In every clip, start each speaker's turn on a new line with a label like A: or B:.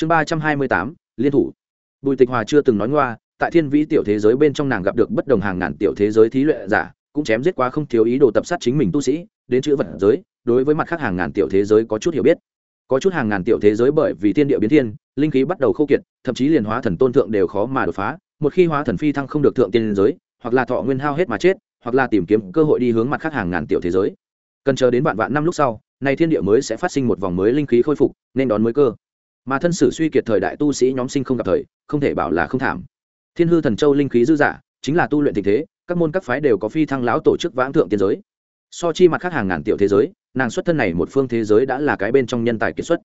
A: chương ba trăm hai mươi tám, liên thủ. Bùi tịch hòa chưa từng nói ngoa, tại thiên vĩ tiểu thế giới bên trong nàng gặp được bất đồng hàng ngàn tiểu thế giới thí luyện giả, cũng chém giết quá không thiếu ý đồ tập sát chính mình tu sĩ, đến chữ vật giới, đối với mặt khác hàng ngàn tiểu thế giới có chút hiểu biết. Có chút hàng ngàn tiểu thế giới bởi vì thiên địa biến thiên, linh khí bắt đầu khô kiệt, thậm chí liền hóa thần tôn thượng đều khó mà đột phá, một khi hóa thần phi thăng không được thượng tiên giới, hoặc là thọ nguyên hao hết mà chết, hoặc là tìm kiếm cơ hội đi hướng mặt khác hàng ngàn tiểu thế giới. Cần chờ đến vạn vạn năm lúc sau, nay thiên địa mới sẽ phát sinh một vòng mới linh khí khôi phục, nên đón mới cơ mà thân sử suy kiệt thời đại tu sĩ nhóm sinh không gặp thời, không thể bảo là không thảm. Thiên hư thần châu linh khí dư giả, chính là tu luyện tình thế, các môn các phái đều có phi thăng lão tổ chức vãng thượng tiên giới. So chi mặt khác hàng ngàn tiểu thế giới, nàng xuất thân này một phương thế giới đã là cái bên trong nhân tài kiệt xuất.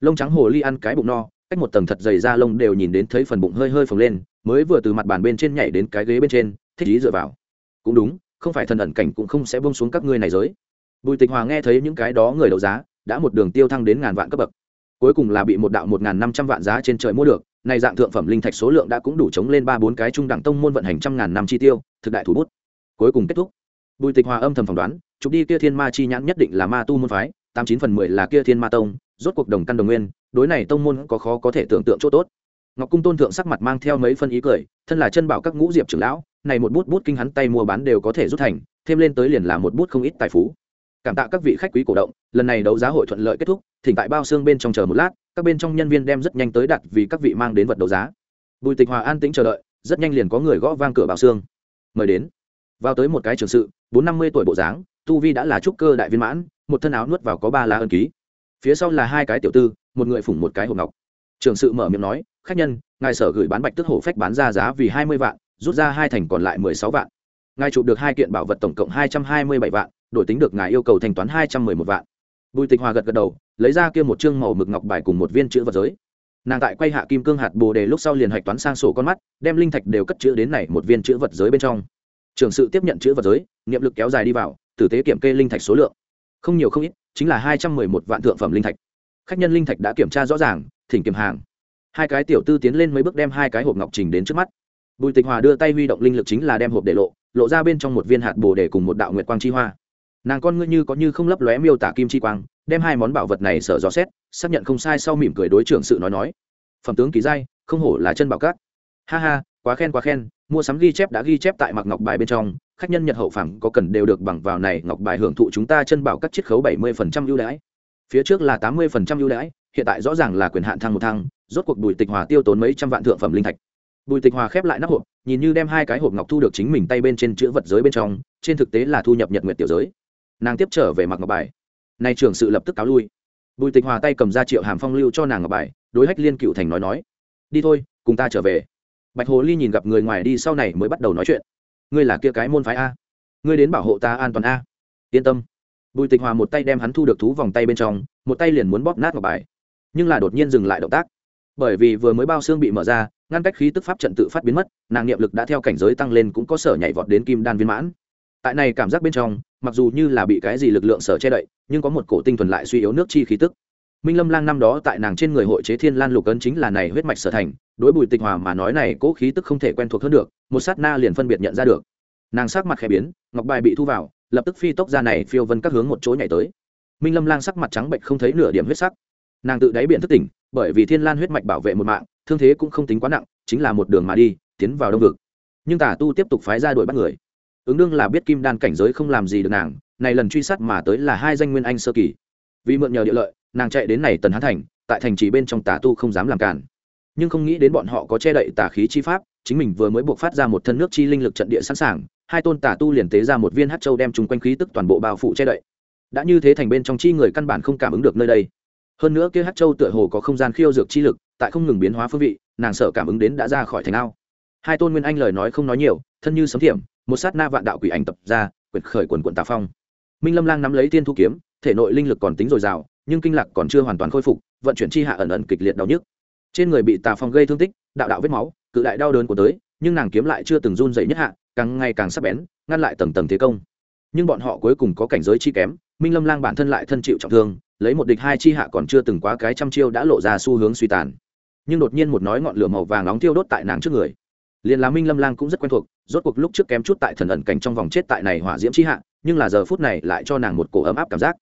A: Lông trắng hồ ly ăn cái bụng no, cách một tầng thật dày da lông đều nhìn đến thấy phần bụng hơi hơi phồng lên, mới vừa từ mặt bàn bên trên nhảy đến cái ghế bên trên, thích ý dựa vào. Cũng đúng, không phải thần ẩn cảnh cũng không sẽ bông xuống các ngươi này giới. Bùi tịch hòa nghe thấy những cái đó người đấu giá, đã một đường tiêu thăng đến ngàn vạn cấp bậc cuối cùng là bị một đạo một ngàn năm trăm vạn giá trên trời mua được, này dạng thượng phẩm linh thạch số lượng đã cũng đủ chống lên ba bốn cái trung đẳng tông môn vận hành trăm ngàn năm chi tiêu, thực đại thủ bút. Cuối cùng kết thúc. Bùi tịch hòa âm thầm phỏng đoán, chụp đi kia thiên ma chi nhãn nhất định là ma tu môn phái, tám chín phần mười là kia thiên ma tông, rốt cuộc đồng căn đồng nguyên, đối này tông môn có khó có thể tưởng tượng chỗ tốt. Ngọc cung tôn thượng sắc mặt mang theo mấy phân ý cười, thân là chân bảo các ngũ diệp trưởng lão, này một bút bút kinh hắn tay mua bán đều có thể rút thành, thêm lên tới liền là một bút không ít tài phú cảm tạ các vị khách quý cổ động, lần này đấu giá hội thuận lợi kết thúc, thỉnh tại bao xương bên trong chờ một lát, các bên trong nhân viên đem rất nhanh tới đặt vì các vị mang đến vật đấu giá. Bùi tịch hòa an tĩnh chờ đợi, rất nhanh liền có người gõ vang cửa bao xương. Mời đến. Vào tới một cái trường sự, bốn năm mươi tuổi bộ dáng, tu vi đã là trúc cơ đại viên mãn, một thân áo nuốt vào có ba lá ân ký. Phía sau là hai cái tiểu tư, một người phủng một cái hộp ngọc. Trường sự mở miệng nói, khách nhân, ngài sở gửi bán bạch tức hổ phách bán ra giá vì hai mươi vạn, rút ra hai thành còn lại mười sáu vạn. Ngài chụp được hai kiện bảo vật tổng cộng hai trăm hai mươi bảy vạn đổi tính được ngài yêu cầu thanh toán hai trăm mười một vạn. Bùi tịch hòa gật gật đầu, lấy ra kia một chương màu mực ngọc bài cùng một viên chữ vật giới. Nàng tại quay hạ kim cương hạt bồ đề lúc sau liền hạch toán sang sổ con mắt, đem linh thạch đều cất chữ đến này một viên chữ vật giới bên trong. Trường sự tiếp nhận chữ vật giới niệm lực kéo dài đi vào, tử tế kiểm kê linh thạch số lượng. Không nhiều không ít, chính là hai trăm mười một vạn thượng phẩm linh thạch. Khách nhân linh thạch đã kiểm tra rõ ràng, thỉnh kiểm hàng. Hai cái tiểu tư tiến lên mấy bước đem hai cái hộp ngọc trình đến trước mắt. Bùi tịch hòa đưa tay huy động linh lực chính là đem hộp để lộ lộ ra bên trong một viên hạt bồ đề cùng một đạo nguyệt quang chi hoa nàng con ngươi như có như không lấp lóe miêu tả kim chi quang, đem hai món bảo vật này sở dò xét, xác nhận không sai sau mỉm cười đối trưởng sự nói nói. Phẩm tướng kỳ giai, không hổ là chân bảo cát. Ha ha, quá khen quá khen, mua sắm ghi chép đã ghi chép tại mặc ngọc bài bên trong, khách nhân nhật hậu phẳng có cần đều được bằng vào này, ngọc bài hưởng thụ chúng ta chân bảo các chiết khấu bảy mươi phần trăm ưu đãi. Phía trước là tám mươi phần trăm ưu đãi, hiện tại rõ ràng là quyền hạn thăng một thăng, rốt cuộc bùi tịch hòa tiêu tốn mấy trăm vạn thượng phẩm linh thạch. Bùi tịch hòa khép lại nắp hộp, nhìn như đem hai cái hộp ngọc thu được chính mình tay bên trên chữ vật giới bên trong, trên thực tế là thu nhập nhật nguyệt tiểu giới nàng tiếp trở về mặc ngọc bài. Nay trưởng sự lập tức cáo lui. Bùi tịch hòa tay cầm ra triệu hàm phong lưu cho nàng ngọc bài, đối hách liên cựu thành nói nói, đi thôi, cùng ta trở về. Bạch hồ ly nhìn gặp người ngoài đi sau này mới bắt đầu nói chuyện. Ngươi là kia cái môn phái a? Ngươi đến bảo hộ ta an toàn a? Yên tâm. Bùi tịch hòa một tay đem hắn thu được thú vòng tay bên trong, một tay liền muốn bóp nát ngọc bài. Nhưng là đột nhiên dừng lại động tác. Bởi vì vừa mới bao xương bị mở ra, ngăn cách khí tức pháp trận tự phát biến mất, nàng niệm lực đã theo cảnh giới tăng lên cũng có sở nhảy vọt đến kim đan viên mãn tại này cảm giác bên trong, mặc dù như là bị cái gì lực lượng sở che đậy, nhưng có một cổ tinh thuần lại suy yếu nước chi khí tức. Minh lâm lang năm đó tại nàng trên người hội chế thiên lan lục ấn chính là này huyết mạch sở thành, đối bùi tịch hòa mà nói này cố khí tức không thể quen thuộc hơn được, một sát na liền phân biệt nhận ra được. Nàng sắc mặt khẽ biến, ngọc bài bị thu vào, lập tức phi tốc ra này phiêu vân các hướng một chỗ nhảy tới. Minh lâm lang sắc mặt trắng bệnh không thấy nửa điểm huyết sắc. Nàng tự đáy biển thức tỉnh, bởi vì thiên lan huyết mạch bảo vệ một mạng, thương thế cũng không tính quá nặng, chính là một đường mà đi, tiến vào đông vực. Nhưng tả tu tiếp tục phái ra đuổi bắt người ứng đương là biết kim đan cảnh giới không làm gì được nàng, này lần truy sát mà tới là hai danh nguyên anh sơ kỳ. Vì mượn nhờ địa lợi, nàng chạy đến này tần hán thành, tại thành trì bên trong tà tu không dám làm cản. Nhưng không nghĩ đến bọn họ có che đậy tà khí chi pháp, chính mình vừa mới buộc phát ra một thân nước chi linh lực trận địa sẵn sàng, hai tôn tà tu liền tế ra một viên hát châu đem chung quanh khí tức toàn bộ bao phủ che đậy. Đã như thế thành bên trong chi người căn bản không cảm ứng được nơi đây. Hơn nữa kia hát châu tựa hồ có không gian khiêu dược chi lực, tại không ngừng biến hóa phương vị, nàng sợ cảm ứng đến đã ra khỏi thành ao. Hai tôn nguyên anh lời nói không nói nhiều, thân như sấm thiểm một sát na vạn đạo quỷ ảnh tập ra, quyệt khởi quần quận tà phong. Minh lâm lang nắm lấy tiên thu kiếm, thể nội linh lực còn tính dồi dào, nhưng kinh lạc còn chưa hoàn toàn khôi phục, vận chuyển chi hạ ẩn ẩn kịch liệt đau nhức. Trên người bị tà phong gây thương tích, đạo đạo vết máu, cự đại đau đớn của tới, nhưng nàng kiếm lại chưa từng run dậy nhất hạ, càng ngày càng sắp bén, ngăn lại tầng tầng thế công. Nhưng bọn họ cuối cùng có cảnh giới chi kém, minh lâm lang bản thân lại thân chịu trọng thương, lấy một địch hai chi hạ còn chưa từng quá cái trăm chiêu đã lộ ra xu hướng suy tàn. Nhưng đột nhiên một nói ngọn lửa màu vàng nóng tiêu đốt tại nàng trước người liền là minh lâm lang cũng rất quen thuộc, rốt cuộc lúc trước kém chút tại thần ẩn cảnh trong vòng chết tại này hỏa diễm chi hạ, nhưng là giờ phút này lại cho nàng một cổ ấm áp cảm giác.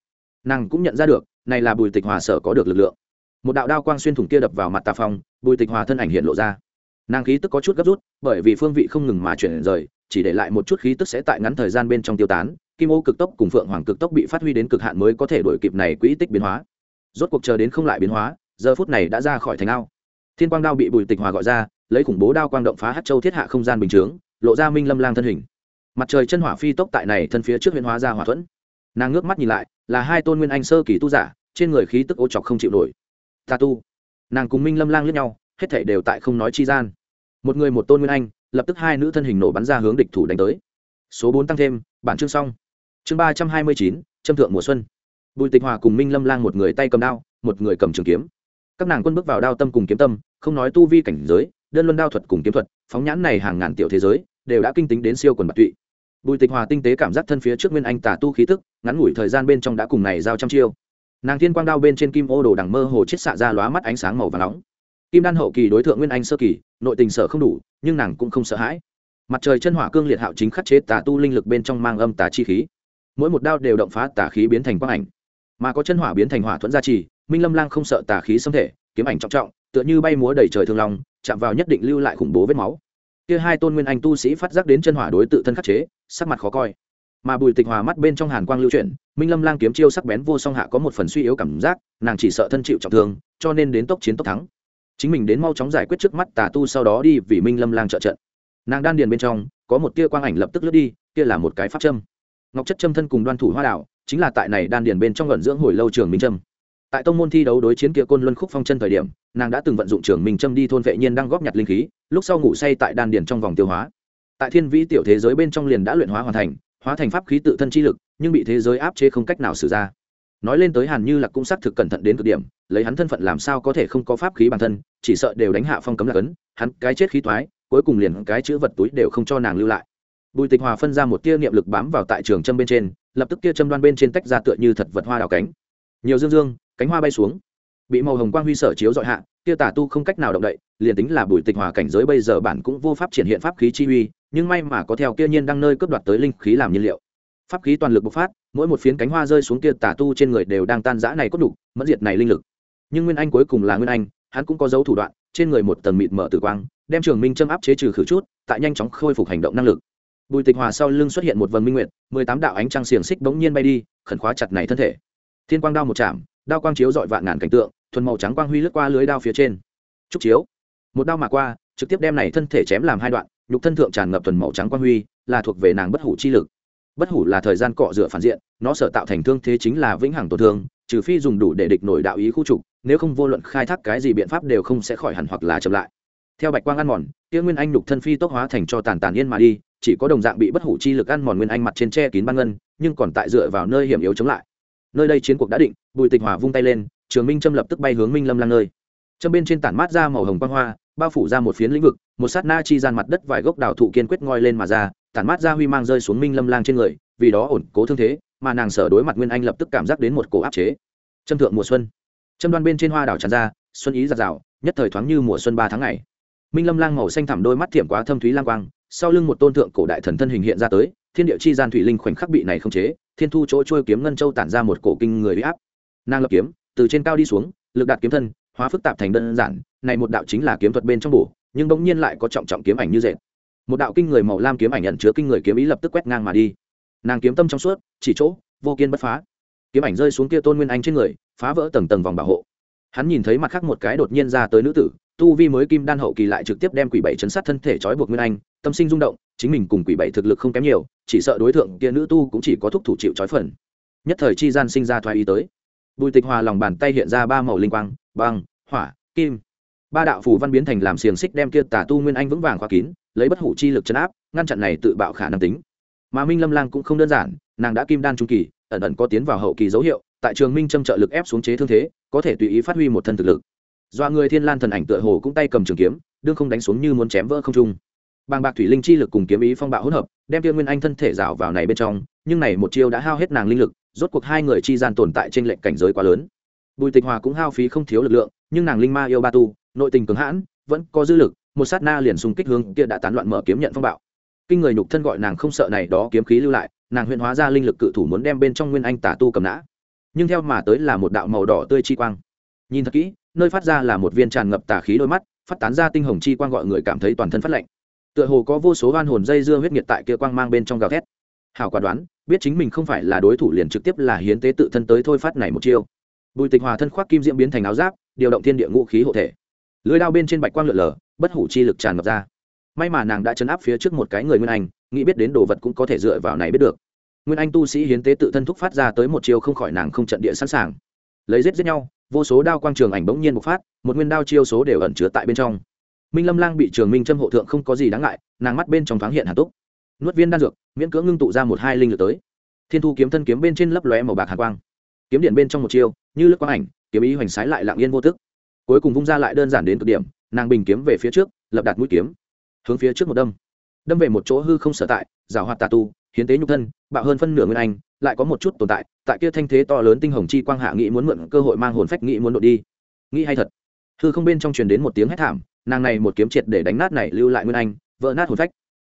A: Nàng cũng nhận ra được, này là bùi tịch hòa sở có được lực lượng. Một đạo đao quang xuyên thủng kia đập vào mặt tà phong, bùi tịch hòa thân ảnh hiện lộ ra. Nàng khí tức có chút gấp rút, bởi vì phương vị không ngừng mà chuyển rời, chỉ để lại một chút khí tức sẽ tại ngắn thời gian bên trong tiêu tán, kim ô cực tốc cùng phượng hoàng cực tốc bị phát huy đến cực hạn mới có thể đổi kịp này quỹ tích biến hóa. Rốt cuộc chờ đến không lại biến hóa, giờ phút này đã ra khỏi thành ao. Thiên quang đao bị bùi tịch hòa gọi ra lấy khủng bố đao quang động phá hát châu thiết hạ không gian bình chướng, lộ ra minh lâm lang thân hình. Mặt trời chân hỏa phi tốc tại này thân phía trước huyện hóa ra hỏa thuẫn. Nàng ngước mắt nhìn lại, là hai tôn nguyên anh sơ kỳ tu giả, trên người khí tức ô chọc không chịu nổi. Ta tu. Nàng cùng minh lâm lang lướt nhau, hết thể đều tại không nói chi gian. Một người một tôn nguyên anh, lập tức hai nữ thân hình nổ bắn ra hướng địch thủ đánh tới. Số bốn tăng thêm, bản chương xong. Chương ba trăm hai mươi chín trâm thượng mùa xuân. Bùi tịch hòa cùng minh lâm lang một người tay cầm đao, một người cầm trường kiếm. Các nàng quân bước vào đao tâm cùng kiếm tâm, không nói tu vi cảnh giới đơn luân đao thuật cùng kiếm thuật, phóng nhãn này hàng ngàn tiểu thế giới, đều đã kinh tính đến siêu quần bạc tụy. Bùi tịch hòa tinh tế cảm giác thân phía trước nguyên anh tả tu khí tức, ngắn ngủi thời gian bên trong đã cùng này giao trăm chiêu. Nàng thiên quang đao bên trên kim ô đồ đằng mơ hồ chết xạ ra lóa mắt ánh sáng màu và nóng. Kim đan hậu kỳ đối tượng nguyên anh sơ kỳ, nội tình sở không đủ, nhưng nàng cũng không sợ hãi. Mặt trời chân hỏa cương liệt hạo chính khắc chế tà tu linh lực bên trong mang âm tà chi khí. Mỗi một đao đều động phá tà khí biến thành quang ảnh. Mà có chân hỏa biến thành hỏa thuẫn gia trì, minh lâm lang không sợ tà khí xâm thể, kiếm ảnh trọng trọng, tựa như bay múa đầy trời thương lòng chạm vào nhất định lưu lại khủng bố vết máu. Kia hai tôn nguyên anh tu sĩ phát giác đến chân hỏa đối tự thân khắc chế, sắc mặt khó coi. Mà bùi tịch hòa mắt bên trong hàn quang lưu chuyển, minh lâm lang kiếm chiêu sắc bén vô song hạ có một phần suy yếu cảm giác, nàng chỉ sợ thân chịu trọng thương, cho nên đến tốc chiến tốc thắng. Chính mình đến mau chóng giải quyết trước mắt tà tu sau đó đi vì minh lâm lang trợ trận. Nàng đan điền bên trong, có một tia quang ảnh lập tức lướt đi, kia là một cái pháp châm. Ngọc chất châm thân cùng đoan thủ hoa đạo chính là tại này đan điền bên trong gần dưỡng hồi lâu trường minh trâm tại tông môn thi đấu đối chiến kia côn luân khúc phong chân thời điểm nàng đã từng vận dụng trường mình châm đi thôn vệ nhiên đang góp nhặt linh khí, lúc sau ngủ say tại đan điền trong vòng tiêu hóa. Tại thiên vĩ tiểu thế giới bên trong liền đã luyện hóa hoàn thành, hóa thành pháp khí tự thân chi lực, nhưng bị thế giới áp chế không cách nào xử ra. Nói lên tới hàn như lạc cũng xác thực cẩn thận đến cực điểm, lấy hắn thân phận làm sao có thể không có pháp khí bản thân, chỉ sợ đều đánh hạ phong cấm lạc ấn, hắn cái chết khí thoái, cuối cùng liền cái chữ vật túi đều không cho nàng lưu lại. Bùi tịch hòa phân ra một tia niệm lực bám vào tại trường châm bên trên, lập tức tia châm đoan bên trên tách ra tựa như thật vật hoa đào cánh. Nhiều dương dương, cánh hoa bay xuống bị màu hồng quang huy sở chiếu dọi hạ tiêu tả tu không cách nào động đậy, liền tính là bùi tịch hòa cảnh giới bây giờ bản cũng vô pháp triển hiện pháp khí chi uy, nhưng may mà có theo kia nhiên đang nơi cướp đoạt tới linh khí làm nhiên liệu. Pháp khí toàn lực bộc phát, mỗi một phiến cánh hoa rơi xuống kia tả tu trên người đều đang tan rã này cốt đủ mẫn diệt này linh lực. Nhưng nguyên anh cuối cùng là nguyên anh, hắn cũng có dấu thủ đoạn, trên người một tầng mịt mở tử quang, đem trường minh châm áp chế trừ khử chút, tại nhanh chóng khôi phục hành động năng lực. Bùi tịch hòa sau lưng xuất hiện một vần minh nguyệt, mười tám đạo ánh trăng xiềng xích bỗng nhiên bay đi, khẩn khóa chặt này thân thể. Thiên quang đao một chạm đao quang chiếu dọi vạn ngàn cảnh tượng, thuần màu trắng quang huy lướt qua lưới đao phía trên. Trúc chiếu, một đao mà qua, trực tiếp đem này thân thể chém làm hai đoạn, nhục thân thượng tràn ngập thuần màu trắng quang huy, là thuộc về nàng bất hủ chi lực. Bất hủ là thời gian cọ rửa phản diện, nó sở tạo thành thương thế chính là vĩnh hằng tổn thương, trừ phi dùng đủ để địch nổi đạo ý khu trục, nếu không vô luận khai thác cái gì biện pháp đều không sẽ khỏi hẳn hoặc là chậm lại. Theo bạch quang ăn mòn tiêu nguyên anh nhục thân phi tốc hóa thành cho tàn tàn yên mà đi, chỉ có đồng dạng bị bất hủ chi lực ăn mòn nguyên anh mặt trên che kín ban ngân, nhưng còn tại dựa vào nơi hiểm yếu chống lại nơi đây chiến cuộc đã định, bùi tịch hòa vung tay lên, trường minh trâm lập tức bay hướng minh lâm lang nơi. Trâm bên trên tản mát ra màu hồng quang hoa, bao phủ ra một phiến lĩnh vực, một sát na chi gian mặt đất vài gốc đào thụ kiên quyết ngoi lên mà ra, tản mát ra huy mang rơi xuống minh lâm lang trên người, vì đó ổn cố thương thế, mà nàng sở đối mặt nguyên anh lập tức cảm giác đến một cổ áp chế. Trâm thượng mùa xuân. Trâm đoan bên trên hoa đảo tràn ra, xuân ý giặt rào, nhất thời thoáng như mùa xuân ba tháng ngày. Minh lâm lang màu xanh thẳm đôi mắt thiểm quá thâm thúy lang quang, sau lưng một tôn tượng cổ đại thần thân hình hiện ra tới thiên địa chi gian thủy linh khoảnh khắc bị này không chế, thiên thu chỗ trôi kiếm ngân châu tản ra một cổ kinh người bị áp. Nàng lập kiếm, từ trên cao đi xuống, lực đạt kiếm thân, hóa phức tạp thành đơn giản, này một đạo chính là kiếm thuật bên trong bổ, nhưng bỗng nhiên lại có trọng trọng kiếm ảnh như dệt một đạo kinh người màu lam kiếm ảnh nhận chứa kinh người kiếm ý lập tức quét ngang mà đi. Nàng kiếm tâm trong suốt, chỉ chỗ, vô kiên bất phá. Kiếm ảnh rơi xuống kia tôn nguyên anh trên người, phá vỡ tầng tầng vòng bảo hộ. Hắn nhìn thấy mặt khác một cái đột nhiên ra tới nữ tử tu vi mới kim đan hậu kỳ lại trực tiếp đem quỷ bảy chấn sát thân thể trói buộc nguyên anh, tâm sinh rung động, chính mình cùng quỷ bảy thực lực không kém nhiều, chỉ sợ đối tượng kia nữ tu cũng chỉ có thúc thủ chịu trói phần. Nhất thời chi gian sinh ra thoái ý tới. Bùi tịch hòa lòng bàn tay hiện ra ba màu linh quang, băng, hỏa, kim. Ba đạo phù văn biến thành làm xiềng xích đem kia tà tu nguyên anh vững vàng khóa kín, lấy bất hủ chi lực chấn áp, ngăn chặn này tự bạo khả năng tính. Mà minh lâm lang cũng không đơn giản, nàng đã kim đan trung kỳ, ẩn ẩn có tiến vào hậu kỳ dấu hiệu, tại trường minh châm trợ lực ép xuống chế thương thế, có thể tùy ý phát huy một thân thực lực. Dọa người thiên lan thần ảnh tựa hồ cũng tay cầm trường kiếm, đương không đánh xuống như muốn chém vỡ không trung. Bàng bạc thủy linh chi lực cùng kiếm ý phong bạo hỗn hợp, đem tiêu nguyên anh thân thể rào vào này bên trong, nhưng này một chiêu đã hao hết nàng linh lực, rốt cuộc hai người chi gian tồn tại trên lệnh cảnh giới quá lớn. Bùi tịch hòa cũng hao phí không thiếu lực lượng, nhưng nàng linh ma yêu ba tu, nội tình cứng hãn, vẫn có dư lực, một sát na liền xung kích hướng kia đã tán loạn mở kiếm nhận phong bạo. Kinh người nhục thân gọi nàng không sợ này đó kiếm khí lưu lại, nàng huyện hóa ra linh lực cự thủ muốn đem bên trong nguyên anh tả tu cầm nã. Nhưng theo mà tới là một đạo màu đỏ tươi chi quang. Nhìn thật kỹ nơi phát ra là một viên tràn ngập tà khí đôi mắt, phát tán ra tinh hồng chi quang gọi người cảm thấy toàn thân phát lạnh. Tựa hồ có vô số oan hồn dây dưa huyết nhiệt tại kia quang mang bên trong gào thét. Hảo quả đoán, biết chính mình không phải là đối thủ liền trực tiếp là hiến tế tự thân tới thôi phát này một chiêu. Bùi tịch hòa thân khoác kim diễm biến thành áo giáp, điều động thiên địa ngũ khí hộ thể. Lưới đao bên trên bạch quang lượn lờ, bất hủ chi lực tràn ngập ra. May mà nàng đã chấn áp phía trước một cái người nguyên anh, nghĩ biết đến đồ vật cũng có thể dựa vào này biết được. Nguyên anh tu sĩ hiến tế tự thân thúc phát ra tới một chiêu không khỏi nàng không trận địa sẵn sàng. Lấy giết giết nhau vô số đao quang trường ảnh bỗng nhiên bộc phát, một nguyên đao chiêu số đều ẩn chứa tại bên trong. Minh lâm lang bị trường minh châm hộ thượng không có gì đáng ngại, nàng mắt bên trong thoáng hiện hàn túc. Nuốt viên đan dược, miễn cưỡng ngưng tụ ra một hai linh lực tới. Thiên thu kiếm thân kiếm bên trên lấp lóe màu bạc hàn quang. Kiếm điện bên trong một chiêu, như lướt quang ảnh, kiếm ý hoành sái lại lặng yên vô tức. Cuối cùng vung ra lại đơn giản đến cực điểm, nàng bình kiếm về phía trước, lập đặt mũi kiếm, hướng phía trước một đâm. Đâm về một chỗ hư không sở tại, giảo hoạt tà tu, hiến tế nhục thân, bạo hơn phân nửa nguyên anh lại có một chút tồn tại tại kia thanh thế to lớn tinh hồng chi quang hạ nghĩ muốn mượn cơ hội mang hồn phách nghĩ muốn đội đi. Nghĩ hay thật. Hư không bên trong truyền đến một tiếng hét thảm, nàng này một kiếm triệt để đánh nát này lưu lại nguyên anh, vỡ nát hồn phách.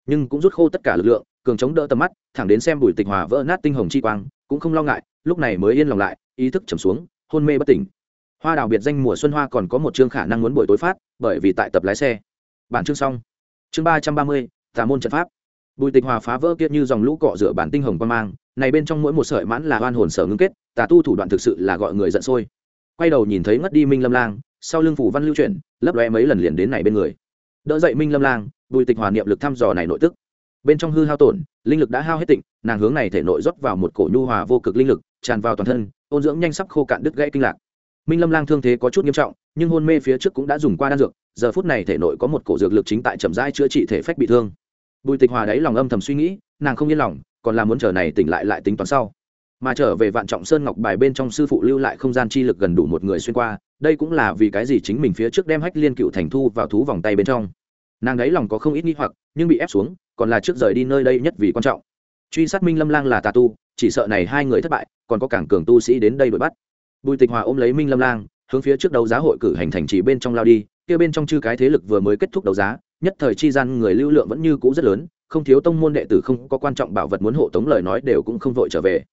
A: Nhưng cũng rút khô tất cả lực lượng, cường chống đỡ tầm mắt, thẳng đến xem bùi tịch hòa vỡ nát tinh hồng chi quang, cũng không lo ngại, lúc này mới yên lòng lại, ý thức trầm xuống, hôn mê bất tỉnh. Hoa đào biệt danh mùa xuân hoa còn có một chương khả năng muốn buổi tối phát, bởi vì tại tập lái xe. Bản chương xong. Chương ba trăm ba mươi, tà môn trận pháp. Bùi tịch hòa phá vỡ kia như dòng lũ cọ rửa bản tinh hồng quan mang này bên trong mỗi một sợi mãn là oan hồn sở ngưng kết, tà tu thủ đoạn thực sự là gọi người giận sôi. Quay đầu nhìn thấy ngất đi minh lâm lang, sau lưng phủ văn lưu chuyển, lấp lóe mấy lần liền đến này bên người. Đỡ dậy minh lâm lang, bùi tịch hòa niệm lực thăm dò này nội tức. Bên trong hư hao tổn, linh lực đã hao hết tịnh, nàng hướng này thể nội rót vào một cổ nhu hòa vô cực linh lực, tràn vào toàn thân, ôn dưỡng nhanh sắp khô cạn đứt gãy kinh lạc. Minh lâm lang thương thế có chút nghiêm trọng, nhưng hôn mê phía trước cũng đã dùng qua đan dược, giờ phút này thể nội có một cổ dược lực chính tại chậm rãi chữa trị thể phách bị thương. Bùi tịch hòa đáy lòng âm thầm suy nghĩ, nàng không yên lòng còn là muốn chờ này tỉnh lại lại tính toán sau. Mà trở về vạn trọng sơn ngọc bài bên trong sư phụ lưu lại không gian chi lực gần đủ một người xuyên qua, đây cũng là vì cái gì chính mình phía trước đem hách liên cựu thành thu vào thú vòng tay bên trong. Nàng ấy lòng có không ít nghi hoặc, nhưng bị ép xuống, còn là trước rời đi nơi đây nhất vì quan trọng. Truy sát minh lâm lang là tà tu, chỉ sợ này hai người thất bại, còn có cảng cường tu sĩ đến đây đuổi bắt. Bùi tịch hòa ôm lấy minh lâm lang, hướng phía trước đấu giá hội cử hành thành trì bên trong lao đi, kia bên trong chư cái thế lực vừa mới kết thúc đấu giá, nhất thời chi gian người lưu lượng vẫn như cũ rất lớn không thiếu tông môn đệ tử không có quan trọng bảo vật muốn hộ tống lời nói đều cũng không vội trở về.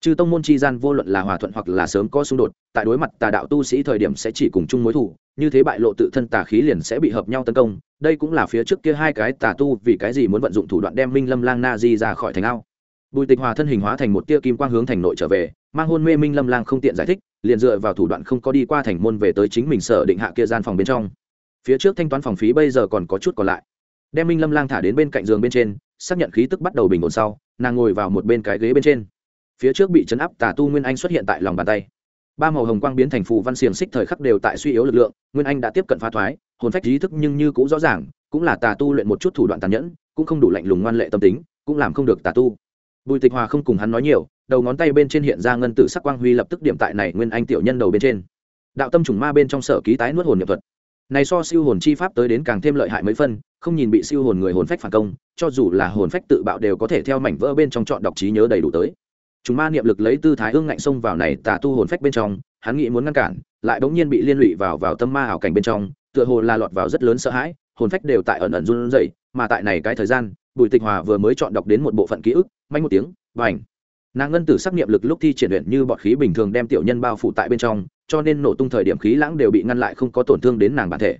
A: Trừ tông môn chi gian vô luận là hòa thuận hoặc là sớm có xung đột, tại đối mặt tà đạo tu sĩ thời điểm sẽ chỉ cùng chung mối thủ như thế bại lộ tự thân tà khí liền sẽ bị hợp nhau tấn công. Đây cũng là phía trước kia hai cái tà tu vì cái gì muốn vận dụng thủ đoạn đem minh lâm lang na di ra khỏi thành ao. Bùi tịch hòa thân hình hóa thành một tia kim quang hướng thành nội trở về, mang hôn mê minh lâm lang không tiện giải thích, liền dựa vào thủ đoạn không có đi qua thành môn về tới chính mình sở định hạ kia gian phòng bên trong. Phía trước thanh toán phòng phí bây giờ còn có chút còn lại đem minh lâm lang thả đến bên cạnh giường bên trên, xác nhận khí tức bắt đầu bình ổn sau, nàng ngồi vào một bên cái ghế bên trên. Phía trước bị chấn áp tà tu nguyên anh xuất hiện tại lòng bàn tay. Ba màu hồng quang biến thành phù văn xiềng xích thời khắc đều tại suy yếu lực lượng, nguyên anh đã tiếp cận phá thoái, hồn phách trí thức nhưng như cũng rõ ràng, cũng là tà tu luyện một chút thủ đoạn tàn nhẫn, cũng không đủ lạnh lùng ngoan lệ tâm tính, cũng làm không được tà tu. Bùi tịch hòa không cùng hắn nói nhiều, đầu ngón tay bên trên hiện ra ngân tử sắc quang huy lập tức điểm tại này nguyên anh tiểu nhân đầu bên trên. Đạo tâm trùng ma bên trong sở ký tái nuốt hồn nhập thuật. Này so siêu hồn chi pháp tới đến càng thêm lợi hại mấy phân không nhìn bị siêu hồn người hồn phách phản công, cho dù là hồn phách tự bạo đều có thể theo mảnh vỡ bên trong chọn đọc trí nhớ đầy đủ tới. Chúng ma niệm lực lấy tư thái ương ngạnh xông vào này tà tu hồn phách bên trong, hắn nghĩ muốn ngăn cản, lại bỗng nhiên bị liên lụy vào vào tâm ma ảo cảnh bên trong, tựa hồ là lọt vào rất lớn sợ hãi, hồn phách đều tại ẩn ẩn run rẩy, mà tại này cái thời gian, bùi tịch hòa vừa mới chọn đọc đến một bộ phận ký ức, manh một tiếng vành nàng ngân tử sắc niệm lực lúc thi triển luyện như bọt khí bình thường đem tiểu nhân bao phủ tại bên trong, cho nên nổ tung thời điểm khí lãng đều bị ngăn lại không có tổn thương đến nàng bản thể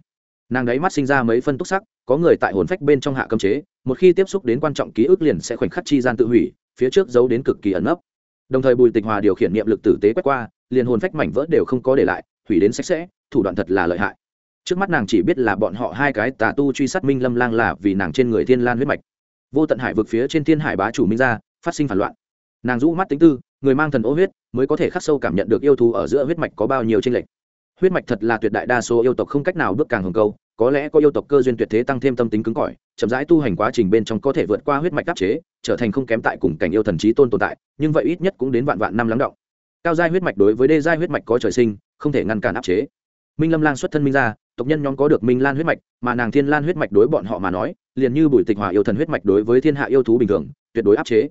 A: nàng đáy mắt sinh ra mấy phân túc sắc, có người tại hồn phách bên trong hạ cấm chế, một khi tiếp xúc đến quan trọng ký ức liền sẽ khoảnh khắc chi gian tự hủy, phía trước giấu đến cực kỳ ẩn nấp. Đồng thời bùi tịch hòa điều khiển niệm lực tử tế quét qua, liền hồn phách mảnh vỡ đều không có để lại, hủy đến sạch sẽ, thủ đoạn thật là lợi hại. Trước mắt nàng chỉ biết là bọn họ hai cái tà tu truy sát minh lâm lang là vì nàng trên người thiên lan huyết mạch. Vô tận hải vực phía trên thiên hải bá chủ minh ra, phát sinh phản loạn. Nàng rũ mắt tính tư, người mang thần ô huyết, mới có thể khắc sâu cảm nhận được yêu thú ở giữa huyết mạch có bao nhiêu tranh lệch huyết mạch thật là tuyệt đại đa số yêu tộc không cách nào bước càng hồng câu, có lẽ có yêu tộc cơ duyên tuyệt thế tăng thêm tâm tính cứng cỏi, chậm rãi tu hành quá trình bên trong có thể vượt qua huyết mạch áp chế, trở thành không kém tại cùng cảnh yêu thần trí tôn tồn tại, nhưng vậy ít nhất cũng đến vạn vạn năm lắng động. Cao giai huyết mạch đối với đê giai huyết mạch có trời sinh, không thể ngăn cản áp chế. Minh lâm Lan xuất thân minh ra tộc nhân nhóm có được minh lan huyết mạch, mà nàng thiên lan huyết mạch đối bọn họ mà nói, liền như bùi tịch hòa yêu thần huyết mạch đối với thiên hạ yêu thú bình thường, tuyệt đối áp chế.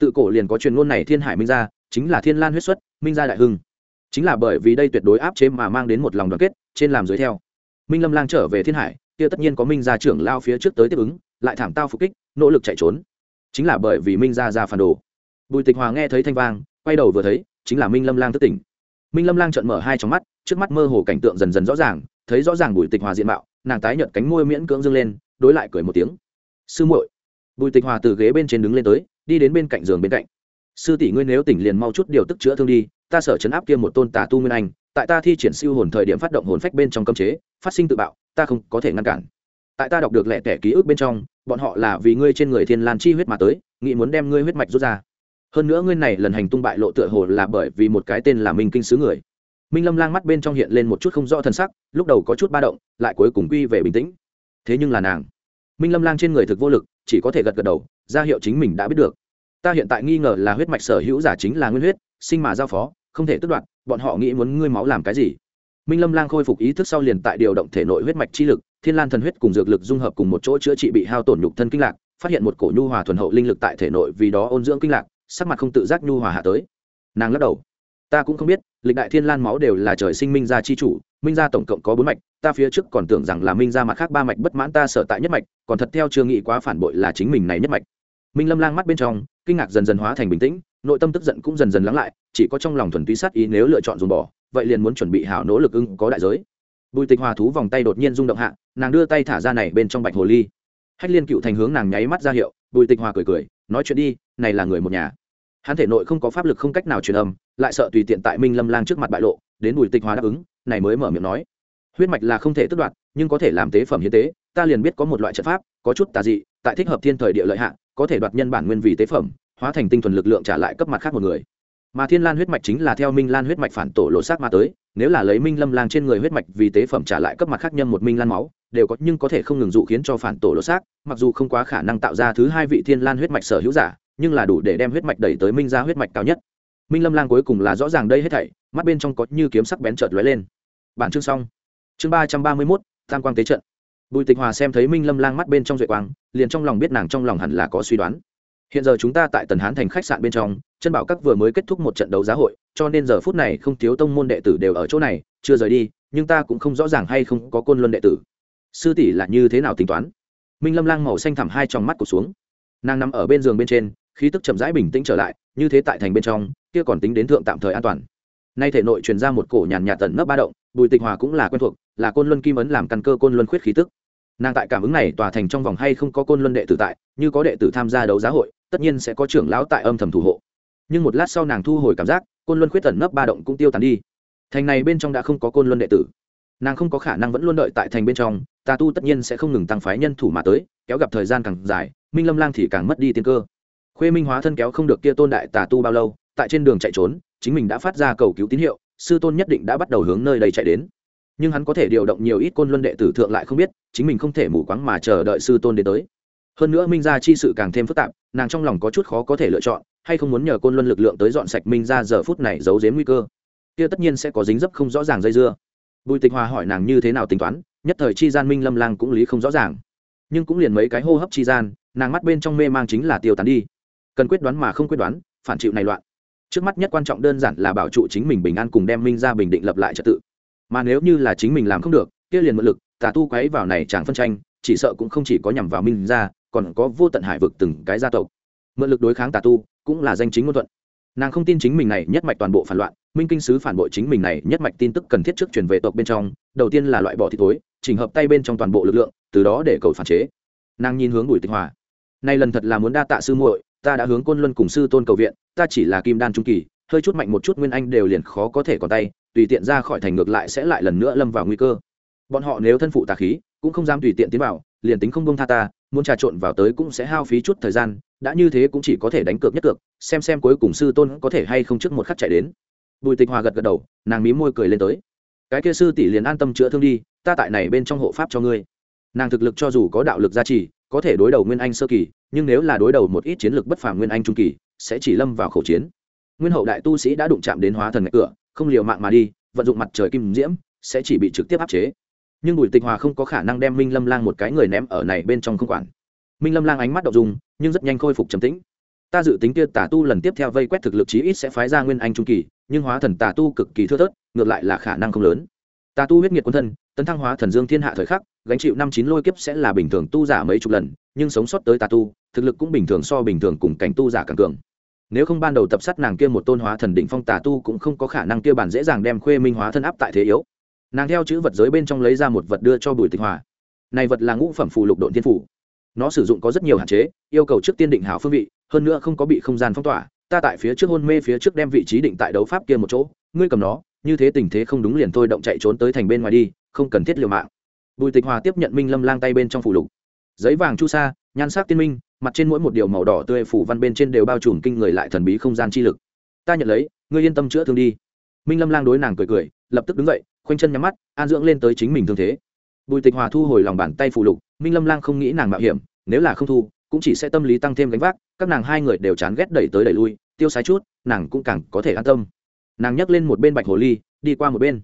A: Tự cổ liền có truyền ngôn này thiên hải minh gia, chính là thiên lan huyết xuất, minh gia đại hưng chính là bởi vì đây tuyệt đối áp chế mà mang đến một lòng đoàn kết, trên làm dưới theo. Minh lâm lang trở về thiên hải, kia tất nhiên có minh gia trưởng lao phía trước tới tiếp ứng, lại thảm tao phục kích, nỗ lực chạy trốn. Chính là bởi vì minh gia ra phản đồ. Bùi tịch hòa nghe thấy thanh vang, quay đầu vừa thấy, chính là minh lâm lang thất tỉnh. Minh lâm lang trợn mở hai trong mắt, trước mắt mơ hồ cảnh tượng dần dần rõ ràng, thấy rõ ràng bùi tịch hòa diện mạo, nàng tái nhợt cánh môi miễn cưỡng dâng lên, đối lại cười một tiếng. Sư muội. Bùi tịch hòa từ ghế bên trên đứng lên tới, đi đến bên cạnh giường bên cạnh. Sư tỷ ngươi nếu tỉnh liền mau chút điều tức chữa thương đi ta sợ chấn áp kia một tôn tà tu nguyên anh, tại ta thi triển siêu hồn thời điểm phát động hồn phách bên trong cấm chế, phát sinh tự bạo, ta không có thể ngăn cản. Tại ta đọc được lẻ tẻ ký ức bên trong, bọn họ là vì ngươi trên người thiên lan chi huyết mà tới, nghĩ muốn đem ngươi huyết mạch rút ra. Hơn nữa ngươi này lần hành tung bại lộ tựa hồ là bởi vì một cái tên là minh kinh sứ người. Minh lâm lang mắt bên trong hiện lên một chút không rõ thân sắc, lúc đầu có chút ba động, lại cuối cùng quy về bình tĩnh. Thế nhưng là nàng, minh lâm lang trên người thực vô lực, chỉ có thể gật gật đầu, ra hiệu chính mình đã biết được. Ta hiện tại nghi ngờ là huyết mạch sở hữu giả chính là nguyên huyết, sinh mà giao phó không thể tước đoạt, bọn họ nghĩ muốn ngươi máu làm cái gì? Minh lâm lang khôi phục ý thức sau liền tại điều động thể nội huyết mạch chi lực, thiên lan thần huyết cùng dược lực dung hợp cùng một chỗ chữa trị bị hao tổn nhục thân kinh lạc, phát hiện một cổ nhu hòa thuần hậu linh lực tại thể nội vì đó ôn dưỡng kinh lạc, sắc mặt không tự giác nhu hòa hạ tới. Nàng lắc đầu. Ta cũng không biết, lịch đại thiên lan máu đều là trời sinh minh gia chi chủ, minh gia tổng cộng có bốn mạch, ta phía trước còn tưởng rằng là minh gia mặt khác ba mạch bất mãn ta sở tại nhất mạch, còn thật theo chưa nghĩ quá phản bội là chính mình này nhất mạch. Minh lâm lang mắt bên trong, kinh ngạc dần dần hóa thành bình tĩnh, nội tâm tức giận cũng dần dần lắng lại chỉ có trong lòng thuần túy sát ý nếu lựa chọn dùng bỏ, vậy liền muốn chuẩn bị hảo nỗ lực ưng có đại giới. Bùi tịch hòa thú vòng tay đột nhiên rung động hạ, nàng đưa tay thả ra này bên trong bạch hồ ly. Hách liên cựu thành hướng nàng nháy mắt ra hiệu, bùi tịch hòa cười cười, nói chuyện đi, này là người một nhà. Hắn thể nội không có pháp lực không cách nào truyền âm, lại sợ tùy tiện tại minh lâm lang trước mặt bại lộ, đến bùi tịch hòa đáp ứng, này mới mở miệng nói. Huyết mạch là không thể tước đoạt, nhưng có thể làm tế phẩm hiến tế, ta liền biết có một loại trận pháp, có chút tà dị, tại thích hợp thiên thời địa lợi hạ, có thể đoạt nhân bản nguyên vì tế phẩm, hóa thành tinh thuần lực lượng trả lại cấp mặt khác một người mà thiên lan huyết mạch chính là theo minh lan huyết mạch phản tổ lộ xác mà tới, nếu là lấy minh lâm lang trên người huyết mạch vì tế phẩm trả lại cấp mặt khác nhân một minh lan máu, đều có, nhưng có thể không ngừng dụ khiến cho phản tổ lộ xác, mặc dù không quá khả năng tạo ra thứ hai vị thiên lan huyết mạch sở hữu giả, nhưng là đủ để đem huyết mạch đẩy tới minh ra huyết mạch cao nhất. Minh lâm lang cuối cùng là rõ ràng đây hết thảy, mắt bên trong có như kiếm sắc bén chợt lóe lên. Bản chương xong. Chương ba trăm ba mươi mốt, tam quang tế trận. Bùi tịch hòa xem thấy minh lâm lang mắt bên trong duệ quang, liền trong lòng biết nàng trong lòng hẳn là có suy đoán hiện giờ chúng ta tại tần hán thành khách sạn bên trong chân bảo các vừa mới kết thúc một trận đấu giá hội, cho nên giờ phút này không thiếu tông môn đệ tử đều ở chỗ này, chưa rời đi, nhưng ta cũng không rõ ràng hay không có côn luân đệ tử. Sư tỷ là như thế nào tính toán? Minh lâm lang màu xanh thẳm hai trong mắt cụt xuống. Nàng nằm ở bên giường bên trên, khí tức chậm rãi bình tĩnh trở lại, như thế tại thành bên trong, kia còn tính đến thượng tạm thời an toàn. Nay thể nội truyền ra một cổ nhàn nhạt tận nấp ba động, bùi tịch hòa cũng là quen thuộc, là côn luân kim ấn làm căn cơ côn luân khuyết khí tức. Nàng tại cảm ứng này tòa thành trong vòng hay không có côn luân đệ tử tại, như có đệ tử tham gia đấu giá hội tất nhiên sẽ có trưởng lão tại âm thầm thủ hộ. Nhưng một lát sau nàng thu hồi cảm giác, côn luân khuyết tẩn nấp ba động cũng tiêu tán đi. Thành này bên trong đã không có côn luân đệ tử. Nàng không có khả năng vẫn luôn đợi tại thành bên trong, tà tu tất nhiên sẽ không ngừng tăng phái nhân thủ mà tới, kéo gặp thời gian càng dài, minh lâm lang thì càng mất đi tiên cơ. Khuê minh hóa thân kéo không được kia tôn đại tà tu bao lâu, tại trên đường chạy trốn, chính mình đã phát ra cầu cứu tín hiệu, sư tôn nhất định đã bắt đầu hướng nơi đây chạy đến. Nhưng hắn có thể điều động nhiều ít côn luân đệ tử thượng lại không biết, chính mình không thể mù quáng mà chờ đợi sư tôn đến tới. Hơn nữa minh gia chi sự càng thêm phức tạp nàng trong lòng có chút khó có thể lựa chọn, hay không muốn nhờ côn luân lực lượng tới dọn sạch minh ra giờ phút này giấu giếm nguy cơ. Kia tất nhiên sẽ có dính dấp không rõ ràng dây dưa. Bùi tịch hòa hỏi nàng như thế nào tính toán, nhất thời chi gian minh lâm lang cũng lý không rõ ràng. Nhưng cũng liền mấy cái hô hấp chi gian, nàng mắt bên trong mê mang chính là tiêu tán đi. Cần quyết đoán mà không quyết đoán, phản chịu này loạn. Trước mắt nhất quan trọng đơn giản là bảo trụ chính mình bình an cùng đem minh ra bình định lập lại trật tự. Mà nếu như là chính mình làm không được, kia liền mượn lực, tà tu quấy vào này chẳng phân tranh, chỉ sợ cũng không chỉ có nhằm vào minh ra còn có vô tận hải vực từng cái gia tộc. Mượn lực đối kháng tà tu cũng là danh chính ngôn thuận. Nàng không tin chính mình này nhất mạch toàn bộ phản loạn, minh kinh sứ phản bội chính mình này nhất mạch tin tức cần thiết trước truyền về tộc bên trong, đầu tiên là loại bỏ thị tối chỉnh hợp tay bên trong toàn bộ lực lượng, từ đó để cầu phản chế. Nàng nhìn hướng bùi tịch hòa. Nay lần thật là muốn đa tạ sư muội, ta đã hướng côn luân cùng sư tôn cầu viện, ta chỉ là kim đan trung kỳ, hơi chút mạnh một chút nguyên anh đều liền khó có thể còn tay, tùy tiện ra khỏi thành ngược lại sẽ lại lần nữa lâm vào nguy cơ. Bọn họ nếu thân phụ tà khí, cũng không dám tùy tiện tiến vào, liền tính không bông tha ta muốn trà trộn vào tới cũng sẽ hao phí chút thời gian, đã như thế cũng chỉ có thể đánh cược nhất cược, xem xem cuối cùng sư tôn có thể hay không trước một khắc chạy đến. Bùi tịch hòa gật gật đầu, nàng mí môi cười lên tới. Cái kia sư tỷ liền an tâm chữa thương đi, ta tại này bên trong hộ pháp cho ngươi. Nàng thực lực cho dù có đạo lực gia trì, có thể đối đầu nguyên anh sơ kỳ, nhưng nếu là đối đầu một ít chiến lược bất phàm nguyên anh trung kỳ, sẽ chỉ lâm vào khẩu chiến. Nguyên hậu đại tu sĩ đã đụng chạm đến hóa thần ngạch cửa, không liều mạng mà đi, vận dụng mặt trời kim diễm, sẽ chỉ bị trực tiếp áp chế nhưng bùi tịch hòa không có khả năng đem minh lâm lang một cái người ném ở này bên trong không quản. minh lâm lang ánh mắt đậu dùng nhưng rất nhanh khôi phục trầm tĩnh. ta dự tính kia tà tu lần tiếp theo vây quét thực lực chí ít sẽ phái ra nguyên anh trung kỳ, nhưng hóa thần tà tu cực kỳ thưa thớt, ngược lại là khả năng không lớn. tà tu huyết nhiệt quân thân, tấn thăng hóa thần dương thiên hạ thời khắc, gánh chịu năm chín lôi kiếp sẽ là bình thường tu giả mấy chục lần, nhưng sống sót tới tà tu, thực lực cũng bình thường so bình thường cùng cảnh tu giả càng cường. nếu không ban đầu tập sát nàng kia một tôn hóa thần đỉnh phong tà tu cũng không có khả năng kia bản dễ dàng đem khuê minh hóa thân áp tại thế yếu nàng theo chữ vật giới bên trong lấy ra một vật đưa cho bùi tịch hòa. Này vật là ngũ phẩm phù lục độn thiên phủ nó sử dụng có rất nhiều hạn chế, yêu cầu trước tiên định hảo phương vị, hơn nữa không có bị không gian phong tỏa. Ta tại phía trước hôn mê phía trước đem vị trí định tại đấu pháp kia một chỗ. Ngươi cầm nó, như thế tình thế không đúng liền thôi động chạy trốn tới thành bên ngoài đi, không cần thiết liều mạng. Bùi tịch hòa tiếp nhận minh lâm lang tay bên trong phủ lục. Giấy vàng chu sa, nhan sắc tiên minh, mặt trên mỗi một điều màu đỏ tươi phủ văn bên trên đều bao trùm kinh người lại thần bí không gian chi lực. Ta nhận lấy, ngươi yên tâm chữa thương đi. Minh lâm lang đối nàng cười cười, lập tức đứng dậy khoanh chân nhắm mắt, an dưỡng lên tới chính mình thương thế. Bùi tịch hòa thu hồi lòng bàn tay phủ lục, minh lâm lang không nghĩ nàng mạo hiểm, nếu là không thu, cũng chỉ sẽ tâm lý tăng thêm gánh vác, các nàng hai người đều chán ghét đẩy tới đẩy lui, tiêu sái chút, nàng cũng càng có thể an tâm. Nàng nhấc lên một bên bạch hồ ly, đi qua một bên.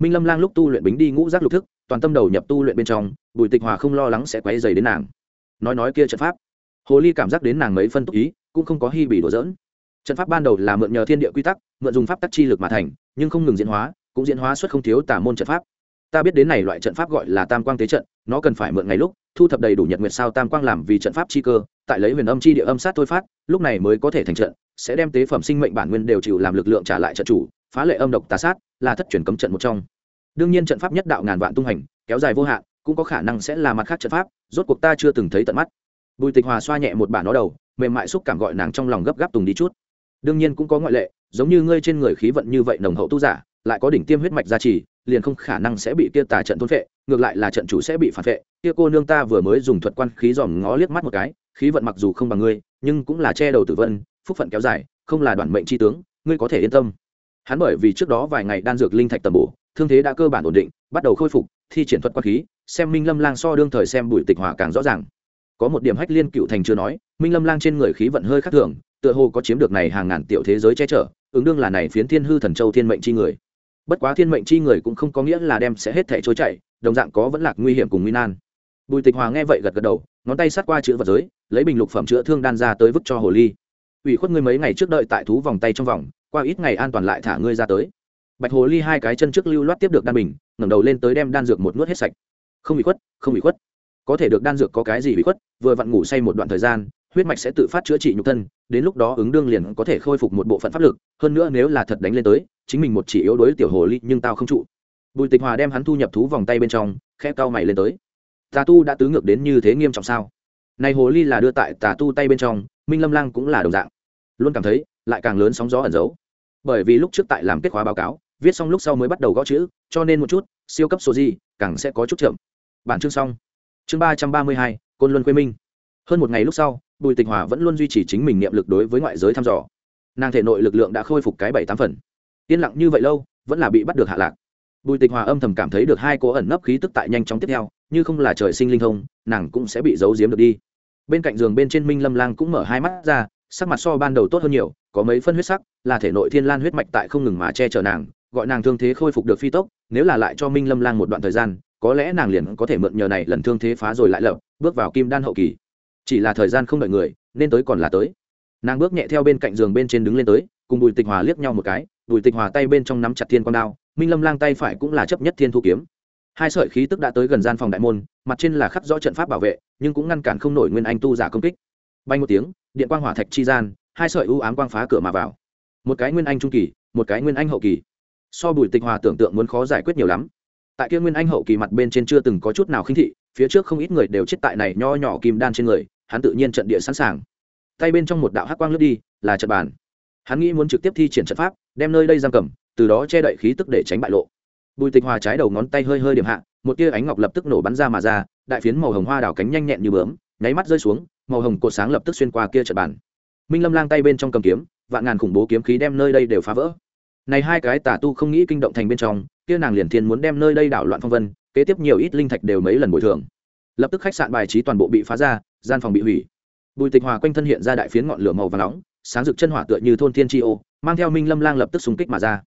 A: Minh lâm lang lúc tu luyện bính đi ngũ giác lục thức, toàn tâm đầu nhập tu luyện bên trong, bùi tịch hòa không lo lắng sẽ quấy dày đến nàng. Nói nói kia trận pháp. Hồ ly cảm giác đến nàng mấy phân túc ý, cũng không có hy bị đổ dỡn trận pháp ban đầu là mượn nhờ thiên địa quy tắc, mượn dùng pháp tắc chi lực mà thành, nhưng không ngừng diễn hóa cũng diễn hóa xuất không thiếu tà môn trận pháp. Ta biết đến này loại trận pháp gọi là tam quang tế trận, nó cần phải mượn ngày lúc, thu thập đầy đủ nhật nguyệt sao tam quang làm vì trận pháp chi cơ, tại lấy huyền âm chi địa âm sát thôi phát, lúc này mới có thể thành trận, sẽ đem tế phẩm sinh mệnh bản nguyên đều chịu làm lực lượng trả lại trận chủ, phá lệ âm độc tà sát, là thất truyền cấm trận một trong. Đương nhiên trận pháp nhất đạo ngàn vạn tung hành, kéo dài vô hạn, cũng có khả năng sẽ là mặt khác trận pháp, rốt cuộc ta chưa từng thấy tận mắt. Bùi tịch hòa xoa nhẹ một bản nó đầu, mềm mại xúc cảm gọi nàng trong lòng gấp gáp tùng đi chút. Đương nhiên cũng có ngoại lệ, giống như ngươi trên người khí vận như vậy nồng hậu tu giả lại có đỉnh tiêm huyết mạch gia trì, liền không khả năng sẽ bị kia tà trận thôn phệ, ngược lại là trận chủ sẽ bị phản phệ. Kia cô nương ta vừa mới dùng thuật quan khí dòm ngó liếc mắt một cái, khí vận mặc dù không bằng ngươi, nhưng cũng là che đầu tử vân, phúc phận kéo dài, không là đoàn mệnh chi tướng, ngươi có thể yên tâm. Hắn bởi vì trước đó vài ngày đan dược linh thạch tầm bổ, thương thế đã cơ bản ổn định, bắt đầu khôi phục, thi triển thuật quan khí, xem minh lâm lang so đương thời xem bùi tịch hòa càng rõ ràng. Có một điểm hách liên cựu thành chưa nói, minh lâm lang trên người khí vận hơi khác thường, tựa hồ có chiếm được này hàng ngàn tiểu thế giới che chở, ứng đương là này phiến thiên hư thần châu thiên mệnh chi người bất quá thiên mệnh chi người cũng không có nghĩa là đem sẽ hết thể trôi chảy, đồng dạng có vẫn lạc nguy hiểm cùng nguy nan. Bùi tịch hòa nghe vậy gật gật đầu, ngón tay sát qua chữ vật giới, lấy bình lục phẩm chữa thương đan ra tới vứt cho hồ ly. Ủy khuất ngươi mấy ngày trước đợi tại thú vòng tay trong vòng, qua ít ngày an toàn lại thả ngươi ra tới. Bạch hồ ly hai cái chân trước lưu loát tiếp được đan bình, ngẩng đầu lên tới đem đan dược một nuốt hết sạch. Không bị khuất, không bị khuất. Có thể được đan dược có cái gì bị khuất, vừa vặn ngủ say một đoạn thời gian, huyết mạch sẽ tự phát chữa trị nhục thân, đến lúc đó ứng đương liền có thể khôi phục một bộ phận pháp lực, hơn nữa nếu là thật đánh lên tới chính mình một chỉ yếu đối tiểu hồ ly nhưng tao không trụ. Bùi tịch hòa đem hắn thu nhập thú vòng tay bên trong khe cao mày lên tới. Tà tu đã tứ ngược đến như thế nghiêm trọng sao? Này hồ ly là đưa tại tà tu tay bên trong, minh lâm lang cũng là đồng dạng. Luôn cảm thấy, lại càng lớn sóng gió ẩn giấu. Bởi vì lúc trước tại làm kết khóa báo cáo, viết xong lúc sau mới bắt đầu gõ chữ, cho nên một chút, siêu cấp số gì, càng sẽ có chút chậm. Bản chương xong. Chương ba trăm ba mươi hai, côn luân quê minh. Hơn một ngày lúc sau, bùi tịch hòa vẫn luôn duy trì chính mình niệm lực đối với ngoại giới thăm dò. Nàng thể nội lực lượng đã khôi phục cái bảy tám phần yên lặng như vậy lâu, vẫn là bị bắt được hạ lạc. Bùi tịch hòa âm thầm cảm thấy được hai cố ẩn nấp khí tức tại nhanh chóng tiếp theo, như không là trời sinh linh thông, nàng cũng sẽ bị giấu giếm được đi. Bên cạnh giường bên trên minh lâm lang cũng mở hai mắt ra, sắc mặt so ban đầu tốt hơn nhiều, có mấy phân huyết sắc, là thể nội thiên lan huyết mạch tại không ngừng mà che chở nàng, gọi nàng thương thế khôi phục được phi tốc, nếu là lại cho minh lâm lang một đoạn thời gian, có lẽ nàng liền có thể mượn nhờ này lần thương thế phá rồi lại lập, bước vào kim đan hậu kỳ. Chỉ là thời gian không đợi người, nên tới còn là tới. Nàng bước nhẹ theo bên cạnh giường bên trên đứng lên tới, cùng bùi tịch hòa liếc nhau một cái bùi tịch hòa tay bên trong nắm chặt thiên quang đao, minh lâm lang tay phải cũng là chấp nhất thiên thu kiếm. Hai sợi khí tức đã tới gần gian phòng đại môn, mặt trên là khắc rõ trận pháp bảo vệ, nhưng cũng ngăn cản không nổi nguyên anh tu giả công kích. Bay một tiếng, điện quang hỏa thạch chi gian, hai sợi ưu ám quang phá cửa mà vào. Một cái nguyên anh trung kỳ, một cái nguyên anh hậu kỳ. So bùi tịch hòa tưởng tượng muốn khó giải quyết nhiều lắm. Tại kia nguyên anh hậu kỳ mặt bên trên chưa từng có chút nào khinh thị, phía trước không ít người đều chết tại này nho nhỏ kim đan trên người, hắn tự nhiên trận địa sẵn sàng. Tay bên trong một đạo hắc quang lướt đi, là trận bàn. Hắn nghĩ muốn trực tiếp thi triển trận pháp đem nơi đây giam cầm, từ đó che đậy khí tức để tránh bại lộ. Bùi tịch hòa trái đầu ngón tay hơi hơi điểm hạ, một tia ánh ngọc lập tức nổ bắn ra mà ra, đại phiến màu hồng hoa đào cánh nhanh nhẹn như bướm, nháy mắt rơi xuống, màu hồng cột sáng lập tức xuyên qua kia trận bàn. Minh lâm lang tay bên trong cầm kiếm, vạn ngàn khủng bố kiếm khí đem nơi đây đều phá vỡ. Này hai cái tà tu không nghĩ kinh động thành bên trong, kia nàng liền thiên muốn đem nơi đây đảo loạn phong vân, kế tiếp nhiều ít linh thạch đều mấy lần bồi thường. Lập tức khách sạn bài trí toàn bộ bị phá ra, gian phòng bị hủy. Bùi tịch hòa quanh thân hiện ra đại phiến ngọn lửa màu và nóng, sáng rực chân hỏa tựa như thôn thiên tri ô mang theo minh lâm lang lập tức xung kích mà ra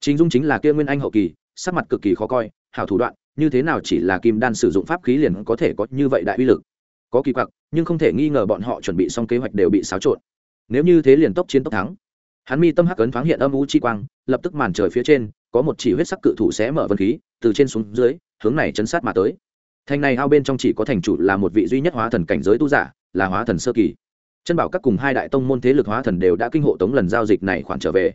A: chính dung chính là kia nguyên anh hậu kỳ sắc mặt cực kỳ khó coi hảo thủ đoạn như thế nào chỉ là kim đan sử dụng pháp khí liền có thể có như vậy đại uy lực có kỳ quặc nhưng không thể nghi ngờ bọn họ chuẩn bị xong kế hoạch đều bị xáo trộn nếu như thế liền tốc chiến tốc thắng hắn mi tâm hắc ấn thoáng hiện âm u chi quang lập tức màn trời phía trên có một chỉ huyết sắc cự thủ xé mở vân khí từ trên xuống dưới hướng này chấn sát mà tới thành này ao bên trong chỉ có thành chủ là một vị duy nhất hóa thần cảnh giới tu giả là hóa thần sơ kỳ chân bảo các cùng hai đại tông môn thế lực hóa thần đều đã kinh hộ tống lần giao dịch này khoản trở về.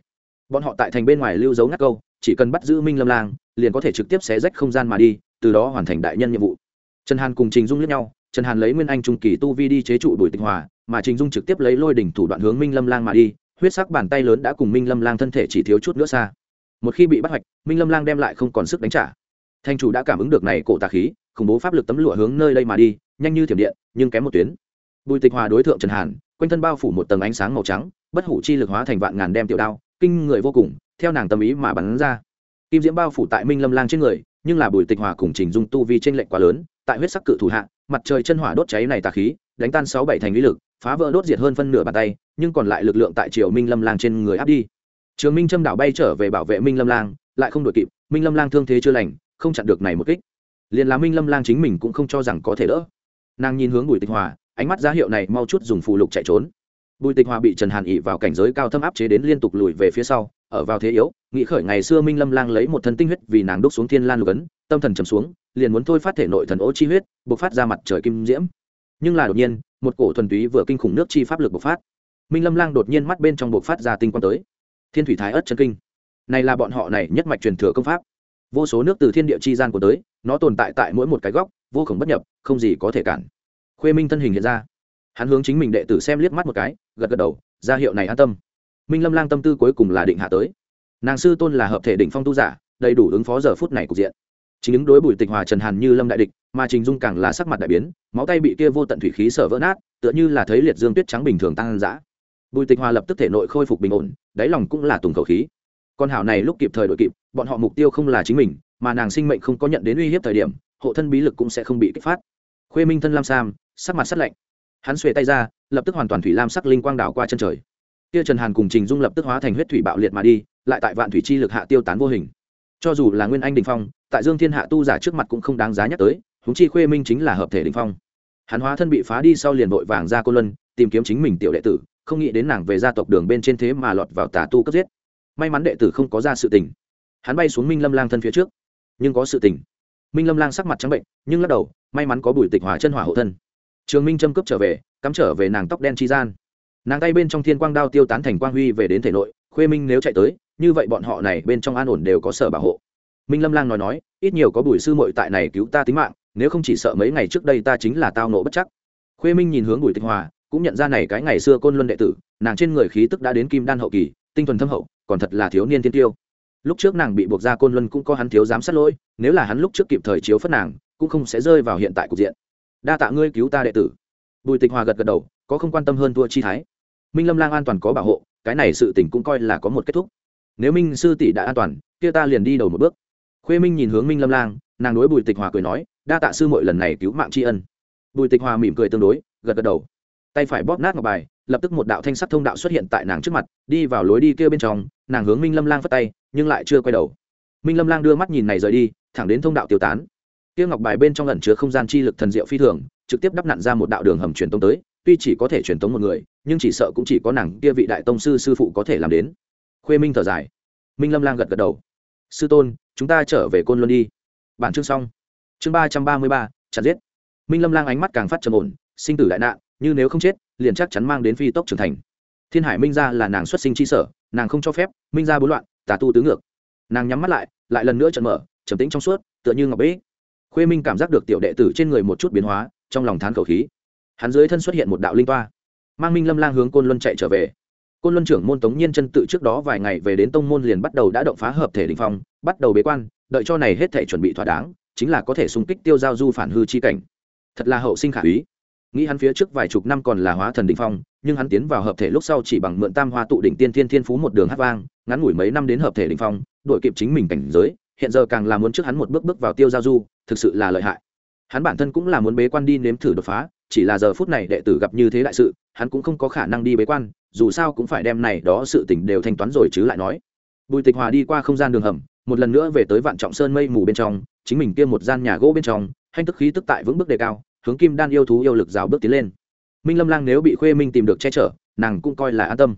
A: Bọn họ tại thành bên ngoài lưu dấu ngắt câu, chỉ cần bắt giữ minh lâm lang, liền có thể trực tiếp xé rách không gian mà đi, từ đó hoàn thành đại nhân nhiệm vụ. Trần hàn cùng trình dung lẫn nhau, trần hàn lấy nguyên anh trung kỳ tu vi đi chế trụ bùi tịch hòa, mà trình dung trực tiếp lấy lôi đỉnh thủ đoạn hướng minh lâm lang mà đi, huyết sắc bàn tay lớn đã cùng minh lâm lang thân thể chỉ thiếu chút nữa xa. Một khi bị bắt hoạch, minh lâm lang đem lại không còn sức đánh trả. Thanh chủ đã cảm ứng được này cổ tà khí, khủng bố pháp lực tấm lụa hướng nơi đây mà đi, nhanh như thiểm điện, nhưng kém một tuyến bùi tịch hòa đối tượng trần hàn, quanh thân bao phủ một tầng ánh sáng màu trắng, bất hủ chi lực hóa thành vạn ngàn đem tiểu đao, kinh người vô cùng, theo nàng tâm ý mà bắn ra. Kim diễm bao phủ tại minh lâm lang trên người, nhưng là bùi tịch hòa cùng trình dung tu vi trên lệnh quá lớn, tại huyết sắc cự thủ hạ, mặt trời chân hỏa đốt cháy này tà khí, đánh tan sáu bảy thành lý lực, phá vỡ đốt diệt hơn phân nửa bàn tay, nhưng còn lại lực lượng tại triều minh lâm lang trên người áp đi. Trường minh châm đảo bay trở về bảo vệ minh lâm lang, lại không đội kịp, minh lâm lang thương thế chưa lành, không chặn được này một kích. Liền là minh lâm lang chính mình cũng không cho rằng có thể đỡ. Nàng nhìn hướng bùi tịch hòa ánh mắt giá hiệu này mau chút dùng phù lục chạy trốn. Bùi tịch hòa bị trần hàn ỉ vào cảnh giới cao thâm áp chế đến liên tục lùi về phía sau, ở vào thế yếu, nghĩ khởi ngày xưa minh lâm lang lấy một thân tinh huyết vì nàng đúc xuống thiên lan lục ấn, tâm thần trầm xuống, liền muốn thôi phát thể nội thần ố chi huyết, bộc phát ra mặt trời kim diễm. Nhưng là đột nhiên, một cổ thuần túy vừa kinh khủng nước chi pháp lực bộc phát. Minh lâm lang đột nhiên mắt bên trong bộc phát ra tinh quang tới. Thiên thủy thái ất chân kinh. Này là bọn họ này nhất mạch truyền thừa công pháp. Vô số nước từ thiên địa chi gian của tới, nó tồn tại tại mỗi một cái góc, vô khổng bất nhập, không gì có thể cản khuê minh thân hình hiện ra. Hắn hướng chính mình đệ tử xem liếc mắt một cái, gật gật đầu, ra hiệu này an tâm. Minh lâm lang tâm tư cuối cùng là định hạ tới. Nàng sư tôn là hợp thể đỉnh phong tu giả, đầy đủ ứng phó giờ phút này cục diện. Chính ứng đối bùi tịch hòa trần hàn như lâm đại địch, mà trình dung càng là sắc mặt đại biến, máu tay bị kia vô tận thủy khí sở vỡ nát, tựa như là thấy liệt dương tuyết trắng bình thường tăng dã bùi tịch hòa lập tức thể nội khôi phục bình ổn, đáy lòng cũng là tùng khẩu khí. Con hảo này lúc kịp thời đội kịp, bọn họ mục tiêu không là chính mình, mà nàng sinh mệnh không có nhận đến uy hiếp thời điểm, hộ thân bí lực cũng sẽ không bị kích phát khuê minh thân lam sam, sắc mặt sắt lạnh. Hắn xuề tay ra, lập tức hoàn toàn thủy lam sắc linh quang đảo qua chân trời. Kia trần hàn cùng trình dung lập tức hóa thành huyết thủy bạo liệt mà đi, lại tại vạn thủy chi lực hạ tiêu tán vô hình. Cho dù là nguyên anh đình phong, tại dương thiên hạ tu giả trước mặt cũng không đáng giá nhắc tới húng chi khuê minh chính là hợp thể đình phong. Hắn hóa thân bị phá đi sau liền vội vàng ra cô luân, tìm kiếm chính mình tiểu đệ tử, không nghĩ đến nàng về gia tộc đường bên trên thế mà lọt vào tà tu cấp giết. May mắn đệ tử không có ra sự tình. Hắn bay xuống minh lâm lang thân phía trước. Nhưng có sự tình minh lâm lang sắc mặt trắng bệnh, nhưng lắc đầu, may mắn có bùi tịch hỏa chân hỏa hộ thân. Trường minh châm cướp trở về, cắm trở về nàng tóc đen chi gian. Nàng tay bên trong thiên quang đao tiêu tán thành quang huy về đến thể nội, khuê minh nếu chạy tới, như vậy bọn họ này bên trong an ổn đều có sở bảo hộ. Minh lâm lang nói nói, ít nhiều có bùi sư mội tại này cứu ta tính mạng, nếu không chỉ sợ mấy ngày trước đây ta chính là tao nộ bất chắc. Khuê minh nhìn hướng bùi tịch hòa, cũng nhận ra này cái ngày xưa côn luân đệ tử, nàng trên người khí tức đã đến kim đan hậu kỳ, tinh thuần thâm hậu, còn thật là thiếu niên tiên tiêu. Lúc trước nàng bị buộc ra côn luân cũng có hắn thiếu dám sát lỗi nếu là hắn lúc trước kịp thời chiếu phất nàng, cũng không sẽ rơi vào hiện tại cục diện. Đa tạ ngươi cứu ta đệ tử. Bùi tịch hòa gật gật đầu, có không quan tâm hơn thua chi thái. Minh lâm lang an toàn có bảo hộ, cái này sự tỉnh cũng coi là có một kết thúc. Nếu minh sư tỷ đã an toàn, kia ta liền đi đầu một bước. Khuê minh nhìn hướng minh lâm lang, nàng đối bùi tịch hòa cười nói, đa tạ sư mội lần này cứu mạng tri ân. Bùi tịch hòa mỉm cười tương đối, gật gật đầu. Tay phải bóp nát ngọc bài, lập tức một đạo thanh sắc thông đạo xuất hiện tại nàng trước mặt, đi vào lối đi kia bên trong, nàng hướng minh lâm lang phất tay, nhưng lại chưa quay đầu. Minh lâm lang đưa mắt nhìn này rời đi thẳng đến thông đạo tiêu tán. Tiêu ngọc bài bên trong ẩn chứa không gian chi lực thần diệu phi thường, trực tiếp đắp nặn ra một đạo đường hầm truyền tống tới, tuy chỉ có thể truyền tống một người, nhưng chỉ sợ cũng chỉ có nàng kia vị đại tông sư sư phụ có thể làm đến. Khuê minh thở dài. Minh lâm lang gật gật đầu. Sư tôn, chúng ta trở về côn luân đi. Bản chương xong. Chương ba trăm ba mươi ba, chặt giết. Minh lâm lang ánh mắt càng phát trầm ổn, sinh tử đại nạn, như nếu không chết, liền chắc chắn mang đến phi tốc trưởng thành. Thiên hải minh ra là nàng xuất sinh chi sở, nàng không cho phép, minh ra bối loạn, tà tu tứ ngược. Nàng nhắm mắt lại lại lần nữa trận mở trầm tĩnh trong suốt, tựa như ngọc bế khuê minh cảm giác được tiểu đệ tử trên người một chút biến hóa, trong lòng thán khẩu khí. Hắn dưới thân xuất hiện một đạo linh toa. Mang minh lâm lang hướng côn luân chạy trở về. Côn luân trưởng môn tống nhiên chân tự trước đó vài ngày về đến tông môn liền bắt đầu đã động phá hợp thể đình phong, bắt đầu bế quan, đợi cho này hết thể chuẩn bị thỏa đáng, chính là có thể xung kích tiêu giao du phản hư chi cảnh. Thật là hậu sinh khả úy. Nghĩ hắn phía trước vài chục năm còn là hóa thần đình phong, nhưng hắn tiến vào hợp thể lúc sau chỉ bằng mượn tam hoa tụ đỉnh tiên thiên thiên phú một đường hát vang, ngắn ngủi mấy năm đến hợp thể đình phong đội kịp chính mình cảnh giới hiện giờ càng là muốn trước hắn một bước bước vào tiêu giao du, thực sự là lợi hại. Hắn bản thân cũng là muốn bế quan đi nếm thử đột phá, chỉ là giờ phút này đệ tử gặp như thế đại sự, hắn cũng không có khả năng đi bế quan, dù sao cũng phải đem này đó sự tỉnh đều thanh toán rồi chứ lại nói. Bùi tịch hòa đi qua không gian đường hầm, một lần nữa về tới vạn trọng sơn mây mù bên trong, chính mình kia một gian nhà gỗ bên trong, hanh tức khí tức tại vững bước đề cao, hướng kim đan yêu thú yêu lực rào bước tiến lên. Minh lâm lang nếu bị khuê minh tìm được che chở, nàng cũng coi là an tâm.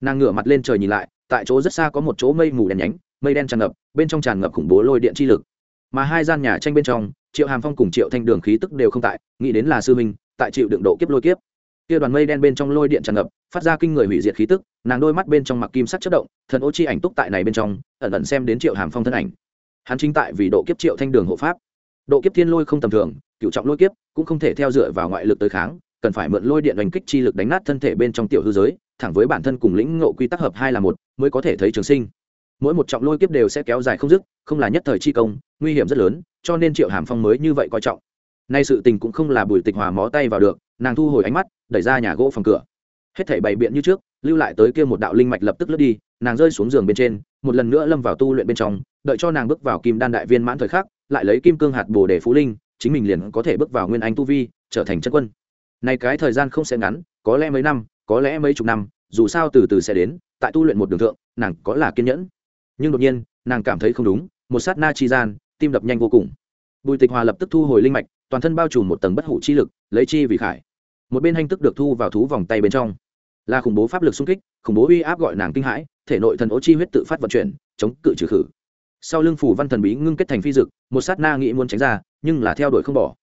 A: Nàng ngửa mặt lên trời nhìn lại, tại chỗ rất xa có một chỗ mây mù đèn nhánh mây đen tràn ngập, bên trong tràn ngập khủng bố lôi điện chi lực. Mà hai gian nhà tranh bên trong, triệu hàm phong cùng triệu thanh đường khí tức đều không tại, nghĩ đến là sư minh tại chịu đựng độ kiếp lôi kiếp. Kia đoàn mây đen bên trong lôi điện tràn ngập, phát ra kinh người hủy diệt khí tức, nàng đôi mắt bên trong mặc kim sắc chất động, thần ô chi ảnh túc tại này bên trong, ẩn ẩn xem đến triệu hàm phong thân ảnh. Hắn chính tại vì độ kiếp triệu thanh đường hộ pháp. Độ kiếp thiên lôi không tầm thường cựu trọng lôi kiếp cũng không thể theo dựa vào ngoại lực tới kháng, cần phải mượn lôi điện đánh kích chi lực đánh nát thân thể bên trong tiểu hư giới, thẳng với bản thân cùng lĩnh ngộ quy tắc hợp hai là một, mới có thể thấy trường sinh mỗi một trọng lôi kiếp đều sẽ kéo dài không dứt, không là nhất thời chi công, nguy hiểm rất lớn, cho nên triệu hàm phong mới như vậy coi trọng. Nay sự tình cũng không là bùi tịch hòa mó tay vào được, nàng thu hồi ánh mắt, đẩy ra nhà gỗ phòng cửa. Hết thảy bày biện như trước, lưu lại tới kia một đạo linh mạch lập tức lướt đi, nàng rơi xuống giường bên trên, một lần nữa lâm vào tu luyện bên trong, đợi cho nàng bước vào kim đan đại viên mãn thời khắc, lại lấy kim cương hạt bồ để phú linh, chính mình liền có thể bước vào nguyên anh tu vi, trở thành chân quân. Này cái thời gian không sẽ ngắn, có lẽ mấy năm, có lẽ mấy chục năm, dù sao từ từ sẽ đến, tại tu luyện một đường thượng, nàng có là kiên nhẫn nhưng đột nhiên, nàng cảm thấy không đúng, một sát na chi gian, tim đập nhanh vô cùng. Bùi tịch hòa lập tức thu hồi linh mạch, toàn thân bao trùm một tầng bất hủ chi lực, lấy chi vì khải. Một bên hành tức được thu vào thú vòng tay bên trong. Là khủng bố pháp lực xung kích, khủng bố uy áp gọi nàng kinh hãi, thể nội thần ố chi huyết tự phát vận chuyển, chống cự trừ khử. Sau lưng phủ văn thần bí ngưng kết thành phi dực, một sát na nghĩ muốn tránh ra, nhưng là theo đuổi không bỏ.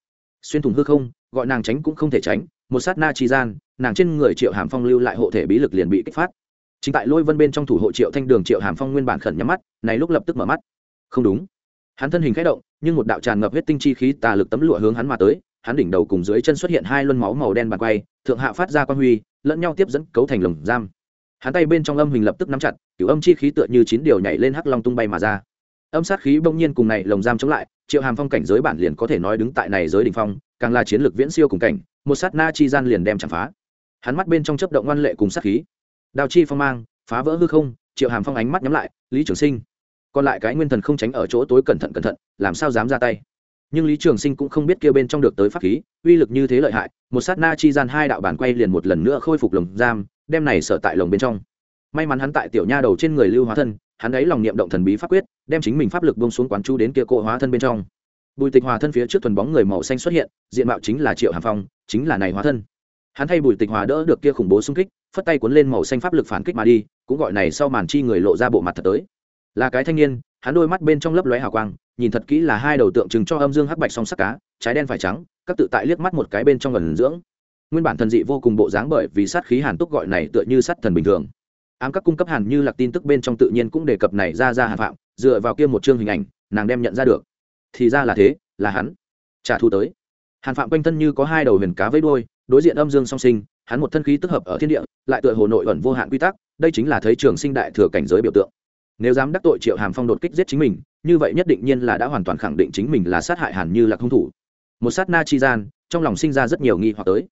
A: Xuyên thủng hư không, gọi nàng tránh cũng không thể tránh, một sát na chi gian, nàng trên người triệu hàm phong lưu lại hộ thể bí lực liền bị kích phát chính tại lôi vân bên trong thủ hộ triệu thanh đường, triệu hàm phong nguyên bản khẩn nhắm mắt, này lúc lập tức mở mắt. Không đúng. Hắn thân hình khẽ động, nhưng một đạo tràn ngập huyết tinh chi khí, tà lực tấm lụa hướng hắn mà tới. Hắn đỉnh đầu cùng dưới chân xuất hiện hai luân máu màu đen bàn quay, thượng hạ phát ra quan huy, lẫn nhau tiếp dẫn cấu thành lồng giam. Hắn tay bên trong âm hình lập tức nắm chặt, cửu âm chi khí tựa như chín điều nhảy lên hắc long tung bay mà ra. Âm sát khí bỗng nhiên cùng này lồng giam chống lại, triệu hàm phong cảnh giới bản liền có thể nói đứng tại này giới đỉnh phong, càng là chiến lược viễn siêu cùng cảnh, một sát na chi gian liền đem chạm phá. Hắn mắt bên trong chấp động ngoan lệ cùng sát khí đào chi phong mang, phá vỡ hư không, triệu hàm phong ánh mắt nhắm lại, lý trường sinh, còn lại cái nguyên thần không tránh ở chỗ tối cẩn thận cẩn thận, làm sao dám ra tay? Nhưng lý trường sinh cũng không biết kêu bên trong được tới pháp khí, uy lực như thế lợi hại, một sát na chi gian hai đạo bản quay liền một lần nữa khôi phục lồng giam, đem này sở tại lồng bên trong. May mắn hắn tại tiểu nha đầu trên người lưu hóa thân, hắn ấy lòng niệm động thần bí pháp quyết, đem chính mình pháp lực bông xuống quán chú đến kia cộ hóa thân bên trong. Bùi tịch hòa thân phía trước thuần bóng người màu xanh xuất hiện, diện mạo chính là triệu hàm phong, chính là này hóa thân hắn thay bùi tịch hòa đỡ được kia khủng bố xung kích, phất tay cuốn lên màu xanh pháp lực phản kích mà đi, cũng gọi này sau màn chi người lộ ra bộ mặt thật tới. Là cái thanh niên, hắn đôi mắt bên trong lấp lóe hào quang, nhìn thật kỹ là hai đầu tượng trưng cho âm dương hắc bạch song sắc cá, trái đen phải trắng, các tự tại liếc mắt một cái bên trong gần dưỡng. Nguyên bản thần dị vô cùng bộ dáng bởi vì sát khí hàn túc gọi này tựa như sát thần bình thường. Ám các cung cấp hàn như lạc tin tức bên trong tự nhiên cũng đề cập này ra ra hàn phạm, dựa vào kia một chương hình ảnh, nàng đem nhận ra được. Thì ra là thế, là hắn. Trả thù tới. Hàn phạm quanh thân như có hai đầu huyền cá với đôi đối diện âm dương song sinh, hắn một thân khí tức hợp ở thiên địa, lại tựa hồ nội ẩn vô hạn quy tắc, đây chính là thấy trường sinh đại thừa cảnh giới biểu tượng. Nếu dám đắc tội triệu hàm phong đột kích giết chính mình, như vậy nhất định nhiên là đã hoàn toàn khẳng định chính mình là sát hại hàn như là hung thủ. Một sát na chi gian, trong lòng sinh ra rất nhiều nghi hoặc tới.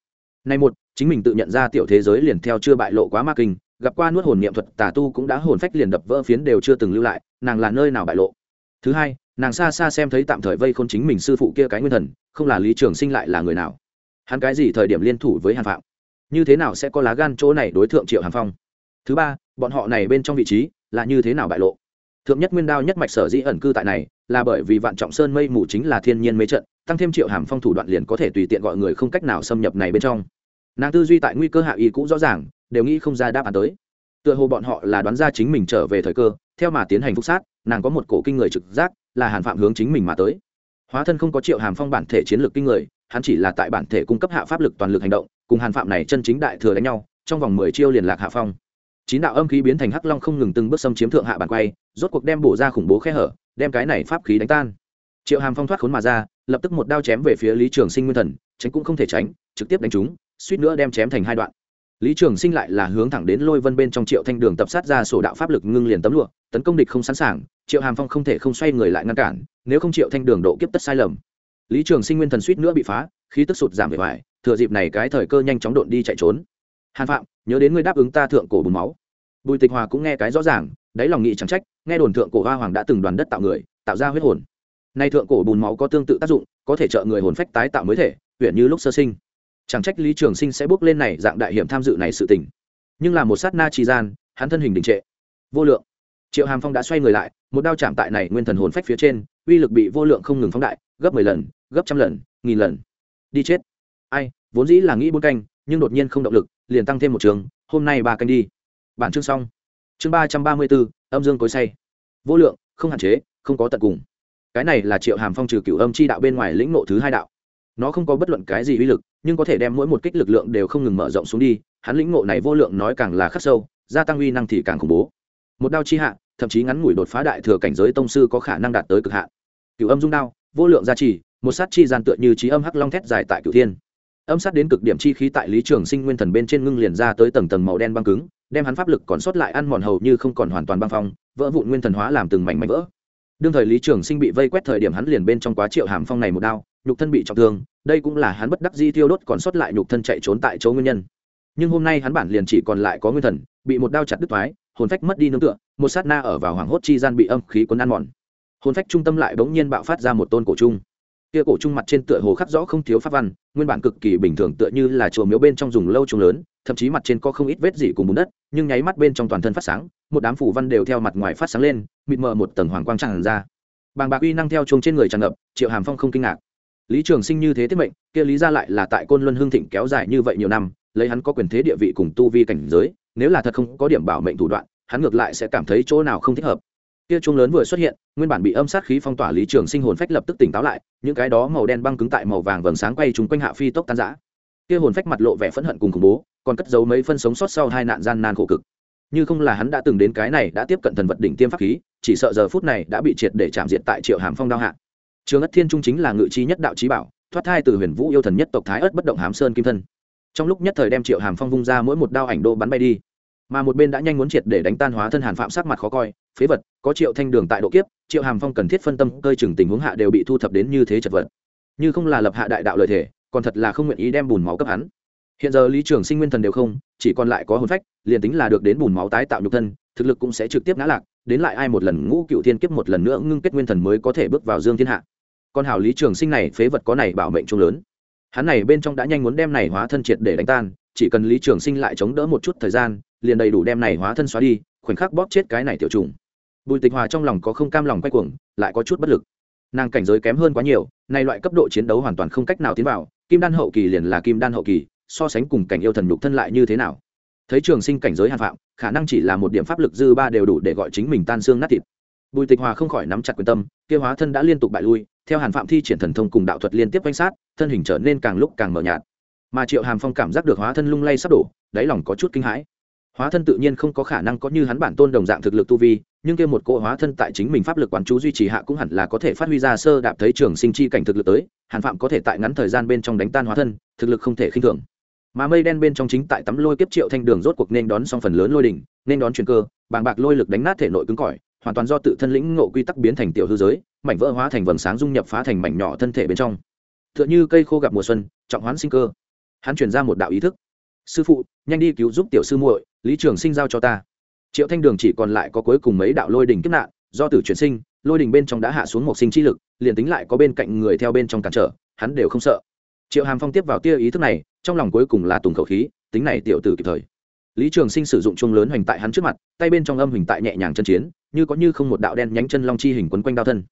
A: Này một, chính mình tự nhận ra tiểu thế giới liền theo chưa bại lộ quá ma kinh, gặp qua nuốt hồn niệm thuật, tà tu cũng đã hồn phách liền đập vỡ phiến đều chưa từng lưu lại, nàng là nơi nào bại lộ? Thứ hai, nàng xa xa xem thấy tạm thời vây khôn chính mình sư phụ kia cái nguyên thần, không là lý trường sinh lại là người nào? Hắn cái gì thời điểm liên thủ với hàn phạm? Như thế nào sẽ có lá gan chỗ này đối tượng triệu hàn phong? Thứ ba, bọn họ này bên trong vị trí là như thế nào bại lộ? Thượng nhất nguyên đao nhất mạch sở dĩ ẩn cư tại này là bởi vì vạn trọng sơn mây mù chính là thiên nhiên mê trận, tăng thêm triệu hàm phong thủ đoạn liền có thể tùy tiện gọi người không cách nào xâm nhập này bên trong. Nàng tư duy tại nguy cơ hạ y cũng rõ ràng, đều nghĩ không ra đáp án tới. Tựa hồ bọn họ là đoán ra chính mình trở về thời cơ, theo mà tiến hành phúc sát, nàng có một cổ kinh người trực giác, là hàn phạm hướng chính mình mà tới. Hóa thân không có triệu hàm phong bản thể chiến lược kinh người hắn chỉ là tại bản thể cung cấp hạ pháp lực toàn lực hành động, cùng hàn phạm này chân chính đại thừa đánh nhau, trong vòng mười chiêu liền lạc hạ phong. Chín đạo âm khí biến thành hắc long không ngừng từng bước xâm chiếm thượng hạ bàn quay, rốt cuộc đem bổ ra khủng bố khe hở, đem cái này pháp khí đánh tan. Triệu hàm phong thoát khốn mà ra, lập tức một đao chém về phía lý trường sinh nguyên thần, tránh cũng không thể tránh, trực tiếp đánh trúng, suýt nữa đem chém thành hai đoạn. Lý trường sinh lại là hướng thẳng đến lôi vân bên trong triệu thanh đường tập sát ra sổ đạo pháp lực ngưng liền tấm lụa, tấn công địch không sẵn sàng, triệu hàm phong không thể không xoay người lại ngăn cản, nếu không triệu thanh đường độ kiếp tất sai lầm lý trường sinh nguyên thần suýt nữa bị phá, khí tức sụt giảm về vải, thừa dịp này cái thời cơ nhanh chóng độn đi chạy trốn. Hàn phạm, nhớ đến ngươi đáp ứng ta thượng cổ bùn máu. Bùi tịch hòa cũng nghe cái rõ ràng, đáy lòng nghị chẳng trách, nghe đồn thượng cổ hoa hoàng đã từng đoàn đất tạo người, tạo ra huyết hồn. Nay thượng cổ bùn máu có tương tự tác dụng, có thể trợ người hồn phách tái tạo mới thể, huyện như lúc sơ sinh. Chẳng trách lý trường sinh sẽ bước lên này dạng đại hiểm tham dự này sự tình. Nhưng là một sát na trì gian, hắn thân hình đình trệ. Vô lượng. Triệu hàm phong đã xoay người lại, một đao chạm tại này nguyên thần hồn phách phía trên, uy lực bị vô lượng không ngừng phóng đại gấp mười lần, gấp trăm lần, nghìn lần. Đi chết. Ai, vốn dĩ là nghĩ bốn canh, nhưng đột nhiên không động lực, liền tăng thêm một trường, hôm nay ba canh đi. Bản chương xong. Chương ba trăm ba mươi bốn âm dương cối say. Vô lượng, không hạn chế, không có tận cùng. Cái này là triệu hàm phong trừ cửu âm chi đạo bên ngoài lĩnh nộ thứ hai đạo. Nó không có bất luận cái gì uy lực, nhưng có thể đem mỗi một kích lực lượng đều không ngừng mở rộng xuống đi, hắn lĩnh ngộ này vô lượng nói càng là khắc sâu, gia tăng uy năng thì càng khủng bố. Một đao chi hạ, thậm chí ngắn ngủi đột phá đại thừa cảnh giới tông sư có khả năng đạt tới cực hạn. Cửu âm dung đao vô lượng gia trì, một sát chi gian tựa như trí âm hắc long thét dài tại cửu thiên. Âm sát đến cực điểm chi khí tại lý trường sinh nguyên thần bên trên ngưng liền ra tới tầng tầng màu đen băng cứng, đem hắn pháp lực còn sót lại ăn mòn hầu như không còn hoàn toàn băng phong, vỡ vụn nguyên thần hóa làm từng mảnh mảnh vỡ. Đương thời lý trường sinh bị vây quét thời điểm hắn liền bên trong quá triệu hàm phong này một đao, nhục thân bị trọng thương, đây cũng là hắn bất đắc di tiêu đốt còn sót lại nhục thân chạy trốn tại chỗ nguyên nhân. Nhưng hôm nay hắn bản liền chỉ còn lại có nguyên thần, bị một đao chặt đứt thoái hồn phách mất đi nương tựa, một sát na ở vào hoàng hốt chi gian bị âm khí cuốn ăn mòn hồn phách trung tâm lại bỗng nhiên bạo phát ra một tôn cổ trung. Kia cổ trung mặt trên tựa hồ khắc rõ không thiếu pháp văn, nguyên bản cực kỳ bình thường tựa như là chùa miếu bên trong dùng lâu trùng lớn, thậm chí mặt trên có không ít vết dỉ cùng bùn đất, nhưng nháy mắt bên trong toàn thân phát sáng, một đám phủ văn đều theo mặt ngoài phát sáng lên, mịt mờ một tầng hoàng quang tràn ra. Bàng bạc uy năng theo chuông trên người tràn ngập, triệu hàm phong không kinh ngạc. Lý trường sinh như thế tiết mệnh, kia lý ra lại là tại côn luân hương thịnh kéo dài như vậy nhiều năm, lấy hắn có quyền thế địa vị cùng tu vi cảnh giới, nếu là thật không có điểm bảo mệnh thủ đoạn, hắn ngược lại sẽ cảm thấy chỗ nào không thích hợp kia chuông lớn vừa xuất hiện, nguyên bản bị âm sát khí phong tỏa lý trường sinh hồn phách lập tức tỉnh táo lại, những cái đó màu đen băng cứng tại màu vàng vầng sáng quay trúng quanh hạ phi tốc tan giã kia hồn phách mặt lộ vẻ phẫn hận cùng khủng bố, còn cất giấu mấy phân sống sót sau hai nạn gian nan khổ cực. Như không là hắn đã từng đến cái này đã tiếp cận thần vật đỉnh tiêm pháp khí, chỉ sợ giờ phút này đã bị triệt để chạm diện tại triệu hàm phong đao hạ. Trường ất thiên trung chính là ngự trí nhất đạo trí bảo, thoát thai từ huyền vũ yêu thần nhất tộc thái ất bất động hám sơn kim thân. Trong lúc nhất thời đem triệu hàm phong vung ra mỗi một đao ảnh đô bắn bay đi mà một bên đã nhanh muốn triệt để đánh tan hóa thân hàn phạm sắc mặt khó coi phế vật có triệu thanh đường tại độ kiếp triệu hàm phong cần thiết phân tâm cơi chừng tình huống hạ đều bị thu thập đến như thế chật vật như không là lập hạ đại đạo lời thể còn thật là không nguyện ý đem bùn máu cấp hắn hiện giờ lý trường sinh nguyên thần đều không chỉ còn lại có hồn phách liền tính là được đến bùn máu tái tạo nhục thân thực lực cũng sẽ trực tiếp ngã lạc đến lại ai một lần ngũ cựu thiên kiếp một lần nữa ngưng kết nguyên thần mới có thể bước vào dương thiên hạ con hảo lý trường sinh này phế vật có này bảo mệnh chung lớn hắn này bên trong đã nhanh muốn đem này hóa thân triệt để đánh tan chỉ cần lý trường sinh lại chống đỡ một chút thời gian, liền đầy đủ đem này hóa thân xóa đi, khoảnh khắc bóp chết cái này tiểu trùng. Bùi tịch hòa trong lòng có không cam lòng quay cuồng, lại có chút bất lực. Nàng cảnh giới kém hơn quá nhiều, nay loại cấp độ chiến đấu hoàn toàn không cách nào tiến vào, kim đan hậu kỳ liền là kim đan hậu kỳ, so sánh cùng cảnh yêu thần nhục thân lại như thế nào? Thấy trường sinh cảnh giới hàn phạm, khả năng chỉ là một điểm pháp lực dư ba đều đủ để gọi chính mình tan xương nát thịt. Bùi tịch hòa không khỏi nắm chặt quyền tâm, kia hóa thân đã liên tục bại lui, theo hàn phạm thi triển thần thông cùng đạo thuật liên tiếp quanh sát, thân hình trở nên càng lúc càng mờ nhạt mà triệu hàm phong cảm giác được hóa thân lung lay sắp đổ, đáy lòng có chút kinh hãi. Hóa thân tự nhiên không có khả năng có như hắn bản tôn đồng dạng thực lực tu vi, nhưng kia một cỗ hóa thân tại chính mình pháp lực quán chú duy trì hạ cũng hẳn là có thể phát huy ra sơ đạp thấy trường sinh chi cảnh thực lực tới, hàn phạm có thể tại ngắn thời gian bên trong đánh tan hóa thân, thực lực không thể khinh thường. Mà mây đen bên trong chính tại tắm lôi kiếp triệu thanh đường rốt cuộc nên đón xong phần lớn lôi đỉnh, nên đón truyền cơ, bàng bạc lôi lực đánh nát thể nội cứng cỏi, hoàn toàn do tự thân lĩnh ngộ quy tắc biến thành tiểu hư giới, mảnh vỡ hóa thành vầng sáng dung nhập phá thành mảnh nhỏ thân thể bên trong. T h ư ợ n h ư cây khô gặp mùa xuân, trọng hoán sinh cơ hắn truyền ra một đạo ý thức. Sư phụ, nhanh đi cứu giúp tiểu sư muội, lý trường sinh giao cho ta. Triệu thanh đường chỉ còn lại có cuối cùng mấy đạo lôi đình kiếp nạn, do tử chuyển sinh, lôi đình bên trong đã hạ xuống một sinh chi lực, liền tính lại có bên cạnh người theo bên trong cản trở, hắn đều không sợ. Triệu hàm phong tiếp vào tia ý thức này, trong lòng cuối cùng là tùng khẩu khí, tính này tiểu tử kịp thời. Lý trường sinh sử dụng chuông lớn hoành tại hắn trước mặt, tay bên trong âm hình tại nhẹ nhàng chân chiến, như có như không một đạo đen nhánh chân long chi hình quấn quanh đao thân.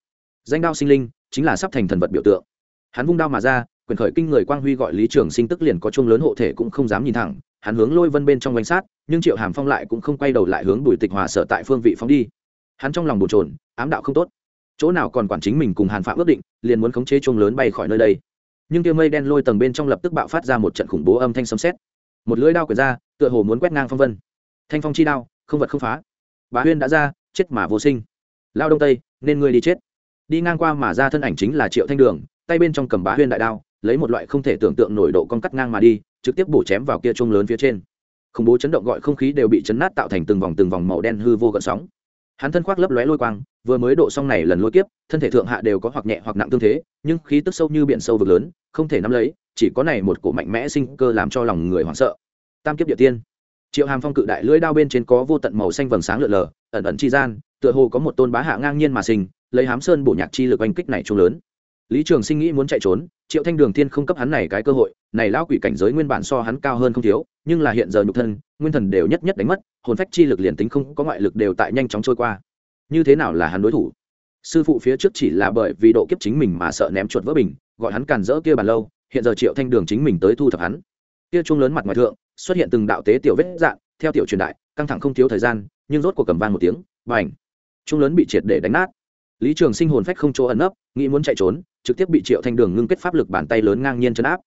A: Danh đao sinh linh, chính là sắp thành thần vật biểu tượng. Hắn vung đao mà ra quyền khởi kinh người quang huy gọi lý trường sinh tức liền có chung lớn hộ thể cũng không dám nhìn thẳng, hắn hướng lôi vân bên trong quanh sát, nhưng triệu hàm phong lại cũng không quay đầu lại hướng bùi tịch hòa sợ tại phương vị phóng đi. Hắn trong lòng bồn trồn ám đạo không tốt. Chỗ nào còn quản chính mình cùng hàn phạm ước định, liền muốn khống chế chung lớn bay khỏi nơi đây. Nhưng kia mây đen lôi tầng bên trong lập tức bạo phát ra một trận khủng bố âm thanh sấm sét. Một lưỡi đao quyển ra, tựa hồ muốn quét ngang phong vân. Thanh phong chi đao, không vật không phá. Bá huyên đã ra, chết mà vô sinh. Lao đông tây, nên ngươi đi chết. Đi ngang qua mà ra thân ảnh chính là triệu thanh đường, tay bên trong cầm bá huyên đại đao lấy một loại không thể tưởng tượng nổi độ con cắt ngang mà đi, trực tiếp bổ chém vào kia chuông lớn phía trên. Khủng bố chấn động gọi không khí đều bị chấn nát tạo thành từng vòng từng vòng màu đen hư vô gợn sóng. Hắn thân khoác lấp lóe lôi quang, vừa mới độ xong này lần lôi kiếp, thân thể thượng hạ đều có hoặc nhẹ hoặc nặng tương thế, nhưng khí tức sâu như biển sâu vực lớn, không thể nắm lấy, chỉ có này một cổ mạnh mẽ sinh cơ làm cho lòng người hoảng sợ. Tam kiếp địa tiên. Triệu hàm phong cự đại lưỡi đao bên trên có vô tận màu xanh vầng sáng lượn lờ, ẩn ẩn chi gian, tựa hồ có một tôn bá hạ ngang nhiên mà sinh, lấy hám sơn bổ nhạc chi lực oanh kích này trung lớn lý trường sinh nghĩ muốn chạy trốn, triệu thanh đường tiên không cấp hắn này cái cơ hội, này lão quỷ cảnh giới nguyên bản so hắn cao hơn không thiếu, nhưng là hiện giờ nhục thân, nguyên thần đều nhất nhất đánh mất, hồn phách chi lực liền tính không có ngoại lực đều tại nhanh chóng trôi qua. Như thế nào là hắn đối thủ? Sư phụ phía trước chỉ là bởi vì độ kiếp chính mình mà sợ ném chuột vỡ bình, gọi hắn càn rỡ kia bàn lâu, hiện giờ triệu thanh đường chính mình tới thu thập hắn. Kia chuông lớn mặt ngoài thượng, xuất hiện từng đạo tế tiểu vết dạng, theo tiểu truyền đại, căng thẳng không thiếu thời gian, nhưng rốt cuộc cầm vang một tiếng và ảnh chuông lớn bị triệt để đánh nát lý trường sinh hồn phách không chỗ ẩn nấp, nghĩ muốn chạy trốn, trực tiếp bị triệu thanh đường ngưng kết pháp lực bàn tay lớn ngang nhiên chấn áp.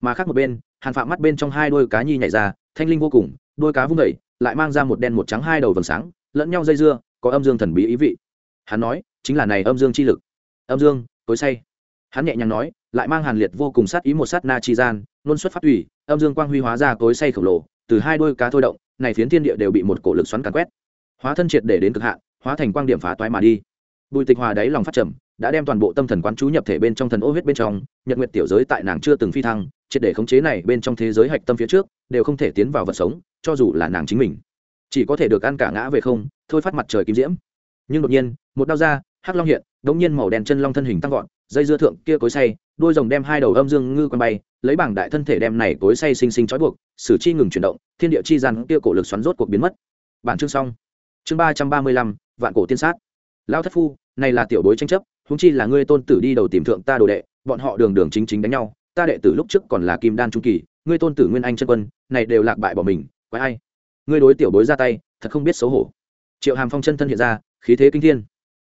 A: Mà khác một bên, hàn phạm mắt bên trong hai đôi cá nhi nhảy ra, thanh linh vô cùng, đôi cá vung vẩy lại mang ra một đen một trắng hai đầu vầng sáng, lẫn nhau dây dưa, có âm dương thần bí ý vị. Hắn nói, chính là này âm dương chi lực. Âm dương, tối say. Hắn nhẹ nhàng nói, lại mang hàn liệt vô cùng sát ý một sát na chi gian luôn xuất phát thủy âm dương quang huy hóa ra tối say khổng lồ, từ hai đôi cá thôi động, này phiến thiên địa đều bị một cổ lực xoắn càn quét. Hóa thân triệt để đến cực hạn, hóa thành quang điểm phá toái mà đi bùi tịch hòa đáy lòng phát trầm, đã đem toàn bộ tâm thần quán chú nhập thể bên trong thần ô huyết bên trong, nhật nguyệt tiểu giới tại nàng chưa từng phi thăng, triệt để khống chế này bên trong thế giới hạch tâm phía trước, đều không thể tiến vào vật sống, cho dù là nàng chính mình. Chỉ có thể được ăn cả ngã về không, thôi phát mặt trời kim diễm. Nhưng đột nhiên, một đao ra, hắc long hiện, đống nhiên màu đen chân long thân hình tăng vọt, dây dưa thượng kia cối say đôi rồng đem hai đầu âm dương ngư quanh bay, lấy bảng đại thân thể đem này cối say sinh sinh trói buộc, sử chi ngừng chuyển động, thiên địa chi gian kia cổ lực xoắn rốt cuộc biến mất. Bản chương xong. Chương ba trăm ba mươi lăm, vạn cổ tiên sát lao thất phu, này là tiểu bối tranh chấp húng chi là ngươi tôn tử đi đầu tìm thượng ta đồ đệ, bọn họ đường đường chính chính đánh nhau, ta đệ tử lúc trước còn là kim đan trung kỳ, ngươi tôn tử nguyên anh chân quân, này đều lạc bại bỏ mình, quái ai? Ngươi đối tiểu bối ra tay, thật không biết xấu hổ. Triệu hàm phong chân thân hiện ra, khí thế kinh thiên.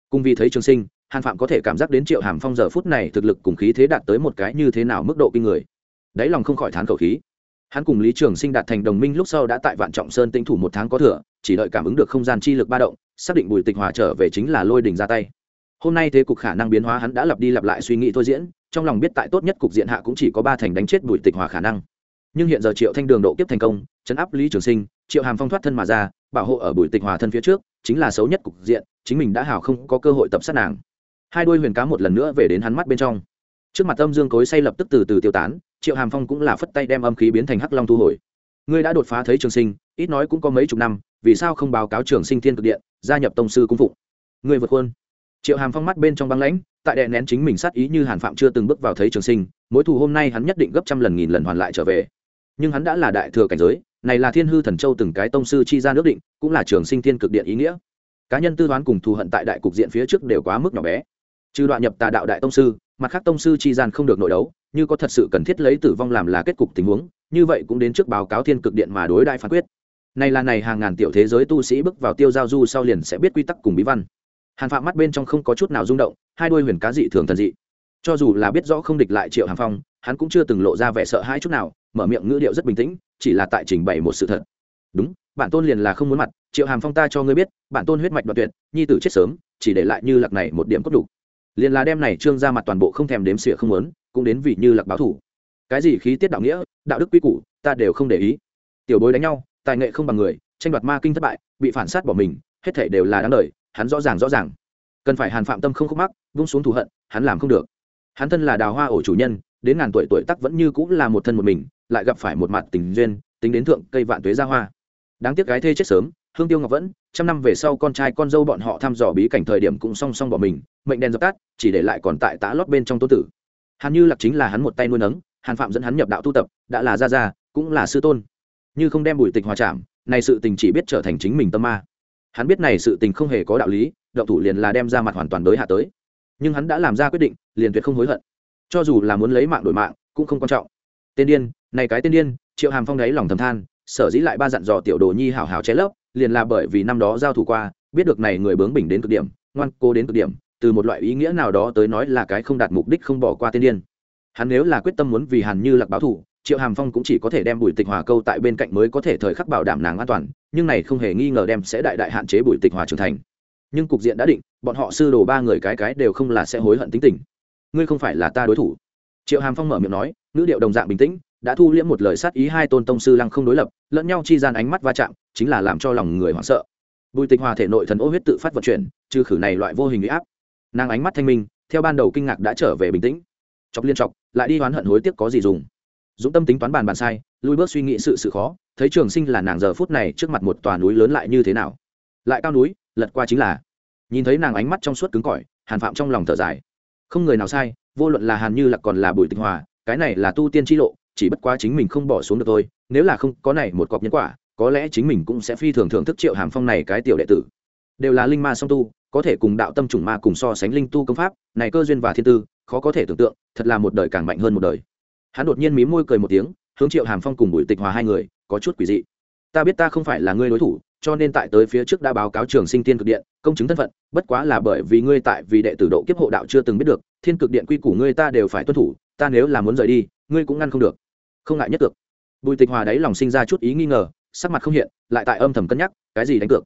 A: Cùng vì thấy trường sinh, hàn phạm có thể cảm giác đến triệu hàm phong giờ phút này thực lực cùng khí thế đạt tới một cái như thế nào mức độ kinh người. Đáy lòng không khỏi thán khẩu khí. Hắn cùng lý trường sinh đạt thành đồng minh lúc sau đã tại vạn trọng sơn tinh thủ một tháng có thừa, chỉ đợi cảm ứng được không gian chi lực ba động xác định bùi tịch hòa trở về chính là lôi đình ra tay. Hôm nay thế cục khả năng biến hóa hắn đã lặp đi lặp lại suy nghĩ thôi diễn, trong lòng biết tại tốt nhất cục diện hạ cũng chỉ có ba thành đánh chết bùi tịch hòa khả năng. Nhưng hiện giờ triệu thanh đường độ kiếp thành công, chấn áp lý trường sinh, triệu hàm phong thoát thân mà ra, bảo hộ ở bùi tịch hòa thân phía trước, chính là xấu nhất cục diện, chính mình đã hào không có cơ hội tập sát nàng. Hai đuôi huyền cá một lần nữa về đến hắn mắt bên trong. Trước mặt âm dương cối say lập tức từ từ tiêu tán, triệu hàm phong cũng là phất tay đem âm khí biến thành hắc long thu hồi. Ngươi đã đột phá thấy trường sinh, ít nói cũng có mấy chục năm vì sao không báo cáo trường sinh thiên cực điện, gia nhập tông sư cung phụng? Người vượt khuôn. Triệu hàm phong mắt bên trong băng lãnh, tại đệ nén chính mình sát ý như hàn phạm chưa từng bước vào thấy trường sinh, mối thù hôm nay hắn nhất định gấp trăm lần nghìn lần hoàn lại trở về. Nhưng hắn đã là đại thừa cảnh giới, này là thiên hư thần châu từng cái tông sư chi ra nước định, cũng là trường sinh thiên cực điện ý nghĩa. Cá nhân tư đoán cùng thù hận tại đại cục diện phía trước đều quá mức nhỏ bé. Trừ đoạn nhập tà đạo đại tông sư, mặt khác tông sư chi gian không được nội đấu, như có thật sự cần thiết lấy tử vong làm là kết cục tình huống, như vậy cũng đến trước báo cáo thiên cực điện mà đối đại phán quyết này là này hàng ngàn tiểu thế giới tu sĩ bước vào tiêu giao du sau liền sẽ biết quy tắc cùng bí văn. Hàn phạm mắt bên trong không có chút nào rung động, hai đôi huyền cá dị thường thần dị. Cho dù là biết rõ không địch lại triệu hàn phong, hắn cũng chưa từng lộ ra vẻ sợ hãi chút nào, mở miệng ngữ điệu rất bình tĩnh, chỉ là tại trình bày một sự thật. Đúng, bản tôn liền là không muốn mặt, triệu hàm phong ta cho ngươi biết, bản tôn huyết mạch đoạn tuyệt, nhi tử chết sớm, chỉ để lại như lạc này một điểm cốt đủ. Liền là đem này trương ra mặt toàn bộ không thèm đếm xỉa không muốn, cũng đến vì như lạc báo thủ cái gì khí tiết đạo nghĩa, đạo đức quy củ, ta đều không để ý. Tiểu bối đánh nhau tài nghệ không bằng người, tranh đoạt ma kinh thất bại, bị phản sát bỏ mình, hết thể đều là đáng đời, hắn rõ ràng rõ ràng. Cần phải hàn phạm tâm không khúc mắc, vung xuống thù hận, hắn làm không được. Hắn thân là đào hoa ổ chủ nhân, đến ngàn tuổi tuổi tắc vẫn như cũng là một thân một mình, lại gặp phải một mặt tình duyên, tính đến thượng cây vạn tuế ra hoa. Đáng tiếc gái thê chết sớm, hương tiêu ngọc vẫn, trăm năm về sau con trai con dâu bọn họ thăm dò bí cảnh thời điểm cũng song song bỏ mình, mệnh đen dập tắt, chỉ để lại còn tại tã lót bên trong tô tử. Hàn như lạc chính là hắn một tay nuôi nấng, hàn phạm dẫn hắn nhập đạo tu tập, đã là gia gia, cũng là sư tôn như không đem bùi tịch hòa chạm, này sự tình chỉ biết trở thành chính mình tâm ma. Hắn biết này sự tình không hề có đạo lý, động thủ liền là đem ra mặt hoàn toàn đối hạ tới. Nhưng hắn đã làm ra quyết định, liền tuyệt không hối hận. Cho dù là muốn lấy mạng đổi mạng, cũng không quan trọng. Tên điên, này cái tên điên, triệu hàm phong đáy lòng thầm than, sở dĩ lại ba dặn dò tiểu đồ nhi hào hào che lấp, liền là bởi vì năm đó giao thủ qua, biết được này người bướng bỉnh đến cực điểm, ngoan cố đến cực điểm, từ một loại ý nghĩa nào đó tới nói là cái không đạt mục đích không bỏ qua tên điên. Hắn nếu là quyết tâm muốn vì hàn như lạc báo thủ triệu hàm phong cũng chỉ có thể đem bùi tịch hòa câu tại bên cạnh mới có thể thời khắc bảo đảm nàng an toàn, nhưng này không hề nghi ngờ đem sẽ đại đại hạn chế bùi tịch hòa trưởng thành. Nhưng cục diện đã định, bọn họ sư đồ ba người cái cái đều không là sẽ hối hận tính tình. Ngươi không phải là ta đối thủ. Triệu hàm phong mở miệng nói, ngữ điệu đồng dạng bình tĩnh, đã thu liễm một lời sát ý hai tôn tông sư lăng không đối lập, lẫn nhau chi gian ánh mắt va chạm, chính là làm cho lòng người hoảng sợ. Bùi tịch hòa thể nội thần ô huyết tự phát vận chuyển, trừ khử này loại vô hình huy áp. Nàng ánh mắt thanh minh, theo ban đầu kinh ngạc đã trở về bình tĩnh. Chọc liên chọc, lại đi oán hận hối tiếc có gì dùng dũng tâm tính toán bàn bàn sai lui bước suy nghĩ sự sự khó, thấy trường sinh là nàng giờ phút này trước mặt một tòa núi lớn lại như thế nào. Lại cao núi, lật qua chính là, nhìn thấy nàng ánh mắt trong suốt cứng cỏi, hàn phạm trong lòng thở dài. Không người nào sai, vô luận là hàn như là còn là bùi Tinh hòa, cái này là tu tiên tri lộ, chỉ bất quá chính mình không bỏ xuống được thôi, nếu là không có này một cọc nhân quả, có lẽ chính mình cũng sẽ phi thường thưởng thức triệu hàm phong này cái tiểu đệ tử. Đều là linh ma song tu, có thể cùng đạo tâm chủng ma cùng so sánh linh tu công pháp, này cơ duyên và thiên tư, khó có thể tưởng tượng, thật là một đời càng mạnh hơn một đời hắn đột nhiên mí môi cười một tiếng, hướng triệu hàm phong cùng bùi tịch hòa hai người, có chút quỷ dị. Ta biết ta không phải là ngươi đối thủ, cho nên tại tới phía trước đã báo cáo trường sinh tiên cực điện, công chứng thân phận, bất quá là bởi vì ngươi tại vì đệ tử độ kiếp hộ đạo chưa từng biết được, thiên cực điện quy củ ngươi ta đều phải tuân thủ, ta nếu là muốn rời đi, ngươi cũng ngăn không được. Không ngại nhất cược. Bùi tịch hòa đáy lòng sinh ra chút ý nghi ngờ, sắc mặt không hiện, lại tại âm thầm cân nhắc, cái gì đánh cược.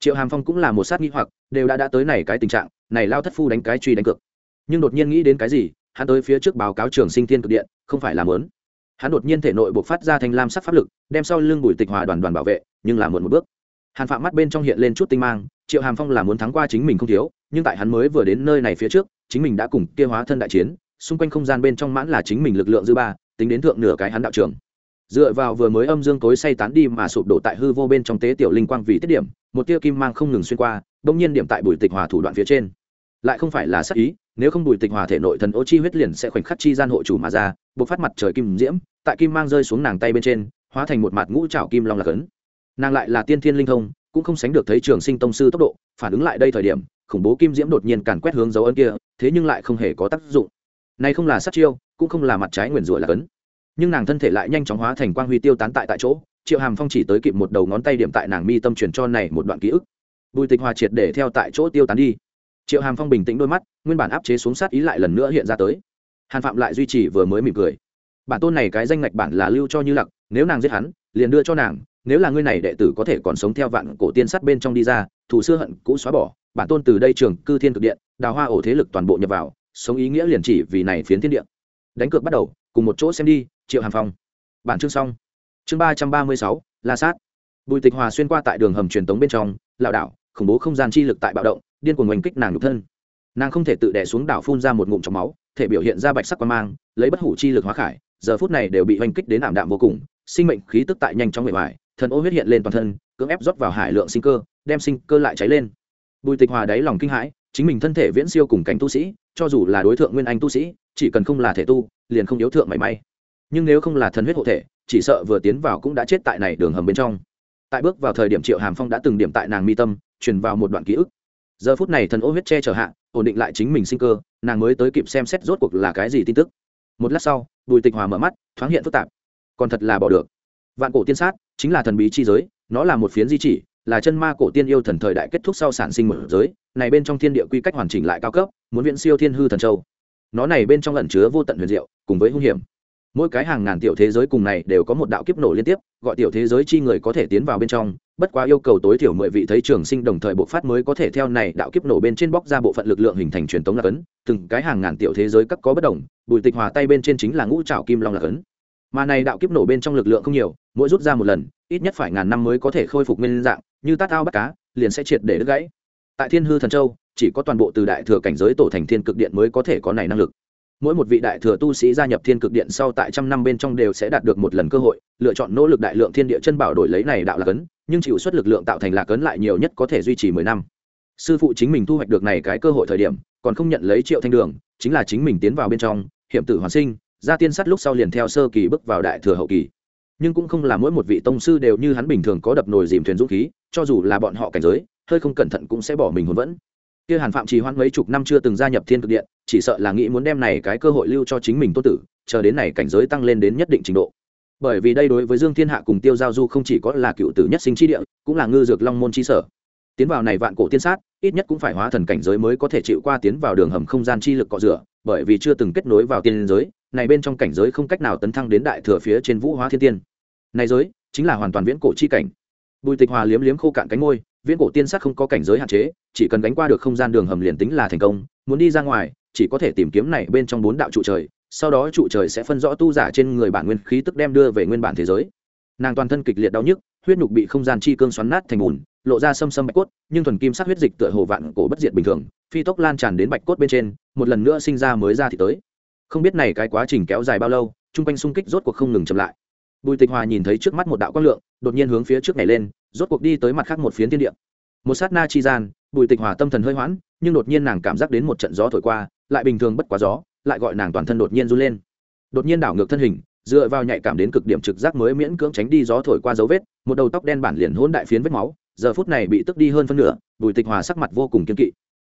A: Triệu hàm phong cũng là một sát nghi hoặc, đều đã đã tới này cái tình trạng, này lao thất phu đánh cái truy đánh cược. Nhưng đột nhiên nghĩ đến cái gì hắn tới phía trước báo cáo trường sinh thiên cực điện, không phải là mớn hắn đột nhiên thể nội buộc phát ra thanh lam sắc pháp lực, đem sau lưng bùi tịch hòa đoàn đoàn bảo vệ, nhưng là muộn một bước. Hàn phạm mắt bên trong hiện lên chút tinh mang, triệu hàm phong là muốn thắng qua chính mình không thiếu, nhưng tại hắn mới vừa đến nơi này phía trước, chính mình đã cùng kia hóa thân đại chiến, xung quanh không gian bên trong mãn là chính mình lực lượng dư ba, tính đến thượng nửa cái hắn đạo trường dựa vào vừa mới âm dương tối say tán đi mà sụp đổ tại hư vô bên trong tế tiểu linh quang vì tiết điểm, một tia kim mang không ngừng xuyên qua đông nhiên điểm tại bùi tịch hòa thủ đoạn phía trên. Lại không phải là sắc ý nếu không bùi tịch hòa thể nội thần ô chi huyết liền sẽ khoảnh khắc chi gian hộ chủ mà ra buộc phát mặt trời kim diễm, tại kim mang rơi xuống nàng tay bên trên, hóa thành một mặt ngũ trảo kim long lạc ấn. Nàng lại là tiên thiên linh thông, cũng không sánh được thấy trường sinh tông sư tốc độ, phản ứng lại đây thời điểm, khủng bố kim diễm đột nhiên càn quét hướng dấu ấn kia, thế nhưng lại không hề có tác dụng. Này không là sát chiêu, cũng không là mặt trái nguyền rủa là cấn nhưng nàng thân thể lại nhanh chóng hóa thành quang huy tiêu tán tại tại chỗ, triệu hàm phong chỉ tới kịp một đầu ngón tay điểm tại nàng mi tâm truyền cho này một đoạn ký ức. Bùi tịch hòa triệt để theo tại chỗ tiêu tán đi triệu hàm phong bình tĩnh đôi mắt, nguyên bản áp chế xuống sát ý lại lần nữa hiện ra tới. Hàn phạm lại duy trì vừa mới mỉm cười. Bản tôn này cái danh ngạch bản là lưu cho như lặc, nếu nàng giết hắn, liền đưa cho nàng, nếu là ngươi này đệ tử có thể còn sống theo vạn cổ tiên sắt bên trong đi ra thủ xưa hận cũ xóa bỏ, bản tôn từ đây trường cư thiên cực điện, đào hoa ổ thế lực toàn bộ nhập vào, sống ý nghĩa liền chỉ vì này phiến thiên điện đánh cược bắt đầu, cùng một chỗ xem đi, triệu hàm phong. Bản chương xong. Chương ba trăm ba mươi sáu, la sát. Bùi tịch hòa xuyên qua tại đường hầm truyền tống bên trong lạo đảo, khủng bố không gian chi lực tại bạo động điên cuồng oanh kích nàng nhục thân. Nàng không thể tự đẻ xuống đảo phun ra một ngụm trong máu, thể biểu hiện ra bạch sắc quan mang, lấy bất hủ chi lực hóa khải, giờ phút này đều bị oanh kích đến ảm đạm vô cùng, sinh mệnh khí tức tại nhanh trong bề ngoài thần ô huyết hiện lên toàn thân, cưỡng ép rót vào hải lượng sinh cơ, đem sinh cơ lại cháy lên. Bùi tịch hòa đáy lòng kinh hãi, chính mình thân thể viễn siêu cùng cảnh tu sĩ, cho dù là đối tượng nguyên anh tu sĩ, chỉ cần không là thể tu, liền không yếu thượng mảy may. Nhưng nếu không là thần huyết hộ thể, chỉ sợ vừa tiến vào cũng đã chết tại này đường hầm bên trong. Tại bước vào thời điểm triệu hàm phong đã từng điểm tại nàng mi tâm, truyền vào một đoạn ký ức giờ phút này thần ô huyết che chở hạ, ổn định lại chính mình sinh cơ, nàng mới tới kịp xem xét rốt cuộc là cái gì tin tức. Một lát sau, bùi tịch hòa mở mắt, thoáng hiện phức tạp. Còn thật là bỏ được. Vạn cổ tiên sát chính là thần bí chi giới, nó là một phiến di chỉ, là chân ma cổ tiên yêu thần thời đại kết thúc sau sản sinh một giới, này bên trong thiên địa quy cách hoàn chỉnh lại cao cấp, muốn viện siêu thiên hư thần châu. Nó này bên trong ẩn chứa vô tận huyền diệu, cùng với hung hiểm. Mỗi cái hàng ngàn tiểu thế giới cùng này đều có một đạo kiếp nổ liên tiếp, gọi tiểu thế giới chi người có thể tiến vào bên trong bất quá yêu cầu tối thiểu mười vị thấy trường sinh đồng thời bộ phát mới có thể theo này đạo kiếp nổ bên trên bóc ra bộ phận lực lượng hình thành truyền tống lạc ấn từng cái hàng ngàn tiểu thế giới các có bất đồng, bùi tịch hòa tay bên trên chính là ngũ trảo kim long lạc ấn mà này đạo kiếp nổ bên trong lực lượng không nhiều, mỗi rút ra một lần, ít nhất phải ngàn năm mới có thể khôi phục nguyên dạng, như tát ao bắt cá, liền sẽ triệt để đứt gãy. Tại thiên hư thần châu, chỉ có toàn bộ từ đại thừa cảnh giới tổ thành thiên cực điện mới có thể có này năng lực. Mỗi một vị đại thừa tu sĩ gia nhập thiên cực điện sau tại trăm năm bên trong đều sẽ đạt được một lần cơ hội, lựa chọn nỗ lực đại lượng thiên địa chân bảo đổi lấy này đạo là ấn nhưng chịu suất lực lượng tạo thành lạc ấn lại nhiều nhất có thể duy trì mười năm. Sư phụ chính mình thu hoạch được này cái cơ hội thời điểm, còn không nhận lấy triệu thanh đường, chính là chính mình tiến vào bên trong, hiểm tử hoàn sinh, ra tiên sắt lúc sau liền theo sơ kỳ bước vào đại thừa hậu kỳ. Nhưng cũng không là mỗi một vị tông sư đều như hắn bình thường có đập nồi dìm thuyền dũng khí, cho dù là bọn họ cảnh giới, hơi không cẩn thận cũng sẽ bỏ mình hồn vẫn. Kia hàn phạm trì hoãn mấy chục năm chưa từng gia nhập thiên cực điện, chỉ sợ là nghĩ muốn đem này cái cơ hội lưu cho chính mình tốt tử, chờ đến này cảnh giới tăng lên đến nhất định trình độ bởi vì đây đối với dương thiên hạ cùng tiêu giao du không chỉ có là cựu tử nhất sinh chi địa, cũng là ngư dược long môn chi sở. Tiến vào này vạn cổ tiên sát, ít nhất cũng phải hóa thần cảnh giới mới có thể chịu qua tiến vào đường hầm không gian chi lực cọ rửa, bởi vì chưa từng kết nối vào tiên giới, này bên trong cảnh giới không cách nào tấn thăng đến đại thừa phía trên vũ hóa thiên tiên. Này giới, chính là hoàn toàn viễn cổ chi cảnh. Bùi tịch hòa liếm liếm khô cạn cánh môi, viễn cổ tiên sát không có cảnh giới hạn chế, chỉ cần đánh qua được không gian đường hầm liền tính là thành công, muốn đi ra ngoài, chỉ có thể tìm kiếm này bên trong bốn đạo trụ trời sau đó trụ trời sẽ phân rõ tu giả trên người bản nguyên khí tức đem đưa về nguyên bản thế giới. Nàng toàn thân kịch liệt đau nhức, huyết nhục bị không gian chi cương xoắn nát thành bùn, lộ ra xâm xâm bạch cốt, nhưng thuần kim sắc huyết dịch tựa hồ vạn cổ bất diệt bình thường, phi tốc lan tràn đến bạch cốt bên trên, một lần nữa sinh ra mới ra thì tới. Không biết này cái quá trình kéo dài bao lâu, chung quanh xung kích rốt cuộc không ngừng chậm lại. Bùi tịch hòa nhìn thấy trước mắt một đạo quang lượng, đột nhiên hướng phía trước này lên, rốt cuộc đi tới mặt khác một phiến thiên địa. Một sát na chi gian, bùi tịch hòa tâm thần hơi hoãn, nhưng đột nhiên nàng cảm giác đến một trận gió thổi qua, lại bình thường bất quá gió lại gọi nàng toàn thân đột nhiên run lên. Đột nhiên đảo ngược thân hình, dựa vào nhạy cảm đến cực điểm trực giác mới miễn cưỡng tránh đi gió thổi qua dấu vết, một đầu tóc đen bản liền hôn đại phiến vết máu, giờ phút này bị tức đi hơn phân nửa, bùi tịch hòa sắc mặt vô cùng kiên kỵ.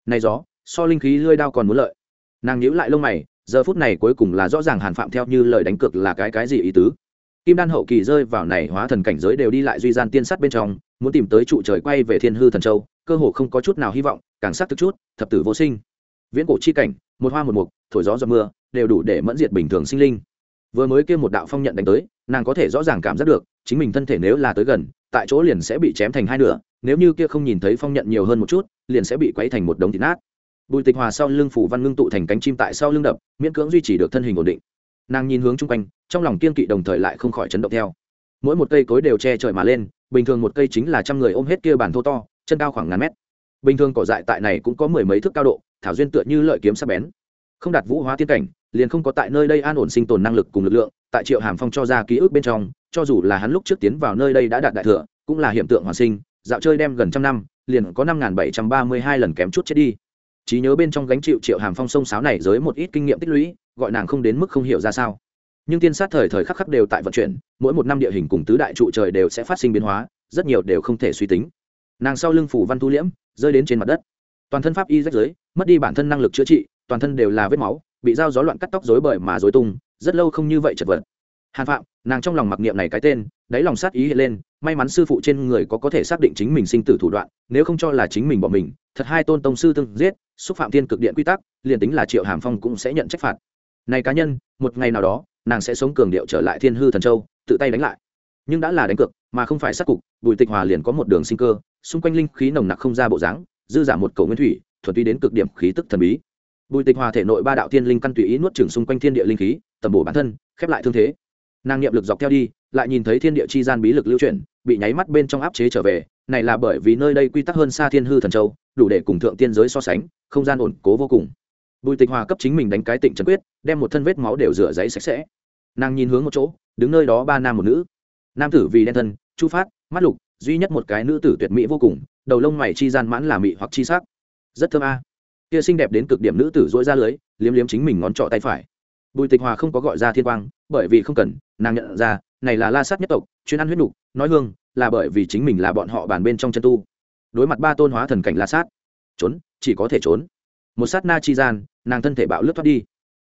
A: Này gió, so linh khí lơi đao còn muốn lợi. Nàng nhíu lại lông mày, giờ phút này cuối cùng là rõ ràng hàn phạm theo như lời đánh cược là cái cái gì ý tứ. Kim đan hậu kỳ rơi vào này hóa thần cảnh giới đều đi lại duy gian tiên sắt bên trong, muốn tìm tới trụ trời quay về thiên hư thần châu, cơ hồ không có chút nào hy vọng, càng sát thực chút, thập tử vô sinh viễn cổ chi cảnh, một hoa một mục, thổi gió giọt mưa, đều đủ để mẫn diệt bình thường sinh linh. Vừa mới kia một đạo phong nhận đánh tới, nàng có thể rõ ràng cảm giác được, chính mình thân thể nếu là tới gần, tại chỗ liền sẽ bị chém thành hai nửa, nếu như kia không nhìn thấy phong nhận nhiều hơn một chút, liền sẽ bị quấy thành một đống thịt nát. Bùi tịch hòa sau lưng phủ văn ngưng tụ thành cánh chim tại sau lưng đập, miễn cưỡng duy trì được thân hình ổn định. Nàng nhìn hướng chung quanh, trong lòng kiên kỵ đồng thời lại không khỏi chấn động theo. Mỗi một cây cối đều che trời mà lên, bình thường một cây chính là trăm người ôm hết kia bàn thô to, chân cao khoảng ngàn mét. Bình thường cỏ dại tại này cũng có mười mấy thước cao độ thảo duyên tựa như lợi kiếm sắc bén. Không đạt vũ hóa tiên cảnh, liền không có tại nơi đây an ổn sinh tồn năng lực cùng lực lượng, tại triệu hàm phong cho ra ký ức bên trong, cho dù là hắn lúc trước tiến vào nơi đây đã đạt đại thừa, cũng là hiện tượng hoàn sinh, dạo chơi đem gần trăm năm, liền có năm bảy trăm ba mươi hai lần kém chút chết đi. Trí nhớ bên trong gánh chịu triệu hàm phong sông sáo này dưới một ít kinh nghiệm tích lũy, gọi nàng không đến mức không hiểu ra sao. Nhưng tiên sát thời thời khắc khắc đều tại vận chuyển, mỗi một năm địa hình cùng tứ đại trụ trời đều sẽ phát sinh biến hóa, rất nhiều đều không thể suy tính. Nàng sau lưng phủ văn thu liễm, rơi đến trên mặt đất toàn thân pháp y rách giới mất đi bản thân năng lực chữa trị, toàn thân đều là vết máu, bị dao gió loạn cắt tóc rối bời mà rối tung, rất lâu không như vậy chật vật. Hàn phạm, nàng trong lòng mặc niệm này cái tên, đáy lòng sát ý hiện lên, may mắn sư phụ trên người có có thể xác định chính mình sinh tử thủ đoạn, nếu không cho là chính mình bỏ mình, thật hai tôn tông sư tương giết, xúc phạm thiên cực điện quy tắc, liền tính là triệu hàm phong cũng sẽ nhận trách phạt. Này cá nhân, một ngày nào đó, nàng sẽ sống cường điệu trở lại thiên hư thần châu, tự tay đánh lại. Nhưng đã là đánh cược, mà không phải sát cục, bùi tịch hòa liền có một đường sinh cơ, xung quanh linh khí nồng nặc không ra bộ dáng dư giả một cầu nguyên thủy, thuần túy đến cực điểm khí tức thần bí. Bùi tịch hòa thể nội ba đạo tiên linh căn tùy ý nuốt trừng xung quanh thiên địa linh khí, tầm bổ bản thân, khép lại thương thế. Nàng niệm lực dọc theo đi, lại nhìn thấy thiên địa chi gian bí lực lưu chuyển, bị nháy mắt bên trong áp chế trở về, này là bởi vì nơi đây quy tắc hơn xa thiên hư thần châu, đủ để cùng thượng tiên giới so sánh, không gian ổn cố vô cùng. Bùi tịch hòa cấp chính mình đánh cái tịnh trần quyết, đem một thân vết máu đều rửa giấy sạch sẽ. Nàng nhìn hướng một chỗ, đứng nơi đó ba nam một nữ. Nam tử vì đen thân, chu phát, mắt lục duy nhất một cái nữ tử tuyệt mỹ vô cùng, đầu lông mày chi gian mãn là mị hoặc chi sắc. Rất thơm a. Kia xinh đẹp đến cực điểm nữ tử dỗi ra lưới, liếm liếm chính mình ngón trọ tay phải. Bùi tịch hòa không có gọi ra thiên quang, bởi vì không cần, nàng nhận ra, này là la sát nhất tộc, chuyên ăn huyết nục, nói hương, là bởi vì chính mình là bọn họ bàn bên trong chân tu. Đối mặt ba tôn hóa thần cảnh la sát. Trốn, chỉ có thể trốn. Một sát na chi gian, nàng thân thể bạo lướt thoát đi.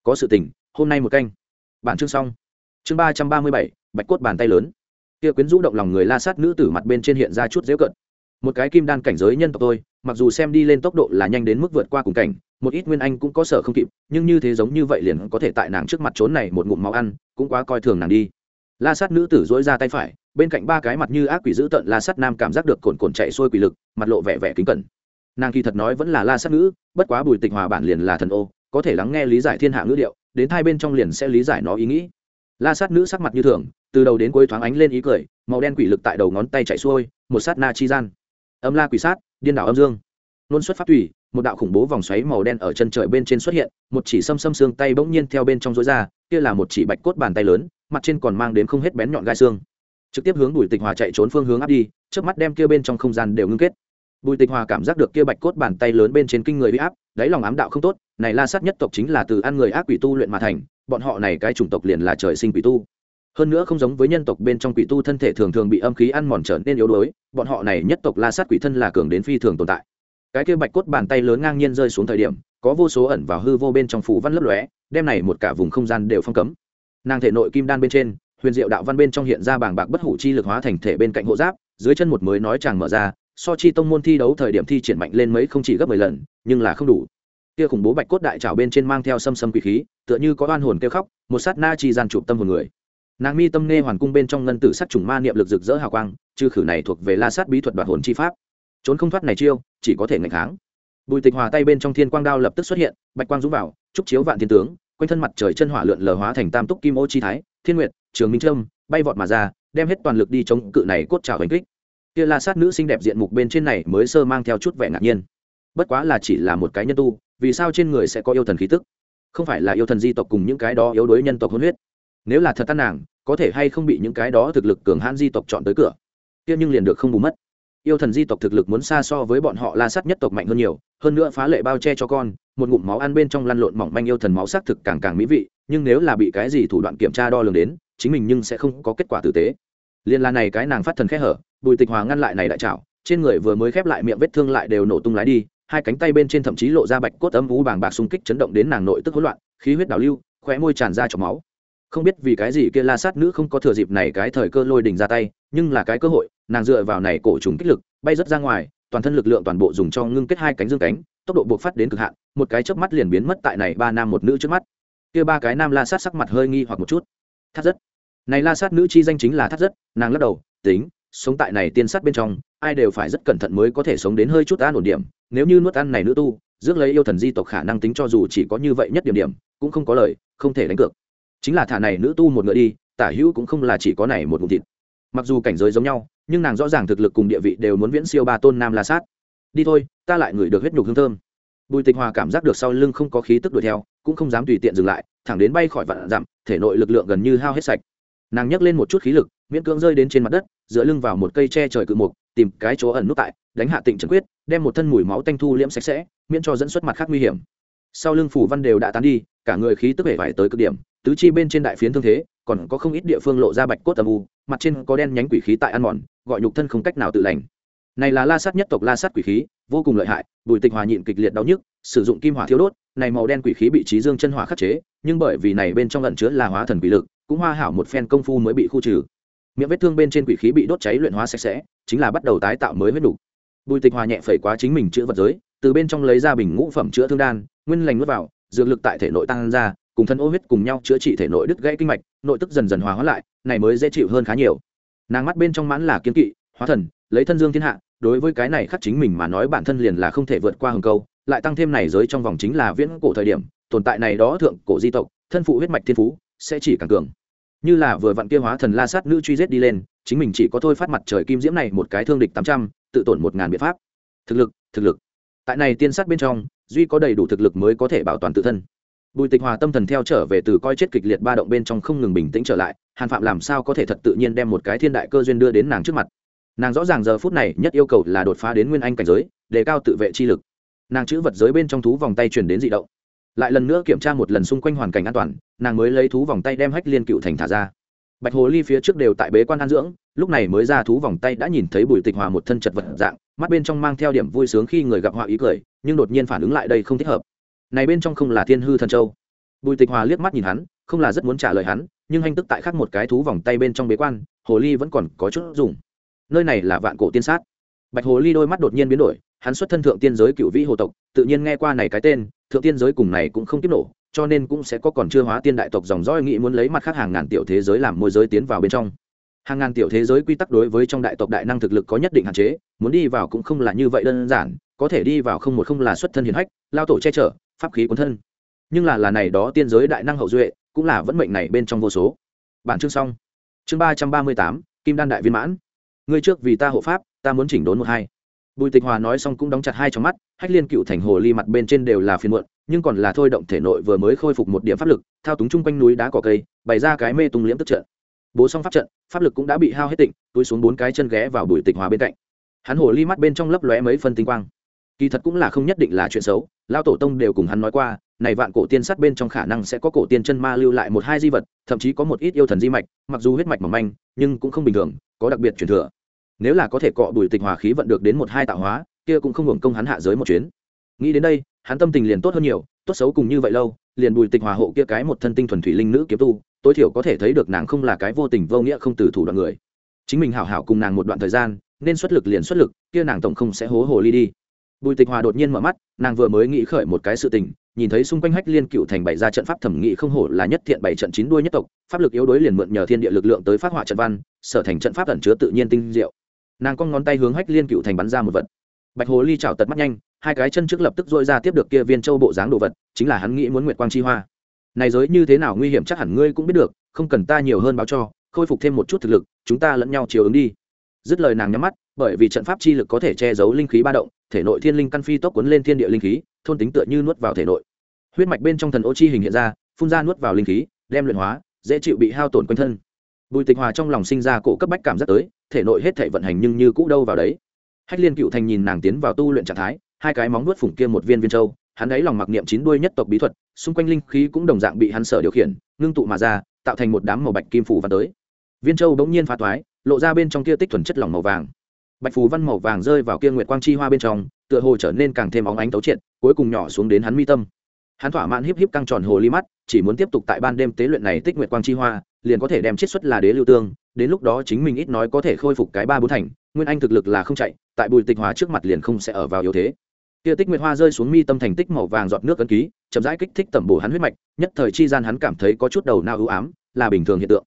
A: Có sự tình, hôm nay một canh. Bản chương xong. Chương ba trăm ba mươi bảy, bạch cốt bàn tay lớn kia quyến rũ động lòng người la sát nữ tử mặt bên trên hiện ra chút dễu cận. Một cái kim đan cảnh giới nhân tộc tôi mặc dù xem đi lên tốc độ là nhanh đến mức vượt qua cùng cảnh, một ít nguyên anh cũng có sở không kịp, nhưng như thế giống như vậy liền có thể tại nàng trước mặt trốn này một ngụm máu ăn, cũng quá coi thường nàng đi. La sát nữ tử dỗi ra tay phải, bên cạnh ba cái mặt như ác quỷ dữ tợn la sát nam cảm giác được cồn cồn chạy xuôi quỷ lực, mặt lộ vẻ vẻ kính cẩn. Nàng kỳ thật nói vẫn là la sát nữ, bất quá bùi tịch hòa bản liền là thần ô, có thể lắng nghe lý giải thiên hạ ngữ điệu, đến hai bên trong liền sẽ lý giải nó ý nghĩ. La sát nữ sắc mặt như thường từ đầu đến cuối thoáng ánh lên ý cười màu đen quỷ lực tại đầu ngón tay chạy xuôi một sát na chi gian. Âm la quỷ sát điên đảo âm dương. Nôn xuất phát thủy, một đạo khủng bố vòng xoáy màu đen ở chân trời bên trên xuất hiện một chỉ xâm xâm xương tay bỗng nhiên theo bên trong rối ra kia là một chỉ bạch cốt bàn tay lớn mặt trên còn mang đến không hết bén nhọn gai xương. Trực tiếp hướng bùi tịch hòa chạy trốn phương hướng áp đi trước mắt đem kia bên trong không gian đều ngưng kết. Bùi tịch hòa cảm giác được kia bạch cốt bàn tay lớn bên trên kinh người bị áp đáy lòng ám đạo không tốt này la sát nhất tộc chính là từ ăn người ác quỷ tu luyện mà thành bọn họ này cái chủng tộc liền là trời sinh quỷ tu hơn nữa không giống với nhân tộc bên trong quỷ tu thân thể thường thường bị âm khí ăn mòn trở nên yếu đuối, bọn họ này nhất tộc la sát quỷ thân là cường đến phi thường tồn tại. Cái kia bạch cốt bàn tay lớn ngang nhiên rơi xuống thời điểm, có vô số ẩn vào hư vô bên trong phủ văn lấp lóe, đem này một cả vùng không gian đều phong cấm. Nàng thể nội kim đan bên trên, huyền diệu đạo văn bên trong hiện ra bảng bạc bất hủ chi lực hóa thành thể bên cạnh hộ giáp, dưới chân một mới nói chàng mở ra, so chi tông môn thi đấu thời điểm thi triển mạnh lên mấy không chỉ gấp mười lần, nhưng là không đủ. Kia khủng bố bạch cốt đại trào bên trên mang theo xâm xâm quỷ khí, tựa như có oan hồn kêu khóc, một sát na chi gian chụp tâm hồn người nàng mi tâm nghe hoàn cung bên trong ngân tử sắc trùng ma niệm lực rực rỡ hào quang chư khử này thuộc về la sát bí thuật đoạt hồn chi pháp. Trốn không thoát này chiêu, chỉ có thể ngạch kháng. Bùi tịch hòa tay bên trong thiên quang đao lập tức xuất hiện, bạch quang dũng vào, trúc chiếu vạn thiên tướng, quanh thân mặt trời chân hỏa lượn lờ hóa thành tam túc kim ô chi thái, thiên nguyệt, trường minh trâm, bay vọt mà ra, đem hết toàn lực đi chống cự này cốt trào hành kích. Kia la sát nữ xinh đẹp diện mục bên trên này mới sơ mang theo chút vẻ ngạc nhiên. Bất quá là chỉ là một cái nhân tu, vì sao trên người sẽ có yêu thần khí tức? Không phải là yêu thần di tộc cùng những cái đó yếu đuối nhân tộc hôn huyết nếu là thật tan nàng, có thể hay không bị những cái đó thực lực cường hãn di tộc chọn tới cửa? Kia nhưng liền được không bù mất. Yêu thần di tộc thực lực muốn xa so với bọn họ la sắt nhất tộc mạnh hơn nhiều, hơn nữa phá lệ bao che cho con, một ngụm máu ăn bên trong lăn lộn mỏng manh yêu thần máu sắc thực càng càng mỹ vị, nhưng nếu là bị cái gì thủ đoạn kiểm tra đo lường đến, chính mình nhưng sẽ không có kết quả tử tế. Liên la này cái nàng phát thần khẽ hở, bùi tịch hòa ngăn lại này đại trảo trên người vừa mới khép lại miệng vết thương lại đều nổ tung lái đi, hai cánh tay bên trên thậm chí lộ ra bạch cốt ấm vú bàng bạc xung kích chấn động đến nàng nội tức hỗn loạn, khí huyết đảo lưu, khóe môi tràn ra chọc máu không biết vì cái gì kia la sát nữ không có thừa dịp này cái thời cơ lôi đình ra tay, nhưng là cái cơ hội, nàng dựa vào này cổ trùng kích lực, bay rất ra ngoài, toàn thân lực lượng toàn bộ dùng cho ngưng kết hai cánh dương cánh, tốc độ buộc phát đến cực hạn, một cái chớp mắt liền biến mất tại này ba nam một nữ trước mắt. Kia ba cái nam la sát sắc mặt hơi nghi hoặc một chút. Thắt rất. Này la sát nữ chi danh chính là thắt rất, nàng lắc đầu, tính, sống tại này tiên sát bên trong, ai đều phải rất cẩn thận mới có thể sống đến hơi chút an ổn điểm, nếu như nuốt ăn này nữ tu, rước lấy yêu thần di tộc khả năng tính cho dù chỉ có như vậy nhất điểm điểm, cũng không có lời, không thể đánh cược chính là thả này nữ tu một ngựa đi, tả hữu cũng không là chỉ có này một ngụm thịt. Mặc dù cảnh giới giống nhau, nhưng nàng rõ ràng thực lực cùng địa vị đều muốn viễn siêu ba tôn nam la sát. Đi thôi, ta lại ngửi được huyết nhục hương thơm. Bùi tịch hòa cảm giác được sau lưng không có khí tức đuổi theo, cũng không dám tùy tiện dừng lại, thẳng đến bay khỏi vạn dặm, thể nội lực lượng gần như hao hết sạch. Nàng nhấc lên một chút khí lực, miễn cưỡng rơi đến trên mặt đất, dựa lưng vào một cây tre trời cự mục, tìm cái chỗ ẩn nút tại, đánh hạ tịnh trần quyết, đem một thân mùi máu tanh thu liễm sạch sẽ, miễn cho dẫn xuất mặt khác nguy hiểm. Sau lưng phủ văn đều đã tán đi, cả người khí tức vẻ vải tới cực điểm tứ chi bên trên đại phiến thương thế, còn có không ít địa phương lộ ra bạch cốt âm u, mặt trên có đen nhánh quỷ khí tại ăn mòn, gọi nhục thân không cách nào tự lành. Này là la sát nhất tộc la sát quỷ khí, vô cùng lợi hại, bùi tịch hòa nhịn kịch liệt đau nhức, sử dụng kim hỏa thiếu đốt, này màu đen quỷ khí bị trí dương chân hỏa khắc chế, nhưng bởi vì này bên trong lẫn chứa là hóa thần quỷ lực, cũng hoa hảo một phen công phu mới bị khu trừ. Miệng vết thương bên trên quỷ khí bị đốt cháy luyện hóa sạch sẽ, chính là bắt đầu tái tạo mới huyết đủ bùi tịch hòa nhẹ phẩy quá chính mình chữa vật giới, từ bên trong lấy ra bình ngũ phẩm chữa thương đan, nguyên lành nuốt vào, dược lực tại thể nội tăng ra cùng thân ô huyết cùng nhau chữa trị thể nội đứt gãy kinh mạch, nội tức dần dần hòa hóa lại, này mới dễ chịu hơn khá nhiều. Nàng mắt bên trong mãn là kiên kỵ, hóa thần, lấy thân dương thiên hạ, đối với cái này khắc chính mình mà nói bản thân liền là không thể vượt qua hừng câu, lại tăng thêm này giới trong vòng chính là viễn cổ thời điểm, tồn tại này đó thượng cổ di tộc, thân phụ huyết mạch thiên phú, sẽ chỉ càng cường. Như là vừa vặn kia hóa thần la sát nữ truy giết đi lên, chính mình chỉ có thôi phát mặt trời kim diễm này một cái thương địch tám trăm, tự tổn một ngàn biện pháp. Thực lực thực lực. Tại này tiên sát bên trong, duy có đầy đủ thực lực mới có thể bảo toàn tự thân bùi tịch hòa tâm thần theo trở về từ coi chết kịch liệt ba động bên trong không ngừng bình tĩnh trở lại, hàn phạm làm sao có thể thật tự nhiên đem một cái thiên đại cơ duyên đưa đến nàng trước mặt. Nàng rõ ràng giờ phút này nhất yêu cầu là đột phá đến nguyên anh cảnh giới, đề cao tự vệ chi lực. Nàng chữ vật giới bên trong thú vòng tay chuyển đến dị động. Lại lần nữa kiểm tra một lần xung quanh hoàn cảnh an toàn, nàng mới lấy thú vòng tay đem hách liên cựu thành thả ra. Bạch hồ ly phía trước đều tại bế quan an dưỡng, lúc này mới ra thú vòng tay đã nhìn thấy bùi tịch hòa một thân chật vật dạng, mắt bên trong mang theo điểm vui sướng khi người gặp họa ý cười, nhưng đột nhiên phản ứng lại đây không thích hợp này bên trong không là thiên hư thần châu. Bùi tịch hòa liếc mắt nhìn hắn, không là rất muốn trả lời hắn, nhưng hành tức tại khắc một cái thú vòng tay bên trong bế quan, hồ ly vẫn còn có chút dùng. Nơi này là vạn cổ tiên sát. Bạch hồ ly đôi mắt đột nhiên biến đổi, hắn xuất thân thượng tiên giới cựu vĩ hồ tộc, tự nhiên nghe qua này cái tên, thượng tiên giới cùng này cũng không tiếp nổ, cho nên cũng sẽ có còn chưa hóa tiên đại tộc dòng dõi nghĩ muốn lấy mặt khác hàng ngàn tiểu thế giới làm môi giới tiến vào bên trong. Hàng ngàn tiểu thế giới quy tắc đối với trong đại tộc đại năng thực lực có nhất định hạn chế, muốn đi vào cũng không là như vậy đơn giản, có thể đi vào không một không là xuất thân hiền hách, lao tổ che chở pháp khí cuốn thân. Nhưng là là này đó tiên giới đại năng hậu duệ, cũng là vẫn mệnh này bên trong vô số. Bản chương xong. Chương ba trăm ba mươi tám, kim đan đại viên mãn. Ngươi trước vì ta hộ pháp, ta muốn chỉnh đốn một hai. Bùi tịch hòa nói xong cũng đóng chặt hai trong mắt, hách liên cựu thành hồ ly mặt bên trên đều là phiên muộn, nhưng còn là thôi động thể nội vừa mới khôi phục một điểm pháp lực, thao túng chung quanh núi đá cỏ cây, bày ra cái mê tung liễm tức trận. Bố xong pháp trận, pháp lực cũng đã bị hao hết tịnh, túi xuống bốn cái chân ghé vào bùi tịch hòa bên cạnh. Hắn hồ ly mắt bên trong lấp lóe mấy phân tinh quang kỳ thật cũng là không nhất định là chuyện xấu lao tổ tông đều cùng hắn nói qua, này vạn cổ tiên sát bên trong khả năng sẽ có cổ tiên chân ma lưu lại một hai di vật, thậm chí có một ít yêu thần di mạch, mặc dù huyết mạch mỏng manh, nhưng cũng không bình thường, có đặc biệt truyền thừa. Nếu là có thể cọ bùi tịch hòa khí vận được đến một hai tạo hóa, kia cũng không hưởng công hắn hạ giới một chuyến. Nghĩ đến đây, hắn tâm tình liền tốt hơn nhiều, tốt xấu cùng như vậy lâu, liền bùi tịch hòa hộ kia cái một thân tinh thuần thủy linh nữ kiếm tu, tối thiểu có thể thấy được nàng không là cái vô tình vô nghĩa không từ thủ đoạn người. Chính mình hảo hảo cùng nàng một đoạn thời gian, nên xuất lực liền xuất lực, kia nàng tổng không sẽ hố hồ ly đi bùi tịch hòa đột nhiên mở mắt, nàng vừa mới nghĩ khởi một cái sự tình, nhìn thấy xung quanh hách liên cựu thành bày ra trận pháp thẩm nghị không hổ là nhất thiện bảy trận chín đuôi nhất tộc, pháp lực yếu đối liền mượn nhờ thiên địa lực lượng tới phát họa trận văn, sở thành trận pháp ẩn chứa tự nhiên tinh diệu. Nàng cong ngón tay hướng hách liên cựu thành bắn ra một vật. Bạch hồ ly chảo tật mắt nhanh, hai cái chân trước lập tức dội ra tiếp được kia viên châu bộ dáng đồ vật, chính là hắn nghĩ muốn nguyệt quang chi hoa. Này giới như thế nào nguy hiểm chắc hẳn ngươi cũng biết được, không cần ta nhiều hơn báo cho, khôi phục thêm một chút thực lực, chúng ta lẫn nhau chiều ứng đi. Dứt lời nàng nhắm mắt, bởi vì trận pháp chi lực có thể che giấu linh khí ba động thể nội thiên linh căn phi tốc cuốn lên thiên địa linh khí, thôn tính tựa như nuốt vào thể nội. Huyết mạch bên trong thần ô chi hình hiện ra, phun ra nuốt vào linh khí, đem luyện hóa, dễ chịu bị hao tổn quanh thân. Bùi tịch hòa trong lòng sinh ra cổ cấp bách cảm giác tới, thể nội hết thể vận hành nhưng như cũ đâu vào đấy. Hách liên cựu thành nhìn nàng tiến vào tu luyện trạng thái, hai cái móng nuốt phủng kia một viên viên châu, hắn ấy lòng mặc niệm chín đuôi nhất tộc bí thuật, xung quanh linh khí cũng đồng dạng bị hắn sở điều khiển, ngưng tụ mà ra, tạo thành một đám màu bạch kim phủ văn tới. Viên châu bỗng nhiên phá toái, lộ ra bên trong kia tích thuần chất lỏng màu vàng bạch phù văn màu vàng rơi vào kia nguyệt quang chi hoa bên trong, tựa hồ trở nên càng thêm óng ánh tấu triệt, cuối cùng nhỏ xuống đến hắn mi tâm. Hắn thỏa mãn híp híp căng tròn hồ ly mắt, chỉ muốn tiếp tục tại ban đêm tế luyện này tích nguyệt quang chi hoa, liền có thể đem chiết xuất là đế lưu tương, đến lúc đó chính mình ít nói có thể khôi phục cái ba bốn thành, nguyên anh thực lực là không chạy, tại bùi tịch hòa trước mặt liền không sẽ ở vào yếu thế. Kia tích nguyệt hoa rơi xuống mi tâm thành tích màu vàng giọt nước ấn ký, chậm rãi kích thích tẩm bổ hắn huyết mạch, nhất thời chi gian hắn cảm thấy có chút đầu nao ưu ám, là bình thường hiện tượng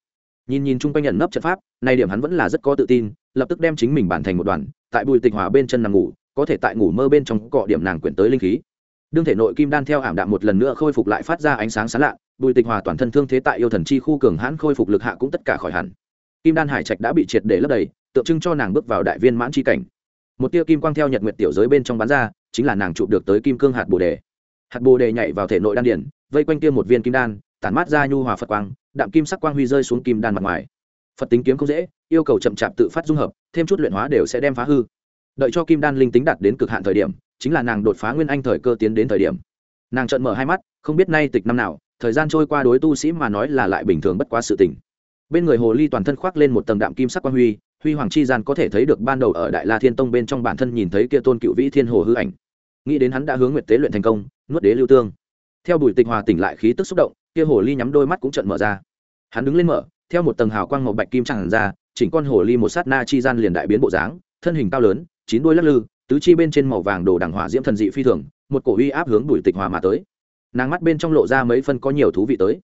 A: nhìn nhìn chung quanh nhận nấp trận pháp, nay điểm hắn vẫn là rất có tự tin, lập tức đem chính mình bản thành một đoàn, tại bùi tịch hòa bên chân nằm ngủ, có thể tại ngủ mơ bên trong cọ điểm nàng quyển tới linh khí. Đương thể nội kim đan theo ảm đạm một lần nữa khôi phục lại phát ra ánh sáng sáng lạ, bùi tịch hòa toàn thân thương thế tại yêu thần chi khu cường hãn khôi phục lực hạ cũng tất cả khỏi hẳn. Kim đan hải trạch đã bị triệt để lấp đầy, tượng trưng cho nàng bước vào đại viên mãn chi cảnh. Một tia kim quang theo nhật nguyệt tiểu giới bên trong bán ra, chính là nàng chụp được tới kim cương hạt bồ đề. Hạt bồ đề nhảy vào thể nội đan điển vây quanh kia một viên kim đan tản mát ra nhu hòa phật quang, đạm kim sắc quang huy rơi xuống kim đan mặt ngoài. Phật tính kiếm không dễ, yêu cầu chậm chạp tự phát dung hợp, thêm chút luyện hóa đều sẽ đem phá hư. Đợi cho kim đan linh tính đạt đến cực hạn thời điểm, chính là nàng đột phá nguyên anh thời cơ tiến đến thời điểm. Nàng trợn mở hai mắt, không biết nay tịch năm nào, thời gian trôi qua đối tu sĩ mà nói là lại bình thường bất quá sự tình. Bên người hồ ly toàn thân khoác lên một tầng đạm kim sắc quang huy huy hoàng chi gian có thể thấy được ban đầu ở đại la thiên tông bên trong bản thân nhìn thấy kia tôn cựu vĩ thiên hồ hư ảnh. Nghĩ đến hắn đã hướng nguyệt tế luyện thành công, nuốt đế lưu tương. Theo bùi tịch hòa tỉnh lại khí tức xúc động kia hồ ly nhắm đôi mắt cũng trận mở ra. Hắn đứng lên mở, theo một tầng hào quang màu bạch kim tràn ra, chỉnh con hồ ly một sát na chi gian liền đại biến bộ dáng, thân hình cao lớn, chín đuôi lắc lư, tứ chi bên trên màu vàng đồ đằng hỏa diễm thần dị phi thường, một cổ uy áp hướng bùi tịch hòa mà tới. Nàng mắt bên trong lộ ra mấy phân có nhiều thú vị tới.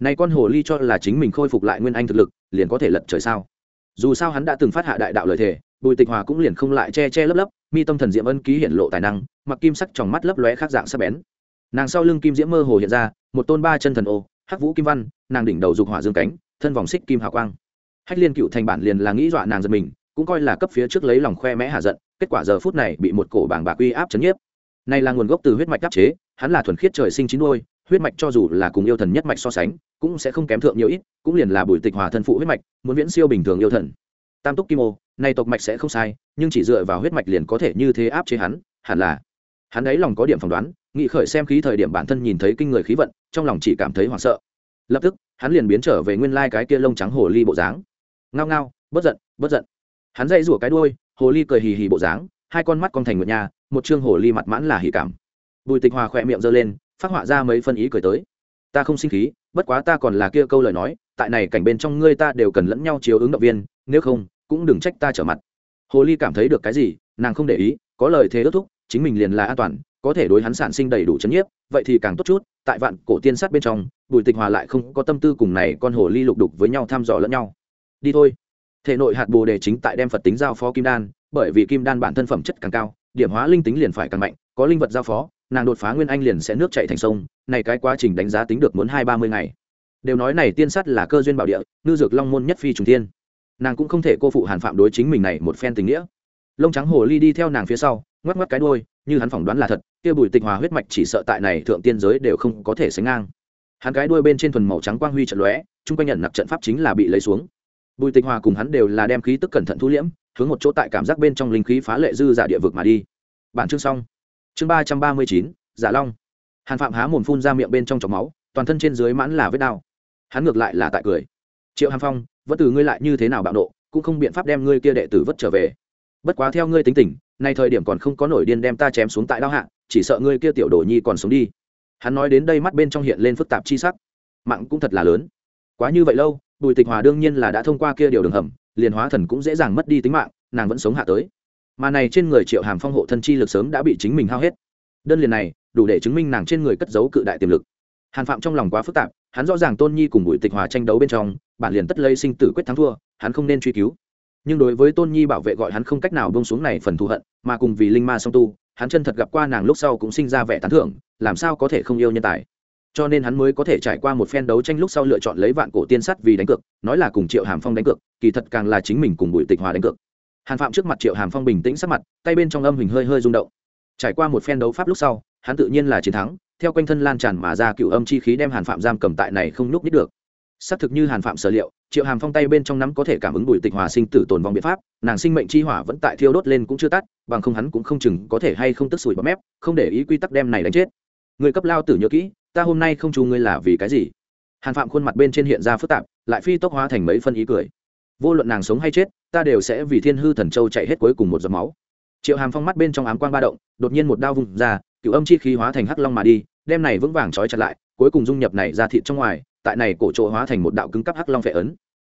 A: Này con hồ ly cho là chính mình khôi phục lại nguyên anh thực lực, liền có thể lật trời sao? Dù sao hắn đã từng phát hạ đại đạo lời thề, bùi tịch hòa cũng liền không lại che che lấp lấp, mi tâm thần diễm ân ký hiện lộ tài năng, mặc kim sắc trong mắt lấp lóe khác dạng sắc bén. Nàng sau lưng kim diễm mơ hồ hiện ra một tôn ba chân thần ô, hắc vũ kim văn, nàng đỉnh đầu dục hỏa dương cánh, thân vòng xích kim hào quang. Hách liên cựu thành bản liền là nghĩ dọa nàng giật mình, cũng coi là cấp phía trước lấy lòng khoe mẽ hạ giận, kết quả giờ phút này bị một cổ bảng bạc uy áp chấn nhiếp. Này là nguồn gốc từ huyết mạch áp chế, hắn là thuần khiết trời sinh chín đôi, huyết mạch cho dù là cùng yêu thần nhất mạch so sánh, cũng sẽ không kém thượng nhiều ít, cũng liền là bùi tịch hòa thân phụ huyết mạch, muốn viễn siêu bình thường yêu thần. Tam túc kim ô, này tộc mạch sẽ không sai, nhưng chỉ dựa vào huyết mạch liền có thể như thế áp chế hắn, hẳn là. Hắn ấy lòng có điểm phỏng đoán nghị khởi xem khí thời điểm bản thân nhìn thấy kinh người khí vận, trong lòng chỉ cảm thấy hoảng sợ. Lập tức, hắn liền biến trở về nguyên lai cái kia lông trắng hồ ly bộ dáng. Ngao ngao, bất giận bất giận. Hắn dây rủa cái đuôi, hồ ly cười hì hì bộ dáng, hai con mắt con thành một nhà một chương hồ ly mặt mãn là hỉ cảm. Bùi tịch hòa khỏe miệng giơ lên, phát họa ra mấy phân ý cười tới. Ta không sinh khí, bất quá ta còn là kia câu lời nói, tại này cảnh bên trong ngươi ta đều cần lẫn nhau chiếu ứng động viên, nếu không, cũng đừng trách ta trở mặt. Hồ ly cảm thấy được cái gì, nàng không để ý, có lời thế ước thúc, chính mình liền là an toàn có thể đối hắn sản sinh đầy đủ chấn nhiếp vậy thì càng tốt chút tại vạn cổ tiên sát bên trong bùi tịch hòa lại không có tâm tư cùng này con hồ ly lục đục với nhau thăm dò lẫn nhau. Đi thôi. Thể nội hạt bồ đề chính tại đem phật tính giao phó kim đan bởi vì kim đan bản thân phẩm chất càng cao điểm hóa linh tính liền phải càng mạnh có linh vật giao phó nàng đột phá nguyên anh liền sẽ nước chảy thành sông này cái quá trình đánh giá tính được muốn hai ba mươi ngày. Đều nói này tiên sắt là cơ duyên bảo địa ngư dược long môn nhất phi trùng thiên, nàng cũng không thể cô phụ hàn phạm đối chính mình này một phen tình nghĩa. Lông trắng hồ ly đi theo nàng phía sau ngoắc ngoắc cái đuôi như hắn phỏng đoán là thật, kia bùi tịch hòa huyết mạch chỉ sợ tại này thượng tiên giới đều không có thể sánh ngang. Hắn cái đuôi bên trên thuần màu trắng quang huy trận lóe, chung quanh nhận nặc trận pháp chính là bị lấy xuống. Bùi tịch hòa cùng hắn đều là đem khí tức cẩn thận thu liễm, hướng một chỗ tại cảm giác bên trong linh khí phá lệ dư giả địa vực mà đi. Bản chương xong. Chương ba trăm ba mươi chín, giả long. Hàn phạm há mồm phun ra miệng bên trong chọc máu, toàn thân trên dưới mãn là vết đau. Hắn ngược lại là tại cười. Triệu hàm phong, vẫn từ ngươi lại như thế nào bạo nộ, cũng không biện pháp đem ngươi kia đệ tử vất trở về bất quá theo ngươi tính tình, nay thời điểm còn không có nổi điên đem ta chém xuống tại đao hạ, chỉ sợ ngươi kia tiểu đồ nhi còn sống đi. Hắn nói đến đây mắt bên trong hiện lên phức tạp chi sắc. Mạng cũng thật là lớn. Quá như vậy lâu, bùi tịch hòa đương nhiên là đã thông qua kia điều đường hầm, liền hóa thần cũng dễ dàng mất đi tính mạng, nàng vẫn sống hạ tới. Mà này trên người triệu hàm phong hộ thân chi lực sớm đã bị chính mình hao hết. Đơn liền này, đủ để chứng minh nàng trên người cất giấu cự đại tiềm lực. Hàn phạm trong lòng quá phức tạp, hắn rõ ràng tôn nhi cùng bùi tịch hòa tranh đấu bên trong, bản liền tất lây sinh tử quyết thắng thua, hắn không nên truy cứu nhưng đối với tôn nhi bảo vệ gọi hắn không cách nào bông xuống này phần thù hận, mà cùng vì linh ma song tu, hắn chân thật gặp qua nàng lúc sau cũng sinh ra vẻ tán thưởng, làm sao có thể không yêu nhân tài. Cho nên hắn mới có thể trải qua một phen đấu tranh lúc sau lựa chọn lấy vạn cổ tiên sắt vì đánh cược, nói là cùng triệu hàm phong đánh cược, kỳ thật càng là chính mình cùng bùi tịch hòa đánh cược. Hàn phạm trước mặt triệu hàm phong bình tĩnh sắc mặt, tay bên trong âm hình hơi hơi rung động. Trải qua một phen đấu pháp lúc sau, hắn tự nhiên là chiến thắng, theo quanh thân lan tràn mà ra cựu âm chi khí đem hàn phạm giam cầm tại này không nhúc nít được xác thực như hàn phạm sở liệu, triệu hàm phong tay bên trong nắm có thể cảm ứng bùi tịch hòa sinh tử tồn vong biện pháp, nàng sinh mệnh chi hỏa vẫn tại thiêu đốt lên cũng chưa tắt, bằng không hắn cũng không chừng có thể hay không tức sủi bọt mép, không để ý quy tắc đem này đánh chết. Người cấp lao tử nhớ kỹ, ta hôm nay không chú ngươi là vì cái gì? Hàn phạm khuôn mặt bên trên hiện ra phức tạp, lại phi tốc hóa thành mấy phân ý cười. Vô luận nàng sống hay chết, ta đều sẽ vì thiên hư thần châu chạy hết cuối cùng một giọt máu. Triệu hàm phong mắt bên trong ám quang ba động, đột nhiên một đao vùng ra, cựu âm chi khí hóa thành hắc long mà đi, đem này vững vàng trói chặt lại, cuối cùng dung nhập này ra thịt trong ngoài tại này cổ trộ hóa thành một đạo cứng cắp hắc long phệ ấn.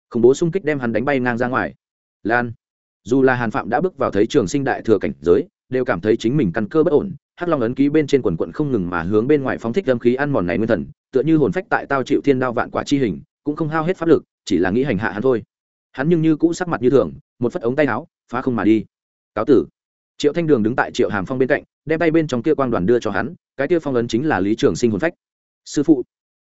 A: Khủng bố xung kích đem hắn đánh bay ngang ra ngoài. Lan. Dù là hàn phạm đã bước vào thấy trường sinh đại thừa cảnh giới, đều cảm thấy chính mình căn cơ bất ổn, hắc long ấn ký bên trên quần quận không ngừng mà hướng bên ngoài phóng thích âm khí ăn mòn này nguyên thần, tựa như hồn phách tại tao chịu thiên đao vạn quả chi hình, cũng không hao hết pháp lực, chỉ là nghĩ hành hạ hắn thôi. Hắn nhưng như cũ sắc mặt như thường, một phất ống tay áo, phá không mà đi. Cáo tử. Triệu thanh đường đứng tại triệu hàm phong bên cạnh, đem tay bên trong kia quang đoàn đưa cho hắn, cái kia phong ấn chính là lý trường sinh hồn phách. Sư phụ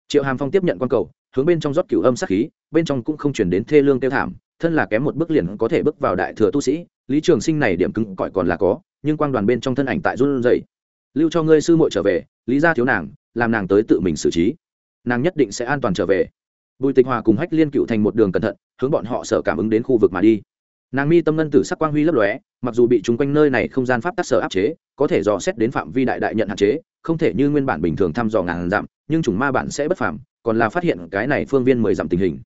A: triệu hàm phong tiếp nhận quan cầu, hướng bên trong rót cửu âm sát khí, bên trong cũng không chuyển đến thê lương tiêu thảm, thân là kém một bước liền có thể bước vào đại thừa tu sĩ, lý trường sinh này điểm cứng cỏi còn là có, nhưng quang đoàn bên trong thân ảnh tại run rẩy. Lưu cho ngươi sư muội trở về, lý ra thiếu nàng, làm nàng tới tự mình xử trí. Nàng nhất định sẽ an toàn trở về. Bùi tịch hòa cùng hách liên cựu thành một đường cẩn thận, hướng bọn họ sở cảm ứng đến khu vực mà đi nàng mi tâm ngân tử sắc quang huy lấp lóe, mặc dù bị chung quanh nơi này không gian pháp tác sở áp chế, có thể dò xét đến phạm vi đại đại nhận hạn chế, không thể như nguyên bản bình thường thăm dò ngàn dặm, nhưng chủng ma bản sẽ bất phàm, còn là phát hiện cái này phương viên mười dặm tình hình.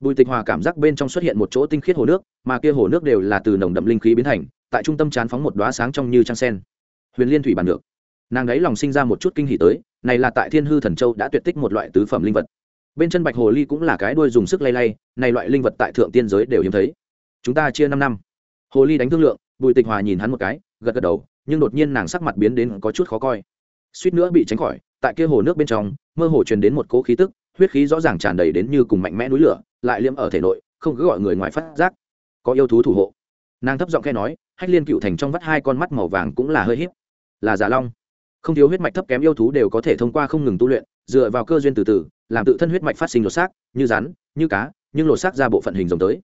A: Bùi tịch hòa cảm giác bên trong xuất hiện một chỗ tinh khiết hồ nước, mà kia hồ nước đều là từ nồng đậm linh khí biến thành, tại trung tâm chán phóng một đoá sáng trong như trăng sen. Huyền liên thủy bàn được nàng ấy lòng sinh ra một chút kinh hỉ tới, này là tại thiên hư thần châu đã tuyệt tích một loại tứ phẩm linh vật. Bên chân bạch hồ ly cũng là cái đuôi dùng sức lay lay, này loại linh vật tại thượng tiên giới đều hiếm thấy chúng ta chia năm năm. Hồ ly đánh thương lượng, bùi tịch hòa nhìn hắn một cái, gật gật đầu, nhưng đột nhiên nàng sắc mặt biến đến có chút khó coi. Suýt nữa bị tránh khỏi, tại kia hồ nước bên trong, mơ hồ truyền đến một cỗ khí tức, huyết khí rõ ràng tràn đầy đến như cùng mạnh mẽ núi lửa, lại liêm ở thể nội, không cứ gọi người ngoài phát giác. Có yêu thú thủ hộ. Nàng thấp giọng khe nói, hách liên cựu thành trong vắt hai con mắt màu vàng cũng là hơi hiếp là giả long. Không thiếu huyết mạch thấp kém yêu thú đều có thể thông qua không ngừng tu luyện, dựa vào cơ duyên từ từ, làm tự thân huyết mạch phát sinh lột xác, như rắn, như cá, nhưng lột xác ra bộ phận hình rồng tới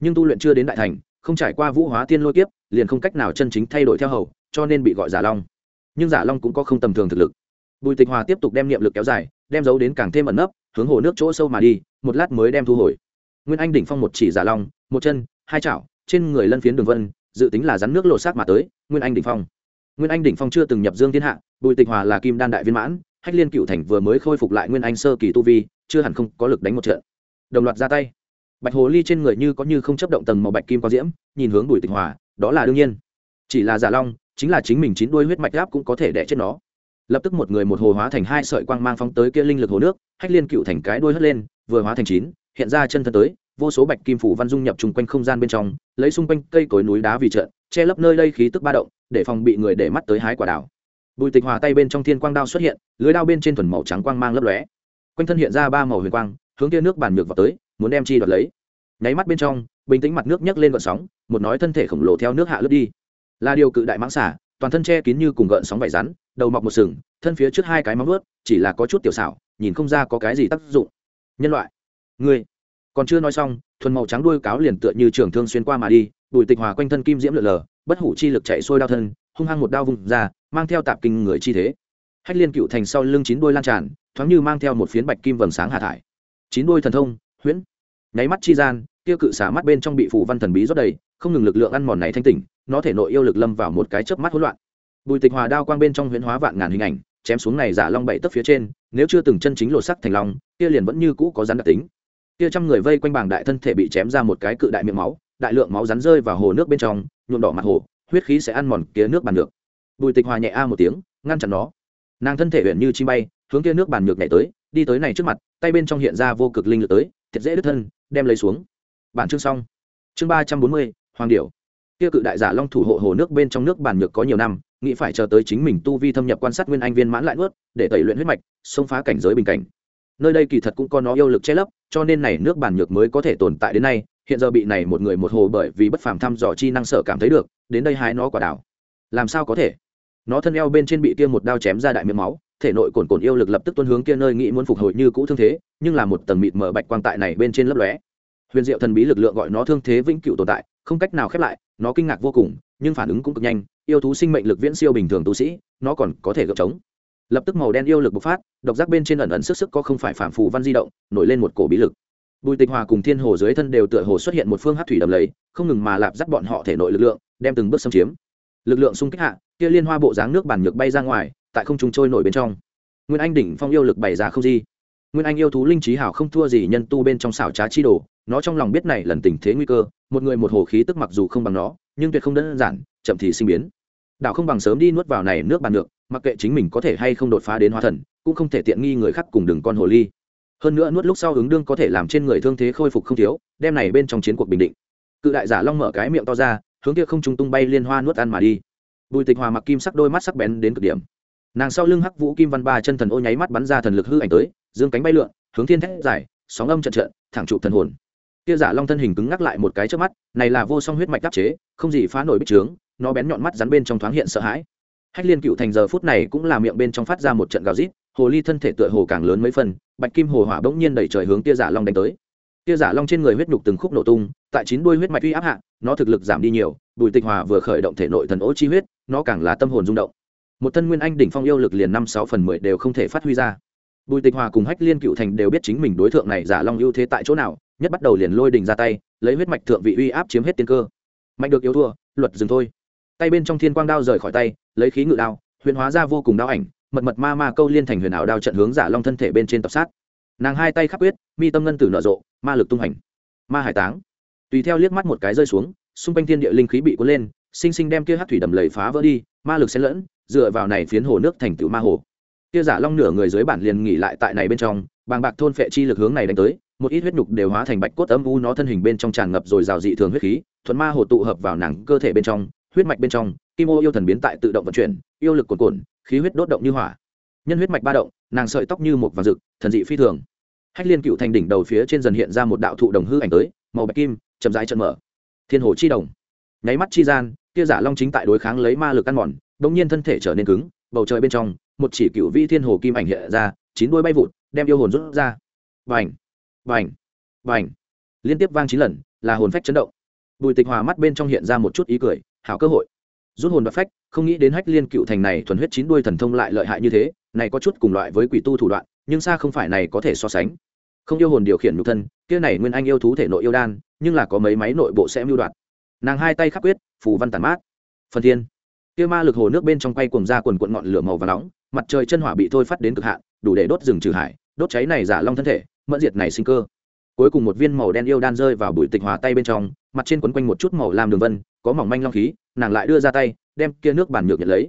A: nhưng tu luyện chưa đến đại thành, không trải qua vũ hóa tiên lôi kiếp, liền không cách nào chân chính thay đổi theo hầu, cho nên bị gọi giả long. Nhưng giả long cũng có không tầm thường thực lực. Bùi tịch hòa tiếp tục đem niệm lực kéo dài, đem giấu đến càng thêm ẩn nấp, hướng hồ nước chỗ sâu mà đi, một lát mới đem thu hồi. Nguyên anh đỉnh phong một chỉ giả long, một chân, hai chảo, trên người lân phiến đường vân, dự tính là rắn nước lột xác mà tới, nguyên anh đỉnh phong. Nguyên anh đỉnh phong chưa từng nhập dương thiên hạ, bùi tịch hòa là kim đan đại viên mãn, hách liên cựu thành vừa mới khôi phục lại nguyên anh sơ kỳ tu vi, chưa hẳn không có lực đánh một trận. Đồng loạt ra tay bạch hồ ly trên người như có như không chấp động tầng màu bạch kim có diễm, nhìn hướng bùi tịch hòa, đó là đương nhiên. Chỉ là giả long, chính là chính mình chín đuôi huyết mạch gáp cũng có thể đẻ chết nó. Lập tức một người một hồ hóa thành hai sợi quang mang phóng tới kia linh lực hồ nước, hách liên cựu thành cái đuôi hất lên, vừa hóa thành chín, hiện ra chân thân tới, vô số bạch kim phủ văn dung nhập chung quanh không gian bên trong, lấy xung quanh cây cối núi đá vì trận, che lấp nơi đây khí tức ba động, để phòng bị người để mắt tới hái quả đảo bùi tịch hòa tay bên trong thiên quang đao xuất hiện, lưới đao bên trên thuần màu trắng quang mang lấp lóe. Quanh thân hiện ra ba màu huyền quang hướng kia nước bàn nhược vào tới, muốn đem chi đoạt lấy. Nháy mắt bên trong, bình tĩnh mặt nước nhấc lên gợn sóng, một nói thân thể khổng lồ theo nước hạ lướt đi. Là điều cự đại mãng xả toàn thân che kín như cùng gợn sóng vải rắn, đầu mọc một sừng, thân phía trước hai cái móng vớt chỉ là có chút tiểu xảo, nhìn không ra có cái gì tác dụng. Nhân loại người còn chưa nói xong, thuần màu trắng đuôi cáo liền tựa như trường thương xuyên qua mà đi, bùi tịch hòa quanh thân kim diễm lượn lờ, bất hủ chi lực chạy xuôi đao thân, hung hăng một đao vùng ra, mang theo tạp kinh người chi thế. Hách liên cựu thành sau lưng chín đuôi lan tràn, thoáng như mang theo một phiến bạch kim vầng sáng hạ thải chín đuôi thần thông, huyễn. Nháy mắt chi gian, kia cự xả mắt bên trong bị phủ văn thần bí rót đầy, không ngừng lực lượng ăn mòn này thanh tỉnh, nó thể nội yêu lực lâm vào một cái chớp mắt hỗn loạn. Bùi tịch hòa đao quang bên trong huyễn hóa vạn ngàn hình ảnh, chém xuống này giả long bảy tấc phía trên, nếu chưa từng chân chính lột sắc thành long, kia liền vẫn như cũ có rắn đặc tính. Kia trăm người vây quanh bảng đại thân thể bị chém ra một cái cự đại miệng máu, đại lượng máu rắn rơi vào hồ nước bên trong, nhuộm đỏ mặt hồ, huyết khí sẽ ăn mòn kia nước bàn được bùi tịch hòa nhẹ a một tiếng, ngăn chặn nó. Nàng thân thể huyện như chim bay, hướng kia nước bàn nhược nhảy tới đi tới này trước mặt, tay bên trong hiện ra vô cực linh lực tới, thiệt dễ đứt thân, đem lấy xuống. Bản chương xong. Chương ba trăm bốn mươi, hoàng điểu. Kia cự đại giả long thủ hộ hồ nước bên trong nước bản nhược có nhiều năm, nghĩ phải chờ tới chính mình tu vi thâm nhập quan sát nguyên anh viên mãn lại nuốt, để tẩy luyện huyết mạch, xông phá cảnh giới bình cảnh. Nơi đây kỳ thật cũng có nó yêu lực che lấp, cho nên này nước bản nhược mới có thể tồn tại đến nay, hiện giờ bị này một người một hồ bởi vì bất phàm thăm dò chi năng sợ cảm thấy được, đến đây hái nó quả đảo. Làm sao có thể? Nó thân eo bên trên bị kia một đao chém ra đại miệng máu thể nội cồn cồn yêu lực lập tức tuân hướng kia nơi nghĩ muốn phục hồi như cũ thương thế, nhưng là một tầng mịt mở bạch quang tại này bên trên lấp lóe. Huyền diệu thần bí lực lượng gọi nó thương thế vĩnh cửu tồn tại, không cách nào khép lại, nó kinh ngạc vô cùng, nhưng phản ứng cũng cực nhanh, yêu thú sinh mệnh lực viễn siêu bình thường tu sĩ, nó còn có thể gợp chống lập tức màu đen yêu lực bộc phát, độc giác bên trên ẩn ẩn sức sức có không phải phản phù văn di động, nổi lên một cổ bí lực. Bùi tịch hòa cùng thiên hồ dưới thân đều tựa hồ xuất hiện một phương hát thủy đầm lầy, không ngừng mà lạp dắt bọn họ thể nội lực lượng, đem từng bước xâm chiếm. Lực lượng xung kích hạ, kia liên hoa bộ dáng nước bản nhược bay ra ngoài tại không trung trôi nổi bên trong. Nguyên anh đỉnh phong yêu lực bày ra không di. Nguyên anh yêu thú linh trí hảo không thua gì nhân tu bên trong xảo trá chi đồ, nó trong lòng biết này lần tình thế nguy cơ, một người một hồ khí tức mặc dù không bằng nó, nhưng tuyệt không đơn giản, chậm thì sinh biến. Đạo không bằng sớm đi nuốt vào này nước bàn được mặc kệ chính mình có thể hay không đột phá đến hóa thần, cũng không thể tiện nghi người khác cùng đường con hồ ly. Hơn nữa nuốt lúc sau ứng đương có thể làm trên người thương thế khôi phục không thiếu, đem này bên trong chiến cuộc bình định. Cự đại giả long mở cái miệng to ra, hướng kia không trung tung bay liên hoa nuốt ăn mà đi. Bùi tịch hòa mặc kim sắc đôi mắt sắc bén đến cực điểm nàng sau lưng hắc vũ kim văn ba chân thần ô nháy mắt bắn ra thần lực hư ảnh tới, dương cánh bay lượn, hướng thiên thét dài, sóng âm trận trận, thẳng trụ thần hồn. Kia giả long thân hình cứng ngắc lại một cái trước mắt, này là vô song huyết mạch đáp chế, không gì phá nổi bích trướng, nó bén nhọn mắt rắn bên trong thoáng hiện sợ hãi. Hách liên cựu thành giờ phút này cũng là miệng bên trong phát ra một trận gào rít, hồ ly thân thể tựa hồ càng lớn mấy phần, bạch kim hồ hỏa bỗng nhiên đẩy trời hướng tia giả long đánh tới. Tia giả long trên người huyết nhục từng khúc nổ tung, tại chín đuôi huyết mạch uy áp hạ, nó thực lực giảm đi nhiều, bùi tịch hòa vừa khởi động thể nội thần ố chi huyết, nó càng là tâm hồn rung động một thân nguyên anh đỉnh phong yêu lực liền năm sáu phần mười đều không thể phát huy ra. Bùi tịch hòa cùng hách liên cựu thành đều biết chính mình đối tượng này giả long ưu thế tại chỗ nào, nhất bắt đầu liền lôi đình ra tay, lấy huyết mạch thượng vị uy áp chiếm hết tiên cơ. Mạnh được yếu thua, luật dừng thôi. Tay bên trong thiên quang đao rời khỏi tay, lấy khí ngự đao, huyền hóa ra vô cùng đao ảnh, mật mật ma ma câu liên thành huyền ảo đao trận hướng giả long thân thể bên trên tập sát. Nàng hai tay khắc quyết, mi tâm ngân tử nở rộ, ma lực tung hành. Ma hải táng. Tùy theo liếc mắt một cái rơi xuống, xung quanh thiên địa linh khí bị cuốn lên sinh sinh đem kia hát thủy đầm lầy phá vỡ đi, ma lực xen lẫn, dựa vào này phiến hồ nước thành tựu ma hồ. Kia giả long nửa người dưới bản liền nghỉ lại tại này bên trong, bàng bạc thôn phệ chi lực hướng này đánh tới, một ít huyết nhục đều hóa thành bạch cốt âm u nó thân hình bên trong tràn ngập rồi rào dị thường huyết khí, thuần ma hồ tụ hợp vào nàng cơ thể bên trong, huyết mạch bên trong, kim ô yêu thần biến tại tự động vận chuyển, yêu lực cuồn cuộn, khí huyết đốt động như hỏa. Nhân huyết mạch ba động, nàng sợi tóc như một vàng rực, thần dị phi thường. Hách liên cựu thành đỉnh đầu phía trên dần hiện ra một đạo thụ đồng hư ảnh tới, màu bạch kim, chậm rãi chân mở. Thiên hồ chi đồng. Nháy mắt chi gian kia giả long chính tại đối kháng lấy ma lực ăn mòn bỗng nhiên thân thể trở nên cứng, bầu trời bên trong, một chỉ cựu vi thiên hồ kim ảnh hiện ra, chín đuôi bay vụt, đem yêu hồn rút ra. Vành vành vành liên tiếp vang chín lần, là hồn phách chấn động. Bùi tịch hòa mắt bên trong hiện ra một chút ý cười, hảo cơ hội. Rút hồn và phách, không nghĩ đến hách liên cựu thành này thuần huyết chín đuôi thần thông lại lợi hại như thế, này có chút cùng loại với quỷ tu thủ đoạn, nhưng xa không phải này có thể so sánh. Không yêu hồn điều khiển nhục thân, kia này nguyên anh yêu thú thể nội yêu đan, nhưng là có mấy máy nội bộ sẽ mưu đoạt nàng hai tay khắc quyết, phù văn tản mát. Phần thiên. Kia ma lực hồ nước bên trong quay cuồng ra quần quận ngọn lửa màu và nóng, mặt trời chân hỏa bị thôi phát đến cực hạn, đủ để đốt rừng trừ hải, đốt cháy này giả long thân thể, mẫn diệt này sinh cơ. Cuối cùng một viên màu đen yêu đan rơi vào bụi tịch hòa tay bên trong, mặt trên quấn quanh một chút màu lam đường vân, có mỏng manh long khí, nàng lại đưa ra tay, đem kia nước bản nhược nhận lấy.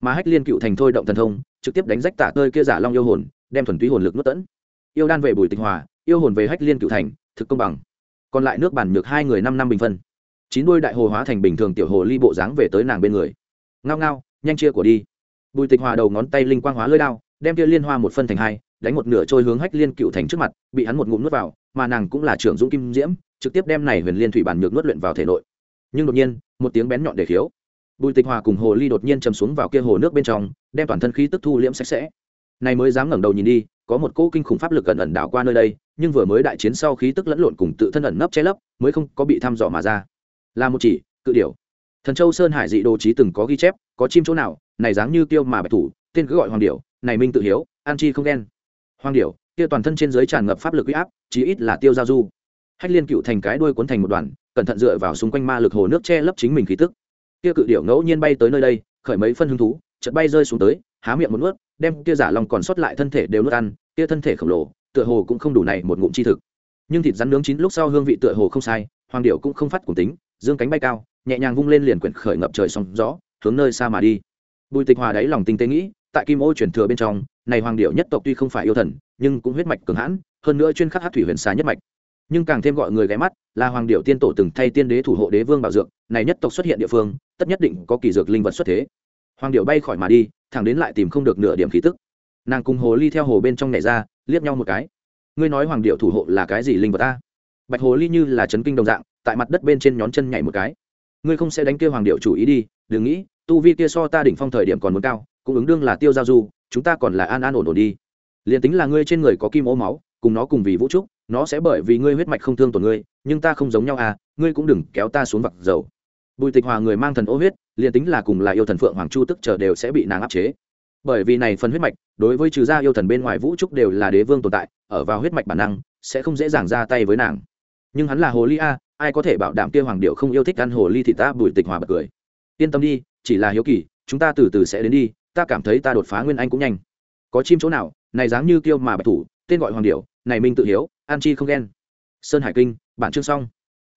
A: Mà hách liên cựu thành thôi động thần thông, trực tiếp đánh rách tả tơi kia giả long yêu hồn, đem thuần túy hồn lực nuốt tẫn. Yêu đan về bùi tịch hòa, yêu hồn về hách liên cựu thành, thực công bằng. Còn lại nước bản nhược hai người năm năm bình phân chín đôi đại hồ hóa thành bình thường tiểu hồ ly bộ dáng về tới nàng bên người. Ngao ngao, nhanh chia của đi. Bùi tịch hòa đầu ngón tay linh quang hóa lưỡi đao, đem kia liên hoa một phân thành hai, đánh một nửa trôi hướng hách liên cựu thành trước mặt, bị hắn một ngụm nuốt vào, mà nàng cũng là trưởng dũng kim diễm, trực tiếp đem này huyền liên thủy bản nhược nuốt luyện vào thể nội. Nhưng đột nhiên, một tiếng bén nhọn để khiếu. Bùi tịch hòa cùng hồ ly đột nhiên chầm xuống vào kia hồ nước bên trong, đem toàn thân khí tức thu liễm sạch sẽ. Này mới dám ngẩng đầu nhìn đi, có một cỗ kinh khủng pháp lực gần ẩn đảo qua nơi đây, nhưng vừa mới đại chiến sau khí tức lẫn lộn cùng tự thân ẩn nấp che lấp, mới không có bị thăm dò mà ra là một chỉ, cự điểu. Thần châu sơn hải dị đồ trí từng có ghi chép, có chim chỗ nào, này dáng như tiêu mà bạch thủ, tên cứ gọi hoàng điểu, này minh tự hiếu an chi không đen hoàng điểu, kia toàn thân trên dưới tràn ngập pháp lực uy áp, chí ít là tiêu giao du. Hách liên cựu thành cái đuôi cuốn thành một đoàn, cẩn thận dựa vào xung quanh ma lực hồ nước che lấp chính mình khí tức. Kia cự điểu ngẫu nhiên bay tới nơi đây, khởi mấy phân hứng thú, chợt bay rơi xuống tới, há miệng một nuốt, đem kia giả lòng còn sót lại thân thể đều nuốt ăn, kia thân thể khổng lồ, tựa hồ cũng không đủ này một ngụm chi thực. Nhưng thịt rắn nướng chín lúc sau hương vị tựa hồ không sai, hoàng điểu cũng không phát cùng tính dương cánh bay cao, nhẹ nhàng vung lên liền quyển khởi ngập trời sóng gió, hướng nơi xa mà đi. Bùi tịch hòa đáy lòng tinh tế nghĩ, tại kim ô truyền thừa bên trong, này hoàng điệu nhất tộc tuy không phải yêu thần, nhưng cũng huyết mạch cường hãn, hơn nữa chuyên khắc hát thủy huyền xà nhất mạch. Nhưng càng thêm gọi người ghé mắt, là hoàng điệu tiên tổ từng thay tiên đế thủ hộ đế vương bảo dược, này nhất tộc xuất hiện địa phương, tất nhất định có kỳ dược linh vật xuất thế. Hoàng điệu bay khỏi mà đi, thẳng đến lại tìm không được nửa điểm khí tức. Nàng cùng hồ ly theo hồ bên trong nhảy ra, liếc nhau một cái. Ngươi nói hoàng điệu thủ hộ là cái gì linh vật ta? Bạch hồ ly như là chấn kinh đồng dạng, tại mặt đất bên trên nhón chân nhảy một cái. Ngươi không sẽ đánh kêu hoàng điệu chủ ý đi, đừng nghĩ, tu vi kia so ta đỉnh phong thời điểm còn muốn cao, cũng ứng đương là tiêu giao du, chúng ta còn là an an ổn ổn đi. Liền tính là ngươi trên người có kim ô máu, cùng nó cùng vì vũ trúc nó sẽ bởi vì ngươi huyết mạch không thương tổn ngươi, nhưng ta không giống nhau à ngươi cũng đừng kéo ta xuống vặc dầu. Bùi tịch hòa người mang thần ô huyết, liền tính là cùng là yêu thần phượng hoàng chu tức chờ đều sẽ bị nàng áp chế. Bởi vì này phần huyết mạch, đối với trừ gia yêu thần bên ngoài vũ trúc đều là đế vương tồn tại, ở vào huyết mạch bản năng, sẽ không dễ dàng ra tay với nàng nhưng hắn là hồ ly a, ai có thể bảo đảm kia hoàng điệu không yêu thích ăn hồ ly thì ta bùi tịch hòa bật cười. Yên tâm đi, chỉ là hiếu kỳ, chúng ta từ từ sẽ đến đi, ta cảm thấy ta đột phá nguyên anh cũng nhanh. Có chim chỗ nào, này dáng như kiêu mà bạch thủ, tên gọi hoàng điệu, này minh tự hiếu, an chi không ghen. Sơn hải kinh, bản chương xong.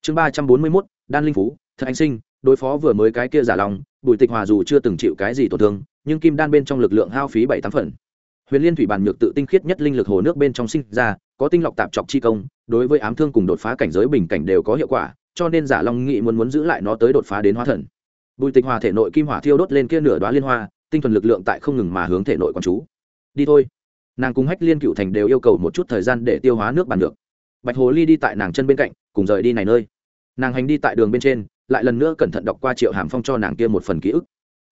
A: Chương ba trăm bốn mươi mốt, đan linh phú, thật anh sinh, đối phó vừa mới cái kia giả lòng, bùi tịch hòa dù chưa từng chịu cái gì tổn thương, nhưng kim đan bên trong lực lượng hao phí bảy tám phần. Huyền liên thủy bản nhược tự tinh khiết nhất linh lực hồ nước bên trong sinh ra có tinh lọc tạp chọc chi công, đối với ám thương cùng đột phá cảnh giới bình cảnh đều có hiệu quả, cho nên giả long nghị muốn muốn giữ lại nó tới đột phá đến hóa thần. Bùi tịch hòa thể nội kim hỏa thiêu đốt lên kia nửa đoá liên hoa, tinh thần lực lượng tại không ngừng mà hướng thể nội quán chú. Đi thôi. Nàng cùng hách liên cựu thành đều yêu cầu một chút thời gian để tiêu hóa nước bàn được. Bạch hồ ly đi tại nàng chân bên cạnh, cùng rời đi này nơi. Nàng hành đi tại đường bên trên, lại lần nữa cẩn thận đọc qua triệu hàm phong cho nàng kia một phần ký ức.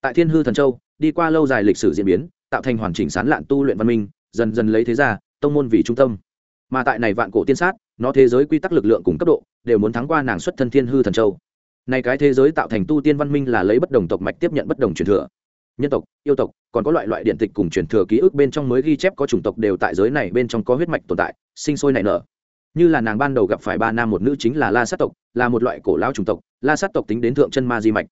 A: Tại thiên hư thần châu, đi qua lâu dài lịch sử diễn biến, tạo thành hoàn chỉnh sán lạn tu luyện văn minh, dần dần lấy thế ra, tông môn vì trung tâm mà tại này vạn cổ tiên sát, nó thế giới quy tắc lực lượng cùng cấp độ, đều muốn thắng qua nàng xuất thân thiên hư thần châu. Này cái thế giới tạo thành tu tiên văn minh là lấy bất đồng tộc mạch tiếp nhận bất đồng truyền thừa. Nhân tộc, yêu tộc, còn có loại loại điện tịch cùng truyền thừa ký ức bên trong mới ghi chép có chủng tộc đều tại giới này bên trong có huyết mạch tồn tại, sinh sôi nảy nở. Như là nàng ban đầu gặp phải ba nam một nữ chính là la sát tộc, là một loại cổ lao chủng tộc, la sát tộc tính đến thượng chân ma di mạch.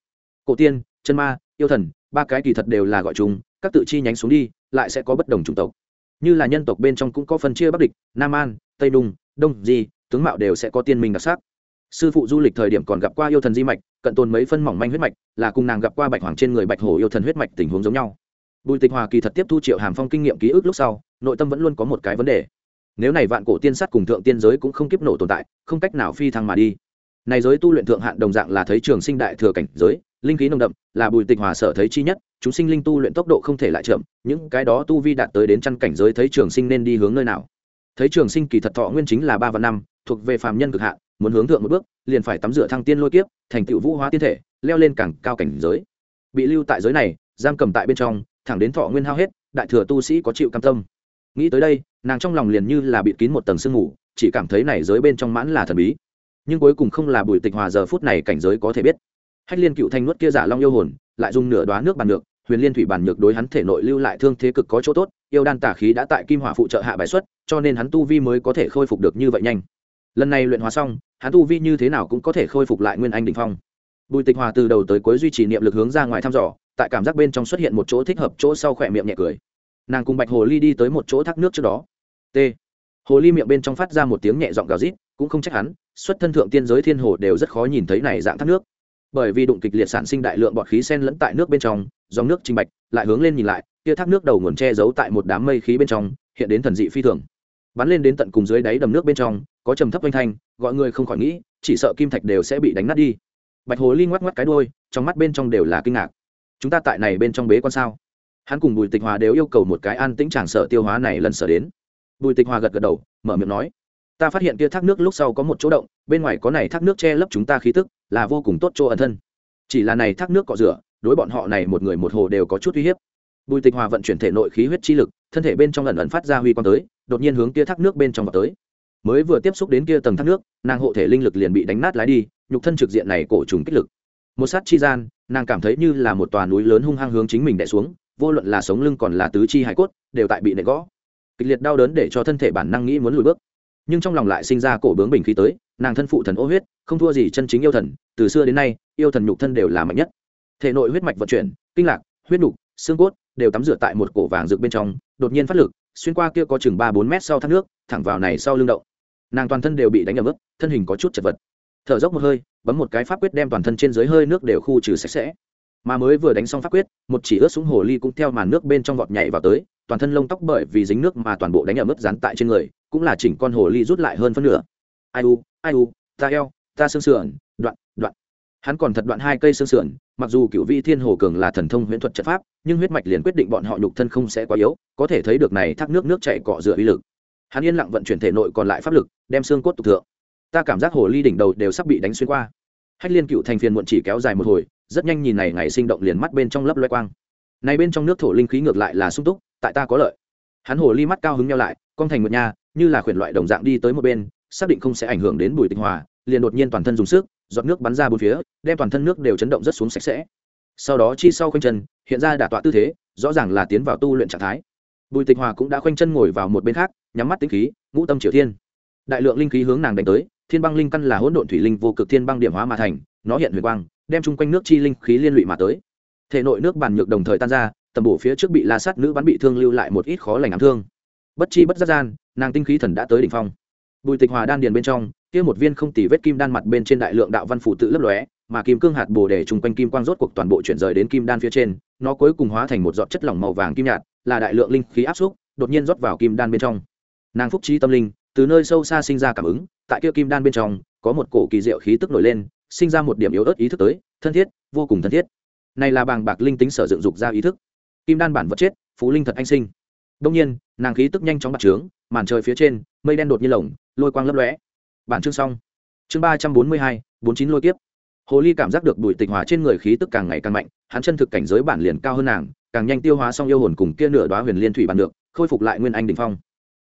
A: Cổ tiên, chân ma, yêu thần, ba cái kỳ thật đều là gọi chúng, các tự chi nhánh xuống đi, lại sẽ có bất đồng chủng tộc như là nhân tộc bên trong cũng có phân chia bắc địch, nam an, tây đung đông di, tướng mạo đều sẽ có tiên minh đặc sắc. Sư phụ du lịch thời điểm còn gặp qua yêu thần di mạch, cận tồn mấy phân mỏng manh huyết mạch, là cùng nàng gặp qua bạch hoàng trên người bạch hổ yêu thần huyết mạch tình huống giống nhau. Bùi tịch hòa kỳ thật tiếp thu triệu hàm phong kinh nghiệm ký ức lúc sau, nội tâm vẫn luôn có một cái vấn đề. Nếu này vạn cổ tiên sát cùng thượng tiên giới cũng không kiếp nổ tồn tại, không cách nào phi thăng mà đi. Này giới tu luyện thượng hạn đồng dạng là thấy trường sinh đại thừa cảnh giới, linh khí nồng đậm, là bùi tịch hòa sở thấy chi nhất chúng sinh linh tu luyện tốc độ không thể lại chậm, những cái đó tu vi đạt tới đến chăn cảnh giới thấy trường sinh nên đi hướng nơi nào. Thấy trường sinh kỳ thật thọ nguyên chính là ba và năm, thuộc về phàm nhân cực hạn, muốn hướng thượng một bước, liền phải tắm rửa thăng tiên lôi kiếp, thành tựu vũ hóa tiên thể, leo lên càng cao cảnh giới. Bị lưu tại giới này, giam cầm tại bên trong, thẳng đến thọ nguyên hao hết, đại thừa tu sĩ có chịu cam tâm. Nghĩ tới đây, nàng trong lòng liền như là bị kín một tầng sương mù, chỉ cảm thấy này giới bên trong mãn là thần bí. Nhưng cuối cùng không là bùi tịch hòa giờ phút này cảnh giới có thể biết. Hách liên cựu thanh nuốt kia giả long yêu hồn, lại dùng nửa đoá nước bàn được huyền liên thủy bàn nhược đối hắn thể nội lưu lại thương thế cực có chỗ tốt, yêu đan tả khí đã tại kim hỏa phụ trợ hạ bài xuất, cho nên hắn tu vi mới có thể khôi phục được như vậy nhanh. Lần này luyện hóa xong, hắn tu vi như thế nào cũng có thể khôi phục lại nguyên anh đình phong. Bùi tịch hòa từ đầu tới cuối duy trì niệm lực hướng ra ngoài thăm dò, tại cảm giác bên trong xuất hiện một chỗ thích hợp chỗ sau khỏe miệng nhẹ cười. Nàng cùng bạch hồ ly đi tới một chỗ thác nước trước đó. T. Hồ ly miệng bên trong phát ra một tiếng nhẹ giọng gào rít, cũng không trách hắn, xuất thân thượng tiên giới thiên hồ đều rất khó nhìn thấy này dạng thác nước. Bởi vì đụng kịch liệt sản sinh đại lượng bọt khí sen lẫn tại nước bên trong dòng nước trình bạch, lại hướng lên nhìn lại, kia thác nước đầu nguồn che giấu tại một đám mây khí bên trong, hiện đến thần dị phi thường. Bắn lên đến tận cùng dưới đáy đầm nước bên trong, có trầm thấp oanh thanh, gọi người không khỏi nghĩ, chỉ sợ kim thạch đều sẽ bị đánh nát đi. Bạch hồ ly ngoắc ngoắc cái đôi trong mắt bên trong đều là kinh ngạc. Chúng ta tại này bên trong bế quan sao? Hắn cùng bùi tịch hòa đều yêu cầu một cái an tĩnh tràng sợ tiêu hóa này lần sở đến. Bùi tịch hòa gật gật đầu, mở miệng nói, ta phát hiện kia thác nước lúc sau có một chỗ động, bên ngoài có này thác nước che lấp chúng ta khí tức, là vô cùng tốt chỗ ẩn thân. Chỉ là này thác nước cọ rửa đối bọn họ này một người một hồ đều có chút uy hiếp. Bùi tịch hòa vận chuyển thể nội khí huyết chi lực, thân thể bên trong lần ẩn phát ra huy quang tới, đột nhiên hướng kia thác nước bên trong vào tới. Mới vừa tiếp xúc đến kia tầng thác nước, nàng hộ thể linh lực liền bị đánh nát lái đi, nhục thân trực diện này cổ trùng kích lực. Một sát chi gian, nàng cảm thấy như là một tòa núi lớn hung hăng hướng chính mình đè xuống, vô luận là sống lưng còn là tứ chi hải cốt, đều tại bị nệ gõ. Kịch liệt đau đớn để cho thân thể bản năng nghĩ muốn lùi bước. Nhưng trong lòng lại sinh ra cổ bướng bình khí tới, nàng thân phụ thần ô huyết, không thua gì chân chính yêu thần, từ xưa đến nay, yêu thần nhục thân đều là mạnh nhất thể nội huyết mạch vận chuyển, kinh lạc, huyết nục, xương cốt đều tắm rửa tại một cổ vàng rực bên trong, đột nhiên phát lực, xuyên qua kia có chừng ba bốn mét sau thác nước, thẳng vào này sau lưng đậu. nàng toàn thân đều bị đánh ở mức thân hình có chút chật vật. Thở dốc một hơi, bấm một cái pháp quyết đem toàn thân trên dưới hơi nước đều khu trừ sạch sẽ. Mà mới vừa đánh xong pháp quyết, một chỉ ướt xuống hồ ly cũng theo màn nước bên trong vọt nhảy vào tới, toàn thân lông tóc bởi vì dính nước mà toàn bộ đánh ở mức dán tại trên người, cũng là chỉnh con hồ ly rút lại hơn phân nửa. Ai u ai u, ta eo, ta xương sườn, đoạn đoạn hắn còn thật đoạn hai cây xương sườn, mặc dù cựu vị thiên hồ cường là thần thông huyễn thuật trận pháp, nhưng huyết mạch liền quyết định bọn họ nhục thân không sẽ quá yếu, có thể thấy được này thác nước nước chạy cọ rửa uy lực. Hắn yên lặng vận chuyển thể nội còn lại pháp lực, đem xương cốt tục thượng. Ta cảm giác hồ ly đỉnh đầu đều sắp bị đánh xuyên qua. Hách liên cựu thành phiền muộn chỉ kéo dài một hồi, rất nhanh nhìn này ngày sinh động liền mắt bên trong lấp loe quang. Này bên trong nước thổ linh khí ngược lại là sung túc, tại ta có lợi. Hắn hồ ly mắt cao hứng nhau lại, con thành một nhà như là khuyển loại đồng dạng đi tới một bên, xác định không sẽ ảnh hưởng đến bùi tinh hòa, liền đột nhiên toàn thân dùng sức giọt nước bắn ra bốn phía, đem toàn thân nước đều chấn động rất xuống sạch sẽ. Sau đó chi sau khoanh chân, hiện ra đả tọa tư thế, rõ ràng là tiến vào tu luyện trạng thái. Bùi tịch hòa cũng đã khoanh chân ngồi vào một bên khác, nhắm mắt tính khí, ngũ tâm triều thiên. Đại lượng linh khí hướng nàng đánh tới, thiên băng linh căn là hỗn độn thủy linh vô cực thiên băng điểm hóa mà thành, nó hiện huyền quang, đem chung quanh nước chi linh khí liên lụy mà tới. Thể nội nước bàn nhược đồng thời tan ra, tầm bổ phía trước bị la sát nữ bắn bị thương lưu lại một ít khó lành ám thương. Bất chi bất giác gian, nàng tinh khí thần đã tới đỉnh phong. Bùi tịch hòa đan điền bên trong kia một viên không tỉ vết kim đan mặt bên trên đại lượng đạo văn phủ tự lấp lóe, mà kim cương hạt bồ đề chung quanh kim quang rốt cuộc toàn bộ chuyển rời đến kim đan phía trên, nó cuối cùng hóa thành một giọt chất lỏng màu vàng kim nhạt, là đại lượng linh khí áp xúc, đột nhiên rót vào kim đan bên trong. Nàng phúc trí tâm linh, từ nơi sâu xa sinh ra cảm ứng, tại kia kim đan bên trong, có một cổ kỳ diệu khí tức nổi lên, sinh ra một điểm yếu ớt ý thức tới, thân thiết, vô cùng thân thiết. Này là bàng bạc linh tính sở dựng dục ra ý thức. Kim đan bản vật chết, phú linh thật anh sinh. Đông nhiên, nàng khí tức nhanh chóng bạc trướng, màn trời phía trên, mây đen đột nhiên lồng, lôi quang lấp lóe bản chương xong. Chương ba trăm bốn mươi hai, bốn chín lôi kiếp. Hồ ly cảm giác được bùi tịch hòa trên người khí tức càng ngày càng mạnh, hắn chân thực cảnh giới bản liền cao hơn nàng, càng nhanh tiêu hóa xong yêu hồn cùng kia nửa đoá huyền liên thủy bàn được, khôi phục lại nguyên anh đình phong.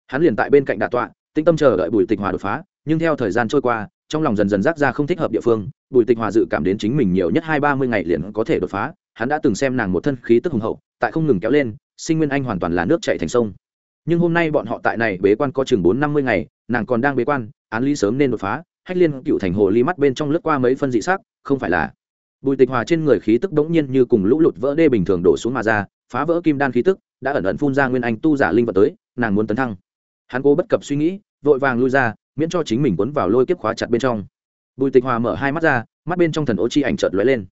A: Hắn liền tại bên cạnh đạ tọa tinh tâm chờ đợi bùi tịch hòa đột phá, nhưng theo thời gian trôi qua, trong lòng dần dần rác ra không thích hợp địa phương bùi tịch hòa dự cảm đến chính mình nhiều nhất hai ba mươi ngày liền có thể đột phá, hắn đã từng xem nàng một thân khí tức hùng hậu, tại không ngừng kéo lên, sinh nguyên anh hoàn toàn là nước chạy thành sông. Nhưng hôm nay bọn họ tại này bế quan có chừng bốn năm mươi ngày, nàng còn đang bế quan án lý sớm nên đột phá, hách liên cựu thành hồ ly mắt bên trong lướt qua mấy phân dị sắc, không phải là. Bùi tịch hòa trên người khí tức đống nhiên như cùng lũ lụt vỡ đê bình thường đổ xuống mà ra, phá vỡ kim đan khí tức, đã ẩn ẩn phun ra nguyên anh tu giả linh vật tới, nàng muốn tấn thăng. Hắn cố bất cập suy nghĩ, vội vàng lui ra, miễn cho chính mình cuốn vào lôi kiếp khóa chặt bên trong. Bùi tịch hòa mở hai mắt ra, mắt bên trong thần ô chi ảnh chợt lóe lên.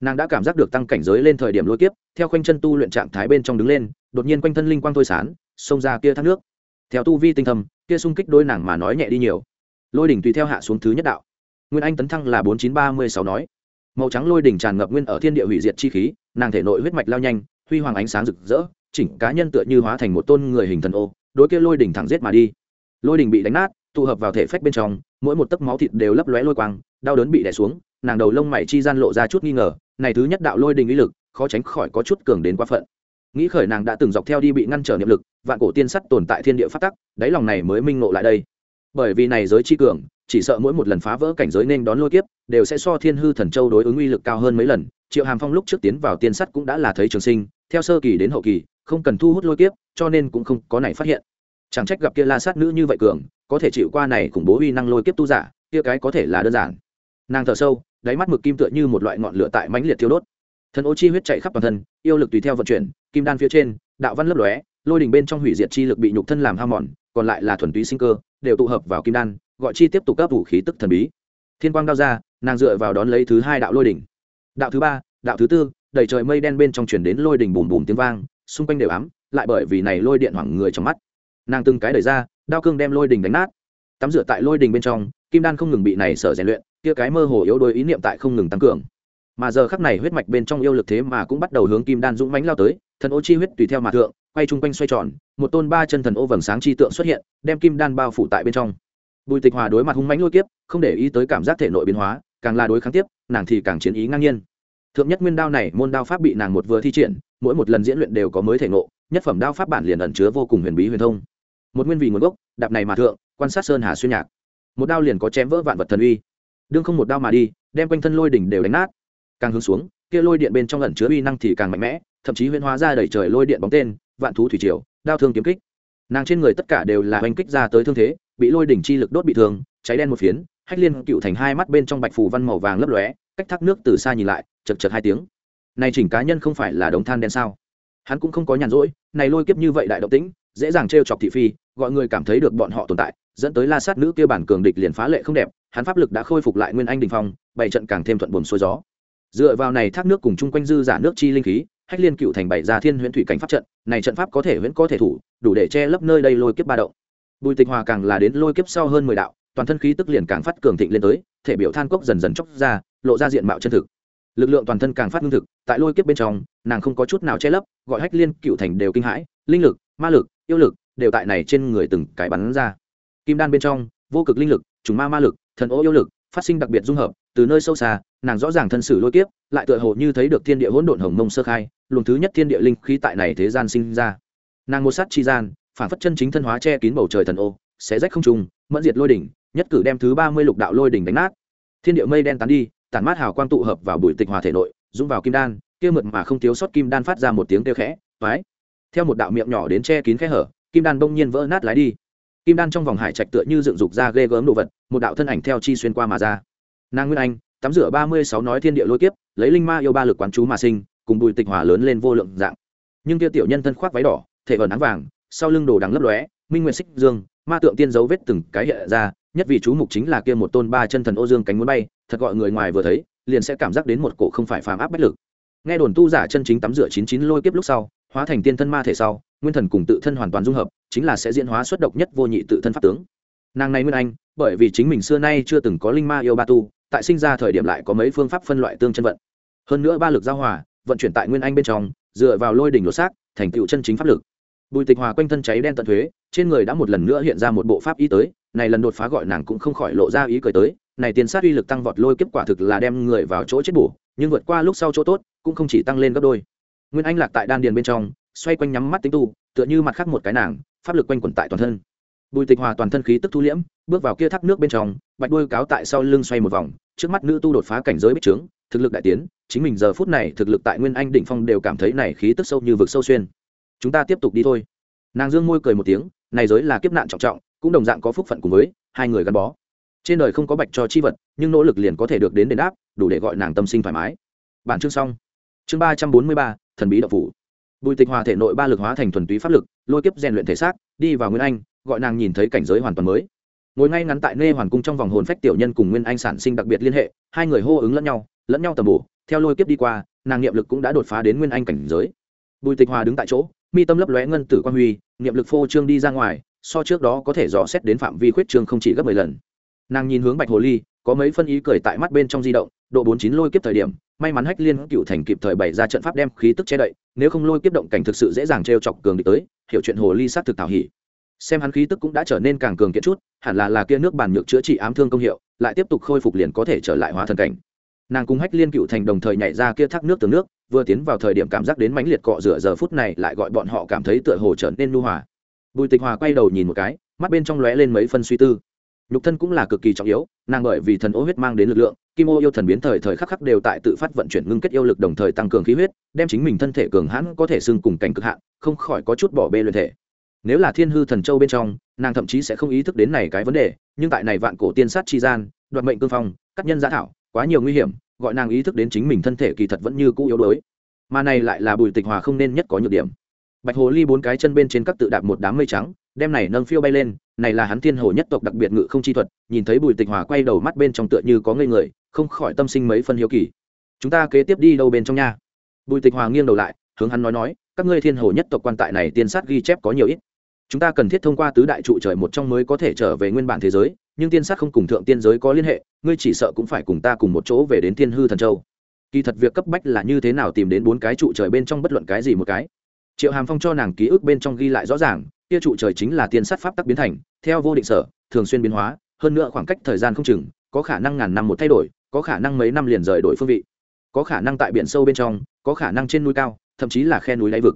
A: Nàng đã cảm giác được tăng cảnh giới lên thời điểm lôi kiếp, theo khoanh chân tu luyện trạng thái bên trong đứng lên, đột nhiên quanh thân linh quang thôi sán xông ra kia thác nước. Theo tu vi tinh thầm kia sung kích đôi nàng mà nói nhẹ đi nhiều lôi đỉnh tùy theo hạ xuống thứ nhất đạo. Nguyên anh tấn thăng là bốn chín ba mươi sáu nói. Màu trắng lôi đỉnh tràn ngập nguyên ở thiên địa hủy diệt chi khí, nàng thể nội huyết mạch lao nhanh, huy hoàng ánh sáng rực rỡ, chỉnh cá nhân tựa như hóa thành một tôn người hình thần ô, đối kia lôi đỉnh thẳng giết mà đi. Lôi đỉnh bị đánh nát, tụ hợp vào thể phách bên trong, mỗi một tấc máu thịt đều lấp lóe lôi quang, đau đớn bị đè xuống, nàng đầu lông mày chi gian lộ ra chút nghi ngờ, này thứ nhất đạo lôi đỉnh ý lực, khó tránh khỏi có chút cường đến quá phận. Nghĩ khởi nàng đã từng dọc theo đi bị ngăn trở niệm lực, vạn cổ tiên sắt tồn tại thiên địa phát tắc, đáy lòng này mới minh ngộ lại đây bởi vì này giới chi cường, chỉ sợ mỗi một lần phá vỡ cảnh giới nên đón lôi kiếp, đều sẽ so thiên hư thần châu đối ứng uy lực cao hơn mấy lần. Triệu hàm phong lúc trước tiến vào tiên sắt cũng đã là thấy trường sinh, theo sơ kỳ đến hậu kỳ, không cần thu hút lôi kiếp, cho nên cũng không có này phát hiện. Chẳng trách gặp kia la sát nữ như vậy cường, có thể chịu qua này khủng bố uy năng lôi kiếp tu giả, kia cái có thể là đơn giản. Nàng thở sâu, đáy mắt mực kim tựa như một loại ngọn lửa tại mãnh liệt thiêu đốt. Thần ô chi huyết chạy khắp toàn thân, yêu lực tùy theo vận chuyển, kim đan phía trên, đạo văn lấp lóe, lôi đình bên trong hủy diệt chi lực bị nhục thân làm hao mòn, còn lại là thuần túy sinh cơ đều tụ hợp vào kim đan, gọi chi tiếp tục cấp vũ khí tức thần bí. Thiên quang đao ra, nàng dựa vào đón lấy thứ hai đạo lôi đỉnh. Đạo thứ ba, đạo thứ tư, đầy trời mây đen bên trong chuyển đến lôi đỉnh bùm bùm tiếng vang, xung quanh đều ám, lại bởi vì này lôi điện hoảng người trong mắt. Nàng từng cái đẩy ra, đao cương đem lôi đỉnh đánh nát. Tắm rửa tại lôi đỉnh bên trong, kim đan không ngừng bị này sở rèn luyện, kia cái mơ hồ yếu đuối ý niệm tại không ngừng tăng cường. Mà giờ khắc này huyết mạch bên trong yêu lực thế mà cũng bắt đầu hướng kim đan dũng mãnh lao tới, thần ô chi huyết tùy theo mà thượng quay chung quanh xoay tròn, một tôn ba chân thần ô vầng sáng chi tượng xuất hiện, đem kim đan bao phủ tại bên trong. Bùi tịch hòa đối mặt hung mãnh lôi kiếp, không để ý tới cảm giác thể nội biến hóa, càng là đối kháng tiếp, nàng thì càng chiến ý ngang nhiên. Thượng nhất nguyên đao này, môn đao pháp bị nàng một vừa thi triển, mỗi một lần diễn luyện đều có mới thể ngộ, nhất phẩm đao pháp bản liền ẩn chứa vô cùng huyền bí huyền thông. Một nguyên vì nguồn gốc, đạp này mà thượng, quan sát sơn hà xuyên nhạc. Một đao liền có chém vỡ vạn vật thần uy. Đương không một đao mà đi, đem quanh thân lôi đỉnh đều đánh nát. Càng hướng xuống, kia lôi điện bên trong ẩn chứa uy năng thì càng mạnh mẽ, thậm chí huyễn hóa ra đẩy trời lôi điện bóng tên vạn thú thủy triều, đao thương kiếm kích. Nàng trên người tất cả đều là oanh kích ra tới thương thế, bị lôi đỉnh chi lực đốt bị thương, cháy đen một phiến, hách liên cựu thành hai mắt bên trong bạch phù văn màu vàng lấp lóe, cách thác nước từ xa nhìn lại, chật chật hai tiếng. Này chỉnh cá nhân không phải là đống than đen sao? Hắn cũng không có nhàn rỗi, này lôi kiếp như vậy đại động tĩnh, dễ dàng trêu chọc thị phi, gọi người cảm thấy được bọn họ tồn tại, dẫn tới la sát nữ kia bản cường địch liền phá lệ không đẹp, hắn pháp lực đã khôi phục lại nguyên anh đình phong, bảy trận càng thêm thuận buồm xuôi gió. Dựa vào này thác nước cùng chung quanh dư giả nước chi linh khí hách liên cựu thành bảy ra thiên huyễn thủy cảnh pháp trận, này trận pháp có thể huyễn có thể thủ, đủ để che lấp nơi đây lôi kiếp ba động. Bùi tịch hòa càng là đến lôi kiếp sau hơn mười đạo, toàn thân khí tức liền càng phát cường thịnh lên tới, thể biểu than cốc dần dần chóc ra, lộ ra diện mạo chân thực. Lực lượng toàn thân càng phát lương thực, tại lôi kiếp bên trong, nàng không có chút nào che lấp, gọi hách liên cựu thành đều kinh hãi, linh lực, ma lực, yêu lực, đều tại này trên người từng cái bắn ra. Kim đan bên trong, vô cực linh lực, trùng ma ma lực, thần ô yêu lực phát sinh đặc biệt dung hợp, từ nơi sâu xa, nàng rõ ràng thân sử lôi kiếp, lại tựa hồ như thấy được thiên địa hỗn độn hồng mông sơ khai, luồng thứ nhất thiên địa linh khí tại này thế gian sinh ra. Nàng một sát chi gian, phản phất chân chính thân hóa che kín bầu trời thần ô, xé rách không trùng mẫn diệt lôi đỉnh, nhất cử đem thứ ba mươi lục đạo lôi đỉnh đánh nát. Thiên địa mây đen tán đi, tản mát hào quang tụ hợp vào bụi tịch hòa thể nội, dũng vào kim đan, kia mượt mà không thiếu sót kim đan phát ra một tiếng kêu khẽ, toái. Theo một đạo miệng nhỏ đến che kín khe hở, kim đan bỗng nhiên vỡ nát lái đi kim đan trong vòng hải trạch tựa như dựng dục ra ghê gớm đồ vật, một đạo thân ảnh theo chi xuyên qua mà ra. Nàng nguyên anh, tắm rửa ba mươi sáu nói thiên địa lôi kiếp, lấy linh ma yêu ba lực quán chú mà sinh, cùng bùi tịch hòa lớn lên vô lượng dạng. Nhưng kia tiểu nhân thân khoác váy đỏ, thể ở nắng vàng, sau lưng đồ đằng lấp lóe, minh nguyện xích dương, ma tượng tiên dấu vết từng cái hiện ra, nhất vì chú mục chính là kia một tôn ba chân thần ô dương cánh muốn bay, thật gọi người ngoài vừa thấy, liền sẽ cảm giác đến một cổ không phải phàm áp bách lực. Nghe đồn tu giả chân chính tắm rửa chín chín lôi kiếp lúc sau, hóa thành tiên thân ma thể sau nguyên thần cùng tự thân hoàn toàn dung hợp, chính là sẽ diễn hóa xuất độc nhất vô nhị tự thân pháp tướng. Nàng này nguyên anh, bởi vì chính mình xưa nay chưa từng có linh ma yêu ba tu, tại sinh ra thời điểm lại có mấy phương pháp phân loại tương chân vận. Hơn nữa ba lực giao hòa, vận chuyển tại nguyên anh bên trong, dựa vào lôi đỉnh lột xác, thành tựu chân chính pháp lực. Bùi tịch hòa quanh thân cháy đen tận thuế, trên người đã một lần nữa hiện ra một bộ pháp ý tới, này lần đột phá gọi nàng cũng không khỏi lộ ra ý cười tới, này tiền sát uy lực tăng vọt lôi kiếp quả thực là đem người vào chỗ chết bổ, nhưng vượt qua lúc sau chỗ tốt, cũng không chỉ tăng lên gấp đôi. Nguyên anh lạc tại đan điền bên trong xoay quanh nhắm mắt tính tu, tựa như mặt khác một cái nàng, pháp lực quanh quẩn tại toàn thân. Bùi tịch hòa toàn thân khí tức thu liễm, bước vào kia thác nước bên trong, bạch đuôi cáo tại sau lưng xoay một vòng, trước mắt nữ tu đột phá cảnh giới bích trướng, thực lực đại tiến, chính mình giờ phút này thực lực tại nguyên anh đỉnh phong đều cảm thấy này khí tức sâu như vực sâu xuyên. Chúng ta tiếp tục đi thôi. Nàng dương môi cười một tiếng, này giới là kiếp nạn trọng trọng, cũng đồng dạng có phúc phận cùng với hai người gắn bó. Trên đời không có bạch cho chi vật, nhưng nỗ lực liền có thể được đến đền đáp, đủ để gọi nàng tâm sinh thoải mái. Bản chương xong. Chương ba trăm bốn mươi ba, thần bí đậu phủ bùi tịch hòa thể nội ba lực hóa thành thuần túy pháp lực, lôi kiếp rèn luyện thể xác, đi vào nguyên anh, gọi nàng nhìn thấy cảnh giới hoàn toàn mới. Ngồi ngay ngắn tại nê hoàn cung trong vòng hồn phách tiểu nhân cùng nguyên anh sản sinh đặc biệt liên hệ, hai người hô ứng lẫn nhau lẫn nhau tầm bổ, theo lôi kiếp đi qua, nàng niệm lực cũng đã đột phá đến nguyên anh cảnh giới. Bùi tịch hòa đứng tại chỗ, mi tâm lấp lóe ngân tử quan huy, niệm lực phô trương đi ra ngoài, so trước đó có thể dò xét đến phạm vi khuyết trương không chỉ gấp mười lần. Nàng nhìn hướng bạch hồ ly có mấy phân ý cười tại mắt bên trong di động, độ bốn chín lôi kiếp thời điểm, may mắn hách liên cựu thành kịp thời bày ra trận pháp đem khí tức che đậy, nếu không lôi kiếp động cảnh thực sự dễ dàng t chọc cường địch tới, hiểu chuyện hồ ly sát thực thảo hỉ. Xem hắn khí tức cũng đã trở nên càng cường kiện chút, hẳn là là kia nước bàn nhược chữa trị ám thương công hiệu, lại tiếp tục khôi phục liền có thể trở lại hóa thần cảnh. Nàng cùng hách liên cựu thành đồng thời nhảy ra kia thác nước từ nước, vừa tiến vào thời điểm cảm giác đến mãnh liệt cọ rửa giờ phút này lại gọi bọn họ cảm thấy tựa hồ trở nên nu hòa. Bùi tịch hòa quay đầu nhìn một cái, mắt bên trong lóe lên mấy phân suy tư nhục thân cũng là cực kỳ trọng yếu, nàng bởi vì thần ô huyết mang đến lực lượng, kim ô yêu thần biến thời thời khắc khắc đều tại tự phát vận chuyển ngưng kết yêu lực đồng thời tăng cường khí huyết, đem chính mình thân thể cường hãn có thể xưng cùng cảnh cực hạn, không khỏi có chút bỏ bê luyện thể. Nếu là thiên hư thần châu bên trong, nàng thậm chí sẽ không ý thức đến này cái vấn đề, nhưng tại này vạn cổ tiên sát chi gian, đoạt mệnh cương phong, cắt nhân giã thảo, quá nhiều nguy hiểm, gọi nàng ý thức đến chính mình thân thể kỳ thật vẫn như cũ yếu đuối. Mà này lại là bùi tịch hòa không nên nhất có nhược điểm bạch hồ ly bốn cái chân bên trên các tự đạp một đám mây trắng, đem này nâng phiêu bay lên, này là hắn thiên hồ nhất tộc đặc biệt ngự không chi thuật, nhìn thấy bùi tịch hòa quay đầu mắt bên trong tựa như có ngây người, không khỏi tâm sinh mấy phân hiếu kỳ. Chúng ta kế tiếp đi đâu bên trong nha? Bùi tịch hòa nghiêng đầu lại, hướng hắn nói nói, các ngươi thiên hồ nhất tộc quan tại này tiên sát ghi chép có nhiều ít. Chúng ta cần thiết thông qua tứ đại trụ trời một trong mới có thể trở về nguyên bản thế giới, nhưng tiên sát không cùng thượng tiên giới có liên hệ, ngươi chỉ sợ cũng phải cùng ta cùng một chỗ về đến thiên hư thần châu. Kỳ thật việc cấp bách là như thế nào tìm đến bốn cái trụ trời bên trong bất luận cái gì một cái triệu hàm phong cho nàng ký ức bên trong ghi lại rõ ràng, kia trụ trời chính là tiên sát pháp tắc biến thành, theo vô định sở, thường xuyên biến hóa, hơn nữa khoảng cách thời gian không chừng, có khả năng ngàn năm một thay đổi, có khả năng mấy năm liền rời đổi phương vị. Có khả năng tại biển sâu bên trong, có khả năng trên núi cao, thậm chí là khe núi đáy vực.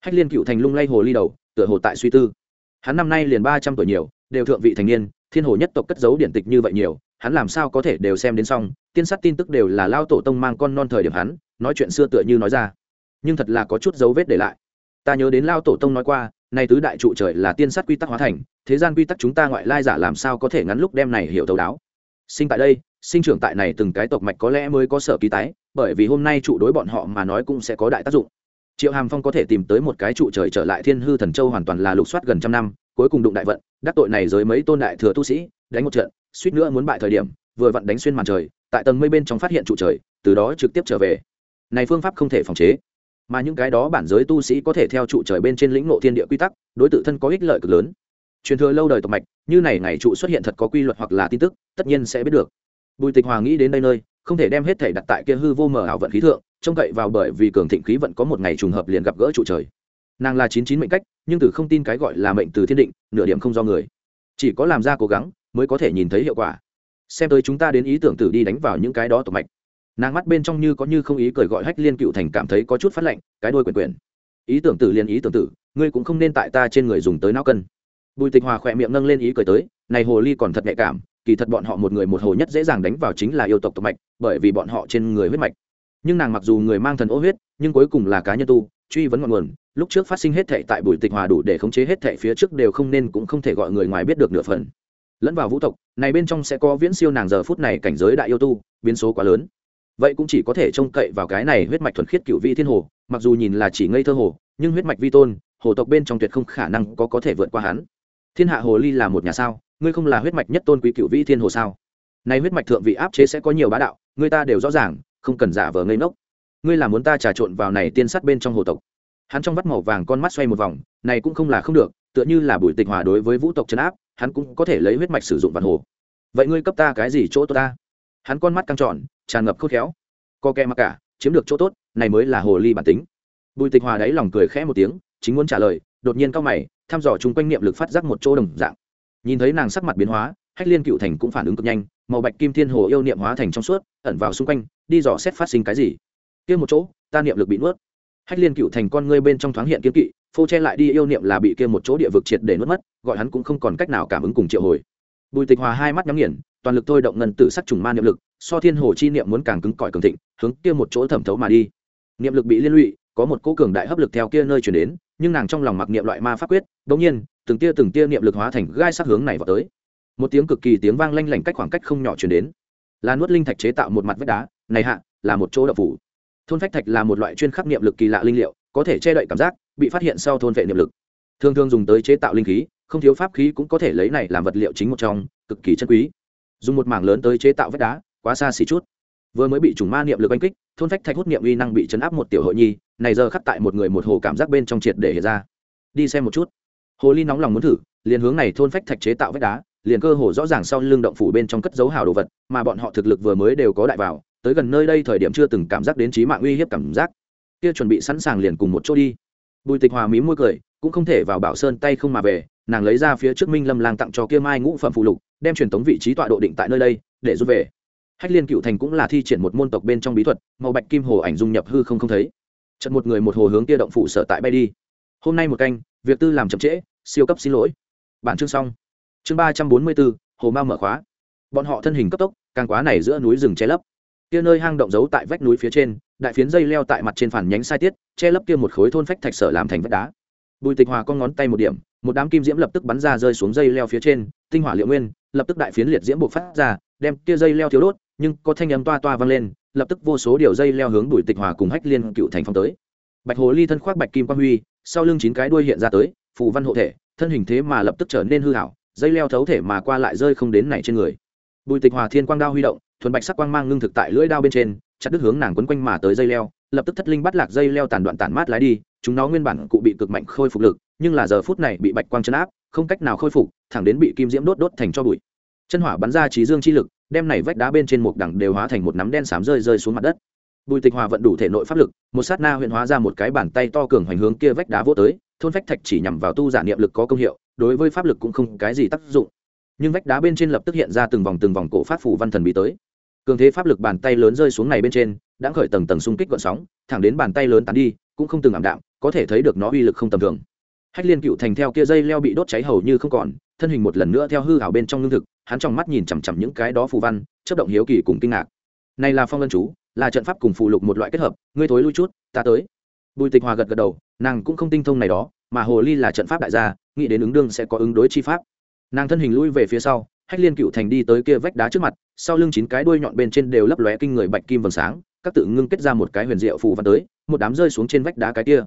A: Hách liên cựu thành lung lay hồ ly đầu, tựa hồ tại suy tư. Hắn năm nay liền ba trăm tuổi nhiều, đều thượng vị thành niên, thiên hồ nhất tộc cất giấu điển tịch như vậy nhiều, hắn làm sao có thể đều xem đến xong, tiên sát tin tức đều là lao tổ tông mang con non thời điểm hắn, nói chuyện xưa tựa như nói ra. Nhưng thật là có chút dấu vết để lại ta nhớ đến lao tổ tông nói qua, nay tứ đại trụ trời là tiên sát quy tắc hóa thành, thế gian quy tắc chúng ta ngoại lai giả làm sao có thể ngắn lúc đem này hiểu thấu đáo. Sinh tại đây, sinh trưởng tại này từng cái tộc mạch có lẽ mới có sở ký tái, bởi vì hôm nay trụ đối bọn họ mà nói cũng sẽ có đại tác dụng. Triệu hàm phong có thể tìm tới một cái trụ trời trở lại thiên hư thần châu hoàn toàn là lục soát gần trăm năm, cuối cùng đụng đại vận, đắc tội này giới mấy tôn đại thừa tu sĩ, đánh một trận, suýt nữa muốn bại thời điểm, vừa vặn đánh xuyên màn trời, tại tầng mây bên trong phát hiện trụ trời, từ đó trực tiếp trở về. Này phương pháp không thể phòng chế mà những cái đó bản giới tu sĩ có thể theo trụ trời bên trên lĩnh ngộ thiên địa quy tắc, đối tự thân có ích lợi cực lớn. Truyền thừa lâu đời tộc mạch, như này ngày trụ xuất hiện thật có quy luật hoặc là tin tức, tất nhiên sẽ biết được. Bùi tịch hòa nghĩ đến đây nơi, không thể đem hết thể đặt tại kia hư vô mờ ảo vận khí thượng, trông cậy vào bởi vì cường thịnh khí vận có một ngày trùng hợp liền gặp gỡ trụ trời. Nàng là chín chín mệnh cách, nhưng từ không tin cái gọi là mệnh từ thiên định, nửa điểm không do người. Chỉ có làm ra cố gắng, mới có thể nhìn thấy hiệu quả. Xem tới chúng ta đến ý tưởng tử đi đánh vào những cái đó tộc mạch nàng mắt bên trong như có như không ý cười gọi hách liên cựu thành cảm thấy có chút phát lạnh, cái đôi quyền quyền. Ý tưởng tử liền ý tưởng tử, ngươi cũng không nên tại ta trên người dùng tới não cân. Bùi tịch hòa khỏe miệng nâng lên ý cười tới, này hồ ly còn thật nhạy cảm, kỳ thật bọn họ một người một hồ nhất dễ dàng đánh vào chính là yêu tộc tộc mạch, bởi vì bọn họ trên người huyết mạch. Nhưng nàng mặc dù người mang thần ô huyết, nhưng cuối cùng là cá nhân tu, truy vấn ngọn nguồn, lúc trước phát sinh hết thệ tại bùi tịch hòa đủ để khống chế hết thệ phía trước đều không nên cũng không thể gọi người ngoài biết được nửa phần. Lẫn vào vũ tộc, này bên trong sẽ có viễn siêu nàng giờ phút này cảnh giới đại yêu tu, biến số quá lớn vậy cũng chỉ có thể trông cậy vào cái này huyết mạch thuần khiết cựu vi thiên hồ, mặc dù nhìn là chỉ ngây thơ hồ, nhưng huyết mạch vi tôn, hồ tộc bên trong tuyệt không khả năng có có thể vượt qua hắn. Thiên hạ hồ ly là một nhà sao? Ngươi không là huyết mạch nhất tôn quý cựu vi thiên hồ sao? Nay huyết mạch thượng vị áp chế sẽ có nhiều bá đạo, người ta đều rõ ràng, không cần giả vờ ngây ngốc. Ngươi là muốn ta trà trộn vào này tiên sắt bên trong hồ tộc. Hắn trong vắt màu vàng con mắt xoay một vòng, này cũng không là không được, tựa như là bùi tịch hòa đối với vũ tộc trấn áp, hắn cũng có thể lấy huyết mạch sử dụng vạn hồ. Vậy ngươi cấp ta cái gì chỗ tốt ta? Hắn con mắt căng tròn tràn ngập khôn khéo. Co kẹ mặc cả, chiếm được chỗ tốt, này mới là hồ ly bản tính. Bùi tịch hòa đáy lòng cười khẽ một tiếng, chính muốn trả lời, đột nhiên cao mày, thăm dò chung quanh niệm lực phát giác một chỗ đồng dạng. Nhìn thấy nàng sắc mặt biến hóa, hách liên cựu thành cũng phản ứng cực nhanh, màu bạch kim thiên hồ yêu niệm hóa thành trong suốt, ẩn vào xung quanh, đi dò xét phát sinh cái gì. Kia một chỗ, ta niệm lực bị nuốt. Hách liên cựu thành con ngươi bên trong thoáng hiện kiếm kỵ, phô che lại đi yêu niệm là bị kia một chỗ địa vực triệt để nuốt mất, gọi hắn cũng không còn cách nào cảm ứng cùng triệu hồi. Bùi tịch hòa hai mắt nhắm nghiền, toàn lực thôi động ngân tử sắc trùng ma niệm lực so thiên hồ chi niệm muốn càng cứng cỏi cường thịnh, hướng kia một chỗ thẩm thấu mà đi. Niệm lực bị liên lụy, có một cỗ cường đại hấp lực theo kia nơi chuyển đến, nhưng nàng trong lòng mặc niệm loại ma pháp quyết đống nhiên, từng tia từng tia niệm lực hóa thành gai sắc hướng này vào tới. Một tiếng cực kỳ tiếng vang lanh lảnh cách khoảng cách không nhỏ chuyển đến. Là nuốt linh thạch chế tạo một mặt vách đá, này hạ, là một chỗ đậu phủ. Thôn phách thạch là một loại chuyên khắc niệm lực kỳ lạ linh liệu, có thể che đậy cảm giác, bị phát hiện sau thôn vệ niệm lực. Thường thường dùng tới chế tạo linh khí, không thiếu pháp khí cũng có thể lấy này làm vật liệu chính một trong, cực kỳ chân quý. Dùng một mảng lớn tới chế tạo vách đá quá xa xỉ chút. Vừa mới bị chủng ma niệm lực oanh kích, thôn phách thạch hút niệm uy năng bị chấn áp một tiểu hội nhi, này giờ khắc tại một người một hồ cảm giác bên trong triệt để hiện ra. Đi xem một chút. Hồ ly nóng lòng muốn thử, liền hướng này thôn phách thạch chế tạo vách đá, liền cơ hồ rõ ràng sau lưng động phủ bên trong cất dấu hào đồ vật, mà bọn họ thực lực vừa mới đều có đại vào, tới gần nơi đây thời điểm chưa từng cảm giác đến trí mạng uy hiếp cảm giác. Kia chuẩn bị sẵn sàng liền cùng một chỗ đi. Bùi tịch hòa mí môi cười, cũng không thể vào bảo sơn tay không mà về, nàng lấy ra phía trước minh lâm lang tặng cho kia mai ngũ phẩm phụ lục, đem truyền tống vị trí tọa độ định tại nơi đây, để rút về hách liên cựu thành cũng là thi triển một môn tộc bên trong bí thuật, màu bạch kim hồ ảnh dung nhập hư không không thấy. Trận một người một hồ hướng kia động phụ sở tại bay đi. Hôm nay một canh, việc tư làm chậm trễ, siêu cấp xin lỗi. Bản chương xong. Chương ba trăm bốn mươi bốn hồ ma mở khóa. Bọn họ thân hình cấp tốc, càng quá này giữa núi rừng che lấp. Kia nơi hang động giấu tại vách núi phía trên, đại phiến dây leo tại mặt trên phản nhánh sai tiết, che lấp kia một khối thôn phách thạch sở làm thành vách đá. Bùi tịch hòa con ngón tay một điểm, một đám kim diễm lập tức bắn ra rơi xuống dây leo phía trên, tinh hỏa liệu nguyên, lập tức đại phiến liệt diễm buộc phát ra, đem kia dây leo thiếu đốt nhưng có thanh âm toa toa vang lên, lập tức vô số điều dây leo hướng bùi tịch hòa cùng hách liên cựu thành phong tới. Bạch hồ ly thân khoác bạch kim quang huy, sau lưng chín cái đuôi hiện ra tới, phù văn hộ thể, thân hình thế mà lập tức trở nên hư hảo, dây leo thấu thể mà qua lại rơi không đến này trên người. Bùi tịch hòa thiên quang đao huy động, thuần bạch sắc quang mang ngưng thực tại lưỡi đao bên trên, chặt đứt hướng nàng quấn quanh mà tới dây leo, lập tức thất linh bắt lạc dây leo tàn đoạn tàn mát lái đi, chúng nó nguyên bản cụ bị cực mạnh khôi phục lực, nhưng là giờ phút này bị bạch quang chấn áp, không cách nào khôi phục, thẳng đến bị kim diễm đốt đốt thành cho bụi. Chân hỏa bắn ra trí dương chi lực đem này vách đá bên trên một đẳng đều hóa thành một nắm đen xám rơi rơi xuống mặt đất. Bùi tịch hòa vận đủ thể nội pháp lực, một sát na huyện hóa ra một cái bàn tay to cường hoành hướng kia vách đá vô tới, thôn vách thạch chỉ nhằm vào tu giả niệm lực có công hiệu, đối với pháp lực cũng không cái gì tác dụng. Nhưng vách đá bên trên lập tức hiện ra từng vòng từng vòng cổ phát phủ văn thần bí tới. Cường thế pháp lực bàn tay lớn rơi xuống này bên trên, đã khởi tầng tầng xung kích gọn sóng, thẳng đến bàn tay lớn tán đi, cũng không từng ảm đạm, có thể thấy được nó uy lực không tầm thường. Hách liên cựu thành theo kia dây leo bị đốt cháy hầu như không còn thân hình một lần nữa theo hư hảo bên trong lương thực, hắn trong mắt nhìn chằm chằm những cái đó phù văn chất động hiếu kỳ cùng kinh ngạc. Này là phong vân chú, là trận pháp cùng phù lục một loại kết hợp, ngươi thối lui chút, ta tới. Bùi tịch hòa gật gật đầu, nàng cũng không tinh thông này đó, mà hồ ly là trận pháp đại gia, nghĩ đến ứng đương sẽ có ứng đối chi pháp. Nàng thân hình lui về phía sau, hách liên cựu thành đi tới kia vách đá trước mặt, sau lưng chín cái đuôi nhọn bên trên đều lấp lóe kinh người bạch kim vầng sáng, các tự ngưng kết ra một cái huyền diệu phù văn tới, một đám rơi xuống trên vách đá cái kia.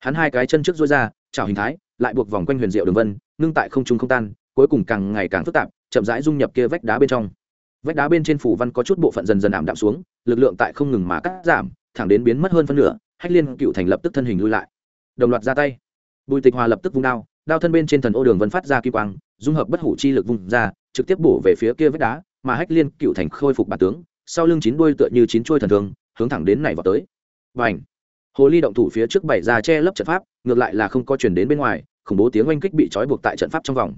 A: Hắn hai cái chân trước dối ra, chảo hình thái lại buộc vòng quanh huyền diệu đường vân, ngưng tại không trung không tan, cuối cùng càng ngày càng phức tạp, chậm rãi dung nhập kia vách đá bên trong. Vách đá bên trên phủ văn có chút bộ phận dần dần ảm đạm xuống, lực lượng tại không ngừng mà cắt giảm, thẳng đến biến mất hơn phân nửa, hách liên cựu thành lập tức thân hình lui lại. Đồng loạt ra tay. Bùi tịch hòa lập tức vung đao đao thân bên trên thần ô đường vân phát ra kim quang, dung hợp bất hủ chi lực vung ra, trực tiếp bổ về phía kia vách đá, mà hách liên cựu thành khôi phục bản tướng, sau lưng chín đuôi tựa như chín chuôi thần thường hướng thẳng đến này vào tới. Và ảnh hồ ly động thủ phía trước bảy ra che lấp trận pháp, ngược lại là không có chuyển đến bên ngoài khủng bố tiếng oanh kích bị trói buộc tại trận pháp trong vòng.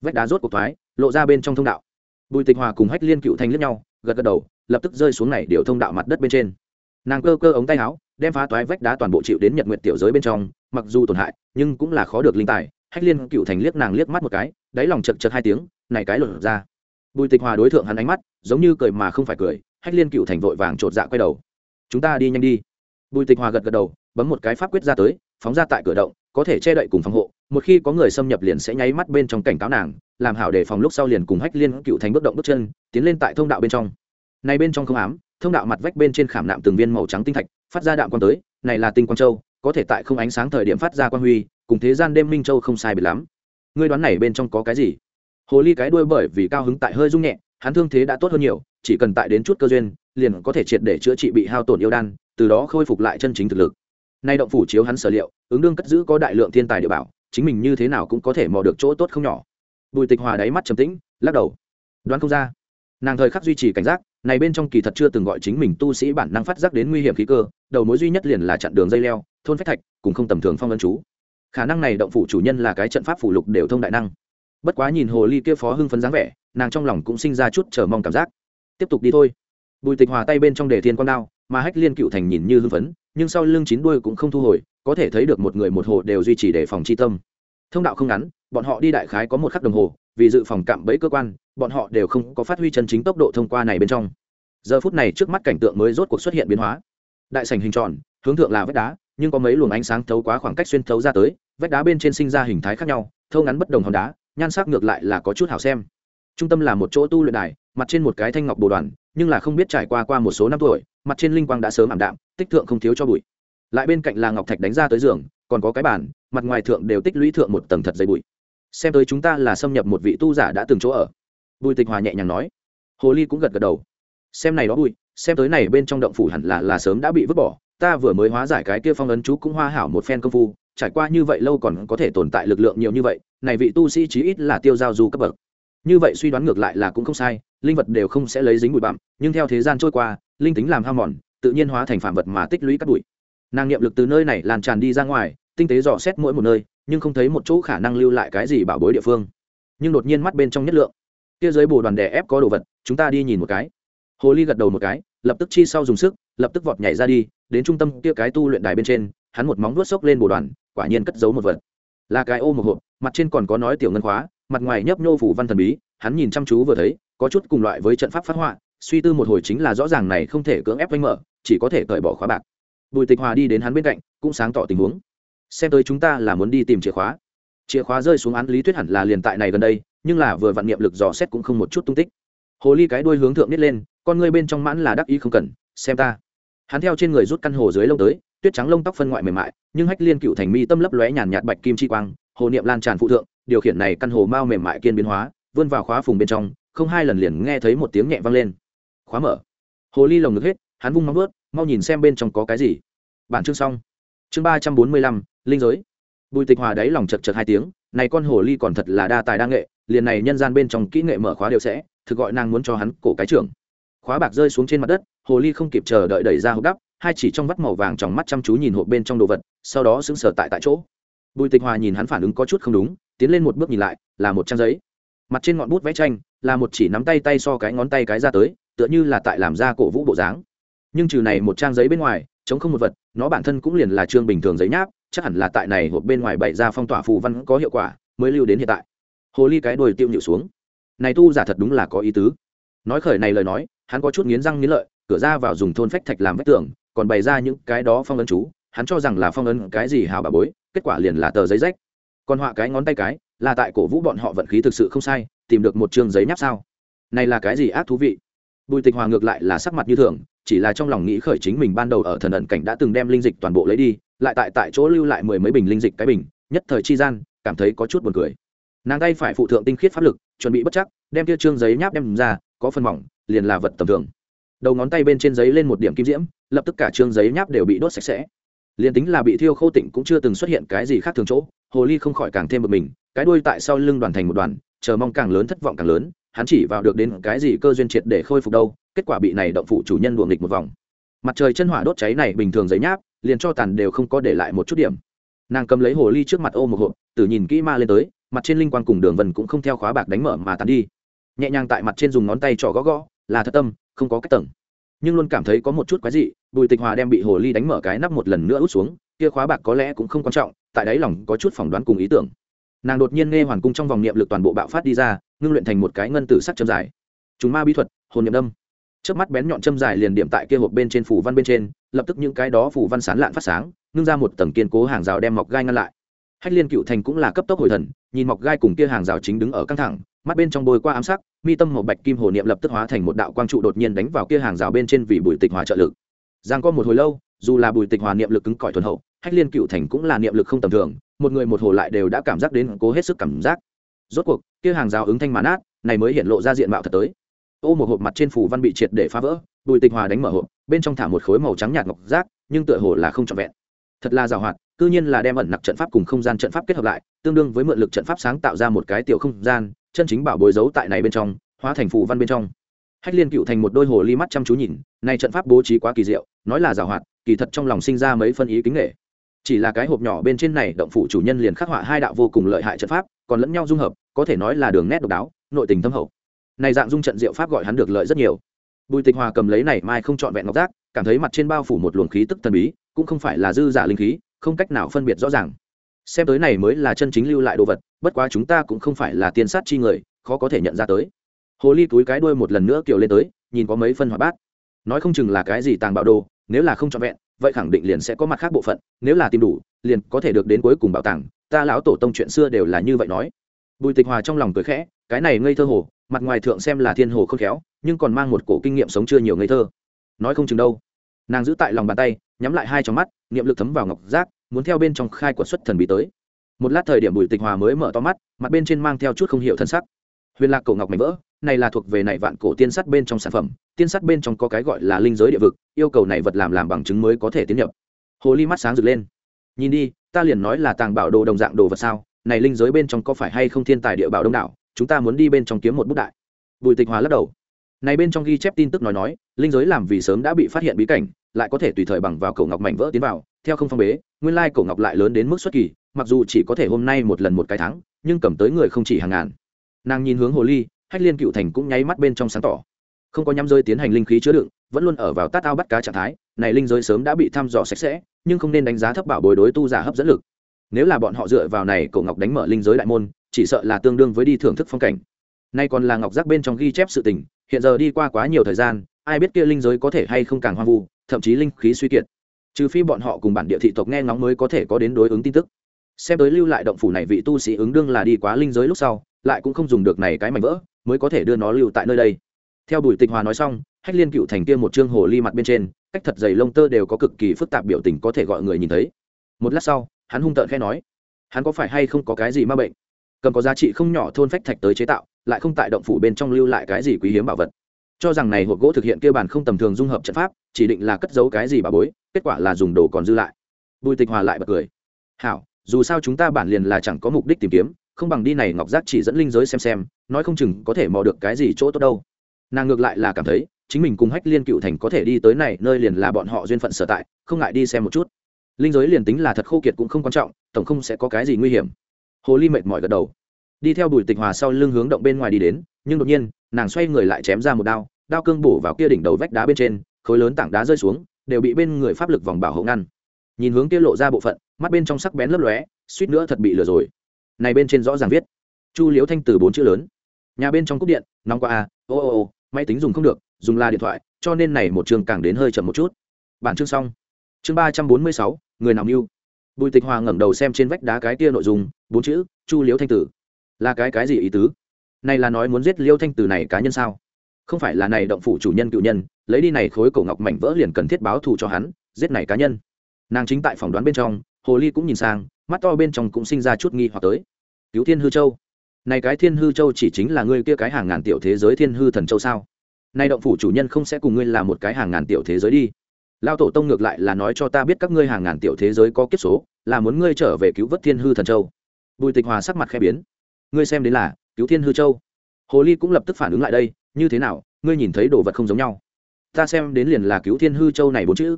A: Vách đá rốt cuộc thoái, lộ ra bên trong thông đạo. Bùi tịch hòa cùng hách liên cựu thành lướt nhau, gật gật đầu, lập tức rơi xuống này điều thông đạo mặt đất bên trên. Nàng cơ cơ ống tay áo, đem phá toái vách đá toàn bộ chịu đến nhật nguyệt tiểu giới bên trong, mặc dù tổn hại, nhưng cũng là khó được linh tài. Hách liên cựu thành liếc nàng liếc mắt một cái, đáy lòng chật chật hai tiếng, này cái lột ra. Bùi tịch hòa đối tượng hắn ánh mắt, giống như cười mà không phải cười, hách liên cựu thành vội vàng chột dạ quay đầu. Chúng ta đi nhanh đi. Bùi tịch hòa gật gật đầu, bấm một cái pháp quyết ra tới, phóng ra tại cửa động, có thể che đậy cùng phòng hộ một khi có người xâm nhập liền sẽ nháy mắt bên trong cảnh cáo nàng, làm hảo để phòng lúc sau liền cùng hách liên cựu thành bước động bước chân, tiến lên tại thông đạo bên trong. Này bên trong không ám, thông đạo mặt vách bên trên khảm nạm từng viên màu trắng tinh thạch, phát ra đạm quang tới, này là tinh quang châu, có thể tại không ánh sáng thời điểm phát ra quang huy, cùng thế gian đêm minh châu không sai biệt lắm. Ngươi đoán này bên trong có cái gì? Hồ ly cái đuôi bởi vì cao hứng tại hơi rung nhẹ, hắn thương thế đã tốt hơn nhiều, chỉ cần tại đến chút cơ duyên, liền có thể triệt để chữa trị bị hao tổn yêu đan, từ đó khôi phục lại chân chính thực lực. Nay động phủ chiếu hắn sở liệu, ứng đương cất giữ có đại lượng thiên tài địa bảo chính mình như thế nào cũng có thể mò được chỗ tốt không nhỏ. Bùi tịch hòa đáy mắt trầm tĩnh, lắc đầu. Đoán không ra. Nàng thời khắc duy trì cảnh giác, này bên trong kỳ thật chưa từng gọi chính mình tu sĩ bản năng phát giác đến nguy hiểm khí cơ, đầu mối duy nhất liền là chặn đường dây leo, thôn phách thạch, cùng không tầm thường phong ân chú. Khả năng này động phủ chủ nhân là cái trận pháp phủ lục đều thông đại năng. Bất quá nhìn hồ ly kia phó hưng phấn dáng vẻ, nàng trong lòng cũng sinh ra chút chờ mong cảm giác. Tiếp tục đi thôi. Bùi tịch hòa tay bên trong đề thiên con đao, mà hách liên cựu thành nhìn như hưng phấn, nhưng sau lưng chín đuôi cũng không thu hồi có thể thấy được một người một hồ đều duy trì đề phòng chi tâm. Thông đạo không ngắn, bọn họ đi đại khái có một khắc đồng hồ, vì dự phòng cạm bẫy cơ quan, bọn họ đều không có phát huy chân chính tốc độ thông qua này bên trong. Giờ phút này trước mắt cảnh tượng mới rốt cuộc xuất hiện biến hóa. Đại sành hình tròn, hướng thượng là vách đá, nhưng có mấy luồng ánh sáng thấu quá khoảng cách xuyên thấu ra tới, vách đá bên trên sinh ra hình thái khác nhau, thâu ngắn bất đồng hòn đá, nhan sắc ngược lại là có chút hảo xem. Trung tâm là một chỗ tu luyện đài, mặt trên một cái thanh ngọc bồ đoàn, nhưng là không biết trải qua qua một số năm tuổi, mặt trên linh quang đã sớm ảm đạm, tích thượng không thiếu cho bụi lại bên cạnh là ngọc thạch đánh ra tới giường, còn có cái bàn, mặt ngoài thượng đều tích lũy thượng một tầng thật dày bụi. Xem tới chúng ta là xâm nhập một vị tu giả đã từng chỗ ở. Bùi tịch hòa nhẹ nhàng nói. Hồ ly cũng gật gật đầu. Xem này đó bụi, xem tới này bên trong động phủ hẳn là là sớm đã bị vứt bỏ. Ta vừa mới hóa giải cái kia phong ấn chú cũng hoa hảo một phen công phu, trải qua như vậy lâu còn có thể tồn tại lực lượng nhiều như vậy, này vị tu sĩ chí ít là tiêu giao du cấp bậc. Như vậy suy đoán ngược lại là cũng không sai, linh vật đều không sẽ lấy dính bụi bặm, nhưng theo thời gian trôi qua, linh tính làm ham mòn, tự nhiên hóa thành phạm vật mà tích lũy các bụi nàng niệm lực từ nơi này lan tràn đi ra ngoài, tinh tế dò xét mỗi một nơi, nhưng không thấy một chỗ khả năng lưu lại cái gì bảo bối địa phương. Nhưng đột nhiên mắt bên trong nhất lượng. Kia dưới bồ đoàn đè ép có đồ vật, chúng ta đi nhìn một cái. Hồ ly gật đầu một cái, lập tức chi sau dùng sức, lập tức vọt nhảy ra đi, đến trung tâm kia cái tu luyện đài bên trên, hắn một móng vuốt xốc lên bồ đoàn, quả nhiên cất giấu một vật. Là cái ô một hộp, mặt trên còn có nói tiểu ngân khóa, mặt ngoài nhấp nhô phủ văn thần bí, hắn nhìn chăm chú vừa thấy, có chút cùng loại với trận pháp phát họa, suy tư một hồi chính là rõ ràng này không thể cưỡng ép vanh mở, chỉ có thể cởi bỏ khóa bạc bùi tịch hòa đi đến hắn bên cạnh, cũng sáng tỏ tình huống. Xem tới chúng ta là muốn đi tìm chìa khóa. Chìa khóa rơi xuống án lý thuyết hẳn là liền tại này gần đây, nhưng là vừa vạn niệm lực dò xét cũng không một chút tung tích. Hồ ly cái đuôi hướng thượng nít lên, con ngươi bên trong mãn là đắc ý không cần, xem ta. Hắn theo trên người rút căn hồ dưới lông tới, tuyết trắng lông tóc phân ngoại mềm mại, nhưng hách liên cựu thành mi tâm lấp lóe nhàn nhạt bạch kim chi quang, hồ niệm lan tràn phụ thượng, điều khiển này căn hồ mao mềm mại kiên biến hóa, vươn vào khóa phùng bên trong, không hai lần liền nghe thấy một tiếng nhẹ vang lên. Khóa mở. Hồ ly lồng ngực hết, hắn vung móng vớt mau nhìn xem bên trong có cái gì. Bản chương xong. Chương ba trăm bốn mươi lăm, linh giới. Bùi tịch hòa đáy lòng chật chật hai tiếng, này con hồ ly còn thật là đa tài đa nghệ, liền này nhân gian bên trong kỹ nghệ mở khóa đều sẽ, thực gọi nàng muốn cho hắn cổ cái trưởng. Khóa bạc rơi xuống trên mặt đất, hồ ly không kịp chờ đợi đẩy ra hộp đắp, hai chỉ trong vắt màu vàng trong mắt chăm chú nhìn hộp bên trong đồ vật, sau đó sững sờ tại tại chỗ. Bùi tịch hòa nhìn hắn phản ứng có chút không đúng, tiến lên một bước nhìn lại, là một trang giấy. Mặt trên ngọn bút vẽ tranh, là một chỉ nắm tay tay so cái ngón tay cái ra tới, tựa như là tại làm ra cổ vũ bộ dáng nhưng trừ này một trang giấy bên ngoài, chống không một vật, nó bản thân cũng liền là chương bình thường giấy nháp, chắc hẳn là tại này hộp bên ngoài bày ra phong tỏa phù văn có hiệu quả, mới lưu đến hiện tại. Hồ ly cái đồi tiêu nhịu xuống. Này tu giả thật đúng là có ý tứ. Nói khởi này lời nói, hắn có chút nghiến răng nghiến lợi, cửa ra vào dùng thôn phách thạch làm vách tường, còn bày ra những cái đó phong ấn chú, hắn cho rằng là phong ấn cái gì hào bà bối, kết quả liền là tờ giấy rách. Còn họa cái ngón tay cái, là tại cổ vũ bọn họ vận khí thực sự không sai, tìm được một chương giấy nháp sao. Này là cái gì ác thú vị? Bùi tịch hòa ngược lại là sắc mặt như thường chỉ là trong lòng nghĩ khởi chính mình ban đầu ở thần ẩn cảnh đã từng đem linh dịch toàn bộ lấy đi, lại tại tại chỗ lưu lại mười mấy bình linh dịch cái bình, nhất thời chi gian, cảm thấy có chút buồn cười. Nàng tay phải phụ thượng tinh khiết pháp lực, chuẩn bị bất chắc, đem kia trương giấy nháp đem ra, có phần mỏng, liền là vật tầm thường. Đầu ngón tay bên trên giấy lên một điểm kim diễm, lập tức cả trương giấy nháp đều bị đốt sạch sẽ. Liền tính là bị thiêu khô tịnh cũng chưa từng xuất hiện cái gì khác thường chỗ, hồ ly không khỏi càng thêm một mình, cái đuôi tại sau lưng đoàn thành một đoàn, chờ mong càng lớn thất vọng càng lớn, hắn chỉ vào được đến cái gì cơ duyên triệt để khôi phục đâu kết quả bị này động phụ chủ nhân luồng nghịch một vòng. Mặt trời chân hỏa đốt cháy này bình thường giấy nháp, liền cho tàn đều không có để lại một chút điểm. Nàng cầm lấy hồ ly trước mặt ô một hộp, tử nhìn kỹ ma lên tới, mặt trên linh quan cùng đường vân cũng không theo khóa bạc đánh mở mà tàn đi. Nhẹ nhàng tại mặt trên dùng ngón tay trỏ gõ gõ, là thật tâm, không có cách tầng. Nhưng luôn cảm thấy có một chút quái dị, bùi tịch hòa đem bị hồ ly đánh mở cái nắp một lần nữa út xuống, kia khóa bạc có lẽ cũng không quan trọng, tại đáy lòng có chút phỏng đoán cùng ý tưởng. Nàng đột nhiên nghe hoàn cung trong vòng niệm lực toàn bộ bạo phát đi ra, ngưng luyện thành một cái ngân tử sắc châm dài. Chúng ma bí thuật, hồn niệm đâm trước mắt bén nhọn châm dài liền điểm tại kia hộp bên trên phủ văn bên trên, lập tức những cái đó phủ văn sán lạn phát sáng, ngưng ra một tầng kiên cố hàng rào đem mọc gai ngăn lại. Hách liên cựu thành cũng là cấp tốc hồi thần, nhìn mọc gai cùng kia hàng rào chính đứng ở căng thẳng, mắt bên trong bôi qua ám sắc, mi tâm hộp bạch kim hồ niệm lập tức hóa thành một đạo quang trụ đột nhiên đánh vào kia hàng rào bên trên vì bùi tịch hòa trợ lực. Giang có một hồi lâu, dù là bùi tịch hòa niệm lực cứng cỏi thuần hậu, hách liên cựu thành cũng là niệm lực không tầm thường, một người một hồ lại đều đã cảm giác đến cố hết sức cảm giác. Rốt cuộc, kia hàng rào ứng thanh mãn át này mới hiện lộ ra diện mạo thật tới ô một hộp mặt trên phủ văn bị triệt để phá vỡ, bùi tịch hòa đánh mở hộp, bên trong thả một khối màu trắng nhạt ngọc rác nhưng tựa hồ là không trọn vẹn. Thật là giàu hoạt, cư nhiên là đem ẩn nặc trận pháp cùng không gian trận pháp kết hợp lại, tương đương với mượn lực trận pháp sáng tạo ra một cái tiểu không gian, chân chính bảo bối giấu tại này bên trong, hóa thành phù văn bên trong. Hách liên cựu thành một đôi hồ ly mắt chăm chú nhìn, này trận pháp bố trí quá kỳ diệu, nói là giàu hoạt, kỳ thật trong lòng sinh ra mấy phân ý kính nghệ chỉ là cái hộp nhỏ bên trên này động phủ chủ nhân liền khắc họa hai đạo vô cùng lợi hại trận pháp, còn lẫn nhau dung hợp, có thể nói là đường nét độc đáo, nội tình thâm hậu này dạng dung trận diệu pháp gọi hắn được lợi rất nhiều. Bùi tịch hòa cầm lấy này mai không trọn vẹn ngọc giác, cảm thấy mặt trên bao phủ một luồng khí tức thần bí, cũng không phải là dư giả linh khí, không cách nào phân biệt rõ ràng. Xem tới này mới là chân chính lưu lại đồ vật, bất quá chúng ta cũng không phải là tiên sát chi người, khó có thể nhận ra tới. Hồ ly túi cái đuôi một lần nữa kiểu lên tới, nhìn có mấy phân hoạt bát. Nói không chừng là cái gì tàng bạo đồ, nếu là không trọn vẹn, vậy khẳng định liền sẽ có mặt khác bộ phận, nếu là tìm đủ, liền có thể được đến cuối cùng bảo tàng. Ta lão tổ tông chuyện xưa đều là như vậy nói. Bùi tịch hòa trong lòng cười khẽ, cái này ngây thơ hồ mặt ngoài thượng xem là thiên hồ không khéo, nhưng còn mang một cổ kinh nghiệm sống chưa nhiều ngây thơ. Nói không chừng đâu. Nàng giữ tại lòng bàn tay, nhắm lại hai trong mắt, niệm lực thấm vào ngọc giác, muốn theo bên trong khai quật xuất thần bí tới. Một lát thời điểm bùi tịch hòa mới mở to mắt, mặt bên trên mang theo chút không hiểu thân sắc. Huyền lạc cổ ngọc mảnh vỡ, này là thuộc về này vạn cổ tiên sắt bên trong sản phẩm, tiên sắt bên trong có cái gọi là linh giới địa vực, yêu cầu này vật làm làm bằng chứng mới có thể tiến nhập. Hồ ly mắt sáng rực lên. Nhìn đi, ta liền nói là tàng bảo đồ đồng dạng đồ vật sao, này linh giới bên trong có phải hay không thiên tài địa bảo đông đảo? Chúng ta muốn đi bên trong kiếm một bút đại. Bùi tịch hòa lắc đầu. Này bên trong ghi chép tin tức nói nói, linh giới làm vì sớm đã bị phát hiện bí cảnh, lại có thể tùy thời bằng vào cổ ngọc mảnh vỡ tiến vào, theo không phong bế, nguyên lai cổ ngọc lại lớn đến mức xuất kỳ, mặc dù chỉ có thể hôm nay một lần một cái tháng, nhưng cầm tới người không chỉ hàng ngàn. Nàng nhìn hướng hồ ly, hách liên cựu thành cũng nháy mắt bên trong sáng tỏ. Không có nhắm rơi tiến hành linh khí chứa đựng, vẫn luôn ở vào tát ao bắt cá trạng thái, này linh giới sớm đã bị thăm dò sạch sẽ, nhưng không nên đánh giá thấp bảo bồi đối tu giả hấp dẫn lực. Nếu là bọn họ dựa vào này cổ ngọc đánh mở linh giới đại môn chỉ sợ là tương đương với đi thưởng thức phong cảnh. Nay còn là ngọc giác bên trong ghi chép sự tình, hiện giờ đi qua quá nhiều thời gian, ai biết kia linh giới có thể hay không càng hoang vu, thậm chí linh khí suy kiệt. Trừ phi bọn họ cùng bản địa thị tộc nghe ngóng mới có thể có đến đối ứng tin tức. Xem tới lưu lại động phủ này vị tu sĩ ứng đương là đi quá linh giới lúc sau, lại cũng không dùng được này cái mảnh vỡ, mới có thể đưa nó lưu tại nơi đây. Theo bùi tịch hòa nói xong, hách liên cựu thành kia một chương hồ ly mặt bên trên, cách thật dày lông tơ đều có cực kỳ phức tạp biểu tình có thể gọi người nhìn thấy. Một lát sau, hắn hung tợn khẽ nói, hắn có phải hay không có cái gì ma bệnh? Cầm có giá trị không nhỏ thôn phách thạch tới chế tạo, lại không tại động phủ bên trong lưu lại cái gì quý hiếm bảo vật. Cho rằng này hộp gỗ thực hiện kia bản không tầm thường dung hợp trận pháp, chỉ định là cất giấu cái gì bà bối, kết quả là dùng đồ còn dư lại. Bùi tịch hòa lại bật cười. Hảo, dù sao chúng ta bản liền là chẳng có mục đích tìm kiếm, không bằng đi này ngọc giác chỉ dẫn linh giới xem xem, nói không chừng có thể mò được cái gì chỗ tốt đâu. Nàng ngược lại là cảm thấy, chính mình cùng hách liên cựu thành có thể đi tới này nơi liền là bọn họ duyên phận sở tại, không ngại đi xem một chút. Linh giới liền tính là thật khô kiệt cũng không quan trọng, tổng không sẽ có cái gì nguy hiểm hồ ly mệt mỏi gật đầu. Đi theo bùi tịch hòa sau lưng hướng động bên ngoài đi đến, nhưng đột nhiên, nàng xoay người lại chém ra một đao đao cương bổ vào kia đỉnh đầu vách đá bên trên, khối lớn tảng đá rơi xuống, đều bị bên người pháp lực vòng bảo hộ ngăn. Nhìn hướng kia lộ ra bộ phận, mắt bên trong sắc bén lấp lóe, suýt nữa thật bị lừa rồi. Này bên trên rõ ràng viết, chu liếu thanh từ bốn chữ lớn. Nhà bên trong cúp điện, nóng qua a à, ô ô ô, máy tính dùng không được, dùng là điện thoại, cho nên này một chương càng đến hơi chậm một chút. Bản chương xong. Chương ba trăm bốn mươi sáu, người nào mưu? Bùi tịch hòa ngẩng đầu xem trên vách đá cái kia nội dung, bốn chữ, chu liễu thanh tử. Là cái cái gì ý tứ? Này là nói muốn giết liêu thanh tử này cá nhân sao? Không phải là này động phủ chủ nhân cựu nhân, lấy đi này khối cổ ngọc mảnh vỡ liền cần thiết báo thù cho hắn, giết này cá nhân. Nàng chính tại phỏng đoán bên trong, hồ ly cũng nhìn sang, mắt to bên trong cũng sinh ra chút nghi hoặc tới. Cứu thiên hư châu. Này cái thiên hư châu chỉ chính là ngươi kia cái hàng ngàn tiểu thế giới thiên hư thần châu sao? Nay động phủ chủ nhân không sẽ cùng ngươi là một cái hàng ngàn tiểu thế giới đi lao tổ tông ngược lại là nói cho ta biết các ngươi hàng ngàn tiểu thế giới có kiếp số, là muốn ngươi trở về cứu vớt thiên hư thần châu. Bùi tịch hòa sắc mặt khẽ biến. Ngươi xem đến là, cứu thiên hư châu. Hồ ly cũng lập tức phản ứng lại đây, như thế nào, ngươi nhìn thấy đồ vật không giống nhau. Ta xem đến liền là cứu thiên hư châu này bốn chữ.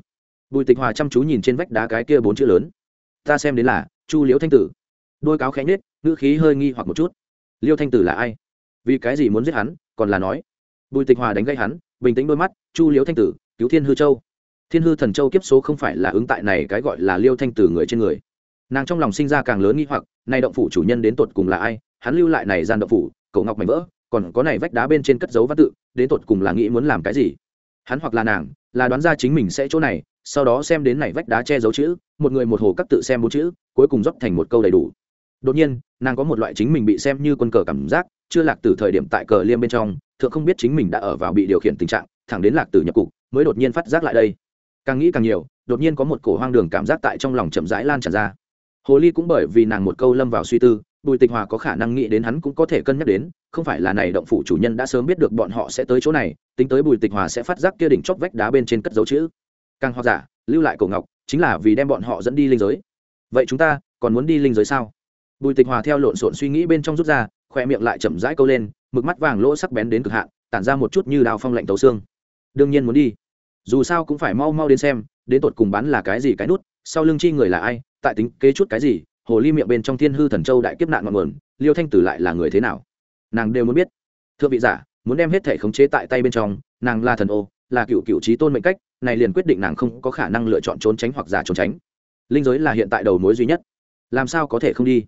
A: Bùi tịch hòa chăm chú nhìn trên vách đá cái kia bốn chữ lớn. Ta xem đến là, chu liễu thanh tử. Đôi cáo khẽ nhết ngữ khí hơi nghi hoặc một chút. Liêu thanh tử là ai? Vì cái gì muốn giết hắn, còn là nói. Bùi tịch hòa đánh gây hắn, bình tĩnh đôi mắt, chu liễu thanh tử, cứu thiên hư châu thiên hư thần châu kiếp số không phải là ứng tại này cái gọi là liêu thanh tử người trên người. Nàng trong lòng sinh ra càng lớn nghi hoặc, nay động phủ chủ nhân đến tột cùng là ai, hắn lưu lại này gian động phủ cậu ngọc mảnh vỡ, còn có này vách đá bên trên cất dấu văn tự, đến tột cùng là nghĩ muốn làm cái gì? Hắn hoặc là nàng, là đoán ra chính mình sẽ chỗ này, sau đó xem đến này vách đá che giấu chữ, một người một hồ cắt tự xem bốn chữ, cuối cùng dốc thành một câu đầy đủ. Đột nhiên, nàng có một loại chính mình bị xem như quân cờ cảm giác, chưa lạc từ thời điểm tại cờ liêm bên trong, thượng không biết chính mình đã ở vào bị điều khiển tình trạng, thẳng đến lạc từ nhập cục, mới đột nhiên phát giác lại đây càng nghĩ càng nhiều, đột nhiên có một cổ hoang đường cảm giác tại trong lòng chậm rãi lan tràn ra. Hồ ly cũng bởi vì nàng một câu lâm vào suy tư, bùi tịch hòa có khả năng nghĩ đến hắn cũng có thể cân nhắc đến, không phải là này động phủ chủ nhân đã sớm biết được bọn họ sẽ tới chỗ này, tính tới bùi tịch hòa sẽ phát giác kia đỉnh chóp vách đá bên trên cất dấu chữ. Càng hoặc giả, lưu lại cổ ngọc, chính là vì đem bọn họ dẫn đi linh giới. Vậy chúng ta còn muốn đi linh giới sao? Bùi tịch hòa theo lộn xộn suy nghĩ bên trong rút ra, khoe miệng lại chậm rãi câu lên, mực mắt vàng lỗ sắc bén đến cực hạn, tản ra một chút như đào phong lạnh tấu xương. Đương nhiên muốn đi dù sao cũng phải mau mau đến xem, đến tột cùng bán là cái gì cái nút, sau lưng chi người là ai, tại tính kế chút cái gì, hồ ly miệng bên trong thiên hư thần châu đại kiếp nạn ngọn nguồn, liêu thanh tử lại là người thế nào? Nàng đều muốn biết. Thưa vị giả, muốn đem hết thể khống chế tại tay bên trong, nàng là thần ô, là cựu cựu trí tôn mệnh cách, này liền quyết định nàng không có khả năng lựa chọn trốn tránh hoặc giả trốn tránh. Linh giới là hiện tại đầu mối duy nhất. Làm sao có thể không đi?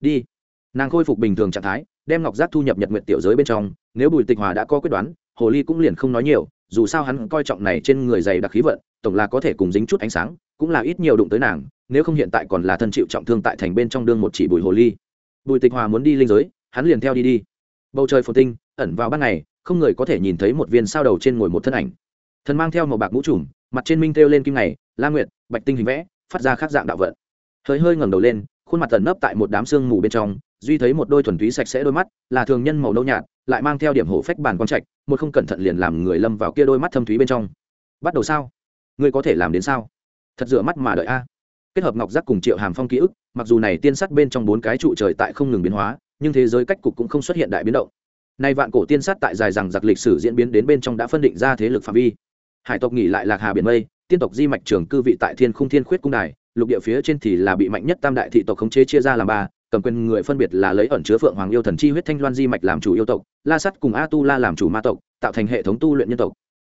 A: Đi. Nàng khôi phục bình thường trạng thái, đem ngọc giác thu nhập nhật nguyện tiểu giới bên trong, nếu bùi tịch hòa đã có quyết đoán, hồ ly cũng liền không nói nhiều dù sao hắn coi trọng này trên người dày đặc khí vận, tổng là có thể cùng dính chút ánh sáng, cũng là ít nhiều đụng tới nàng, nếu không hiện tại còn là thân chịu trọng thương tại thành bên trong đương một chỉ bùi hồ ly. Bùi tịch hòa muốn đi linh giới, hắn liền theo đi đi. Bầu trời phồn tinh, ẩn vào ban ngày, không người có thể nhìn thấy một viên sao đầu trên ngồi một thân ảnh. Thần mang theo màu bạc mũ trùm, mặt trên minh thêu lên kim này la nguyệt, bạch tinh hình vẽ, phát ra khác dạng đạo vận. Hơi hơi ngẩng đầu lên, khuôn mặt tần nấp tại một đám xương mù bên trong duy thấy một đôi thuần túy sạch sẽ đôi mắt, là thường nhân màu nâu nhạt, lại mang theo điểm hổ phách bàn quang trạch, một không cẩn thận liền làm người lâm vào kia đôi mắt thâm thúy bên trong. Bắt đầu sao? Ngươi có thể làm đến sao? Thật dựa mắt mà đợi a. Kết hợp ngọc giác cùng triệu hàm phong ký ức, mặc dù này tiên sắt bên trong bốn cái trụ trời tại không ngừng biến hóa, nhưng thế giới cách cục cũng không xuất hiện đại biến động. Nay vạn cổ tiên sắt tại dài rằng giặc lịch sử diễn biến đến bên trong đã phân định ra thế lực phạm vi. Hải tộc nghỉ lại lạc hà biển mây, tiên tộc di mạch trường cư vị tại thiên khung thiên khuyết cung đài, lục địa phía trên thì là bị mạnh nhất tam đại thị tộc khống chế chia ra làm ba cầm quyền người phân biệt là lấy ẩn chứa phượng hoàng yêu thần chi huyết thanh loan di mạch làm chủ yêu tộc, la sắt cùng a tu la làm chủ ma tộc, tạo thành hệ thống tu luyện nhân tộc.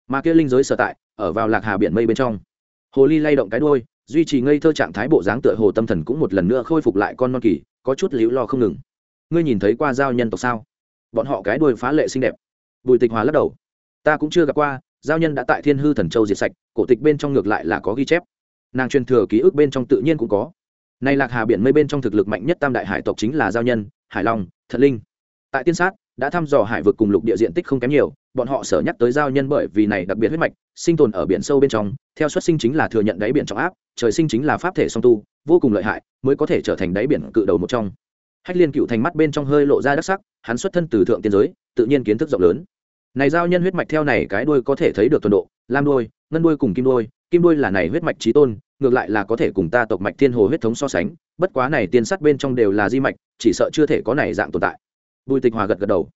A: Mà kia linh giới sở tại, ở vào lạc hà biển mây bên trong. Hồ ly lay động cái đôi duy trì ngây thơ trạng thái bộ dáng tựa hồ tâm thần cũng một lần nữa khôi phục lại con non kỳ, có chút liễu lo không ngừng. Ngươi nhìn thấy qua giao nhân tộc sao? Bọn họ cái đôi phá lệ xinh đẹp. Bùi tịch hòa lắc đầu. Ta cũng chưa gặp qua, giao nhân đã tại thiên hư thần châu diệt sạch, cổ tịch bên trong ngược lại là có ghi chép. Nàng truyền thừa ký ức bên trong tự nhiên cũng có này lạc hà biển mây bên trong thực lực mạnh nhất tam đại hải tộc chính là giao nhân, hải long, thật linh. Tại tiên sát, đã thăm dò hải vực cùng lục địa diện tích không kém nhiều, bọn họ sở nhắc tới giao nhân bởi vì này đặc biệt huyết mạch, sinh tồn ở biển sâu bên trong, theo xuất sinh chính là thừa nhận đáy biển trọng áp, trời sinh chính là pháp thể song tu, vô cùng lợi hại, mới có thể trở thành đáy biển cự đầu một trong. Hách liên cựu thành mắt bên trong hơi lộ ra đắc sắc, hắn xuất thân từ thượng tiên giới, tự nhiên kiến thức rộng lớn. Này giao nhân huyết mạch theo này cái đuôi có thể thấy được tuần độ, lam đuôi, ngân đuôi cùng kim đuôi kim đuôi là này huyết mạch trí tôn ngược lại là có thể cùng ta tộc mạch thiên hồ huyết thống so sánh, bất quá này tiên sắt bên trong đều là di mạch, chỉ sợ chưa thể có này dạng tồn tại. Bùi tịch hòa gật gật đầu.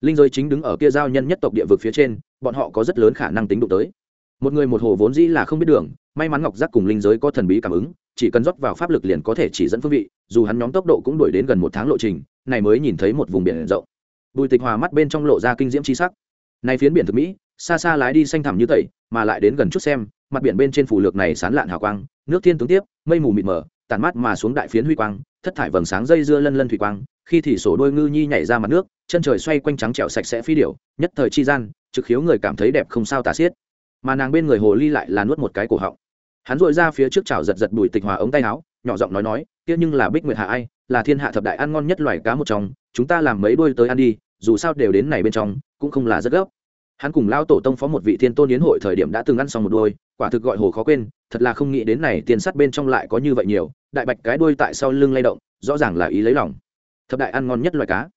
A: Linh giới chính đứng ở kia giao nhân nhất tộc địa vực phía trên, bọn họ có rất lớn khả năng tính đụng tới. Một người một hồ vốn dĩ là không biết đường, may mắn ngọc giác cùng linh giới có thần bí cảm ứng, chỉ cần rót vào pháp lực liền có thể chỉ dẫn phương vị, dù hắn nhóm tốc độ cũng đuổi đến gần một tháng lộ trình, này mới nhìn thấy một vùng biển rộng. Bùi tịch hòa mắt bên trong lộ ra kinh diễm chi sắc. Này phiến biển thực mỹ, xa xa lái đi xanh thẳm như tẩy, mà lại đến gần chút xem mặt biển bên trên phủ lược này sán lạn hào quang, nước thiên tướng tiếp, mây mù mịt mờ, tàn mát mà xuống đại phiến huy quang, thất thải vầng sáng dây dưa lân lân thủy quang, khi thì sổ đôi ngư nhi nhảy ra mặt nước, chân trời xoay quanh trắng trẻo sạch sẽ phi điểu, nhất thời chi gian, trực khiếu người cảm thấy đẹp không sao tả xiết. Mà nàng bên người hồ ly lại là nuốt một cái cổ họng. Hắn dội ra phía trước chảo giật giật bùi tịch hòa ống tay áo, nhỏ giọng nói nói, kia nhưng là bích nguyệt hạ ai, là thiên hạ thập đại ăn ngon nhất loài cá một trong, chúng ta làm mấy đôi tới ăn đi, dù sao đều đến này bên trong, cũng không là rất gấp. Hắn cùng lao tổ tông phó một vị thiên tôn yến hội thời điểm đã từng ăn xong một đôi quả thực gọi hồ khó quên, thật là không nghĩ đến này tiền sắt bên trong lại có như vậy nhiều, đại bạch cái đuôi tại sau lưng lay động, rõ ràng là ý lấy lòng. Thập đại ăn ngon nhất loại cá.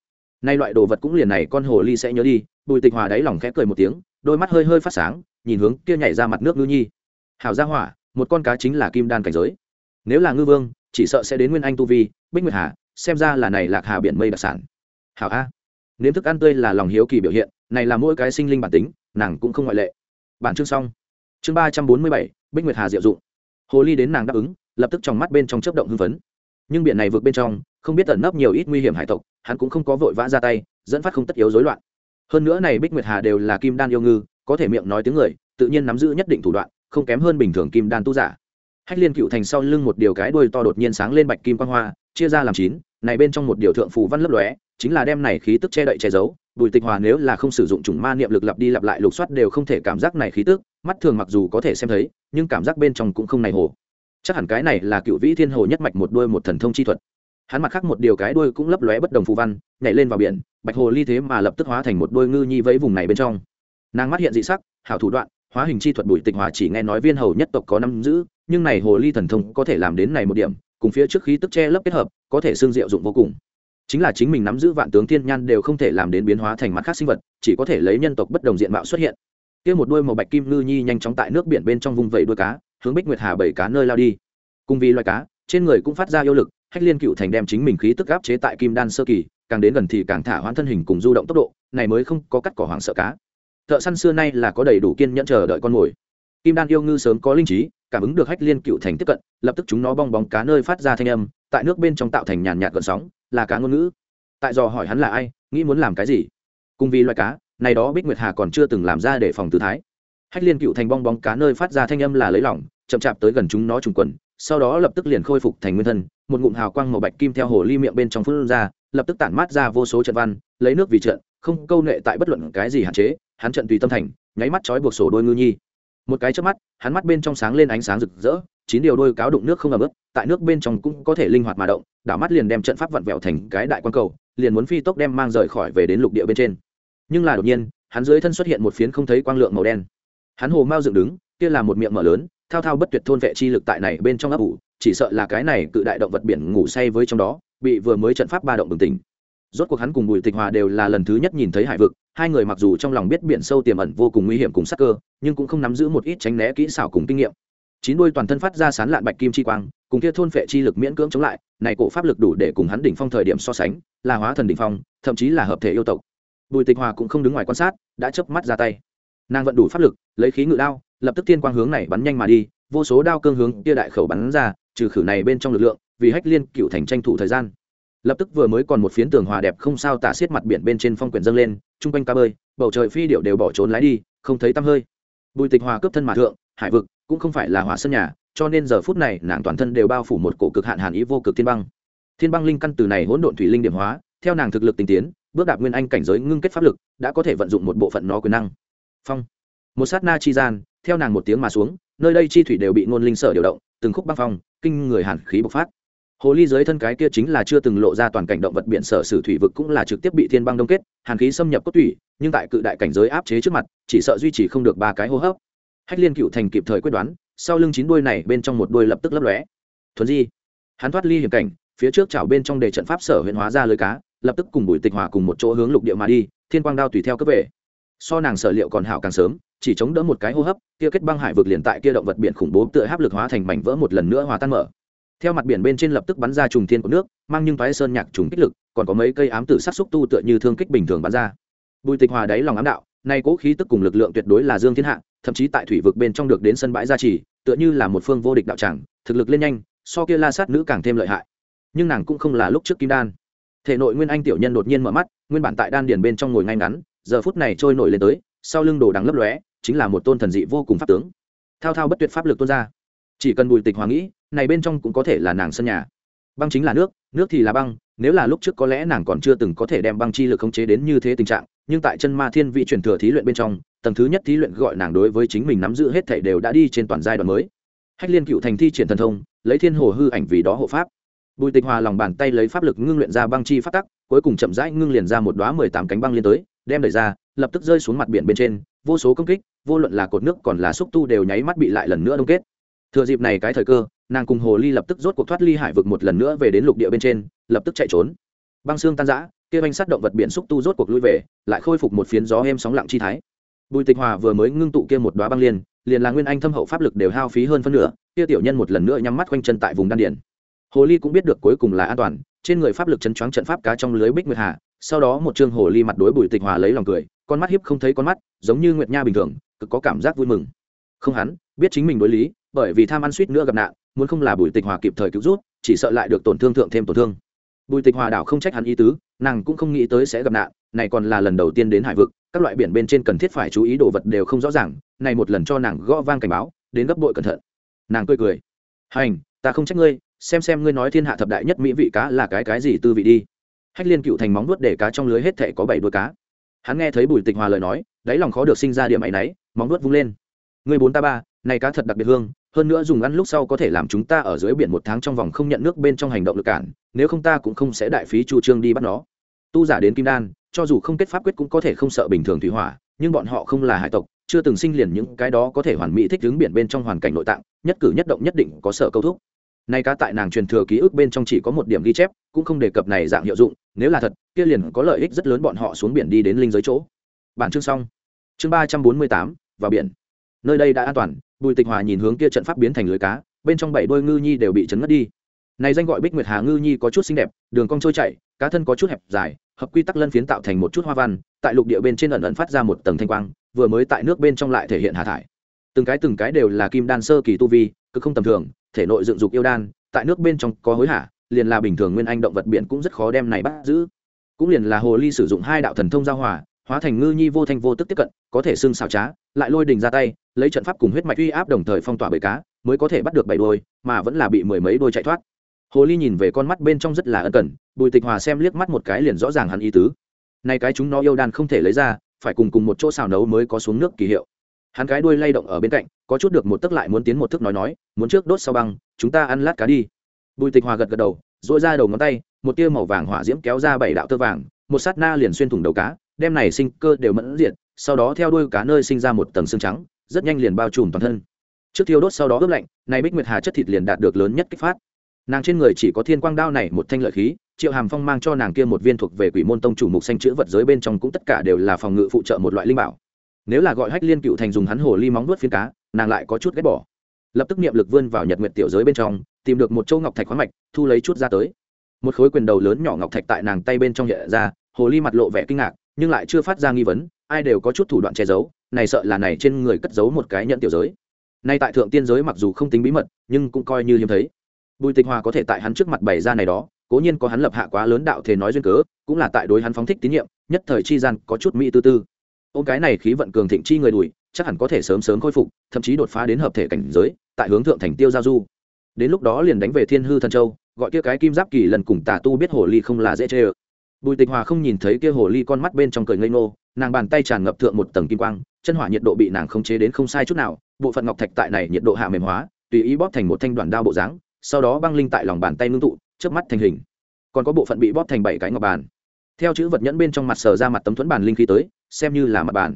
A: Nay loại đồ vật cũng liền này, con hồ ly sẽ nhớ đi, bùi tịch hòa đáy lòng khẽ cười một tiếng, đôi mắt hơi hơi phát sáng, nhìn hướng kia nhảy ra mặt nước ngư nhi. Hảo gia hỏa, một con cá chính là kim đan cảnh giới. Nếu là ngư vương, chỉ sợ sẽ đến nguyên anh tu vi, bích nguyệt hà, xem ra là này lạc hà biển mây đặc sản. Hảo a. Nếm thức ăn tươi là lòng hiếu kỳ biểu hiện, này là mỗi cái sinh linh bản tính, nàng cũng không ngoại lệ. Bản chương xong chương ba trăm bốn mươi bảy, bích nguyệt hà diệu dụng. Hồ ly đến nàng đáp ứng, lập tức trong mắt bên trong chớp động hưng phấn. Nhưng biển này vượt bên trong, không biết tẩn nấp nhiều ít nguy hiểm hải tộc, hắn cũng không có vội vã ra tay, dẫn phát không tất yếu rối loạn. Hơn nữa này bích nguyệt hà đều là kim đan yêu ngư, có thể miệng nói tiếng người, tự nhiên nắm giữ nhất định thủ đoạn, không kém hơn bình thường kim đan tu giả. Hách liên cựu thành sau lưng một điều cái đuôi to đột nhiên sáng lên bạch kim quang hoa, chia ra làm chín, này bên trong một điều thượng phù văn lấp lóe, chính là đem này khí tức che đậy che giấu, bùi tịch hòa nếu là không sử dụng chủng ma niệm lực lặp đi lặp lại lục soát đều không thể cảm giác này khí tức mắt thường mặc dù có thể xem thấy, nhưng cảm giác bên trong cũng không này hồ. Chắc hẳn cái này là cựu vĩ thiên hồ nhất mạch một đuôi một thần thông chi thuật. Hắn mặt khác một điều cái đuôi cũng lấp lóe bất đồng phù văn, nhảy lên vào biển, bạch hồ ly thế mà lập tức hóa thành một đôi ngư nhi vẫy vùng này bên trong. Nàng mắt hiện dị sắc, hảo thủ đoạn, hóa hình chi thuật bùi tịch hòa chỉ nghe nói viên hầu nhất tộc có năm giữ, nhưng này hồ ly thần thông có thể làm đến này một điểm, cùng phía trước khí tức che lấp kết hợp, có thể xương diệu dụng vô cùng. Chính là chính mình nắm giữ vạn tướng thiên nhan đều không thể làm đến biến hóa thành mặt khác sinh vật, chỉ có thể lấy nhân tộc bất đồng diện mạo xuất hiện kia một đuôi màu bạch kim ngư nhi nhanh chóng tại nước biển bên trong vùng vẩy đuôi cá, hướng bích nguyệt hà bảy cá nơi lao đi. Cùng vì loài cá, trên người cũng phát ra yêu lực, hách liên cựu thành đem chính mình khí tức áp chế tại kim đan sơ kỳ, càng đến gần thì càng thả hoãn thân hình cùng du động tốc độ, này mới không có cắt cỏ hoàng sợ cá. Thợ săn xưa nay là có đầy đủ kiên nhẫn chờ đợi con mồi. Kim đan yêu ngư sớm có linh trí, cảm ứng được hách liên cựu thành tiếp cận, lập tức chúng nó bong bóng cá nơi phát ra thanh âm, tại nước bên trong tạo thành nhàn nhạt gợn sóng, là cá ngôn ngữ. Tại do hỏi hắn là ai, nghĩ muốn làm cái gì? Cùng vì loài cá này đó bích nguyệt hà còn chưa từng làm ra để phòng tự thái. Hách liên cựu thành bong bóng cá nơi phát ra thanh âm là lấy lỏng, chậm chạp tới gần chúng nó trùng quần, sau đó lập tức liền khôi phục thành nguyên thân, một ngụm hào quang màu bạch kim theo hồ ly miệng bên trong phun ra, lập tức tản mát ra vô số trận văn, lấy nước vì trận, không câu nệ tại bất luận cái gì hạn chế, hắn trận tùy tâm thành, nháy mắt trói buộc sổ đôi ngư nhi. Một cái trước mắt, hắn mắt bên trong sáng lên ánh sáng rực rỡ, chín điều đôi cáo đụng nước không ẩm ướt, tại nước bên trong cũng có thể linh hoạt mà động, đảo mắt liền đem trận pháp vặn vẹo thành cái đại quan cầu, liền muốn phi tốc đem mang rời khỏi về đến lục địa bên trên nhưng là đột nhiên, hắn dưới thân xuất hiện một phiến không thấy quang lượng màu đen. Hắn hồ mau dựng đứng, kia là một miệng mở lớn, thao thao bất tuyệt thôn vệ chi lực tại này bên trong ấp ủ, chỉ sợ là cái này cự đại động vật biển ngủ say với trong đó, bị vừa mới trận pháp ba động bừng tỉnh. Rốt cuộc hắn cùng bùi tịch hòa đều là lần thứ nhất nhìn thấy hải vực, hai người mặc dù trong lòng biết biển sâu tiềm ẩn vô cùng nguy hiểm cùng sắc cơ, nhưng cũng không nắm giữ một ít tránh né kỹ xảo cùng kinh nghiệm. Chín đôi toàn thân phát ra sán lạn bạch kim chi quang, cùng kia thôn phệ chi lực miễn cưỡng chống lại, này cổ pháp lực đủ để cùng hắn đỉnh phong thời điểm so sánh, là hóa thần đỉnh phong, thậm chí là hợp thể yêu tộc bùi tịch hòa cũng không đứng ngoài quan sát, đã chớp mắt ra tay. Nàng vận đủ pháp lực, lấy khí ngự đao, lập tức tiên quang hướng này bắn nhanh mà đi, vô số đao cương hướng kia đại khẩu bắn ra, trừ khử này bên trong lực lượng, vì hách liên cựu thành tranh thủ thời gian. Lập tức vừa mới còn một phiến tường hòa đẹp không sao tả xiết mặt biển bên trên phong quyển dâng lên, chung quanh cá bơi, bầu trời phi điệu đều bỏ trốn lái đi, không thấy tăm hơi. Bùi tịch hòa cướp thân mà thượng, hải vực cũng không phải là hỏa sân nhà, cho nên giờ phút này nàng toàn thân đều bao phủ một cổ cực hạn hàn ý vô cực thiên băng. Thiên băng linh căn từ này hỗn độn thủy linh điểm hóa theo nàng thực lực tinh tiến, bước đạp nguyên anh cảnh giới ngưng kết pháp lực, đã có thể vận dụng một bộ phận nó quyền năng. Phong. Một sát na chi gian, theo nàng một tiếng mà xuống, nơi đây chi thủy đều bị ngôn linh sở điều động, từng khúc băng phong, kinh người hàn khí bộc phát. Hồ ly dưới thân cái kia chính là chưa từng lộ ra toàn cảnh động vật biển sở sử thủy vực cũng là trực tiếp bị thiên băng đông kết, hàn khí xâm nhập cốt thủy nhưng tại cự đại cảnh giới áp chế trước mặt, chỉ sợ duy trì không được ba cái hô hấp. Hách liên cựu thành kịp thời quyết đoán, sau lưng chín đuôi này bên trong một đuôi lập tức lấp lóe. Thuần di. Hắn thoát ly hiểm cảnh, phía trước chảo bên trong đề trận pháp sở huyện hóa ra lưới cá lập tức cùng bùi tịch hòa cùng một chỗ hướng lục địa mà đi, thiên quang đao tùy theo cấp về. So nàng sở liệu còn hảo càng sớm, chỉ chống đỡ một cái hô hấp, kia kết băng hải vực liền tại kia động vật biển khủng bố tựa hấp lực hóa thành mảnh vỡ một lần nữa hòa tan mở. Theo mặt biển bên trên lập tức bắn ra trùng thiên của nước, mang nhưng thoái sơn nhạc trùng kích lực, còn có mấy cây ám tử sát xúc tu tựa như thương kích bình thường bắn ra. Bùi tịch hòa đáy lòng ám đạo, nay cố khí tức cùng lực lượng tuyệt đối là dương thiên hạ, thậm chí tại thủy vực bên trong được đến sân bãi gia trì, tựa như là một phương vô địch đạo tràng, thực lực lên nhanh, so kia la sát nữ càng thêm lợi hại. Nhưng nàng cũng không là lúc trước kim đan thể nội nguyên anh tiểu nhân đột nhiên mở mắt, nguyên bản tại đan điền bên trong ngồi ngay ngắn, giờ phút này trôi nổi lên tới, sau lưng đồ đằng lấp lóe, chính là một tôn thần dị vô cùng pháp tướng. Thao thao bất tuyệt pháp lực tuôn ra. Chỉ cần bùi tịch hòa nghĩ, này bên trong cũng có thể là nàng sân nhà. Băng chính là nước nước thì là băng, nếu là lúc trước có lẽ nàng còn chưa từng có thể đem băng chi lực khống chế đến như thế tình trạng, nhưng tại chân ma thiên vị truyền thừa thí luyện bên trong, tầng thứ nhất thí luyện gọi nàng đối với chính mình nắm giữ hết thảy đều đã đi trên toàn giai đoạn mới. Hách liên cựu thành thi triển thần thông, lấy thiên hồ hư ảnh vì đó hộ pháp bùi tịch hòa lòng bàn tay lấy pháp lực ngưng luyện ra băng chi phát tắc, cuối cùng chậm rãi ngưng liền ra một đoá mười tám cánh băng liên tới, đem đẩy ra, lập tức rơi xuống mặt biển bên trên, vô số công kích, vô luận là cột nước còn là xúc tu đều nháy mắt bị lại lần nữa đông kết. Thừa dịp này cái thời cơ, nàng cùng hồ ly lập tức rốt cuộc thoát ly hải vực một lần nữa về đến lục địa bên trên, lập tức chạy trốn. Băng xương tan giã kia banh sát động vật biển xúc tu rốt cuộc lui về, lại khôi phục một phiến gió êm sóng lặng chi thái. Bùi tịch hòa vừa mới ngưng tụ kia một đoá băng liên, liền là nguyên anh thâm hậu pháp lực đều hao phí hơn phân nửa, kia tiểu nhân một lần nữa nhắm mắt quanh chân tại vùng đan điển hồ ly cũng biết được cuối cùng là an toàn, trên người pháp lực chấn choáng trận pháp cá trong lưới bích nguyệt hà, sau đó một chương hồ ly mặt đối bùi tịch hòa lấy lòng cười, con mắt hiếp không thấy con mắt, giống như nguyệt nha bình thường, cực có cảm giác vui mừng. Không hắn, biết chính mình đối lý, bởi vì tham ăn suýt nữa gặp nạn, muốn không là bùi tịch hòa kịp thời cứu rút chỉ sợ lại được tổn thương thượng thêm tổn thương. Bùi tịch hòa đảo không trách hắn ý tứ, nàng cũng không nghĩ tới sẽ gặp nạn, này còn là lần đầu tiên đến hải vực, các loại biển bên trên cần thiết phải chú ý đồ vật đều không rõ ràng, này một lần cho nàng gõ vang cảnh báo, đến gấp bội cẩn thận. Nàng cười cười. Hành, ta không trách ngươi xem xem ngươi nói thiên hạ thập đại nhất mỹ vị cá là cái cái gì tư vị đi. Hách liên cựu thành móng nuốt để cá trong lưới hết thể có bảy đuôi cá. Hắn nghe thấy bùi tịch hòa lời nói, đáy lòng khó được sinh ra điểm ấy náy móng nuốt vung lên. Người bốn ta ba, này cá thật đặc biệt hương, hơn nữa dùng ăn lúc sau có thể làm chúng ta ở dưới biển một tháng trong vòng không nhận nước bên trong hành động lực cản, nếu không ta cũng không sẽ đại phí chu trương đi bắt nó. Tu giả đến kim đan, cho dù không kết pháp quyết cũng có thể không sợ bình thường thủy hỏa, nhưng bọn họ không là hải tộc, chưa từng sinh liền những cái đó có thể hoàn mỹ thích ứng biển bên trong hoàn cảnh nội tạng, nhất cử nhất động nhất định có sợ câu thúc nay cá tại nàng truyền thừa ký ức bên trong chỉ có một điểm ghi chép, cũng không đề cập này dạng hiệu dụng, nếu là thật, kia liền có lợi ích rất lớn bọn họ xuống biển đi đến linh giới chỗ. Bản chương xong. Chương ba trăm bốn mươi tám, vào biển. Nơi đây đã an toàn, bùi tịch hòa nhìn hướng kia trận pháp biến thành lưới cá, bên trong bảy đôi ngư nhi đều bị chấn ngất đi. Này danh gọi bích nguyệt hà ngư nhi có chút xinh đẹp, đường cong trôi chảy, cá thân có chút hẹp dài, hợp quy tắc lân phiến tạo thành một chút hoa văn, tại lục địa bên trên ẩn ẩn phát ra một tầng thanh quang, vừa mới tại nước bên trong lại thể hiện hà thải. Từng cái từng cái đều là kim đan sơ kỳ tu vi, cực không tầm thường thể nội dựng dục yêu đan, tại nước bên trong có hối hả, liền là bình thường nguyên anh động vật biển cũng rất khó đem này bắt giữ. Cũng liền là hồ ly sử dụng hai đạo thần thông giao hòa, hóa thành ngư nhi vô thanh vô tức tiếp cận, có thể xưng xào trá, lại lôi đình ra tay, lấy trận pháp cùng huyết mạch uy áp đồng thời phong tỏa bầy cá, mới có thể bắt được bảy đôi, mà vẫn là bị mười mấy đôi chạy thoát. Hồ ly nhìn về con mắt bên trong rất là ân cần, bùi tịch hòa xem liếc mắt một cái liền rõ ràng hắn ý tứ. Nay cái chúng nó yêu đan không thể lấy ra, phải cùng cùng một chỗ xào nấu mới có xuống nước kỳ hiệu hắn cái đuôi lay động ở bên cạnh, có chút được một tức lại muốn tiến một thức nói nói, muốn trước đốt sau băng, chúng ta ăn lát cá đi. Bùi tịch hòa gật gật đầu dội ra đầu ngón tay, một tia màu vàng hỏa diễm kéo ra bảy đạo tơ vàng, một sát na liền xuyên thủng đầu cá, đem này sinh cơ đều mẫn diện sau đó theo đuôi cá nơi sinh ra một tầng xương trắng, rất nhanh liền bao trùm toàn thân. Trước thiêu đốt sau đó ướp lạnh, này bích nguyệt hà chất thịt liền đạt được lớn nhất kích phát. Nàng trên người chỉ có thiên quang đao này một thanh lợi khí, triệu hàm phong mang cho nàng kia một viên thuộc về quỷ môn tông chủ mục xanh chữ vật giới bên trong cũng tất cả đều là phòng ngự phụ trợ một loại linh bảo nếu là gọi hách liên cựu thành dùng hắn hồ ly móng nuốt phiến cá, nàng lại có chút ghét bỏ. Lập tức niệm lực vươn vào nhật nguyệt tiểu giới bên trong, tìm được một châu ngọc thạch khoáng mạch, thu lấy chút ra tới. Một khối quyền đầu lớn nhỏ ngọc thạch tại nàng tay bên trong nhẹ ra, hồ ly mặt lộ vẻ kinh ngạc, nhưng lại chưa phát ra nghi vấn, ai đều có chút thủ đoạn che giấu, này sợ là này trên người cất giấu một cái nhận tiểu giới. Nay tại thượng tiên giới mặc dù không tính bí mật, nhưng cũng coi như hiếm thấy. Bùi tịch hòa có thể tại hắn trước mặt bày ra này đó, cố nhiên có hắn lập hạ quá lớn đạo thế nói duyên cớ, cũng là tại đối hắn phóng thích tín nhiệm, nhất thời chi gian có chút mỹ tư tư ôm cái này khí vận cường thịnh chi người đùi, chắc hẳn có thể sớm sớm khôi phục, thậm chí đột phá đến hợp thể cảnh giới, tại hướng thượng thành tiêu giao du. Đến lúc đó liền đánh về thiên hư thần châu, gọi kia cái kim giáp kỳ lần cùng tà tu biết hồ ly không là dễ chê ơ. Bùi tịch hòa không nhìn thấy kia hồ ly con mắt bên trong cười ngây ngô, nàng bàn tay tràn ngập thượng một tầng kim quang, chân hỏa nhiệt độ bị nàng khống chế đến không sai chút nào, bộ phận ngọc thạch tại này nhiệt độ hạ mềm hóa, tùy ý bóp thành một thanh đoàn đao bộ dáng, sau đó băng linh tại lòng bàn tay ngưng tụ trước mắt thành hình. Còn có bộ phận bị bóp thành bảy cái ngọc bàn. Theo chữ vật nhẫn bên trong mặt sờ ra mặt tấm thuẫn bàn linh khí tới xem như là mặt bàn.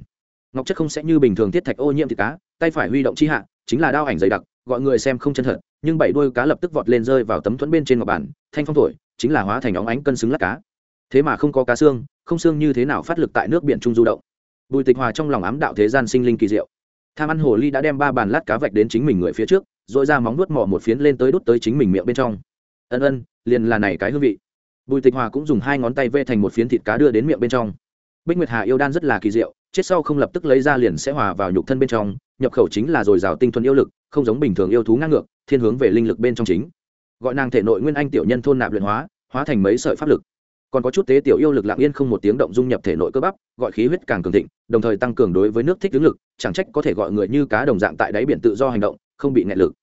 A: Ngọc chất không sẽ như bình thường thiết thạch ô nhiễm thịt cá, tay phải huy động chi hạ, chính là đao ảnh dày đặc, gọi người xem không chân thật, nhưng bảy đuôi cá lập tức vọt lên rơi vào tấm thuẫn bên trên ngọc bàn, thanh phong thổi, chính là hóa thành óng ánh cân xứng lát cá. Thế mà không có cá xương, không xương như thế nào phát lực tại nước biển trung du động. Bùi tịch hòa trong lòng ám đạo thế gian sinh linh kỳ diệu. Tham ăn hồ ly đã đem ba bàn lát cá vạch đến chính mình người phía trước, rồi ra móng nuốt mỏ một phiến lên tới đút tới chính mình miệng bên trong. Ân ân, liền là này cái hương vị. Bùi tịch hòa cũng dùng hai ngón tay vê thành một phiến thịt cá đưa đến miệng bên trong bích nguyệt hà yêu đan rất là kỳ diệu, chết sau không lập tức lấy ra liền sẽ hòa vào nhục thân bên trong, nhập khẩu chính là dồi dào tinh thuần yêu lực, không giống bình thường yêu thú ngang ngược, thiên hướng về linh lực bên trong chính. Gọi nàng thể nội nguyên anh tiểu nhân thôn nạp luyện hóa hóa thành mấy sợi pháp lực. Còn có chút tế tiểu yêu lực lặng yên không một tiếng động dung nhập thể nội cơ bắp, gọi khí huyết càng cường thịnh, đồng thời tăng cường đối với nước thích ứng lực, chẳng trách có thể gọi người như cá đồng dạng tại đáy biển tự do hành động, không bị nghẹn lực.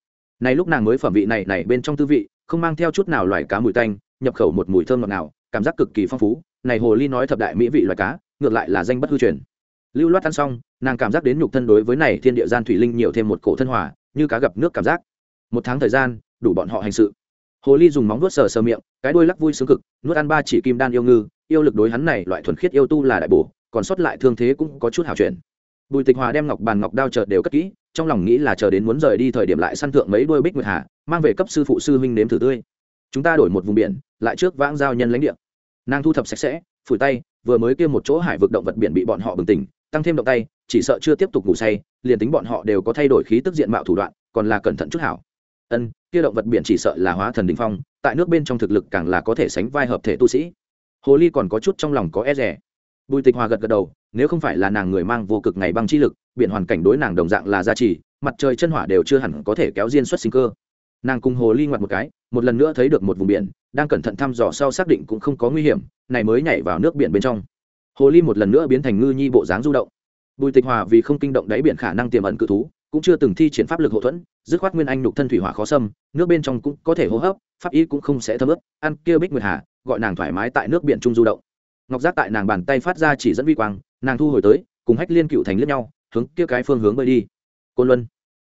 A: Này lúc nàng mới phẩm vị này này bên trong tư vị, không mang theo chút nào loài cá mùi tanh, nhập khẩu một mùi thơm ngọt nào cảm giác cực kỳ phong phú này hồ ly nói thập đại mỹ vị loài cá, ngược lại là danh bất hư truyền. Lưu loát ăn xong, nàng cảm giác đến nhục thân đối với này thiên địa gian thủy linh nhiều thêm một cổ thân hòa, như cá gặp nước cảm giác. Một tháng thời gian, đủ bọn họ hành sự. Hồ ly dùng móng nuốt sờ sờ miệng, cái đuôi lắc vui sướng cực, nuốt ăn ba chỉ kim đan yêu ngư, yêu lực đối hắn này loại thuần khiết yêu tu là đại bổ, còn sót lại thương thế cũng có chút hảo chuyển. Bùi tịch hòa đem ngọc bàn ngọc đao chợt đều cất kỹ, trong lòng nghĩ là chờ đến muốn rời đi thời điểm lại săn thượng mấy đuôi bích nguyệt hà, mang về cấp sư phụ sư huynh nếm thử tươi. Chúng ta đổi một vùng biển, lại trước vãng giao nhân lãnh địa nàng thu thập sạch sẽ, phủi tay, vừa mới kia một chỗ hải vực động vật biển bị bọn họ bừng tỉnh, tăng thêm động tay, chỉ sợ chưa tiếp tục ngủ say, liền tính bọn họ đều có thay đổi khí tức diện mạo thủ đoạn, còn là cẩn thận chút hảo. Ân, kia động vật biển chỉ sợ là hóa thần đình phong, tại nước bên trong thực lực càng là có thể sánh vai hợp thể tu sĩ. Hồ ly còn có chút trong lòng có e rẻ bùi tịch hòa gật gật đầu, nếu không phải là nàng người mang vô cực ngày băng chi lực, biển hoàn cảnh đối nàng đồng dạng là gia trì, mặt trời chân hỏa đều chưa hẳn có thể kéo diên xuất sinh cơ. Nàng cùng hồ ly ngoặt một cái, một lần nữa thấy được một vùng biển đang cẩn thận thăm dò sau xác định cũng không có nguy hiểm, này mới nhảy vào nước biển bên trong. Hồ ly một lần nữa biến thành ngư nhi bộ dáng du động. Bùi tịch hòa vì không kinh động đáy biển khả năng tiềm ẩn cự thú, cũng chưa từng thi triển pháp lực hậu thuẫn, dứt khoát nguyên anh nhục thân thủy hỏa khó xâm, nước bên trong cũng có thể hô hấp, pháp y cũng không sẽ thấm ướp ăn kia bích nguyệt hà, gọi nàng thoải mái tại nước biển trung du động. Ngọc giác tại nàng bàn tay phát ra chỉ dẫn vi quang, nàng thu hồi tới, cùng hách liên cựu thành lướt nhau, hướng kia cái phương hướng bơi đi. Côn luân.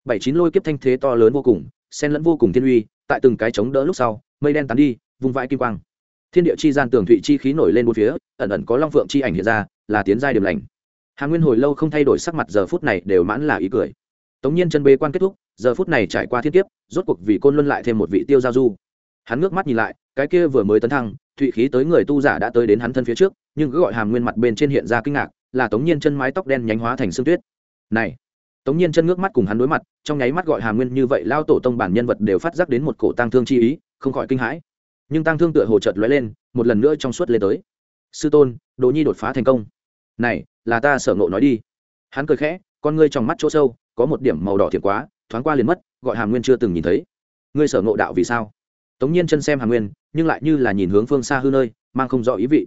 A: Bảy chín lôi kiếp thanh thế to lớn vô cùng sen lẫn vô cùng thiên uy, tại từng cái chống đỡ lúc sau, mây đen tán đi vung vãi kim quang. Thiên địa chi gian tường thụy chi khí nổi lên bốn phía, ẩn ẩn có long phượng chi ảnh hiện ra, là tiến giai điểm lành. Hà nguyên hồi lâu không thay đổi sắc mặt, giờ phút này đều mãn là ý cười. Tống nhiên chân bê quan kết thúc, giờ phút này trải qua thiên kiếp, rốt cuộc vì côn luân lại thêm một vị tiêu giao du. Hắn ngước mắt nhìn lại, cái kia vừa mới tấn thăng, thụy khí tới người tu giả đã tới đến hắn thân phía trước, nhưng cứ gọi hàm nguyên mặt bên trên hiện ra kinh ngạc, là tống nhiên chân mái tóc đen nhánh hóa thành sương tuyết. Này! Tống nhiên chân ngước mắt cùng hắn đối mặt, trong nháy mắt gọi hàm nguyên như vậy, lao tổ tông bản nhân vật đều phát giác đến một cổ tăng thương chi ý, không khỏi kinh hãi nhưng tăng thương tựa hồ chợt lóe lên, một lần nữa trong suốt lên tới. Sư tôn, đồ nhi đột phá thành công. Này, là ta sở ngộ nói đi. Hắn cười khẽ, con ngươi trong mắt chỗ sâu, có một điểm màu đỏ thiệt quá, thoáng qua liền mất, gọi hàm nguyên chưa từng nhìn thấy. Ngươi sở ngộ đạo vì sao? Tống nhiên chân xem hàm nguyên, nhưng lại như là nhìn hướng phương xa hư nơi, mang không rõ ý vị.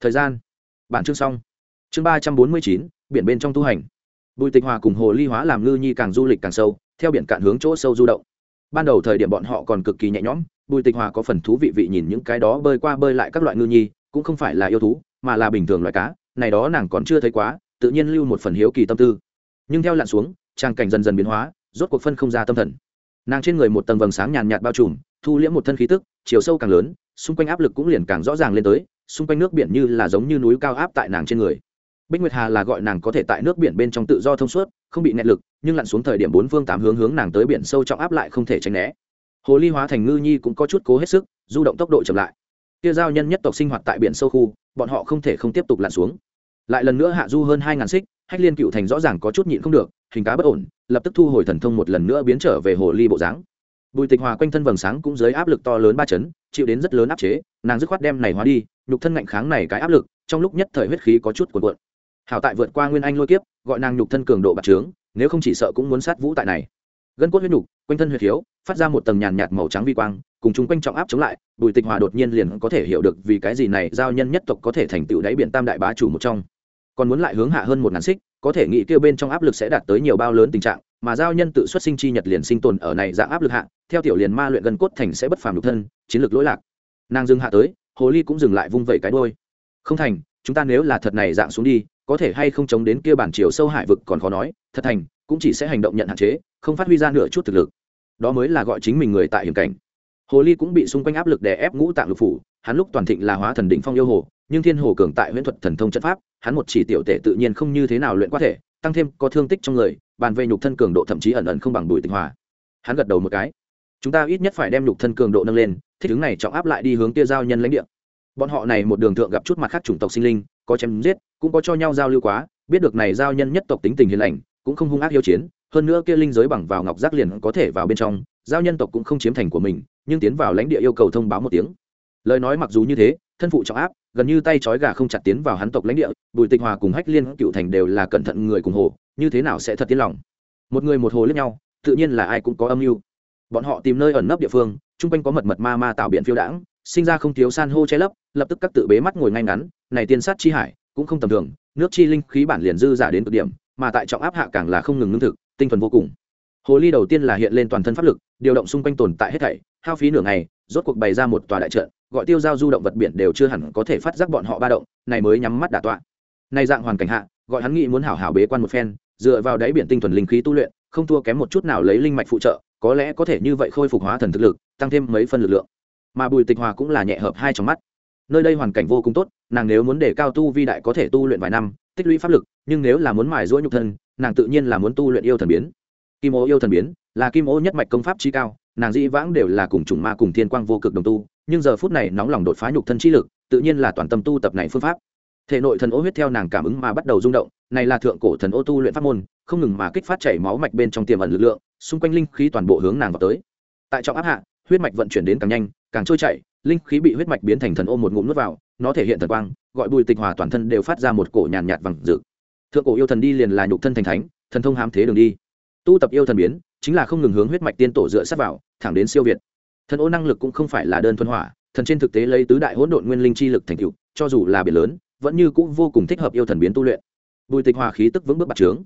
A: Thời gian. Bản chương xong. Chương ba trăm bốn mươi chín, biển bên trong tu hành. Bùi tịch hòa cùng hồ ly hóa làm ngư nhi càng du lịch càng sâu, theo biển cạn hướng chỗ sâu du động ban đầu thời điểm bọn họ còn cực kỳ nhẹ nhõm, bùi tịch hòa có phần thú vị vị nhìn những cái đó bơi qua bơi lại các loại ngư nhi, cũng không phải là yêu thú, mà là bình thường loại cá, này đó nàng còn chưa thấy quá, tự nhiên lưu một phần hiếu kỳ tâm tư. Nhưng theo lặn xuống, trang cảnh dần dần biến hóa, rốt cuộc phân không ra tâm thần. Nàng trên người một tầng vầng sáng nhàn nhạt bao trùm, thu liễm một thân khí tức, chiều sâu càng lớn, xung quanh áp lực cũng liền càng rõ ràng lên tới, xung quanh nước biển như là giống như núi cao áp tại nàng trên người bích nguyệt hà là gọi nàng có thể tại nước biển bên trong tự do thông suốt, không bị nẹt lực, nhưng lặn xuống thời điểm bốn phương tám hướng hướng nàng tới biển sâu trọng áp lại không thể tránh né. Hồ ly hóa thành ngư nhi cũng có chút cố hết sức, du động tốc độ chậm lại. Kia giao nhân nhất tộc sinh hoạt tại biển sâu khu, bọn họ không thể không tiếp tục lặn xuống. Lại lần nữa hạ du hơn hai ngàn xích, hách liên cựu thành rõ ràng có chút nhịn không được, hình cá bất ổn, lập tức thu hồi thần thông một lần nữa biến trở về hồ ly bộ dáng. Bùi tịch hòa quanh thân vầng sáng cũng dưới áp lực to lớn ba chấn, chịu đến rất lớn áp chế, nàng dứt khoát đem này hóa đi, nhục thân ngạnh kháng này cái áp lực, trong lúc nhất thời huyết khí có chút cuộn cuộn hảo tại vượt qua nguyên anh lôi kiếp, gọi nàng nhục thân cường độ bạc trướng, nếu không chỉ sợ cũng muốn sát vũ tại này. Gân cốt huyết nhục, quanh thân huyệt khiếu, phát ra một tầng nhàn nhạt màu trắng vi quang, cùng chúng quanh trọng áp chống lại, bùi tịch hòa đột nhiên liền có thể hiểu được vì cái gì này giao nhân nhất tộc có thể thành tựu đáy biển tam đại bá chủ một trong. Còn muốn lại hướng hạ hơn một ngàn xích, có thể nghĩ kêu bên trong áp lực sẽ đạt tới nhiều bao lớn tình trạng, mà giao nhân tự xuất sinh chi nhật liền sinh tồn ở này dạng áp lực hạ, theo tiểu liền ma luyện gần cốt thành sẽ bất phàm nhục thân, chiến lược lỗi lạc. Nàng dừng hạ tới, hồ ly cũng dừng lại vung vẩy cái đôi không thành, chúng ta nếu là thật này dạng xuống đi có thể hay không chống đến kia bản chiều sâu hải vực còn khó nói, thật thành, cũng chỉ sẽ hành động nhận hạn chế, không phát huy ra nửa chút thực lực. Đó mới là gọi chính mình người tại hiểm cảnh. Hồ ly cũng bị xung quanh áp lực đè ép ngũ tạng lục phủ, hắn lúc toàn thịnh là hóa thần đỉnh phong yêu hồ, nhưng thiên hồ cường tại huyễn thuật thần thông trận pháp, hắn một chỉ tiểu tể tự nhiên không như thế nào luyện qua thể, tăng thêm có thương tích trong người, bàn về nhục thân cường độ thậm chí ẩn ẩn không bằng bùi tịch hòa. Hắn gật đầu một cái. Chúng ta ít nhất phải đem nhục thân cường độ nâng lên, thích ứng này trọng áp lại đi hướng kia giao nhân lãnh địa. Bọn họ này một đường thượng gặp chút mặt khác chủng tộc sinh linh, có chém giết cũng có cho nhau giao lưu quá, biết được này giao nhân nhất tộc tính tình hiền lành, cũng không hung ác hiếu chiến, hơn nữa kia linh giới bằng vào ngọc giác liền có thể vào bên trong, giao nhân tộc cũng không chiếm thành của mình, nhưng tiến vào lãnh địa yêu cầu thông báo một tiếng. Lời nói mặc dù như thế, thân phụ trọng áp, gần như tay trói gà không chặt tiến vào hắn tộc lãnh địa, bùi tịch hòa cùng hách liên cựu thành đều là cẩn thận người cùng hồ, như thế nào sẽ thật tiến lòng? Một người một hồ lẫn nhau, tự nhiên là ai cũng có âm mưu. Bọn họ tìm nơi ẩn nấp địa phương, chung quanh có mật mật ma ma tạo biện phiêu đãng, sinh ra không thiếu san hô che lấp, lập tức các tự bế mắt ngồi ngay ngắn, này tiên sát chi hải cũng không tầm thường, nước chi linh khí bản liền dư giả đến cực điểm, mà tại trọng áp hạ càng là không ngừng lương thực, tinh thuần vô cùng. Hồ ly đầu tiên là hiện lên toàn thân pháp lực, điều động xung quanh tồn tại hết thảy, hao phí nửa ngày, rốt cuộc bày ra một tòa đại trận, gọi tiêu giao du động vật biển đều chưa hẳn có thể phát giác bọn họ ba động, này mới nhắm mắt đả tọa. Này dạng hoàn cảnh hạ, gọi hắn nghĩ muốn hảo hảo bế quan một phen, dựa vào đáy biển tinh thuần linh khí tu luyện, không thua kém một chút nào lấy linh mạch phụ trợ, có lẽ có thể như vậy khôi phục hóa thần thực lực, tăng thêm mấy phân lực lượng. Mà bùi tịch hòa cũng là nhẹ hợp hai trong mắt. Nơi đây hoàn cảnh vô cùng tốt nàng nếu muốn để cao tu vi đại có thể tu luyện vài năm, tích lũy pháp lực, nhưng nếu là muốn mài rũa nhục thân, nàng tự nhiên là muốn tu luyện yêu thần biến. Kim ô yêu thần biến, là kim ô nhất mạch công pháp chi cao, nàng dĩ vãng đều là cùng chủng ma cùng thiên quang vô cực đồng tu, nhưng giờ phút này nóng lòng đột phá nhục thân chi lực, tự nhiên là toàn tâm tu tập này phương pháp. Thể nội thần ô huyết theo nàng cảm ứng mà bắt đầu rung động, này là thượng cổ thần ô tu luyện pháp môn, không ngừng mà kích phát chảy máu mạch bên trong tiềm ẩn lực lượng, xung quanh linh khí toàn bộ hướng nàng vào tới. Tại trọng áp hạ, huyết mạch vận chuyển đến càng nhanh, càng trôi chảy, linh khí bị huyết mạch biến thành thần ô một ngụm nuốt vào nó thể hiện thần quang, gọi bùi tịch hòa toàn thân đều phát ra một cổ nhàn nhạt vàng rực. Thượng cổ yêu thần đi liền là nhục thân thành thánh, thần thông hám thế đường đi. Tu tập yêu thần biến, chính là không ngừng hướng huyết mạch tiên tổ dựa sát vào, thẳng đến siêu việt. Thần ô năng lực cũng không phải là đơn thuần hỏa, thần trên thực tế lấy tứ đại hỗn độn nguyên linh chi lực thành tựu, cho dù là biển lớn, vẫn như cũng vô cùng thích hợp yêu thần biến tu luyện. Bùi tịch hòa khí tức vững bước bạt trướng.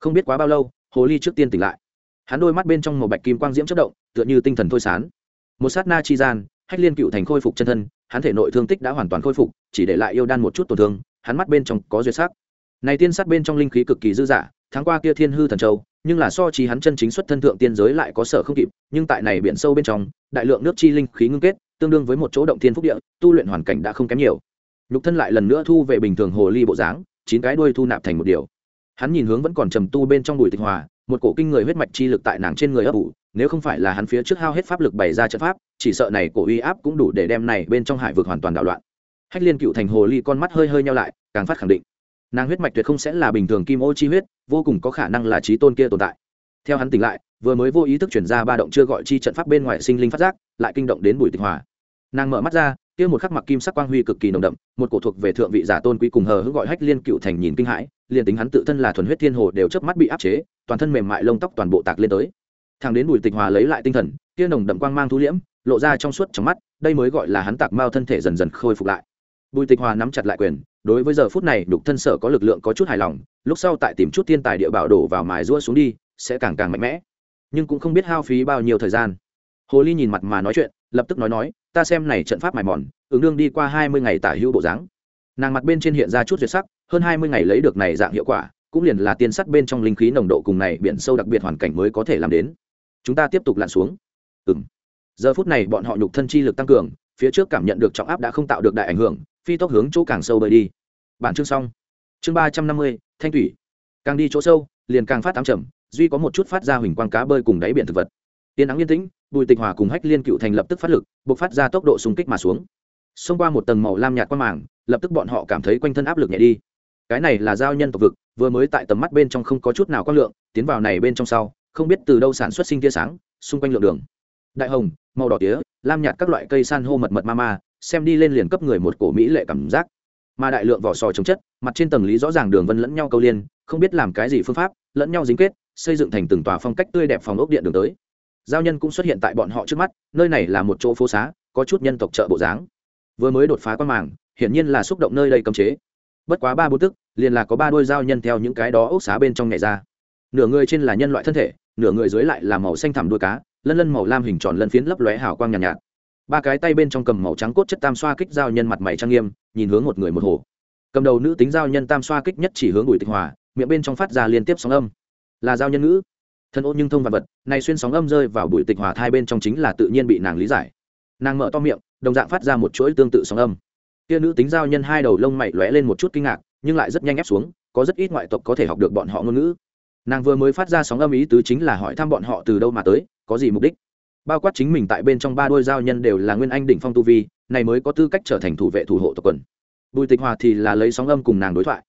A: Không biết quá bao lâu, hồ ly trước tiên tỉnh lại. Hắn đôi mắt bên trong màu bạch kim quang diễm chất động, tựa như tinh thần thôi sán. Một sát na chi gian hách liên cựu thành khôi phục chân thân, hắn thể nội thương tích đã hoàn toàn khôi phục, chỉ để lại yêu đan một chút tổn thương, hắn mắt bên trong có duyệt sắc. Này tiên sát bên trong linh khí cực kỳ dư dả, tháng qua kia thiên hư thần châu, nhưng là so chi hắn chân chính xuất thân thượng tiên giới lại có sở không kịp, nhưng tại này biển sâu bên trong, đại lượng nước chi linh khí ngưng kết, tương đương với một chỗ động thiên phúc địa, tu luyện hoàn cảnh đã không kém nhiều. Nhục thân lại lần nữa thu về bình thường hồ ly bộ dáng, chín cái đuôi thu nạp thành một điều. Hắn nhìn hướng vẫn còn trầm tu bên trong bùi tịch hòa một cổ kinh người huyết mạch chi lực tại nàng trên người ấp ủ, nếu không phải là hắn phía trước hao hết pháp lực bày ra trận pháp, chỉ sợ này cổ uy áp cũng đủ để đem này bên trong hải vực hoàn toàn đảo loạn. Hách liên cựu thành hồ ly con mắt hơi hơi nhau lại, càng phát khẳng định. Nàng huyết mạch tuyệt không sẽ là bình thường kim ô chi huyết, vô cùng có khả năng là trí tôn kia tồn tại. Theo hắn tỉnh lại, vừa mới vô ý thức chuyển ra ba động chưa gọi chi trận pháp bên ngoài sinh linh phát giác, lại kinh động đến bùi tịch hòa. Nàng mở mắt ra, kia một khắc mặc kim sắc quang huy cực kỳ nồng đậm, một cổ thuộc về thượng vị giả tôn quý cùng hờ hững gọi hách liên cựu thành nhìn kinh hãi liền tính hắn tự thân là thuần huyết thiên hồ đều chớp mắt bị áp chế, toàn thân mềm mại lông tóc toàn bộ tạc lên tới. Thằng đến bùi tịch hòa lấy lại tinh thần, kia nồng đậm quang mang thu liễm, lộ ra trong suốt trong mắt, đây mới gọi là hắn tạc mao thân thể dần dần khôi phục lại. Bùi tịch hòa nắm chặt lại quyền, đối với giờ phút này đục thân sở có lực lượng có chút hài lòng, lúc sau tại tìm chút thiên tài địa bảo đổ vào mài rũa xuống đi, sẽ càng càng mạnh mẽ. Nhưng cũng không biết hao phí bao nhiêu thời gian. Hồ ly nhìn mặt mà nói chuyện, lập tức nói nói, ta xem này trận pháp mài mòn, ứng đương đi qua hai mươi ngày tả hữu bộ dáng. Nàng mặt bên trên hiện ra chút duyệt sắc hơn hai mươi ngày lấy được này dạng hiệu quả, cũng liền là tiên sắt bên trong linh khí nồng độ cùng này biển sâu đặc biệt hoàn cảnh mới có thể làm đến. Chúng ta tiếp tục lặn xuống. Ừ giờ phút này bọn họ nhục thân chi lực tăng cường, phía trước cảm nhận được trọng áp đã không tạo được đại ảnh hưởng, phi tốc hướng chỗ càng sâu bơi đi. Bản chương xong. Chương ba trăm năm mươi, thanh thủy. Càng đi chỗ sâu, liền càng phát tám trầm, duy có một chút phát ra huỳnh quang cá bơi cùng đáy biển thực vật. Tiên ắng yên tĩnh, bùi tịch hòa cùng hách liên cựu thành lập tức phát lực buộc phát ra tốc độ xung kích mà xuống. Xông qua một tầng màu lam nhạt qua màng, lập tức bọn họ cảm thấy quanh thân áp lực nhẹ đi cái này là giao nhân tộc vực, vừa mới tại tầm mắt bên trong không có chút nào quang lượng, tiến vào này bên trong sau, không biết từ đâu sản xuất sinh tia sáng, xung quanh lượng đường. Đại hồng, màu đỏ tía, lam nhạt các loại cây san hô mật mật ma ma, xem đi lên liền cấp người một cổ mỹ lệ cảm giác. Mà đại lượng vỏ sò chống chất, mặt trên tầng lý rõ ràng đường vân lẫn nhau câu liên, không biết làm cái gì phương pháp, lẫn nhau dính kết, xây dựng thành từng tòa phong cách tươi đẹp phòng ốc điện đường tới. Giao nhân cũng xuất hiện tại bọn họ trước mắt, nơi này là một chỗ phố xá, có chút nhân tộc chợ bộ dáng. Vừa mới đột phá quan màng, hiển nhiên là xúc động nơi đây cấm chế. Bất quá ba bốn tức liền là có ba đôi dao nhân theo những cái đó ốc xá bên trong nhảy ra. Nửa người trên là nhân loại thân thể nửa người dưới lại là màu xanh thẳm đuôi cá lân lân màu lam hình tròn lân phiến lấp lóe hào quang nhàn nhạt, nhạt. Ba cái tay bên trong cầm màu trắng cốt chất tam xoa kích dao nhân mặt mày trang nghiêm nhìn hướng một người một hồ. Cầm đầu nữ tính dao nhân tam xoa kích nhất chỉ hướng bùi tịch hòa miệng bên trong phát ra liên tiếp sóng âm. Là dao nhân ngữ. Thân ô nhưng thông vật vật này xuyên sóng âm rơi vào bùi tịch hòa thai bên trong chính là tự nhiên bị nàng lý giải. Nàng mở to miệng đồng dạng phát ra một chuỗi tương tự sóng âm. Kia nữ tính giao nhân hai đầu lông mày lóe lên một chút kinh ngạc nhưng lại rất nhanh ép xuống, có rất ít ngoại tộc có thể học được bọn họ ngôn ngữ. Nàng vừa mới phát ra sóng âm ý tứ chính là hỏi thăm bọn họ từ đâu mà tới, có gì mục đích? Bao quát chính mình tại bên trong ba đôi giao nhân đều là nguyên anh đỉnh phong tu vi, này mới có tư cách trở thành thủ vệ thủ hộ tộc quần. Bùi tịch hòa thì là lấy sóng âm cùng nàng đối thoại.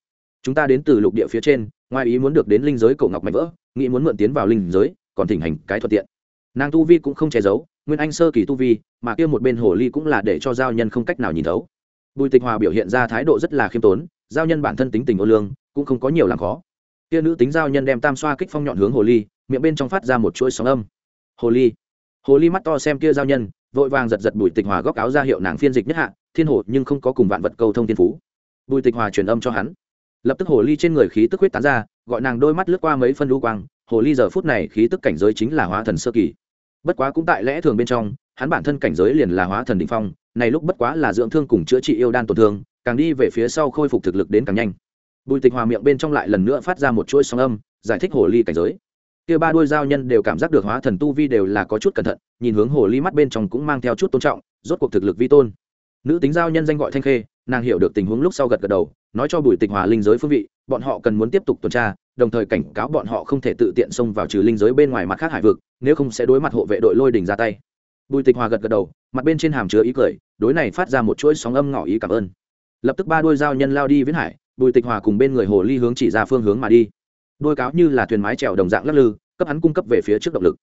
A: Chúng ta đến từ lục địa phía trên, ngoài ý muốn được đến linh giới cổ ngọc mạnh vỡ, nghĩ muốn mượn tiến vào linh giới, còn thỉnh hành cái thuận tiện. Nàng tu vi cũng không che giấu, nguyên anh sơ kỳ tu vi, mà kia một bên hồ ly cũng là để cho giao nhân không cách nào nhìn thấu. Bùi tịch hòa biểu hiện ra thái độ rất là khiêm tốn giao nhân bản thân tính tình ô lương, cũng không có nhiều làm khó. Kia nữ tính giao nhân đem tam xoa kích phong nhọn hướng hồ ly, miệng bên trong phát ra một chuỗi sóng âm. Hồ ly. Hồ ly mắt to xem kia giao nhân, vội vàng giật giật bùi tịch hòa góc áo ra hiệu nàng phiên dịch nhất hạ, thiên hồ nhưng không có cùng vạn vật câu thông thiên phú. Bùi tịch hòa truyền âm cho hắn. Lập tức hồ ly trên người khí tức huyết tán ra, gọi nàng đôi mắt lướt qua mấy phân đu quang, hồ ly giờ phút này khí tức cảnh giới chính là hóa thần sơ kỳ. Bất quá cũng tại lẽ thường bên trong, hắn bản thân cảnh giới liền là hóa thần định phong, này lúc bất quá là dưỡng thương cùng chữa trị yêu đan tổn thương càng đi về phía sau khôi phục thực lực đến càng nhanh. Bùi tịch hòa miệng bên trong lại lần nữa phát ra một chuỗi sóng âm, giải thích hồ ly cảnh giới. Kia ba đuôi giao nhân đều cảm giác được hóa thần tu vi đều là có chút cẩn thận, nhìn hướng hồ ly mắt bên trong cũng mang theo chút tôn trọng, rốt cuộc thực lực vi tôn. Nữ tính giao nhân danh gọi thanh khê, nàng hiểu được tình huống lúc sau gật gật đầu, nói cho bùi tịch hòa linh giới phương vị, bọn họ cần muốn tiếp tục tuần tra, đồng thời cảnh cáo bọn họ không thể tự tiện xông vào trừ linh giới bên ngoài mặt khác hải vực, nếu không sẽ đối mặt hộ vệ đội lôi đình ra tay. Bùi tịch hòa gật gật đầu, mặt bên trên hàm chứa ý cười, đối này phát ra một chuỗi sóng âm ngỏ ý cảm ơn lập tức ba đôi giao nhân lao đi viễn hải, bùi tịch hòa cùng bên người hồ ly hướng chỉ ra phương hướng mà đi. Đôi cáo như là thuyền mái trèo đồng dạng lắc lư, cấp hắn cung cấp về phía trước động lực.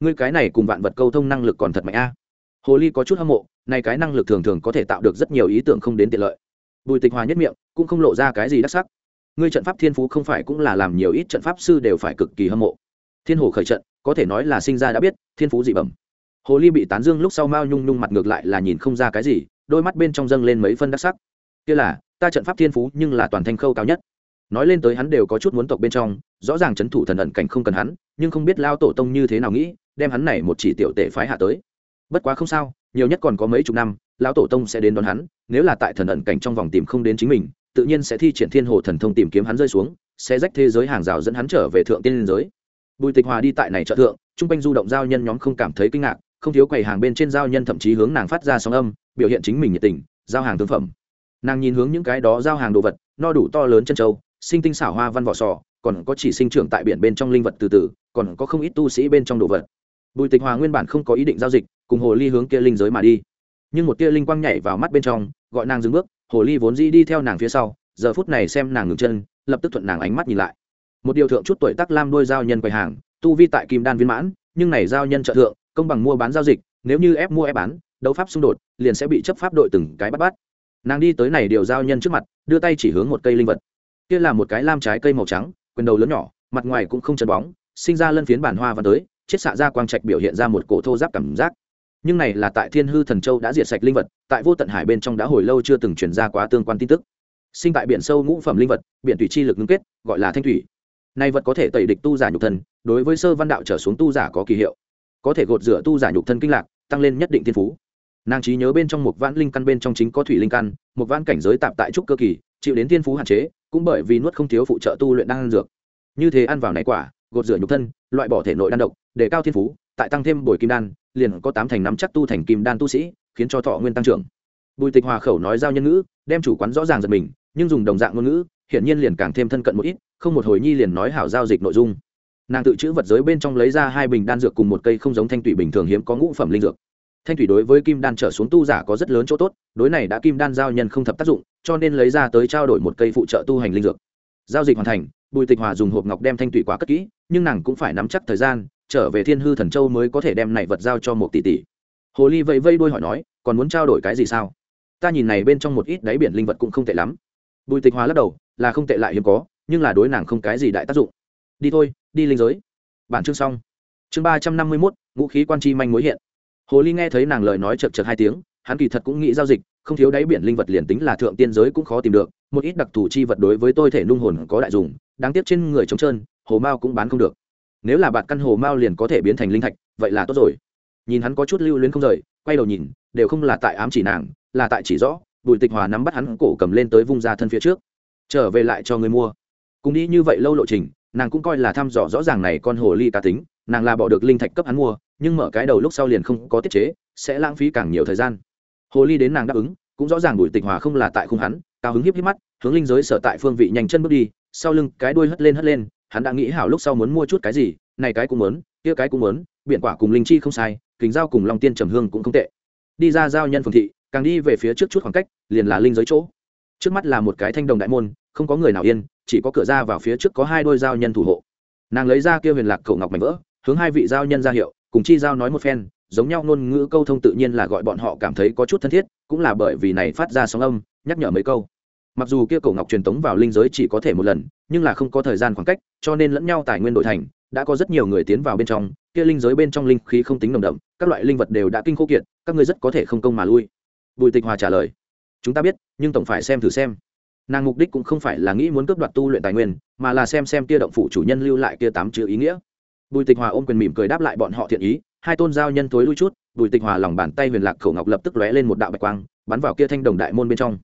A: Ngươi cái này cùng vạn vật câu thông năng lực còn thật mạnh a. Hồ ly có chút hâm mộ, này cái năng lực thường thường có thể tạo được rất nhiều ý tưởng không đến tiện lợi. Bùi tịch hòa nhất miệng, cũng không lộ ra cái gì đắc sắc. Ngươi trận pháp thiên phú không phải cũng là làm nhiều ít trận pháp sư đều phải cực kỳ hâm mộ. Thiên hồ khởi trận, có thể nói là sinh ra đã biết, thiên phú dị bẩm. Hồ ly bị tán dương lúc sau mao nhung nhung mặt ngược lại là nhìn không ra cái gì, đôi mắt bên trong dâng lên mấy phân đắc sắc kia là, ta trận pháp thiên phú nhưng là toàn thanh khâu cao nhất. Nói lên tới hắn đều có chút muốn tộc bên trong, rõ ràng c h ấ n thủ thần ẩn cảnh không cần hắn, nhưng không biết lao tổ tông như thế nào nghĩ, đem hắn này một chỉ tiểu tể phái hạ tới. Bất quá không sao, nhiều nhất còn có mấy chục năm, lão tổ tông sẽ đến đón hắn, nếu là tại thần ẩn cảnh trong vòng tìm không đến chính mình, tự nhiên sẽ thi triển thiên hồ thần thông tìm kiếm hắn rơi xuống, sẽ rách thế giới hàng rào dẫn hắn trở về thượng tiên liên giới. Bùi tịch hòa đi tại này trợ thượng t r u n g quanh du động giao nhân nhóm không cảm thấy kinh ngạc, không thiếu quầy hàng bên trên giao nhân thậm chí hướng nàng phát ra sóng âm, biểu hiện chính mình nhiệt tình, giao hàng thương phẩm nàng nhìn hướng những cái đó giao hàng đồ vật, no đủ to lớn chân trâu, sinh tinh xảo hoa văn vỏ sò, còn có chỉ sinh trưởng tại biển bên trong linh vật từ từ, còn có không ít tu sĩ bên trong đồ vật. Bùi tịch hòa nguyên bản không có ý định giao dịch, cùng hồ ly hướng kia linh giới mà đi. Nhưng một tia linh quang nhảy vào mắt bên trong, gọi nàng dừng bước, hồ ly vốn dĩ đi theo nàng phía sau, giờ phút này xem nàng ngừng chân, lập tức thuận nàng ánh mắt nhìn lại. Một điều thượng chút tuổi tắc lam đôi giao nhân quầy hàng, tu vi tại kim đan viên mãn, nhưng này giao nhân trợ thượng, công bằng mua bán giao dịch, nếu như ép mua ép bán, đấu pháp xung đột, liền sẽ bị chấp pháp đội từng cái bắt bắt nàng đi tới này điều giao nhân trước mặt, đưa tay chỉ hướng một cây linh vật. Kia là một cái lam trái cây màu trắng, quyền đầu lớn nhỏ, mặt ngoài cũng không chân bóng, sinh ra lân phiến bản hoa và tới, chiết xạ ra quang trạch biểu hiện ra một cổ thô giáp cảm giác. Nhưng này là tại thiên hư thần châu đã diệt sạch linh vật, tại vô tận hải bên trong đã hồi lâu chưa từng chuyển ra quá tương quan tin tức. Sinh tại biển sâu ngũ phẩm linh vật, biển thủy chi lực ngưng kết, gọi là thanh thủy. Nay vật có thể tẩy địch tu giả nhục thân, đối với sơ văn đạo trở xuống tu giả có kỳ hiệu. Có thể gột rửa tu giả nhục thân kinh lạc, tăng lên nhất định thiên phú nàng trí nhớ bên trong một vãn linh căn bên trong chính có thủy linh căn, một vãn cảnh giới tạp tại trúc cơ kỳ, chịu đến thiên phú hạn chế, cũng bởi vì nuốt không thiếu phụ trợ tu luyện đan dược. Như thế ăn vào này quả, gột rửa nhục thân, loại bỏ thể nội đan độc, để cao thiên phú, tại tăng thêm bồi kim đan, liền có tám thành nắm chắc tu thành kim đan tu sĩ, khiến cho thọ nguyên tăng trưởng. Bùi tịch hòa khẩu nói giao nhân ngữ, đem chủ quán rõ ràng giật mình, nhưng dùng đồng dạng ngôn ngữ, hiển nhiên liền càng thêm thân cận một ít, không một hồi nhi liền nói hảo giao dịch nội dung. Nàng tự chữ vật giới bên trong lấy ra hai bình đan dược cùng một cây không giống thanh tụy bình thường hiếm có ngũ phẩm linh dược thanh thủy đối với kim đan trở xuống tu giả có rất lớn chỗ tốt, đối này đã kim đan giao nhân không thập tác dụng, cho nên lấy ra tới trao đổi một cây phụ trợ tu hành linh dược. Giao dịch hoàn thành, bùi tịch hòa dùng hộp ngọc đem thanh thủy quả cất kỹ, nhưng nàng cũng phải nắm chắc thời gian, trở về thiên hư thần châu mới có thể đem này vật giao cho một tỷ tỷ. Hồ ly vẫy vây đuôi hỏi nói, còn muốn trao đổi cái gì sao? Ta nhìn này bên trong một ít đáy biển linh vật cũng không tệ lắm. Bùi tịch hòa lắc đầu, là không tệ lại hiếm có, nhưng là đối nàng không cái gì đại tác dụng. Đi thôi, đi linh giới. Bản chương xong. Chương ba trăm năm mươi mốt, ngũ khí quan chi manh mối hiện hồ ly nghe thấy nàng lời nói chật chật hai tiếng, hắn kỳ thật cũng nghĩ giao dịch, không thiếu đáy biển linh vật liền tính là thượng tiên giới cũng khó tìm được, một ít đặc thù chi vật đối với tôi thể nung hồn có đại dùng đáng tiếc trên người trống trơn, hồ mao cũng bán không được. Nếu là bạn căn hồ mao liền có thể biến thành linh thạch, vậy là tốt rồi. Nhìn hắn có chút lưu luyến không rời, quay đầu nhìn, đều không là tại ám chỉ nàng, là tại chỉ rõ, bùi tịch hòa nắm bắt hắn cổ cầm lên tới vung ra thân phía trước. Trở về lại cho người mua. Cùng đi như vậy lâu lộ trình, nàng cũng coi là thăm dò rõ ràng này con hồ ly cá tính, nàng là bỏ được linh thạch cấp hắn mua nhưng mở cái đầu lúc sau liền không có tiết chế, sẽ lãng phí càng nhiều thời gian. Hồ ly đến nàng đáp ứng, cũng rõ ràng bùi tịch hòa không là tại khung hắn, cao hứng hiếp hiếp mắt, hướng linh giới sở tại phương vị nhanh chân bước đi, sau lưng cái đuôi hất lên hất lên, hắn đã nghĩ hảo lúc sau muốn mua chút cái gì, này cái cũng muốn, kia cái cũng muốn biện quả cùng linh chi không sai, kính giao cùng long tiên trầm hương cũng không tệ. Đi ra giao nhân phường thị, càng đi về phía trước chút khoảng cách, liền là linh giới chỗ. Trước mắt là một cái thanh đồng đại môn, không có người nào yên, chỉ có cửa ra vào phía trước có hai đôi giao nhân thủ hộ. Nàng lấy ra kia huyền lạc cầu ngọc mảnh vỡ, hướng hai vị giao nhân ra hiệu cùng chi giao nói một phen, giống nhau ngôn ngữ câu thông tự nhiên là gọi bọn họ cảm thấy có chút thân thiết, cũng là bởi vì này phát ra sóng âm, nhắc nhở mấy câu. Mặc dù kia cổ ngọc truyền tống vào linh giới chỉ có thể một lần, nhưng là không có thời gian khoảng cách, cho nên lẫn nhau tài nguyên đổi thành, đã có rất nhiều người tiến vào bên trong, kia linh giới bên trong linh khí không tính nồng đậm, các loại linh vật đều đã kinh khô kiệt, các ngươi rất có thể không công mà lui. Bùi tịch hòa trả lời, chúng ta biết, nhưng tổng phải xem thử xem. Nàng mục đích cũng không phải là nghĩ muốn cướp đoạt tu luyện tài nguyên, mà là xem xem kia động phủ chủ nhân lưu lại kia tám chữ ý nghĩa bùi tịch hòa ôm quyền mỉm cười đáp lại bọn họ thiện ý, hai tôn giao nhân thối lui chút, bùi tịch hòa lòng bàn tay huyền lạc khẩu ngọc lập tức lóe lên một đạo bạch quang, bắn vào kia thanh đồng đại môn bên trong.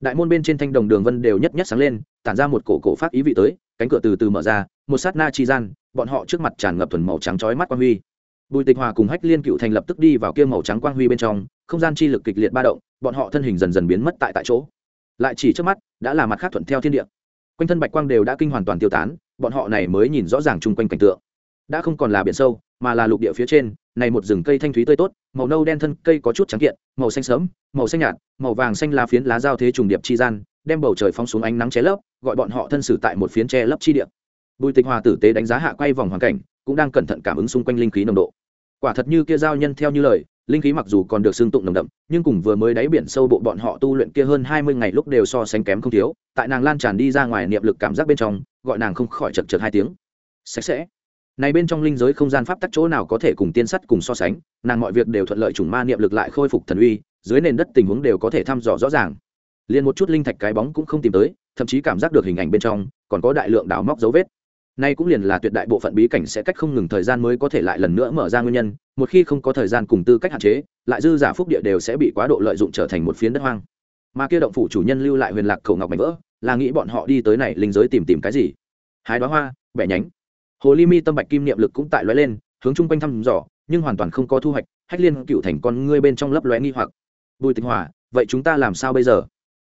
A: Đại môn bên trên thanh đồng đường vân đều nhất nhất sáng lên, tản ra một cổ cổ phát ý vị tới, cánh cửa từ từ mở ra, một sát na chi gian, bọn họ trước mặt tràn ngập thuần màu trắng chói mắt quang huy. Bùi tịch hòa cùng hách liên cựu thành lập tức đi vào kia màu trắng quang huy bên trong, không gian chi lực kịch liệt ba động, bọn họ thân hình dần dần biến mất tại tại chỗ. Lại chỉ trước mắt, đã là mặt khác thuận theo thiên địa. Quanh thân bạch quang đều đã kinh hoàn toàn tiêu tán, bọn họ này mới nhìn rõ ràng chung quanh cảnh tượng đã không còn là biển sâu, mà là lục địa phía trên, này một rừng cây thanh thúy tươi tốt, màu nâu đen thân cây có chút trắng kiện, màu xanh sớm màu xanh nhạt, màu vàng xanh lá phiến lá giao thế trùng điệp chi gian, đem bầu trời phóng xuống ánh nắng che lấp, gọi bọn họ thân xử tại một phiến che lấp chi điệp bùi tịch hòa tử tế đánh giá hạ quay vòng hoàn cảnh, cũng đang cẩn thận cảm ứng xung quanh linh khí nồng độ. Quả thật như kia giao nhân theo như lời, linh khí mặc dù còn được xương tụng nồng đậm, nhưng cùng vừa mới đáy biển sâu bộ bọn họ tu luyện kia hơn hai mươi ngày lúc đều so sánh kém không thiếu, tại nàng lan tràn đi ra ngoài niệm lực cảm giác bên trong, gọi nàng không khỏi chật chật hai tiếng. Sạch sẽ này bên trong linh giới không gian pháp tắc chỗ nào có thể cùng tiên sắt cùng so sánh, nàng mọi việc đều thuận lợi trùng ma niệm lực lại khôi phục thần uy, dưới nền đất tình huống đều có thể thăm dò rõ ràng. Liền một chút linh thạch cái bóng cũng không tìm tới, thậm chí cảm giác được hình ảnh bên trong, còn có đại lượng đào móc dấu vết. Nay cũng liền là tuyệt đại bộ phận bí cảnh sẽ cách không ngừng thời gian mới có thể lại lần nữa mở ra nguyên nhân, một khi không có thời gian cùng tư cách hạn chế, lại dư giả phúc địa đều sẽ bị quá độ lợi dụng trở thành một phiến đất hoang. Mà kia động phủ chủ nhân lưu lại huyền lạc khẩu ngọc mảnh vỡ, là nghĩ bọn họ đi tới này linh giới tìm tìm cái gì? Hái đoá hoa, bẻ nhánh hồ ly mi tâm bạch kim niệm lực cũng tại lóe lên, hướng chung quanh thăm dò, nhưng hoàn toàn không có thu hoạch, hách liên cựu thành con ngươi bên trong lấp lóe nghi hoặc. Bùi tịch hòa, vậy chúng ta làm sao bây giờ?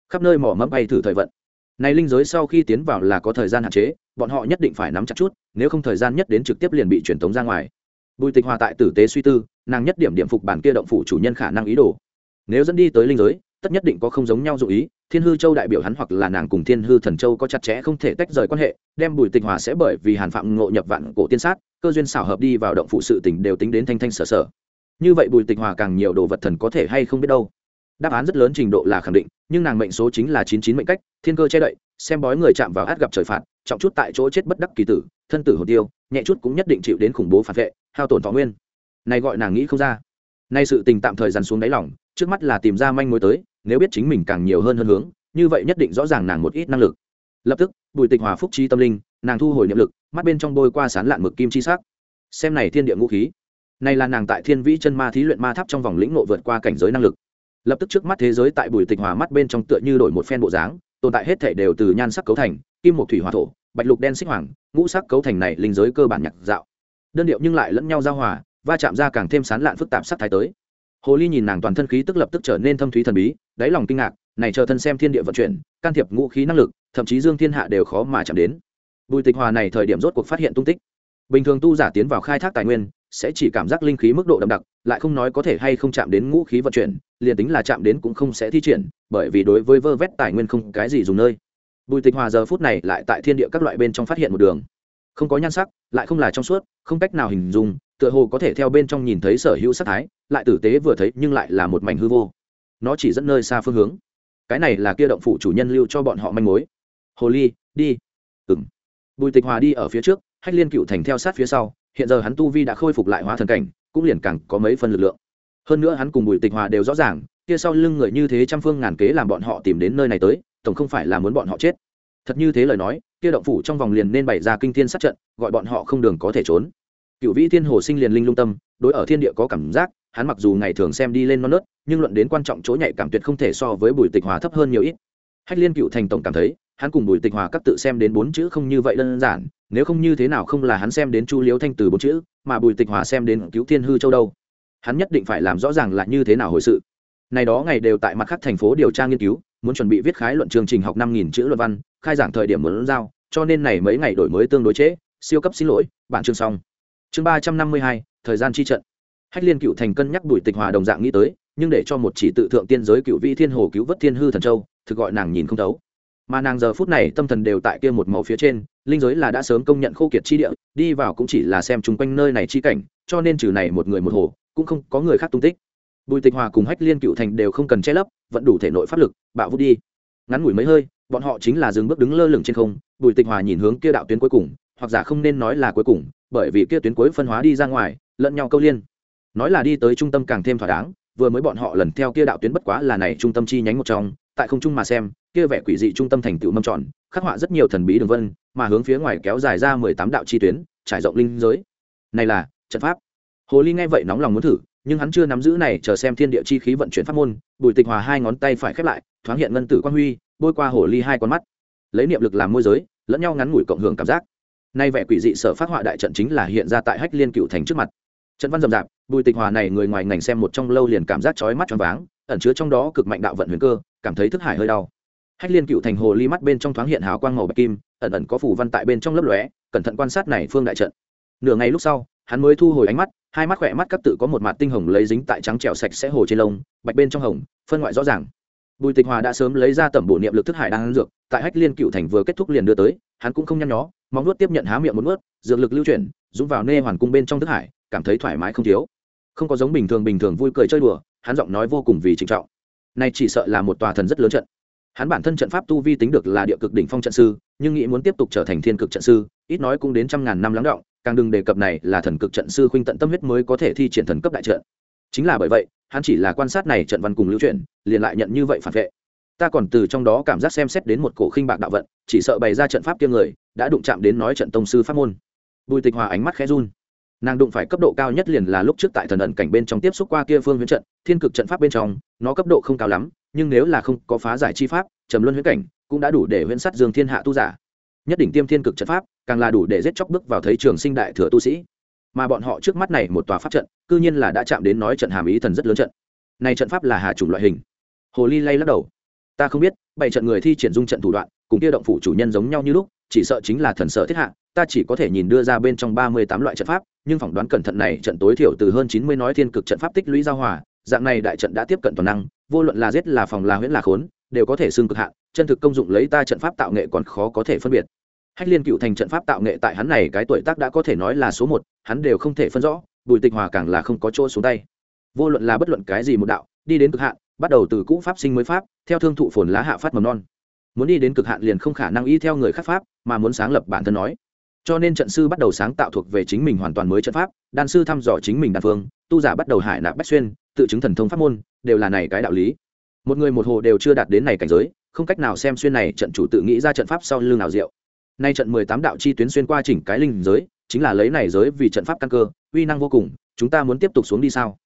A: Khắp nơi mỏ mẫm bay thử thời vận. Này linh giới sau khi tiến vào là có thời gian hạn chế, bọn họ nhất định phải nắm chặt chút, nếu không thời gian nhất đến trực tiếp liền bị truyền tống ra ngoài. Bùi tịch hòa tại tử tế suy tư, nàng nhất điểm điểm phục bản kia động phủ chủ nhân khả năng ý đồ. Nếu dẫn đi tới linh giới tất nhất định có không giống nhau dụ ý, thiên hư châu đại biểu hắn hoặc là nàng cùng thiên hư thần châu có chặt chẽ không thể tách rời quan hệ, đem bùi tịch hòa sẽ bởi vì hàn phạm ngộ nhập vạn cổ tiên sát, cơ duyên xảo hợp đi vào động phụ sự tình đều tính đến thanh thanh sở sở. Như vậy bùi tịch hòa càng nhiều đồ vật thần có thể hay không biết đâu. Đáp án rất lớn trình độ là khẳng định, nhưng nàng mệnh số chính là chín chín mệnh cách, thiên cơ che đậy, xem bói người chạm vào át gặp trời phạt, trọng chút tại chỗ chết bất đắc kỳ tử, thân tử hồ tiêu, nhẹ chút cũng nhất định chịu đến khủng bố phản vệ, hao tổn thọ nguyên. Này gọi nàng nghĩ không ra. Nay sự tình tạm thời dằn xuống đáy lòng, trước mắt là tìm ra manh mối tới nếu biết chính mình càng nhiều hơn hơn hướng, như vậy nhất định rõ ràng nàng một ít năng lực. Lập tức, bùi tịch hòa phúc trí tâm linh, nàng thu hồi niệm lực, mắt bên trong bôi qua sán lạn mực kim chi sắc. Xem này thiên địa ngũ khí. Này là nàng tại thiên vĩ chân ma thí luyện ma tháp trong vòng lĩnh nộ vượt qua cảnh giới năng lực. Lập tức trước mắt thế giới tại bùi tịch hòa mắt bên trong tựa như đổi một phen bộ dáng, tồn tại hết thể đều từ nhan sắc cấu thành, kim một thủy hòa thổ, bạch lục đen xích hoàng, ngũ sắc cấu thành này linh giới cơ bản nhạc dạo. Đơn điệu nhưng lại lẫn nhau giao hòa, va chạm ra càng thêm sán lạn phức tạp sắc thái tới hồ ly nhìn nàng toàn thân khí tức lập tức trở nên thâm thúy thần bí, đáy lòng kinh ngạc, này chờ thân xem thiên địa vận chuyển, can thiệp ngũ khí năng lực, thậm chí dương thiên hạ đều khó mà chạm đến. Bùi tịch hòa này thời điểm rốt cuộc phát hiện tung tích. Bình thường tu giả tiến vào khai thác tài nguyên, sẽ chỉ cảm giác linh khí mức độ đậm đặc, lại không nói có thể hay không chạm đến ngũ khí vận chuyển, liền tính là chạm đến cũng không sẽ thi triển, bởi vì đối với vơ vét tài nguyên không cái gì dùng nơi. Bùi tịch hòa giờ phút này lại tại thiên địa các loại bên trong phát hiện một đường. Không có nhan sắc, lại không là trong suốt, không cách nào hình dung tựa hồ có thể theo bên trong nhìn thấy sở hữu sắc thái, lại tử tế vừa thấy nhưng lại là một mảnh hư vô. Nó chỉ dẫn nơi xa phương hướng. Cái này là kia động phủ chủ nhân lưu cho bọn họ manh mối. Hồ ly, đi. Ừng bùi tịch hòa đi ở phía trước, hách liên cựu thành theo sát phía sau, hiện giờ hắn tu vi đã khôi phục lại hóa thần cảnh, cũng liền càng có mấy phần lực lượng. Hơn nữa hắn cùng bùi tịch hòa đều rõ ràng, kia sau lưng người như thế trăm phương ngàn kế làm bọn họ tìm đến nơi này tới, tổng không phải là muốn bọn họ chết. Thật như thế lời nói, kia động phủ trong vòng liền nên bày ra kinh thiên sát trận, gọi bọn họ không đường có thể trốn cựu vĩ thiên hồ sinh liền linh lung tâm đối ở thiên địa có cảm giác hắn mặc dù ngày thường xem đi lên non nớt nhưng luận đến quan trọng chỗ nhạy cảm tuyệt không thể so với bùi tịch hòa thấp hơn nhiều ít. Hách liên cựu thành tổng cảm thấy hắn cùng bùi tịch hòa các tự xem đến bốn chữ không như vậy đơn giản nếu không như thế nào không là hắn xem đến chu liếu thanh từ bốn chữ mà bùi tịch hòa xem đến cứu thiên hư châu đâu. Hắn nhất định phải làm rõ ràng là như thế nào hồi sự. Này đó ngày đều tại mặt khác thành phố điều tra nghiên cứu muốn chuẩn bị viết khái luận chương trình học năm nghìn chữ luận văn khai giảng thời điểm muốn giao cho nên này mấy ngày đổi mới tương đối chế, siêu cấp xin lỗi bản chương xong chương ba trăm năm mươi hai, thời gian chi trận. Hách liên cựu thành cân nhắc bùi tịch hòa đồng dạng nghĩ tới, nhưng để cho một chỉ tự thượng tiên giới cựu vi thiên hồ cứu vớt thiên hư thần châu, thực gọi nàng nhìn không thấu. Mà nàng giờ phút này tâm thần đều tại kia một màu phía trên, linh giới là đã sớm công nhận khô kiệt chi địa, đi vào cũng chỉ là xem chung quanh nơi này chi cảnh, cho nên trừ này một người một hồ, cũng không có người khác tung tích. Bùi tịch hòa cùng hách liên cựu thành đều không cần che lấp, vẫn đủ thể nội pháp lực, bạo vút đi. Ngắn ngủi mấy hơi, bọn họ chính là dừng bước đứng lơ lửng trên không, bùi tịch hòa nhìn hướng kia đạo tuyến cuối cùng hoặc giả không nên nói là cuối cùng, bởi vì kia tuyến cuối phân hóa đi ra ngoài, lẫn nhau câu liên. Nói là đi tới trung tâm càng thêm thỏa đáng, vừa mới bọn họ lần theo kia đạo tuyến bất quá là này trung tâm chi nhánh một trong, tại không trung mà xem, kia vẻ quỷ dị trung tâm thành tựu mâm tròn, khắc họa rất nhiều thần bí đường vân, mà hướng phía ngoài kéo dài ra mười tám đạo chi tuyến, trải rộng linh giới. Này là, trận pháp. Hồ ly nghe vậy nóng lòng muốn thử, nhưng hắn chưa nắm giữ này chờ xem thiên địa chi khí vận chuyển pháp môn, bùi tịch hòa hai ngón tay phải khép lại, thoáng hiện ngân tử quang huy, bôi qua hồ ly hai con mắt. Lấy niệm lực làm môi giới, lẫn nhau ngắn ngủi cộng hưởng cảm giác nay vẻ quỷ dị sở phát họa đại trận chính là hiện ra tại hách liên cựu thành trước mặt. Trận văn rầm rạp, bùi tịch hòa này người ngoài ngành xem một trong lâu liền cảm giác chói mắt choáng váng, ẩn chứa trong đó cực mạnh đạo vận huyền cơ, cảm thấy thức hải hơi đau. Hách liên cựu thành hồ ly mắt bên trong thoáng hiện hào quang màu bạch kim, ẩn ẩn có phủ văn tại bên trong lớp lóe, cẩn thận quan sát này phương đại trận. Nửa ngày lúc sau, hắn mới thu hồi ánh mắt, hai mắt khỏe mắt các tự có một mặt tinh hồng lấy dính tại trắng trèo sạch sẽ hồ trên lông, bạch bên trong hồng, phân ngoại rõ ràng bùi tịch hòa đã sớm lấy ra tẩm bổ niệm lực thức hải đang dược, tại hách liên cựu thành vừa kết thúc liền đưa tới, hắn cũng không nhăn nhó, móng nuốt tiếp nhận há miệng một nuốt, dược lực lưu chuyển, dũng vào nê hoàn cung bên trong thức hải, cảm thấy thoải mái không thiếu. Không có giống bình thường bình thường vui cười chơi đùa, hắn giọng nói vô cùng vì trịnh trọng. Nay chỉ sợ là một tòa thần rất lớn trận. Hắn bản thân trận pháp tu vi tính được là địa cực đỉnh phong trận sư, nhưng nghĩ muốn tiếp tục trở thành thiên cực trận sư, ít nói cũng đến trăm ngàn năm lắng động, càng đừng đề cập này là thần cực trận sư khuynh tận tâm huyết mới có thể thi triển thần cấp đại trận chính là bởi vậy hắn chỉ là quan sát này trận văn cùng lưu truyền, liền lại nhận như vậy phản vệ. Ta còn từ trong đó cảm giác xem xét đến một cổ khinh bạc đạo vận chỉ sợ bày ra trận pháp kia người đã đụng chạm đến nói trận tông sư pháp môn. Bùi tịch hòa ánh mắt khẽ run. Nàng đụng phải cấp độ cao nhất liền là lúc trước tại thần ẩn cảnh bên trong tiếp xúc qua kia phương huyễn trận thiên cực trận pháp bên trong nó cấp độ không cao lắm nhưng nếu là không có phá giải chi pháp trầm luân huyễn cảnh cũng đã đủ để huyễn sắt dương thiên hạ tu giả. Nhất định tiêm thiên cực trận pháp càng là đủ để giết chóc bước vào thấy trường sinh đại thừa tu sĩ mà bọn họ trước mắt này một tòa pháp trận, cư nhiên là đã chạm đến nói trận hàm ý thần rất lớn trận. Này trận pháp là hạ chủng loại hình. Hồ ly lay lắc đầu. Ta không biết, bảy trận người thi triển dung trận thủ đoạn, cùng kia động phủ chủ nhân giống nhau như lúc, chỉ sợ chính là thần sợ thiết hạ, ta chỉ có thể nhìn đưa ra bên trong ba mươi tám loại trận pháp, nhưng phỏng đoán cẩn thận này trận tối thiểu từ hơn chín mươi nói thiên cực trận pháp tích lũy giao hòa, dạng này đại trận đã tiếp cận toàn năng, vô luận là giết là phòng là huyễn là khốn, đều có thể xưng cực hạn, chân thực công dụng lấy ta trận pháp tạo nghệ còn khó có thể phân biệt hách liên cựu thành trận pháp tạo nghệ tại hắn này cái tuổi tác đã có thể nói là số một, hắn đều không thể phân rõ, bùi tịch hòa càng là không có chỗ xuống tay. Vô luận là bất luận cái gì một đạo, đi đến cực hạn, bắt đầu từ cũ pháp sinh mới pháp, theo thương thụ phồn lá hạ phát mầm non. Muốn đi đến cực hạn liền không khả năng y theo người khác pháp, mà muốn sáng lập bản thân nói. Cho nên trận sư bắt đầu sáng tạo thuộc về chính mình hoàn toàn mới trận pháp, đan sư thăm dò chính mình đan phương, tu giả bắt đầu hải nạp bách xuyên, tự chứng thần thông pháp môn, đều là này cái đạo lý. Một người một hồ đều chưa đạt đến này cảnh giới, không cách nào xem xuyên này trận chủ tự nghĩ ra trận pháp sau lưng nào diệu nay trận mười tám đạo chi tuyến xuyên qua chỉnh cái linh giới, chính là lấy này giới vì trận pháp căn cơ, uy năng vô cùng, chúng ta muốn tiếp tục xuống đi sao?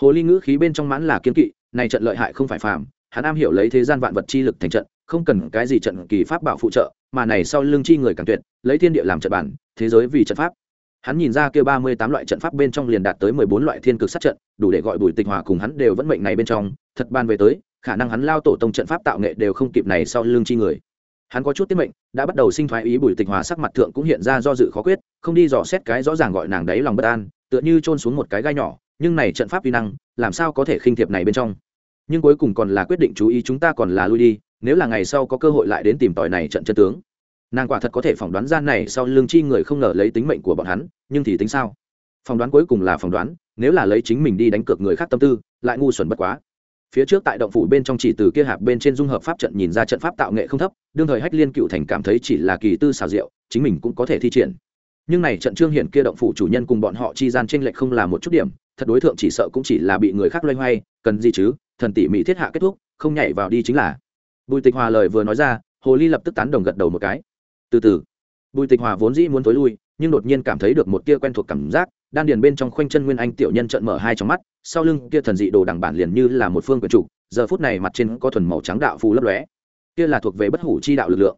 A: Hồ ly ngữ khí bên trong mãn là kiên kỵ, này trận lợi hại không phải phàm, hắn am hiểu lấy thế gian vạn vật chi lực thành trận, không cần cái gì trận kỳ pháp bảo phụ trợ, mà này sau lưng chi người càng tuyệt, lấy thiên địa làm trận bản, thế giới vì trận pháp. Hắn nhìn ra kia ba mươi tám loại trận pháp bên trong liền đạt tới mười bốn loại thiên cực sát trận, đủ để gọi bùi tịch hòa cùng hắn đều vẫn mệnh này bên trong, thật ban về tới, khả năng hắn lao tổ tông trận pháp tạo nghệ đều không kịp này sau lưng chi người hắn có chút tiết mệnh, đã bắt đầu sinh thoái ý bùi tịch hòa sắc mặt thượng cũng hiện ra do dự khó quyết, không đi dò xét cái rõ ràng gọi nàng đấy lòng bất an, tựa như trôn xuống một cái gai nhỏ, nhưng này trận pháp vi năng, làm sao có thể khinh thiệp này bên trong? Nhưng cuối cùng còn là quyết định chú ý chúng ta còn là lui đi, nếu là ngày sau có cơ hội lại đến tìm tòi này trận chân tướng. Nàng quả thật có thể phỏng đoán gian này sau lương chi người không ngờ lấy tính mệnh của bọn hắn, nhưng thì tính sao? Phỏng đoán cuối cùng là phỏng đoán, nếu là lấy chính mình đi đánh cược người khác tâm tư, lại ngu xuẩn bất quá phía trước tại động phủ bên trong chỉ từ kia hạp bên trên dung hợp pháp trận nhìn ra trận pháp tạo nghệ không thấp, đương thời hách liên cựu thành cảm thấy chỉ là kỳ tư xào diệu, chính mình cũng có thể thi triển. Nhưng này trận trương hiển kia động phủ chủ nhân cùng bọn họ chi gian tranh lệch không là một chút điểm, thật đối tượng chỉ sợ cũng chỉ là bị người khác loay hoay, cần gì chứ, thần tỉ mỹ thiết hạ kết thúc, không nhảy vào đi chính là. Bùi tịch hòa lời vừa nói ra, hồ ly lập tức tán đồng gật đầu một cái. Từ từ. Bùi tịch hòa vốn dĩ muốn tối lui, nhưng đột nhiên cảm thấy được một tia quen thuộc cảm giác, đan điền bên trong khoanh chân nguyên anh tiểu nhân trận mở hai trong mắt sau lưng kia thần dị đồ đằng bản liền như là một phương quyền trục, giờ phút này mặt trên có thuần màu trắng đạo phù lấp lóe. Kia là thuộc về bất hủ chi đạo lực lượng.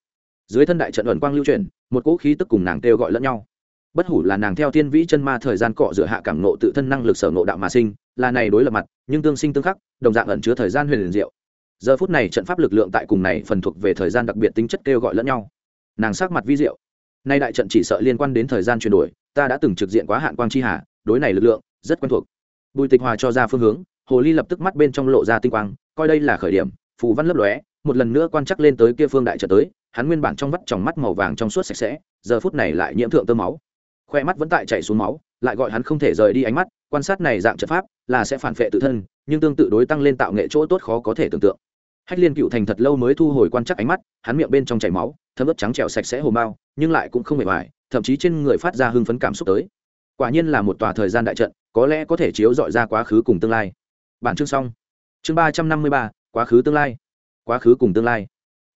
A: Dưới thân đại trận ẩn quang lưu truyền một cỗ khí tức cùng nàng kêu gọi lẫn nhau. Bất hủ là nàng theo thiên vĩ chân ma thời gian cọ rửa hạ cảm nộ tự thân năng lực sở nộ đạo mà sinh, là này đối lập mặt, nhưng tương sinh tương khắc, đồng dạng ẩn chứa thời gian huyền liền diệu. Giờ phút này trận pháp lực lượng tại cùng này phần thuộc về thời gian đặc biệt tính chất kêu gọi lẫn nhau. Nàng sắc mặt vi diệu. Nay đại trận chỉ sợ liên quan đến thời gian chuyển đổi, ta đã từng trực diện quá hạn quang chi hà, đối này lực lượng rất quen thuộc bùi tịch hòa cho ra phương hướng, hồ ly lập tức mắt bên trong lộ ra tinh quang, coi đây là khởi điểm, phù văn lấp lóe, một lần nữa quan chắc lên tới kia phương đại trận tới, hắn nguyên bản trong vắt tròng mắt màu vàng trong suốt sạch sẽ, giờ phút này lại nhiễm thượng tơ máu. Khoe mắt vẫn tại chảy xuống máu, lại gọi hắn không thể rời đi ánh mắt, quan sát này dạng trận pháp, là sẽ phản vệ tự thân, nhưng tương tự đối tăng lên tạo nghệ chỗ tốt khó có thể tưởng tượng. Hách liên cựu thành thật lâu mới thu hồi quan chắc ánh mắt, hắn miệng bên trong chảy máu, thấm ướp trắng trẻo sạch sẽ hồ mao nhưng lại cũng không hề hoài thậm chí trên người phát ra hưng phấn cảm xúc tới. Quả nhiên là một tòa thời gian đại trận có lẽ có thể chiếu dọi ra quá khứ cùng tương lai. Bản chương xong. Chương ba trăm năm mươi ba, quá khứ tương lai. Quá khứ cùng tương lai.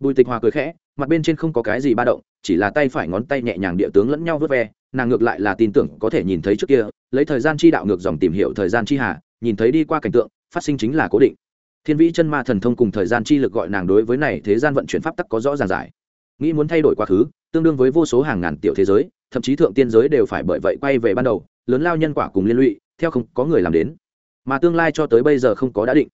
A: Bùi tịch hòa cười khẽ, mặt bên trên không có cái gì ba động, chỉ là tay phải ngón tay nhẹ nhàng địa tướng lẫn nhau vớt ve, nàng ngược lại là tin tưởng có thể nhìn thấy trước kia, lấy thời gian chi đạo ngược dòng tìm hiểu thời gian chi hà, nhìn thấy đi qua cảnh tượng, phát sinh chính là cố định. Thiên vĩ chân ma thần thông cùng thời gian chi lực gọi nàng đối với này thế gian vận chuyển pháp tắc có rõ ràng giải. Nghĩ muốn thay đổi quá khứ, tương đương với vô số hàng ngàn tiểu thế giới, thậm chí thượng tiên giới đều phải bởi vậy quay về ban đầu, lớn lao nhân quả cùng liên lụy theo không có người làm đến. Mà tương lai cho tới bây giờ không có đã định.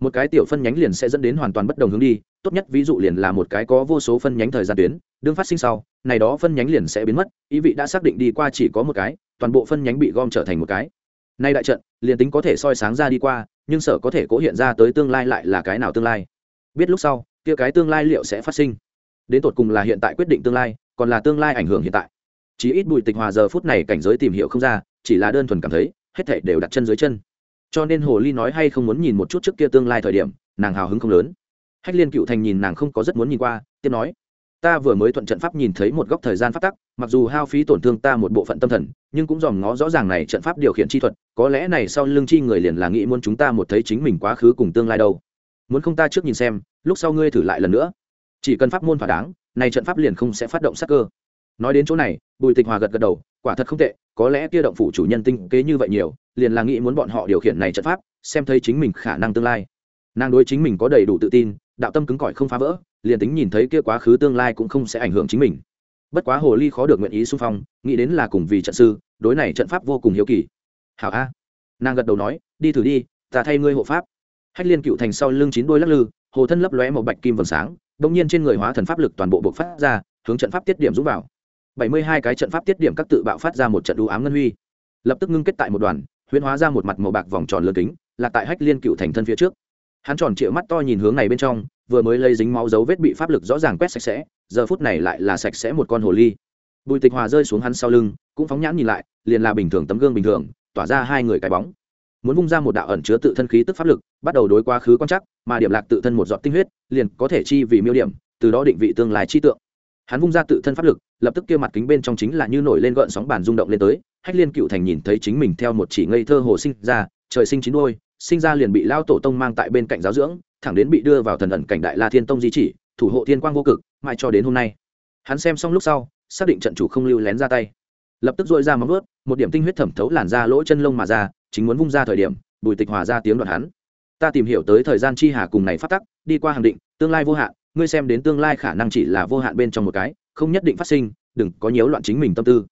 A: Một cái tiểu phân nhánh liền sẽ dẫn đến hoàn toàn bất đồng hướng đi, tốt nhất ví dụ liền là một cái có vô số phân nhánh thời gian tuyến, đương phát sinh sau, này đó phân nhánh liền sẽ biến mất, ý vị đã xác định đi qua chỉ có một cái, toàn bộ phân nhánh bị gom trở thành một cái. Nay đại trận, liền tính có thể soi sáng ra đi qua, nhưng sở có thể cố hiện ra tới tương lai lại là cái nào tương lai? Biết lúc sau, kia cái tương lai liệu sẽ phát sinh? Đến tột cùng là hiện tại quyết định tương lai, còn là tương lai ảnh hưởng hiện tại. Chỉ ít bùi tịch hòa giờ phút này cảnh giới tìm hiểu không ra, chỉ là đơn thuần cảm thấy hết thảy đều đặt chân dưới chân. Cho nên hồ ly nói hay không muốn nhìn một chút trước kia tương lai thời điểm, nàng hào hứng không lớn. Hách liên cựu thành nhìn nàng không có rất muốn nhìn qua, tiếp nói, ta vừa mới thuận trận pháp nhìn thấy một góc thời gian phát tắc, mặc dù hao phí tổn thương ta một bộ phận tâm thần, nhưng cũng dòm ngó rõ ràng này trận pháp điều khiển chi thuật, có lẽ này sau lưng chi người liền là nghĩ muốn chúng ta một thấy chính mình quá khứ cùng tương lai đâu. Muốn không ta trước nhìn xem, lúc sau ngươi thử lại lần nữa. Chỉ cần pháp môn thỏa đáng, này trận pháp liền không sẽ phát động sát cơ. Nói đến chỗ này, bùi tịch hòa gật gật đầu quả thật không tệ, có lẽ kia động phủ chủ nhân tinh kế như vậy nhiều, liền là nghĩ muốn bọn họ điều khiển này trận pháp, xem thấy chính mình khả năng tương lai. Nàng đối chính mình có đầy đủ tự tin, đạo tâm cứng cỏi không phá vỡ, liền tính nhìn thấy kia quá khứ tương lai cũng không sẽ ảnh hưởng chính mình. Bất quá hồ ly khó được nguyện ý xung phong, nghĩ đến là cùng vì trận sư, đối này trận pháp vô cùng hiếu kỳ. Hảo a. Nàng gật đầu nói, đi thử đi, ta thay ngươi hộ pháp. Hách liên cựu thành sau lưng chín đôi lắc lư, hồ thân lấp lóe một bạch kim vầng sáng đông nhiên trên người hóa thần pháp lực toàn bộ bộc phát ra, hướng trận pháp tiết điểm rút vào bảy mươi hai cái trận pháp tiết điểm các tự bạo phát ra một trận đũ ám ngân huy. Lập tức ngưng kết tại một đoàn, huyễn hóa ra một mặt màu bạc vòng tròn lớn kính, là tại hách liên cựu thành thân phía trước. Hắn tròn trịa mắt to nhìn hướng này bên trong, vừa mới lây dính máu dấu vết bị pháp lực rõ ràng quét sạch sẽ, giờ phút này lại là sạch sẽ một con hồ ly. Bùi tịch hòa rơi xuống hắn sau lưng, cũng phóng nhãn nhìn lại, liền là bình thường tấm gương bình thường, tỏa ra hai người cái bóng. Muốn vung ra một đạo ẩn chứa tự thân khí tức pháp lực, bắt đầu đối quá khứ quan chắc mà điểm lạc tự thân một giọt tinh huyết, liền có thể chi vì miêu điểm, từ đó định vị tương lai chi tượng hắn vung ra tự thân pháp lực, lập tức kia mặt kính bên trong chính là như nổi lên gợn sóng bàn rung động lên tới, hách liên cựu thành nhìn thấy chính mình theo một chỉ ngây thơ hồ sinh ra, trời sinh chín đôi, sinh ra liền bị lao tổ tông mang tại bên cạnh giáo dưỡng, thẳng đến bị đưa vào thần ẩn cảnh đại la thiên tông di chỉ, thủ hộ thiên quang vô cực, mãi cho đến hôm nay. Hắn xem xong lúc sau, xác định trận chủ không lưu lén ra tay. Lập tức dội ra móng ướt một điểm tinh huyết thẩm thấu làn ra lỗ chân lông mà ra, chính muốn vung ra thời điểm, bùi tịch hòa ra tiếng đoạn hắn. Ta tìm hiểu tới thời gian chi hà cùng này phát tắc, đi qua hàng định, tương lai vô hạn ngươi xem đến tương lai khả năng chỉ là vô hạn bên trong một cái, không nhất định phát sinh, đừng có nhiễu loạn chính mình tâm tư.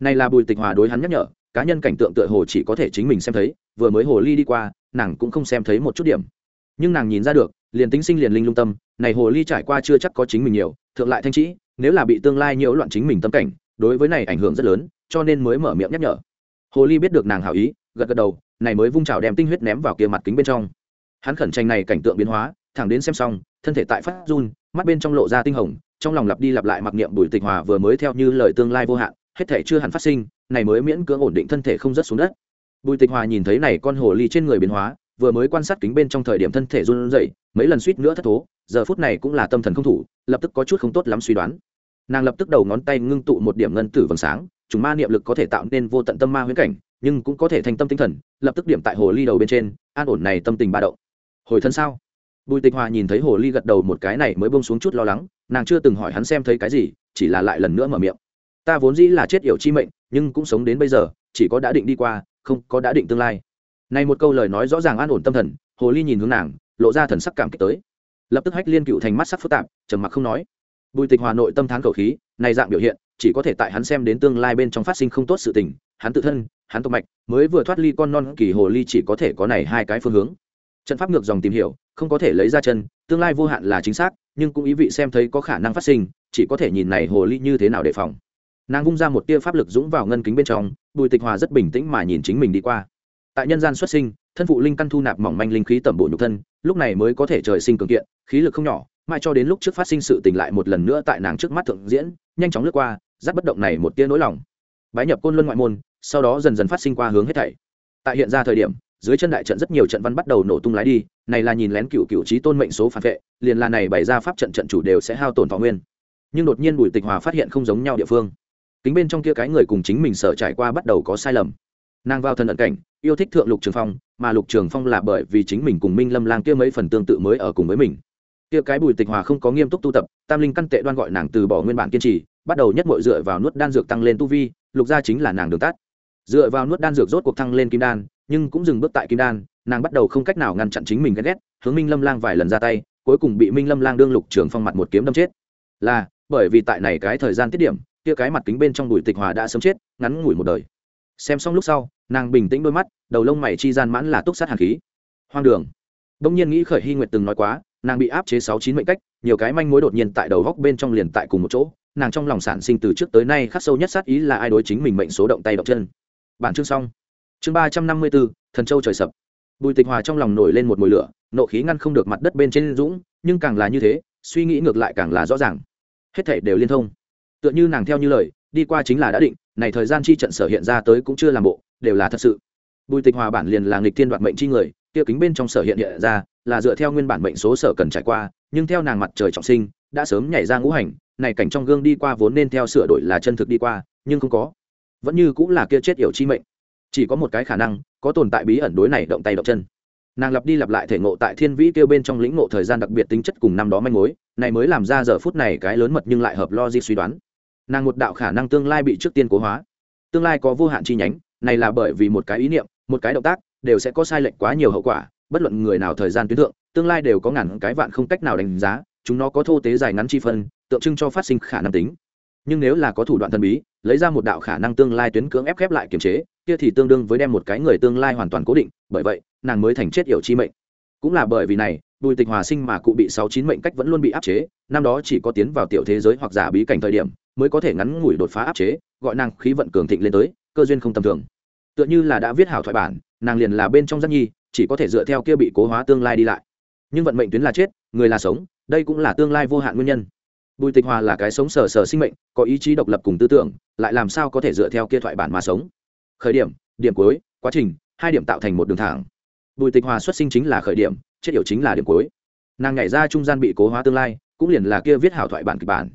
A: Này là bùi tịch hòa đối hắn nhắc nhở, cá nhân cảnh tượng tựa hồ chỉ có thể chính mình xem thấy, vừa mới hồ ly đi qua, nàng cũng không xem thấy một chút điểm. Nhưng nàng nhìn ra được, liền tính sinh liền linh lung tâm, này hồ ly trải qua chưa chắc có chính mình nhiều, thượng lại thanh trĩ, nếu là bị tương lai nhiễu loạn chính mình tâm cảnh, đối với này ảnh hưởng rất lớn, cho nên mới mở miệng nhắc nhở. Hồ ly biết được nàng hảo ý, gật gật đầu, này mới vung trào đem tinh huyết ném vào kia mặt kính bên trong. Hắn khẩn tranh này cảnh tượng biến hóa thẳng đến xem xong, thân thể tại phát run, mắt bên trong lộ ra tinh hồng, trong lòng lặp đi lặp lại mặc niệm bùi tịch hòa vừa mới theo như lời tương lai vô hạn, hết thể chưa hẳn phát sinh, này mới miễn cưỡng ổn định thân thể không rớt xuống đất. Bùi tịch hòa nhìn thấy này con hồ ly trên người biến hóa, vừa mới quan sát kính bên trong thời điểm thân thể run rẩy, mấy lần suýt nữa thất thố, giờ phút này cũng là tâm thần không thủ, lập tức có chút không tốt lắm suy đoán. Nàng lập tức đầu ngón tay ngưng tụ một điểm ngân tử vầng sáng chúng ma niệm lực có thể tạo nên vô tận tâm ma huyễn cảnh, nhưng cũng có thể thành tâm tinh thần, lập tức điểm tại hồ ly đầu bên trên, an ổn này tâm tình ba động. Hồi thân sao? Bùi tịch hòa nhìn thấy hồ ly gật đầu một cái này mới bông xuống chút lo lắng, nàng chưa từng hỏi hắn xem thấy cái gì, chỉ là lại lần nữa mở miệng. Ta vốn dĩ là chết yểu chi mệnh, nhưng cũng sống đến bây giờ, chỉ có đã định đi qua, không có đã định tương lai. Này một câu lời nói rõ ràng an ổn tâm thần, hồ ly nhìn hướng nàng, lộ ra thần sắc cảm kích tới. Lập tức hách liên cựu thành mắt sắc phức tạp, trầm mặc không nói. Bùi tịch hòa nội tâm thán khẩu khí, này dạng biểu hiện, chỉ có thể tại hắn xem đến tương lai bên trong phát sinh không tốt sự tình, hắn tự thân, hắn tộc mạch, mới vừa thoát ly con non kỳ hồ ly chỉ có thể có này hai cái phương hướng trận pháp ngược dòng tìm hiểu, không có thể lấy ra chân, tương lai vô hạn là chính xác, nhưng cũng ý vị xem thấy có khả năng phát sinh, chỉ có thể nhìn này hồ ly như thế nào đề phòng. Nàng vung ra một tia pháp lực dũng vào ngân kính bên trong, bùi tịch hòa rất bình tĩnh mà nhìn chính mình đi qua. Tại nhân gian xuất sinh, thân phụ linh căn thu nạp mỏng manh linh khí tẩm bộ nhục thân, lúc này mới có thể trời sinh cường kiện, khí lực không nhỏ mai cho đến lúc trước phát sinh sự tình lại một lần nữa tại nàng trước mắt thượng diễn, nhanh chóng lướt qua dắt bất động này một tia nỗi lòng. Bái nhập côn luân ngoại môn, sau đó dần dần phát sinh qua hướng hết thảy. Tại hiện ra thời điểm dưới chân đại trận rất nhiều trận văn bắt đầu nổ tung lái đi, này là nhìn lén cựu cựu trí tôn mệnh số phản vệ, liền là này bày ra pháp trận trận chủ đều sẽ hao tổn thọ nguyên. Nhưng đột nhiên bùi tịch hòa phát hiện không giống nhau địa phương. Kính bên trong kia cái người cùng chính mình sợ trải qua bắt đầu có sai lầm. Nàng vào thần ẩn cảnh, yêu thích thượng lục trường phong, mà lục trường phong là bởi vì chính mình cùng minh lâm lang kia mấy phần tương tự mới ở cùng với mình. Kia cái bùi tịch hòa không có nghiêm túc tu tập, tam linh căn tệ đoan gọi nàng từ bỏ nguyên bản kiên trì, bắt đầu nhất mội dựa vào nuốt đan dược tăng lên tu vi, lục gia chính là nàng đường tắt. Dựa vào nuốt đan dược rốt cuộc thăng lên kim đan nhưng cũng dừng bước tại kim đan, nàng bắt đầu không cách nào ngăn chặn chính mình ghét ghét, hướng minh lâm lang vài lần ra tay, cuối cùng bị minh lâm lang đương lục trường phong mặt một kiếm đâm chết. Là, bởi vì tại này cái thời gian tiết điểm, kia cái mặt kính bên trong bùi tịch hòa đã sớm chết, ngắn ngủi một đời. Xem xong lúc sau, nàng bình tĩnh đôi mắt, đầu lông mày chi gian mãn là túc sát hàn khí. Hoang đường. Đông nhiên nghĩ khởi hy nguyệt từng nói quá, nàng bị áp chế sáu chín mệnh cách, nhiều cái manh mối đột nhiên tại đầu góc bên trong liền tại cùng một chỗ, nàng trong lòng sản sinh từ trước tới nay khắc sâu nhất sát ý là ai đối chính mình mệnh số động tay động chân. Bản chương xong chương ba trăm năm mươi bốn, thần châu trời sập. Bùi tịch hòa trong lòng nổi lên một mùi lửa, nộ khí ngăn không được mặt đất bên trên dũng, nhưng càng là như thế, suy nghĩ ngược lại càng là rõ ràng. Hết thể đều liên thông. Tựa như nàng theo như lời, đi qua chính là đã định, này thời gian chi trận sở hiện ra tới cũng chưa làm bộ, đều là thật sự. Bùi tịch hòa bản liền là nghịch thiên đoạt mệnh chi người, kia kính bên trong sở hiện hiện ra, là dựa theo nguyên bản mệnh số sở cần trải qua, nhưng theo nàng mặt trời trọng sinh, đã sớm nhảy ra ngũ hành, này cảnh trong gương đi qua vốn nên theo sửa đổi là chân thực đi qua, nhưng không có. Vẫn như cũng là kia chết yểu chi mệnh chỉ có một cái khả năng, có tồn tại bí ẩn đối này động tay động chân. Nàng lặp đi lặp lại thể ngộ tại thiên vĩ kêu bên trong lĩnh ngộ thời gian đặc biệt tính chất cùng năm đó manh mối, này mới làm ra giờ phút này cái lớn mật nhưng lại hợp logic suy đoán. Nàng một đạo khả năng tương lai bị trước tiên cố hóa. Tương lai có vô hạn chi nhánh, này là bởi vì một cái ý niệm, một cái động tác, đều sẽ có sai lệch quá nhiều hậu quả, bất luận người nào thời gian tuyến thượng, tương lai đều có ngàn cái vạn không cách nào đánh giá, chúng nó có thô tế dài ngắn chi phân, tượng trưng cho phát sinh khả năng tính. Nhưng nếu là có thủ đoạn thần bí, lấy ra một đạo khả năng tương lai tuyến cưỡng ép khép lại kiềm chế kia thì tương đương với đem một cái người tương lai hoàn toàn cố định, bởi vậy, nàng mới thành chết yểu chi mệnh. Cũng là bởi vì này, bùi tịch hòa sinh mà cụ bị sáu chín mệnh cách vẫn luôn bị áp chế, năm đó chỉ có tiến vào tiểu thế giới hoặc giả bí cảnh thời điểm, mới có thể ngắn ngủi đột phá áp chế, gọi nàng khí vận cường thịnh lên tới, cơ duyên không tầm thường. Tựa như là đã viết hảo thoại bản, nàng liền là bên trong giác nhi, chỉ có thể dựa theo kia bị cố hóa tương lai đi lại. Nhưng vận mệnh tuyến là chết, người là sống, đây cũng là tương lai vô hạn nguyên nhân. Bùi tịch hòa là cái sống sờ sờ sinh mệnh, có ý chí độc lập cùng tư tưởng, lại làm sao có thể dựa theo kia thoại bản mà sống? Khởi điểm điểm cuối, quá trình, hai điểm tạo thành một đường thẳng. Bùi tịch hòa xuất sinh chính là khởi điểm, chết yểu chính là điểm cuối. Nàng nhảy ra trung gian bị cố hóa tương lai, cũng liền là kia viết hảo thoại bản kịch bản.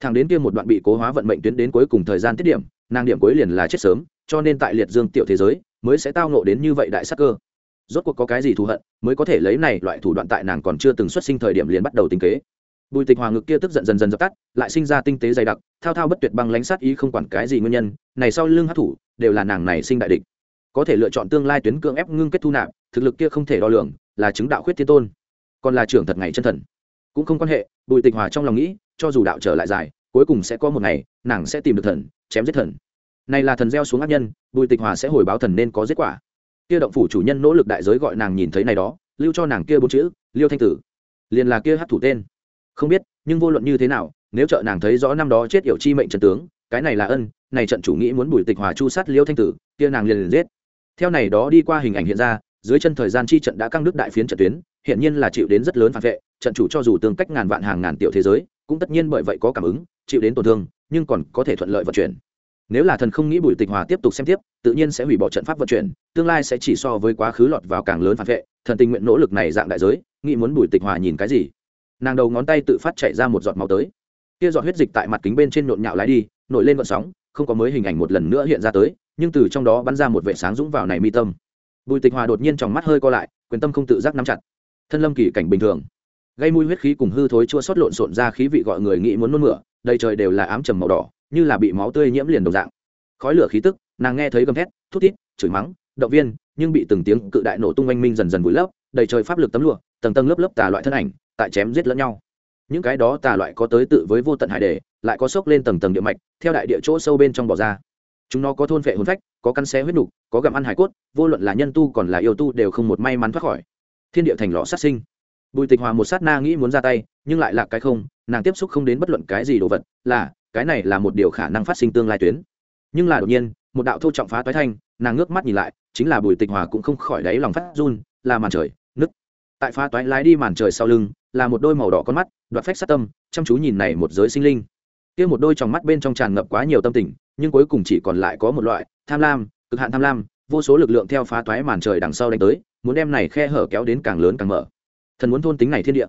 A: Thẳng đến kia một đoạn bị cố hóa vận mệnh tuyến đến cuối cùng thời gian tiết điểm, nàng điểm cuối liền là chết sớm, cho nên tại liệt dương tiểu thế giới, mới sẽ tao nộ đến như vậy đại sắc cơ. Rốt cuộc có cái gì thù hận, mới có thể lấy này loại thủ đoạn tại nàng còn chưa từng xuất sinh thời điểm liền bắt đầu tính kế bùi tịch hòa ngực kia tức giận dần dần dập tắt, lại sinh ra tinh tế dày đặc, thao thao bất tuyệt băng lánh sát ý không quản cái gì nguyên nhân, này sau lưng hát thủ, đều là nàng này sinh đại địch. Có thể lựa chọn tương lai tuyến cưỡng ép ngưng kết thu nạp, thực lực kia không thể đo lường, là chứng đạo khuyết thiên tôn. Còn là trưởng thật ngày chân thần. Cũng không quan hệ, bùi tịch hòa trong lòng nghĩ, cho dù đạo trở lại dài, cuối cùng sẽ có một ngày, nàng sẽ tìm được thần, chém giết thần. Này là thần gieo xuống ác nhân, bùi tịch hòa sẽ hồi báo thần nên có kết quả. Kia động phủ chủ nhân nỗ lực đại giới gọi nàng nhìn thấy này đó, lưu cho nàng kia bốn chữ, liêu thanh tử. Liền là kia hát thủ tên không biết, nhưng vô luận như thế nào, nếu trợ nàng thấy rõ năm đó chết yểu chi mệnh trần tướng, cái này là ân, này trận chủ nghĩ muốn bùi tịch hòa chu sát liêu thanh tử, kia nàng liền liền giết. Theo này đó đi qua hình ảnh hiện ra, dưới chân thời gian chi trận đã căng đức đại phiến trận tuyến hiện nhiên là chịu đến rất lớn phản vệ, trận chủ cho dù tương cách ngàn vạn hàng ngàn tiểu thế giới, cũng tất nhiên bởi vậy có cảm ứng, chịu đến tổn thương, nhưng còn có thể thuận lợi vận chuyển. Nếu là thần không nghĩ bùi tịch hòa tiếp tục xem tiếp, tự nhiên sẽ hủy bỏ trận pháp vận chuyển, tương lai sẽ chỉ so với quá khứ lọt vào càng lớn phản vệ, thần tình nguyện nỗ lực này dạng đại giới, nghĩ muốn bùi tịch hòa nhìn cái gì? Nàng đầu ngón tay tự phát chạy ra một giọt máu tới. Kia giọt huyết dịch tại mặt kính bên trên nhộn nhạo lái đi, nổi lên vận sóng, không có mới hình ảnh một lần nữa hiện ra tới, nhưng từ trong đó bắn ra một vệ sáng dũng vào này mi tâm. Bùi tịch hòa đột nhiên trong mắt hơi co lại, quyền tâm không tự giác nắm chặt. Thân lâm kỳ cảnh bình thường. Gây mùi huyết khí cùng hư thối chua xót lộn xộn ra khí vị gọi người nghĩ muốn nôn mửa, đầy trời đều là ám trầm màu đỏ, như là bị máu tươi nhiễm liền đồng dạng. Khói lửa khí tức, nàng nghe thấy gầm thét, thút thít, chửi mắng, động viên, nhưng bị từng tiếng cự đại nổ tung oanh minh dần dần vùi lấp, đầy trời pháp lực tấm lụa, tầng tầng lớp lớp tà loại thân ảnh tại chém giết lẫn nhau. Những cái đó tà loại có tới tự với vô tận hải đề, lại có sốc lên tầng tầng địa mạch, theo đại địa chỗ sâu bên trong bỏ ra. Chúng nó có thôn vệ hồn phách, có căn xé huyết nục, có gặm ăn hải cốt, vô luận là nhân tu còn là yêu tu đều không một may mắn thoát khỏi. Thiên địa thành lọ sát sinh. Bùi tịch hòa một sát na nghĩ muốn ra tay, nhưng lại là cái không, nàng tiếp xúc không đến bất luận cái gì đồ vật, là, cái này là một điều khả năng phát sinh tương lai tuyến. Nhưng là đột nhiên, một đạo thô trọng phá toái thanh, nàng ngước mắt nhìn lại, chính là bùi tịch hòa cũng không khỏi đáy lòng phát run, là màn trời tại phá toái lái đi màn trời sau lưng, là một đôi màu đỏ con mắt, đoạt phách sát tâm, chăm chú nhìn này một giới sinh linh. Kia một đôi tròng mắt bên trong tràn ngập quá nhiều tâm tình, nhưng cuối cùng chỉ còn lại có một loại, tham lam, cực hạn tham lam, vô số lực lượng theo phá toái màn trời đằng sau đánh tới, muốn đem này khe hở kéo đến càng lớn càng mở. Thần muốn thôn tính này thiên địa.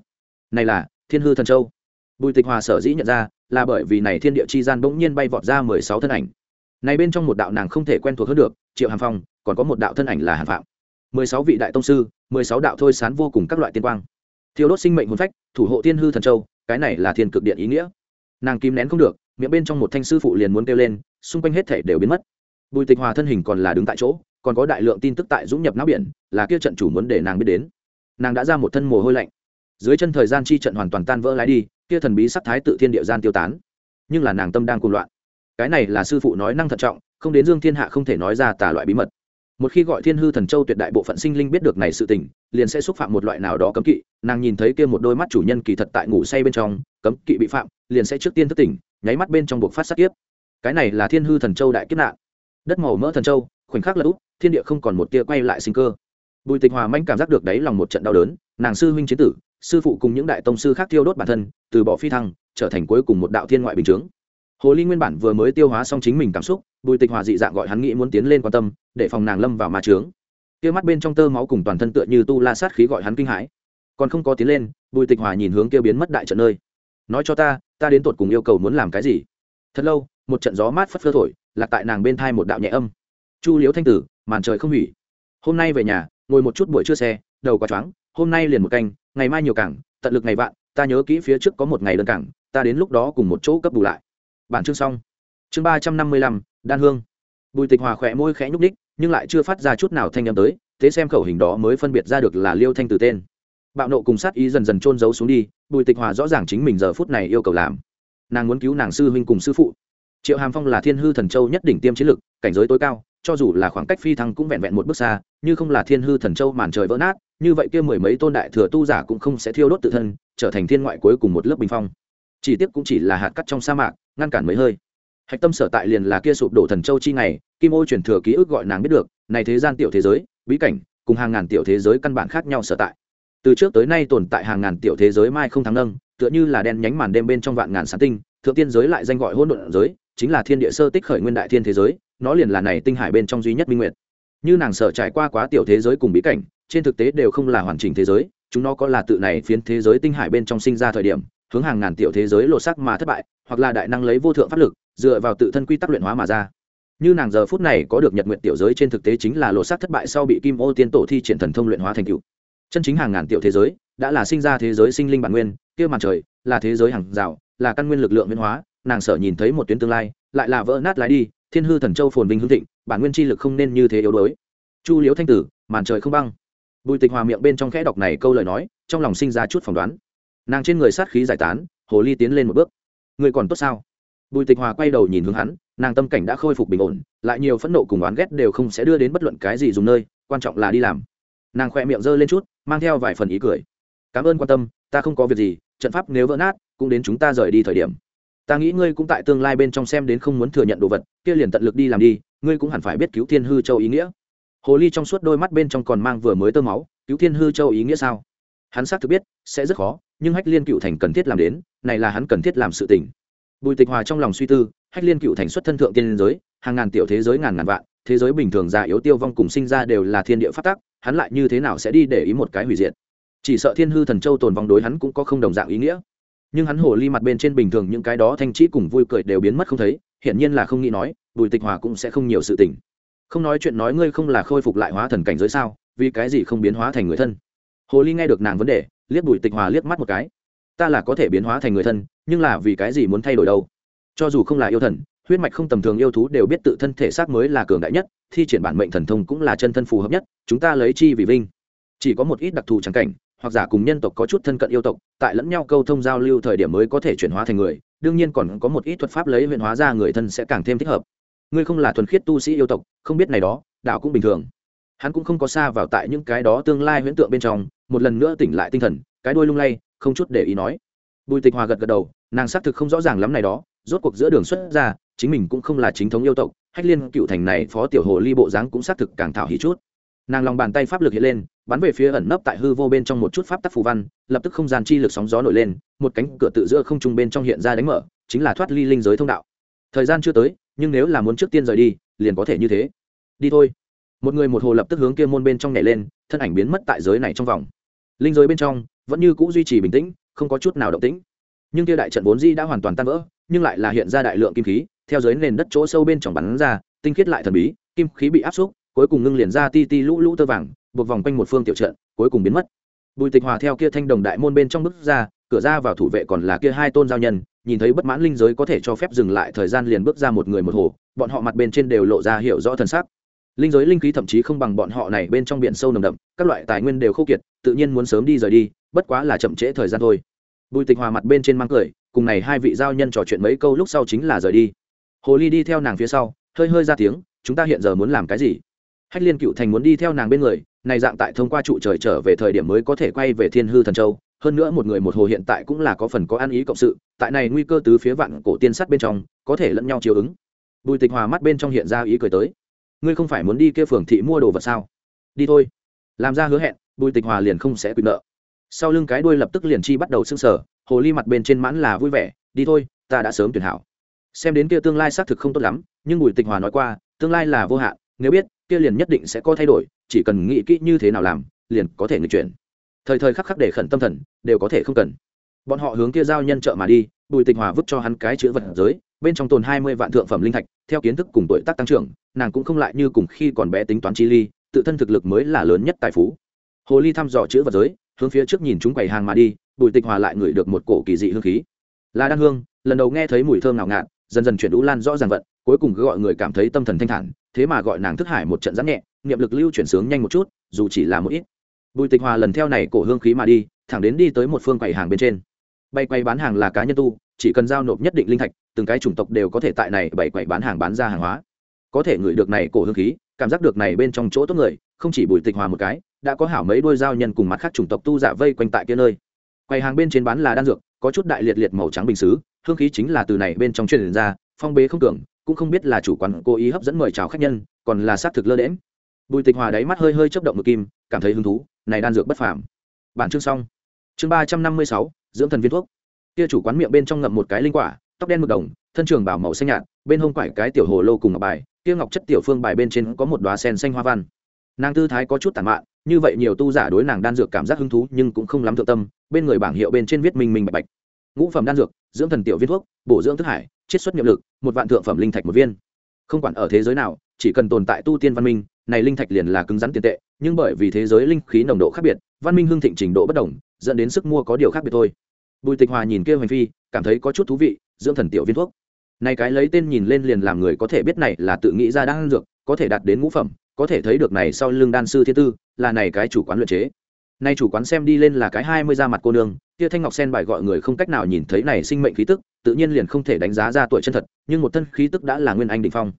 A: Này là, thiên hư thần châu. Bùi tịch hòa sở dĩ nhận ra, là bởi vì này thiên địa chi gian bỗng nhiên bay vọt ra mười sáu thân ảnh. Này bên trong một đạo nàng không thể quen thuộc hơn được, triệu hàm phong, còn có một đạo thân ảnh là hàn phạm. mười sáu vị đại tông sư mười sáu đạo thôi sán vô cùng các loại tiên quang. Thiêu đốt sinh mệnh hồn phách, thủ hộ thiên hư thần châu, cái này là thiên cực điện ý nghĩa. Nàng kim nén không được, miệng bên trong một thanh sư phụ liền muốn kêu lên, xung quanh hết thể đều biến mất. Bùi tịch hòa thân hình còn là đứng tại chỗ, còn có đại lượng tin tức tại dũng nhập não biển, là kia trận chủ muốn để nàng biết đến. Nàng đã ra một thân mồ hôi lạnh. Dưới chân thời gian chi trận hoàn toàn tan vỡ lái đi, kia thần bí sắc thái tự thiên địa gian tiêu tán. Nhưng là nàng tâm đang cuồng loạn. Cái này là sư phụ nói năng thận trọng, không đến dương thiên hạ không thể nói ra tà loại bí mật một khi gọi thiên hư thần châu tuyệt đại bộ phận sinh linh biết được này sự tình, liền sẽ xúc phạm một loại nào đó cấm kỵ. Nàng nhìn thấy kia một đôi mắt chủ nhân kỳ thật tại ngủ say bên trong, cấm kỵ bị phạm, liền sẽ trước tiên thức tỉnh, nháy mắt bên trong buộc phát sát kiếp. Cái này là thiên hư thần châu đại kiếp nạn. Đất màu mỡ thần châu, khoảnh khắc là úp, thiên địa không còn một tia quay lại sinh cơ. Bùi tịch hòa manh cảm giác được đấy lòng một trận đau đớn, nàng sư huynh chiến tử, sư phụ cùng những đại tông sư khác thiêu đốt bản thân, từ bỏ phi thăng, trở thành cuối cùng một đạo thiên ngoại bình chướng hồ ly nguyên bản vừa mới tiêu hóa xong chính mình cảm xúc, bùi tịch hòa dị dạng gọi hắn nghĩ muốn tiến lên quan tâm, để phòng nàng lâm vào ma trướng kia mắt bên trong tơ máu cùng toàn thân tựa như tu la sát khí gọi hắn kinh hãi. Còn không có tiến lên, bùi tịch hòa nhìn hướng kia biến mất đại trận nơi. Nói cho ta ta đến tột cùng yêu cầu muốn làm cái gì? Thật lâu, một trận gió mát phất phơ thổi, lạc tại nàng bên thai một đạo nhẹ âm. Chu liếu thanh tử, màn trời không hủy. Hôm nay về nhà, ngồi một chút buổi trưa xe, đầu quá choáng, hôm nay liền một canh, ngày mai nhiều cảng, tận lực ngày vạn, ta nhớ kỹ phía trước có một ngày đơn cảng, ta đến lúc đó cùng một chỗ cấp bù lại bản chương xong. Chương ba trăm năm mươi lăm, đan hương. Bùi tịch hòa khỏe môi khẽ nhúc ních nhưng lại chưa phát ra chút nào thanh â m tới, thế xem khẩu hình đó mới phân biệt ra được là liêu thanh từ tên. Bạo nộ cùng sát ý dần dần trôn giấu xuống đi, bùi tịch hòa rõ ràng chính mình giờ phút này yêu cầu làm. Nàng muốn cứu nàng sư huynh cùng sư phụ. Triệu hàm phong là thiên hư thần châu nhất đỉnh tiêm chiến lực, cảnh giới tối cao, cho dù là khoảng cách phi thăng cũng vẹn vẹn một bước xa, như không là thiên hư thần châu màn trời vỡ nát, như vậy kia mười mấy tôn đại thừa tu giả cũng không sẽ thiêu đốt tự thân, trở thành thiên ngoại cuối cùng một lớp bình phong. Chỉ tiếc cũng chỉ là hạt cắt trong sa mạc ngăn cản mấy hơi hạch tâm sở tại liền là kia sụp đổ thần châu chi ngày, kim ô truyền thừa ký ức gọi nàng biết được, này thế gian tiểu thế giới, bí cảnh, cùng hàng ngàn tiểu thế giới căn bản khác nhau sở tại từ trước tới nay tồn tại hàng ngàn tiểu thế giới mai không thắng nâng, tựa như là đen nhánh màn đêm bên trong vạn ngàn sáng tinh, thượng tiên giới lại danh gọi hỗn độn giới, chính là thiên địa sơ tích khởi nguyên đại thiên thế giới, nó liền là này tinh hải bên trong duy nhất minh nguyện. như nàng sở trải qua quá tiểu thế giới cùng bí cảnh, trên thực tế đều không là hoàn chỉnh thế giới, chúng nó có là tự này phiến thế giới tinh hải bên trong sinh ra thời điểm, hướng hàng ngàn tiểu thế giới lột sắc mà thất bại hoặc là đại năng lấy vô thượng pháp lực, dựa vào tự thân quy tắc luyện hóa mà ra. Như nàng giờ phút này có được nhật nguyện tiểu giới trên thực tế chính là lộ sát thất bại sau bị kim ô tiên tổ thi triển thần thông luyện hóa thành cựu chân chính hàng ngàn tiểu thế giới, đã là sinh ra thế giới sinh linh bản nguyên, kia màn trời, là thế giới hàng rào, là căn nguyên lực lượng nguyên hóa, nàng sở nhìn thấy một tuyến tương lai, lại là vỡ nát lái đi, thiên hư thần châu phồn vinh hương thịnh, bản nguyên chi lực không nên như thế yếu đuối. Chu liễu thanh tử, màn trời không băng. Bùi tịch hòa miệng bên trong khẽ đọc này câu lời nói, trong lòng sinh ra chút phỏng đoán. Nàng trên người sát khí giải tán, hồ ly tiến lên một bước người còn tốt sao? Bùi tịch hòa quay đầu nhìn hướng hắn, nàng tâm cảnh đã khôi phục bình ổn, lại nhiều phẫn nộ cùng oán ghét đều không sẽ đưa đến bất luận cái gì dùng nơi, quan trọng là đi làm. Nàng khoe miệng giơ lên chút, mang theo vài phần ý cười. Cảm ơn quan tâm, ta không có việc gì, trận pháp nếu vỡ nát, cũng đến chúng ta rời đi thời điểm. Ta nghĩ ngươi cũng tại tương lai bên trong xem đến không muốn thừa nhận đồ vật, kia liền tận lực đi làm đi, ngươi cũng hẳn phải biết cứu thiên hư châu ý nghĩa. Hồ ly trong suốt đôi mắt bên trong còn mang vừa mới tơ máu, cứu thiên hư châu ý nghĩa sao? Hắn xác thực biết, sẽ rất khó, nhưng hách liên cựu thành cần thiết làm đến, này là hắn cần thiết làm sự tình. Bùi tịch hòa trong lòng suy tư, hách liên cựu thành xuất thân thượng tiên giới, hàng ngàn tiểu thế giới ngàn ngàn vạn, thế giới bình thường già yếu tiêu vong cùng sinh ra đều là thiên địa phát tắc, hắn lại như thế nào sẽ đi để ý một cái hủy diệt? Chỉ sợ thiên hư thần châu tồn vong đối hắn cũng có không đồng dạng ý nghĩa. Nhưng hắn hồ ly mặt bên trên bình thường những cái đó thanh trí cùng vui cười đều biến mất không thấy, hiển nhiên là không nghĩ nói, bùi tịch hòa cũng sẽ không nhiều sự tình. Không nói chuyện nói ngươi không là khôi phục lại hóa thần cảnh giới sao, vì cái gì không biến hóa thành người thân? Hồ ly nghe được nàng vấn đề, liếc bùi tịch hòa liếc mắt một cái. Ta là có thể biến hóa thành người thân, nhưng là vì cái gì muốn thay đổi đâu? Cho dù không là yêu thần, huyết mạch không tầm thường yêu thú đều biết tự thân thể xác mới là cường đại nhất, thi triển bản mệnh thần thông cũng là chân thân phù hợp nhất, chúng ta lấy chi vì vinh. Chỉ có một ít đặc thù trắng cảnh, hoặc giả cùng nhân tộc có chút thân cận yêu tộc, tại lẫn nhau câu thông giao lưu thời điểm mới có thể chuyển hóa thành người, đương nhiên còn có một ít thuật pháp lấy huyện hóa ra người thân sẽ càng thêm thích hợp. Ngươi không là thuần khiết tu sĩ yêu tộc, không biết này đó, đạo cũng bình thường hắn cũng không có xa vào tại những cái đó tương lai huyễn tượng bên trong, một lần nữa tỉnh lại tinh thần, cái đuôi lung lay, không chút để ý nói. Bùi tịch hòa gật gật đầu, nàng xác thực không rõ ràng lắm này đó, rốt cuộc giữa đường xuất ra, chính mình cũng không là chính thống yêu tộc, hách liên cựu thành này phó tiểu hồ ly bộ dáng cũng xác thực càng thảo hỉ chút. Nàng lòng bàn tay pháp lực hiện lên, bắn về phía ẩn nấp tại hư vô bên trong một chút pháp tắc phù văn, lập tức không gian chi lực sóng gió nổi lên, một cánh cửa tự giữa không trung bên trong hiện ra đánh mở, chính là thoát ly linh giới thông đạo. Thời gian chưa tới, nhưng nếu là muốn trước tiên rời đi, liền có thể như thế. Đi thôi một người một hồ lập tức hướng kia môn bên trong nhảy lên, thân ảnh biến mất tại giới này trong vòng. Linh giới bên trong, vẫn như cũ duy trì bình tĩnh, không có chút nào động tĩnh. Nhưng kia đại trận vốn di đã hoàn toàn tan vỡ, nhưng lại là hiện ra đại lượng kim khí, theo giới nền đất chỗ sâu bên trong bắn ra, tinh khiết lại thần bí, kim khí bị áp xúc, cuối cùng ngưng liền ra ti ti lũ lũ tơ vàng, buộc vòng quanh một phương tiểu trận, cuối cùng biến mất. Bùi tịch hòa theo kia thanh đồng đại môn bên trong bước ra, cửa ra vào thủ vệ còn là kia hai tôn giao nhân, nhìn thấy bất mãn linh giới có thể cho phép dừng lại thời gian liền bước ra một người một hồ, bọn họ mặt bên trên đều lộ ra hiểu rõ thần sắc linh giới linh khí thậm chí không bằng bọn họ này bên trong biển sâu nồng đậm, các loại tài nguyên đều khô kiệt, tự nhiên muốn sớm đi rời đi, bất quá là chậm trễ thời gian thôi. Bùi tịch hòa mặt bên trên mang cười, cùng này hai vị giao nhân trò chuyện mấy câu lúc sau chính là rời đi. Hồ ly đi theo nàng phía sau, hơi hơi ra tiếng, chúng ta hiện giờ muốn làm cái gì? Hách liên cựu thành muốn đi theo nàng bên người, này dạng tại thông qua trụ trời trở về thời điểm mới có thể quay về thiên hư thần châu. Hơn nữa một người một hồ hiện tại cũng là có phần có ăn ý cộng sự, tại này nguy cơ tứ phía vạn cổ tiên sắt bên trong, có thể lẫn nhau chiều ứng. Bùi tịch hòa mắt bên trong hiện ra ý cười tới ngươi không phải muốn đi kia phường thị mua đồ vật sao? Đi thôi. Làm ra hứa hẹn, bùi tịch hòa liền không sẽ quyền nợ. Sau lưng cái đuôi lập tức liền chi bắt đầu s ư n g sở hồ ly mặt bên trên mãn là vui vẻ, đi thôi, ta đã sớm tuyển hảo. Xem đến kia tương lai xác thực không tốt lắm, nhưng bùi tịch hòa nói qua, tương lai là vô hạn, nếu biết, kia liền nhất định sẽ có thay đổi, chỉ cần nghĩ kỹ như thế nào làm, liền có thể nghịch chuyển. Thời thời khắc khắc để khẩn tâm thần, đều có thể không cần. Bọn họ hướng kia giao nhân trợ mà đi, bùi tịch hòa vứt cho hắn cái chữ vật giới bên trong tồn hai mươi vạn thượng phẩm linh thạch, theo kiến thức cùng tuổi tác tăng trưởng, nàng cũng không lại như cùng khi còn bé tính toán chi ly, tự thân thực lực mới là lớn nhất tài phú. Hồ ly thăm dò chữ vật giới, hướng phía trước nhìn chúng quầy hàng mà đi, bùi tịch hòa lại ngửi được một cổ kỳ dị hương khí. Là đan hương, lần đầu nghe thấy mùi thơm nào ngạt, dần dần chuyển đũ lan rõ ràng vận, cuối cùng gọi người cảm thấy tâm thần thanh thản, thế mà gọi nàng thức hải một trận rắn nhẹ, niệm lực lưu chuyển sướng nhanh một chút, dù chỉ là một ít. Bùi tịch hòa lần theo này cổ hương khí mà đi, thẳng đến đi tới một phương quầy hàng bên trên. Bay quay bán hàng là cá nhân tu, chỉ cần giao nộp nhất định linh thạch từng cái chủng tộc đều có thể tại này bảy quầy bán hàng bán ra hàng hóa. Có thể ngửi được này cổ hương khí, cảm giác được này bên trong chỗ tốt người, không chỉ bùi tịch hòa một cái, đã có hảo mấy đôi giao nhân cùng mặt khác chủng tộc tu giả vây quanh tại kia nơi. Quầy hàng bên trên bán là đan dược, có chút đại liệt liệt màu trắng bình xứ, hương khí chính là từ này bên trong truyền ra, phong bế không tưởng cũng không biết là chủ quán cố ý hấp dẫn mời chào khách nhân, còn là xác thực lơ đễm bùi tịch hòa đáy mắt hơi hơi chấp động ngực kim, cảm thấy hứng thú, này đan dược bất phàm. Bản chương xong. Chương ba trăm năm mươi sáu, dưỡng thần viên thuốc. Kia chủ quán miệng bên trong ngậm một cái linh quả tóc đen mực đồng, thân trường bảo màu xanh nhạt, bên hông quải cái tiểu hồ lô cùng ngọc bài, kia ngọc chất tiểu phương bài bên trên có một đoá sen xanh hoa văn. Nàng tư thái có chút tàn mạn, như vậy nhiều tu giả đối nàng đan dược cảm giác hứng thú, nhưng cũng không lắm thượng tâm, bên người bảng hiệu bên trên viết minh minh bạch bạch. Ngũ phẩm đan dược, dưỡng thần tiểu viên thuốc, bổ dưỡng thức hải, chiết xuất nhiệm lực, một vạn thượng phẩm linh thạch một viên. Không quản ở thế giới nào, chỉ cần tồn tại tu tiên văn minh, này linh thạch liền là cứng rắn tiền tệ, nhưng bởi vì thế giới linh khí nồng độ khác biệt, văn minh hưng thịnh trình độ bất đồng, dẫn đến sức mua có điều khác biệt thôi. Bùi tịch hòa nhìn kia hoành phi, cảm thấy có chút thú vị dưỡng thần tiểu viên thuốc. Này cái lấy tên nhìn lên liền làm người có thể biết này là tự nghĩ ra đan dược, có thể đạt đến ngũ phẩm, có thể thấy được này sau lưng đan sư thiên tư, là này cái chủ quán luyện chế. Nay chủ quán xem đi lên là cái hai mươi da mặt cô nương, kia thanh ngọc sen bài gọi người không cách nào nhìn thấy này sinh mệnh khí tức, tự nhiên liền không thể đánh giá ra tuổi chân thật, nhưng một thân khí tức đã là nguyên anh đình phong.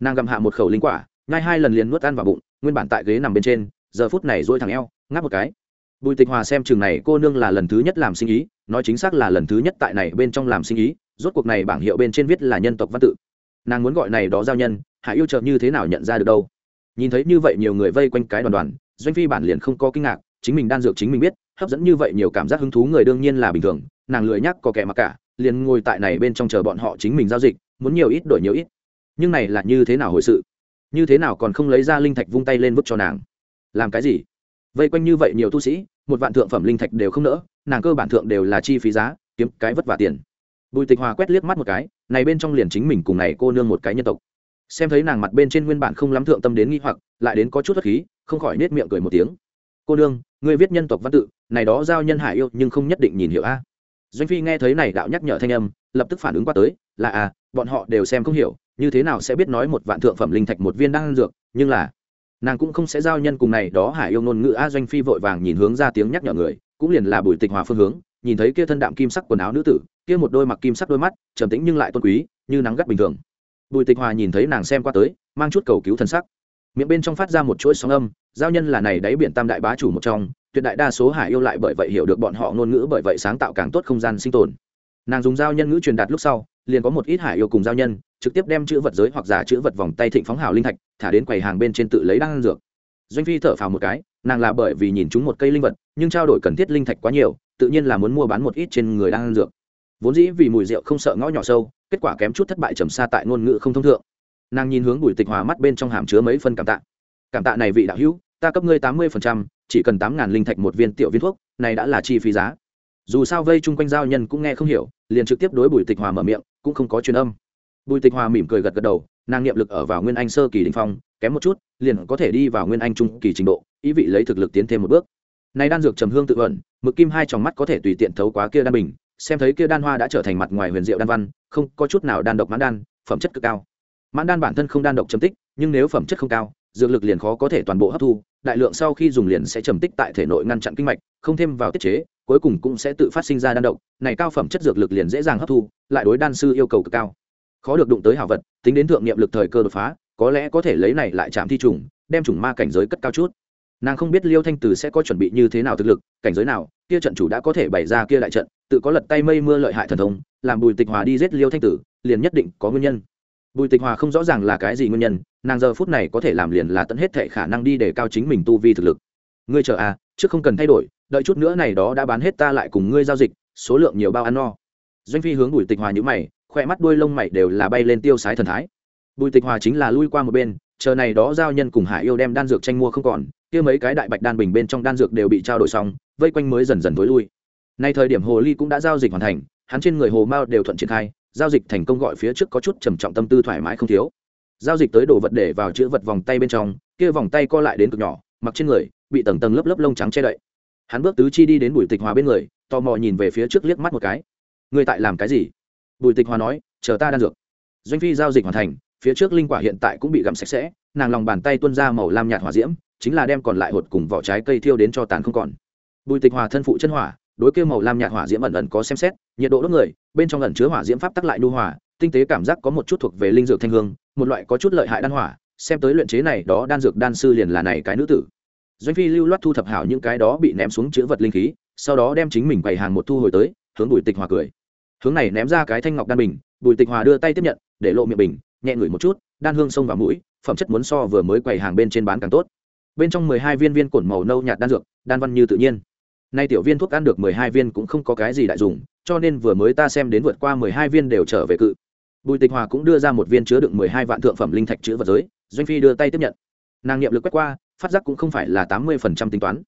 A: Nàng gặm hạ một khẩu linh quả, ngay hai lần liền nuốt ăn vào bụng, nguyên bản tại ghế nằm bên trên, giờ phút này dỗi thằng eo, ngáp một cái. Bùi tịch hòa xem chừng này cô nương là lần thứ nhất làm sinh ý, nói chính xác là lần thứ nhất tại này bên trong làm sinh ý rốt cuộc này bảng hiệu bên trên viết là nhân tộc văn tự. Nàng muốn gọi này đó giao nhân hạ yêu trợ như thế nào nhận ra được đâu? Nhìn thấy như vậy nhiều người vây quanh cái đoàn đoàn, doanh phi bản liền không có kinh ngạc, chính mình đan dược chính mình biết, hấp dẫn như vậy nhiều cảm giác hứng thú người đương nhiên là bình thường, nàng lười nhắc có kẻ mặc cả, liền ngồi tại này bên trong chờ bọn họ chính mình giao dịch, muốn nhiều ít đổi nhiều ít. Nhưng này là như thế nào hồi sự? Như thế nào còn không lấy ra linh thạch vung tay lên vứt cho nàng? Làm cái gì? Vây quanh như vậy nhiều tu sĩ, một vạn thượng phẩm linh thạch đều không nỡ, nàng cơ bản thượng đều là chi phí giá, kiếm cái vất vả tiền bùi tịch hòa quét liếc mắt một cái, này bên trong liền chính mình cùng này cô nương một cái nhân tộc. Xem thấy nàng mặt bên trên nguyên bản không lắm thượng tâm đến nghi hoặc, lại đến có chút bất khí, không khỏi nết miệng cười một tiếng. Cô nương, ngươi viết nhân tộc văn tự, này đó giao nhân hải yêu nhưng không nhất định nhìn hiểu a. Doanh phi nghe thấy này đạo nhắc nhở thanh âm, lập tức phản ứng qua tới, là à bọn họ đều xem không hiểu, như thế nào sẽ biết nói một vạn thượng phẩm linh thạch một viên đang ăn dược, nhưng là, nàng cũng không sẽ giao nhân cùng này đó hải yêu ngôn ngữ a. Doanh phi vội vàng nhìn hướng ra tiếng nhắc nhở người, cũng liền là bùi tịch hòa phương hướng, nhìn thấy kia thân đạm kim sắc quần áo nữ tử kia một đôi mặc kim sắc đôi mắt, trầm tĩnh nhưng lại tôn quý, như nắng gắt bình thường. Bùi tịch hòa nhìn thấy nàng xem qua tới, mang chút cầu cứu thân sắc. Miệng bên trong phát ra một chuỗi sóng âm, giao nhân là này đáy biển tam đại bá chủ một trong, tuyệt đại đa số hải yêu lại bởi vậy hiểu được bọn họ ngôn ngữ bởi vậy sáng tạo càng tốt không gian sinh tồn. Nàng dùng giao nhân ngữ truyền đạt lúc sau, liền có một ít hải yêu cùng giao nhân, trực tiếp đem chữ vật giới hoặc giả chữ vật vòng tay thịnh phóng hào linh thạch, thả đến quầy hàng bên trên tự lấy đan dược. Doanh phi thở phào một cái, nàng là bởi vì nhìn chúng một cây linh vật, nhưng trao đổi cần thiết linh thạch quá nhiều, tự nhiên là muốn mua bán một ít trên người đan dược vốn dĩ vì mùi rượu không sợ ngõ nhỏ sâu kết quả kém chút thất bại trầm xa tại ngôn ngữ không thông thượng. Nàng nhìn hướng bùi tịch hòa mắt bên trong hàm chứa mấy phân cảm tạ. Cảm tạ này vị đạo hữu ta cấp ngươi tám mươi phần trăm, chỉ cần tám ngàn linh thạch một viên tiểu viên thuốc này đã là chi phí giá. Dù sao vây chung quanh giao nhân cũng nghe không hiểu liền trực tiếp đối bùi tịch hòa mở miệng cũng không có truyền âm. Bùi tịch hòa mỉm cười gật gật đầu nàng niệm lực ở vào nguyên anh sơ kỳ đình phong kém một chút liền có thể đi vào nguyên anh trung kỳ trình độ ý vị lấy thực lực tiến thêm một bước. Này đan dược trầm hương tự ẩn mực kim hai tròng mắt có thể tùy tiện thấu quá kia đan bình xem thấy kia đan hoa đã trở thành mặt ngoài huyền diệu đan văn, không có chút nào đan độc mãn đan, phẩm chất cực cao. Mãn đan bản thân không đan độc chấm tích, nhưng nếu phẩm chất không cao, dược lực liền khó có thể toàn bộ hấp thu, đại lượng sau khi dùng liền sẽ trầm tích tại thể nội ngăn chặn kinh mạch, không thêm vào tiết chế, cuối cùng cũng sẽ tự phát sinh ra đan độc, này cao phẩm chất dược lực liền dễ dàng hấp thu, lại đối đan sư yêu cầu cực cao. Khó được đụng tới hảo vật, tính đến thượng niệm lực thời cơ đột phá, có lẽ có thể lấy này lại chạm thi trùng, đem trùng ma cảnh giới cất cao chút nàng không biết liêu thanh từ sẽ có chuẩn bị như thế nào thực lực, cảnh giới nào, kia trận chủ đã có thể bày ra kia đại trận, tự có lật tay mây mưa lợi hại thần thông, làm bùi tịch hòa đi giết liêu thanh tử liền nhất định có nguyên nhân. Bùi tịch hòa không rõ ràng là cái gì nguyên nhân, nàng giờ phút này có thể làm liền là tận hết thệ khả năng đi để cao chính mình tu vi thực lực. Ngươi chờ à trước không cần thay đổi, đợi chút nữa này đó đã bán hết ta lại cùng ngươi giao dịch, số lượng nhiều bao ăn no. Doanh phi hướng bùi tịch hòa nhữ mày, khoe mắt đuôi lông mày đều là bay lên tiêu sái thần thái. Bùi tịch hòa chính là lui qua một bên chờ này đó giao nhân cùng hải yêu đem đan dược tranh mua không còn, kia mấy cái đại bạch đan bình bên trong đan dược đều bị trao đổi xong, vây quanh mới dần dần tối lui. Nay thời điểm hồ ly cũng đã giao dịch hoàn thành, hắn trên người hồ mao đều thuận triển khai, giao dịch thành công gọi phía trước có chút trầm trọng tâm tư thoải mái không thiếu. Giao dịch tới đồ vật để vào chữ vật vòng tay bên trong, kia vòng tay co lại đến cực nhỏ, mặc trên người, bị tầng tầng lớp lớp lông trắng che đậy. Hắn bước tứ chi đi đến bùi tịch hòa bên người, tò mò nhìn về phía trước liếc mắt một cái. Người tại làm cái gì? Bùi tịch hòa nói, chờ ta đan dược. Doanh phi giao dịch hoàn thành phía trước linh quả hiện tại cũng bị gặm sạch sẽ, nàng lòng bàn tay tuôn ra màu lam nhạt hỏa diễm, chính là đem còn lại hột cùng vỏ trái cây thiêu đến cho tàn không còn. Bùi tịch hòa thân phụ chân hỏa, đối kêu màu lam nhạt hỏa diễm ẩn ẩn có xem xét, nhiệt độ đốt người, bên trong ẩn chứa hỏa diễm pháp tắc lại nu hỏa tinh tế cảm giác có một chút thuộc về linh dược thanh hương, một loại có chút lợi hại đan hỏa, xem tới luyện chế này đó đan dược đan sư liền là này cái nữ tử. Doanh phi lưu loát thu thập hảo những cái đó bị ném xuống chữ vật linh khí, sau đó đem chính mình bày hàng một thu hồi tới, hướng bùi tịch hòa cười. Hướng này ném ra cái thanh ngọc đan bình, bùi tịch hòa đưa tay tiếp nhận, để lộ miệng bình nhẹ ngửi một chút, đan hương xông vào mũi, phẩm chất muốn so vừa mới quầy hàng bên trên bán càng tốt. Bên trong mười hai viên viên cổn màu nâu nhạt đan dược, đan văn như tự nhiên. Nay tiểu viên thuốc ăn được mười hai viên cũng không có cái gì đại dùng, cho nên vừa mới ta xem đến vượt qua mười hai viên đều trở về cự. Bùi tịch hòa cũng đưa ra một viên chứa đựng mười hai vạn thượng phẩm linh thạch chữ vật giới, doanh phi đưa tay tiếp nhận. Nàng nghiệm lực quét qua, phát giác cũng không phải là tám mươi phần trăm tính toán.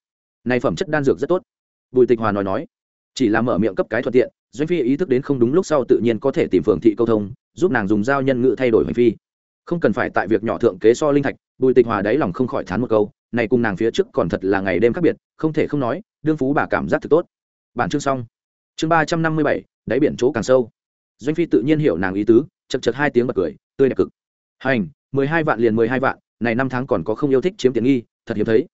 A: Nay phẩm chất đan dược rất tốt. Bùi tịch hòa nói nói, chỉ là mở miệng cấp cái thuận tiện doanh phi ý thức đến không đúng lúc sau tự nhiên có thể tìm phường thị câu thông, giúp nàng dùng giao nhân ngữ thay đổi hành phi. Không cần phải tại việc nhỏ thượng kế so linh thạch, bùi tịch hòa đáy lòng không khỏi thán một câu, này cùng nàng phía trước còn thật là ngày đêm khác biệt, không thể không nói, đương phú bà cảm giác thật tốt. Bản chương xong. Chương ba trăm năm mươi bảy, đáy biển chỗ càng sâu. Doanh phi tự nhiên hiểu nàng ý tứ, chật chật hai tiếng bật cười, tươi đẹp cực. Hành, mười hai vạn liền mười hai vạn, này năm tháng còn có không yêu thích chiếm tiện nghi, thật hiếm thấy.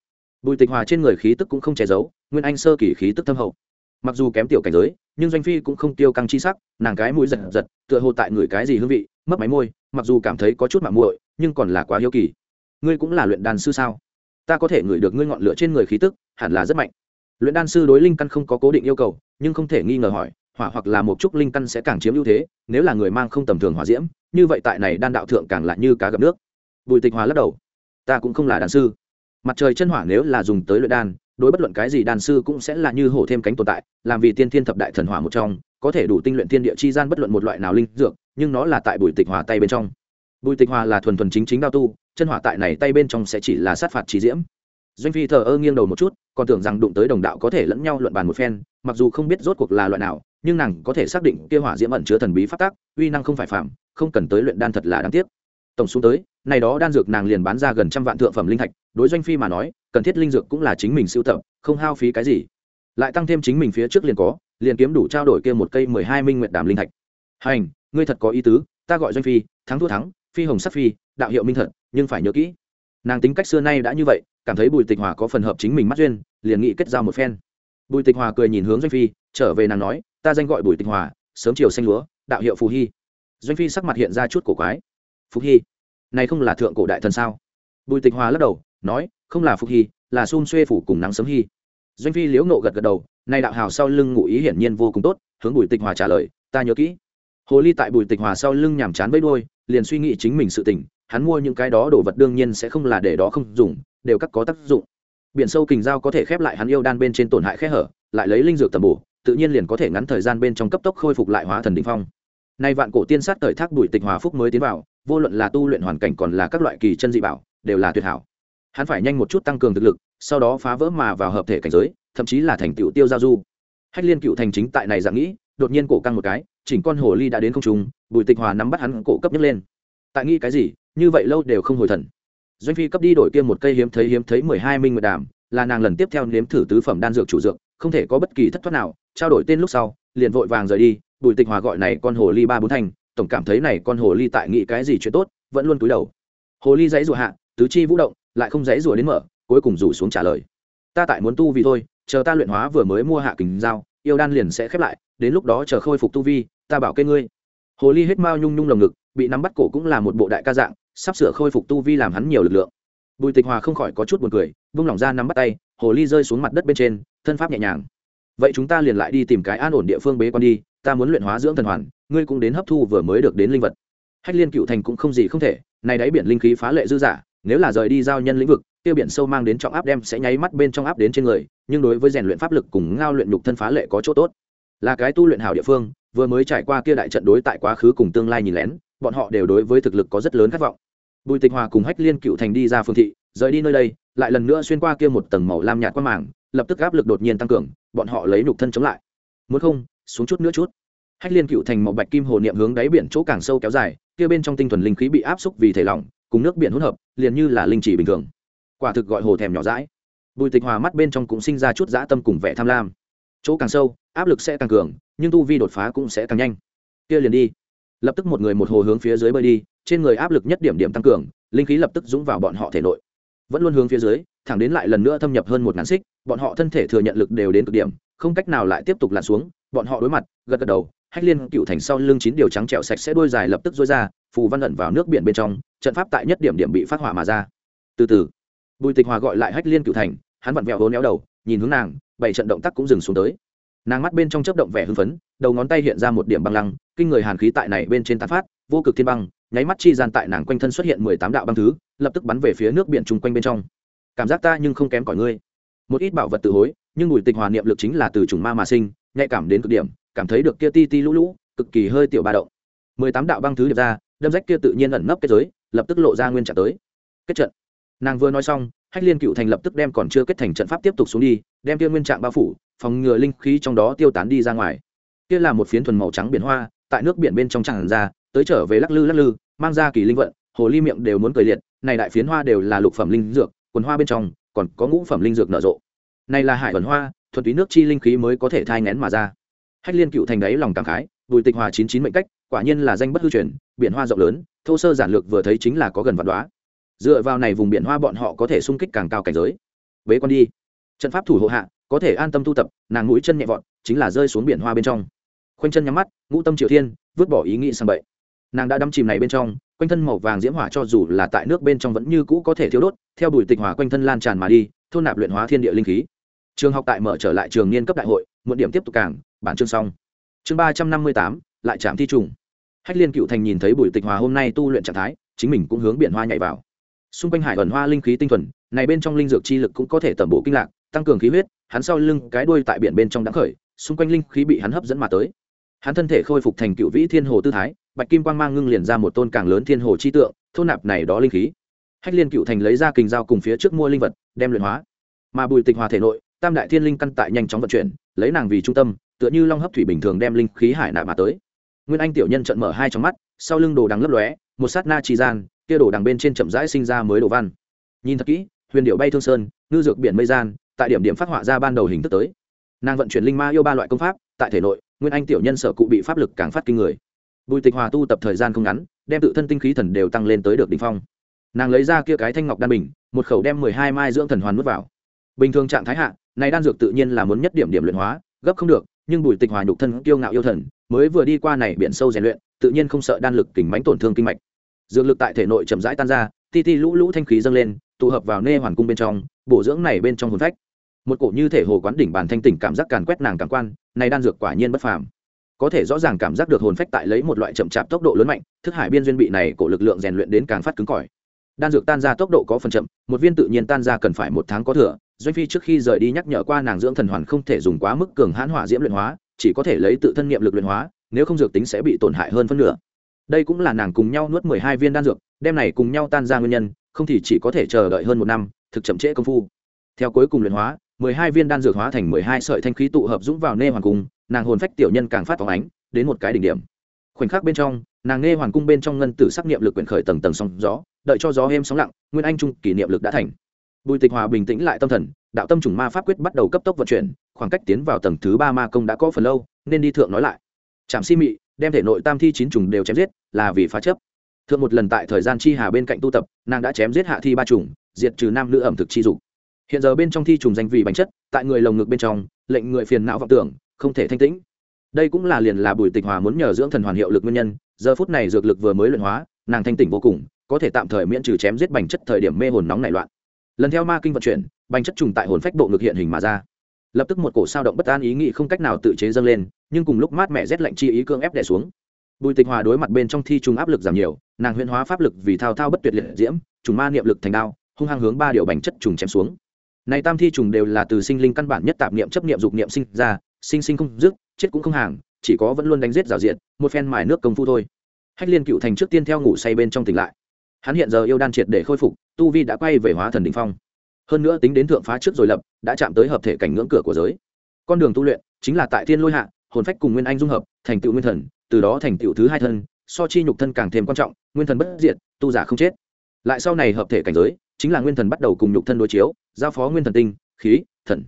A: Bùi tịch hòa trên người khí tức cũng không che giấu, nguyên anh sơ kỳ khí tức thâm hậu. Mặc dù kém tiểu cảnh giới nhưng doanh phi cũng không tiêu căng chi sắc, nàng cái mũi giật giật, tựa hồ tại người cái gì hương vị mất máy môi, mặc dù cảm thấy có chút mạng muội, nhưng còn là quá hiếu kỳ. Ngươi cũng là luyện đan sư sao? Ta có thể ngửi được ngươi ngọn lửa trên người khí tức, hẳn là rất mạnh. Luyện đan sư đối linh căn không có cố định yêu cầu, nhưng không thể nghi ngờ hỏi, hỏa hoặc là một chút linh căn sẽ càng chiếm ưu thế, nếu là người mang không tầm thường hỏa diễm, như vậy tại này đan đạo thượng càng lại như cá gặp nước. Bùi tịch hòa lắc đầu, ta cũng không là đan sư. Mặt trời chân hỏa nếu là dùng tới luyện đan đối bất luận cái gì đan sư cũng sẽ là như hổ thêm cánh tồn tại, làm vì tiên thiên thập đại thần hỏa một trong, có thể đủ tinh luyện thiên địa chi gian bất luận một loại nào linh dược, nhưng nó là tại bùi tịch hòa tay bên trong. Bùi tịch hòa là thuần thuần chính chính đao tu, chân hỏa tại này tay bên trong sẽ chỉ là sát phạt trí diễm. Doanh phi thờ ơ nghiêng đầu một chút, còn tưởng rằng đụng tới đồng đạo có thể lẫn nhau luận bàn một phen, mặc dù không biết rốt cuộc là loại nào, nhưng nàng có thể xác định kia hỏa diễm ẩn chứa thần bí phát tác uy năng không phải phạm không cần tới luyện đan thật là đáng tiếc tổng xuống tới, này đó đan dược nàng liền bán ra gần trăm vạn thượng phẩm linh thạch, đối doanh phi mà nói, cần thiết linh dược cũng là chính mình sưu tập, không hao phí cái gì. Lại tăng thêm chính mình phía trước liền có, liền kiếm đủ trao đổi kia một cây mười hai minh nguyện đàm linh thạch. Hành, ngươi thật có ý tứ, ta gọi doanh phi, thắng thua thắng, phi hồng sắc phi, đạo hiệu minh thật, nhưng phải nhớ kỹ. Nàng tính cách xưa nay đã như vậy, cảm thấy bùi tịch hòa có phần hợp chính mình mắt duyên, liền nghị kết giao một phen. Bùi tịch hòa cười nhìn hướng doanh phi, trở về nàng nói, ta danh gọi bùi tịch hòa, sớm chiều xanh lúa, đạo hiệu phù hy. Doanh phi sắc mặt hiện ra chút cổ quái phục hy. Này không là thượng cổ đại thần sao? Bùi tịch hòa lắc đầu, nói, không là phúc hy, là xun xuê phủ cùng nắng sớm hy. Doanh phi liễu nộ gật gật đầu nay đạo hào sau lưng ngụ ý hiển nhiên vô cùng tốt, hướng bùi tịch hòa trả lời, ta nhớ kỹ. Hồ ly tại bùi tịch hòa sau lưng nhàm chán với đôi liền suy nghĩ chính mình sự tình, hắn mua những cái đó đồ vật đương nhiên sẽ không là để đó không dùng, đều các có tác dụng. Biển sâu kình dao có thể khép lại hắn yêu đan bên trên tổn hại khe hở, lại lấy linh dược tầm bổ, tự nhiên liền có thể ngắn thời gian bên trong cấp tốc khôi phục lại hóa thần đỉnh phong. Nay vạn cổ tiên sát thời thác bùi tịch hòa phúc mới tiến vào vô luận là tu luyện hoàn cảnh còn là các loại kỳ chân dị bảo, đều là tuyệt hảo. Hắn phải nhanh một chút tăng cường thực lực, sau đó phá vỡ mà vào hợp thể cảnh giới, thậm chí là thành tựu tiêu giao du. Hách liên cựu thành chính tại này dạng nghĩ, đột nhiên cổ căng một cái, chỉnh con hồ ly đã đến không trung, bùi tịch hòa nắm bắt hắn cổ cấp nhấc lên. Tại nghĩ cái gì, như vậy lâu đều không hồi thần. Doanh phi cấp đi đổi kia một cây hiếm thấy hiếm thấy mười hai minh nguyệt đàm, là nàng lần tiếp theo nếm thử tứ phẩm đan dược chủ dược, không thể có bất kỳ thất thoát nào, trao đổi tên lúc sau, liền vội vàng rời đi, bùi tịch hòa gọi này con hồ ly ba bốn thành tổng cảm thấy này con hồ ly tại nghĩ cái gì chuyện tốt, vẫn luôn túi đầu. Hồ ly dãy rủa hạ, tứ chi vũ động, lại không dãy rủa đến mở, cuối cùng rủ xuống trả lời. Ta tại muốn tu vì thôi, chờ ta luyện hóa vừa mới mua hạ kình dao, yêu đan liền sẽ khép lại, đến lúc đó chờ khôi phục tu vi, ta bảo kê ngươi. Hồ ly hết mao nhung nhung lồng ngực, bị nắm bắt cổ cũng là một bộ đại ca dạng, sắp sửa khôi phục tu vi làm hắn nhiều lực lượng. Bùi tịch hòa không khỏi có chút buồn cười, vung lỏng ra nắm bắt tay, hồ ly rơi xuống mặt đất bên trên, thân pháp nhẹ nhàng. Vậy chúng ta liền lại đi tìm cái an ổn địa phương bế quan đi ta muốn luyện hóa dưỡng thần hoàn, ngươi cũng đến hấp thu vừa mới được đến linh vật. Hách liên cựu thành cũng không gì không thể, này đáy biển linh khí phá lệ dư giả nếu là rời đi giao nhân lĩnh vực tiêu biển sâu mang đến trọng áp đem sẽ nháy mắt bên trong áp đến trên người, nhưng đối với rèn luyện pháp lực cùng ngao luyện nhục thân phá lệ có chỗ tốt. Là cái tu luyện hảo địa phương, vừa mới trải qua kia đại trận đối tại quá khứ cùng tương lai nhìn lén, bọn họ đều đối với thực lực có rất lớn khát vọng. Bùi tịch hòa cùng hách liên cựu thành đi ra phương thị, rời đi nơi đây, lại lần nữa xuyên qua kia một tầng màu lam nhạt qua mảng lập tức áp lực đột nhiên tăng cường, bọn họ lấy nhục thân chống lại. Muốn không xuống chút nữa chút. Hách liên cựu thành màu bạch kim hồ niệm hướng đáy biển chỗ càng sâu kéo dài, kia bên trong tinh thuần linh khí bị áp xúc vì thể lỏng, cùng nước biển hỗn hợp, liền như là linh chỉ bình thường. Quả thực gọi hồ thèm nhỏ rãi bùi tịch hòa mắt bên trong cũng sinh ra chút dã tâm cùng vẻ tham lam. Chỗ càng sâu, áp lực sẽ càng cường, nhưng tu vi đột phá cũng sẽ càng nhanh. Kia liền đi. Lập tức một người một hồ hướng phía dưới bơi đi, trên người áp lực nhất điểm điểm tăng cường, linh khí lập tức dũng vào bọn họ thể nội. Vẫn luôn hướng phía dưới, thẳng đến lại lần nữa thâm nhập hơn một ngàn xích, bọn họ thân thể thừa nhận lực đều đến cực điểm, không cách nào lại tiếp tục lặn xuống bọn họ đối mặt, gật gật đầu, hách liên cựu thành sau lưng chín điều trắng trẹo sạch sẽ đôi dài lập tức dối ra, phù văn ẩn vào nước biển bên trong, trận pháp tại nhất điểm điểm bị phát hỏa mà ra. Từ từ, bùi tịch hòa gọi lại hách liên cựu thành, hắn vặn vẹo hố néo đầu, nhìn hướng nàng, bảy trận động tác cũng dừng xuống tới. Nàng mắt bên trong chớp động vẻ hưng phấn, đầu ngón tay hiện ra một điểm băng lăng, kinh người hàn khí tại này bên trên tán phát, vô cực thiên băng, nháy mắt chi gian tại nàng quanh thân xuất hiện mười tám đạo băng thứ, lập tức bắn về phía nước biển chung quanh bên trong. Cảm giác ta nhưng không kém cỏi ngươi. Một ít bảo vật tự hối, nhưng bùi tịch hòa niệm lực chính là từ chủng ma mà sinh nhạy cảm đến cực điểm, cảm thấy được kia ti ti lũ lũ, cực kỳ hơi tiểu ba động. Mười tám đạo băng thứ điệp ra, đâm rách kia tự nhiên ẩn nấp kết giới, lập tức lộ ra nguyên trạng tới. Kết trận. Nàng vừa nói xong, hách liên cựu thành lập tức đem còn chưa kết thành trận pháp tiếp tục xuống đi, đem kia nguyên trạng bao phủ, phòng ngừa linh khí trong đó tiêu tán đi ra ngoài. Kia là một phiến thuần màu trắng biển hoa, tại nước biển bên trong tràn ra, tới trở về lắc lư lắc lư, mang ra kỳ linh vận, hồ ly miệng đều muốn cười liệt, này đại phiến hoa đều là lục phẩm linh dược, quần hoa bên trong còn có ngũ phẩm linh dược nở rộ. Này là hải vần hoa thuần túy nước chi linh khí mới có thể thai ngén mà ra. Hách liên cựu thành đáy lòng cảm khái, bùi tịch hòa chín chín mệnh cách, quả nhiên là danh bất hư truyền, biển hoa rộng lớn, thô sơ giản lược vừa thấy chính là có gần vạn đoá dựa vào này vùng biển hoa bọn họ có thể sung kích càng cao cảnh giới. Bế con đi. Trận pháp thủ hộ hạ, có thể an tâm tu tập, nàng mũi chân nhẹ vọt, chính là rơi xuống biển hoa bên trong. Khoanh chân nhắm mắt, ngũ tâm triều thiên, vứt bỏ ý nghĩ sang bậy. Nàng đã đâm chìm này bên trong, quanh thân màu vàng diễm hỏa cho dù là tại nước bên trong vẫn như cũ có thể thiếu đốt, theo bùi tịch hỏa quanh thân lan tràn mà đi, thôn nạp luyện hóa thiên địa linh khí trường học tại mở trở lại trường niên cấp đại hội, muộn điểm tiếp tục cảng bản chương xong. Chương ba trăm năm mươi tám, lại chạm thi trùng. Hách liên cựu thành nhìn thấy bùi tịch hòa hôm nay tu luyện trạng thái, chính mình cũng hướng biển hoa nhảy vào. Xung quanh hải ẩn hoa linh khí tinh thuần, này bên trong linh dược chi lực cũng có thể tẩm bổ kinh lạc, tăng cường khí huyết, hắn sau lưng cái đuôi tại biển bên trong đã khởi, xung quanh linh khí bị hắn hấp dẫn mà tới. Hắn thân thể khôi phục thành cựu vĩ thiên hồ tư thái, bạch kim quang mang ngưng liền ra một tôn càng lớn thiên hồ chi tượng, thôn nạp này đó linh khí. Hách liên cựu thành lấy ra kình dao cùng phía trước mua linh vật, đem luyện hóa. Mà bùi tịch hòa thể nội tam đại thiên linh căn tại nhanh chóng vận chuyển, lấy nàng vì trung tâm, tựa như long hấp thủy bình thường đem linh khí hải nạ mà tới. Nguyên anh tiểu nhân trận mở hai trong mắt, sau lưng đồ đằng lấp lóe, một sát na trì gian, kia đồ đằng bên trên chậm rãi sinh ra mới đồ văn. Nhìn thật kỹ, huyền điệu bay thương sơn, ngư dược biển mây gian, tại điểm điểm phát họa ra ban đầu hình thức tới. Nàng vận chuyển linh ma yêu ba loại công pháp, tại thể nội, nguyên anh tiểu nhân sở cụ bị pháp lực càng phát kinh người. Bùi tịch hòa tu tập thời gian không ngắn, đem tự thân tinh khí thần đều tăng lên tới được đ ỉ n h phong. Nàng lấy ra kia cái thanh ngọc đan bình, một khẩu đem mười hai mai dưỡng thần hoàn n u ố t vào. Bình thường trạng thái hạ này đan dược tự nhiên là muốn nhất điểm điểm luyện hóa, gấp không được, nhưng bùi tịch hòa nhục thân kiêu ngạo yêu thần, mới vừa đi qua này biển sâu rèn luyện, tự nhiên không sợ đan lực kình mánh tổn thương kinh mạch. Dược lực tại thể nội chậm rãi tan ra, ti ti lũ lũ thanh khí dâng lên, tụ hợp vào nê hoàn cung bên trong, bổ dưỡng này bên trong hồn phách. Một cổ như thể hồ quán đỉnh bàn thanh tỉnh cảm giác càn quét nàng cảm quan, này đan dược quả nhiên bất phàm. Có thể rõ ràng cảm giác được hồn phách tại lấy một loại chậm chạp tốc độ lớn mạnh, thức hải biên duyên bị này cổ lực lượng rèn luyện đến càng phát cứng cỏi. Đan dược tan ra tốc độ có phần chậm, một viên tự nhiên tan ra cần phải một tháng có thừa doanh phi trước khi rời đi nhắc nhở qua nàng dưỡng thần hoàn không thể dùng quá mức cường hãn hỏa diễm luyện hóa, chỉ có thể lấy tự thân niệm lực luyện hóa, nếu không dược tính sẽ bị tổn hại hơn phân nửa. Đây cũng là nàng cùng nhau nuốt mười hai viên đan dược đem này cùng nhau tan ra nguyên nhân, không thì chỉ có thể chờ đợi hơn một năm, thực chậm trễ công phu. Theo cuối cùng luyện hóa, mười hai viên đan dược hóa thành mười hai sợi thanh khí tụ hợp dũng vào nê hoàng cung, nàng hồn phách tiểu nhân càng phát phóng ánh, đến một cái đỉnh điểm. Khoảnh khắc bên trong, nàng nghe hoàng cung bên trong ngân tử sắc niệm lực quyển khởi tầng tầng sóng gió, đợi cho gió êm sóng lặng, nguyên anh trung kỷ niệm lực đã thành bùi tịch hòa bình tĩnh lại tâm thần, đạo tâm trùng ma pháp quyết bắt đầu cấp tốc vận chuyển, khoảng cách tiến vào tầng thứ ba ma công đã có phần lâu, nên đi thượng nói lại. Trạm si mị, đem thể nội tam thi chín trùng đều chém giết, là vì phá chấp. Thượng một lần tại thời gian chi hà bên cạnh tu tập, nàng đã chém giết hạ thi ba trùng, diệt trừ nam nữ ẩm thực chi dục. Hiện giờ bên trong thi trùng danh vì bánh chất, tại người lồng ngực bên trong, lệnh người phiền não vọng tưởng, không thể thanh tĩnh. Đây cũng là liền là bùi tịch hòa muốn nhờ dưỡng thần hoàn hiệu lực nguyên nhân, giờ phút này dược lực vừa mới luyện hóa, nàng thanh tỉnh vô cùng, có thể tạm thời miễn trừ chém giết bành chất thời điểm mê hồn nóng nảy loạn lần theo ma kinh vận chuyển, bành chất trùng tại hồn phách bộ ngực hiện hình mà ra. Lập tức một cổ sao động bất an ý nghĩ không cách nào tự chế dâng lên, nhưng cùng lúc mát mẹ rét lạnh chi ý cương ép đè xuống. Bùi tịch hòa đối mặt bên trong thi trùng áp lực giảm nhiều, nàng huyên hóa pháp lực vì thao thao bất tuyệt liệt diễm, trùng ma niệm lực thành đao, hung hăng hướng ba điều bành chất trùng chém xuống. Này tam thi trùng đều là từ sinh linh căn bản nhất tạp niệm chấp niệm dục niệm sinh ra, sinh sinh không dứt, chết cũng không hàng, chỉ có vẫn luôn đánh giết rào diện một phen mài nước công phu thôi. Hách liên cựu thành trước tiên theo ngủ say bên trong tỉnh lại. Hắn hiện giờ yêu đan triệt để khôi phục tu vi đã quay về hóa thần đ ỉ n h phong. Hơn nữa tính đến thượng phá trước rồi lập, đã chạm tới hợp thể cảnh ngưỡng cửa của giới. Con đường tu luyện chính là tại thiên lôi hạ, hồn phách cùng nguyên anh dung hợp, thành tựu nguyên thần, từ đó thành tựu thứ hai thân, so chi nhục thân càng thêm quan trọng, nguyên thần bất diệt, tu giả không chết. Lại sau này hợp thể cảnh giới, chính là nguyên thần bắt đầu cùng nhục thân đối chiếu, giao phó nguyên thần tinh, khí, thần.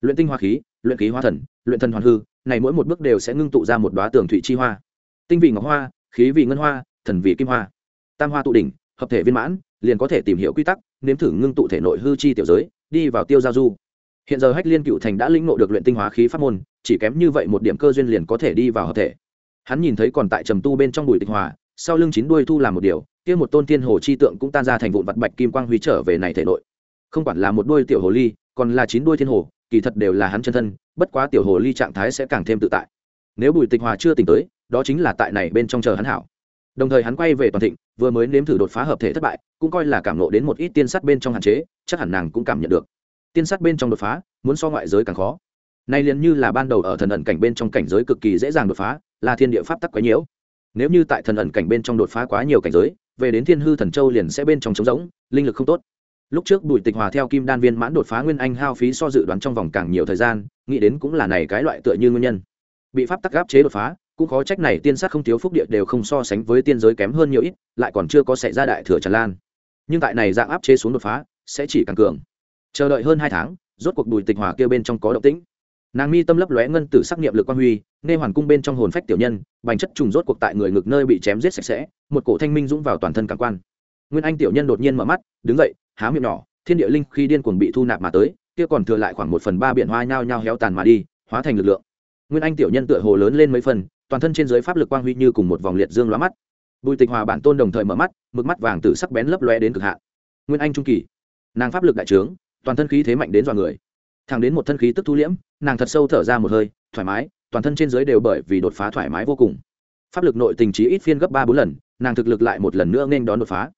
A: Luyện tinh hoa khí, luyện khí hoa thần, luyện thần hoàn hư, này mỗi một bước đều sẽ ngưng tụ ra một đoá tường thủy chi hoa. Tinh vị ngọc hoa, khí vị ngân hoa, thần vị kim hoa. Tam hoa tụ đỉnh hợp thể viên mãn, liền có thể tìm hiểu quy tắc, nếm thử ngưng tụ thể nội hư chi tiểu giới, đi vào tiêu giao du. Hiện giờ hách liên cựu thành đã lĩnh ngộ được luyện tinh hóa khí pháp môn, chỉ kém như vậy một điểm cơ duyên liền có thể đi vào hợp thể. Hắn nhìn thấy còn tại trầm tu bên trong bùi tịch hòa, sau lưng chín đuôi thu làm một điều, kia một tôn thiên hồ chi tượng cũng tan ra thành vụn vặt bạch kim quang huy trở về này thể nội. Không quản là một đuôi tiểu hồ ly, còn là chín đuôi thiên hồ, kỳ thật đều là hắn chân thân, bất quá tiểu hồ ly trạng thái sẽ càng thêm tự tại. Nếu bùi tịch hòa chưa tỉnh tới, đó chính là tại này bên trong chờ hắn hảo đồng thời hắn quay về toàn thịnh, vừa mới nếm thử đột phá hợp thể thất bại, cũng coi là cảm nộ đến một ít tiên sắt bên trong hạn chế, chắc hẳn nàng cũng cảm nhận được. Tiên sắt bên trong đột phá, muốn so ngoại giới càng khó. Nay liền như là ban đầu ở thần ẩn cảnh bên trong cảnh giới cực kỳ dễ dàng đột phá, là thiên địa pháp tắc quá nhiễu. Nếu như tại thần ẩn cảnh bên trong đột phá quá nhiều cảnh giới, về đến thiên hư thần châu liền sẽ bên trong trống rỗng, linh lực không tốt. Lúc trước bùi tịch hòa theo kim đan viên mãn đột phá nguyên anh hao phí so dự đoán trong vòng càng nhiều thời gian, nghĩ đến cũng là này cái loại tựa như nguyên nhân. Bị pháp tắc gáp chế đột phá cũng khó trách này tiên sát không thiếu phúc địa đều không so sánh với tiên giới kém hơn nhiều ít, lại còn chưa có xảy ra đại thừa tràn lan. Nhưng tại này dạng áp chế xuống đột phá, sẽ chỉ càng cường. Chờ đợi hơn hai tháng, rốt cuộc bùi tịch hòa kia bên trong có động tĩnh. Nàng mi tâm lấp lóe ngân tử sắc nghiệm lực quan huy, nghe hoàn cung bên trong hồn phách tiểu nhân, bành chất trùng rốt cuộc tại người ngực nơi bị chém giết sạch sẽ, một cổ thanh minh dũng vào toàn thân cảm quan. Nguyên anh tiểu nhân đột nhiên mở mắt, đứng dậy, há miệng nhỏ, thiên địa linh khi điên cuồng bị thu nạp mà tới, kia còn thừa lại khoảng một phần ba biển hoa nhao nhao héo tàn mà đi, hóa thành lực lượng. Nguyên anh tiểu nhân tựa hồ lớn lên mấy phần toàn thân trên dưới pháp lực quang huy như cùng một vòng liệt dương lóa mắt. Bùi tịch hòa bản tôn đồng thời mở mắt, mực mắt vàng tử sắc bén lấp lóe đến cực hạn. Nguyên anh trung kỳ, nàng pháp lực đại trướng, toàn thân khí thế mạnh đến dọa người. Thẳng đến một thân khí tức thu liễm, nàng thật sâu thở ra một hơi, thoải mái, toàn thân trên dưới đều bởi vì đột phá thoải mái vô cùng. Pháp lực nội tình trí ít phiên gấp ba bốn lần, nàng thực lực lại một lần nữa nên đón đột phá.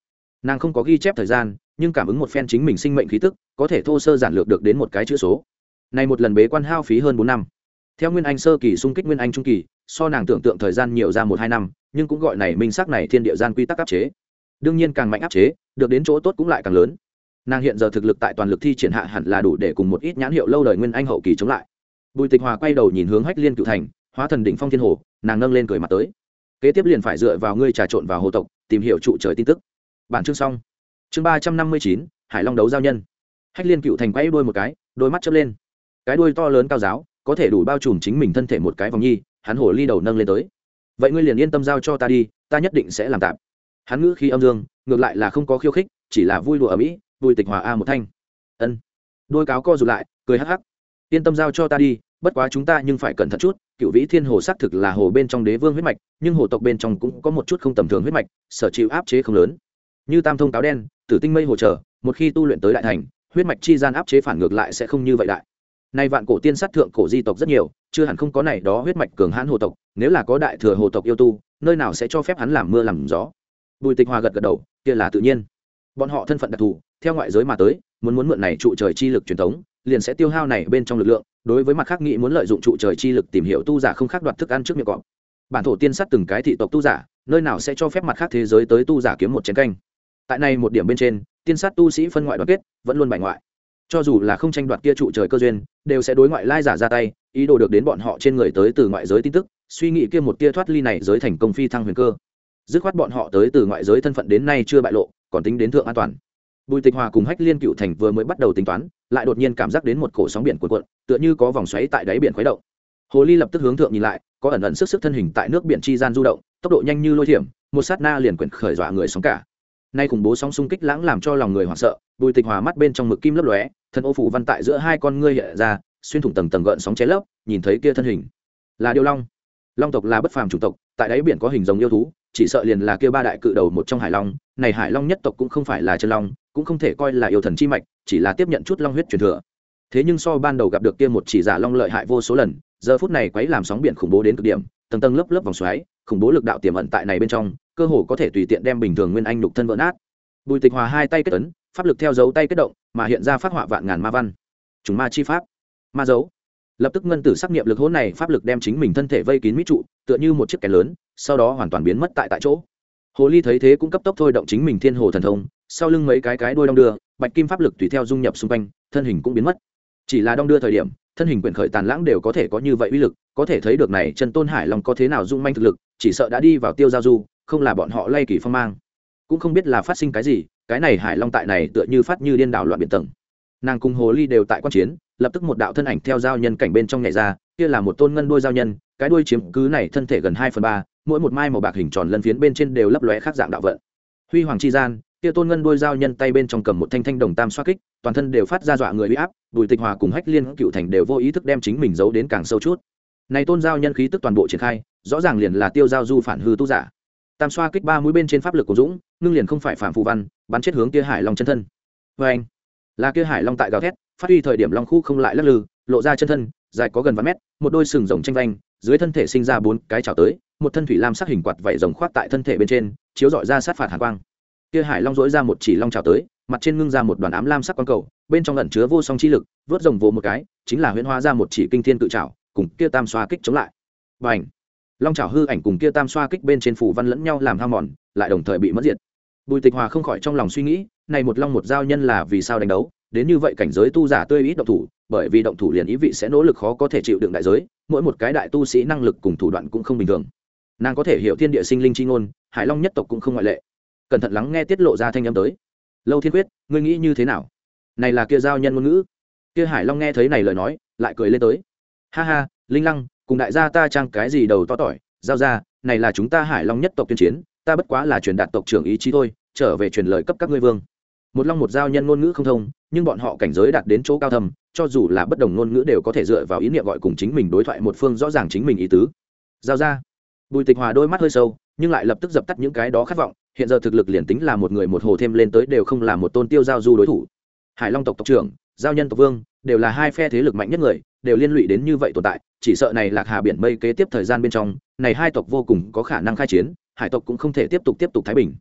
A: Nàng không có ghi chép thời gian, nhưng cảm ứng một phen chính mình sinh mệnh khí tức, có thể thô sơ giản lược được đến một cái chữ số. Này một lần bế quan hao phí hơn bốn năm. Theo nguyên anh sơ kỳ xung kích nguyên anh trung kỳ so nàng tưởng tượng thời gian nhiều ra một hai năm, nhưng cũng gọi này minh sắc này thiên địa gian quy tắc áp chế. Đương nhiên càng mạnh áp chế, được đến chỗ tốt cũng lại càng lớn. Nàng hiện giờ thực lực tại toàn lực thi triển hạ hẳn là đủ để cùng một ít nhãn hiệu lâu đời nguyên anh hậu kỳ chống lại. Bùi tịch hòa quay đầu nhìn hướng hách liên cựu thành, hóa thần đỉnh phong thiên hồ, nàng nâng lên cười mặt tới. Kế tiếp liền phải dựa vào ngươi trà trộn vào hồ tộc, tìm hiểu trụ trời tin tức. Bản chương xong. Chương ba trăm năm mươi chín, hải long đấu giao nhân. Hách liên cựu thành quay đuôi một cái, đôi mắt chớp lên. Cái đuôi to lớn cao giáo, có thể đủ bao trùm chính mình thân thể một cái vòng nhi hắn hổ ly đầu nâng lên tới. Vậy ngươi liền yên tâm giao cho ta đi, ta nhất định sẽ làm tạm. Hắn ngữ khi âm dương, ngược lại là không có khiêu khích, chỉ là vui đùa ở mỹ, vui tịch hòa a một thanh. Ân. Đôi cáo co rụt lại, cười hắc hắc. Yên tâm giao cho ta đi, bất quá chúng ta nhưng phải cẩn thận chút, cựu vĩ thiên hồ xác thực là hồ bên trong đế vương huyết mạch, nhưng hồ tộc bên trong cũng có một chút không tầm thường huyết mạch, sở chịu áp chế không lớn. Như tam thông cáo đen, tử tinh mây hồ trở một khi tu luyện tới đại thành, huyết mạch chi gian áp chế phản ngược lại sẽ không như vậy đại nay vạn cổ tiên sát thượng cổ di tộc rất nhiều, chưa hẳn không có này đó huyết mạch cường hãn hồ tộc, nếu là có đại thừa hồ tộc yêu tu, nơi nào sẽ cho phép hắn làm mưa làm gió. Bùi tịch hòa gật gật đầu, kia là tự nhiên. Bọn họ thân phận đặc thù, theo ngoại giới mà tới, muốn muốn mượn này trụ trời chi lực truyền thống, liền sẽ tiêu hao này bên trong lực lượng, đối với mặt khác nghĩ muốn lợi dụng trụ trời chi lực tìm hiểu tu giả không khác đoạt thức ăn trước miệng cọp. Bản thổ tiên sát từng cái thị tộc tu giả, nơi nào sẽ cho phép mặt khác thế giới tới tu giả kiếm một chén canh. Tại này một điểm bên trên, tiên sát tu sĩ phân ngoại đoàn kết, vẫn luôn bài ngoại cho dù là không tranh đoạt kia trụ trời cơ duyên, đều sẽ đối ngoại lai giả ra tay, ý đồ được đến bọn họ trên người tới từ ngoại giới tin tức, suy nghĩ kia một tia thoát ly này giới thành công phi thăng huyền cơ. Dứt khoát bọn họ tới từ ngoại giới thân phận đến nay chưa bại lộ, còn tính đến thượng an toàn. Bùi tịch hòa cùng hách liên cựu thành vừa mới bắt đầu tính toán, lại đột nhiên cảm giác đến một cổ sóng biển cuộn cuộn, tựa như có vòng xoáy tại đáy biển khuấy động. Hồ ly lập tức hướng thượng nhìn lại, có ẩn ẩn sức sức thân hình tại nước biển chi gian du động, tốc độ nhanh như lôi thiểm, một sát na liền quyển khởi dọa người sóng cả. Nay khủng bố sóng xung kích lãng làm cho lòng người hoảng sợ, bùi tịch hòa mắt bên trong mực kim lấp lóe thân ô phủ văn tại giữa hai con ngươi hiện ra, xuyên thủng tầng tầng gợn sóng cháy lấp, nhìn thấy kia thân hình. Là điêu long. Long tộc là bất phàm chủng tộc, tại đáy biển có hình giống yêu thú, chỉ sợ liền là kia ba đại cự đầu một trong hải long. Này hải long nhất tộc cũng không phải là chân long, cũng không thể coi là yêu thần chi mạch, chỉ là tiếp nhận chút long huyết truyền thừa. Thế nhưng so ban đầu gặp được kia một chỉ giả long lợi hại vô số lần, giờ phút này quấy làm sóng biển khủng bố đến cực điểm, tầng tầng lớp lớp vòng xoáy, khủng bố lực đạo tiềm ẩn tại này bên trong, cơ hồ có thể tùy tiện đem bình thường nguyên anh nhục thân vỡ nát. Bùi tịch hòa hai tay kết ấn pháp lực theo dấu tay kết động, mà hiện ra phát họa vạn ngàn ma văn. Chúng ma chi pháp. Ma dấu. Lập tức ngân tử xác nghiệm lực hỗn này pháp lực đem chính mình thân thể vây kín mít trụ, tựa như một chiếc kén lớn, sau đó hoàn toàn biến mất tại tại chỗ. Hồ ly thấy thế cũng cấp tốc thôi động chính mình thiên hồ thần thông, sau lưng mấy cái cái đuôi đong đưa, bạch kim pháp lực tùy theo dung nhập xung quanh, thân hình cũng biến mất. Chỉ là đong đưa thời điểm, thân hình quyển khởi tàn lãng đều có thể có như vậy uy lực, có thể thấy được này chân tôn hải long có thế nào dung manh thực lực, chỉ sợ đã đi vào tiêu giao du, không là bọn họ lay kỳ phong mang. Cũng không biết là phát sinh cái gì cái này hải long tại này tựa như phát như điên đảo loạn biển tầng. Nàng cùng hồ ly đều tại quan chiến, lập tức một đạo thân ảnh theo giao nhân cảnh bên trong nhảy ra, kia là một tôn ngân đuôi giao nhân, cái đuôi chiếm cứ này thân thể gần hai phần ba, mỗi một mai màu bạc hình tròn lân phiến bên trên đều lấp lóe khác dạng đạo vận. Huy hoàng chi gian, kia tôn ngân đuôi giao nhân tay bên trong cầm một thanh thanh đồng tam xoa kích, toàn thân đều phát ra dọa người uy áp, bùi tịch hòa cùng hách liên cựu thành đều vô ý thức đem chính mình giấu đến càng sâu chút. Này tôn giao nhân khí tức toàn bộ triển khai, rõ ràng liền là tiêu giao du phản hư tu giả. Tam xoa kích ba mũi bên trên pháp lực của dũng ngưng liền không phải phạm phù văn, bắn chết hướng kia hải long chân thân. Vê anh, là kia hải long tại gào thét, phát huy thời điểm long khu không lại lắc lư, lộ ra chân thân, dài có gần vài mét, một đôi sừng rồng tranh vanh dưới thân thể sinh ra bốn cái trào tới, một thân thủy lam sắc hình quạt vảy rồng khoác tại thân thể bên trên, chiếu dọi ra sát phạt hàn quang. Kia hải long dỗi ra một chỉ long trào tới, mặt trên ngưng ra một đoàn ám lam sắc quang cầu, bên trong lẩn chứa vô song chi lực, vớt rồng vỗ một cái, chính là huyễn hóa ra một chỉ kinh thiên cự trào cùng kia tam xoa kích chống lại. Và ảnh long trào hư ảnh cùng kia tam xoa kích bên trên phủ văn lẫn nhau làm hao mòn, lại đồng thời bị mất diệt bùi tịch hòa không khỏi trong lòng suy nghĩ, này một long một giao nhân là vì sao đánh đấu? Đến như vậy cảnh giới tu giả tươi ít động thủ, bởi vì động thủ liền ý vị sẽ nỗ lực khó có thể chịu đựng đại giới, mỗi một cái đại tu sĩ năng lực cùng thủ đoạn cũng không bình thường. Nàng có thể hiểu thiên địa sinh linh chi ngôn, hải long nhất tộc cũng không ngoại lệ. Cẩn thận lắng nghe tiết lộ ra thanh âm tới. Lâu thiên quyết, ngươi nghĩ như thế nào? Này là kia giao nhân ngôn ngữ. Kia hải long nghe thấy này lời nói, lại cười lên tới. Ha ha, linh lăng, cùng đại gia ta trang cái gì đầu to tỏi? Giao ra, này là chúng ta hải long nhất tộc tuyên chiến, ta bất quá là truyền đạt tộc trưởng ý chí thôi trở về truyền lời cấp các ngươi vương. Một long một giao nhân ngôn ngữ không thông, nhưng bọn họ cảnh giới đạt đến chỗ cao thầm cho dù là bất đồng ngôn ngữ đều có thể dựa vào ý niệm gọi cùng chính mình đối thoại một phương rõ ràng chính mình ý tứ. Giao ra. Bùi tịch hòa đôi mắt hơi sâu, nhưng lại lập tức dập tắt những cái đó khát vọng, hiện giờ thực lực liền tính là một người một hồ thêm lên tới đều không là một tôn tiêu giao du đối thủ. Hải long tộc tộc trưởng, giao nhân tộc vương, đều là hai phe thế lực mạnh nhất người, đều liên lụy đến như vậy tồn tại, chỉ sợ này lạc hà biển mây kế tiếp thời gian bên trong, này hai tộc vô cùng có khả năng khai chiến, hải tộc cũng không thể tiếp tục tiếp tục thái bình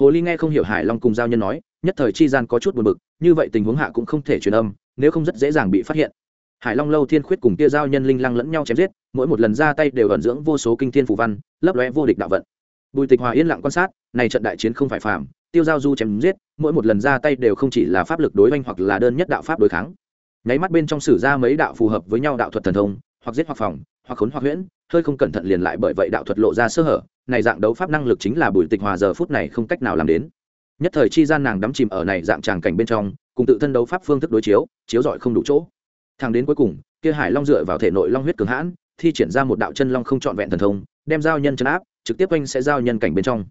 A: hồ ly nghe không hiểu hải long cùng giao nhân nói, nhất thời chi gian có chút buồn bực, như vậy tình huống hạ cũng không thể truyền âm, nếu không rất dễ dàng bị phát hiện. Hải long lâu thiên khuyết cùng kia giao nhân linh lăng lẫn nhau chém giết, mỗi một lần ra tay đều ẩn dưỡng vô số kinh thiên phù văn, lấp lóe vô địch đạo vận. Bùi tịch hòa yên lặng quan sát, này trận đại chiến không phải phàm, tiêu giao du chém giết, mỗi một lần ra tay đều không chỉ là pháp lực đối oanh hoặc là đơn nhất đạo pháp đối kháng. Nháy mắt bên trong sử ra mấy đạo phù hợp với nhau đạo thuật thần thông, hoặc giết hoặc phòng, hoặc khốn hoặc huyễn hơi không cẩn thận liền lại bởi vậy đạo thuật lộ ra sơ hở, này dạng đấu pháp năng lực chính là bùi tịch hòa giờ phút này không cách nào làm đến. Nhất thời chi gian nàng đắm chìm ở này dạng tràng cảnh bên trong, cùng tự thân đấu pháp phương thức đối chiếu chiếu giỏi không đủ chỗ. Thang đến cuối cùng, kia hải long dựa vào thể nội long huyết cường hãn, thi triển ra một đạo chân long không trọn vẹn thần thông, đem giao nhân chân áp, trực tiếp quanh sẽ giao nhân cảnh bên trong.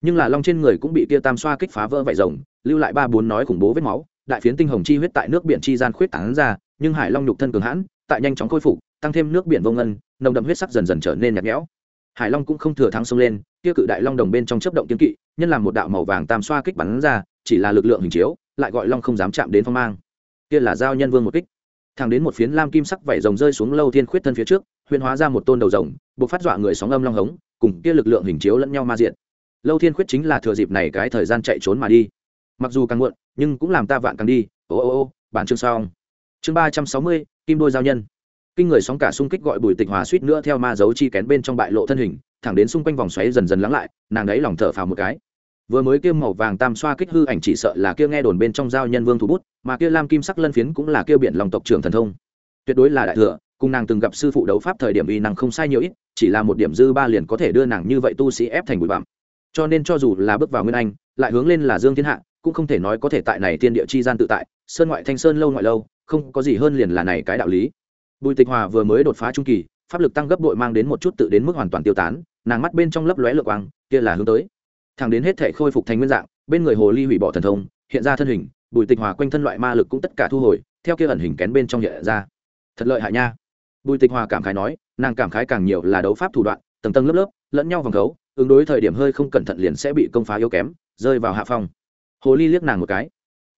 A: Nhưng là long trên người cũng bị kia tam xoa kích phá vỡ vải rồng, lưu lại ba bốn nói khủng bố vết máu, đại phiến tinh hồng chi huyết tại nước biển chi gian khuyết tán ra, nhưng hải long nhục thân cường hãn, tại nhanh chóng khôi phục tăng thêm nước biển vô ngân, nồng đậm huyết sắc dần dần trở nên nhạt nhẽo. Hải long cũng không thừa thắng xông lên, kia cự đại long đồng bên trong chấp động kiếm kỵ, nhân làm một đạo màu vàng tam xoa kích bắn ra, chỉ là lực lượng hình chiếu, lại gọi long không dám chạm đến phong mang. Kia là giao nhân vương một kích. Thẳng đến một phiến lam kim sắc vảy rồng rơi xuống lâu thiên khuyết thân phía trước, huyền hóa ra một tôn đầu rồng, buộc phát dọa người sóng âm long hống, cùng kia lực lượng hình chiếu lẫn nhau ma diện lâu thiên khuyết chính là thừa dịp này cái thời gian chạy trốn mà đi. Mặc dù càng muộn, nhưng cũng làm ta vạn càng đi. Ô ô ô, bản chương xong. Chương ba trăm sáu mươi, kim đôi giao nhân kinh người sóng cả xung kích gọi bùi tịch hòa suýt nữa theo ma dấu chi kén bên trong bại lộ thân hình, thẳng đến xung quanh vòng xoáy dần dần lắng lại, nàng ấy lòng thở phào một cái. Vừa mới kia màu vàng tam xoa kích hư ảnh chỉ sợ là kia nghe đồn bên trong giao nhân vương thủ bút, mà kia lam kim sắc lân phiến cũng là kia biển lòng tộc trưởng thần thông. Tuyệt đối là đại thừa, cùng nàng từng gặp sư phụ đấu pháp thời điểm y nàng không sai nhiều ít, chỉ là một điểm dư ba liền có thể đưa nàng như vậy tu sĩ ép thành bụi bặm. Cho nên cho dù là bước vào nguyên anh, lại hướng lên là dương thiên hạ, cũng không thể nói có thể tại này tiên địa chi gian tự tại, sơn ngoại thanh sơn lâu ngoại lâu, không có gì hơn liền là này cái đạo lý bùi tịch hòa vừa mới đột phá trung kỳ, pháp lực tăng gấp bội mang đến một chút tự đến mức hoàn toàn tiêu tán, nàng mắt bên trong lấp lóe lượt quang, kia là hướng tới. Thằng đến hết thể khôi phục thành nguyên dạng, bên người hồ ly hủy bỏ thần thông, hiện ra thân hình, bùi tịch hòa quanh thân loại ma lực cũng tất cả thu hồi, theo kia ẩn hình kén bên trong hiện ra. Thật lợi hại nha. Bùi tịch hòa cảm khái nói, nàng cảm khái càng nhiều là đấu pháp thủ đoạn, tầng tầng lớp lớp, lẫn nhau vòng khấu ứng đối thời điểm hơi không cẩn thận liền sẽ bị công phá yếu kém, rơi vào hạ phong. Hồ ly liếc nàng một cái.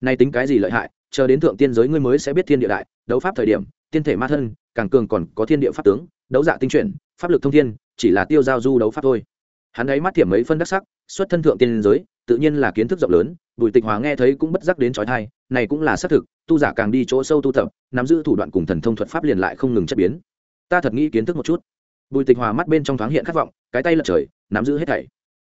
A: Nay tính cái gì lợi hại, chờ đến thượng tiên giới ngươi mới sẽ biết thiên địa đại, đấu pháp thời điểm tiên thể ma thân, càng cường còn có thiên địa pháp tướng, đấu dạ tinh chuyển, pháp lực thông thiên, chỉ là tiêu giao du đấu pháp thôi. Hắn ấy mắt thiểm mấy phân đắc sắc, xuất thân thượng tiên giới, tự nhiên là kiến thức rộng lớn, bùi tịch hòa nghe thấy cũng bất giác đến trói thai, này cũng là xác thực, tu giả càng đi chỗ sâu tu tập, nắm giữ thủ đoạn cùng thần thông thuật pháp liền lại không ngừng chất biến. Ta thật nghĩ kiến thức một chút. Bùi tịch hòa mắt bên trong thoáng hiện khát vọng, cái tay lật trời, nắm giữ hết thảy.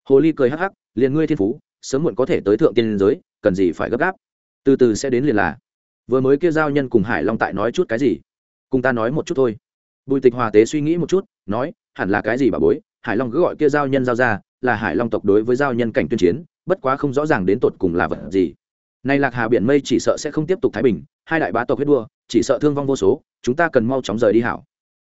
A: Hồ ly cười hắc hắc, liền ngươi thiên phú, sớm muộn có thể tới thượng tiên giới, cần gì phải gấp gáp? Từ từ sẽ đến liền là. Vừa mới kia giao nhân cùng hải long tại nói chút cái gì? Cùng ta nói một chút thôi. Bùi tịch hòa tế suy nghĩ một chút, nói, hẳn là cái gì bà bối, hải long cứ gọi kia giao nhân giao ra, là hải long tộc đối với giao nhân cảnh tuyên chiến, bất quá không rõ ràng đến tột cùng là vật gì. Nay lạc hà biển mây chỉ sợ sẽ không tiếp tục thái bình, hai đại bá tộc huyết đua, chỉ sợ thương vong vô số, chúng ta cần mau chóng rời đi hảo.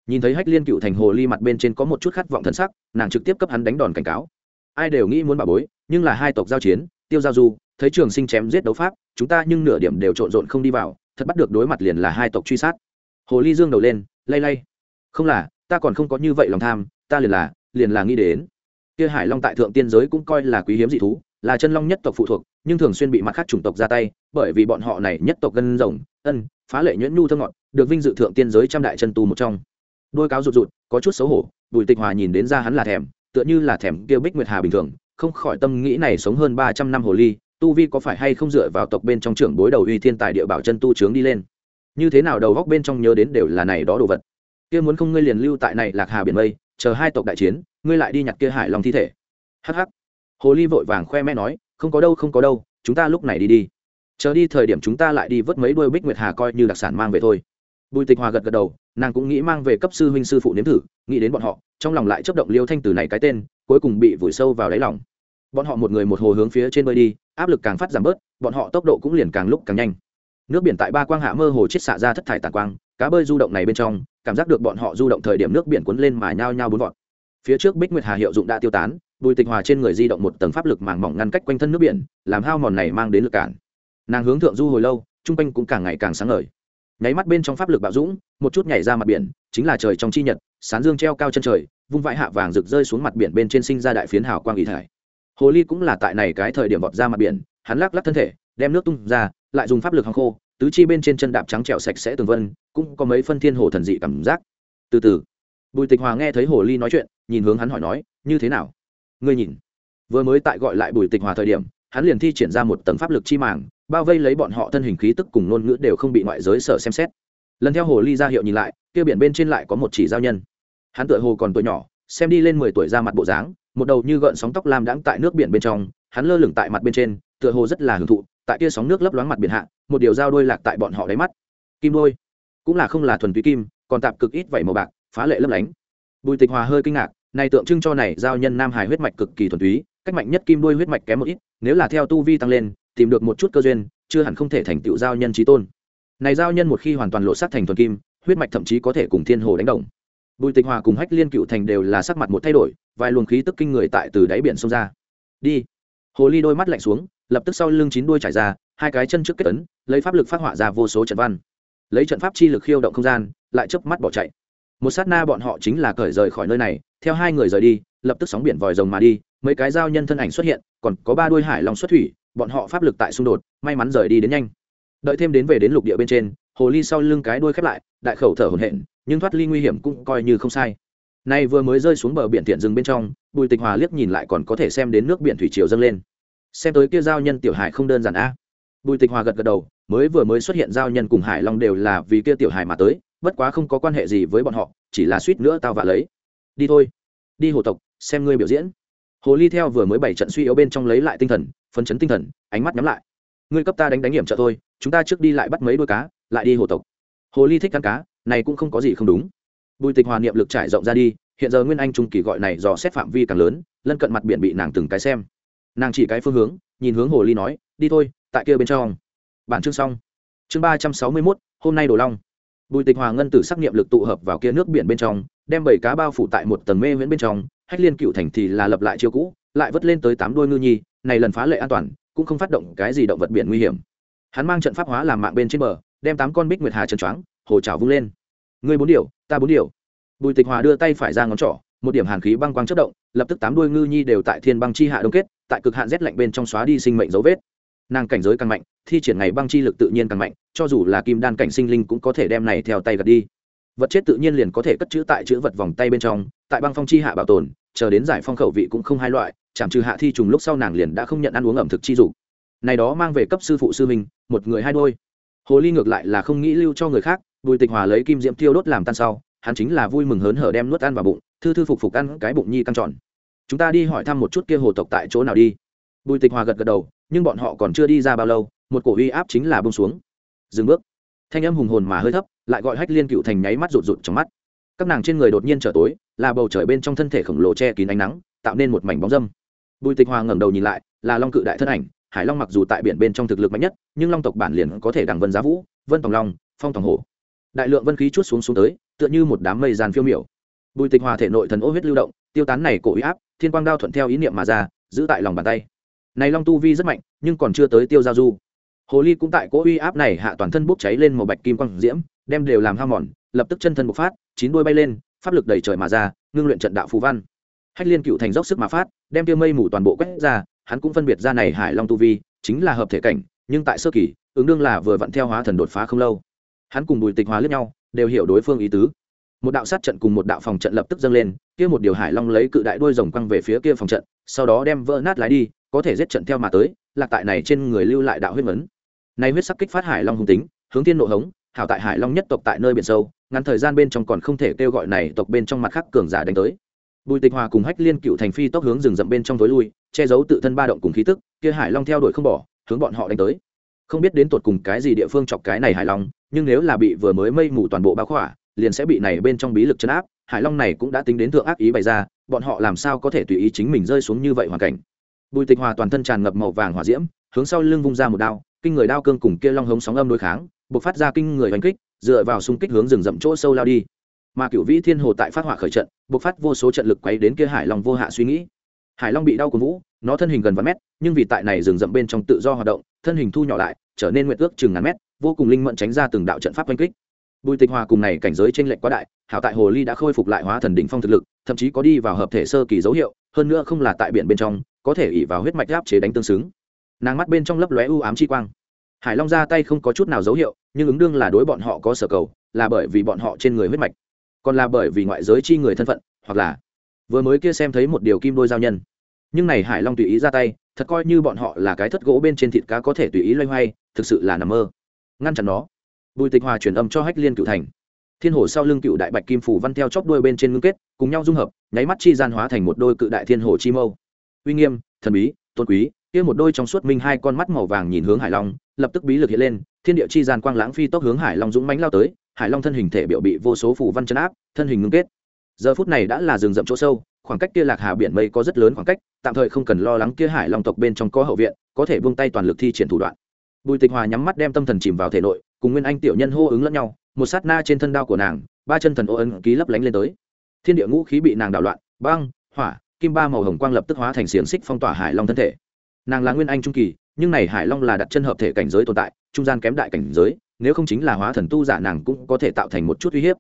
A: Nhìn thấy hách liên cựu thành hồ ly mặt bên trên có một chút khát vọng thân sắc, nàng trực tiếp cấp hắn đánh đòn cảnh cáo. Ai đều nghĩ muốn bà bối, nhưng là hai tộc giao chiến, tiêu giao du, thấy trường sinh chém giết đấu pháp, chúng ta nhưng nửa điểm đều trộn rộn không đi vào, thật bắt được đối mặt liền là hai tộc truy sát hồ ly dương đầu lên, lay lay. Không là, ta còn không có như vậy lòng tham, ta liền là liền là nghĩ đến. Kia hải long tại thượng tiên giới cũng coi là quý hiếm dị thú, là chân long nhất tộc phụ thuộc, nhưng thường xuyên bị mặt khác chủng tộc ra tay, bởi vì bọn họ này nhất tộc gân rồng, ân, phá lệ nhuyễn nhu thơ ngọt được vinh dự thượng tiên giới trăm đại chân tu một trong. Đôi cáo rụt rụt, có chút xấu hổ, bùi tịch hòa nhìn đến ra hắn là thèm, tựa như là thèm kia bích nguyệt hà bình thường, không khỏi tâm nghĩ này sống hơn ba trăm năm hồ ly, tu vi có phải hay không dựa vào tộc bên trong trưởng bối đầu uy thiên tài địa bảo chân tu trướng đi lên như thế nào đầu góc bên trong nhớ đến đều là này đó đồ vật. Kia muốn không ngươi liền lưu tại này lạc hà biển mây, chờ hai tộc đại chiến, ngươi lại đi nhặt kia hải lòng thi thể. Hh hồ ly vội vàng khoe mẽ nói, không có đâu, không có đâu, chúng ta lúc này đi đi. Chờ đi thời điểm chúng ta lại đi vớt mấy đôi bích nguyệt hà coi như đặc sản mang về thôi. Bùi tịch hòa gật gật đầu, nàng cũng nghĩ mang về cấp sư huynh sư phụ nếm thử, nghĩ đến bọn họ, trong lòng lại chấp động liêu thanh từ này cái tên, cuối cùng bị vùi sâu vào đáy lòng. Bọn họ một người một hồ hướng phía trên bơi đi, áp lực càng phát giảm bớt, bọn họ tốc độ cũng liền càng lúc càng nhanh nước biển tại ba quang hạ mơ hồ chết xạ ra thất thải tàn quang, cá bơi du động này bên trong, cảm giác được bọn họ du động thời điểm nước biển cuốn lên mà nhao nhao bốn vọt. Phía trước bích nguyệt hà hiệu dụng đã tiêu tán, bùi tịch hòa trên người di động một tầng pháp lực màng mỏng ngăn cách quanh thân nước biển, làm hao mòn này mang đến lực cản. Nàng hướng thượng du hồi lâu, trung quanh cũng càng ngày càng sáng ngời. Nháy mắt bên trong pháp lực bạo dũng, một chút nhảy ra mặt biển, chính là trời trong chi nhật, sán dương treo cao chân trời, vung vãi hạ vàng rực rơi xuống mặt biển bên trên sinh ra đại phiến hào quang ý thải. Hồ ly cũng là tại này cái thời điểm vọt ra mặt biển, hắn lắc lắc thân thể đem nước tung ra, lại dùng pháp lực hàng khô, tứ chi bên trên chân đạp trắng trẹo sạch sẽ tường vân, cũng có mấy phân thiên hồ thần dị cảm giác. Từ từ. Bùi tịch hòa nghe thấy hồ ly nói chuyện, nhìn hướng hắn hỏi nói, như thế nào? Ngươi nhìn. Vừa mới tại gọi lại bùi tịch hòa thời điểm, hắn liền thi triển ra một tầng pháp lực chi màng, bao vây lấy bọn họ thân hình khí tức cùng ngôn ngữ đều không bị ngoại giới sở xem xét. Lần theo hồ ly ra hiệu nhìn lại, kia biển bên trên lại có một chỉ giao nhân. Hắn tựa hồ còn tuổi nhỏ, xem đi lên mười tuổi ra mặt bộ dáng, một đầu như gợn sóng tóc lam đãng tại nước biển bên trong, hắn lơ lửng tại mặt bên trên, tựa hồ rất là hưởng thụ tại kia sóng nước lấp loáng mặt biển hạ, một điều dao đôi lạc tại bọn họ đáy mắt. Kim đôi cũng là không là thuần túy kim, còn tạp cực ít vảy màu bạc, phá lệ lấp lánh. Bùi tịch hòa hơi kinh ngạc này tượng trưng cho này giao nhân nam hải huyết mạch cực kỳ thuần túy, cách mạnh nhất kim đôi huyết mạch kém một ít, nếu là theo tu vi tăng lên, tìm được một chút cơ duyên, chưa hẳn không thể thành tựu giao nhân trí tôn. Này giao nhân một khi hoàn toàn lộ sắc thành thuần kim, huyết mạch thậm chí có thể cùng thiên hồ đánh đồng. Bùi tịch hòa cùng hách liên cựu thành đều là sắc mặt một thay đổi, vài luồng khí tức kinh người tại từ đáy biển xông ra. Đi. Hồ ly đôi mắt lạnh xuống lập tức sau lưng chín đuôi trải ra, hai cái chân trước kết tấn lấy pháp lực phát họa ra vô số trận văn. Lấy trận pháp chi lực khiêu động không gian, lại chớp mắt bỏ chạy. Một sát na bọn họ chính là cởi rời khỏi nơi này, theo hai người rời đi, lập tức sóng biển vòi rồng mà đi, mấy cái dao nhân thân ảnh xuất hiện, còn có ba đuôi hải long xuất thủy, bọn họ pháp lực tại xung đột, may mắn rời đi đến nhanh. Đợi thêm đến về đến lục địa bên trên, hồ ly sau lưng cái đuôi khép lại, đại khẩu thở hổn hển, nhưng thoát ly nguy hiểm cũng coi như không sai. Nay vừa mới rơi xuống bờ biển tiện rừng bên trong, bùi tịch hòa liếc nhìn lại còn có thể xem đến nước biển thủy triều dâng lên xem tới kia giao nhân tiểu hải không đơn giản a. Bùi tịch hòa gật gật đầu, mới vừa mới xuất hiện giao nhân cùng hải long đều là vì kia tiểu hải mà tới, bất quá không có quan hệ gì với bọn họ, chỉ là suýt nữa tao vạ lấy. Đi thôi. Đi hồ tộc, xem ngươi biểu diễn. Hồ ly theo vừa mới bảy trận suy yếu bên trong lấy lại tinh thần, phấn chấn tinh thần, ánh mắt nhắm lại. Ngươi cấp ta đánh đánh hiểm trợ thôi, chúng ta trước đi lại bắt mấy đôi cá, lại đi hồ tộc. Hồ ly thích ăn cá, này cũng không có gì không đúng. Bùi tịch hòa niệm lực trải rộng ra đi, hiện giờ nguyên anh trung kỳ gọi này dò xét phạm vi càng lớn, lân cận mặt biển bị nàng từng cái xem nàng chỉ cái phương hướng, nhìn hướng hồ ly nói, đi thôi, tại kia bên trong. Bản chương xong. Chương ba trăm sáu mươi mốt, hôm nay đồ long. Bùi tịch hòa ngân tử xác nghiệm lực tụ hợp vào kia nước biển bên trong, đem bảy cá bao phủ tại một tầng mê miễn bên trong, hách liên cựu thành thì là lập lại chiêu cũ, lại vớt lên tới tám đôi ngư nhi, này lần phá lệ an toàn, cũng không phát động cái gì động vật biển nguy hiểm. Hắn mang trận pháp hóa làm mạng bên trên bờ, đem tám con bích nguyệt hà trần choáng, hồ trào vung lên. Ngươi bốn điều, ta bốn điều. Bùi tịch hòa đưa tay phải ra ngón trỏ, một điểm hàn khí băng quang chất động, lập tức tám đuôi ngư nhi đều tại thiên băng chi hạ đông kết tại cực hạn rét lạnh bên trong xóa đi sinh mệnh dấu vết. Nàng cảnh giới càng mạnh, thi triển ngày băng chi lực tự nhiên càng mạnh, cho dù là kim đan cảnh sinh linh cũng có thể đem này theo tay gật đi. Vật chết tự nhiên liền có thể cất chữ tại chữ vật vòng tay bên trong, tại băng phong chi hạ bảo tồn, chờ đến giải phong khẩu vị cũng không hai loại, chạm trừ hạ thi trùng lúc sau nàng liền đã không nhận ăn uống ẩm thực chi dục. Này đó mang về cấp sư phụ sư minh một người hai đôi. Hồ ly ngược lại là không nghĩ lưu cho người khác, bùi tịch hòa lấy kim diễm tiêu đốt làm tan sau, hắn chính là vui mừng hớn hở đem nuốt ăn vào bụng, thư thư phục phục ăn cái bụng nhi căng tròn chúng ta đi hỏi thăm một chút kia hồ tộc tại chỗ nào đi. Bùi tịch hòa gật gật đầu, nhưng bọn họ còn chưa đi ra bao lâu, một cổ uy áp chính là bông xuống. Dừng bước. Thanh âm hùng hồn mà hơi thấp, lại gọi hách liên cựu thành nháy mắt rụt rụt trong mắt. Các nàng trên người đột nhiên trở tối, là bầu trời bên trong thân thể khổng lồ che kín ánh nắng, tạo nên một mảnh bóng dâm. Bùi tịch hòa ngẩng đầu nhìn lại, là long cự đại thân ảnh. Hải long mặc dù tại biển bên trong thực lực mạnh nhất, nhưng long tộc bản liền có thể đằng vân giá vũ, vân tòng long, phong tòng hổ. Đại lượng vân khí chút xuống xuống tới, tựa như một đám mây giàn phiêu miểu. Bùi tịch hòa thể nội thần ô huyết lưu động tiêu tán này cổ uy áp, thiên quang đao thuận theo ý niệm mà ra, giữ tại lòng bàn tay. Này long tu vi rất mạnh, nhưng còn chưa tới tiêu giao du. Hồ ly cũng tại cỗ uy áp này hạ toàn thân bốc cháy lên một bạch kim quang diễm, đem đều làm hao mòn, lập tức chân thân bộc phát, chín đuôi bay lên, pháp lực đầy trời mà ra, ngưng luyện trận đạo phù văn. Hách liên cựu thành dốc sức mà phát, đem tiêu mây mù toàn bộ quét ra, hắn cũng phân biệt ra này hải long tu vi, chính là hợp thể cảnh, nhưng tại sơ kỳ, ứng đương là vừa vặn theo hóa thần đột phá không lâu. Hắn cùng bùi tịch hóa lướt nhau, đều hiểu đối phương ý tứ một đạo sát trận cùng một đạo phòng trận lập tức dâng lên, kia một điều hải long lấy cự đại đuôi rồng quăng về phía kia phòng trận, sau đó đem vỡ nát lái đi, có thể giết trận theo mà tới, lạc tại này trên người lưu lại đạo huyết vấn nay huyết sắc kích phát hải long hung tính, hướng tiên nộ hống, hảo tại hải long nhất tộc tại nơi biển sâu, ngắn thời gian bên trong còn không thể kêu gọi này tộc bên trong mặt khác cường giả đánh tới. Bùi tịch hòa cùng hách liên cựu thành phi tốc hướng rừng rậm bên trong tối lui, che giấu tự thân ba động cùng khí tức, kia hải long theo đuổi không bỏ, hướng bọn họ đánh tới. Không biết đến tột cùng cái gì địa phương chọc cái này hải long, nhưng nếu là bị vừa mới mây mù toàn bộ báo khỏa liền sẽ bị này bên trong bí lực chấn áp, hải long này cũng đã tính đến thượng ác ý bày ra, bọn họ làm sao có thể tùy ý chính mình rơi xuống như vậy hoàn cảnh. Bùi tịch hòa toàn thân tràn ngập màu vàng hỏa diễm, hướng sau lưng vung ra một đao, kinh người đao cương cùng kia long hống sóng âm đối kháng buộc phát ra kinh người oanh kích, dựa vào xung kích hướng rừng rậm chỗ sâu lao đi. Mà cựu vĩ thiên hồ tại phát hỏa khởi trận buộc phát vô số trận lực quấy đến kia hải long vô hạ suy nghĩ. Hải long bị đau của vũ, nó thân hình gần vài mét, nhưng vì tại này rừng rậm bên trong tự do hoạt động, thân hình thu nhỏ lại, trở nên nguyện ước chừng ngàn mét, vô cùng linh mẫn tránh ra từng đạo trận pháp oanh kích bùi tịch hòa cùng này cảnh giới trên lệch quá đại, hảo tại hồ ly đã khôi phục lại hóa thần đỉnh phong thực lực, thậm chí có đi vào hợp thể sơ kỳ dấu hiệu, hơn nữa không là tại biển bên trong, có thể ỉ vào huyết mạch áp chế đánh tương xứng. Nàng mắt bên trong lấp lóe u ám chi quang. Hải long ra tay không có chút nào dấu hiệu, nhưng ứng đương là đối bọn họ có sở cầu, là bởi vì bọn họ trên người huyết mạch, còn là bởi vì ngoại giới chi người thân phận, hoặc là vừa mới kia xem thấy một điều kim đôi giao nhân. Nhưng này hải long tùy ý ra tay, thật coi như bọn họ là cái thất gỗ bên trên thịt cá có thể tùy ý loay hoay, thực sự là nằm mơ. Ngăn chặn nó bùi tịch hòa truyền âm cho hách liên cựu thành. Thiên hồ sau lưng cựu đại bạch kim phủ văn theo chóp đuôi bên trên ngưng kết, cùng nhau dung hợp, nháy mắt chi gian hóa thành một đôi cự đại thiên hồ chi mâu. Uy nghiêm, thần bí, tôn quý, kia một đôi trong suốt minh hai con mắt màu vàng nhìn hướng hải long, lập tức bí lực hiện lên, thiên địa chi gian quang lãng phi tốc hướng hải long dũng mánh lao tới, hải long thân hình thể biểu bị vô số phủ văn chấn áp, thân hình ngưng kết. Giờ phút này đã là rừng rậm chỗ sâu, khoảng cách kia lạc hà biển mây có rất lớn khoảng cách, tạm thời không cần lo lắng kia hải long tộc bên trong có hậu viện, có thể buông tay toàn lực thi triển thủ đoạn. Bùi tịch hòa nhắm mắt đem tâm thần chìm vào thể nội cùng nguyên anh tiểu nhân hô ứng lẫn nhau, một sát na trên thân đao của nàng, ba chân thần ô ấn ký lấp lánh lên tới. Thiên địa ngũ khí bị nàng đảo loạn, băng, hỏa, kim ba màu hồng quang lập tức hóa thành xiềng xích phong tỏa hải long thân thể. Nàng là nguyên anh trung kỳ, nhưng này hải long là đặt chân hợp thể cảnh giới tồn tại, trung gian kém đại cảnh giới, nếu không chính là hóa thần tu giả nàng cũng có thể tạo thành một chút uy hiếp.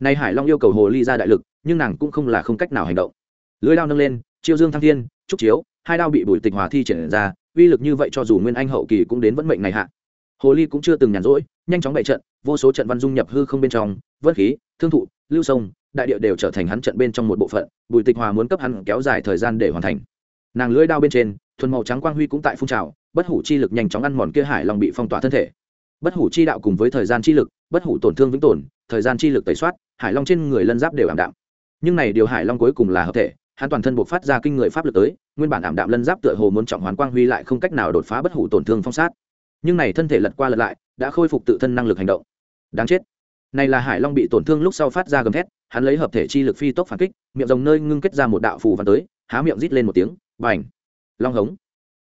A: Nay hải long yêu cầu hồ ly ra đại lực, nhưng nàng cũng không là không cách nào hành động. Lưới đao nâng lên, chiêu dương thăng thiên, trúc chiếu, hai đao bị bùi tịch hòa thi triển ra, uy lực như vậy cho dù nguyên anh hậu kỳ cũng đến vẫn mệnh này hạ. Hồ ly cũng chưa từng nhàn rỗi nhanh chóng bày trận, vô số trận văn dung nhập hư không bên trong, vân khí, thương thụ, lưu sông, đại địa đều trở thành hắn trận bên trong một bộ phận, bùi tịch hòa muốn cấp hắn kéo dài thời gian để hoàn thành. Nàng lưỡi đao bên trên, thuần màu trắng quang huy cũng tại phun trào, bất hủ chi lực nhanh chóng ăn mòn kia hải long bị phong tỏa thân thể. Bất hủ chi đạo cùng với thời gian chi lực, bất hủ tổn thương vĩnh tồn, thời gian chi lực tẩy soát, hải long trên người lân giáp đều ảm đạm. Nhưng này điều hải long cuối cùng là hợp thể, hắn toàn thân buộc phát ra kinh người pháp lực tới, nguyên bản ảm đạm lân giáp tựa hồ muốn trọng hoàn quang huy lại không cách nào đột phá bất hủ tổn thương phong sát. Nhưng này thân thể lật qua lật lại đã khôi phục tự thân năng lực hành động. Đáng chết. Này là hải long bị tổn thương lúc sau phát ra gầm thét, hắn lấy hợp thể chi lực phi tốc phản kích, miệng rồng nơi ngưng kết ra một đạo phù văn tới, há miệng rít lên một tiếng, bành. Long hống.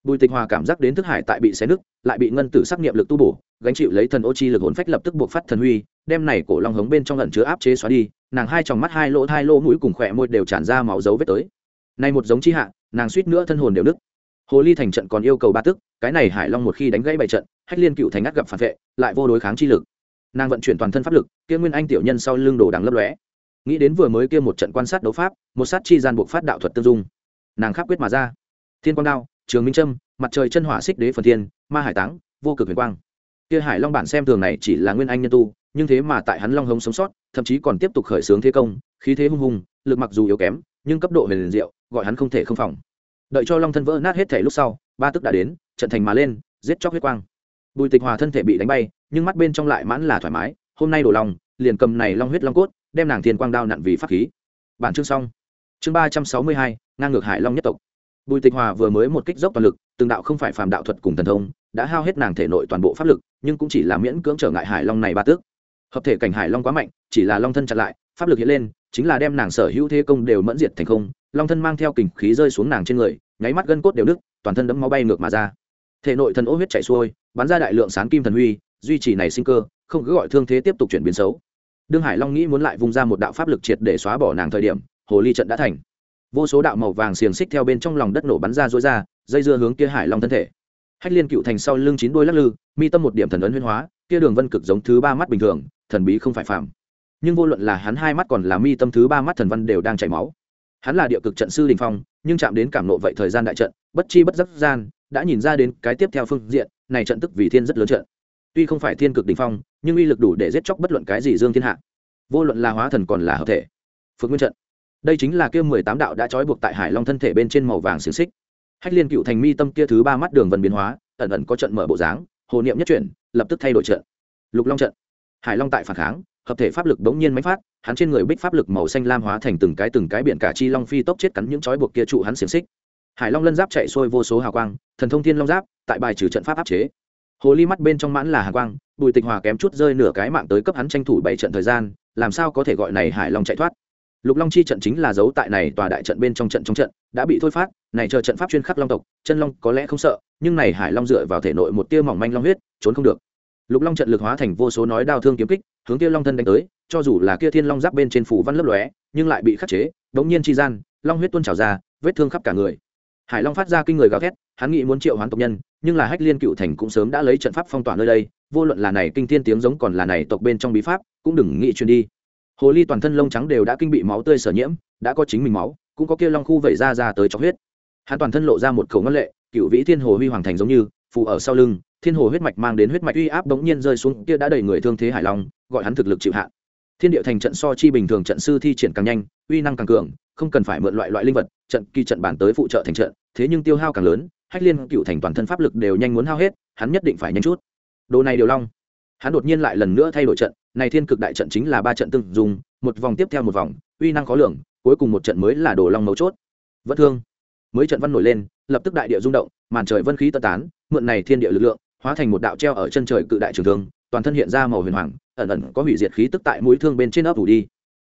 A: Bùi tịch hòa cảm giác đến thức hải tại bị xé nứt, lại bị ngân tử sắc nghiệm lực tu bổ, gánh chịu lấy thần ô chi lực hồn phách lập tức buộc phát thần huy, đem này cổ long hống bên trong lẩn chứa áp chế xóa đi, nàng hai tròng mắt hai lỗ hai lỗ mũi cùng khỏe môi đều tràn ra máu dấu vết tới. Này một giống chi hạ, nàng suýt nữa thân hồn đều nứt. Hồ ly thành trận còn yêu cầu ba tức, cái này hải long một khi đánh gãy bảy trận hách liên cựu thành ngắt gặp phản vệ, lại vô đối kháng chi lực. Nàng vận chuyển toàn thân pháp lực, kia nguyên anh tiểu nhân sau lưng đồ đằng lấp lóe. Nghĩ đến vừa mới kia một trận quan sát đấu pháp, một sát chi gian buộc phát đạo thuật tương dung. Nàng khắc quyết mà ra. Thiên quang đao, trường minh trâm mặt trời chân hỏa xích đế phần thiên, ma hải táng, vô cực huyền quang. Kia hải long bản xem thường này chỉ là nguyên anh nhân tu, nhưng thế mà tại hắn long hống sống sót, thậm chí còn tiếp tục khởi xướng thế công, khí thế hung hùng, lực mặc dù yếu kém, nhưng cấp độ huyền diệu, gọi hắn không thể không phòng. Đợi cho long thân vỡ nát hết thể lúc sau, ba tức đã đến, trận thành mà lên, giết chóc huyết quang bùi tịch hòa thân thể bị đánh bay, nhưng mắt bên trong lại mãn là thoải mái, hôm nay đổ lòng, liền cầm này long huyết long cốt, đem nàng thiên quang đao nặn vì pháp khí. Bản chương xong. Chương ba trăm sáu mươi hai, ngang ngược hải long nhất tộc. Bùi tịch hòa vừa mới một kích dốc toàn lực, từng đạo không phải phàm đạo thuật cùng thần thông, đã hao hết nàng thể nội toàn bộ pháp lực, nhưng cũng chỉ là miễn cưỡng trở ngại hải long này ba tước. Hợp thể cảnh hải long quá mạnh, chỉ là long thân chặn lại, pháp lực hiện lên, chính là đem nàng sở hữu thế công đều mẫn diệt thành không, long thân mang theo kình khí rơi xuống nàng trên người, nháy mắt gân cốt đều đứt toàn thân đẫm máu bay ngược mà ra. Thể nội thần ô huyết chảy xuôi bắn ra đại lượng sáng kim thần huy, duy trì này sinh cơ, không cứ gọi thương thế tiếp tục chuyển biến xấu. Đương hải long nghĩ muốn lại vung ra một đạo pháp lực triệt để xóa bỏ nàng thời điểm, hồ ly trận đã thành. Vô số đạo màu vàng xiềng xích theo bên trong lòng đất nổ bắn ra dối ra, dây dưa hướng kia hải long thân thể. Hách liên cựu thành sau lưng chín đôi lắc lư, mi tâm một điểm thần ấn huyên hóa, kia đường vân cực giống thứ ba mắt bình thường, thần bí không phải phạm nhưng vô luận là hắn hai mắt còn là mi tâm thứ ba mắt thần văn đều đang chảy máu. Hắn là địa cực trận sư đình phong, nhưng chạm đến cảm nộ vậy thời gian đại trận, bất chi bất giấc gian, đã nhìn ra đến cái tiếp theo phương diện này trận tức vì thiên rất lớn trận. Tuy không phải thiên cực đình phong, nhưng uy lực đủ để giết chóc bất luận cái gì dương thiên hạ. Vô luận là hóa thần còn là hợp thể. Phước nguyên trận. Đây chính là kia mười tám đạo đã trói buộc tại hải long thân thể bên trên màu vàng xiềng xích. Hách liên cựu thành mi tâm kia thứ ba mắt đường vần biến hóa, ẩn ẩn có trận mở bộ dáng, hồ niệm nhất chuyển, lập tức thay đổi trận. Lục long trận. Hải long tại phản kháng, hợp thể pháp lực bỗng nhiên máy phát, hắn trên người bích pháp lực màu xanh lam hóa thành từng cái từng cái biển cả chi long phi tốc chết cắn những trói buộc kia trụ hắn xiềng xích. Hải long lân giáp chạy xuôi vô số hào quang, thần thông thiên long giáp tại bài trừ trận pháp áp chế. Hồ ly mắt bên trong mãn là hàng quang, bùi tịch hòa kém chút rơi nửa cái mạng tới cấp hắn tranh thủ bảy trận thời gian, làm sao có thể gọi này hải long chạy thoát? Lục long chi trận chính là dấu tại này tòa đại trận bên trong trận trong trận, đã bị thôi phát, này chờ trận pháp chuyên khắc long tộc, chân long có lẽ không sợ, nhưng này hải long dựa vào thể nội một tia mỏng manh long huyết, trốn không được. Lục long trận lực hóa thành vô số nói đao thương kiếm kích, hướng kia long thân đánh tới, cho dù là kia thiên long giáp bên trên phủ văn lấp lóe, nhưng lại bị khắc chế, đống nhiên chi gian, long huyết tuôn trào ra, vết thương khắp cả người. Hải long phát ra kinh người gào thét, hắn nghĩ muốn triệu hoán tộc nhân nhưng là hách liên cựu thành cũng sớm đã lấy trận pháp phong tỏa nơi đây, vô luận là này kinh thiên tiếng giống còn là này tộc bên trong bí pháp, cũng đừng nghĩ truyền đi. Hồ ly toàn thân lông trắng đều đã kinh bị máu tươi sở nhiễm, đã có chính mình máu, cũng có kia long khu vẩy ra ra tới cho huyết. Hắn toàn thân lộ ra một khẩu ngân lệ, cựu vĩ thiên hồ huy hoàng thành giống như, phù ở sau lưng, thiên hồ huyết mạch mang đến huyết mạch uy áp bỗng nhiên rơi xuống, kia đã đầy người thương thế hải long, gọi hắn thực lực chịu hạn. Thiên địa thành trận so chi bình thường trận sư thi triển càng nhanh, uy năng càng cường, không cần phải mượn loại loại linh vật, trận kỳ trận bản tới phụ trợ thành trận, thế nhưng tiêu hao càng lớn hách liên cựu thành toàn thân pháp lực đều nhanh muốn hao hết, hắn nhất định phải nhanh chút. Đồ này đều long. Hắn đột nhiên lại lần nữa thay đổi trận, này thiên cực đại trận chính là ba trận tương dùng một vòng tiếp theo một vòng, uy năng khó lường, cuối cùng một trận mới là đồ long mấu chốt. Vẫn thương. Mới trận văn nổi lên, lập tức đại địa rung động, màn trời vân khí tơ tán, mượn này thiên địa lực lượng, hóa thành một đạo treo ở chân trời cự đại trường thương, toàn thân hiện ra màu huyền hoàng, ẩn ẩn có hủy diệt khí tức tại mũi thương bên trên ấp ủ đi.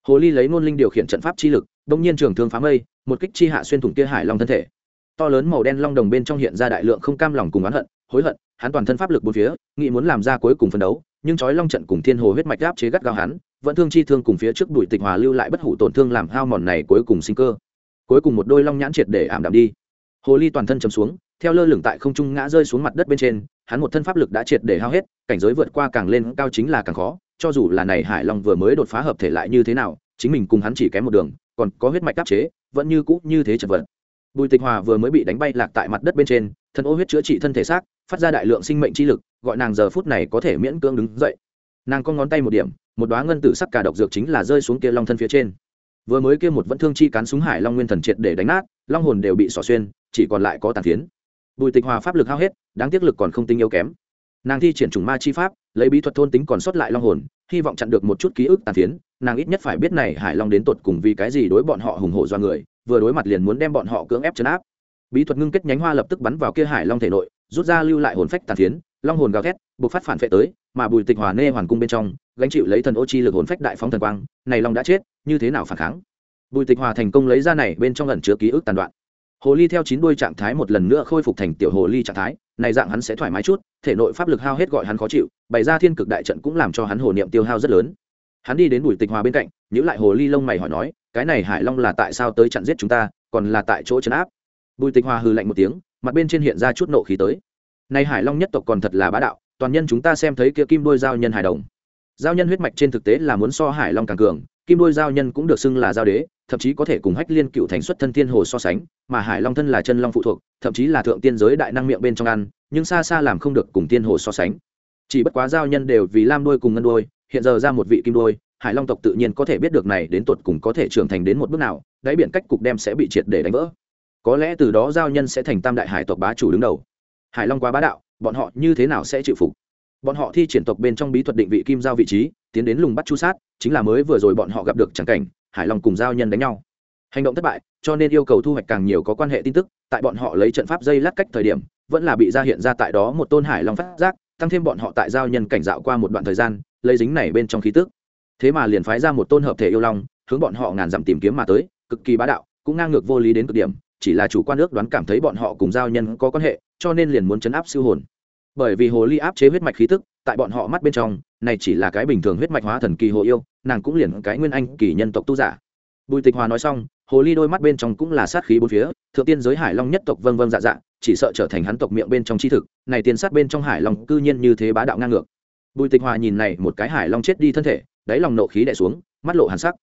A: Hồ ly lấy ngôn linh điều khiển trận pháp chi lực, đông nhiên trường thương phá mây, một kích chi hạ xuyên thủng kia hải long thân thể to lớn màu đen long đồng bên trong hiện ra đại lượng không cam lòng cùng oán hận, hối hận, hắn toàn thân pháp lực bốn phía, nghĩ muốn làm ra cuối cùng phân đấu, nhưng chói long trận cùng thiên hồ huyết mạch áp chế gắt gao hắn, vẫn thương chi thương cùng phía trước bụi tịch hòa lưu lại bất hủ tổn thương làm hao mòn này cuối cùng sinh cơ. Cuối cùng một đôi long nhãn triệt để ảm đạm đi. Hồ ly toàn thân chầm xuống, theo lơ lửng tại không trung ngã rơi xuống mặt đất bên trên, hắn một thân pháp lực đã triệt để hao hết, cảnh giới vượt qua càng lên cao chính là càng khó, cho dù là này hải long vừa mới đột phá hợp thể lại như thế nào, chính mình cùng hắn chỉ kém một đường, còn có huyết mạch áp chế, vẫn như cũ như thế chật vật bùi tịch hòa vừa mới bị đánh bay lạc tại mặt đất bên trên thân ô huyết chữa trị thân thể xác, phát ra đại lượng sinh mệnh chi lực, gọi nàng giờ phút này có thể miễn cưỡng đứng dậy. Nàng có ngón tay một điểm, một đoá ngân tử sắc cả độc dược chính là rơi xuống kia long thân phía trên. Vừa mới kia một vẫn thương chi cán súng hải long nguyên thần triệt để đánh nát, long hồn đều bị xỏ xuyên, chỉ còn lại có tàn phiến. Bùi tịch hòa pháp lực hao hết, đáng tiếc lực còn không tinh yếu kém. Nàng thi triển trùng ma chi pháp, lấy bí thuật thôn tính còn sót lại long hồn, hy vọng chặn được một chút ký ức tàn phiến, nàng ít nhất phải biết này hải long đến tột cùng vì cái gì đối bọn họ hùng hổ do người vừa đối mặt liền muốn đem bọn họ cưỡng ép chấn áp. Bí thuật ngưng kết nhánh hoa lập tức bắn vào kia hải long thể nội, rút ra lưu lại hồn phách tàn phiến, long hồn gào thét buộc phát phản vệ tới, mà bùi tịch hòa nê hoàn cung bên trong, gánh chịu lấy thần ô chi lực hồn phách đại phóng thần quang, này long đã chết, như thế nào phản kháng? Bùi tịch hòa thành công lấy ra này, bên trong lần chứa ký ức tàn đoạn. Hồ ly theo chín đuôi trạng thái một lần nữa khôi phục thành tiểu hồ ly trạng thái, này dạng hắn sẽ thoải mái chút, thể nội pháp lực hao hết gọi hắn khó chịu, bày ra thiên cực đại trận cũng làm cho hắn hồ niệm tiêu hao rất lớn. Hắn đi đến bùi tịch hòa bên cạnh nhữ lại hồ ly lông mày hỏi nói, cái này hải long là tại sao tới chặn giết chúng ta, còn là tại chỗ chấn áp? Bùi tịch hòa hừ lạnh một tiếng, mặt bên trên hiện ra chút nộ khí tới. Nay hải long nhất tộc còn thật là bá đạo, toàn nhân chúng ta xem thấy kia kim đôi giao nhân hài đồng. Giao nhân huyết mạch trên thực tế là muốn so hải long càng cường, kim đôi giao nhân cũng được xưng là giao đế, thậm chí có thể cùng hách liên cựu thành xuất thân thiên hồ so sánh, mà hải long thân là chân long phụ thuộc, thậm chí là thượng tiên giới đại năng miệng bên trong ăn, nhưng xa xa làm không được cùng tiên hồ so sánh. Chỉ bất quá giao nhân đều vì lam đôi cùng ngân đôi hiện giờ ra một vị kim đôi hải long tộc tự nhiên có thể biết được này đến tột cùng có thể trưởng thành đến một bước nào, đáy biển cách cục đem sẽ bị triệt để đánh vỡ. Có lẽ từ đó giao nhân sẽ thành tam đại hải tộc bá chủ đứng đầu. Hải long quá bá đạo, bọn họ như thế nào sẽ chịu phục? Bọn họ thi triển tộc bên trong bí thuật định vị kim giao vị trí, tiến đến lùng bắt chu sát, chính là mới vừa rồi bọn họ gặp được chẳng cảnh, hải long cùng giao nhân đánh nhau. Hành động thất bại, cho nên yêu cầu thu hoạch càng nhiều có quan hệ tin tức, tại bọn họ lấy trận pháp dây lát cách thời điểm, vẫn là bị ra hiện ra tại đó một tôn hải long phát giác, tăng thêm bọn họ tại giao nhân cảnh dạo qua một đoạn thời gian, lấy dính này bên trong khí tức thế mà liền phái ra một tôn hợp thể yêu long, hướng bọn họ ngàn dặm tìm kiếm mà tới, cực kỳ bá đạo, cũng ngang ngược vô lý đến cực điểm, chỉ là chủ quan ước đoán cảm thấy bọn họ cùng giao nhân có quan hệ, cho nên liền muốn chấn áp siêu hồn. Bởi vì hồ ly áp chế huyết mạch khí tức, tại bọn họ mắt bên trong, này chỉ là cái bình thường huyết mạch hóa thần kỳ hồ yêu, nàng cũng liền cái nguyên anh kỳ nhân tộc tu giả. Bùi tịch hòa nói xong, hồ ly đôi mắt bên trong cũng là sát khí bốn phía, thượng tiên giới hải long nhất tộc vân vân dạ dạ chỉ sợ trở thành hắn tộc miệng bên trong chi thực, này tiên sát bên trong hải long cư nhiên như thế bá đạo ngang ngược. Bùi tịch hòa nhìn này một cái hải long chết đi thân thể đáy lòng nộ khí đè xuống, mắt lộ hàn sắc.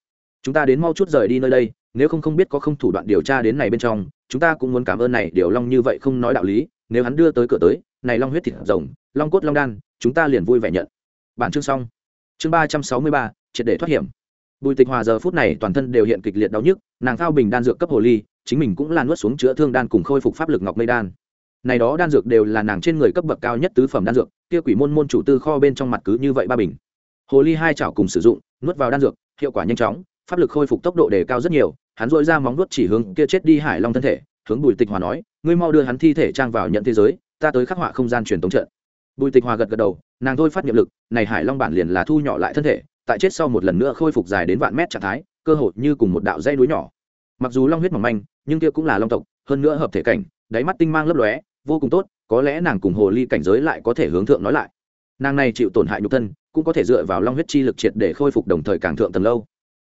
A: Chúng ta đến mau chút rời đi nơi đây, nếu không không biết có không thủ đoạn điều tra đến này bên trong, chúng ta cũng muốn cảm ơn này điều long như vậy không nói đạo lý, nếu hắn đưa tới cửa tới, này long huyết thịt rồng, long cốt long đan, chúng ta liền vui vẻ nhận. Bản chương xong. Chương ba trăm sáu mươi ba, triệt để thoát hiểm. Bùi tịch hòa giờ phút này toàn thân đều hiện kịch liệt đau nhức, nàng thao bình đan dược cấp hồ ly, chính mình cũng là nuốt xuống chữa thương đan cùng khôi phục pháp lực ngọc mây đan. Này đó đan dược đều là nàng trên người cấp bậc cao nhất tứ phẩm đan dược, kia quỷ môn môn chủ tư kho bên trong mặt cứ như vậy ba bình hồ ly hai chảo cùng sử dụng, nuốt vào đan dược, hiệu quả nhanh chóng, pháp lực khôi phục tốc độ đề cao rất nhiều, hắn dội ra móng nuốt chỉ hướng kia chết đi hải long thân thể, hướng bùi tịch hòa nói, ngươi mau đưa hắn thi thể trang vào nhận thế giới, ta tới khắc họa không gian truyền tống trận. Bùi tịch hòa gật gật đầu, nàng thôi phát nhiệm lực, này hải long bản liền là thu nhỏ lại thân thể, tại chết sau một lần nữa khôi phục dài đến vạn mét trạng thái, cơ hội như cùng một đạo dây núi nhỏ. Mặc dù long huyết mỏng manh, nhưng kia cũng là long tộc, hơn nữa hợp thể cảnh, đáy mắt tinh mang lấp lóe, vô cùng tốt, có lẽ nàng cùng hồ ly cảnh giới lại có thể hướng thượng nói lại. Nàng này chịu tổn hại nhục thân cũng có thể dựa vào long huyết chi lực triệt để khôi phục đồng thời càng thượng tầng lâu.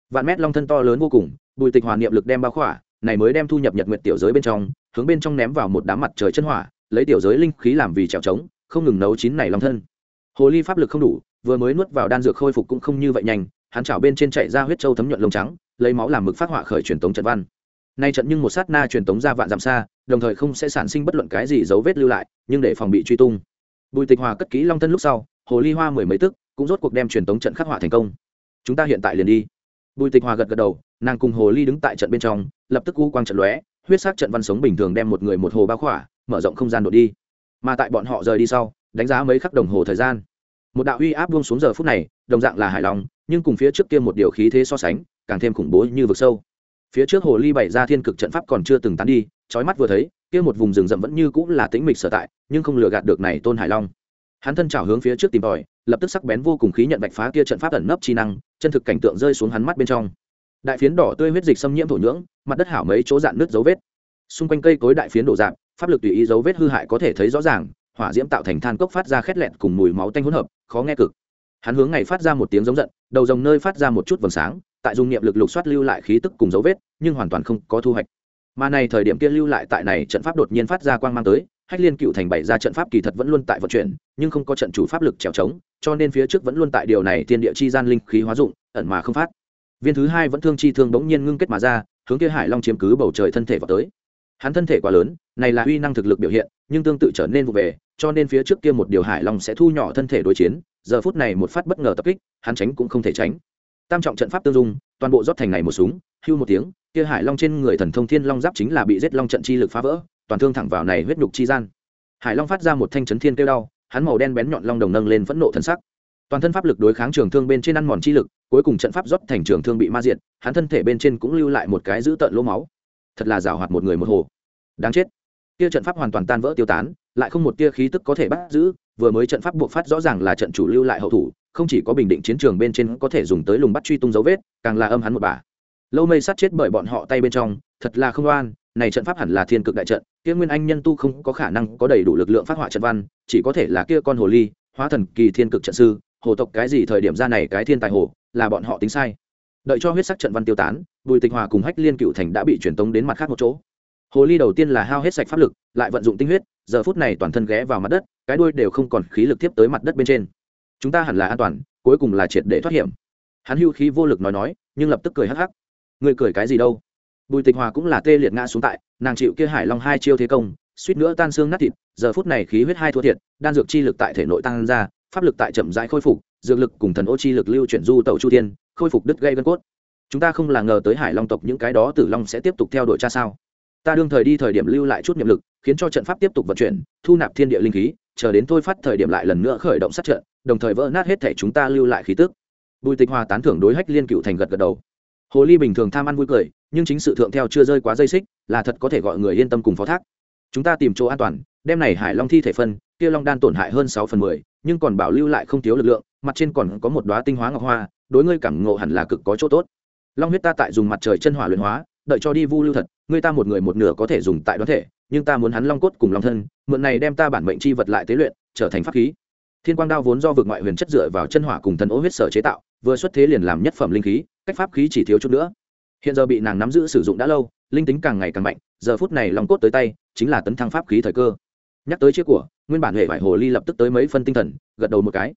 A: Vạn mét long thân to lớn vô cùng, bùi tịch hòa niệm lực đem bao khỏa, này mới đem thu nhập nhật nguyện tiểu giới bên trong, hướng bên trong ném vào một đám mặt trời chân hỏa, lấy tiểu giới linh khí làm vì trèo trống không ngừng nấu chín này long thân. Hồ ly pháp lực không đủ, vừa mới nuốt vào đan dược khôi phục cũng không như vậy nhanh, hắn chảo bên trên chạy ra huyết châu thấm nhuận lông trắng, lấy máu làm mực phát họa khởi truyền tống trận văn. Nay trận nhưng một sát na truyền tống ra vạn dặm xa, đồng thời không sẽ sản sinh bất luận cái gì dấu vết lưu lại, nhưng để phòng bị truy tung. Bùi tịch hòa cất kỹ long thân lúc sau, hồ ly hoa mười mấy tức cũng rốt cuộc đem truyền tống trận khắc họa thành công. Chúng ta hiện tại liền đi. Bùi tịch hòa gật gật đầu, nàng cùng hồ ly đứng tại trận bên trong, lập tức u quang trận lóe, huyết sắc trận văn sống bình thường đem một người một hồ bao khỏa, mở rộng không gian đột đi. Mà tại bọn họ rời đi sau, đánh giá mấy khắc đồng hồ thời gian. Một đạo uy áp buông xuống giờ phút này, đồng dạng là hài lòng, nhưng cùng phía trước kia một điều khí thế so sánh, càng thêm khủng bố như vực sâu. Phía trước hồ ly bày ra thiên cực trận pháp còn chưa từng tán đi trói mắt vừa thấy, kia một vùng rừng rậm vẫn như cũng là tĩnh mịch sở tại, nhưng không lừa gạt được này tôn hải long. Hắn thân trào hướng phía trước tìm tòi lập tức sắc bén vô cùng khí nhận bạch phá kia trận pháp ẩn nấp chi năng, chân thực cảnh tượng rơi xuống hắn mắt bên trong. Đại phiến đỏ tươi huyết dịch xâm nhiễm thổ nhưỡng, mặt đất hảo mấy chỗ dạn nước dấu vết. Xung quanh cây cối đại phiến đổ dạp, pháp lực tùy ý dấu vết hư hại có thể thấy rõ ràng, hỏa diễm tạo thành than cốc phát ra khét lẹt cùng mùi máu tanh hỗn hợp, khó nghe cực. Hắn hướng ngày phát ra một tiếng giống giận, đầu dòng nơi phát ra một chút vầng sáng, tại dung niệm lực lục soát lưu lại khí tức cùng dấu vết, nhưng hoàn toàn không có thu hoạch. Mà này thời điểm kia lưu lại tại này trận pháp đột nhiên phát ra quang mang tới, hách liên cựu thành bảy ra trận pháp kỳ thật vẫn luôn tại vận chuyển, nhưng không có trận chủ pháp lực trèo trống cho nên phía trước vẫn luôn tại điều này thiên địa chi gian linh khí hóa dụng, ẩn mà không phát. Viên thứ hai vẫn thương chi thương bỗng nhiên ngưng kết mà ra, hướng kia hải long chiếm cứ bầu trời thân thể vào tới. Hắn thân thể quá lớn, này là uy năng thực lực biểu hiện, nhưng tương tự trở nên vụ về, cho nên phía trước kia một điều hải long sẽ thu nhỏ thân thể đối chiến, giờ phút này một phát bất ngờ tập kích, hắn tránh cũng không thể tránh. Tam trọng trận pháp tương dung, toàn bộ rót thành này một súng, hưu một tiếng, kia hải long trên người thần thông thiên long giáp chính là bị giết long trận chi lực phá vỡ, toàn thương thẳng vào này huyết nhục chi gian. Hải long phát ra một thanh chấn thiên kêu đau hắn màu đen bén nhọn long đồng nâng lên phẫn nộ thần sắc. Toàn thân pháp lực đối kháng trường thương bên trên ăn mòn chi lực, cuối cùng trận pháp rót thành trường thương bị ma diệt, hắn thân thể bên trên cũng lưu lại một cái giữ tợn lỗ máu. Thật là rào hoạt một người một hồ. Đáng chết. Kia trận pháp hoàn toàn tan vỡ tiêu tán, lại không một tia khí tức có thể bắt giữ, vừa mới trận pháp buộc phát rõ ràng là trận chủ lưu lại hậu thủ, không chỉ có bình định chiến trường bên trên có thể dùng tới lùng bắt truy tung dấu vết, càng là âm hắn một bà. Lâu mây sát chết bởi bọn họ tay bên trong, thật là không oan, này trận pháp hẳn là thiên cực đại trận, kia nguyên anh nhân tu không có khả năng có đầy đủ lực lượng phát họa trận văn chỉ có thể là kia con hồ ly, hóa thần kỳ thiên cực trận sư, hồ tộc cái gì thời điểm ra này cái thiên tài hồ, là bọn họ tính sai. Đợi cho huyết sắc trận văn tiêu tán, bùi tịch hòa cùng hách liên cựu thành đã bị truyền tống đến mặt khác một chỗ. Hồ ly đầu tiên là hao hết sạch pháp lực, lại vận dụng tinh huyết, giờ phút này toàn thân ghé vào mặt đất, cái đuôi đều không còn khí lực tiếp tới mặt đất bên trên. Chúng ta hẳn là an toàn, cuối cùng là triệt để thoát hiểm. Hắn hưu khí vô lực nói nói, nhưng lập tức cười hắc hắc. Người cười cái gì đâu? Bùi tịch hòa cũng là tê liệt ngã xuống tại, nàng chịu kia hải long hai chiêu thế công suýt nữa tan xương nát thịt, giờ phút này khí huyết hai thua thiệt, đan dược chi lực tại thể nội tăng ra, pháp lực tại chậm rãi khôi phục, dược lực cùng thần ô chi lực lưu chuyển du tẩu chu thiên, khôi phục đứt gây gân cốt. Chúng ta không là ngờ tới hải long tộc những cái đó tử long sẽ tiếp tục theo đuổi cha sao? Ta đương thời đi thời điểm lưu lại chút nhiệm lực, khiến cho trận pháp tiếp tục vận chuyển, thu nạp thiên địa linh khí, chờ đến thôi phát thời điểm lại lần nữa khởi động sát trận, đồng thời vỡ nát hết thể chúng ta lưu lại khí tức. Bùi tịch hòa tán thưởng đối hách liên cựu thành gật gật đầu. Hồ ly bình thường tham ăn vui cười, nhưng chính sự thượng theo chưa rơi quá dây xích, là thật có thể gọi người yên tâm cùng phó thác chúng ta tìm chỗ an toàn, đem này hải long thi thể phân, kia long đan tổn hại hơn sáu phần mười, nhưng còn bảo lưu lại không thiếu lực lượng, mặt trên còn có một đoá tinh hóa ngọc hoa, đối ngươi cảm ngộ hẳn là cực có chỗ tốt. Long huyết ta tại dùng mặt trời chân hỏa luyện hóa, đợi cho đi vu lưu thật, ngươi ta một người một nửa có thể dùng tại đoán thể, nhưng ta muốn hắn long cốt cùng long thân, mượn này đem ta bản mệnh chi vật lại tế luyện, trở thành pháp khí. Thiên quang đao vốn do vực ngoại huyền chất dựa vào chân hỏa cùng thần ô huyết sở chế tạo, vừa xuất thế liền làm nhất phẩm linh khí, cách pháp khí chỉ thiếu chút nữa. Hiện giờ bị nàng nắm giữ sử dụng đã lâu, linh tính càng ngày càng mạnh, giờ phút này long cốt tới tay chính là tấn thăng pháp khí thời cơ. Nhắc tới chiếc của, nguyên bản hệ vải hồ ly lập tức tới mấy phân tinh thần, gật đầu một cái.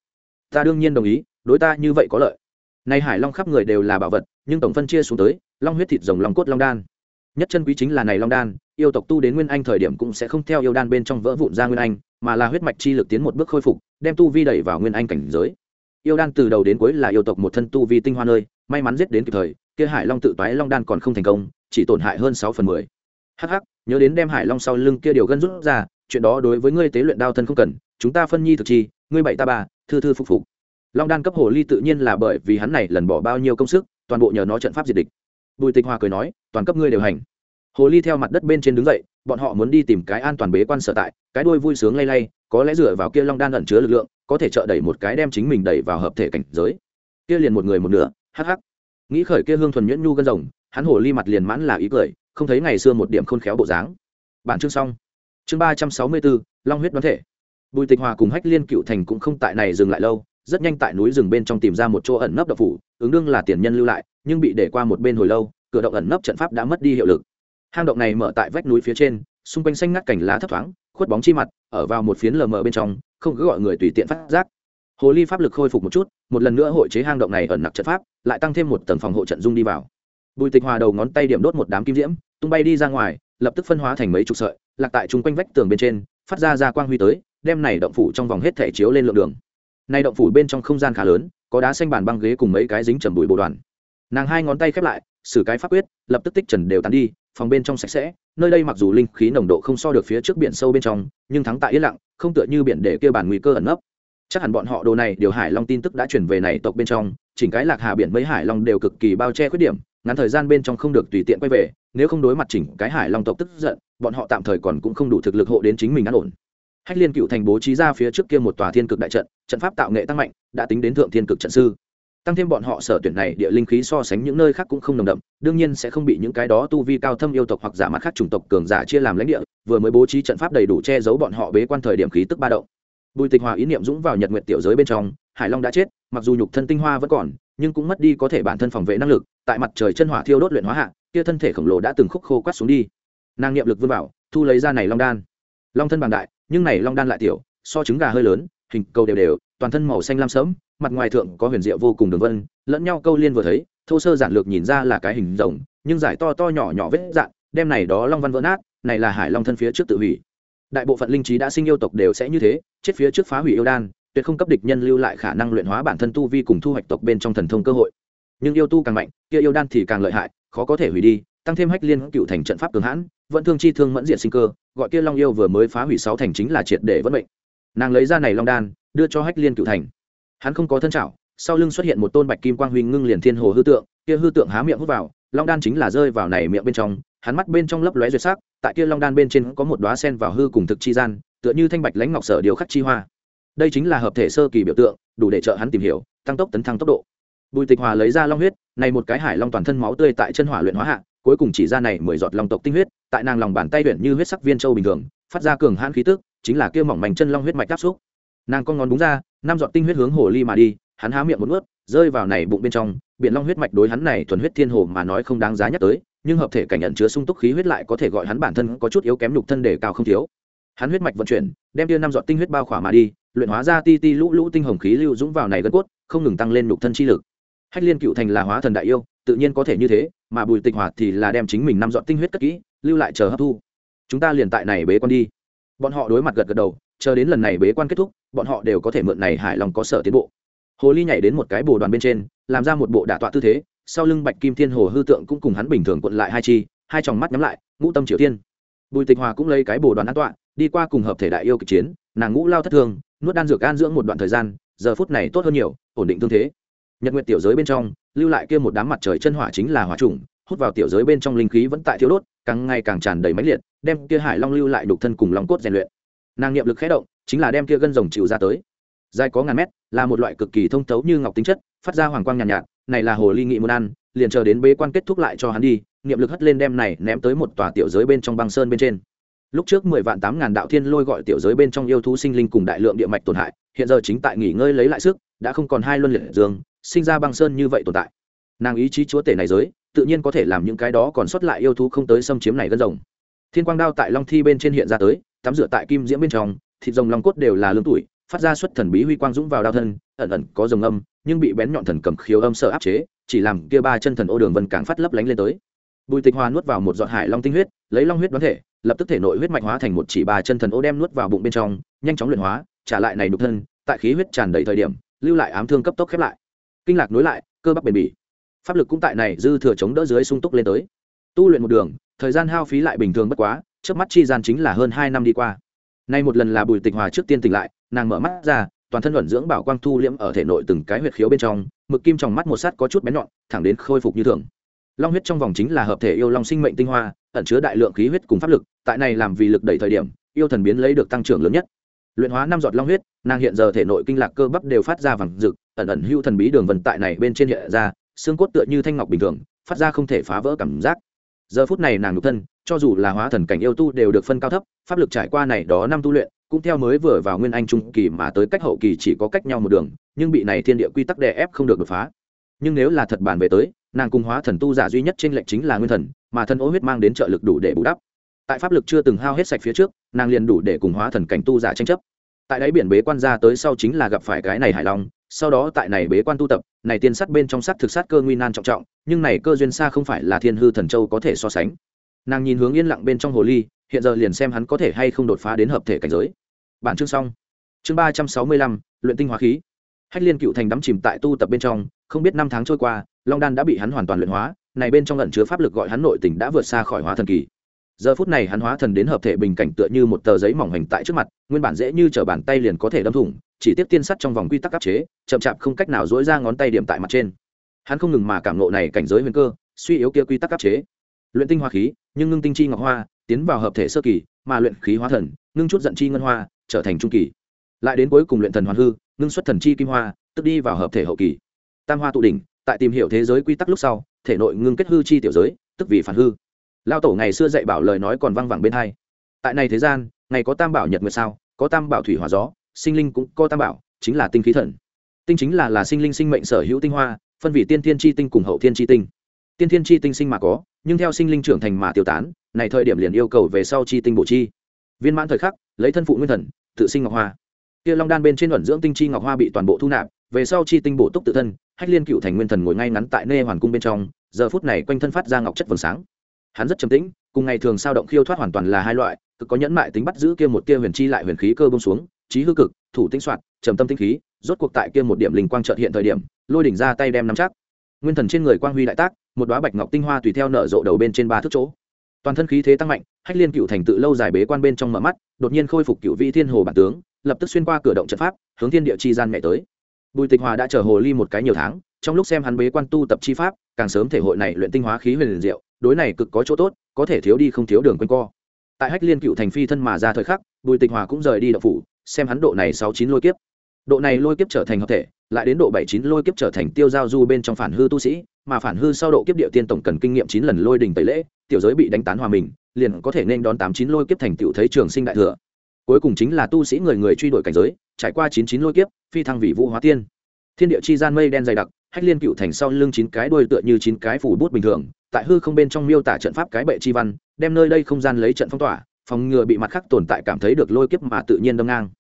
A: Ta đương nhiên đồng ý, đối ta như vậy có lợi. Nay hải long khắp người đều là bảo vật, nhưng tổng phân chia xuống tới, long huyết thịt rồng, long cốt, long đan. Nhất chân quý chính là này long đan, yêu tộc tu đến nguyên anh thời điểm cũng sẽ không theo yêu đan bên trong vỡ vụn ra nguyên anh, mà là huyết mạch chi lực tiến một bước khôi phục, đem tu vi đẩy vào nguyên anh cảnh giới. Yêu đan từ đầu đến cuối là yêu tộc một thân tu vi tinh hoa nơi, may mắn giết đến kịp thời, kia hải long tự toái long đan còn không thành công, chỉ tổn hại hơn sáu phần mười. Hh nhớ đến đem hải long sau lưng kia điều gân rút ra, chuyện đó đối với ngươi tế luyện đao thân không cần, chúng ta phân nhi thực chi, ngươi bảy ta ba, thư thư phục phục. Long đan cấp hồ ly tự nhiên là bởi vì hắn này lần bỏ bao nhiêu công sức, toàn bộ nhờ nó trận pháp diệt địch. Bùi tịch hòa cười nói, toàn cấp ngươi đều hành. Hồ ly theo mặt đất bên trên đứng dậy, bọn họ muốn đi tìm cái an toàn bế quan sở tại, cái đuôi vui sướng lay lay, có lẽ dựa vào kia long đan ẩn chứa lực lượng, có thể trợ đẩy một cái đem chính mình đẩy vào hợp thể cảnh giới. Kia liền một người một nửa, hắc hắc. Nghĩ khởi kia hương thuần nhuyễn nhu gân rồng, hắn hồ ly mặt liền mãn là ý cười không thấy ngày xưa một điểm khôn khéo bộ dáng. Bản chương xong. Chương ba trăm sáu mươi bốn long huyết đoán thể. Bùi tịch hòa cùng hách liên cựu thành cũng không tại này dừng lại lâu, rất nhanh tại núi rừng bên trong tìm ra một chỗ ẩn nấp đậu phủ, ứng đương là tiền nhân lưu lại, nhưng bị để qua một bên hồi lâu, cửa động ẩn nấp trận pháp đã mất đi hiệu lực. Hang động này mở tại vách núi phía trên, xung quanh xanh ngắt cảnh lá thấp thoáng, khuất bóng chi mặt, ở vào một phiến lờ mờ bên trong, không cứ gọi người tùy tiện phát giác. Hồ ly pháp lực khôi phục một chút, một lần nữa hội chế hang động này ẩn nặc trận pháp, lại tăng thêm một tầng phòng hộ trận dung đi vào bùi tịch hòa đầu ngón tay điểm đốt một đám kim diễm, tung bay đi ra ngoài, lập tức phân hóa thành mấy chục sợi, lạc tại chung quanh vách tường bên trên, phát ra ra quang huy tới, đem này động phủ trong vòng hết thể chiếu lên lượng đường. Nay động phủ bên trong không gian khá lớn, có đá xanh bàn băng ghế cùng mấy cái dính trầm bụi bộ đoàn. Nàng hai ngón tay khép lại xử cái pháp quyết, lập tức tích trần đều tán đi, phòng bên trong sạch sẽ, nơi đây mặc dù linh khí nồng độ không so được phía trước biển sâu bên trong, nhưng thắng tại yên lặng, không tựa như biển để kia bản nguy cơ ẩn nấp. Chắc hẳn bọn họ đồ này, điều hải long tin tức đã chuyển về này tộc bên trong chỉnh cái lạc hà biển mấy hải long đều cực kỳ bao che khuyết điểm, ngắn thời gian bên trong không được tùy tiện quay về, nếu không đối mặt chỉnh cái hải long tộc tức giận, bọn họ tạm thời còn cũng không đủ thực lực hộ đến chính mình an ổn. Hách liên cựu thành bố trí ra phía trước kia một tòa thiên cực đại trận trận pháp tạo nghệ tăng mạnh, đã tính đến thượng thiên cực trận sư. Tăng thêm bọn họ sở tuyển này, địa linh khí so sánh những nơi khác cũng không nồng đậm, đương nhiên sẽ không bị những cái đó tu vi cao thâm yêu tộc hoặc giả mặt khác chủng tộc cường giả chia làm lãnh địa, vừa mới bố trí trận pháp đầy đủ che giấu bọn họ bế quan thời điểm khí tức ba động. Bùi tịch hòa ý niệm dũng vào nhật nguyện tiểu giới bên trong hải long đã chết, mặc dù nhục thân tinh hoa vẫn còn, nhưng cũng mất đi có thể bản thân phòng vệ năng lực, tại mặt trời chân hỏa thiêu đốt luyện hóa hạ, kia thân thể khổng lồ đã từng khúc khô quát xuống đi. Nàng niệm lực vươn vào, thu lấy ra này long đan. Long thân bằng đại, nhưng này long đan lại tiểu, so trứng gà hơi lớn, hình cầu đều đều, toàn thân màu xanh lam sẫm, mặt ngoài thượng có huyền diệu vô cùng đường vân, lẫn nhau câu liên vừa thấy, thô sơ giản lược nhìn ra là cái hình rồng, nhưng giải to to nhỏ nhỏ vết dạn, đem này đó long văn vỡ nát, này là hải long thân phía trước tự hủy. Đại bộ phận linh trí đã sinh yêu tộc đều sẽ như thế, chết phía trước phá hủy yêu đan tuyệt không cấp địch nhân lưu lại khả năng luyện hóa bản thân tu vi cùng thu hoạch tộc bên trong thần thông cơ hội. Nhưng yêu tu càng mạnh, kia yêu đan thì càng lợi hại, khó có thể hủy đi, tăng thêm hách liên cựu thành trận pháp cường hãn, vẫn thương chi thương mẫn diện sinh cơ, gọi kia long yêu vừa mới phá hủy sáu thành chính là triệt để vẫn mệnh. Nàng lấy ra này long đan, đưa cho hách liên cựu thành. Hắn không có thân trảo, sau lưng xuất hiện một tôn bạch kim quang huy ngưng liền thiên hồ hư tượng, kia hư tượng há miệng hút vào, long đan chính là rơi vào này miệng bên trong, hắn mắt bên trong lấp lóe duyệt sắc, tại kia long đan bên trên có một đóa sen vào hư cùng thực chi gian, tựa như thanh bạch lãnh ngọc sở điều khắc chi hoa đây chính là hợp thể sơ kỳ biểu tượng, đủ để trợ hắn tìm hiểu, tăng tốc tấn thăng tốc độ. Bùi tịch hòa lấy ra long huyết, này một cái hải long toàn thân máu tươi tại chân hỏa luyện hóa hạ, cuối cùng chỉ ra này mười giọt long tộc tinh huyết, tại nàng lòng bàn tay luyện như huyết sắc viên châu bình thường, phát ra cường hãn khí tức, chính là kia mỏng mảnh chân long huyết mạch áp xúc. Nàng con ngón đúng ra, năm giọt tinh huyết hướng hồ ly mà đi, hắn há miệng một ướt rơi vào này bụng bên trong, biển long huyết mạch đối hắn này thuần huyết thiên hồ mà nói không đáng giá nhắc tới, nhưng hợp thể cảnh nhận chứa sung túc khí huyết lại có thể gọi hắn bản thân có chút yếu kém nhục thân để cao không thiếu. Hắn huyết mạch vận chuyển, đem tia năm giọt tinh huyết bao khỏa mà đi luyện hóa ra ti ti lũ lũ tinh hồng khí lưu dũng vào này gân cốt, không ngừng tăng lên nhục thân chi lực. Hách liên cựu thành là hóa thần đại yêu, tự nhiên có thể như thế, mà bùi tịch hoạt thì là đem chính mình năm dọn tinh huyết cất kỹ, lưu lại chờ hấp thu. Chúng ta liền tại này bế quan đi. Bọn họ đối mặt gật gật đầu, chờ đến lần này bế quan kết thúc, bọn họ đều có thể mượn này hải lòng có sở tiến bộ. Hồ ly nhảy đến một cái bồ đoàn bên trên, làm ra một bộ đả tọa tư thế, sau lưng bạch kim thiên hồ hư tượng cũng cùng hắn bình thường cuộn lại hai chi, hai tròng mắt nhắm lại, ngũ tâm triều tiên. Bùi tịch hòa cũng lấy cái bồ đoàn an tọa đi qua cùng hợp thể đại yêu kịch chiến nàng ngũ lao thất thương nuốt đan dược an dưỡng một đoạn thời gian giờ phút này tốt hơn nhiều ổn định thương thế. Nhật nguyện tiểu giới bên trong lưu lại kia một đám mặt trời chân hỏa chính là hỏa trùng hút vào tiểu giới bên trong linh khí vẫn tại thiếu đốt càng ngày càng tràn đầy mãnh liệt đem kia hải long lưu lại đục thân cùng lòng cốt rèn luyện. Nàng niệm lực khé động chính là đem kia gân rồng chịu ra tới. Dài có ngàn mét là một loại cực kỳ thông thấu như ngọc tính chất phát ra hoàng quang nhàn nhạt, nhạt này là hồ ly nghị muốn ăn liền chờ đến bế quan kết thúc lại cho hắn đi niệm lực hất lên đem này ném tới một tòa tiểu giới bên trong băng sơn bên trên lúc trước mười vạn tám ngàn đạo thiên lôi gọi tiểu giới bên trong yêu thú sinh linh cùng đại lượng địa mạch tổn hại, hiện giờ chính tại nghỉ ngơi lấy lại sức, đã không còn hai luân liệt dương, sinh ra băng sơn như vậy tồn tại. Nàng ý chí chúa tể này giới, tự nhiên có thể làm những cái đó còn sót lại yêu thú không tới xâm chiếm này gân rồng. Thiên quang đao tại long thi bên trên hiện ra tới, tắm rửa tại kim diễm bên trong, thịt rồng long cốt đều là lương tuổi, phát ra xuất thần bí huy quang dũng vào đao thân, ẩn ẩn có rồng âm, nhưng bị bén nhọn thần cầm khiếu âm sợ áp chế, chỉ làm kia ba chân thần ô đường vân càng phát lấp lánh lên tới bùi tịch hoa nuốt vào một giọt hải long tinh huyết, lấy long huyết đoán thể, lập tức thể nội huyết mạch hóa thành một chỉ bà chân thần ô đem nuốt vào bụng bên trong, nhanh chóng luyện hóa, trả lại này đục thân, tại khí huyết tràn đầy thời điểm, lưu lại ám thương cấp tốc khép lại. Kinh lạc nối lại, cơ bắp bền bỉ. Pháp lực cũng tại này dư thừa chống đỡ dưới sung túc lên tới. Tu luyện một đường, thời gian hao phí lại bình thường bất quá trước mắt chi gian chính là hơn hai năm đi qua. Nay một lần là bùi tịch hòa trước tiên tỉnh lại, nàng mở mắt ra, toàn thân luận dưỡng bảo quang thu liễm ở thể nội từng cái huyệt khiếu bên trong, mực kim trong mắt một sát có chút bén nhọn, thẳng đến khôi phục như thường long huyết trong vòng chính là hợp thể yêu long sinh mệnh tinh hoa, ẩn chứa đại lượng khí huyết cùng pháp lực, tại này làm vì lực đẩy thời điểm, yêu thần biến lấy được tăng trưởng lớn nhất. Luyện hóa năm giọt long huyết, nàng hiện giờ thể nội kinh lạc cơ bắp đều phát ra vàng rực, ẩn ẩn hưu thần bí đường vận tại này bên trên hiện ra, xương cốt tựa như thanh ngọc bình thường, phát ra không thể phá vỡ cảm giác. Giờ phút này nàng nhục thân, cho dù là hóa thần cảnh yêu tu đều được phân cao thấp, pháp lực trải qua này đó năm tu luyện, cũng theo mới vừa vào nguyên anh trung kỳ mà tới cách hậu kỳ chỉ có cách nhau một đường, nhưng bị này thiên địa quy tắc đè ép không được đột phá. Nhưng nếu là thật bản về tới nàng cùng hóa thần tu giả duy nhất trên lệnh chính là nguyên thần, mà thân ô huyết mang đến trợ lực đủ để bù đắp. Tại pháp lực chưa từng hao hết sạch phía trước, nàng liền đủ để cùng hóa thần cảnh tu giả tranh chấp. Tại đáy biển bế quan ra tới sau chính là gặp phải cái này hài lòng sau đó tại này bế quan tu tập, này tiên sát bên trong sát thực sát cơ nguy nan trọng trọng, nhưng này cơ duyên xa không phải là thiên hư thần châu có thể so sánh. Nàng nhìn hướng yên lặng bên trong hồ ly, hiện giờ liền xem hắn có thể hay không đột phá đến hợp thể cảnh giới. Bản chương xong. Chương ba trăm sáu mươi lăm, luyện tinh hóa khí. Hách liên cựu thành đắm chìm tại tu tập bên trong, không biết năm tháng trôi qua long đan đã bị hắn hoàn toàn luyện hóa, này bên trong lẩn chứa pháp lực gọi hắn nội tình đã vượt xa khỏi hóa thần kỳ. Giờ phút này hắn hóa thần đến hợp thể bình cảnh tựa như một tờ giấy mỏng hành tại trước mặt, nguyên bản dễ như t bàn tay liền có thể đâm thủng, chỉ tiếp tiên sắt trong vòng quy tắc áp chế, chậm chạp không cách nào dỗi ra ngón tay điểm tại mặt trên. Hắn không ngừng mà cảm nộ này cảnh giới huyền cơ, suy yếu kia quy tắc áp chế. Luyện tinh hoa khí, nhưng ngưng tinh chi ngọc hoa, tiến vào hợp thể sơ kỳ, mà luyện khí hóa thần, ngưng chút giận chi ngân hoa, trở thành trung kỳ. Lại đến cuối cùng luyện thần hoàn hư, ngưng xuất thần chi kim hoa, tức đi vào hợp thể hậu kỳ. Tam hoa tụ đỉnh tại tìm hiểu thế giới quy tắc lúc sau, thể nội ngưng kết hư chi tiểu giới, tức vì phản hư. Lao tổ ngày xưa dạy bảo lời nói còn văng vẳng bên hai. Tại này thế gian, ngày có tam bảo nhật nguyệt sao, có tam bảo thủy hỏa gió, sinh linh cũng có tam bảo, chính là tinh khí thần. Tinh chính là là sinh linh sinh mệnh sở hữu tinh hoa, phân vị tiên thiên chi tinh cùng hậu thiên chi tinh. Tiên thiên chi tinh sinh mà có, nhưng theo sinh linh trưởng thành mà tiêu tán, này thời điểm liền yêu cầu về sau chi tinh bổ chi. Viên mãn thời khắc, lấy thân phụ nguyên thần, tự sinh ngọc hoa. Kia long đan bên trên ẩn dưỡng tinh chi ngọc hoa bị toàn bộ thu nạp, về sau chi tinh bổ túc tự thân hách liên cựu thành nguyên thần ngồi ngay ngắn tại nê hoàn cung bên trong, giờ phút này quanh thân phát ra ngọc chất vầng sáng. Hắn rất trầm tĩnh, cùng ngày thường sao động khiêu thoát hoàn toàn là hai loại, cực có nhẫn mại tính bắt giữ kia một kia huyền chi lại huyền khí cơ bông xuống trí hư cực, thủ tinh soạt trầm tâm tinh khí, rốt cuộc tại kia một điểm linh quang trợt hiện thời điểm, lôi đỉnh ra tay đem nắm chắc. Nguyên thần trên người quang huy đại tác, một đoá bạch ngọc tinh hoa tùy theo nở rộ đầu bên trên ba thước chỗ. Toàn thân khí thế tăng mạnh, hách liên cựu thành tự lâu dài bế quan bên trong mở mắt, đột nhiên khôi phục cựu vị thiên hồ bản tướng, lập tức xuyên qua cửa động trận pháp, hướng thiên địa chi gian mẹ tới bùi tịch hòa đã chờ hồ ly một cái nhiều tháng, trong lúc xem hắn bế quan tu tập chi pháp, càng sớm thể hội này luyện tinh hóa khí huyền liền diệu, đối này cực có chỗ tốt, có thể thiếu đi không thiếu đường quanh co. Tại hách liên cựu thành phi thân mà ra thời khắc, bùi tịch hòa cũng rời đi đậu phủ, xem hắn độ này sáu chín lôi kiếp. Độ này lôi kiếp trở thành hợp thể, lại đến độ bảy chín lôi kiếp trở thành tiêu giao du bên trong phản hư tu sĩ, mà phản hư sau độ kiếp địa tiên tổng cần kinh nghiệm chín lần lôi đình tẩy lễ, tiểu giới bị đánh tán hòa mình, liền có thể nên đón tám chín lôi kiếp thành tiểu thấy trường sinh đại thừa. Cuối cùng chính là tu sĩ người người truy đuổi cảnh giới trải qua chín chín lôi kiếp, phi thăng vị vũ hóa tiên. Thiên địa chi gian mây đen dày đặc, hách liên cựu thành sau lưng chín cái đuôi tựa như chín cái phủ bút bình thường, tại hư không bên trong miêu tả trận pháp cái bệ chi văn, đem nơi đây không gian lấy trận phong tỏa, phòng ngừa bị mặt khác tồn tại cảm thấy được lôi kiếp mà tự nhiên đâm ngang.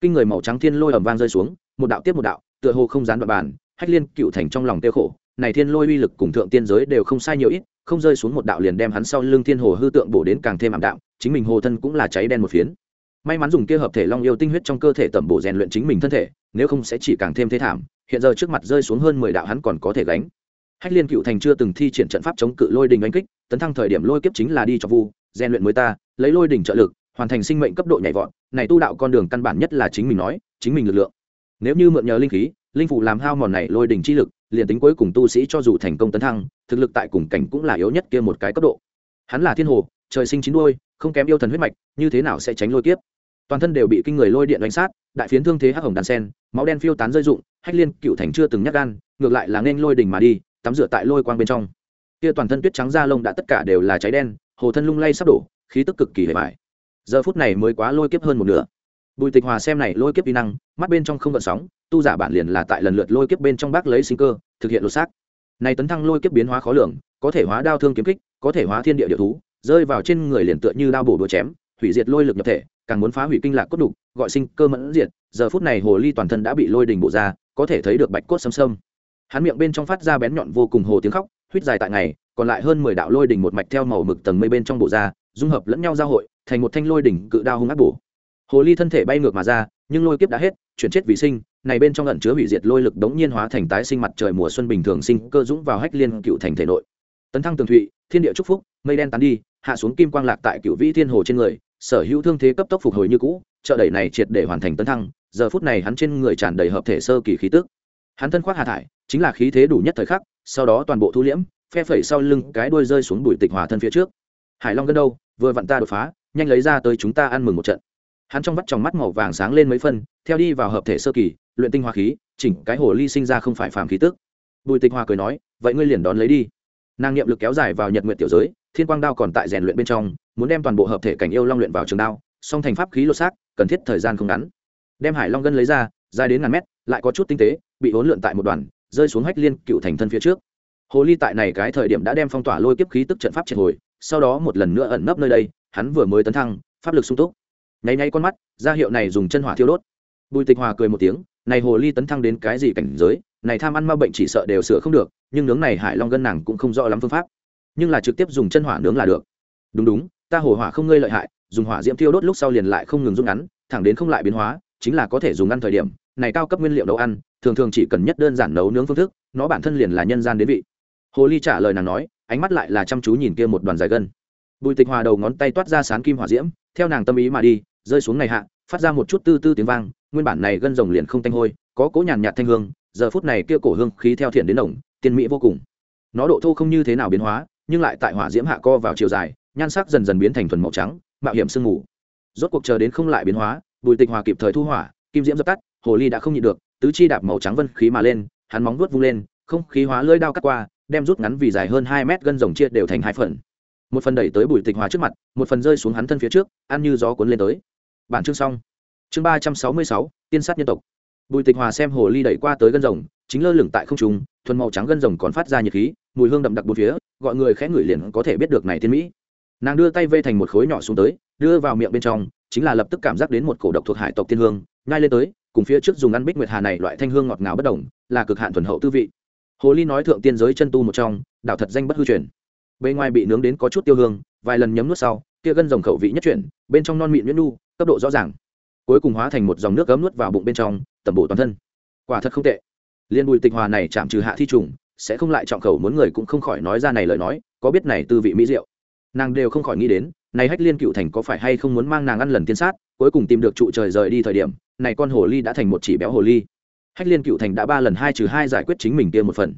A: Kinh người màu trắng thiên lôi ầm vang rơi xuống, một đạo tiếp một đạo, tựa hồ không dán đoạn bàn, hách liên cựu thành trong lòng tiêu khổ, này thiên lôi uy lực cùng thượng tiên giới đều không sai nhiều ít, không rơi xuống một đạo liền đem hắn sau lưng thiên hồ hư tượng bổ đến càng thêm ảm đạm, chính mình hồ thân cũng là cháy đen một phiến may mắn dùng kia hợp thể long yêu tinh huyết trong cơ thể tẩm bổ rèn luyện chính mình thân thể, nếu không sẽ chỉ càng thêm thế thảm, hiện giờ trước mặt rơi xuống hơn mười đạo hắn còn có thể gánh. Hách liên cựu thành chưa từng thi triển trận pháp chống cự lôi đình đánh kích, tấn thăng thời điểm lôi kiếp chính là đi cho vu, rèn luyện mới ta, lấy lôi đình trợ lực, hoàn thành sinh mệnh cấp độ nhảy vọt. Này tu đạo con đường căn bản nhất là chính mình nói, chính mình lực lượng. Nếu như mượn nhờ linh khí, linh phủ làm hao mòn này lôi đình chi lực, liền tính cuối cùng tu sĩ cho dù thành công tấn thăng, thực lực tại cùng cảnh cũng là yếu nhất kia một cái cấp độ. Hắn là thiên hồ trời sinh chín đuôi, không kém yêu thần huyết mạch, như thế nào sẽ tránh lôi kiếp? Toàn thân đều bị kinh người lôi điện đánh sát, đại phiến thương thế hắc hồng đàn sen, máu đen phiêu tán rơi rụng, hách liên cựu thành chưa từng nhắc gan, ngược lại là nên lôi đỉnh mà đi, tắm rửa tại lôi quang bên trong. Kia toàn thân tuyết trắng da lông đã tất cả đều là cháy đen, hồ thân lung lay sắp đổ, khí tức cực kỳ hề mại giờ phút này mới quá lôi kiếp hơn một nửa. Bùi tịch hòa xem này lôi kiếp vi năng, mắt bên trong không gợn sóng, tu giả bản liền là tại lần lượt lôi kiếp bên trong bác lấy sinh cơ, thực hiện lột xác. Này tấn thăng lôi kiếp biến hóa khó lường, có thể hóa đao thương kiếm kích, có thể hóa thiên địa địa thú rơi vào trên người liền tựa như đao bổ đũa chém, hủy diệt lôi lực nhập thể, càng muốn phá hủy kinh lạc cốt đục, gọi sinh cơ mẫn diệt. Giờ phút này hồ ly toàn thân đã bị lôi đình bộ ra, có thể thấy được bạch cốt xâm xâm hắn miệng bên trong phát ra bén nhọn vô cùng hồ tiếng khóc huýt dài tại ngày, còn lại hơn mười đạo lôi đỉnh một mạch theo màu mực tầng mây bên trong bộ ra, dung hợp lẫn nhau giao hội, thành một thanh lôi đỉnh cự đao hung ác bổ. Hồ ly thân thể bay ngược mà ra, nhưng lôi kiếp đã hết, chuyển chết vì sinh, này bên trong ẩn chứa hủy diệt lôi lực đống nhiên hóa thành tái sinh mặt trời mùa xuân bình thường sinh cơ dũng vào hách liên cựu thành thể nội. Tấn thăng tường thụy, thiên địa trúc phúc, mây đen tán đi hạ xuống kim quang lạc tại cựu vĩ thiên hồ trên người, sở hữu thương thế cấp tốc phục hồi như cũ Chợ đẩy này triệt để hoàn thành tấn thăng, giờ phút này hắn trên người tràn đầy hợp thể sơ kỳ khí tức. Hắn thân khoác hạ thải, chính là khí thế đủ nhất thời khắc, sau đó toàn bộ thu liễm, phe phẩy sau lưng cái đuôi rơi xuống bụi tịch hòa thân phía trước. Hải long gần đâu, vừa vặn ta đột phá, nhanh lấy ra tới chúng ta ăn mừng một trận. Hắn trong vắt trong mắt màu vàng sáng lên mấy phân, theo đi vào hợp thể sơ kỳ, luyện tinh hoa khí, chỉnh cái hồ ly sinh ra không phải phàm khí tức. Bùi tịch hoa cười nói, vậy ngươi liền đón lấy đi nàng niệm lực kéo dài vào nhật nguyện tiểu giới, thiên quang đao còn tại rèn luyện bên trong, muốn đem toàn bộ hợp thể cảnh yêu long luyện vào trường đao, song thành pháp khí lột xác, cần thiết thời gian không ngắn. Đem hải long gân lấy ra, dài đến ngàn mét, lại có chút tinh tế, bị hỗn lượn tại một đoàn, rơi xuống hách liên cựu thành thân phía trước. Hồ ly tại này cái thời điểm đã đem phong tỏa lôi kiếp khí tức trận pháp triệt hồi, sau đó một lần nữa ẩn nấp nơi đây, hắn vừa mới tấn thăng, pháp lực sung túc. Nháy nháy con mắt ra hiệu này dùng chân hỏa thiêu đốt. Bùi tịch hòa cười một tiếng, này hồ ly tấn thăng đến cái gì cảnh giới? Này tham ăn ma bệnh chỉ sợ đều sửa không được, nhưng nướng này hải long gân nàng cũng không rõ lắm phương pháp. Nhưng là trực tiếp dùng chân hỏa nướng là được. Đúng đúng, ta hồ hỏa không ngơi lợi hại, dùng hỏa diễm thiêu đốt lúc sau liền lại không ngừng rút ngắn, thẳng đến không lại biến hóa, chính là có thể dùng ăn thời điểm. Này cao cấp nguyên liệu nấu ăn, thường thường chỉ cần nhất đơn giản nấu nướng phương thức, nó bản thân liền là nhân gian đến vị. Hồ ly trả lời nàng nói, ánh mắt lại là chăm chú nhìn kia một đoàn dài gân. Bùi tịch hòa đầu ngón tay toát ra sán kim hỏa diễm, theo nàng tâm ý mà đi, rơi xuống này hạ, phát ra một chút tư tư tiếng vang, nguyên bản này gân rồng liền không tanh hôi, có cố nhàn nhạt thanh hương giờ phút này kia cổ hương khí theo thiện đến đồng tiên mỹ vô cùng. Nó độ thô không như thế nào biến hóa, nhưng lại tại hỏa diễm hạ co vào chiều dài, nhan sắc dần dần biến thành thuần màu trắng, mạo hiểm sương mù. Rốt cuộc chờ đến không lại biến hóa, bùi tịch hòa kịp thời thu hỏa, kim diễm dập tắt, hồ ly đã không nhịn được, tứ chi đạp màu trắng vân khí mà lên, hắn móng vuốt vung lên, không khí hóa lưỡi đao cắt qua, đem rút ngắn vì dài hơn hai mét gân rồng chia đều thành hai phần. Một phần đẩy tới bùi tịch hòa trước mặt, một phần rơi xuống hắn thân phía trước, ăn như gió cuốn lên tới. Bản chương xong. Chương ba trăm sáu mươi sáu, tiên sát nhân tộc bùi tịch hòa xem hồ ly đẩy qua tới gân rồng, chính lơ lửng tại không trung, thuần màu trắng gân rồng còn phát ra nhiệt khí, mùi hương đậm đặc bốn phía, gọi người khẽ ngửi liền có thể biết được này thiên mỹ. Nàng đưa tay vây thành một khối nhỏ xuống tới, đưa vào miệng bên trong, chính là lập tức cảm giác đến một cổ độc thuộc hải tộc tiên hương ngay lên tới, cùng phía trước dùng ăn bích nguyệt hà này loại thanh hương ngọt ngào bất đồng, là cực hạn thuần hậu tư vị. Hồ ly nói thượng tiên giới chân tu một trong, đạo thật danh bất hư truyền. Bên ngoài bị nướng đến có chút tiêu hương, vài lần nhấm nuốt sau, kia gân rồng khẩu vị nhất chuyển, bên trong non mịn nhuyễn nu, cấp độ rõ ràng cuối cùng hóa thành một dòng nước gấm nuốt vào bụng bên trong, tẩm bổ toàn thân. Quả thật không tệ. Liên bùi tịch hòa này chạm trừ hạ thi trùng, sẽ không lại trọng khẩu, muốn người cũng không khỏi nói ra này lời nói, có biết này tư vị mỹ diệu. Nàng đều không khỏi nghĩ đến, này hách liên cựu thành có phải hay không muốn mang nàng ăn lần tiên sát, cuối cùng tìm được trụ trời rời đi thời điểm, này con hồ ly đã thành một chỉ béo hồ ly. Hách liên cựu thành đã ba lần hai trừ hai giải quyết chính mình kia một phần.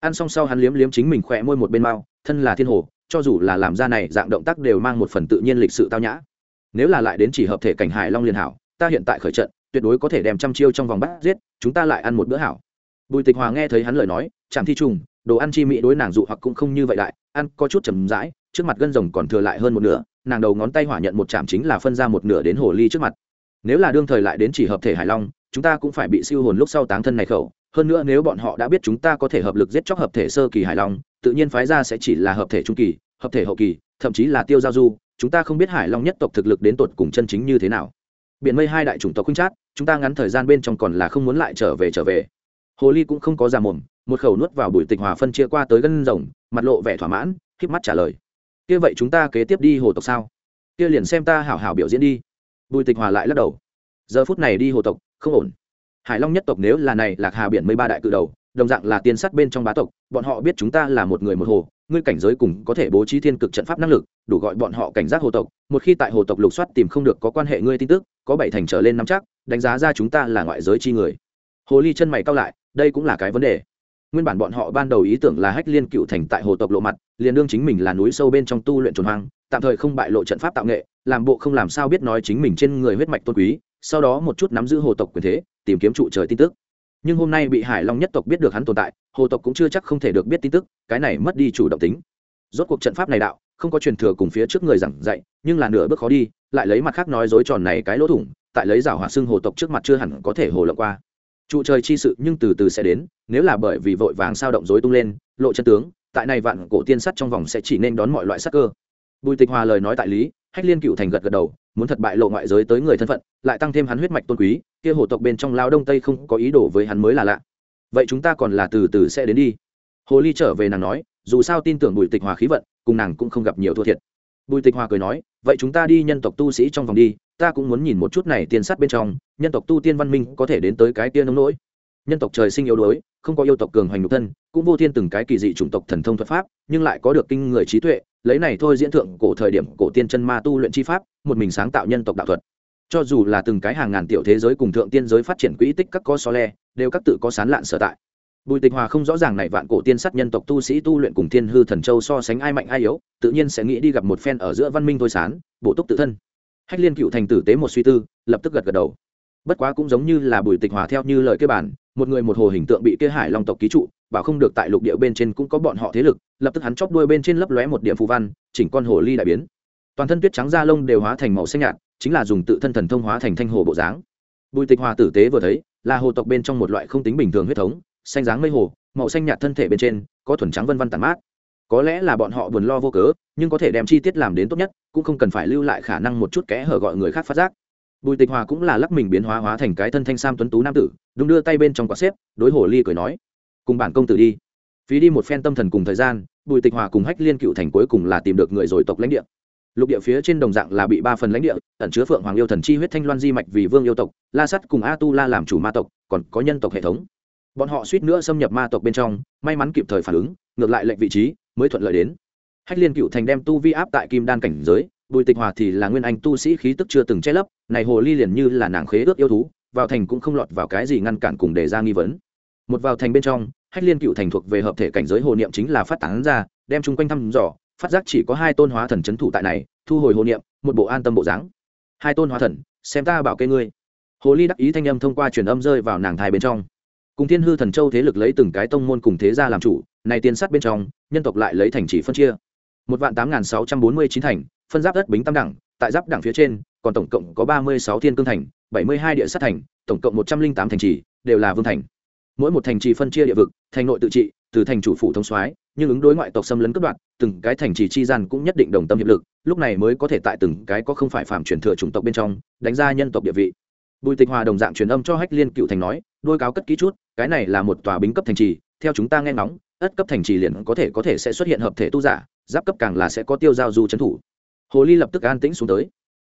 A: Ăn xong sau hắn liếm liếm chính mình khỏe môi một bên mao thân là thiên hồ, cho dù là làm ra này dạng động tác đều mang một phần tự nhiên lịch sự tao nhã. Nếu là lại đến chỉ hợp thể cảnh hải long liên hảo ta hiện tại khởi trận, tuyệt đối có thể đem trăm chiêu trong vòng bắt giết, chúng ta lại ăn một bữa hảo. Bùi tịch hòa nghe thấy hắn lời nói chẳng thi trùng, đồ ăn chi mỹ đối nàng dụ hoặc cũng không như vậy đại, ăn có chút chầm rãi, trước mặt gân rồng còn thừa lại hơn một nửa, nàng đầu ngón tay hỏa nhận một chạm chính là phân ra một nửa đến hồ ly trước mặt. Nếu là đương thời lại đến chỉ hợp thể hải long, chúng ta cũng phải bị siêu hồn lúc sau táng thân này khẩu. Hơn nữa nếu bọn họ đã biết chúng ta có thể hợp lực giết chóc hợp thể sơ kỳ hải long, tự nhiên phái ra sẽ chỉ là hợp thể trung kỳ, hợp thể hậu kỳ, thậm chí là tiêu giao du, chúng ta không biết hải long nhất tộc thực lực đến tột cùng chân chính như thế nào biển mây hai đại chủng tộc khuynh chát, chúng ta ngắn thời gian bên trong còn là không muốn lại trở về trở về. Hồ ly cũng không có già mồm, một khẩu nuốt vào bụi tịch hòa phân chia qua tới gân rồng, mặt lộ vẻ thỏa mãn k mắt trả lời. Kia vậy chúng ta kế tiếp đi hồ tộc sao? Kia liền xem ta hảo hảo biểu diễn đi. Bùi tịch hòa lại lắc đầu. Giờ phút này đi hồ tộc, không ổn. Hải long nhất tộc nếu là này lạc hà biển mây ba đại cự đầu, đồng dạng là tiên sắt bên trong bá tộc, bọn họ biết chúng ta là một người một hồ ngươi cảnh giới cùng có thể bố trí thiên cực trận pháp năng lực, đủ gọi bọn họ cảnh giác hồ tộc, một khi tại hồ tộc lục soát tìm không được có quan hệ ngươi tin tức, có bảy thành trở lên nắm chắc, đánh giá ra chúng ta là ngoại giới chi người. Hồ ly chân mày cao lại, đây cũng là cái vấn đề. Nguyên bản bọn họ ban đầu ý tưởng là hách liên cựu thành tại hồ tộc lộ mặt, liền đương chính mình là núi sâu bên trong tu luyện trồn hoang, tạm thời không bại lộ trận pháp tạo nghệ, làm bộ không làm sao biết nói chính mình trên người huyết mạch tôn quý, sau đó một chút nắm giữ hồ tộc quyền thế, tìm kiếm trụ trời tin tức nhưng hôm nay bị hải long nhất tộc biết được hắn tồn tại, hồ tộc cũng chưa chắc không thể được biết tin tức, cái này mất đi chủ động tính. Rốt cuộc trận pháp này đạo, không có truyền thừa cùng phía trước người giảng dạy, nhưng là nửa bước khó đi, lại lấy mặt khác nói dối tròn này cái lỗ thủng, tại lấy rào hỏa xưng hồ tộc trước mặt chưa hẳn có thể hồ lộng qua. Trụ trời chi sự nhưng từ từ sẽ đến, nếu là bởi vì vội vàng sao động dối tung lên, lộ chân tướng, tại này vạn cổ tiên sắt trong vòng sẽ chỉ nên đón mọi loại sắc cơ. Bùi tịch hòa lời nói tại lý hách liên cựu thành gật gật đầu, muốn thật bại lộ ngoại giới tới người thân phận, lại tăng thêm hắn huyết mạch tôn quý, kia hồ tộc bên trong lao đông tây không có ý đồ với hắn mới là lạ. Vậy chúng ta còn là từ từ sẽ đến đi. Hồ ly trở về nàng nói, dù sao tin tưởng bùi tịch hòa khí vận, cùng nàng cũng không gặp nhiều thua thiệt. Bùi tịch hòa cười nói, vậy chúng ta đi nhân tộc tu sĩ trong vòng đi, ta cũng muốn nhìn một chút này tiên sát bên trong, nhân tộc tu tiên văn minh có thể đến tới cái tiên nông nỗi. Nhân tộc trời sinh yếu đuối, không có yêu tộc cường hoành nhục thân, cũng vô thiên từng cái kỳ dị chủng tộc thần thông thuật pháp, nhưng lại có được kinh người trí tuệ lấy này thôi diễn thượng cổ thời điểm cổ tiên chân ma tu luyện chi pháp, một mình sáng tạo nhân tộc đạo thuật. Cho dù là từng cái hàng ngàn tiểu thế giới cùng thượng tiên giới phát triển quỹ tích các có so le, đều các tự có sán lạn sở tại. Bùi tịch hòa không rõ ràng này vạn cổ tiên sát nhân tộc tu sĩ tu luyện cùng thiên hư thần châu so sánh ai mạnh ai yếu, tự nhiên sẽ nghĩ đi gặp một phen ở giữa văn minh thôi sán, bổ túc tự thân. Hách liên cựu thành tử tế một suy tư, lập tức gật gật đầu. Bất quá cũng giống như là bùi tịch hòa theo như lời kế bản một người một hồ hình tượng bị kia hải long tộc ký trụ, bảo không được tại lục địa bên trên cũng có bọn họ thế lực, lập tức hắn chóp đuôi bên trên lấp lóe một điểm phù văn, chỉnh con hồ ly đại biến. Toàn thân tuyết trắng da lông đều hóa thành màu xanh nhạt, chính là dùng tự thân thần thông hóa thành thanh hồ bộ dáng. Bùi tịch hòa tử tế vừa thấy, là hồ tộc bên trong một loại không tính bình thường huyết thống, xanh dáng mây hồ, màu xanh nhạt thân thể bên trên, có thuần trắng vân vân tàn mát. Có lẽ là bọn họ buồn lo vô cớ, nhưng có thể đem chi tiết làm đến tốt nhất, cũng không cần phải lưu lại khả năng một chút kẽ hở gọi người khác phát giác bùi tịch hòa cũng là lắc mình biến hóa hóa thành cái thân thanh sam tuấn tú nam tử, đung đưa tay bên trong quả xếp, đối hồ ly cười nói, cùng bản công tử đi. Phí đi một phen tâm thần cùng thời gian, bùi tịch hòa cùng hách liên cựu thành cuối cùng là tìm được người rồi tộc lãnh địa. Lục địa phía trên đồng dạng là bị ba phần lãnh địa, ẩn chứa phượng hoàng yêu thần chi huyết thanh loan di mạch vì vương yêu tộc, la sắt cùng a tu la làm chủ ma tộc, còn có nhân tộc hệ thống. Bọn họ suýt nữa xâm nhập ma tộc bên trong, may mắn kịp thời phản ứng, ngược lại lệnh vị trí, mới thuận lợi đến. Hách liên cựu thành đem tu vi áp tại kim đan cảnh giới bùi tịch hòa thì là nguyên anh tu sĩ khí tức chưa từng che lấp, này hồ ly liền như là nàng khế ước yêu thú, vào thành cũng không lọt vào cái gì ngăn cản cùng đề ra nghi vấn. Một vào thành bên trong, hách liên cựu thành thuộc về hợp thể cảnh giới hồ niệm chính là phát tán ra, đem chung quanh thăm dò, phát giác chỉ có hai tôn hóa thần c h ấ n thủ tại này, thu hồi hồ niệm, một bộ an tâm bộ dáng. Hai tôn hóa thần, xem ta bảo kê ngươi. Hồ ly đắc ý thanh âm thông qua truyền âm rơi vào nàng thai bên trong. Cùng thiên hư thần châu thế lực lấy từng cái tông môn cùng thế gia làm chủ, này tiên sát bên trong, nhân tộc lại lấy thành chỉ phân chia. Một vạn tám n sáu trăm bốn mươi chín thành phân giáp đất bính tam đẳng, tại giáp đẳng phía trên, còn tổng cộng có ba mươi sáu thiên cương thành, bảy mươi hai địa sát thành, tổng cộng một trăm linh tám thành trì, đều là vương thành. Mỗi một thành trì phân chia địa vực, thành nội tự trị, từ thành chủ phủ thông soái, nhưng ứng đối ngoại tộc xâm lấn cướp đoạt từng cái thành trì chi gian cũng nhất định đồng tâm hiệp lực, lúc này mới có thể tại từng cái có không phải phạm truyền thừa chủng tộc bên trong, đánh ra nhân tộc địa vị. Bùi tịch hòa đồng dạng truyền âm cho hách liên cựu thành nói, đôi cáo cất kỹ chút, cái này là một tòa bính cấp thành trì, theo chúng ta nghe ngóng, ất cấp thành trì liền có thể có thể sẽ xuất hiện hợp thể tu giả, giáp cấp càng là sẽ có tiêu giao du trấn thủ hồ ly lập tức an tĩnh xuống tới.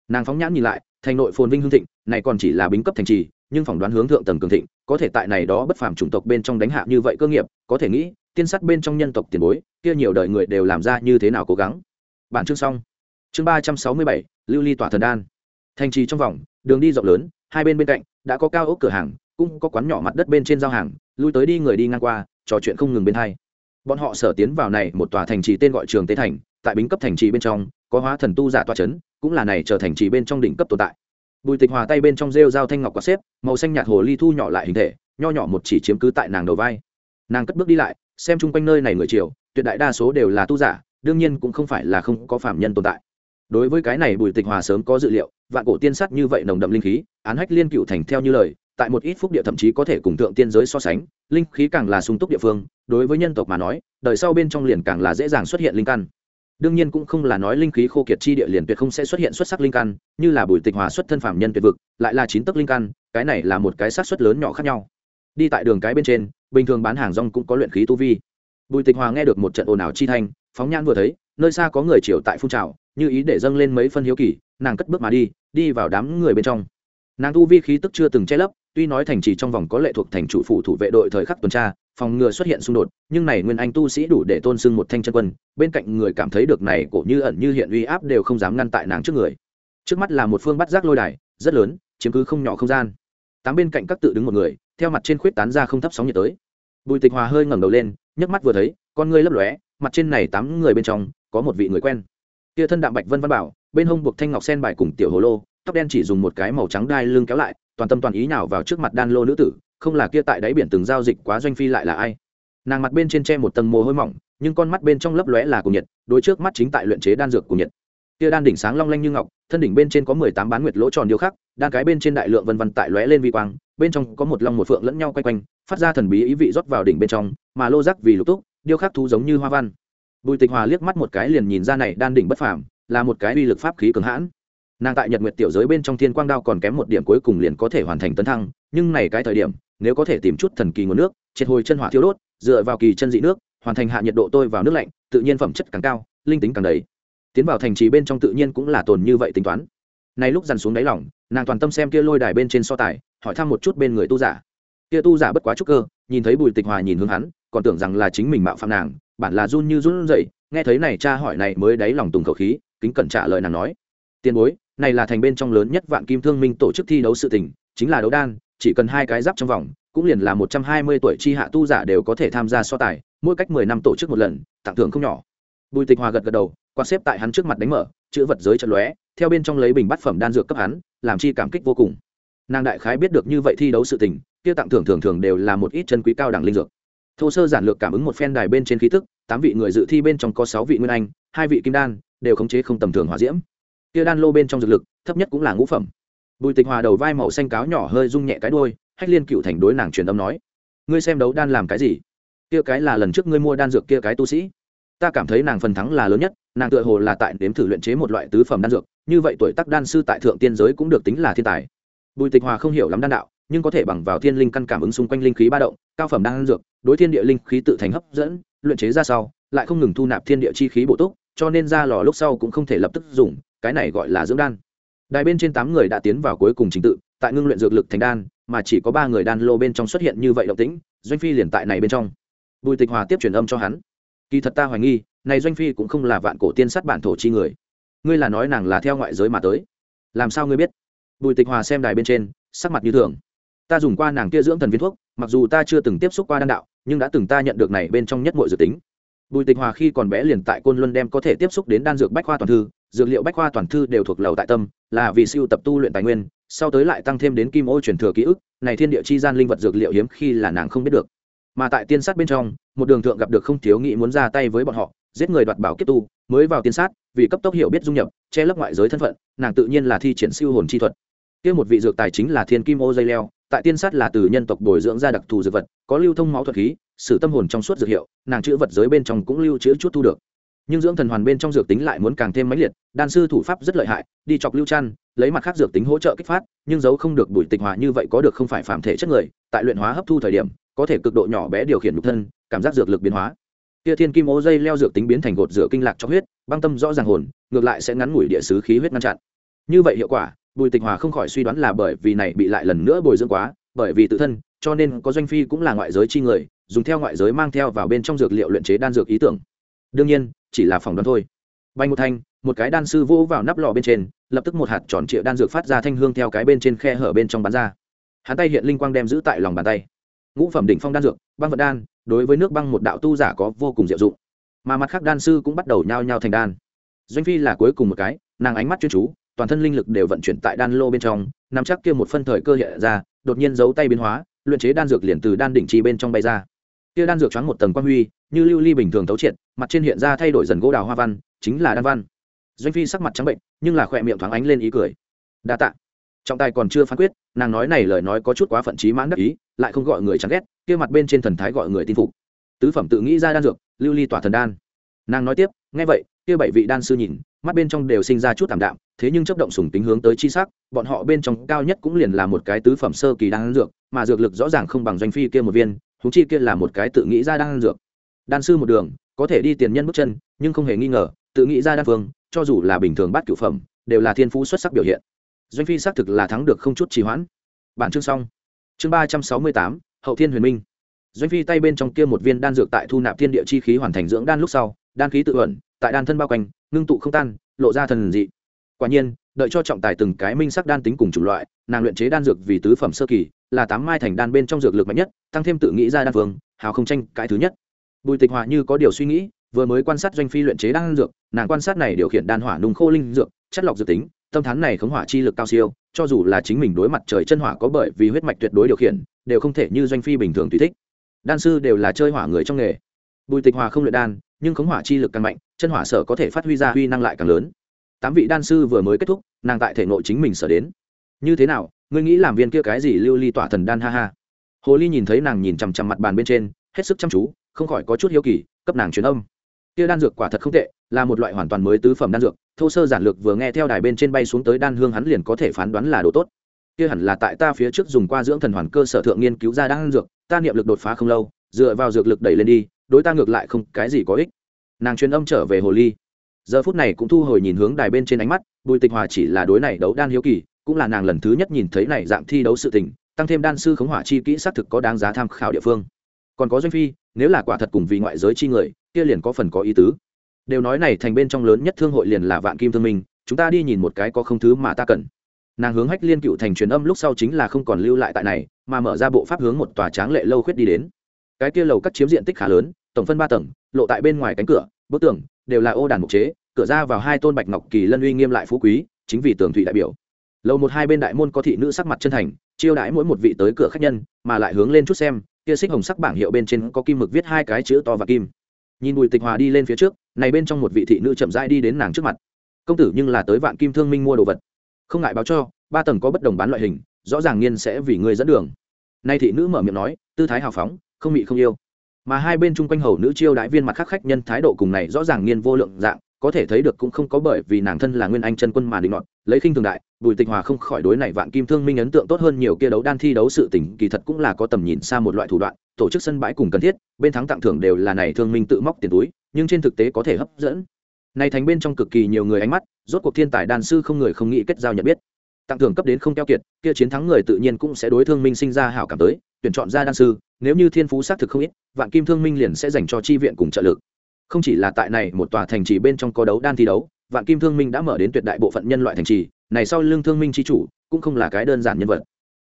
A: Nàng phóng nhãn nhìn lại, thành nội phồn vinh hương thịnh, này còn chỉ là bính cấp thành trì, nhưng phỏng đoán hướng thượng tầng cường thịnh, có thể tại này đó bất phàm chủng tộc bên trong đánh hạ như vậy cơ nghiệp, có thể nghĩ, tiên sát bên trong nhân tộc tiền bối, kia nhiều đời người đều làm ra như thế nào cố gắng. Bản chương xong. Chương ba trăm sáu mươi bảy, lưu ly tỏa thần đan. Thành trì trong vòng, đường đi rộng lớn, hai bên bên cạnh, đã có cao ốc cửa hàng, cũng có quán nhỏ mặt đất bên trên giao hàng, lui tới đi người đi ngang qua, trò chuyện không ngừng bên hai. Bọn họ sở tiến vào này một tòa thành trì tên gọi trường tế thành, tại bính cấp thành trì bên trong có hóa thần tu giả tòa chấn, cũng là này trở thành chỉ bên trong đỉnh cấp tồn tại. Bùi tịch hòa tay bên trong rêu dao thanh ngọc quạt xếp, màu xanh nhạt hồ ly thu nhỏ lại hình thể, nho nhỏ một chỉ chiếm cứ tại nàng đầu vai. Nàng cất bước đi lại, xem chung quanh nơi này người chiều tuyệt đại đa số đều là tu giả, đương nhiên cũng không phải là không có phạm nhân tồn tại. Đối với cái này bùi tịch hòa sớm có dự liệu, vạn cổ tiên sắt như vậy nồng đậm linh khí, án hách liên cựu thành theo như lời, tại một ít phúc địa thậm chí có thể cùng thượng tiên giới so sánh, linh khí càng là sung túc địa phương, đối với nhân tộc mà nói, đời sau bên trong liền càng là dễ dàng xuất hiện linh căn đương nhiên cũng không là nói linh khí khô kiệt chi địa liền tuyệt không sẽ xuất hiện xuất sắc linh căn, như là bùi tịch hòa xuất thân phạm nhân tuyệt vực, lại là chín tấc linh căn, cái này là một cái sát xuất lớn nhỏ khác nhau. Đi tại đường cái bên trên, bình thường bán hàng rong cũng có luyện khí tu vi. Bùi tịch hòa nghe được một trận ồn ào chi thanh, phóng nhan vừa thấy, nơi xa có người chiều tại phun trào, như ý để dâng lên mấy phân hiếu kỳ, nàng cất bước mà đi đi vào đám người bên trong. Nàng tu vi khí tức chưa từng che lấp, tuy nói thành trì trong vòng có lệ thuộc thành chủ phụ thủ vệ đội thời khắc tuần tra phòng ngừa xuất hiện xung đột, nhưng này nguyên anh tu sĩ đủ để tôn sưng một thanh chân quân, bên cạnh người cảm thấy được này cổ như ẩn như hiện uy áp đều không dám ngăn tại nàng trước người. Trước mắt là một phương bắt giác lôi đài, rất lớn, chiếm cứ không nhỏ không gian. Tám bên cạnh các tự đứng một người, theo mặt trên khuyết tán ra không thấp sóng nhiệt tới. Bùi tịch hòa hơi ngẩng đầu lên, nhấc mắt vừa thấy, con ngươi lấp lóe, mặt trên này tám người bên trong, có một vị người quen. Kia thân đạm bạch vân văn bảo, bên hông buộc thanh ngọc sen bài cùng tiểu hồ lô, tóc đen chỉ dùng một cái màu trắng đai lưng kéo lại, toàn tâm toàn ý nào vào trước mặt đan lô nữ tử không là kia tại đáy biển từng giao dịch quá doanh phi lại là ai. Nàng mặt bên trên tre một tầng mồ hôi mỏng, nhưng con mắt bên trong lấp lóe là cùng nhiệt đôi trước mắt chính tại luyện chế đan dược cùng nhiệt. Kia đan đỉnh sáng long lanh như ngọc, thân đỉnh bên trên có mười tám bán nguyệt lỗ tròn điêu khắc, đan cái bên trên đại lượng vân vân tại lóe lên vi quang, bên trong có một long một phượng lẫn nhau quay quanh, phát ra thần bí ý vị rót vào đỉnh bên trong, mà lô rắc vì lục túc, điêu khắc thú giống như hoa văn. Bùi tịch hòa liếc mắt một cái liền nhìn ra này đan đỉnh bất phàm, là một cái uy lực pháp khí cường hãn nàng tại nhật nguyệt tiểu giới bên trong thiên quang đao còn kém một điểm cuối cùng liền có thể hoàn thành tấn thăng, nhưng này cái thời điểm, nếu có thể tìm chút thần kỳ nguồn nước, triệt hồi chân hỏa thiếu đốt, dựa vào kỳ chân dị nước, hoàn thành hạ nhiệt độ tôi vào nước lạnh, tự nhiên phẩm chất càng cao, linh tính càng đầy. Tiến vào thành trì bên trong tự nhiên cũng là tồn như vậy tính toán. Nay lúc dằn xuống đáy lỏng nàng toàn tâm xem kia lôi đài bên trên so tài, hỏi thăm một chút bên người tu giả. Kia tu giả bất quá chút cơ, nhìn thấy bùi tịch hòa nhìn hướng hắn, còn tưởng rằng là chính mình mạo phạm nàng, bản là run như run rẩy, nghe thấy này cha hỏi này mới đáy lòng tùng khẩu khí, kính cẩn trả lời nàng nói. Tiền bối này là thành bên trong lớn nhất vạn kim thương minh tổ chức thi đấu sự tình, chính là đấu đan, chỉ cần hai cái giáp trong vòng, cũng liền là một trăm hai mươi tuổi chi hạ tu giả đều có thể tham gia so tài, mỗi cách mười năm tổ chức một lần, tặng thưởng không nhỏ. Bùi tịch hòa gật gật đầu quan xếp tại hắn trước mặt đánh mở, chữ vật giới trận lóe, theo bên trong lấy bình bát phẩm đan dược cấp hắn, làm chi cảm kích vô cùng. Nàng đại khái biết được như vậy thi đấu sự tình, kia tặng thưởng thường thường đều là một ít chân quý cao đẳng linh dược. Thô sơ giản lược cảm ứng một phen đài bên trên khí tức, tám vị người dự thi bên trong có sáu vị nguyên anh, hai vị kim đan, đều khống chế không tầm thường hỏa diễm kia đan lô bên trong dược lực, thấp nhất cũng là ngũ phẩm. Bùi tịch hòa đầu vai màu xanh cáo nhỏ hơi rung nhẹ cái đôi hách liên cựu thành đối nàng truyền âm nói, ngươi xem đấu đan làm cái gì? Kia cái là lần trước ngươi mua đan dược kia cái tu sĩ. Ta cảm thấy nàng phần thắng là lớn nhất, nàng tựa hồ là tại nếm thử luyện chế một loại tứ phẩm đan dược, như vậy tuổi tác đan sư tại thượng tiên giới cũng được tính là thiên tài. Bùi tịch hòa không hiểu lắm đan đạo, nhưng có thể bằng vào thiên linh căn cảm ứng xung quanh linh khí ba động, cao phẩm đan dược, đối thiên địa linh khí tự thành hấp dẫn, luyện chế ra sau, lại không ngừng thu nạp thiên địa chi khí bổ túc, cho nên ra lò lúc sau cũng không thể lập tức dùng cái này gọi là dưỡng đan. Đài bên trên tám người đã tiến vào cuối cùng trình tự, tại ngưng luyện dược lực thành đan, mà chỉ có ba người đan lô bên trong xuất hiện như vậy động tĩnh, doanh phi liền tại này bên trong. Bùi tịch hòa tiếp truyền âm cho hắn. Kỳ thật ta hoài nghi, này doanh phi cũng không là vạn cổ tiên sát bản thổ chi người. Ngươi là nói nàng là theo ngoại giới mà tới. Làm sao ngươi biết? Bùi tịch hòa xem đài bên trên, sắc mặt như thường. Ta dùng qua nàng kia dưỡng thần viên thuốc, mặc dù ta chưa từng tiếp xúc qua đan đạo, nhưng đã từng ta nhận được này bên trong nhất mọi dự tính. Bùi tịch hòa khi còn bé liền tại côn luân đem có thể tiếp xúc đến đan dược bách khoa toàn thư dược liệu bách khoa toàn thư đều thuộc lầu tại tâm, là vì siêu tập tu luyện tài nguyên, sau tới lại tăng thêm đến kim ô truyền thừa ký ức, này thiên địa chi gian linh vật dược liệu hiếm khi là nàng không biết được. Mà tại tiên sát bên trong, một đường thượng gặp được không thiếu nghị muốn ra tay với bọn họ, giết người đoạt bảo kiếp tu, mới vào tiên sát, vì cấp tốc hiểu biết dung nhập, che lấp ngoại giới thân phận, nàng tự nhiên là thi triển siêu hồn chi thuật. Kia một vị dược tài chính là thiên kim ô dây leo, tại tiên sát là từ nhân tộc bồi dưỡng ra đặc thù dược vật, có lưu thông máu thuật khí, sử tâm hồn trong suốt dược hiệu, nàng chữ vật giới bên trong cũng lưu trữ chút thu được nhưng dưỡng thần hoàn bên trong dược tính lại muốn càng thêm mãnh liệt, đan sư thủ pháp rất lợi hại, đi chọc lưu chăn lấy mặt khác dược tính hỗ trợ kích phát, nhưng dấu không được bùi tịch hòa như vậy có được không phải phạm thể chất người, tại luyện hóa hấp thu thời điểm, có thể cực độ nhỏ bé điều khiển nhục thân, cảm giác dược lực biến hóa. Tia thiên kim ô dây leo dược tính biến thành gột rửa kinh lạc cho huyết, băng tâm rõ ràng hồn, ngược lại sẽ ngắn ngủi địa sứ khí huyết ngăn chặn. Như vậy hiệu quả, bùi tịch hòa không khỏi suy đoán là bởi vì này bị lại lần nữa bồi dưỡng quá, bởi vì tự thân, cho nên có doanh phi cũng là ngoại giới chi người, dùng theo ngoại giới mang theo vào bên trong dược liệu luyện chế đan dược ý tưởng đương nhiên, chỉ là phỏng đoán thôi. Bay một thanh, một cái đan sư vỗ vào nắp lò bên trên, lập tức một hạt tròn trịa đan dược phát ra thanh hương theo cái bên trên khe hở bên trong bán ra. Hắn tay hiện linh quang đem giữ tại lòng bàn tay. Ngũ phẩm đỉnh phong đan dược, băng vật đan, đối với nước băng một đạo tu giả có vô cùng diệu dụng. Mà mặt khác đan sư cũng bắt đầu nhao nhao thành đan. Doanh phi là cuối cùng một cái, nàng ánh mắt chuyên chú, toàn thân linh lực đều vận chuyển tại đan lô bên trong nằm chắc kia một phân thời cơ hiện ra, đột nhiên giấu tay biến hóa, luyện chế đan dược liền từ đan đỉnh chi bên trong bay ra. Kia đan dược choáng một tầng quang huy như lưu ly bình thường thấu triệt, mặt trên hiện ra thay đổi dần gỗ đào hoa văn, chính là đan văn. Doanh phi sắc mặt trắng bệnh, nhưng là khỏe miệng thoáng ánh lên ý cười. Đa tạ. Trọng tài còn chưa phán quyết, nàng nói này lời nói có chút quá phận trí mãn đắc ý, lại không gọi người chán ghét, kia mặt bên trên thần thái gọi người tin phục. Tứ phẩm tự nghĩ ra đan dược, lưu ly tỏa thần đan. Nàng nói tiếp, nghe vậy, kia bảy vị đan sư nhìn, mắt bên trong đều sinh ra chút thảm đạm, thế nhưng chấp động sùng tính hướng tới chi sắc, bọn họ bên trong cao nhất cũng liền là một cái tứ phẩm sơ kỳ đan dược, mà dược lực rõ ràng không bằng doanh phi kia một viên thú chi kia là một cái tự nghĩ ra đan dược đan sư một đường, có thể đi tiền nhân bước chân, nhưng không hề nghi ngờ, tự nghĩ ra đan phương, cho dù là bình thường bát cửu phẩm, đều là thiên phú xuất sắc biểu hiện. Doanh phi xác thực là thắng được không chút trì hoãn. Bản chương xong. Chương ba trăm sáu mươi tám, hậu thiên huyền minh. Doanh phi tay bên trong kia một viên đan dược tại thu nạp thiên địa chi khí hoàn thành dưỡng đan lúc sau, đan khí tự ẩn, tại đan thân bao quanh, ngưng tụ không tan, lộ ra thần dị. Quả nhiên, đợi cho trọng tài từng cái minh sắc đan tính cùng chủng loại, nàng luyện chế đan dược vì tứ phẩm sơ kỳ, là tám mai thành đan bên trong dược lực mạnh nhất, tăng thêm tự nghĩ ra đan phương, hào không tranh cái thứ nhất bùi tịch hòa như có điều suy nghĩ, vừa mới quan sát doanh phi luyện chế đan dược, nàng quan sát này điều khiển đan hỏa nung khô linh dược, chất lọc dược tính, tâm thán này khống hỏa chi lực cao siêu, cho dù là chính mình đối mặt trời chân hỏa có bởi vì huyết mạch tuyệt đối điều khiển, đều không thể như doanh phi bình thường tùy thích. Đan sư đều là chơi hỏa người trong nghề. Bùi tịch hòa không luyện đan, nhưng khống hỏa chi lực càng mạnh, chân hỏa sở có thể phát huy ra huy năng lại càng lớn. Tám vị đan sư vừa mới kết thúc, nàng tại thể nội chính mình sở đến. Như thế nào, ngươi nghĩ làm viên kia cái gì lưu ly tỏa thần đan ha ha. Hồ ly nhìn thấy nàng nhìn chằm chằm mặt bàn bên trên, hết sức chăm chú không khỏi có chút hiếu kỳ, cấp nàng truyền âm. Kia đan dược quả thật không tệ, là một loại hoàn toàn mới tứ phẩm đan dược, thô sơ giản lược vừa nghe theo đài bên trên bay xuống tới đan hương hắn liền có thể phán đoán là đồ tốt. Kia hẳn là tại ta phía trước dùng qua dưỡng thần hoàn cơ sở thượng nghiên cứu ra đan dược, ta niệm lực đột phá không lâu, dựa vào dược lực đẩy lên đi, đối ta ngược lại không cái gì có ích. Nàng truyền âm trở về hồ ly. Giờ phút này cũng thu hồi nhìn hướng đài bên trên ánh mắt, bùi tịch hòa chỉ là đối này đấu đan hiếu kỳ, cũng là nàng lần thứ nhất nhìn thấy này dạng thi đấu sự tình, tăng thêm đan sư khống hỏa chi kỹ xác thực có đáng giá tham khảo địa phương còn có doanh phi, nếu là quả thật cùng vì ngoại giới chi người, kia liền có phần có ý tứ. Đều nói này thành bên trong lớn nhất thương hội liền là vạn kim thương minh, chúng ta đi nhìn một cái có không thứ mà ta cần. Nàng hướng hách liên cựu thành truyền âm lúc sau chính là không còn lưu lại tại này, mà mở ra bộ pháp hướng một tòa tráng lệ lâu khuyết đi đến. Cái kia lầu cắt chiếm diện tích khá lớn, tổng phân ba tầng, lộ tại bên ngoài cánh cửa, bức tường đều là ô đàn mục chế, cửa ra vào hai tôn bạch ngọc kỳ lân uy nghiêm lại phú quý, chính vì tường thủy đại biểu. Lầu một hai bên đại môn có thị nữ sắc mặt chân thành, chiêu đãi mỗi một vị tới cửa khách nhân, mà lại hướng lên chút xem kia xích hồng sắc bảng hiệu bên trên có kim mực viết hai cái chữ to và kim. Nhìn bùi tịch hòa đi lên phía trước, này bên trong một vị thị nữ chậm rãi đi đến nàng trước mặt. Công tử, nhưng là tới vạn kim thương minh mua đồ vật. Không ngại báo cho, ba tầng có bất đồng bán loại hình, rõ ràng nhiên sẽ vì người dẫn đường. Nay thị nữ mở miệng nói, tư thái hào phóng, không mị không yêu. Mà hai bên chung quanh hầu nữ chiêu đãi viên mặt khắc khách nhân thái độ cùng này rõ ràng nhiên vô lượng dạng, có thể thấy được cũng không có bởi vì nàng thân là nguyên anh chân quân mà định nọt lấy khinh thường đại, bùi tịch hòa không khỏi đối này vạn kim thương minh ấn tượng tốt hơn nhiều kia đấu đan thi đấu sự tỉnh kỳ thật cũng là có tầm nhìn xa một loại thủ đoạn, tổ chức sân bãi cùng cần thiết, bên thắng tặng thưởng đều là này thương minh tự móc tiền túi, nhưng trên thực tế có thể hấp dẫn. Này thành bên trong cực kỳ nhiều người ánh mắt, rốt cuộc thiên tài đan sư không người không nghĩ kết giao nhận biết. Tặng thưởng cấp đến không keo kiệt, kia chiến thắng người tự nhiên cũng sẽ đối thương minh sinh ra hảo cảm tới, tuyển chọn ra đan sư, nếu như thiên phú xác thực không ít, vạn kim thương minh liền sẽ dành cho chi viện cùng trợ lực. Không chỉ là tại này một tòa thành trì bên trong có đấu đan thi đấu vạn kim thương minh đã mở đến tuyệt đại bộ phận nhân loại thành trì, này sau lưng thương minh chi chủ cũng không là cái đơn giản nhân vật.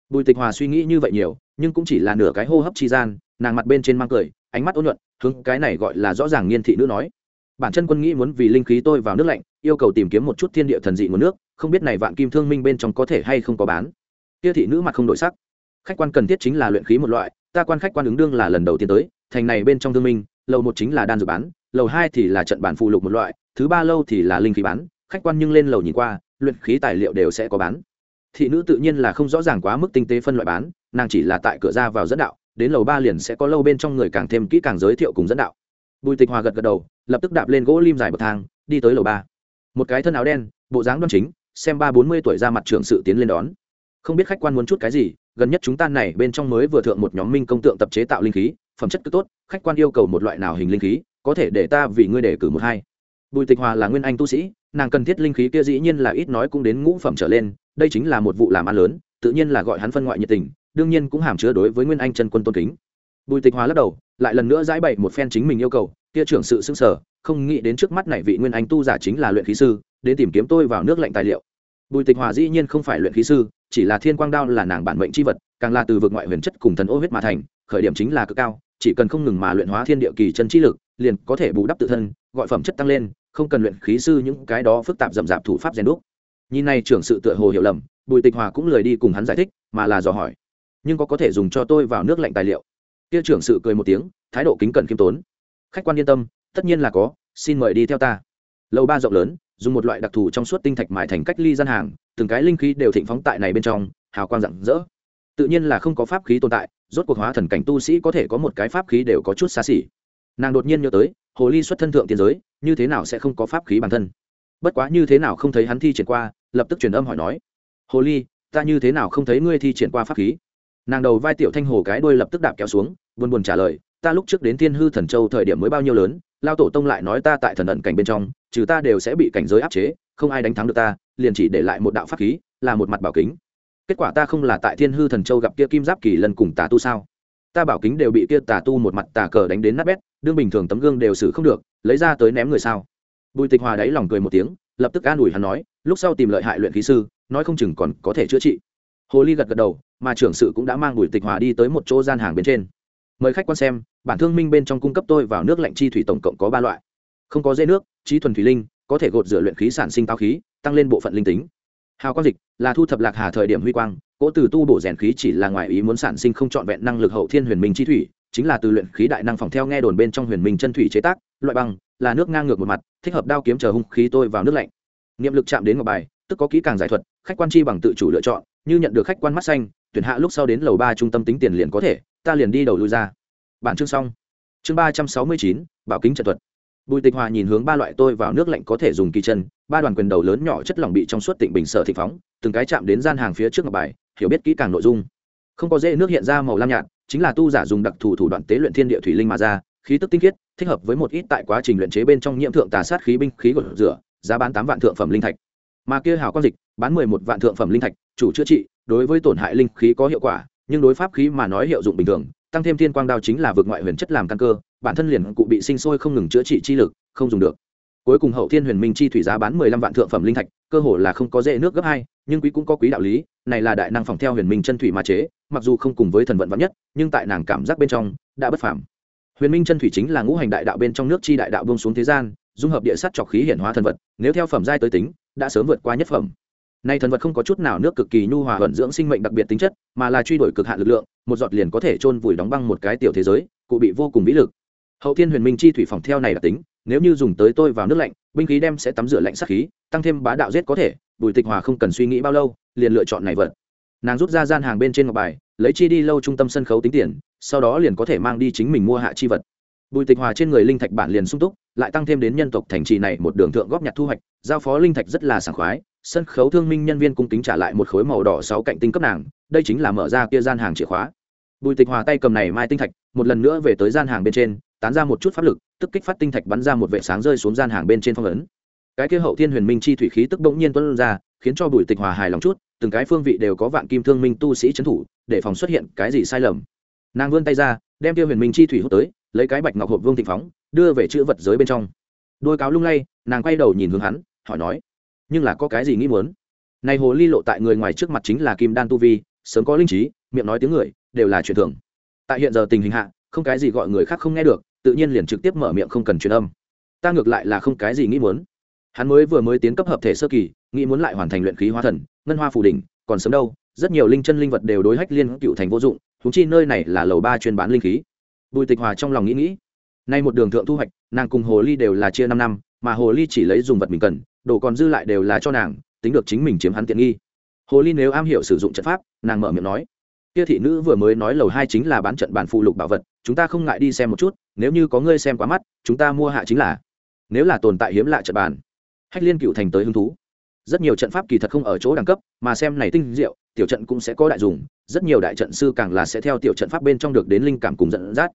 A: Bùi tịch hòa suy nghĩ như vậy nhiều, nhưng cũng chỉ là nửa cái hô hấp chi gian, nàng mặt bên trên mang cười, ánh mắt ôn nhuận, hướng cái này gọi là rõ ràng nghiên thị nữ nói. Bản chân quân nghĩ muốn vì linh khí tôi vào nước lạnh, yêu cầu tìm kiếm một chút thiên địa thần dị nguồn nước, không biết này vạn kim thương minh bên trong có thể hay không có bán. Tiêu thị nữ mặt không đổi sắc. Khách quan cần thiết chính là luyện khí một loại, ta quan khách quan ứng đương là lần đầu tiên tới, thành này bên trong thương minh, lầu một chính là đan dược bán, lầu hai thì là trận bản phụ lục một loại thứ ba lâu thì là linh khí bán, khách quan nhưng lên lầu nhìn qua, luyện khí tài liệu đều sẽ có bán. Thị nữ tự nhiên là không rõ ràng quá mức tinh tế phân loại bán, nàng chỉ là tại cửa ra vào dẫn đạo, đến lầu ba liền sẽ có lâu bên trong người càng thêm kỹ càng giới thiệu cùng dẫn đạo. Bùi tịch hòa gật gật đầu, lập tức đạp lên gỗ lim dài bậc thang, đi tới lầu ba. Một cái thân áo đen, bộ dáng đoan chính, xem ba bốn mươi tuổi ra mặt trưởng sự tiến lên đón. Không biết khách quan muốn chút cái gì, gần nhất chúng ta này bên trong mới vừa thượng một nhóm minh công tượng tập chế tạo linh khí, phẩm chất cứ tốt, khách quan yêu cầu một loại nào hình linh khí, có thể để ta vì ngươi để cử một hai bùi tịch hòa là nguyên anh tu sĩ, nàng cần thiết linh khí kia dĩ nhiên là ít nói cũng đến ngũ phẩm trở lên, đây chính là một vụ làm ăn lớn, tự nhiên là gọi hắn phân ngoại nhiệt tình, đương nhiên cũng hàm chứa đối với nguyên anh chân quân tôn kính. Bùi tịch hòa lắc đầu, lại lần nữa giải bày một phen chính mình yêu cầu, kia trưởng sự xưng sở không nghĩ đến trước mắt này vị nguyên anh tu giả chính là luyện khí sư, đến tìm kiếm tôi vào nước lạnh tài liệu. Bùi tịch hòa dĩ nhiên không phải luyện khí sư, chỉ là thiên quang đao là nàng bản mệnh c h i vật, càng là từ vực ngoại huyền chất cùng thần ô huyết mà thành, khởi điểm chính là cực cao, chỉ cần không ngừng mà luyện hóa thiên địa kỳ chân trí lực, liền có thể bù đắp tự thân, gọi phẩm chất tăng lên không cần luyện khí sư những cái đó phức tạp rậm rạp thủ pháp rèn đúc. Nhìn này trưởng sự tựa hồ hiểu lầm, bùi tịch hòa cũng lời đi cùng hắn giải thích, mà là dò hỏi. Nhưng có có thể dùng cho tôi vào nước lạnh tài liệu? Kia trưởng sự cười một tiếng, thái độ kính cẩn khiêm tốn. Khách quan yên tâm, tất nhiên là có, xin mời đi theo ta. Lầu ba rộng lớn, dùng một loại đặc thù trong suốt tinh thạch mài thành cách ly gian hàng, từng cái linh khí đều thịnh phóng tại này bên trong, hào quang rạng rỡ. Tự nhiên là không có pháp khí tồn tại, rốt cuộc hóa thần cảnh tu sĩ có thể có một cái pháp khí đều có chút xa xỉ nàng đột nhiên nhớ tới, hồ ly xuất thân thượng tiên giới, như thế nào sẽ không có pháp khí bản thân? Bất quá như thế nào không thấy hắn thi triển qua, lập tức truyền âm hỏi nói, hồ ly, ta như thế nào không thấy ngươi thi triển qua pháp khí? Nàng đầu vai tiểu thanh hồ cái đuôi lập tức đạp kéo xuống, buồn buồn trả lời, ta lúc trước đến thiên hư thần châu thời điểm mới bao nhiêu lớn lao tổ tông lại nói ta tại thần ẩn cảnh bên trong, trừ ta đều sẽ bị cảnh giới áp chế, không ai đánh thắng được ta, liền chỉ để lại một đạo pháp khí, là một mặt bảo kính. Kết quả ta không là tại thiên hư thần châu gặp kia kim giáp kỳ lần cùng tà tu sao? Ta bảo kính đều bị kia tà tu một mặt tà cờ đánh đến nát bét, đương bình thường tấm gương đều xử không được, lấy ra tới ném người sao? Bùi tịch hòa đáy lòng cười một tiếng, lập tức an ủi hắn nói, lúc sau tìm lợi hại luyện khí sư, nói không chừng còn có thể chữa trị. Hồ ly gật gật đầu, mà trưởng sự cũng đã mang bùi tịch hòa đi tới một chỗ gian hàng bên trên. Mời khách quan xem, bản thương minh bên trong cung cấp tôi vào nước lạnh chi thủy tổng cộng có ba loại. Không có dây nước, trí thuần thủy linh, có thể gột rửa luyện khí sản sinh tao khí, tăng lên bộ phận linh tính. Hào quang dịch là thu thập lạc hà thời điểm huy quang cỗ từ tu bổ rèn khí chỉ là ngoài ý muốn sản sinh không trọn vẹn năng lực hậu thiên huyền minh chi thủy, chính là từ luyện khí đại năng phòng theo nghe đồn bên trong huyền minh chân thủy chế tác, loại băng, là nước ngang ngược một mặt, thích hợp đao kiếm chờ hung khí tôi vào nước lạnh. Niệm lực chạm đến ngọc bài, tức có kỹ càng giải thuật, khách quan chi bằng tự chủ lựa chọn, như nhận được khách quan mắt xanh, tuyển hạ lúc sau đến lầu ba trung tâm tính tiền liền có thể, ta liền đi đầu lui ra. Bản chương xong. Chương ba trăm sáu mươi chín, bảo kính trận thuật bùi tịch hòa nhìn hướng ba loại tôi vào nước lạnh có thể dùng kỳ chân, ba đoàn quyền đầu lớn nhỏ chất lỏng bị trong suốt tịnh bình sở thị phóng, từng cái chạm đến gian hàng phía trước ngọc bài, hiểu biết kỹ càng nội dung. Không có dễ nước hiện ra màu lam nhạt, chính là tu giả dùng đặc thù thủ đoạn tế luyện thiên địa thủy linh mà ra, khí tức tinh khiết, thích hợp với một ít tại quá trình luyện chế bên trong nhiễm thượng tà sát khí binh khí gột rửa, giá bán tám vạn thượng phẩm linh thạch. Mà kia hào quang dịch, bán mười một vạn thượng phẩm linh thạch, chủ chữa trị, đối với tổn hại linh khí có hiệu quả, nhưng đối pháp khí mà nói hiệu dụng bình thường, tăng thêm thiên quang đao chính là vượt ngoại huyền chất làm căn cơ bản thân liền cụ bị sinh sôi không ngừng chữa trị chi lực, không dùng được. Cuối cùng hậu thiên huyền minh chi thủy giá bán mười lăm vạn thượng phẩm linh thạch, cơ hồ là không có dễ nước gấp hai, nhưng quý cũng có quý đạo lý, này là đại năng phòng theo huyền minh chân thủy mà chế, mặc dù không cùng với thần vận vắn nhất, nhưng tại nàng cảm giác bên trong, đã bất phàm. Huyền minh chân thủy chính là ngũ hành đại đạo bên trong nước chi đại đạo bông xuống thế gian, dung hợp địa sắt trọc khí hiển hóa thần vật, nếu theo phẩm giai tới tính, đã sớm vượt qua nhất phẩm. Nay thần vật không có chút nào nước cực kỳ nhu hòa vận dưỡng sinh mệnh đặc biệt tính chất, mà là truy đuổi cực hạn lực lượng, một giọt liền có thể chôn vùi đóng băng một cái tiểu thế giới, cụ bị vô cùng vĩ lực hậu thiên huyền minh chi thủy phòng theo này là tính, nếu như dùng tới tôi vào nước lạnh, binh khí đem sẽ tắm rửa lạnh sắc khí, tăng thêm bá đạo giết có thể, bùi tịch hòa không cần suy nghĩ bao lâu, liền lựa chọn này vật. Nàng rút ra gian hàng bên trên ngọc bài, lấy chi đi lâu trung tâm sân khấu tính tiền, sau đó liền có thể mang đi chính mình mua hạ chi vật. Bùi tịch hòa trên người linh thạch bản liền sung túc, lại tăng thêm đến nhân tộc thành trì này một đường thượng góp nhặt thu hoạch, giao phó linh thạch rất là sảng khoái, sân khấu thương minh nhân viên cung kính trả lại một khối màu đỏ sáu cạnh tinh cấp nàng, đây chính là mở ra kia gian hàng chìa khóa. Bùi tịch hòa tay cầm này mai tinh thạch, một lần nữa về tới gian hàng bên trên tán ra một chút pháp lực, tức kích phát tinh thạch bắn ra một vệ sáng rơi xuống gian hàng bên trên phong ấn. Cái kia hậu thiên huyền minh chi thủy khí tức bỗng nhiên tuân ra, khiến cho bùi tịch hòa hài lòng chút, từng cái phương vị đều có vạn kim thương minh tu sĩ trấn thủ, để phòng xuất hiện cái gì sai lầm. Nàng vươn tay ra, đem kia huyền minh chi thủy hút tới, lấy cái bạch ngọc hộp vương thịnh phóng, đưa về chữ vật giới bên trong. Đôi cáo lung lay, nàng quay đầu nhìn hướng hắn, hỏi nói, nhưng là có cái gì nghĩ muốn? Này hồ ly lộ tại người ngoài trước mặt chính là kim đan tu vi, sớm có linh trí, miệng nói tiếng người, đều là chuyện thường. Tại hiện giờ tình hình hạ, không cái gì gọi người khác không nghe được tự nhiên liền trực tiếp mở miệng không cần truyền âm. Ta ngược lại là không cái gì nghĩ muốn. Hắn mới vừa mới tiến cấp hợp thể sơ kỳ, nghĩ muốn lại hoàn thành luyện khí hóa thần, ngân hoa phủ đỉnh, còn sớm đâu, rất nhiều linh chân linh vật đều đối hách liên cựu thành vô dụng thúng chi nơi này là lầu ba chuyên bán linh khí. Bùi tịch hòa trong lòng nghĩ nghĩ, nay một đường thượng thu hoạch, nàng cùng hồ ly đều là chia năm năm, mà hồ ly chỉ lấy dùng vật mình cần, đồ còn dư lại đều là cho nàng, tính được chính mình chiếm hắn tiện nghi. Hồ ly nếu am hiểu sử dụng trận pháp, nàng mở miệng nói kia thị nữ vừa mới nói lầu hai chính là bán trận bản phụ lục bảo vật, chúng ta không ngại đi xem một chút, nếu như có ngươi xem quá mắt, chúng ta mua hạ chính là. Nếu là tồn tại hiếm lạ trận bàn, hách liên cựu thành tới hứng thú. Rất nhiều trận pháp kỳ thật không ở chỗ đẳng cấp, mà xem này tinh diệu, tiểu trận cũng sẽ có đại dùng, rất nhiều đại trận sư càng là sẽ theo tiểu trận pháp bên trong được đến linh cảm cùng dẫn dắt.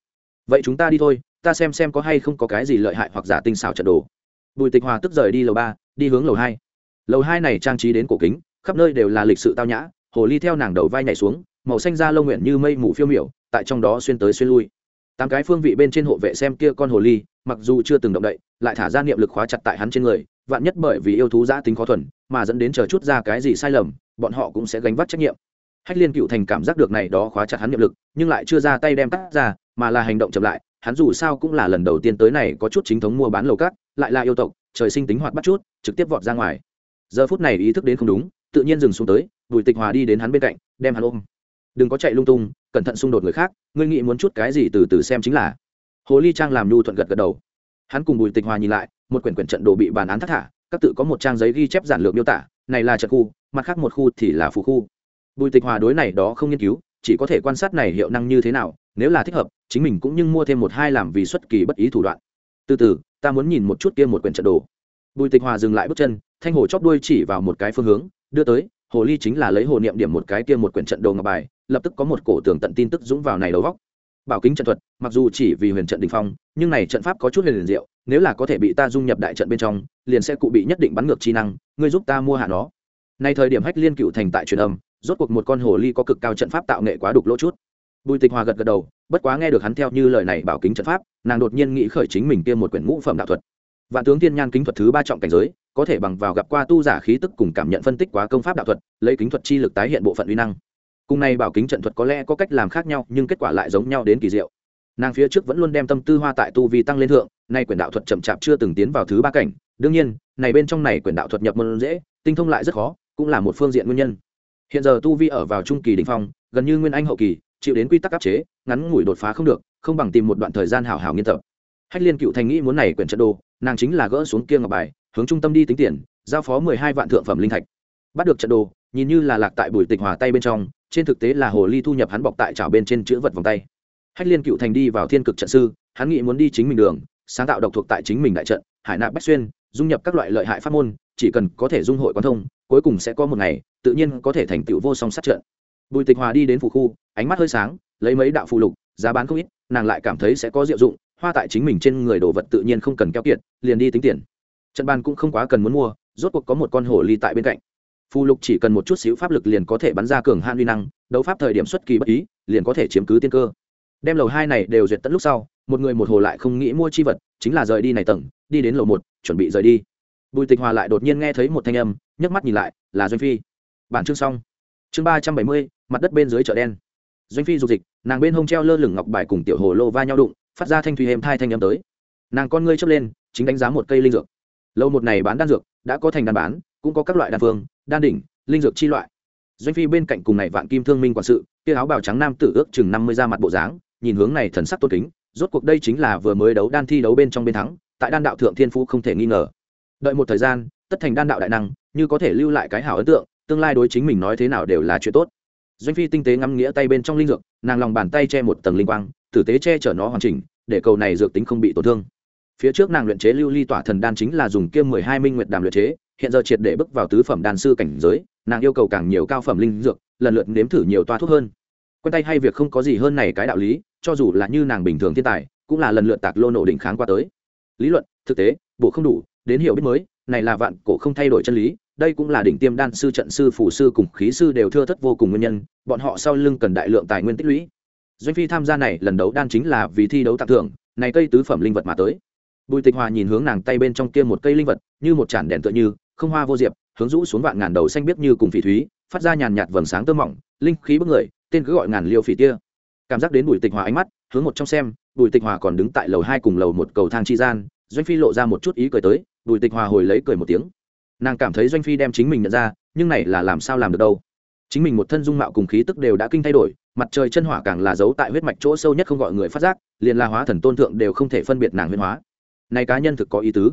A: Vậy chúng ta đi thôi, ta xem xem có hay không có cái gì lợi hại hoặc giả tinh xảo trận đồ. Bùi tịch hòa tức rời đi lầu ba, đi hướng lầu hai. Lầu hai này trang trí đến cổ kính, khắp nơi đều là lịch sự tao nhã, hồ ly theo nàng đầu vai nhảy xuống màu xanh da lông nguyện như mây mù phiêu miểu, tại trong đó xuyên tới xuyên lui. Tám cái phương vị bên trên hộ vệ xem kia con hồ ly, mặc dù chưa từng động đậy, lại thả ra niệm lực khóa chặt tại hắn trên người, vạn nhất bởi vì yêu thú giã tính khó thuần, mà dẫn đến chờ chút ra cái gì sai lầm, bọn họ cũng sẽ gánh vác trách nhiệm. Hách liên cựu thành cảm giác được này đó khóa chặt hắn niệm lực, nhưng lại chưa ra tay đem cắt ra, mà là hành động chậm lại, hắn dù sao cũng là lần đầu tiên tới này có chút chính thống mua bán lầu cát, lại là yêu tộc, trời sinh tính hoạt bắt chút, trực tiếp vọt ra ngoài. Giờ phút này ý thức đến không đúng, tự nhiên dừng xuống tới, bùi tịch hòa đi đến hắn bên cạnh, đem hắn ôm đừng có chạy lung tung, cẩn thận xung đột người khác, ngươi nghĩ muốn chút cái gì từ từ xem chính là. Hồ ly trang làm nhu thuận gật gật đầu. Hắn cùng bùi tịch hòa nhìn lại, một quyển quyển trận đồ bị bàn án thắt thả, các tự có một trang giấy ghi chép giản lược miêu tả, này là trận khu, mặt khác một khu thì là phù khu. Bùi tịch hòa đối này đó không nghiên cứu, chỉ có thể quan sát này hiệu năng như thế nào, nếu là thích hợp, chính mình cũng nhưng mua thêm một hai làm vì xuất kỳ bất ý thủ đoạn. Từ từ, ta muốn nhìn một chút kia một quyển trận đồ. Bùi tịch hòa dừng lại bước chân, thanh hồ chóp đuôi chỉ vào một cái phương hướng, đưa tới hồ ly chính là lấy hồ niệm điểm một cái kia một quyển trận đồ ngọc bài, lập tức có một cổ tường tận tin tức dũng vào này đầu góc. Bảo kính trận thuật, mặc dù chỉ vì huyền trận đình phong, nhưng này trận pháp có chút huyền liền diệu, nếu là có thể bị ta dung nhập đại trận bên trong, liền sẽ cụ bị nhất định bắn ngược chi năng, ngươi giúp ta mua hạ nó. Nay thời điểm hách liên cựu thành tại truyền âm, rốt cuộc một con hồ ly có cực cao trận pháp tạo nghệ quá đục lỗ chút. Bùi tịch hòa gật gật đầu, bất quá nghe được hắn theo như lời này bảo kính trận pháp, nàng đột nhiên nghĩ khởi chính mình kia một quyển ngũ phẩm đạo thuật. Vạn tướng tiên nhan kính thuật thứ ba trọng cảnh giới có thể bằng vào gặp qua tu giả khí tức cùng cảm nhận phân tích quá công pháp đạo thuật, lấy kính thuật chi lực tái hiện bộ phận uy năng. Cùng này bảo kính trận thuật có lẽ có cách làm khác nhau, nhưng kết quả lại giống nhau đến kỳ diệu. Nàng phía trước vẫn luôn đem tâm tư hoa tại tu vi tăng lên thượng, nay quyển đạo thuật chậm chạp chưa từng tiến vào thứ ba cảnh. Đương nhiên, này bên trong này quyển đạo thuật nhập môn dễ, tinh thông lại rất khó, cũng là một phương diện nguyên nhân. Hiện giờ tu vi ở vào trung kỳ đình phong, gần như nguyên anh hậu kỳ, chịu đến quy tắc áp chế, ngắn ngủi đột phá không được, không bằng tìm một đoạn thời gian hảo hảo nghiên tập. Hách liên cựu thành nghĩ muốn này quyển trận đồ, nàng chính là gỡ xuống kia ngọc bài hướng trung tâm đi tính tiền, giao phó mười hai vạn thượng phẩm linh thạch. Bắt được trận đồ, nhìn như là lạc tại bùi tịch hòa tay bên trong, trên thực tế là hồ ly thu nhập hắn bọc tại trào bên trên chữ vật vòng tay. Hách liên cựu thành đi vào thiên cực trận sư, hắn nghĩ muốn đi chính mình đường, sáng tạo độc thuộc tại chính mình đại trận, hải nạp bách xuyên, dung nhập các loại lợi hại pháp môn, chỉ cần có thể dung hội quan thông, cuối cùng sẽ có một ngày, tự nhiên có thể thành tựu vô song sát trận. Bùi tịch hòa đi đến phủ khu, ánh mắt hơi sáng, lấy mấy đạo phụ lục, giá bán không ít, nàng lại cảm thấy sẽ có diệu dụng, hoa tại chính mình trên người đồ vật tự nhiên không cần keo kiệt, liền đi tính tiền trận bàn cũng không quá cần muốn mua, rốt cuộc có một con hổ ly tại bên cạnh. Phù lục chỉ cần một chút xíu pháp lực liền có thể bắn ra cường han uy năng, đấu pháp thời điểm xuất kỳ bất ý, liền có thể chiếm cứ tiên cơ. Đem lầu hai này đều duyệt tận lúc sau, một người một hồ lại không nghĩ mua chi vật, chính là rời đi này tầng, đi đến lầu một, chuẩn bị rời đi. Bùi tịch hòa lại đột nhiên nghe thấy một thanh âm, nhấc mắt nhìn lại, là doanh phi. Bản chương xong. Chương ba trăm bảy mươi, mặt đất bên dưới chợ đen. Doanh phi dục dịch, nàng bên hông treo lơ lửng ngọc bài cùng tiểu hồ lô va nhau đụng, phát ra thanh thủy êm thai thanh âm tới. Nàng con ngươi chớp lên, chính đánh giá một cây linh dược lâu một này bán đan dược, đã có thành đan bán, cũng có các loại đan phương, đan đỉnh, linh dược chi loại. Doanh phi bên cạnh cùng này vạn kim thương minh quản sự, kia áo bào trắng nam tử ước chừng năm mươi ra mặt bộ dáng, nhìn hướng này thần sắc tôn kính, rốt cuộc đây chính là vừa mới đấu đan thi đấu bên trong bên thắng, tại đan đạo thượng thiên phú không thể nghi ngờ. Đợi một thời gian, tất thành đan đạo đại năng, như có thể lưu lại cái hảo ấn tượng, tương lai đối chính mình nói thế nào đều là chuyện tốt. Doanh phi tinh tế ngắm nghĩa tay bên trong linh dược, nàng lòng bàn tay che một tầng linh quang, tử tế che chở nó hoàn chỉnh, để cầu này dược tính không bị tổn thương phía trước nàng luyện chế lưu ly tỏa thần đan chính là dùng kiêm mười hai minh nguyệt đàm luyện chế, hiện giờ triệt để bước vào tứ phẩm đan sư cảnh giới, nàng yêu cầu càng nhiều cao phẩm linh dược, lần lượt nếm thử nhiều toa thuốc hơn. Quen tay hay việc không có gì hơn này cái đạo lý, cho dù là như nàng bình thường thiên tài, cũng là lần lượt tạc lô nổ đỉnh kháng qua tới. Lý luận, thực tế bộ không đủ, đến hiểu biết mới, này là vạn cổ không thay đổi chân lý, đây cũng là đỉnh tiêm đan sư trận sư phủ sư cùng khí sư đều thưa thất vô cùng nguyên nhân, bọn họ sau lưng cần đại lượng tài nguyên tích lũy. Doanh phi tham gia này lần đấu đan chính là vì thi đấu tặng thưởng, này cây tứ phẩm linh vật mà tới bùi tịch hòa nhìn hướng nàng tay bên trong kia một cây linh vật, như một chản đèn tựa như, không hoa vô diệp, hướng rũ xuống vạn ngàn đầu xanh biếc như cùng phỉ thúy, phát ra nhàn nhạt vầng sáng tơ mỏng, linh khí bức người, tên cứ gọi ngàn liêu phỉ tia. Cảm giác đến bùi tịch hòa ánh mắt, hướng một trong xem, bùi tịch hòa còn đứng tại lầu hai cùng lầu một cầu thang chi gian, doanh phi lộ ra một chút ý cười tới, bùi tịch hòa hồi lấy cười một tiếng. Nàng cảm thấy doanh phi đem chính mình nhận ra, nhưng này là làm sao làm được đâu? Chính mình một thân dung mạo cùng khí tức đều đã kinh thay đổi, mặt trời chân hỏa càng là giấu tại huyết mạch chỗ sâu nhất không gọi người phát giác, liền là hóa thần tôn thượng đều không thể phân biệt nàng huyên hóa này cá nhân thực có ý tứ.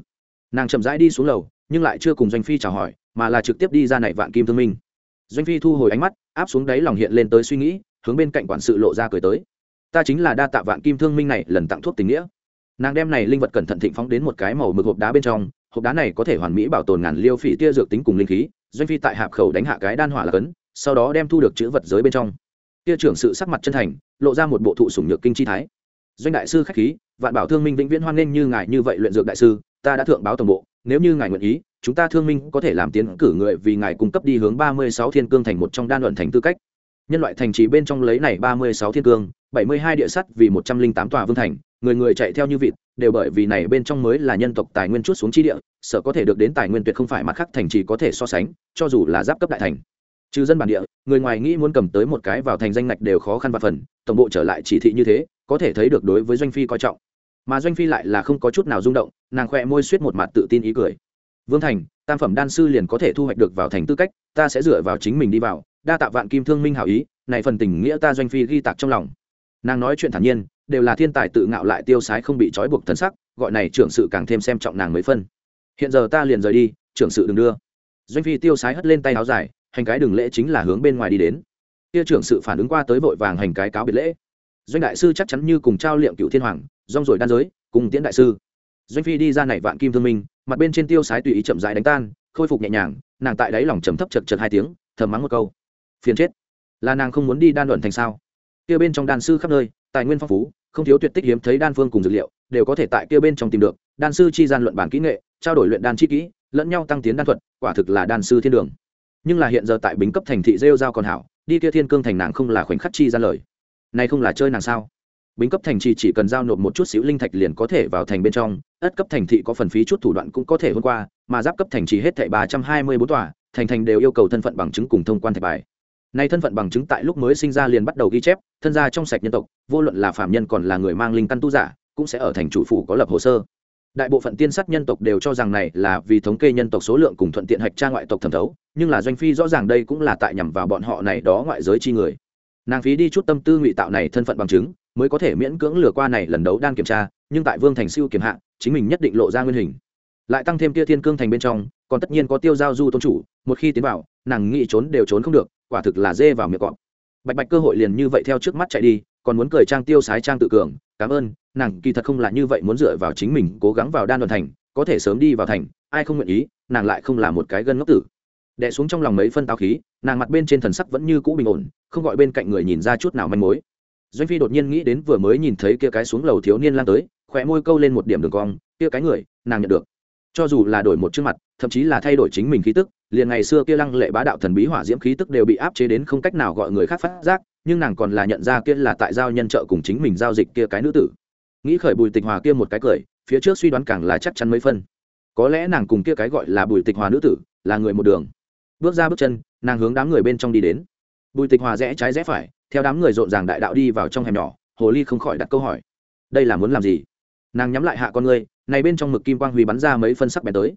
A: Nàng chậm rãi đi xuống lầu, nhưng lại chưa cùng doanh phi chào hỏi, mà là trực tiếp đi ra này vạn kim thương minh. Doanh phi thu hồi ánh mắt, áp xuống đáy lòng hiện lên tới suy nghĩ, hướng bên cạnh quản sự lộ ra cười tới. Ta chính là đa tạ vạn kim thương minh này lần tặng thuốc tình nghĩa. Nàng đem này linh vật cẩn thận thịnh phóng đến một cái màu mực hộp đá bên trong, hộp đá này có thể hoàn mỹ bảo tồn ngàn liêu phỉ tia dược tính cùng linh khí. Doanh phi tại hạp khẩu đánh hạ cái đan hỏa là cấn, sau đó đem thu được chữ vật giới bên trong. Tia trưởng sự sắc mặt chân thành, lộ ra một bộ thụ sủng nhược kinh chi thái. Doanh đại sư khách khí vạn bảo thương minh vĩnh viễn hoan nghênh như ngài như vậy luyện dược đại sư, ta đã thượng báo tổng bộ, nếu như ngài nguyện ý, chúng ta thương minh có thể làm tiến cử người vì ngài cung cấp đi hướng ba mươi sáu thiên cương thành một trong đan luận thành tư cách. Nhân loại thành trì bên trong lấy này ba mươi sáu thiên cương, bảy mươi hai địa sắt vì một trăm linh tám tòa vương thành, người người chạy theo như vịt, đều bởi vì này bên trong mới là nhân tộc tài nguyên chút xuống chi địa, sợ có thể được đến tài nguyên tuyệt không phải mặt khác thành trì có thể so sánh, cho dù là giáp cấp đại thành. Trừ dân bản địa, người ngoài nghĩ muốn cầm tới một cái vào thành danh ngạch đều khó khăn và phần, tổng bộ trở lại chỉ thị như thế, có thể thấy được đối với doanh phi coi trọng mà doanh phi lại là không có chút nào rung động, nàng khoe môi suýt một mặt tự tin ý cười. Vương thành, tam phẩm đan sư liền có thể thu hoạch được vào thành tư cách, ta sẽ dựa vào chính mình đi vào, đa tạ vạn kim thương minh hảo ý, này phần tình nghĩa ta doanh phi ghi tạc trong lòng. Nàng nói chuyện thản nhiên, đều là thiên tài tự ngạo lại tiêu sái không bị trói buộc thân sắc, gọi này trưởng sự càng thêm xem trọng nàng mấy phân hiện giờ ta liền rời đi, trưởng sự đừng đưa. Doanh phi tiêu sái hất lên tay áo dài, hành cái đường lễ chính là hướng bên ngoài đi đến. Kia trưởng sự phản ứng qua tới vội vàng hành cái cáo biệt lễ doanh đại sư chắc chắn như cùng trao liệm cựu thiên hoàng, rong rồi đan giới, cùng tiễn đại sư. Doanh phi đi ra này vạn kim thương minh, mặt bên trên tiêu sái tùy ý chậm rãi đánh tan, khôi phục nhẹ nhàng, nàng tại đáy lòng trầm thấp chật chật hai tiếng, thầm mắng một câu. Phiền chết. Là nàng không muốn đi đan luận thành sao? Kia bên trong đan sư khắp nơi, tài nguyên phong phú, không thiếu tuyệt tích hiếm thấy đan phương cùng dược liệu, đều có thể tại kia bên trong tìm được. Đan sư chi gian luận bản kỹ nghệ, trao đổi luyện đan chi kỹ, lẫn nhau tăng tiến đan thuật, quả thực là đan sư thiên đường. Nhưng là hiện giờ tại bính cấp thành thị rêu giao còn hảo, đi kia thiên cương thành nàng không là khoảnh khắc chi ra lời này không là chơi nàng sao? Bính cấp thành trì chỉ cần giao nộp một chút xíu linh thạch liền có thể vào thành bên trong, ất cấp thành thị có phần phí chút thủ đoạn cũng có thể hôm qua, mà giáp cấp thành trì hết thảy ba trăm hai mươi bốn tòa, thành thành đều yêu cầu thân phận bằng chứng cùng thông quan thạch bài. Nay thân phận bằng chứng tại lúc mới sinh ra liền bắt đầu ghi chép, thân gia trong sạch nhân tộc, vô luận là phạm nhân còn là người mang linh căn tu giả, cũng sẽ ở thành chủ phủ có lập hồ sơ. Đại bộ phận tiên sát nhân tộc đều cho rằng này là vì thống kê nhân tộc số lượng cùng thuận tiện hạch tra ngoại tộc thẩm thấu, nhưng là doanh phi rõ ràng đây cũng là tại nhằm vào bọn họ này đó ngoại giới chi người nàng phí đi chút tâm tư ngụy tạo này thân phận bằng chứng, mới có thể miễn cưỡng lừa qua này lần đấu đang kiểm tra, nhưng tại vương thành siêu kiểm hạ, chính mình nhất định lộ ra nguyên hình. Lại tăng thêm kia thiên cương thành bên trong, còn tất nhiên có tiêu giao du tôn chủ, một khi tiến vào, nàng nghĩ trốn đều trốn không được, quả thực là dê vào miệng cọp. Bạch bạch cơ hội liền như vậy theo trước mắt chạy đi, còn muốn cười trang tiêu sái trang tự cường, cảm ơn, nàng kỳ thật không là như vậy muốn dựa vào chính mình cố gắng vào đan đoàn thành, có thể sớm đi vào thành, ai không nguyện ý, nàng lại không là một cái gân ngốc tử đẻ xuống trong lòng mấy phân táo khí, nàng mặt bên trên thần sắc vẫn như cũ bình ổn, không gọi bên cạnh người nhìn ra chút nào manh mối. Doanh phi đột nhiên nghĩ đến vừa mới nhìn thấy kia cái xuống lầu thiếu niên lan tới khỏe môi câu lên một điểm đường cong, kia cái người, nàng nhận được. Cho dù là đổi một chương mặt, thậm chí là thay đổi chính mình khí tức, liền ngày xưa kia lăng lệ bá đạo thần bí hỏa diễm khí tức đều bị áp chế đến không cách nào gọi người khác phát giác, nhưng nàng còn là nhận ra kia là tại giao nhân trợ cùng chính mình giao dịch kia cái nữ tử. Nghĩ khởi bùi tịch hòa kia một cái cười, phía trước suy đoán càng là chắc chắn mấy phân. Có lẽ nàng cùng kia cái gọi là bùi tịch hòa nữ tử là người một đường bước ra bước chân, nàng hướng đám người bên trong đi đến. Bùi tịch hòa rẽ trái rẽ phải, theo đám người rộn ràng đại đạo đi vào trong hẻm nhỏ, hồ ly không khỏi đặt câu hỏi. Đây là muốn làm gì? Nàng nhắm lại hạ con ngươi, này bên trong mực kim quang huy bắn ra mấy phân sắc bén tới.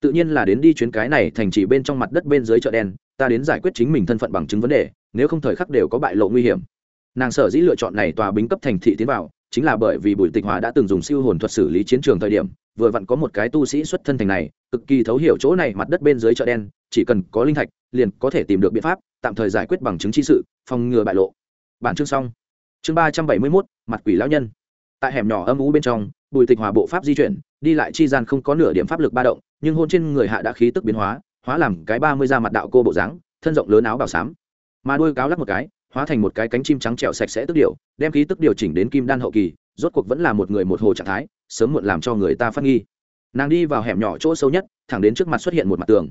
A: Tự nhiên là đến đi chuyến cái này thành chỉ bên trong mặt đất bên dưới chợ đen, ta đến giải quyết chính mình thân phận bằng chứng vấn đề, nếu không thời khắc đều có bại lộ nguy hiểm. Nàng sở dĩ lựa chọn này tòa bính cấp thành thị tiến vào, chính là bởi vì bùi tịch hòa đã từng dùng siêu hồn thuật xử lý chiến trường thời điểm, vừa vặn có một cái tu sĩ xuất thân thành này, cực kỳ thấu hiểu chỗ này mặt đất bên dưới chợ đen chỉ cần có linh thạch, liền có thể tìm được biện pháp, tạm thời giải quyết bằng chứng chi sự, phòng ngừa bại lộ. Bản chương xong. Chương ba trăm bảy mươi mốt, mặt quỷ lão nhân. Tại hẻm nhỏ âm u bên trong, bùi tịch hòa bộ pháp di chuyển, đi lại chi gian không có nửa điểm pháp lực ba động, nhưng hôn trên người hạ đã khí tức biến hóa hóa làm cái ba mươi da mặt đạo cô bộ dáng, thân rộng lớn áo bào xám. Mà đuôi cáo lắc một cái, hóa thành một cái cánh chim trắng trẹo sạch sẽ tức điệu đem khí tức điều chỉnh đến kim đan hậu kỳ, rốt cuộc vẫn là một người một hồ trạng thái, sớm muộn làm cho người ta phát nghi. Nàng đi vào hẻm nhỏ chỗ sâu nhất, thẳng đến trước mặt xuất hiện một mặt tường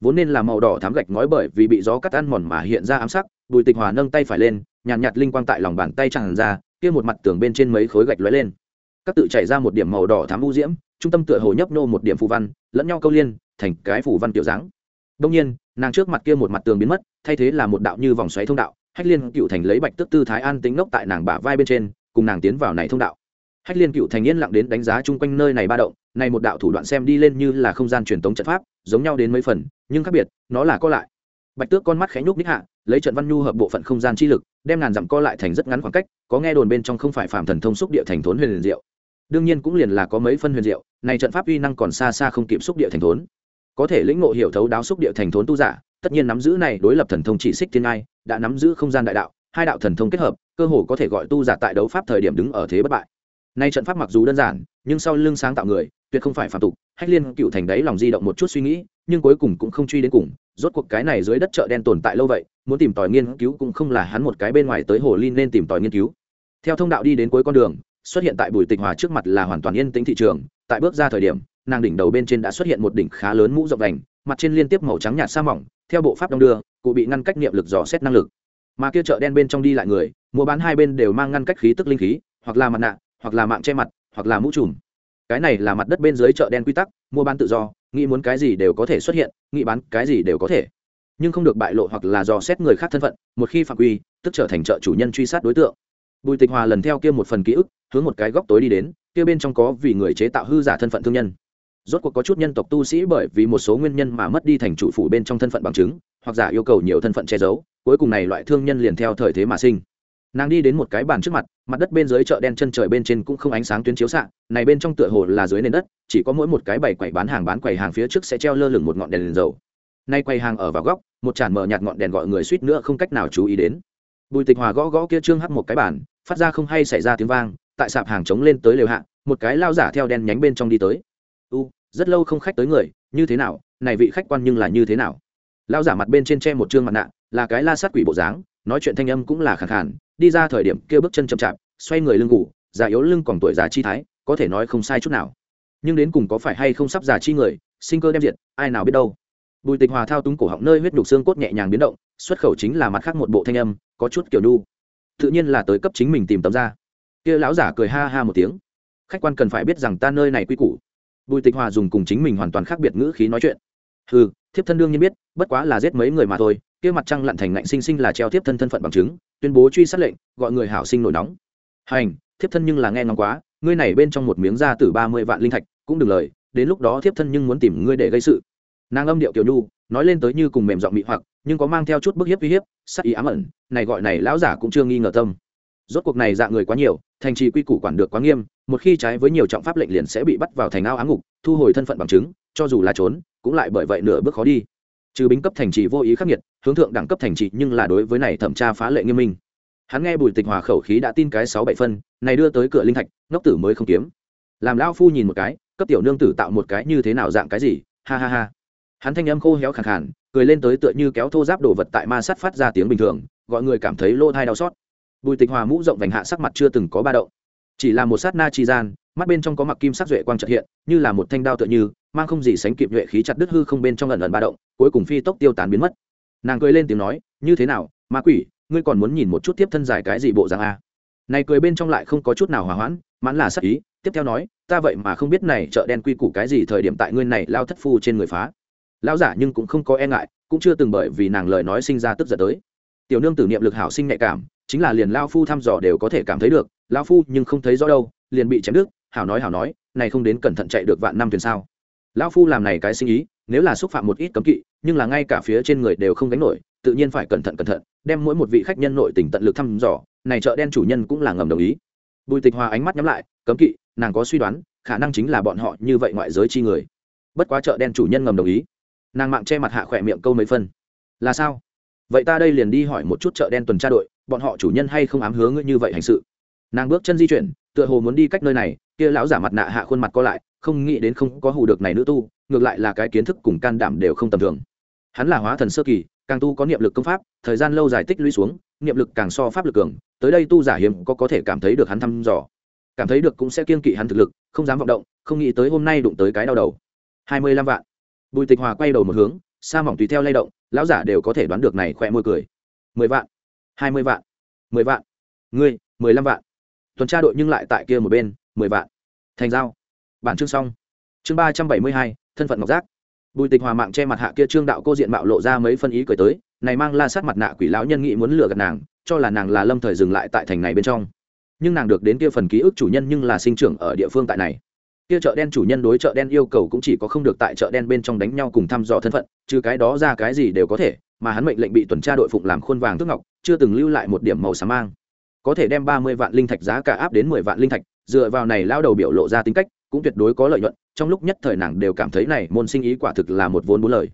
A: vốn nên là màu đỏ thám gạch ngói bởi vì bị gió cắt ăn mòn mà hiện ra ám sắc bùi tịch hòa nâng tay phải lên nhàn nhạt, nhạt linh quang tại lòng bàn tay tràn ra kia một mặt tường bên trên mấy khối gạch lóe lên. Các tự chảy ra một điểm màu đỏ thám u diễm trung tâm tựa hồ nhấp nô một điểm phù văn lẫn nhau câu liên thành cái phù văn kiểu dáng. Đông nhiên nàng trước mặt kia một mặt tường biến mất thay thế là một đạo như vòng xoáy thông đạo hách liên cựu thành lấy bạch tức tư thái an tính ngốc tại nàng bả vai bên trên cùng nàng tiến vào này thông đạo hách liên cựu thành yên lặng đến đánh giá chung quanh nơi này ba động, này một đạo thủ đoạn xem đi lên như là không gian truyền tống trận pháp, giống nhau đến mấy phần, nhưng khác biệt, nó là co lại. Bạch tước con mắt khẽ nhúc ních hạ, lấy trận văn nhu hợp bộ phận không gian chi lực, đem ngàn dặm co lại thành rất ngắn khoảng cách, có nghe đồn bên trong không phải phạm thần thông xúc địa thành thốn huyền diệu. Đương nhiên cũng liền là có mấy phân huyền diệu, này trận pháp uy năng còn xa xa không kịp xúc địa thành thốn. Có thể lĩnh ngộ hiểu thấu đáo xúc địa thành thốn tu giả, tất nhiên nắm giữ này đối lập thần thông chỉ xích thiên ai đã nắm giữ không gian đại đạo, hai đạo thần thông kết hợp, cơ hồ có thể gọi tu giả tại đấu pháp thời điểm đứng ở thế bất bại nay trận pháp mặc dù đơn giản, nhưng sau lưng sáng tạo người, tuyệt không phải phạm tục. Hách liên cựu thành đấy lòng di động một chút suy nghĩ, nhưng cuối cùng cũng không truy đến cùng. Rốt cuộc cái này dưới đất chợ đen tồn tại lâu vậy, muốn tìm tòi nghiên cứu cũng không là hắn một cái bên ngoài tới hồ linh nên tìm tòi nghiên cứu. Theo thông đạo đi đến cuối con đường, xuất hiện tại bùi tịch hòa trước mặt là hoàn toàn yên tĩnh thị trường. Tại bước ra thời điểm, nàng đỉnh đầu bên trên đã xuất hiện một đỉnh khá lớn mũ rộng đành, mặt trên liên tiếp màu trắng nhạt sa mỏng, theo bộ pháp đông đưa, cụ bị ngăn cách niệm lực dò xét năng lực. Mà kia chợ đen bên trong đi lại người, mua bán hai bên đều mang ngăn cách khí tức linh khí, hoặc là mặt nạ hoặc là mạng che mặt, hoặc là mũ trùm. Cái này là mặt đất bên dưới chợ đen quy tắc, mua bán tự do, nghĩ muốn cái gì đều có thể xuất hiện, nghĩ bán cái gì đều có thể. Nhưng không được bại lộ hoặc là dò xét người khác thân phận, một khi phạm quy, tức trở thành chợ chủ nhân truy sát đối tượng. Bùi tịch hòa lần theo kia một phần ký ức, hướng một cái góc tối đi đến, kia bên trong có vì người chế tạo hư giả thân phận thương nhân. Rốt cuộc có chút nhân tộc tu sĩ bởi vì một số nguyên nhân mà mất đi thành chủ phủ bên trong thân phận bằng chứng, hoặc giả yêu cầu nhiều thân phận che giấu, cuối cùng này loại thương nhân liền theo thời thế mà sinh nàng đi đến một cái bàn trước mặt mặt đất bên dưới chợ đen chân trời bên trên cũng không ánh sáng tuyến chiếu xạ này bên trong tựa hồ là dưới nền đất chỉ có mỗi một cái bày quầy bán hàng bán quầy hàng phía trước sẽ treo lơ lửng một ngọn đèn, đèn dầu. Nay quầy hàng ở vào góc một tràn mở nhạt ngọn đèn gọi người suýt nữa không cách nào chú ý đến. Bùi tịch hòa gõ gõ kia trương hắt một cái bàn phát ra không hay xảy ra tiếng vang tại sạp hàng trống lên tới lều hạ một cái lao giả theo đèn nhánh bên trong đi tới. U rất lâu không khách tới người như thế nào này vị khách quan nhưng là như thế nào? Lao giả mặt bên trên che một trương mặt nạ là cái la sát quỷ bộ dáng nói chuyện thanh âm cũng là khẳng khản đi ra thời điểm kêu bước chân chậm chạp, xoay người lưng ngủ, già yếu lưng còn tuổi già chi thái, có thể nói không sai chút nào. Nhưng đến cùng có phải hay không sắp già chi người, sinh cơ đem diệt, ai nào biết đâu. Bùi tịch hòa thao túng cổ họng nơi huyết đục xương cốt nhẹ nhàng biến động, xuất khẩu chính là mặt khác một bộ thanh âm, có chút kiểu nhu tự nhiên là tới cấp chính mình tìm tấm ra kia lão giả cười ha ha một tiếng. Khách quan cần phải biết rằng ta nơi này quy củ. Bùi tịch hòa dùng cùng chính mình hoàn toàn khác biệt ngữ khí nói chuyện. Ừ thiếp thân đương nhiên biết, bất quá là giết mấy người mà thôi kia mặt trăng lặn thành ngạnh sinh sinh là treo tiếp thân thân phận bằng chứng, tuyên bố truy sát lệnh, gọi người hảo sinh nổi nóng. Hành, thiếp thân nhưng là nghe ngóng quá, ngươi này bên trong một miếng da từ ba mươi vạn linh thạch, cũng đừng lời, đến lúc đó thiếp thân nhưng muốn tìm ngươi để gây sự. Nàng âm điệu kiểu nhu, nói lên tới như cùng mềm giọng mị hoặc, nhưng có mang theo chút bức hiếp uy hiếp, sắc ý ám ẩn, này gọi này lão giả cũng chưa nghi ngờ tâm. Rốt cuộc này dạng người quá nhiều, thành trì quy củ quản được quá nghiêm, một khi trái với nhiều trọng pháp lệnh liền sẽ bị bắt vào thành ao áng ngục, thu hồi thân phận bằng chứng, cho dù là trốn, cũng lại bởi vậy nửa bước khó đi trừ bính cấp thành trì vô ý khắc nghiệt, hướng thượng đẳng cấp thành trì nhưng là đối với này thẩm tra phá lệ nghiêm minh. Hắn nghe bùi tịch hòa khẩu khí đã tin cái sáu bảy phân, này đưa tới cửa linh thạch, ngốc tử mới không kiếm. Làm lao phu nhìn một cái, cấp tiểu nương tử tạo một cái như thế nào dạng cái gì, ha ha ha. Hắn thanh âm khô héo khẳng khàn, cười lên tới tựa như kéo thô giáp đồ vật tại ma sắt phát ra tiếng bình thường, gọi người cảm thấy lỗ thai đau xót. Bùi tịch hòa mũ rộng vành hạ sắc mặt chưa từng có ba đậu chỉ là một sát na chi gian, mắt bên trong có mặc kim sắc duệ quang trật hiện, như là một thanh đao tựa như, mang không gì sánh kịp nhuệ khí chặt đứt hư không bên trong ẩn ẩn ba động cuối cùng phi tốc tiêu tán biến mất. Nàng cười lên tiếng nói, như thế nào, ma quỷ, ngươi còn muốn nhìn một chút tiếp thân giải cái gì bộ dạng a à? này cười bên trong lại không có chút nào hòa hoãn, mãn là sắc ý, tiếp theo nói, ta vậy mà không biết này chợ đen quy củ cái gì thời điểm tại ngươi này lao thất phu trên người phá. Lao giả nhưng cũng không có e ngại, cũng chưa từng bởi vì nàng lời nói sinh ra tức giận tới. Tiểu nương tử niệm lực hảo sinh nhạy cảm, chính là liền lao phu thăm dò đều có thể cảm thấy được, lao phu nhưng không thấy rõ đâu, liền bị chém đứt, hảo nói hảo nói, này không đến cẩn thận chạy được vạn năm thuyền sao? Lão phu làm này cái sinh ý nếu là xúc phạm một ít cấm kỵ, nhưng là ngay cả phía trên người đều không đánh nổi, tự nhiên phải cẩn thận cẩn thận, đem mỗi một vị khách nhân nội tình tận lực thăm dò, này chợ đen chủ nhân cũng là ngầm đồng ý. Bùi tịch hòa ánh mắt nhắm lại, cấm kỵ, nàng có suy đoán, khả năng chính là bọn họ như vậy ngoại giới chi người. Bất quá chợ đen chủ nhân ngầm đồng ý. Nàng mạng che mặt hạ khỏe miệng câu mấy phân. Là sao? Vậy ta đây liền đi hỏi một chút chợ đen tuần tra đội, bọn họ chủ nhân hay không ám hứa ngươi như vậy hành sự? Nàng bước chân di chuyển, tựa hồ muốn đi cách nơi này, kia lão giả mặt nạ hạ khuôn mặt co lại, không nghĩ đến không có hù được này nữ tu ngược lại là cái kiến thức cùng can đảm đều không tầm thường. Hắn là hóa thần sơ kỳ, càng tu có niệm lực công pháp, thời gian lâu dài tích lũy xuống, niệm lực càng so pháp lực cường, tới đây tu giả hiếm có có thể cảm thấy được hắn thăm dò. Cảm thấy được cũng sẽ kiên kỵ hắn thực lực, không dám vọng động, không nghĩ tới hôm nay đụng tới cái đau đầu. Hai mươi lăm vạn. Bùi tịch hòa quay đầu một hướng, sa mỏng tùy theo lay động, lão giả đều có thể đoán được này khỏe môi cười. mười vạn. Hai mươi vạn. mười vạn. Ngươi, mười lăm vạn. Tuần tra đội nhưng lại tại kia một bên, mười vạn. Thành giao. Bản chương xong. Chương ba trăm bảy mươi hai thân phận ngọc giác. Bùi tịch hòa mạng che mặt hạ kia trương đạo cô diện mạo lộ ra mấy phân ý cười tới, này mang la sát mặt nạ quỷ lão nhân nghĩ muốn lừa gạt nàng, cho là nàng là lâm thời dừng lại tại thành này bên trong. Nhưng nàng được đến kia phần ký ức chủ nhân nhưng là sinh trưởng ở địa phương tại này. Kia chợ đen chủ nhân đối chợ đen yêu cầu cũng chỉ có không được tại chợ đen bên trong đánh nhau cùng thăm dò thân phận, trừ cái đó ra cái gì đều có thể, mà hắn mệnh lệnh bị tuần tra đội phụng làm khuôn vàng thước ngọc, chưa từng lưu lại một điểm màu xám mang. Có thể đem ba mươi vạn linh thạch giá cả áp đến mười vạn linh thạch, dựa vào này lao đầu biểu lộ ra tính cách, cũng tuyệt đối có lợi nhuận trong lúc nhất thời nàng đều cảm thấy này môn sinh ý quả thực là một vốn bốn lời.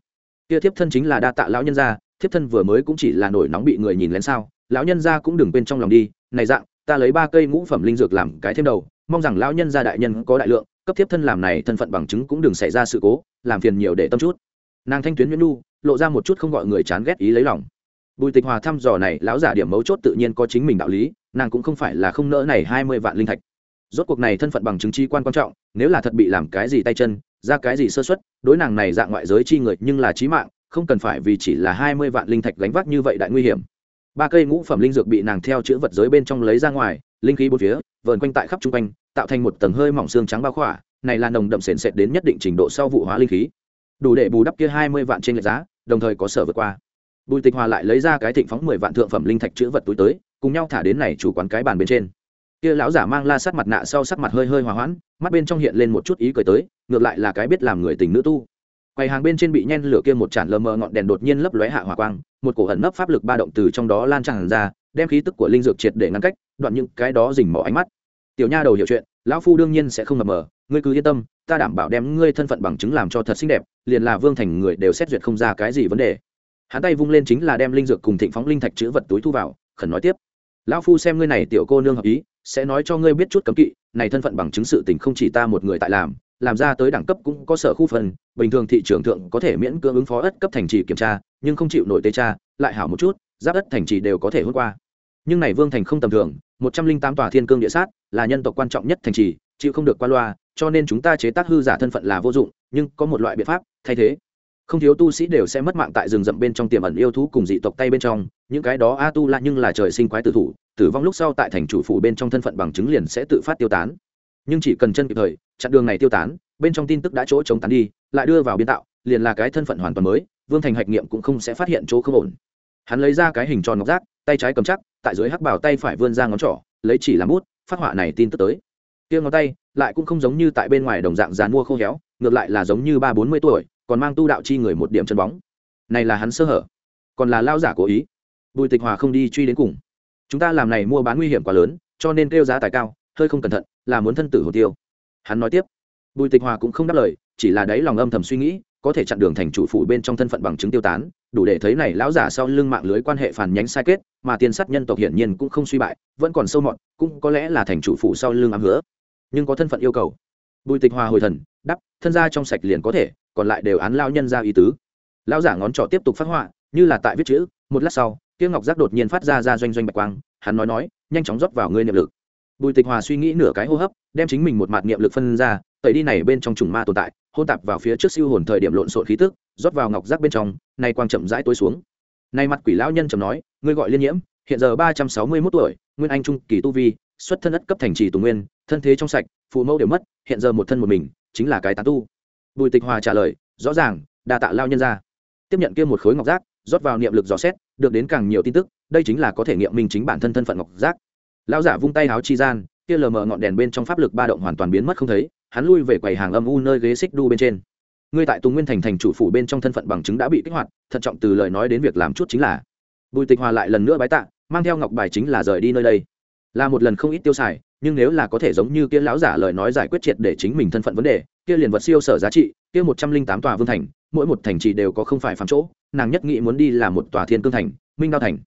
A: Kia thiếp thân chính là đa tạ lão nhân gia, thiếp thân vừa mới cũng chỉ là nổi nóng bị người nhìn lén sao, lão nhân gia cũng đừng quên trong lòng đi, này dạng, ta lấy ba cây ngũ phẩm linh dược làm cái thêm đầu, mong rằng lão nhân gia đại nhân có đại lượng, cấp thiếp thân làm này thân phận bằng chứng cũng đừng xảy ra sự cố, làm phiền nhiều để tâm chút. Nàng thanh tuyến nguyễn nu, lộ ra một chút không gọi người chán ghét ý lấy lòng. Bùi tịch hòa thăm dò này, lão giả điểm mấu chốt tự nhiên có chính mình đạo lý, nàng cũng không phải là không nỡ này hai mươi vạn linh thạch. Rốt cuộc này thân phận bằng chứng chi quan quan trọng nếu là thật bị làm cái gì tay chân, ra cái gì sơ xuất đối nàng này dạng ngoại giới chi người nhưng là trí mạng, không cần phải vì chỉ là hai mươi vạn linh thạch gánh vác như vậy đại nguy hiểm. Ba cây ngũ phẩm linh dược bị nàng theo chữ vật giới bên trong lấy ra ngoài, linh khí bốn phía, vờn quanh tại khắp chung quanh, tạo thành một tầng hơi mỏng xương trắng bao khỏa, này là nồng đậm sền sệt đến nhất định trình độ sau vụ hóa linh khí. Đủ để bù đắp kia hai mươi vạn trên lệch giá, đồng thời có sở vượt qua. Bùi tịch hòa lại lấy ra cái thịnh phóng mười vạn thượng phẩm linh thạch chữ vật túi tới, cùng nhau thả đến này chủ quán cái bàn bên trên kia lão giả mang la sát mặt nạ sau sắc mặt hơi hơi hòa hoãn, mắt bên trong hiện lên một chút ý cười tới, ngược lại là cái biết làm người tình nữ tu. Quầy hàng bên trên bị nhen lửa kia một chản lờ mờ ngọn đèn đột nhiên lấp lóe hạ hỏa quang, một cổ ẩn nấp pháp lực ba động từ trong đó lan tràn ra, đem khí tức của linh dược triệt để ngăn cách, đoạn những cái đó dình mỏ ánh mắt. Tiểu nha đầu hiểu chuyện, lão phu đương nhiên sẽ không mập mờ, ngươi cứ yên tâm, ta đảm bảo đem ngươi thân phận bằng chứng làm cho thật xinh đẹp, liền là vương thành người đều xét duyệt không ra cái gì vấn đề. Hắn tay vung lên chính là đem linh dược cùng thịnh phóng linh thạch chữ vật túi thu vào, khẩn nói tiếp. Lão phu xem ngươi này tiểu cô nương hợp ý sẽ nói cho ngươi biết chút cấm kỵ, này thân phận bằng chứng sự tình không chỉ ta một người tại làm làm ra tới đẳng cấp cũng có sở khu phần, bình thường thị trường thượng có thể miễn cưỡng ứng phó ất cấp thành trì kiểm tra, nhưng không chịu nổi tế tra, lại hảo một chút, giáp ất thành trì đều có thể hôn qua. Nhưng này vương thành không tầm thường, một trăm linh tám tòa thiên cương địa sát là nhân tộc quan trọng nhất thành trì, chịu không được qua loa, cho nên chúng ta chế tác hư giả thân phận là vô dụng, nhưng có một loại biện pháp, thay thế. Không thiếu tu sĩ đều sẽ mất mạng tại rừng rậm bên trong tiềm ẩn yêu thú cùng dị tộc tay bên trong, những cái đó a tu la nhưng là trời sinh quái tử thủ tử vong lúc sau tại thành chủ phủ bên trong thân phận bằng chứng liền sẽ tự phát tiêu tán. Nhưng chỉ cần chân kịp thời, chặn đường này tiêu tán, bên trong tin tức đã chỗ chống tán đi, lại đưa vào biên tạo, liền là cái thân phận hoàn toàn mới, vương thành hạch nghiệm cũng không sẽ phát hiện chỗ không ổn. Hắn lấy ra cái hình tròn ngọc giác, tay trái cầm chắc, tại dưới hắc bảo tay phải vươn ra ngón trỏ, lấy chỉ làm bút, phát họa này tin tức tới. Kia ngón tay lại cũng không giống như tại bên ngoài đồng dạng dàn mua khô héo, ngược lại là giống như ba bốn mươi tuổi, còn mang tu đạo chi người một điểm chân bóng. Này là hắn sơ hở, còn là lao giả cố ý. Bùi tịch hòa không đi truy đến cùng chúng ta làm này mua bán nguy hiểm quá lớn, cho nên kêu giá tài cao, hơi không cẩn thận, là muốn thân tử hồ tiêu. Hắn nói tiếp. Bùi tịch hòa cũng không đáp lời, chỉ là đáy lòng âm thầm suy nghĩ, có thể chặn đường thành chủ phủ bên trong thân phận bằng chứng tiêu tán, đủ để thấy này lão giả sau lưng mạng lưới quan hệ phản nhánh sai kết, mà tiền sát nhân tộc hiển nhiên cũng không suy bại, vẫn còn sâu mọt, cũng có lẽ là thành chủ phủ sau lưng ám hứa. Nhưng có thân phận yêu cầu. Bùi tịch hòa hồi thần đắp thân ra trong sạch liền có thể, còn lại đều án lao nhân ra ý tứ. Lão giả ngón trỏ tiếp tục phát họa, như là tại viết chữ, một lát sau tiêu ngọc giác đột nhiên phát ra ra doanh doanh bạch quang, hắn nói nói, nhanh chóng rót vào ngươi niệm lực. Bùi tịch hòa suy nghĩ nửa cái hô hấp, đem chính mình một mặt niệm lực phân ra, tẩy đi này bên trong trùng ma tồn tại, hôn tạp vào phía trước siêu hồn thời điểm lộn xộn khí tức, rót vào ngọc giác bên trong nay quang chậm rãi tối xuống. Nay mặt quỷ lão nhân trầm nói, ngươi gọi liên nhiễm, hiện giờ ba trăm sáu mươi mốt tuổi, nguyên anh trung kỳ tu vi, xuất thân đất cấp thành trì tùng nguyên, thân thế trong sạch, phụ mẫu đều mất, hiện giờ một thân một mình, chính là cái tán tu. Bùi tịch hòa trả lời, rõ ràng, đa tạ lao nhân ra tiếp nhận kia một khối ngọc giác, rót vào niệm lực dò xét được đến càng nhiều tin tức, đây chính là có thể nghiệm minh chính bản thân thân phận ngọc giác. Lão giả vung tay háo chi gian, kia lờ mờ ngọn đèn bên trong pháp lực ba động hoàn toàn biến mất không thấy, hắn lui về quầy hàng âm u nơi ghế xích đu bên trên. Ngươi tại tùng nguyên thành thành chủ phủ bên trong thân phận bằng chứng đã bị kích hoạt, thận trọng từ lời nói đến việc làm chút chính là. Bùi tịch hòa lại lần nữa bái tạ, mang theo ngọc bài chính là rời đi nơi đây. Là một lần không ít tiêu xài, nhưng nếu là có thể giống như kia lão giả lời nói giải quyết triệt để chính mình thân phận vấn đề, kia liền vật siêu sở giá trị, kia một trăm linh tám tòa vương thành mỗi một thành trì đều có không phải phạm chỗ, nàng nhất nghĩ muốn đi là một tòa thiên cương thành, minh đao thành.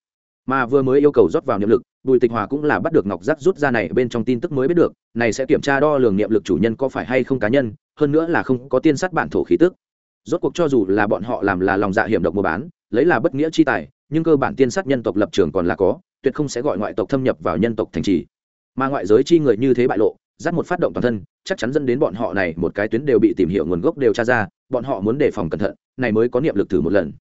A: Mà vừa mới yêu cầu rót vào niệm lực, bùi tịch hòa cũng là bắt được ngọc giác rút ra này bên trong tin tức mới biết được, này sẽ kiểm tra đo lường niệm lực chủ nhân có phải hay không cá nhân, hơn nữa là không có tiên sát bản thổ khí tức. Rốt cuộc cho dù là bọn họ làm là lòng dạ hiểm độc mua bán, lấy là bất nghĩa chi tài, nhưng cơ bản tiên sát nhân tộc lập trường còn là có, tuyệt không sẽ gọi ngoại tộc thâm nhập vào nhân tộc thành trì. Mà ngoại giới chi người như thế bại lộ dắt một phát động toàn thân, chắc chắn dẫn đến bọn họ này một cái tuyến đều bị tìm hiểu nguồn gốc đều tra ra, bọn họ muốn đề phòng cẩn thận, này mới có niệm lực thử một lần.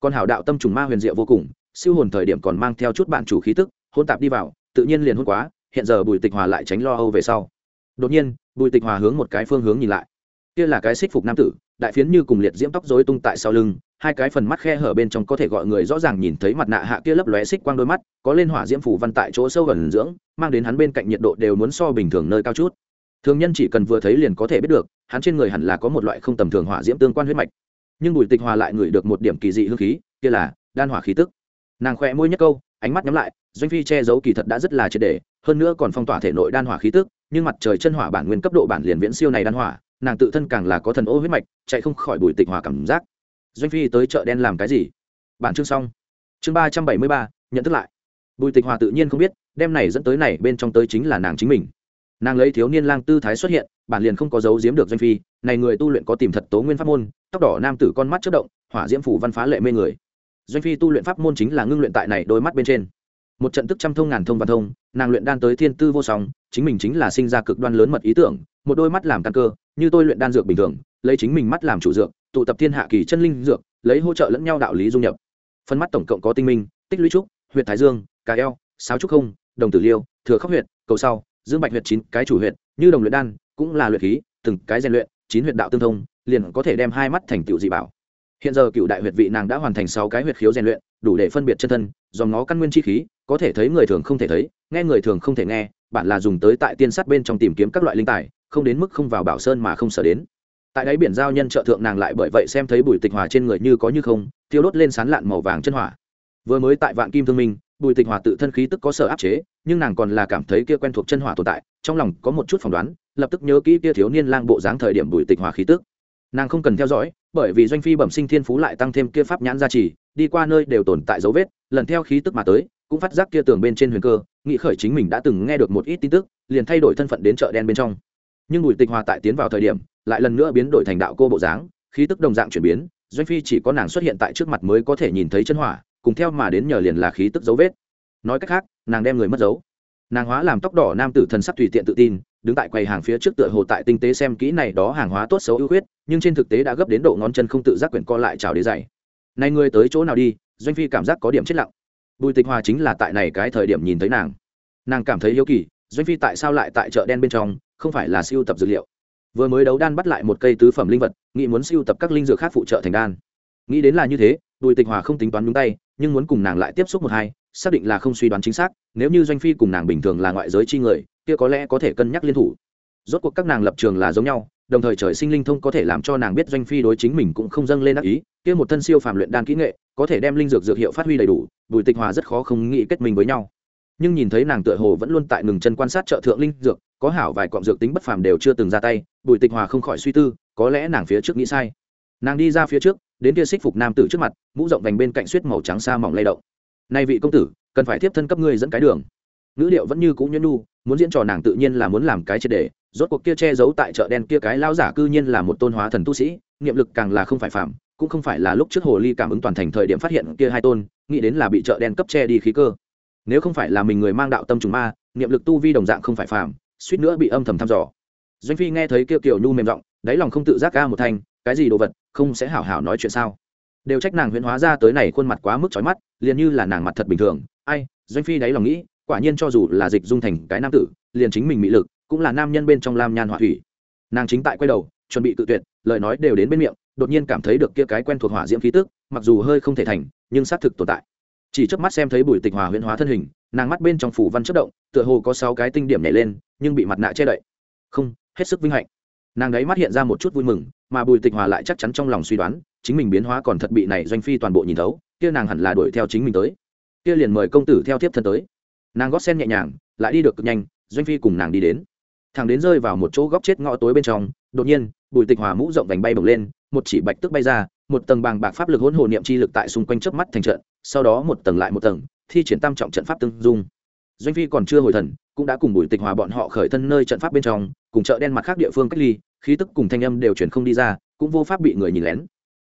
A: Còn hảo đạo tâm trùng ma huyền diệu vô cùng, siêu hồn thời điểm còn mang theo chút bạn chủ khí tức, hôn tạp đi vào, tự nhiên liền hôn quá, hiện giờ bùi tịch hòa lại tránh lo âu về sau. Đột nhiên, bùi tịch hòa hướng một cái phương hướng nhìn lại. Kia là cái xích phục nam tử, đại phiến như cùng liệt diễm tóc rối tung tại sau lưng hai cái phần mắt khe hở bên trong có thể gọi người rõ ràng nhìn thấy mặt nạ hạ kia lấp lóe xích quang đôi mắt, có lên hỏa diễm phủ văn tại chỗ sâu gần dưỡng, mang đến hắn bên cạnh nhiệt độ đều muốn so bình thường nơi cao chút. Thường nhân chỉ cần vừa thấy liền có thể biết được, hắn trên người hẳn là có một loại không tầm thường hỏa diễm tương quan huyết mạch. Nhưng bùi tịch hòa lại ngửi được một điểm kỳ dị hương khí, kia là đan hỏa khí tức. Nàng khoe môi nhất câu, ánh mắt nhắm lại, doanh phi che giấu kỳ thật đã rất là triệt đề hơn nữa còn phong tỏa thể nội đan hỏa khí tức, nhưng mặt trời chân hỏa bản nguyên cấp độ bản liền viễn siêu này đan hỏa, nàng tự thân càng là có thần ô huyết mạch, chạy không khỏi bùi tịch hòa cảm giác doanh phi tới chợ đen làm cái gì? Bản chương xong. Chương ba trăm bảy mươi ba, nhận thức lại. Bùi tịch hòa tự nhiên không biết đem này dẫn tới này, bên trong tới chính là nàng chính mình. Nàng lấy thiếu niên lang tư thái xuất hiện, bản liền không có dấu giếm được doanh phi, này người tu luyện có tìm thật tố nguyên pháp môn, tóc đỏ nam tử con mắt chất động, hỏa diễm phủ văn phá lệ mê người. Doanh phi tu luyện pháp môn chính là ngưng luyện tại này đôi mắt bên trên. Một trận tức trăm thông ngàn thông văn thông, nàng luyện đan tới thiên tư vô song, chính mình chính là sinh ra cực đoan lớn mật ý tưởng, một đôi mắt làm căn cơ, như tôi luyện đan dược bình thường lấy chính mình mắt làm chủ dược, tụ tập thiên hạ kỳ chân linh dược, lấy hỗ trợ lẫn nhau đạo lý dung nhập. Phân mắt tổng cộng có tinh minh, tích lũy trúc huyện thái dương, cà eo, sáo trúc không, đồng tử liêu, thừa khắc huyện cầu sau, dương bạch huyện chín, cái chủ huyện như đồng luyện đan, cũng là luyện khí, từng cái rèn luyện, chín huyện đạo tương thông, liền có thể đem hai mắt thành tựu dị bảo. Hiện giờ cựu đại huyệt vị nàng đã hoàn thành sáu cái huyệt khiếu rèn luyện, đủ để phân biệt chân thân, do ngó căn nguyên chi khí, có thể thấy người thường không thể thấy, nghe người thường không thể nghe, bản là dùng tới tại tiên sát bên trong tìm kiếm các loại linh tài, không đến mức không vào bảo sơn mà không sở đến tại đáy biển giao nhân trợ thượng nàng lại bởi vậy xem thấy bùi tịch hòa trên người như có như không, thiêu đốt lên sán lạn màu vàng chân hỏa. Vừa mới tại vạn kim thương minh, bùi tịch hòa tự thân khí tức có sở áp chế, nhưng nàng còn là cảm thấy kia quen thuộc chân hỏa tồn tại, trong lòng có một chút phỏng đoán, lập tức nhớ kỹ kia thiếu niên lang bộ dáng thời điểm bùi tịch hòa khí tức. Nàng không cần theo dõi, bởi vì doanh phi bẩm sinh thiên phú lại tăng thêm kia pháp nhãn gia trì, đi qua nơi đều tồn tại dấu vết, lần theo khí tức mà tới, cũng phát giác kia tường bên trên huyền cơ, nghĩ khởi chính mình đã từng nghe được một ít tin tức, liền thay đổi thân phận đến chợ đen bên trong nhưng bùi tịch hòa tại tiến vào thời điểm, lại lần nữa biến đổi thành đạo cô bộ dáng, khí tức đồng dạng chuyển biến, doanh phi chỉ có nàng xuất hiện tại trước mặt mới có thể nhìn thấy chân hỏa, cùng theo mà đến nhờ liền là khí tức dấu vết. Nói cách khác, nàng đem người mất dấu. Nàng hóa làm tóc đỏ nam tử thần sắc tùy tiện tự tin, đứng tại quầy hàng phía trước tựa hồ tại tinh tế xem kỹ này đó hàng hóa tốt xấu ưu khuyết, nhưng trên thực tế đã gấp đến độ ngón chân không tự giác quyển co lại chào đế dày. Nay ngươi tới chỗ nào đi, doanh phi cảm giác có điểm chết lặng. Bùi tịch hòa chính là tại này cái thời điểm nhìn thấy nàng. Nàng cảm thấy hiếu kỳ, doanh phi tại sao lại tại chợ đen bên trong không phải là siêu tập dược liệu. Vừa mới đấu đan bắt lại một cây tứ phẩm linh vật, nghĩ muốn siêu tập các linh dược khác phụ trợ thành đan. Nghĩ đến là như thế, bùi tịch hòa không tính toán đúng tay, nhưng muốn cùng nàng lại tiếp xúc một hai, xác định là không suy đoán chính xác, nếu như doanh phi cùng nàng bình thường là ngoại giới chi người, kia có lẽ có thể cân nhắc liên thủ. Rốt cuộc các nàng lập trường là giống nhau, đồng thời trời sinh linh thông có thể làm cho nàng biết doanh phi đối chính mình cũng không dâng lên ác ý, kia một thân siêu phàm luyện đan kỹ nghệ, có thể đem linh dược dược hiệu phát huy đầy đủ, bùi tịch hòa rất khó không nghĩ kết mình với nhau nhưng nhìn thấy nàng tựa hồ vẫn luôn tại ngừng chân quan sát trợ thượng linh dược, có hảo vài cọng dược tính bất phàm đều chưa từng ra tay, bùi tịch hòa không khỏi suy tư, có lẽ nàng phía trước nghĩ sai. Nàng đi ra phía trước, đến kia xích phục nam tử trước mặt, mũ rộng vành bên cạnh suýt màu trắng xa mỏng lay động. Nay vị công tử, cần phải tiếp thân cấp ngươi dẫn cái đường. Ngữ điệu vẫn như cũ nhẫn nu, muốn diễn trò nàng tự nhiên là muốn làm cái triệt đề rốt cuộc kia che giấu tại chợ đen kia cái lao giả cư nhiên là một tôn hóa thần tu sĩ, niệm lực càng là không phải phạm cũng không phải là lúc trước hồ ly cảm ứng toàn thành thời điểm phát hiện kia hai tôn, nghĩ đến là bị chợ đen cấp che đi khí cơ nếu không phải là mình người mang đạo tâm trùng ma, niệm lực tu vi đồng dạng không phải phàm, suýt nữa bị âm thầm thăm dò. Doanh phi nghe thấy kêu kiểu nhu mềm giọng, đáy lòng không tự giác ca một thanh, cái gì đồ vật, không sẽ hảo hảo nói chuyện sao? Đều trách nàng huyễn hóa ra tới này khuôn mặt quá mức chói mắt, liền như là nàng mặt thật bình thường. Ai, doanh phi đáy lòng nghĩ, quả nhiên cho dù là dịch dung thành cái nam tử, liền chính mình mỹ lực, cũng là nam nhân bên trong lam nhan hỏa thủy. Nàng chính tại quay đầu, chuẩn bị tự tuyệt, lời nói đều đến bên miệng, đột nhiên cảm thấy được kia cái quen thuộc hỏa diễm khí tức, mặc dù hơi không thể thành, nhưng xác thực tồn tại chỉ trước mắt xem thấy bùi tịch hòa huyễn hóa thân hình, nàng mắt bên trong phủ văn chất động, tựa hồ có sáu cái tinh điểm nhảy lên, nhưng bị mặt nạ che đậy. Không, hết sức vinh hạnh. Nàng đấy mắt hiện ra một chút vui mừng, mà bùi tịch hòa lại chắc chắn trong lòng suy đoán, chính mình biến hóa còn thật bị này doanh phi toàn bộ nhìn thấu, kia nàng hẳn là đuổi theo chính mình tới. Kia liền mời công tử theo tiếp thân tới. Nàng gót sen nhẹ nhàng, lại đi được cực nhanh, doanh phi cùng nàng đi đến. Thằng đến rơi vào một chỗ góc chết ngõ tối bên trong, đột nhiên, bùi tịch hòa mũ rộng vành bay bổng lên, một chỉ bạch tức bay ra một tầng bàng bạc pháp lực hỗn hồ niệm chi lực tại xung quanh chớp mắt thành trận, sau đó một tầng lại một tầng, thi triển tam trọng trận pháp tương dung. Doanh phi còn chưa hồi thần, cũng đã cùng bùi tịch hòa bọn họ khởi thân nơi trận pháp bên trong, cùng chợ đen mặt khác địa phương cách ly, khí tức cùng thanh âm đều truyền không đi ra, cũng vô pháp bị người nhìn lén.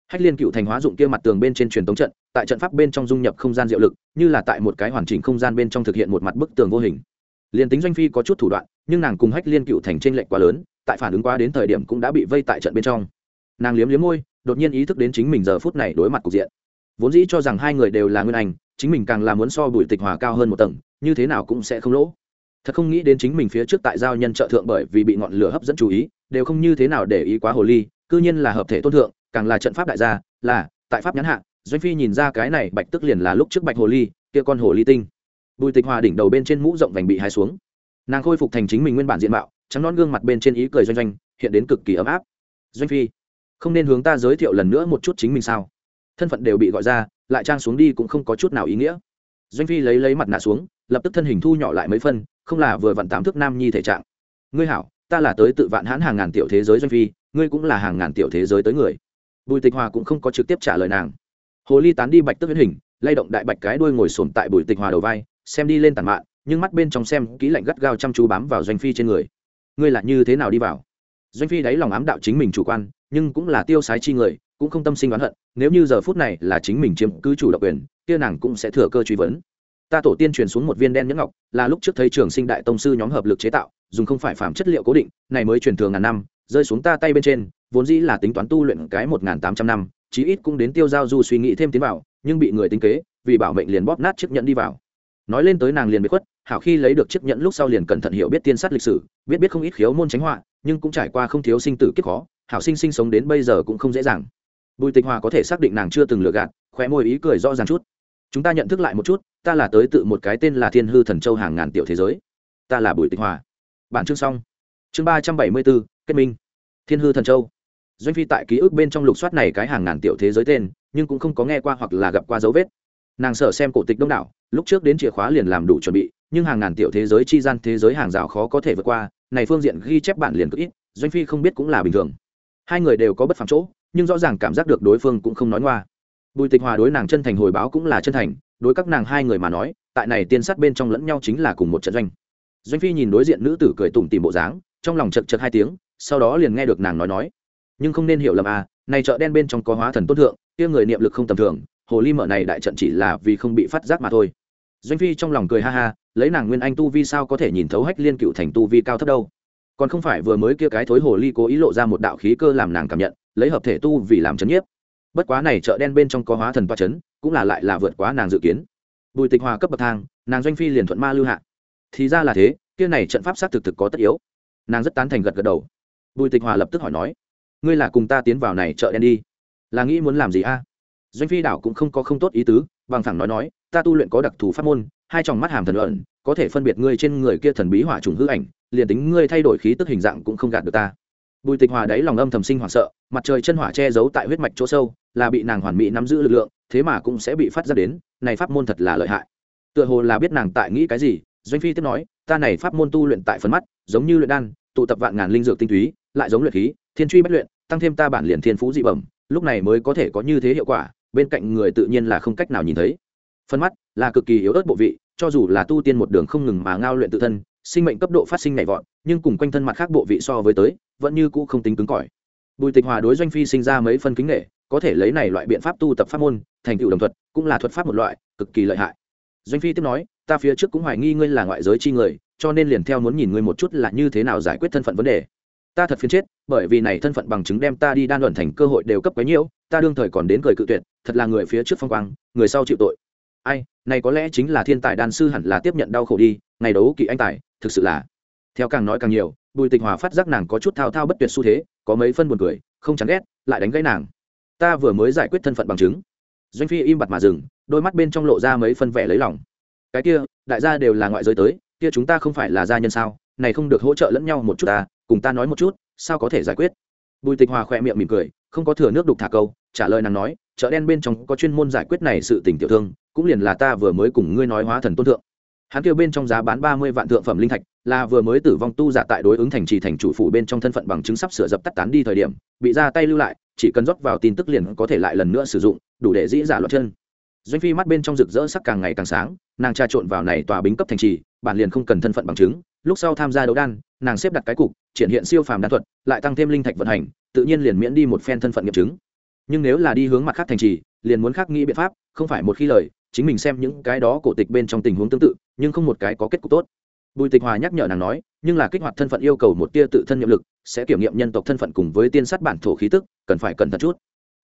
A: Hách liên cựu thành hóa dụng kia mặt tường bên trên truyền tống trận, tại trận pháp bên trong dung nhập không gian diệu lực, như là tại một cái hoàn chỉnh không gian bên trong thực hiện một mặt bức tường vô hình. Liền tính doanh phi có chút thủ đoạn, nhưng nàng cùng hách liên cựu thành chênh lệch quá lớn, tại phản ứng quá đến thời điểm cũng đã bị vây tại trận bên trong. Nàng liếm liếm môi đột nhiên ý thức đến chính mình giờ phút này đối mặt cục diện. Vốn dĩ cho rằng hai người đều là nguyên anh, chính mình càng là muốn so bùi tịch hòa cao hơn một tầng, như thế nào cũng sẽ không lỗ. Thật không nghĩ đến chính mình phía trước tại giao nhân trợ thượng bởi vì bị ngọn lửa hấp dẫn chú ý, đều không như thế nào để ý quá hồ ly, cư nhiên là hợp thể tôn thượng, càng là trận pháp đại gia, là, tại pháp nhãn hạ, doanh phi nhìn ra cái này bạch tức liền là lúc trước bạch hồ ly, kia con hồ ly tinh. Bùi tịch hòa đỉnh đầu bên trên mũ rộng vành bị hai xuống. Nàng khôi phục thành chính mình nguyên bản diện mạo, trắng non gương mặt bên trên ý cười doanh doanh, hiện đến cực kỳ ấm áp. Doanh phi không nên hướng ta giới thiệu lần nữa một chút chính mình sao? Thân phận đều bị gọi ra, lại trang xuống đi cũng không có chút nào ý nghĩa. Doanh phi lấy lấy mặt nạ xuống, lập tức thân hình thu nhỏ lại mấy phân, không là vừa vặn tám thước nam nhi thể trạng. Ngươi hảo, ta là tới tự vạn hãn hàng ngàn tiểu thế giới doanh phi, ngươi cũng là hàng ngàn tiểu thế giới tới người. Bùi tịch hòa cũng không có trực tiếp trả lời nàng. Hồ ly tán đi bạch tức huyết hình, lay động đại bạch cái đuôi ngồi sồn tại bùi tịch hòa đầu vai, xem đi lên tàn mạn, nhưng mắt bên trong xem kỹ lạnh gắt gao chăm chú bám vào doanh phi trên người. Ngươi là như thế nào đi vào? Doanh phi đáy lòng ám đạo chính mình chủ quan nhưng cũng là tiêu sái chi người, cũng không tâm sinh oán hận, nếu như giờ phút này là chính mình chiếm cứ chủ độc quyền, kia nàng cũng sẽ thừa cơ truy vấn. Ta tổ tiên truyền xuống một viên đen nhẫn ngọc, là lúc trước thấy trường sinh đại tông sư nhóm hợp lực chế tạo, dùng không phải phạm chất liệu cố định, này mới truyền thường ngàn năm, rơi xuống ta tay bên trên, vốn dĩ là tính toán tu luyện cái một ngàn tám trăm năm, chí ít cũng đến tiêu giao du suy nghĩ thêm tiến vào, nhưng bị người tính kế, vì bảo mệnh liền bóp nát chiếc nhẫn đi vào. Nói lên tới nàng liền bị khuất, hảo khi lấy được chiếc nhẫn lúc sau liền cẩn thận hiểu biết tiên sát lịch sử, biết biết không ít khiếu môn tránh họa, nhưng cũng trải qua không thiếu sinh tử kiếp khó hảo sinh sinh sống đến bây giờ cũng không dễ dàng. Bùi tịch hòa có thể xác định nàng chưa từng lừa gạt, khóe môi ý cười rõ ràng chút. Chúng ta nhận thức lại một chút, ta là tới tự một cái tên là thiên hư thần châu hàng ngàn tiểu thế giới. Ta là bùi tịch hòa. Bản chương xong. Chương ba trăm bảy mươi bốn, kết minh. Thiên hư thần châu. Doanh phi tại ký ức bên trong lục soát này cái hàng ngàn tiểu thế giới tên, nhưng cũng không có nghe qua hoặc là gặp qua dấu vết. Nàng sợ xem cổ tịch đông đảo, lúc trước đến chìa khóa liền làm đủ chuẩn bị, nhưng hàng ngàn tiểu thế giới chi gian thế giới hàng rào khó có thể vượt qua, này phương diện ghi chép bản liền cực ít, doanh phi không biết cũng là bình thường hai người đều có bất phạm chỗ, nhưng rõ ràng cảm giác được đối phương cũng không nói ngoa. Bùi tịch hòa đối nàng chân thành hồi báo cũng là chân thành, đối các nàng hai người mà nói, tại này tiên sát bên trong lẫn nhau chính là cùng một trận doanh. Doanh phi nhìn đối diện nữ tử cười tủm tìm bộ dáng, trong lòng chật chật hai tiếng, sau đó liền nghe được nàng nói nói. Nhưng không nên hiểu lầm à này chợ đen bên trong có hóa thần tốt thượng, kia người niệm lực không tầm thường, hồ ly mở này đại trận chỉ là vì không bị phát giác mà thôi. Doanh phi trong lòng cười ha ha, lấy nàng nguyên anh tu vi sao có thể nhìn thấu hách liên cựu thành tu vi cao thấp đâu? Còn không phải vừa mới kia cái thối hồ ly cố ý lộ ra một đạo khí cơ làm nàng cảm nhận, lấy hợp thể tu vì làm chấn nhiếp. Bất quá này chợ đen bên trong có hóa thần toa chấn, cũng là lại là vượt quá nàng dự kiến. Bùi tịch hòa cấp bậc thang, nàng doanh phi liền thuận ma lưu hạ. Thì ra là thế, kia này trận pháp sát thực thực có tất yếu. Nàng rất tán thành gật gật đầu. Bùi tịch hòa lập tức hỏi nói, ngươi là cùng ta tiến vào này chợ đen đi. Là nghĩ muốn làm gì a? Doanh phi đảo cũng không có không tốt ý tứ, bằng thẳng nói nói, ta tu luyện có đặc thù pháp môn, hai tròng mắt hàm thần ẩn có thể phân biệt ngươi trên người kia thần bí hỏa trùng hư ảnh liền tính ngươi thay đổi khí tức hình dạng cũng không gạt được ta. Bùi tịch hòa đáy lòng âm thầm sinh hoảng sợ, mặt trời chân hỏa che giấu tại huyết mạch chỗ sâu, là bị nàng hoàn mỹ nắm giữ lực lượng, thế mà cũng sẽ bị phát ra đến, này pháp môn thật là lợi hại. Tựa hồ là biết nàng tại nghĩ cái gì, doanh phi tiếp nói, ta này pháp môn tu luyện tại phần mắt, giống như luyện đan, tụ tập vạn ngàn linh dược tinh túy, lại giống luyện khí, thiên truy bất luyện, tăng thêm ta bản liền thiên phú dị bẩm, lúc này mới có thể có như thế hiệu quả, bên cạnh người tự nhiên là không cách nào nhìn thấy. Phân mắt là cực kỳ yếu ớt bộ vị, cho dù là tu tiên một đường không ngừng mà ngao luyện tự thân sinh mệnh cấp độ phát sinh nhảy vọt, nhưng cùng quanh thân mặt khác bộ vị so với tới, vẫn như cũ không tính cứng cỏi. Bùi tịch hòa đối doanh phi sinh ra mấy phân kính nghệ có thể lấy này loại biện pháp tu tập pháp môn, thành tựu đồng thuật, cũng là thuật pháp một loại, cực kỳ lợi hại. Doanh phi tiếp nói, ta phía trước cũng hoài nghi ngươi là ngoại giới chi người, cho nên liền theo muốn nhìn ngươi một chút là như thế nào giải quyết thân phận vấn đề. Ta thật phiền chết, bởi vì này thân phận bằng chứng đem ta đi đan luận thành cơ hội đều cấp quấy nhiễu ta đương thời còn đến cười cự tuyệt, thật là người phía trước phong quang, người sau chịu tội. Ai, này có lẽ chính là thiên tài đan sư hẳn là tiếp nhận đau khổ đi, ngày đấu kỵ anh tài thực sự là, theo càng nói càng nhiều, bùi tịch hòa phát giác nàng có chút thao thao bất tuyệt xu thế, có mấy phân buồn cười, không chán ghét, lại đánh gãy nàng. Ta vừa mới giải quyết thân phận bằng chứng. Doanh phi im bặt mà dừng, đôi mắt bên trong lộ ra mấy phân vẻ lấy lòng. Cái kia, đại gia đều là ngoại giới tới, kia chúng ta không phải là gia nhân sao? Này không được hỗ trợ lẫn nhau một chút ta, cùng ta nói một chút, sao có thể giải quyết? Bùi tịch hòa khỏe miệng mỉm cười, không có thừa nước đục thả câu, trả lời nàng nói, chợ đen bên trong có chuyên môn giải quyết này sự tình tiểu thương, cũng liền là ta vừa mới cùng ngươi nói hóa thần tôn thượng hắn kêu bên trong giá bán ba mươi vạn thượng phẩm linh thạch, là vừa mới tử vong tu giả tại đối ứng thành trì thành chủ phủ bên trong thân phận bằng chứng sắp sửa dập tắt tán đi thời điểm, bị ra tay lưu lại, chỉ cần rót vào tin tức liền có thể lại lần nữa sử dụng, đủ để dĩ giả luật chân. Doanh phi mắt bên trong rực rỡ sắc càng ngày càng sáng, nàng tra trộn vào này tòa bính cấp thành trì, bản liền không cần thân phận bằng chứng, lúc sau tham gia đấu đan, nàng xếp đặt cái cục, triển hiện siêu phàm đan thuật, lại tăng thêm linh thạch vận hành, tự nhiên liền miễn đi một phen thân phận nghiệm chứng. Nhưng nếu là đi hướng mặt khác thành trì, liền muốn khác nghĩ biện pháp, không phải một khi lời chính mình xem những cái đó cổ tịch bên trong tình huống tương tự, nhưng không một cái có kết cục tốt. Bùi tịch hòa nhắc nhở nàng nói, nhưng là kích hoạt thân phận yêu cầu một tia tự thân nhiệm lực, sẽ kiểm nghiệm nhân tộc thân phận cùng với tiên sát bản thổ khí tức, cần phải cẩn thận chút.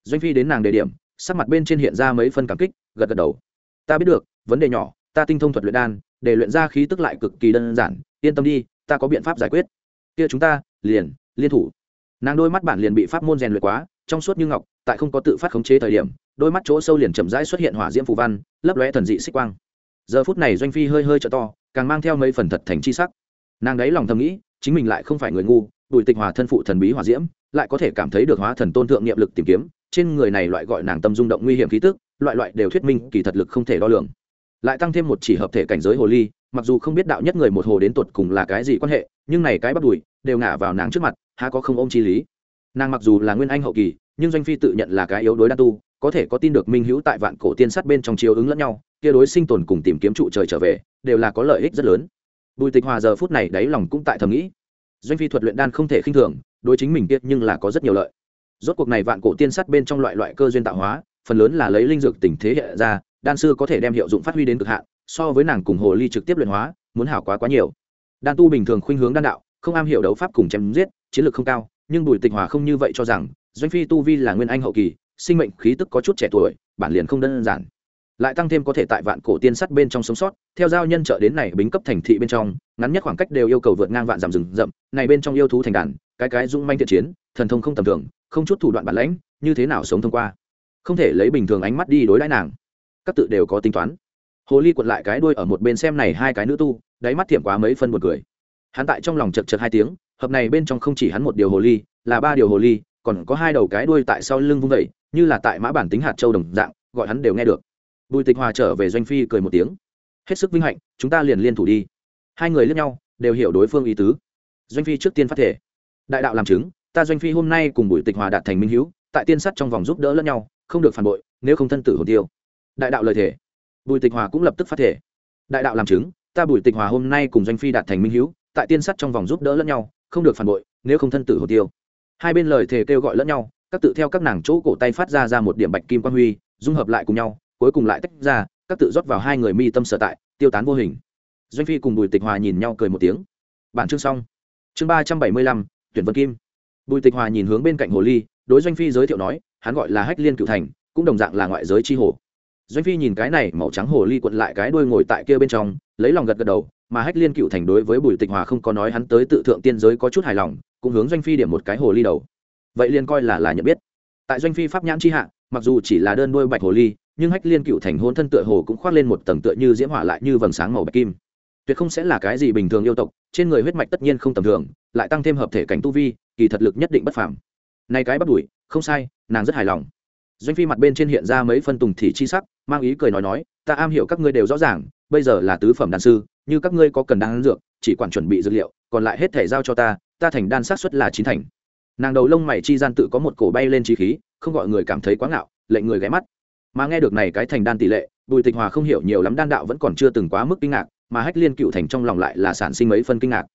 A: Doanh phi đến nàng đề điểm, sắc mặt bên trên hiện ra mấy phân cảm kích, gật gật đầu. Ta biết được, vấn đề nhỏ, ta tinh thông thuật luyện đan, để luyện ra khí tức lại cực kỳ đơn giản, yên tâm đi, ta có biện pháp giải quyết. Kia chúng ta, liền, liên thủ. Nàng đôi mắt bản liền bị pháp môn rèn luyện quá, trong suốt như ngọc, tại không có tự phát khống chế thời điểm đôi mắt chỗ sâu liền chậm rãi xuất hiện hỏa diễm phù văn, lấp lóe thần dị xích quang. Giờ phút này doanh phi hơi hơi trợ to, càng mang theo mấy phần thật thành chi sắc. Nàng đấy lòng thầm nghĩ, chính mình lại không phải người ngu bùi tịch hòa thân phụ thần bí hỏa diễm, lại có thể cảm thấy được hóa thần tôn thượng niệm lực tìm kiếm, trên người này loại gọi nàng tâm rung động nguy hiểm khí tức, loại loại đều thuyết minh kỳ thật lực không thể đo lường. Lại tăng thêm một chỉ hợp thể cảnh giới hồ ly, mặc dù không biết đạo nhất người một hồ đến tột cùng là cái gì quan hệ, nhưng này cái bắt đùi đều ngả vào nàng trước mặt, há có không ôm chi lý. Nàng mặc dù là nguyên anh hậu kỳ, nhưng doanh phi tự nhận là cái yếu đối đa tu có thể có tin được minh hữu tại vạn cổ tiên sát bên trong chiếu ứng lẫn nhau, kia đối sinh tồn cùng tìm kiếm trụ trời trở về, đều là có lợi ích rất lớn. Bùi tịch hòa giờ phút này đáy lòng cũng tại thầm nghĩ. Doanh phi thuật luyện đan không thể khinh thường, đối chính mình tiết nhưng là có rất nhiều lợi. Rốt cuộc này vạn cổ tiên sát bên trong loại loại cơ duyên tạo hóa, phần lớn là lấy linh dược tình thế hiện ra, đan sư có thể đem hiệu dụng phát huy đến cực hạn, so với nàng cùng hồ ly trực tiếp luyện hóa, muốn hảo quá quá nhiều. Đan tu bình thường khuynh hướng đan đạo, không am hiểu đấu pháp cùng chém giết, chiến lược không cao, nhưng bùi tịch hòa không như vậy cho rằng, doanh phi tu vi là nguyên anh hậu kỳ sinh mệnh khí tức có chút trẻ tuổi, bản liền không đơn giản. Lại tăng thêm có thể tại vạn cổ tiên sắt bên trong sống sót, theo giao nhân trợ đến này bính cấp thành thị bên trong, ngắn nhất khoảng cách đều yêu cầu vượt ngang vạn dặm rừng rậm, này bên trong yêu thú thành đàn, cái cái dung manh thiện chiến, thần thông không tầm thường, không chút thủ đoạn bản lãnh, như thế nào sống thông qua? Không thể lấy bình thường ánh mắt đi đối đãi nàng. Các tự đều có tính toán. Hồ ly quật lại cái đuôi ở một bên xem này hai cái nữ tu, đáy mắt thiểm quá mấy phân một cười. Hắn tại trong lòng chật chật hai tiếng, hợp này bên trong không chỉ hắn một điều hồ ly, là ba điều hồ ly, còn có hai đầu cái đuôi tại sau lưng vung vẩy như là tại mã bản tính hạt châu đồng dạng, gọi hắn đều nghe được. Bùi tịch hòa trở về doanh phi cười một tiếng. Hết sức vinh hạnh, chúng ta liền liên thủ đi. Hai người lướt nhau, đều hiểu đối phương ý tứ. Doanh phi trước tiên phát thể. Đại đạo làm chứng, ta doanh phi hôm nay cùng bùi tịch hòa đạt thành minh hữu, tại tiên sắt trong vòng giúp đỡ lẫn nhau, không được phản bội, nếu không thân tử hồ tiêu. Đại đạo lời thể. Bùi tịch hòa cũng lập tức phát thể. Đại đạo làm chứng, ta bùi tịch hòa hôm nay cùng doanh phi đạt thành minh hữu, tại tiên sắt trong vòng giúp đỡ lẫn nhau, không được phản bội, nếu không thân tử hồ tiêu. Hai bên lời thề kêu gọi lẫn nhau các tự theo các nàng chỗ cổ tay phát ra ra một điểm bạch kim quang huy, dung hợp lại cùng nhau, cuối cùng lại tách ra, các tự rót vào hai người mi tâm sở tại, tiêu tán vô hình. Doanh phi cùng bùi tịch hòa nhìn nhau cười một tiếng. Bản chương xong. Chương ba trăm bảy mươi lăm, tuyển vân kim. Bùi tịch hòa nhìn hướng bên cạnh hồ ly, đối doanh phi giới thiệu nói, hắn gọi là hách liên cựu thành, cũng đồng dạng là ngoại giới tri hồ. Doanh phi nhìn cái này màu trắng hồ ly quận lại cái đuôi ngồi tại kia bên trong, lấy lòng gật gật đầu, mà hách liên cựu thành đối với bùi tịch hòa không có nói hắn tới tự thượng tiên giới có chút hài lòng, cũng hướng doanh phi điểm một cái hồ ly đầu vậy liền coi là là nhận biết. Tại doanh phi pháp nhãn chi hạ, mặc dù chỉ là đơn đôi bạch hồ ly, nhưng hách liên cựu thành hôn thân tựa hồ cũng khoác lên một tầng tựa như diễm hỏa lại như vầng sáng màu bạch kim. Tuyệt không sẽ là cái gì bình thường yêu tộc, trên người huyết mạch tất nhiên không tầm thường, lại tăng thêm hợp thể cảnh tu vi, kỳ thật lực nhất định bất phàm. Này cái bắt đuổi, không sai, nàng rất hài lòng. Doanh phi mặt bên trên hiện ra mấy phân tùng thị chi sắc, mang ý cười nói nói, ta am hiểu các ngươi đều rõ ràng, bây giờ là tứ phẩm đan sư, như các ngươi có cần đan dược, chỉ quản chuẩn bị dược liệu, còn lại hết thể giao cho ta ta thành đan sát xuất là chín thành nàng đầu lông mày chi gian tự có một cổ bay lên trí khí, không gọi người cảm thấy quá ngạo, lệnh người ghé mắt. Mà nghe được này cái thành đan tỷ lệ, bùi tịch hòa không hiểu nhiều lắm đan đạo vẫn còn chưa từng quá mức kinh ngạc, mà hách liên cựu thành trong lòng lại là sản sinh mấy phân kinh ngạc.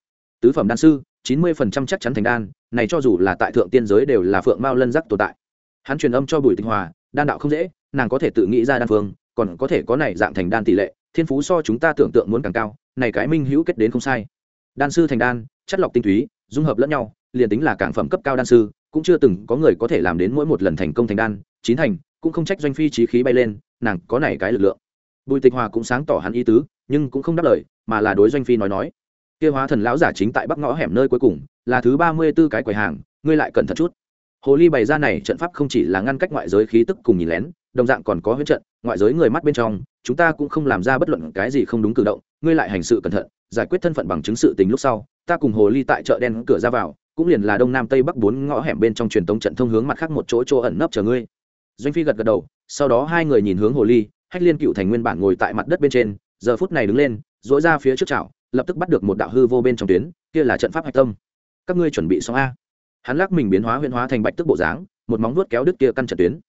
A: Tứ phẩm đan sư, chín mươi phần trăm chắc chắn thành đan, này cho dù là tại thượng tiên giới đều là phượng mao lân giác tồn tại. Hắn truyền âm cho bùi tịch hòa, đan đạo không dễ, nàng có thể tự nghĩ ra đan phương, còn có thể có này dạng thành đan tỷ lệ, thiên phú so chúng ta tưởng tượng muốn càng cao, này cái minh hữu kết đến không sai. Đan sư thành đan, chất lọc tinh túy, dung hợp lẫn nhau liền tính là cảng phẩm cấp cao đan sư, cũng chưa từng có người có thể làm đến mỗi một lần thành công thành đan, chín thành, cũng không trách doanh phi trí khí bay lên, nàng có này cái lực lượng. Bùi tịch hòa cũng sáng tỏ hắn ý tứ, nhưng cũng không đáp lời, mà là đối doanh phi nói nói. Kia hóa thần lão giả chính tại bắc ngõ hẻm nơi cuối cùng, là thứ ba mươi b ố cái quầy hàng, ngươi lại cẩn thận chút. Hồ ly bày ra này trận pháp không chỉ là ngăn cách ngoại giới khí tức cùng nhìn lén, đồng dạng còn có huyết trận, ngoại giới người mắt bên trong, chúng ta cũng không làm ra bất luận cái gì không đúng cử động, ngươi lại hành sự cẩn thận, giải quyết thân phận bằng chứng sự tình lúc sau, ta cùng hồ ly tại chợ đen cửa ra vào cũng liền là đông nam tây bắc bốn ngõ hẻm bên trong truyền tống trận thông hướng mặt khác một chỗ chỗ ẩn nấp chờ ngươi. Doanh phi gật gật đầu, sau đó hai người nhìn hướng hồ ly, hách liên cựu thành nguyên bản ngồi tại mặt đất bên trên, giờ phút này đứng lên dỗi ra phía trước chảo, lập tức bắt được một đạo hư vô bên trong tuyến, kia là trận pháp hạch tâm. Các ngươi chuẩn bị xong a? Hắn lắc mình biến hóa huyễn hóa thành bạch tức bộ dáng, một móng vuốt kéo đứt kia căn trận tuyến.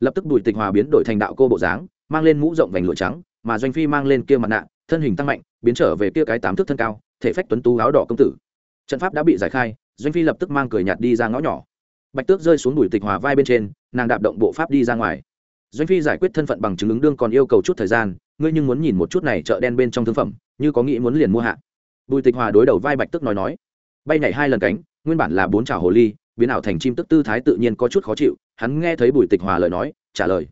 A: Lập tức bùi tịch hòa biến đổi thành đạo cô bộ dáng, mang lên mũ rộng vành lụa trắng, mà doanh phi mang lên kia mặt nạ, thân hình tăng mạnh, biến trở về kia cái tám thước thân cao, thể phách tuấn tú áo đỏ công tử. Trận pháp đã bị giải khai doanh phi lập tức mang cười nhạt đi ra ngõ nhỏ. Bạch tước rơi xuống bùi tịch hòa vai bên trên, nàng đạp động bộ pháp đi ra ngoài. Doanh phi giải quyết thân phận bằng chứng ứng đương còn yêu cầu chút thời gian, ngươi nhưng muốn nhìn một chút này chợ đen bên trong thương phẩm, như có nghĩ muốn liền mua hạ. Bùi tịch hòa đối đầu vai bạch tước nói nói, bay nhảy hai lần cánh, nguyên bản là bốn chảo hồ ly, biến ảo thành chim tức tư thái tự nhiên có chút khó chịu, hắn nghe thấy bùi tịch hòa lời nói, trả lời,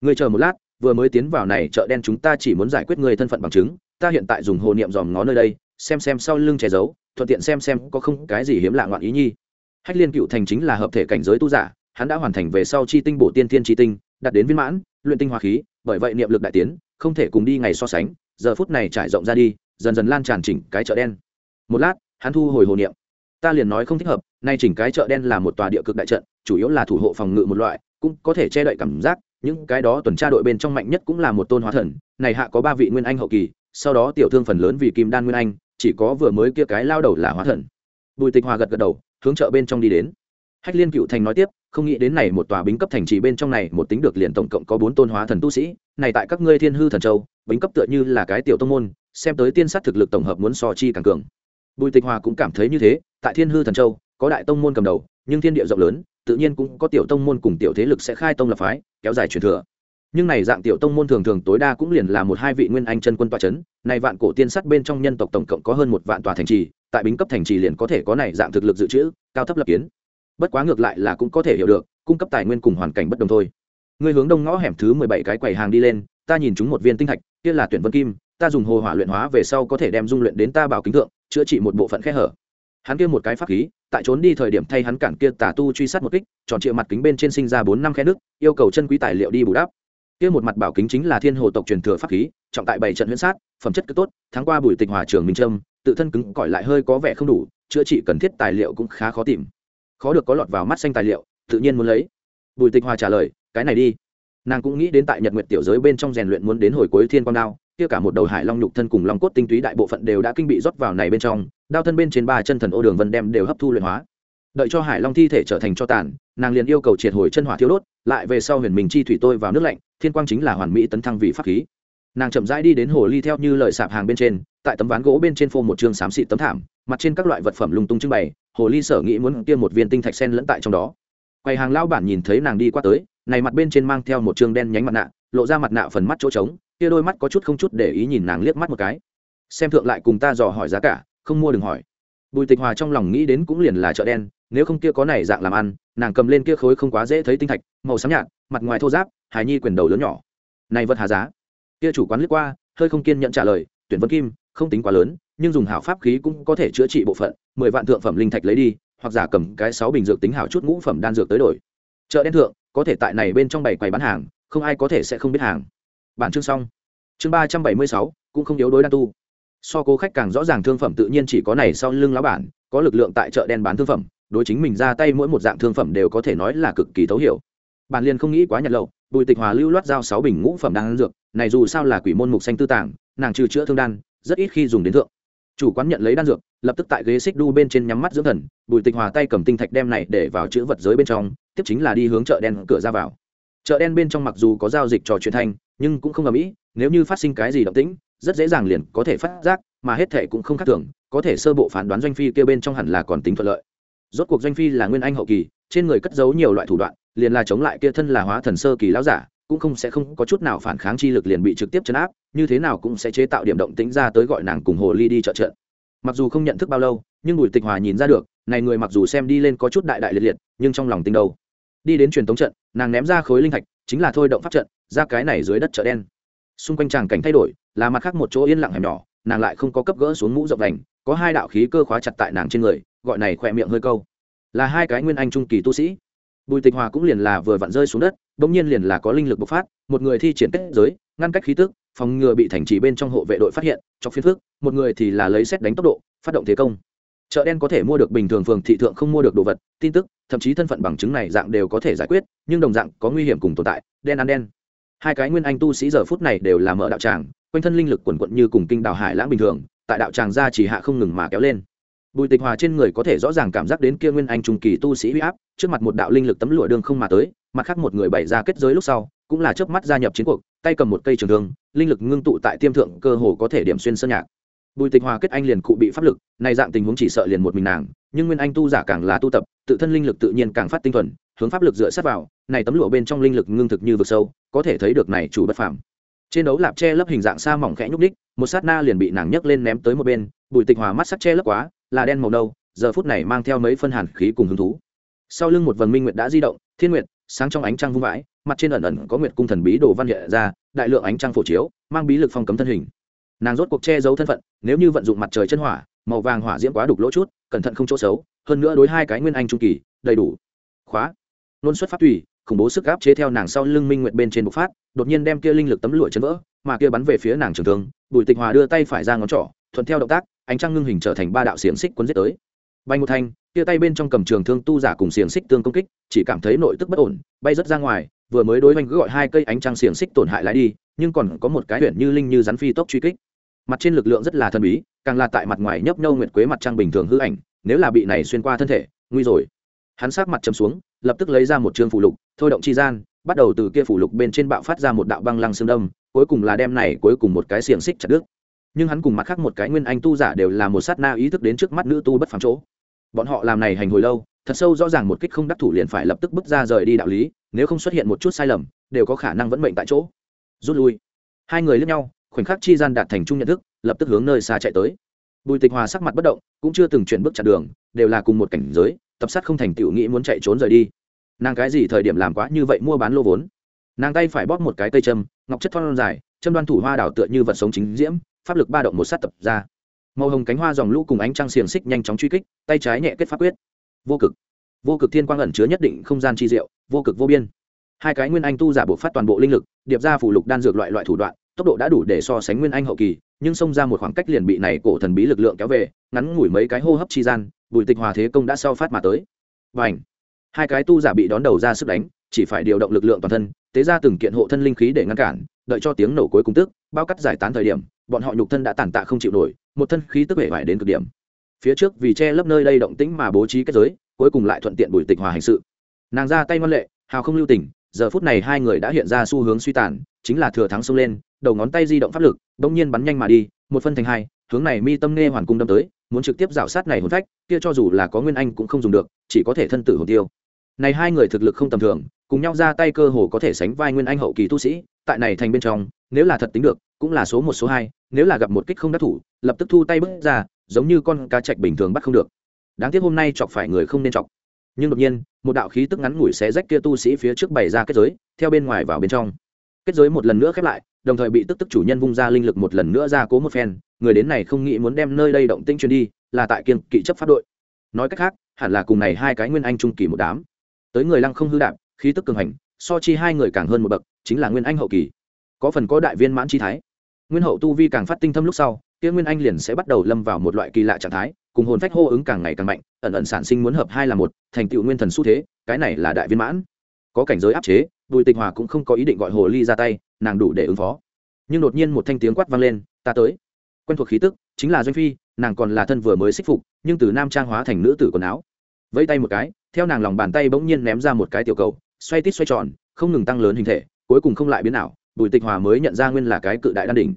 A: ngươi chờ một lát, vừa mới tiến vào này chợ đen chúng ta chỉ muốn giải quyết người thân phận bằng chứng, ta hiện tại dùng hồ niệm dòm ngó nơi đây, xem xem sau lưng che giấu thuận tiện xem xem có không cái gì hiếm lạ ngoạn ý nhi. Hách liên cựu thành chính là hợp thể cảnh giới tu giả, hắn đã hoàn thành về sau chi tinh bổ tiên thiên chi tinh, đạt đến viên mãn, luyện tinh hoa khí, bởi vậy niệm lực đại tiến, không thể cùng đi ngày so sánh, giờ phút này trải rộng ra đi, dần dần lan tràn chỉnh cái chợ đen. Một lát, hắn thu hồi hồ niệm. Ta liền nói không thích hợp, nay chỉnh cái chợ đen là một tòa địa cực đại trận, chủ yếu là thủ hộ phòng ngự một loại, cũng có thể che đậy cảm giác, những cái đó tuần tra đội bên trong mạnh nhất cũng là một tôn hóa thần, này hạ có ba vị nguyên anh hậu kỳ, sau đó tiểu thương phần lớn vì kim đan nguyên anh chỉ có vừa mới kia cái lao đầu là hóa thần. Bùi tịch hòa gật gật đầu, hướng chợ bên trong đi đến. Hách liên cựu thành nói tiếp, không nghĩ đến này một tòa bính cấp thành trì bên trong này một tính được liền tổng cộng có bốn tôn hóa thần tu sĩ, này tại các ngươi thiên hư thần châu, bính cấp tựa như là cái tiểu tông môn, xem tới tiên sát thực lực tổng hợp muốn so chi càng cường. Bùi tịch hòa cũng cảm thấy như thế, tại thiên hư thần châu, có đại tông môn cầm đầu, nhưng thiên địa rộng lớn, tự nhiên cũng có tiểu tông môn cùng tiểu thế lực sẽ khai tông lập phái, kéo dài truyền thừa nhưng này dạng tiểu tông môn thường thường tối đa cũng liền là một hai vị nguyên anh chân quân tọa chấn này vạn cổ tiên sắt bên trong nhân tộc tổng cộng có hơn một vạn tòa thành trì, tại bính cấp thành trì liền có thể có này dạng thực lực dự trữ, cao thấp lập kiến. Bất quá ngược lại là cũng có thể hiểu được, cung cấp tài nguyên cùng hoàn cảnh bất đồng thôi. Người hướng đông ngõ hẻm thứ mười bảy cái quầy hàng đi lên, ta nhìn chúng một viên tinh thạch, kia là tuyển vân kim, ta dùng hồ hỏa luyện hóa về sau có thể đem dung luyện đến ta bảo kính thượng, chữa trị một bộ phận khe hở. Hắn kia một cái pháp khí, tại trốn đi thời điểm thay hắn cản kia tà tu truy sát một kích, tròn trịa mặt kính bên trên sinh ra bốn năm khe nước yêu cầu chân quý tài liệu đi bù đắp kia một mặt bảo kính chính là thiên hồ tộc truyền thừa pháp khí, trọng tại bảy trận huyễn sát, phẩm chất cứ tốt tháng qua bùi tịch hòa trường minh trâm, tự thân cứng cỏi lại hơi có vẻ không đủ, chữa trị cần thiết tài liệu cũng khá khó tìm. Khó được có lọt vào mắt xanh tài liệu, tự nhiên muốn lấy. Bùi tịch hòa trả lời, cái này đi. Nàng cũng nghĩ đến tại nhật nguyệt tiểu giới bên trong rèn luyện muốn đến hồi cuối thiên quang đao, kia cả một đầu hải long nhục thân cùng long cốt tinh túy đại bộ phận đều đã kinh bị rót vào này bên trong, đao thân bên trên ba chân thần ô đường vân đem đều hấp thu luyện hóa đợi cho hải long thi thể trở thành cho tàn, nàng liền yêu cầu triệt hồi chân hỏa thiếu đốt, lại về sau huyền mình chi thủy tôi vào nước lạnh, thiên quang chính là hoàn mỹ tấn thăng vị pháp khí. Nàng chậm rãi đi đến hồ ly theo như lời sạp hàng bên trên, tại tấm ván gỗ bên trên phô một chương xám xịt tấm thảm, mặt trên các loại vật phẩm lung tung trưng bày, hồ ly sở nghĩ muốn tiêm một viên tinh thạch sen lẫn tại trong đó. Quầy hàng lao bản nhìn thấy nàng đi qua tới, này mặt bên trên mang theo một chương đen nhánh mặt nạ, lộ ra mặt nạ phần mắt chỗ trống, kia đôi mắt có chút không chút để ý nhìn nàng liếc mắt một cái. Xem thượng lại cùng ta dò hỏi giá cả, không mua đừng hỏi bùi tịch hòa trong lòng nghĩ đến cũng liền là chợ đen, nếu không kia có này dạng làm ăn, nàng cầm lên kia khối không quá dễ thấy tinh thạch, màu xám nhạt, mặt ngoài thô giáp hài nhi quyền đầu lớn nhỏ. Này vật hà giá. Kia chủ quán liếc qua, hơi không kiên nhận trả lời, tuyển vân kim, không tính quá lớn, nhưng dùng hảo pháp khí cũng có thể chữa trị bộ phận, mười vạn thượng phẩm linh thạch lấy đi, hoặc giả cầm cái sáu bình dược tính hảo chút ngũ phẩm đan dược tới đổi. Chợ đen thượng, có thể tại này bên trong bày quầy bán hàng, không ai có thể sẽ không biết hàng. Bản chương xong. Chương ba trăm bảy mươi sáu, cũng không yếu đối đan tu so cố khách càng rõ ràng thương phẩm tự nhiên chỉ có này sau lưng lá bản, có lực lượng tại chợ đen bán thương phẩm, đối chính mình ra tay mỗi một dạng thương phẩm đều có thể nói là cực kỳ thấu hiểu. Bản liền không nghĩ quá nhặt lậu, bùi tịch hòa lưu loát giao sáu bình ngũ phẩm đan dược, này dù sao là quỷ môn mục xanh tư tàng, nàng trừ chữa thương đan, rất ít khi dùng đến thượng. Chủ quán nhận lấy đan dược, lập tức tại ghế xích đu bên trên nhắm mắt dưỡng thần, bùi tịch hòa tay cầm tinh thạch đem này để vào chữ vật giới bên trong, tiếp chính là đi hướng chợ đen cửa ra vào. Chợ đen bên trong mặc dù có giao dịch trò chuyện thanh nhưng cũng không ở mỹ nếu như phát sinh cái gì động tĩnh rất dễ dàng liền có thể phát giác, mà hết thệ cũng không khác thường, có thể sơ bộ phán đoán doanh phi kêu bên trong hẳn là còn tính thuận lợi. Rốt cuộc doanh phi là nguyên anh hậu kỳ, trên người cất giấu nhiều loại thủ đoạn, liền là chống lại kia thân là hóa thần sơ kỳ lão giả, cũng không sẽ không có chút nào phản kháng chi lực liền bị trực tiếp chấn áp, như thế nào cũng sẽ chế tạo điểm động tĩnh ra tới gọi nàng cùng hồ ly đi trợ trận. Mặc dù không nhận thức bao lâu, nhưng bùi tịch hòa nhìn ra được, này người mặc dù xem đi lên có chút đại đại liệt liệt, nhưng trong lòng tinh đâu. Đi đến truyền tống trận, nàng ném ra khối linh thạch, chính là thôi động pháp trận, ra cái này dưới đất chợ đen. Xung quanh tràng cảnh thay đổi là mặt khác một chỗ yên lặng hẻm nhỏ, nàng lại không có cấp gỡ xuống mũ rộng đành, có hai đạo khí cơ khóa chặt tại nàng trên người, gọi này khỏe miệng hơi câu. Là hai cái nguyên anh trung kỳ tu sĩ. Bùi tịch hòa cũng liền là vừa vặn rơi xuống đất, bỗng nhiên liền là có linh lực bộc phát, một người thi triển kết giới, ngăn cách khí tức, phòng ngừa bị thành trì bên trong hộ vệ đội phát hiện trong phiên phước một người thì là lấy xét đánh tốc độ, phát động thế công. Chợ đen có thể mua được bình thường phường thị thượng không mua được đồ vật, tin tức, thậm chí thân phận bằng chứng này dạng đều có thể giải quyết, nhưng đồng dạng có nguy hiểm cùng tồn tại, đen ăn đen. Hai cái nguyên anh tu sĩ giờ phút này đều là mở đạo tràng quanh thân linh lực quần quận như cùng kinh đào hải lãng bình thường, tại đạo tràng ra chỉ hạ không ngừng mà kéo lên. Bùi tịch hòa trên người có thể rõ ràng cảm giác đến kia nguyên anh trung kỳ tu sĩ huy áp, trước mặt một đạo linh lực tấm lụa đường không mà tới, mặt khác một người bày ra kết giới lúc sau, cũng là chớp mắt gia nhập chiến cuộc, tay cầm một cây trường thương, linh lực ngưng tụ tại tiêm thượng, cơ hồ có thể điểm xuyên sơn nhạc. Bùi tịch hòa kết anh liền cụ bị pháp lực, này dạng tình huống chỉ sợ liền một mình nàng, nhưng nguyên anh tu giả càng là tu tập, tự thân linh lực tự nhiên càng phát tinh thuần, hướng pháp lực dựa sát vào, này tấm lụa bên trong linh lực ngưng thực như vực sâu, có thể thấy được này chủ bất phàm trên đấu lạp che lấp hình dạng sa mỏng khẽ nhúc ních một sát na liền bị nàng nhấc lên ném tới một bên, bùi tịch hòa mắt sắc che lấp quá, là đen màu nâu, giờ phút này mang theo mấy phân hàn khí cùng hứng thú. Sau lưng một vần minh nguyệt đã di động, thiên nguyệt, sáng trong ánh trăng vung vãi, mặt trên ẩn ẩn có nguyệt cung thần bí đồ văn hiện ra, đại lượng ánh trăng phổ chiếu, mang bí lực phong cấm thân hình. Nàng rốt cuộc che giấu thân phận, nếu như vận dụng mặt trời chân hỏa, màu vàng hỏa diễm quá đục lỗ chút, cẩn thận không chỗ xấu, hơn nữa đối hai cái nguyên anh trung kỳ, đầy đủ. Khóa. Luôn xuất phát tùy khủng bố sức áp chế theo nàng sau lưng minh nguyệt bên trên bộc phát, đột nhiên đem kia linh lực tấm lụa chấn vỡ, mà kia bắn về phía nàng trường thương, bùi tịch hòa đưa tay phải ra ngón trỏ, thuận theo động tác, ánh trăng ngưng hình trở thành ba đạo xiềng xích cuốn giết tới. Bay một thanh, kia tay bên trong cầm trường thương tu giả cùng xiềng xích tương công kích, chỉ cảm thấy nội tức bất ổn, bay rất ra ngoài, vừa mới đối oanh gọi hai cây ánh trăng xiềng xích tổn hại lại đi, nhưng còn có một cái huyện như linh như rắn phi tốc truy kích. Mặt trên lực lượng rất là thần bí, càng là tại mặt ngoài nhấp nhâu nguyệt quế mặt trăng bình thường hư ảnh, nếu là bị này xuyên qua thân thể, nguy rồi hắn sát mặt chấm xuống, lập tức lấy ra một chương phủ lục, thôi động chi gian, bắt đầu từ kia phủ lục bên trên bạo phát ra một đạo băng lăng xương đâm, cuối cùng là đem này cuối cùng một cái xiềng xích chặt đứt. Nhưng hắn cùng mặt khác một cái nguyên anh tu giả đều là một sát na ý thức đến trước mắt nữ tu bất phàm chỗ. Bọn họ làm này hành hồi lâu, thật sâu rõ ràng một kích không đắc thủ liền phải lập tức bước ra rời đi đạo lý, nếu không xuất hiện một chút sai lầm, đều có khả năng vẫn mệnh tại chỗ. Rút lui. Hai người lướt nhau, khoảnh khắc chi gian đạt thành chung nhận thức, lập tức hướng nơi xa chạy tới. Bùi tịch hòa sắc mặt bất động, cũng chưa từng chuyển bước chặn đường, đều là cùng một cảnh giới tập sát không thành tựu nghĩ muốn chạy trốn rời đi. Nàng cái gì thời điểm làm quá như vậy mua bán lô vốn? Nàng tay phải bóp một cái cây châm, ngọc chất thon dài, châm đoan thủ hoa đảo tựa như vật sống chính diễm, pháp lực ba động một sát tập ra. Màu hồng cánh hoa dòng lũ cùng ánh trăng xiềng xích nhanh chóng truy kích, tay trái nhẹ kết pháp quyết. Vô cực. Vô cực thiên quang ẩn chứa nhất định không gian chi diệu, vô cực vô biên. Hai cái nguyên anh tu giả bộ phát toàn bộ linh lực, điệp ra phủ lục đan dược loại loại thủ đoạn, tốc độ đã đủ để so sánh nguyên anh hậu kỳ, nhưng xông ra một khoảng cách liền bị này cổ thần bí lực lượng kéo về, ngắn ngủi mấy cái hô hấp chi gian bùi tịch hòa thế công đã sau phát mà tới. Và ảnh hai cái tu giả bị đón đầu ra sức đánh, chỉ phải điều động lực lượng toàn thân, tế ra từng kiện hộ thân linh khí để ngăn cản, đợi cho tiếng nổ cuối cùng tức, bao cắt giải tán thời điểm, bọn họ nhục thân đã tàn tạ không chịu nổi, một thân khí tức vẻ vải đến cực điểm. Phía trước vì che lấp nơi đây động tĩnh mà bố trí kết giới, cuối cùng lại thuận tiện bùi tịch hòa hành sự. Nàng ra tay ngoan lệ, hào không lưu tình, giờ phút này hai người đã hiện ra xu hướng suy tàn, chính là thừa thắng xông lên, đầu ngón tay di động pháp lực, bỗng nhiên bắn nhanh mà đi, một phân thành hai, hướng này mi tâm nghe hoàn cung đâm tới muốn trực tiếp rào sát này hồn phách, kia cho dù là có nguyên anh cũng không dùng được, chỉ có thể thân tử hồn tiêu. Này hai người thực lực không tầm thường, cùng nhau ra tay cơ hồ có thể sánh vai nguyên anh hậu kỳ tu sĩ, tại này thành bên trong, nếu là thật tính được, cũng là số một, số hai, nếu là gặp một kích không đắc thủ, lập tức thu tay bước ra, giống như con cá chạch bình thường bắt không được. Đáng tiếc hôm nay chọc phải người không nên chọc. Nhưng đột nhiên, một đạo khí tức ngắn ngủi xé rách kia tu sĩ phía trước bày ra kết giới, theo bên ngoài vào bên trong. Kết giới một lần nữa khép lại, đồng thời bị tức tức chủ nhân vung ra linh lực một lần nữa ra cố một phen người đến này không nghĩ muốn đem nơi đây động tĩnh truyền đi, là tại kiên kỵ chấp pháp đội. Nói cách khác, hẳn là cùng này hai cái nguyên anh trung kỳ một đám. Tới người lăng không hư đạp, khí tức cường hành, so chi hai người càng hơn một bậc, chính là nguyên anh hậu kỳ. Có phần có đại viên mãn chi thái. Nguyên hậu tu vi càng phát tinh thâm lúc sau, kia nguyên anh liền sẽ bắt đầu lâm vào một loại kỳ lạ trạng thái, cùng hồn phách hô ứng càng ngày càng mạnh, ẩn ẩn sản sinh muốn hợp hai là một, thành tựu nguyên thần xu thế, cái này là đại viên mãn. Có cảnh giới áp chế, bùi tịch hòa cũng không có ý định gọi hồ ly ra tay, nàng đủ để ứng phó. Nhưng đột nhiên một thanh tiếng quát vang lên, ta tới quen thuộc khí tức, chính là doanh phi, nàng còn là thân vừa mới xích phục, nhưng từ nam trang hóa thành nữ tử quần áo. Vẫy tay một cái, theo nàng lòng bàn tay bỗng nhiên ném ra một cái tiểu cầu, xoay tít xoay tròn, không ngừng tăng lớn hình thể, cuối cùng không lại biến nào bùi tịch hòa mới nhận ra nguyên là cái cự đại đan đỉnh.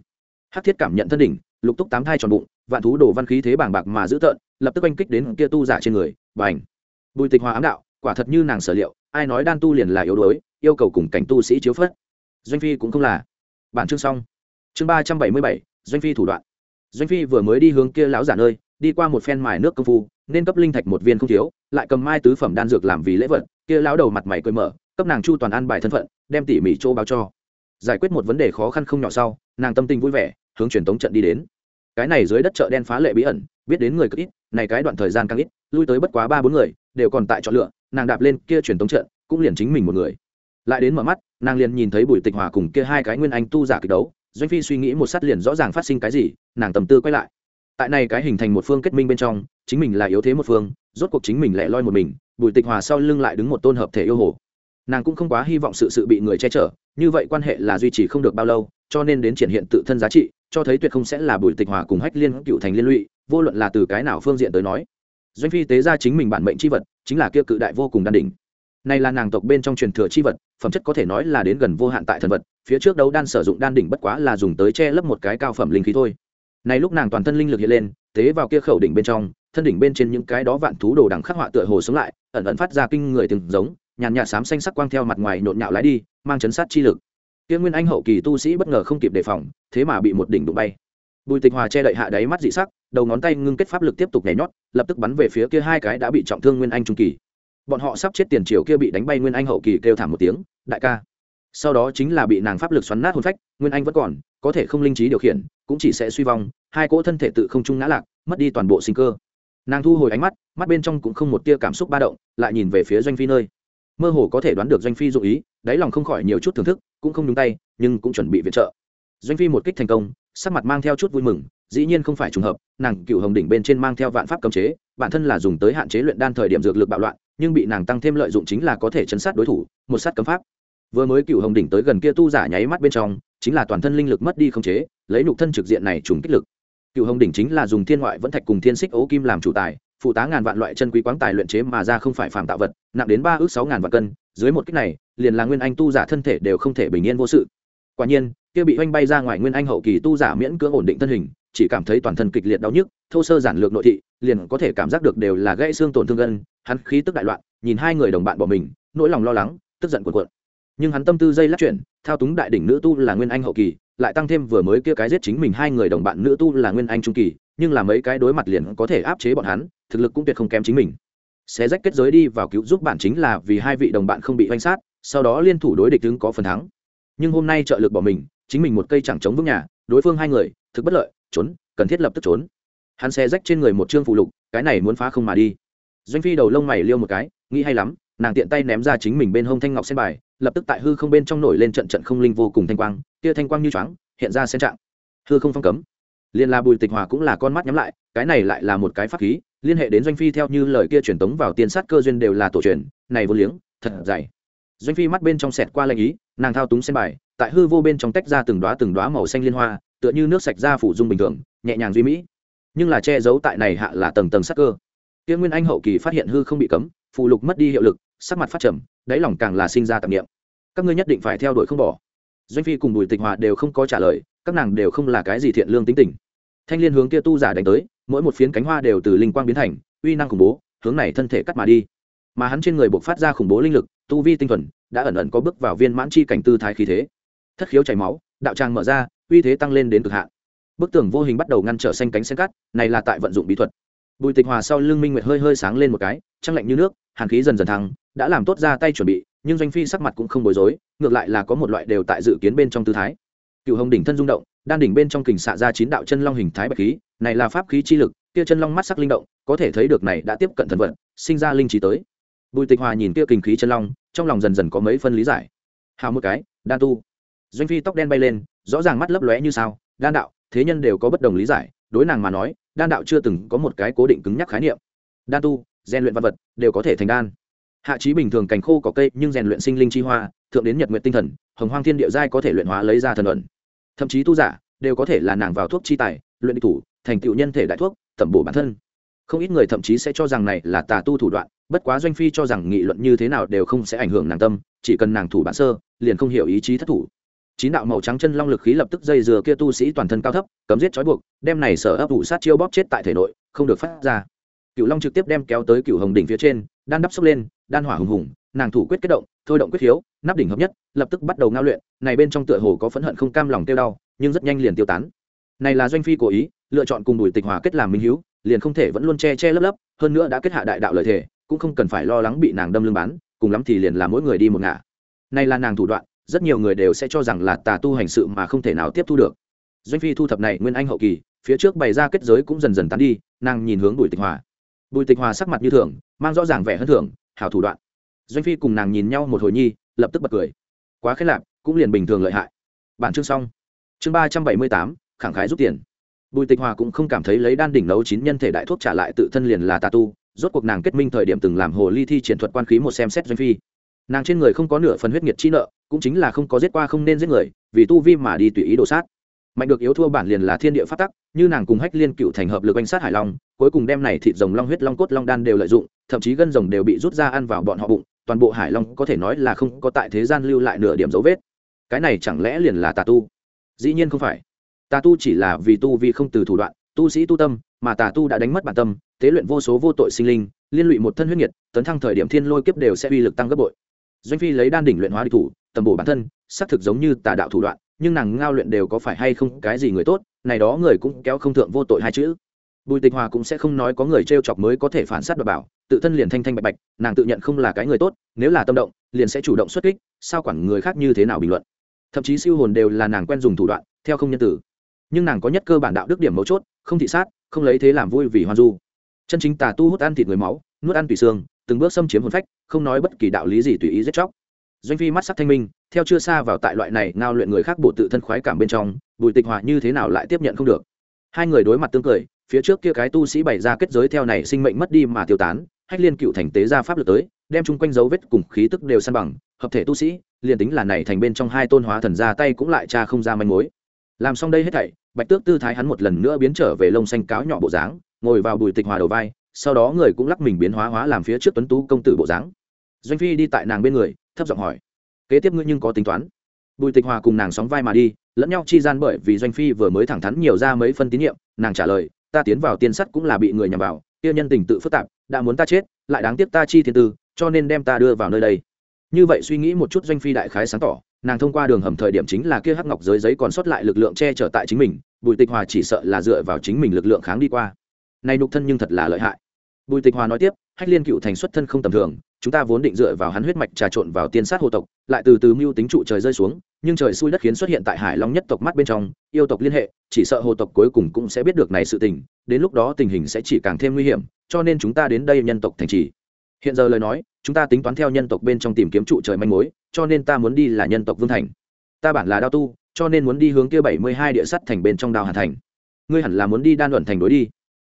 A: Hắc thiết cảm nhận thân đỉnh, lục túc tám thai tròn bụng, vạn thú đổ văn khí thế bảng bạc mà giữ tợn, lập tức oanh kích đến kia tu giả trên người và ảnh bùi tịch hòa ám đạo, quả thật như nàng sở liệu, ai nói đan tu liền là yếu đuối, yêu cầu cùng cảnh tu sĩ chiếu phất. Doanh phi cũng không là. Bản chương xong. Chương ba trăm bảy mươi bảy, doanh phi thủ đoạn doanh phi vừa mới đi hướng kia lão giả nơi, đi qua một phen mài nước công phu, nên cấp linh thạch một viên không thiếu, lại cầm mai tứ phẩm đan dược làm vì lễ vật, kia lão đầu mặt mày cười mở, cấp nàng chu toàn ăn bài thân phận, đem tỉ mỉ chỗ báo cho. Giải quyết một vấn đề khó khăn không nhỏ sau, nàng tâm tình vui vẻ, hướng truyền tống trận đi đến. Cái này dưới đất chợ đen phá lệ bí ẩn, biết đến người cực ít, này cái đoạn thời gian càng ít, lui tới bất quá ba bốn người, đều còn tại chọn lựa, nàng đạp lên kia truyền tống trận, cũng liền chính mình một người. Lại đến mở mắt, nàng liền nhìn thấy bùi tịch hòa cùng kia hai cái nguyên anh tu giả kịch đấu, doanh phi suy nghĩ một sát liền rõ ràng phát sinh cái gì nàng tầm tư quay lại. Tại này cái hình thành một phương kết minh bên trong, chính mình là yếu thế một phương, rốt cuộc chính mình lẻ loi một mình, bùi tịch hòa sau lưng lại đứng một tôn hợp thể yêu hồ. Nàng cũng không quá hy vọng sự sự bị người che chở, như vậy quan hệ là duy trì không được bao lâu, cho nên đến triển hiện tự thân giá trị, cho thấy tuyệt không sẽ là bùi tịch hòa cùng hách liên cựu thành liên lụy, vô luận là từ cái nào phương diện tới nói. Doanh phi tế ra chính mình bản mệnh c h i vật, chính là kia cự đại vô cùng đan đỉnh. Này là nàng tộc bên trong truyền thừa c h i vật, phẩm chất có thể nói là đến gần vô hạn tại thần vật, phía trước đấu đan sử dụng đan đỉnh bất quá là dùng tới che lấp một cái cao phẩm linh khí thôi này lúc nàng toàn thân linh lực hiện lên, tế vào kia khẩu đỉnh bên trong, thân đỉnh bên trên những cái đó vạn thú đồ đằng khắc họa tựa hồ sống lại, ẩn ẩn phát ra kinh người từng giống, nhàn nhạt xám xanh sắc quang theo mặt ngoài nhộn nhạo lái đi, mang chấn sát chi lực. Kia nguyên anh hậu kỳ tu sĩ bất ngờ không kịp đề phòng, thế mà bị một đỉnh đụng bay. Bùi tịch hòa che đậy hạ đáy mắt dị sắc, đầu ngón tay ngưng kết pháp lực tiếp tục nhảy nhót, lập tức bắn về phía kia hai cái đã bị trọng thương nguyên anh trung kỳ. Bọn họ sắp chết tiền triều kia bị đánh bay nguyên anh hậu kỳ kêu thảm một tiếng, đại ca. Sau đó chính là bị nàng pháp lực xoắn nát hồn phách, nguyên anh vẫn còn có thể không linh trí điều khiển, cũng chỉ sẽ suy vong, hai cỗ thân thể tự không trung ngã lạc, mất đi toàn bộ sinh cơ. Nàng thu hồi ánh mắt mắt bên trong cũng không một tia cảm xúc ba động, lại nhìn về phía doanh phi nơi. Mơ hồ có thể đoán được doanh phi dụ ý, đáy lòng không khỏi nhiều chút thưởng thức, cũng không nhúng tay, nhưng cũng chuẩn bị viện trợ. Doanh phi một kích thành công, sắc mặt mang theo chút vui mừng, dĩ nhiên không phải trùng hợp, nàng cựu hồng đỉnh bên trên mang theo vạn pháp cấm chế, bản thân là dùng tới hạn chế luyện đan thời điểm dược lực bạo loạn, nhưng bị nàng tăng thêm lợi dụng chính là có thể chấn sát đối thủ, một sát cấm pháp vừa mới cựu hồng đỉnh tới gần kia tu giả nháy mắt bên trong, chính là toàn thân linh lực mất đi không chế, lấy nục thân trực diện này trùng kích lực. Cựu hồng đỉnh chính là dùng thiên ngoại vẫn thạch cùng thiên xích ấu kim làm chủ tài, phụ tá ngàn vạn loại chân quý quáng tài luyện chế mà ra không phải phạm tạo vật, nặng đến ba ước sáu ngàn vạn cân, dưới một kích này, liền là nguyên anh tu giả thân thể đều không thể bình yên vô sự. Quả nhiên, kia bị oanh bay ra ngoài nguyên anh hậu kỳ tu giả miễn cưỡng ổn định thân hình, chỉ cảm thấy toàn thân kịch liệt đau nhức, thô sơ giản lược nội thị, liền có thể cảm giác được đều là gãy xương tổn thương gân, hắn khí tức đại loạn, nhìn hai người đồng bạn bỏ mình, nỗi lòng lo lắng, tức giận cuộn cuộn nhưng hắn tâm tư dây lắc chuyển, thao túng đại đỉnh nữ tu là nguyên anh hậu kỳ, lại tăng thêm vừa mới kia cái giết chính mình hai người đồng bạn nữ tu là nguyên anh trung kỳ, nhưng là mấy cái đối mặt liền có thể áp chế bọn hắn, thực lực cũng tuyệt không kém chính mình. Xé rách kết giới đi vào cứu giúp bạn chính là vì hai vị đồng bạn không bị oanh sát, sau đó liên thủ đối địch đứng có phần thắng. Nhưng hôm nay trợ lực bỏ mình, chính mình một cây chẳng chống vững nhà, đối phương hai người, thực bất lợi, trốn, cần thiết lập tức trốn. Hắn xé rách trên người một chương phụ lục, cái này muốn phá không mà đi. Doanh phi đầu lông mày liêu một cái, nghĩ hay lắm, nàng tiện tay ném ra chính mình bên hông thanh ngọc sen bài lập tức tại hư không bên trong nổi lên trận trận không linh vô cùng thanh quang, kia thanh quang như choáng, hiện ra sen trạng. Hư không phong cấm. Liên la bùi tịch hòa cũng là con mắt nhắm lại, cái này lại là một cái pháp khí, liên hệ đến doanh phi theo như lời kia truyền tống vào tiên sát cơ duyên đều là tổ truyền, này vô liếng, thật dày. Doanh phi mắt bên trong sẹt qua lệnh ý, nàng thao túng xem bài, tại hư vô bên trong tách ra từng đoá từng đoá màu xanh liên hoa, tựa như nước sạch ra phủ dung bình thường, nhẹ nhàng duy mỹ. Nhưng là che giấu tại này hạ là tầng tầng sắc cơ. Tiên nguyên anh hậu kỳ phát hiện hư không bị cấm phụ lục mất đi hiệu lực, sắc mặt phát trầm đáy lòng càng là sinh ra tạp nghiệm các ngươi nhất định phải theo đuổi không bỏ. Doanh phi cùng bùi tịch hòa đều không có trả lời, các nàng đều không là cái gì thiện lương tính tình. Thanh liên hướng kia tu giả đánh tới, mỗi một phiến cánh hoa đều từ linh quang biến thành, uy năng khủng bố, hướng này thân thể cắt mà đi. Mà hắn trên người buộc phát ra khủng bố linh lực, tu vi tinh thuần, đã ẩn ẩn có bước vào viên mãn chi cảnh tư thái khí thế. Thất khiếu chảy máu, đạo tràng mở ra, uy thế tăng lên đến cực hạn. Bức tường vô hình bắt đầu ngăn trở xanh cánh sen cắt, này là tại vận dụng bí thuật. Bùi tịch hòa sau lưng minh nguyệt hơi hơi sáng lên một cái, trăng lạnh như nước, hàn khí dần dần thăng đã làm tốt ra tay chuẩn bị, nhưng doanh phi sắc mặt cũng không bối rối, ngược lại là có một loại đều tại dự kiến bên trong tư thái. Cựu hồng đỉnh thân rung động, đan đỉnh bên trong kình xạ ra chín đạo chân long hình thái bạch khí, này là pháp khí chi lực, kia chân long mắt sắc linh động, có thể thấy được này đã tiếp cận thần vận, sinh ra linh trí tới. Bùi tịch hòa nhìn kia kình khí chân long, trong lòng dần dần có mấy phân lý giải. Hào một cái, đan tu. Doanh phi tóc đen bay lên, rõ ràng mắt lấp lóe như sao, đan đạo, thế nhân đều có bất đồng lý giải, đối nàng mà nói, đan đạo chưa từng có một cái cố định cứng nhắc khái niệm. Đan tu gian luyện văn vật, đều có thể thành đan hạ trí bình thường cành khô có cây, nhưng rèn luyện sinh linh chi hoa, thượng đến nhật nguyện tinh thần, hồng hoang thiên địa giai có thể luyện hóa lấy ra thần luận thậm chí tu giả đều có thể là nàng vào thuốc chi tài, luyện đi thủ, thành tựu nhân thể đại thuốc, tẩm bổ bản thân. Không ít người thậm chí sẽ cho rằng này là tà tu thủ đoạn, bất quá doanh phi cho rằng nghị luận như thế nào đều không sẽ ảnh hưởng nàng tâm, chỉ cần nàng thủ bản sơ, liền không hiểu ý chí thất thủ. Chín đạo màu trắng chân long lực khí lập tức dây dừa kia tu sĩ toàn thân cao thấp, cấm giết trói buộc, đem này sở ấp ủ sát chiêu bóp chết tại thể nội, không được phát ra. Cựu long trực tiếp đem kéo tới cựu hồng đỉnh phía trên đan đắp sốc lên đan hỏa hùng hùng nàng thủ quyết kết động thôi động quyết hiếu, nắp đỉnh hợp nhất lập tức bắt đầu ngao luyện này bên trong tựa hồ có phẫn hận không cam lòng tiêu đau nhưng rất nhanh liền tiêu tán. Này là doanh phi cố ý lựa chọn cùng bùi tịch hòa kết làm minh hiếu liền không thể vẫn luôn che che lấp lấp hơn nữa đã kết hạ đại đạo lợi thể cũng không cần phải lo lắng bị nàng đâm lưng bán cùng lắm thì liền là mỗi người đi một ngả. Này là nàng thủ đoạn rất nhiều người đều sẽ cho rằng là tà tu hành sự mà không thể nào tiếp thu được. Doanh phi thu thập này nguyên anh hậu kỳ phía trước bày ra kết giới cũng dần dần tán đi nàng nhìn hướng bùi tịch hòa bùi tịch hòa sắc mặt như thường, mang rõ ràng vẻ hơn thường, hảo thủ đoạn. Doanh phi cùng nàng nhìn nhau một hồi nhi, lập tức bật cười. Quá khét lạp, cũng liền bình thường lợi hại. Bản chương xong. Chương ba trăm bảy mươi tám, khẳng khái rút tiền. Bùi tịch hòa cũng không cảm thấy lấy đan đỉnh nấu chín nhân thể đại thuốc trả lại tự thân liền là tà tu, rốt cuộc nàng kết minh thời điểm từng làm hồ ly thi triển thuật quan khí một xem xét doanh phi. Nàng trên người không có nửa phần huyết nhiệt chi nợ, cũng chính là không có giết qua không nên giết người, vì tu vi mà đi tùy ý đổ sát mạnh được yếu thua bản liền là thiên địa phát tắc, như nàng cùng hách liên cựu thành hợp lực anh sát hải long, cuối cùng đem này thịt rồng long huyết, long cốt, long đan đều lợi dụng, thậm chí gân rồng đều bị rút ra ăn vào bọn họ bụng, toàn bộ hải long có thể nói là không có tại thế gian lưu lại nửa điểm dấu vết. Cái này chẳng lẽ liền là tà tu? Dĩ nhiên không phải. Tà tu chỉ là vì tu vì không từ thủ đoạn, tu sĩ tu tâm, mà tà tu đã đánh mất bản tâm, tế luyện vô số vô tội sinh linh, liên lụy một thân huyết nhiệt, tấn thăng thời điểm thiên lôi kiếp đều sẽ uy lực tăng gấp bội. Doanh phi lấy đan đỉnh luyện hóa đi thủ, tầm bổ bản thân, xác thực giống như tà đạo thủ đoạn nhưng nàng ngao luyện đều có phải hay không cái gì người tốt, này đó người cũng kéo không thượng vô tội hai chữ. Bùi tịch hòa cũng sẽ không nói có người t r e o chọc mới có thể phản s á t và bảo, tự thân liền thanh thanh bạch bạch, nàng tự nhận không là cái người tốt, nếu là tâm động, liền sẽ chủ động xuất kích, sao quản người khác như thế nào bình luận. Thậm chí siêu hồn đều là nàng quen dùng thủ đoạn, theo không nhân tử. Nhưng nàng có nhất cơ bản đạo đức điểm mấu chốt, không thị sát, không lấy thế làm vui vì hoan du. Chân chính tà tu hút ăn thịt người máu, nuốt ăn tùy xương, từng bước xâm chiếm hồn phách, không nói bất kỳ đạo lý gì tùy ý giết chóc doanh phi mắt sắc thanh minh, theo chưa xa vào tại loại này ngao luyện người khác bộ tự thân khoái cảm bên trong, bùi tịch hòa như thế nào lại tiếp nhận không được. Hai người đối mặt tương cười, phía trước kia cái tu sĩ bày ra kết giới theo này sinh mệnh mất đi mà tiêu tán, hách liên cựu thành tế ra pháp lực tới, đem chung quanh dấu vết cùng khí tức đều san bằng, hợp thể tu sĩ, liền tính là này thành bên trong hai tôn hóa thần ra tay cũng lại cha không ra manh mối. Làm xong đây hết thảy, bạch tước tư thái hắn một lần nữa biến trở về lông xanh cáo nhỏ bộ dáng, ngồi vào bùi tịch hòa đầu vai, sau đó người cũng lắc mình biến hóa hóa làm phía trước tuấn tú công tử bộ dáng doanh phi đi tại nàng bên người, thấp giọng hỏi, kế tiếp ngươi nhưng có tính toán? Bùi tịch hòa cùng nàng sóng vai mà đi, lẫn nhau chi gian bởi vì doanh phi vừa mới thẳng thắn nhiều ra mấy phân tín nhiệm, nàng trả lời, ta tiến vào tiên sắt cũng là bị người nhằm vào, kia nhân tình tự phức tạp, đã muốn ta chết, lại đáng tiếc ta chi thiên tư, cho nên đem ta đưa vào nơi đây. Như vậy suy nghĩ một chút doanh phi đại khái sáng tỏ, nàng thông qua đường hầm thời điểm chính là kia hắc ngọc giới giấy còn sót lại lực lượng che chở tại chính mình, bùi tịch hòa chỉ sợ là dựa vào chính mình lực lượng kháng đi qua. Nay nhục thân nhưng thật là lợi hại. Bùi tịch hòa nói tiếp, hách liên cựu thành xuất thân không tầm thường chúng ta vốn định dựa vào hắn huyết mạch trà trộn vào tiên sát hồ tộc, lại từ từ mưu tính trụ trời rơi xuống, nhưng trời xui đất khiến xuất hiện tại hải long nhất tộc mắt bên trong, yêu tộc liên hệ, chỉ sợ hồ tộc cuối cùng cũng sẽ biết được này sự tình, đến lúc đó tình hình sẽ chỉ càng thêm nguy hiểm, cho nên chúng ta đến đây nhân tộc thành trì. Hiện giờ lời nói, chúng ta tính toán theo nhân tộc bên trong tìm kiếm trụ trời manh mối, cho nên ta muốn đi là nhân tộc vương thành. Ta bản là đao tu, cho nên muốn đi hướng kia bảy mươi hai địa sắt thành bên trong đào hà thành. Ngươi hẳn là muốn đi đan luận thành đối đi.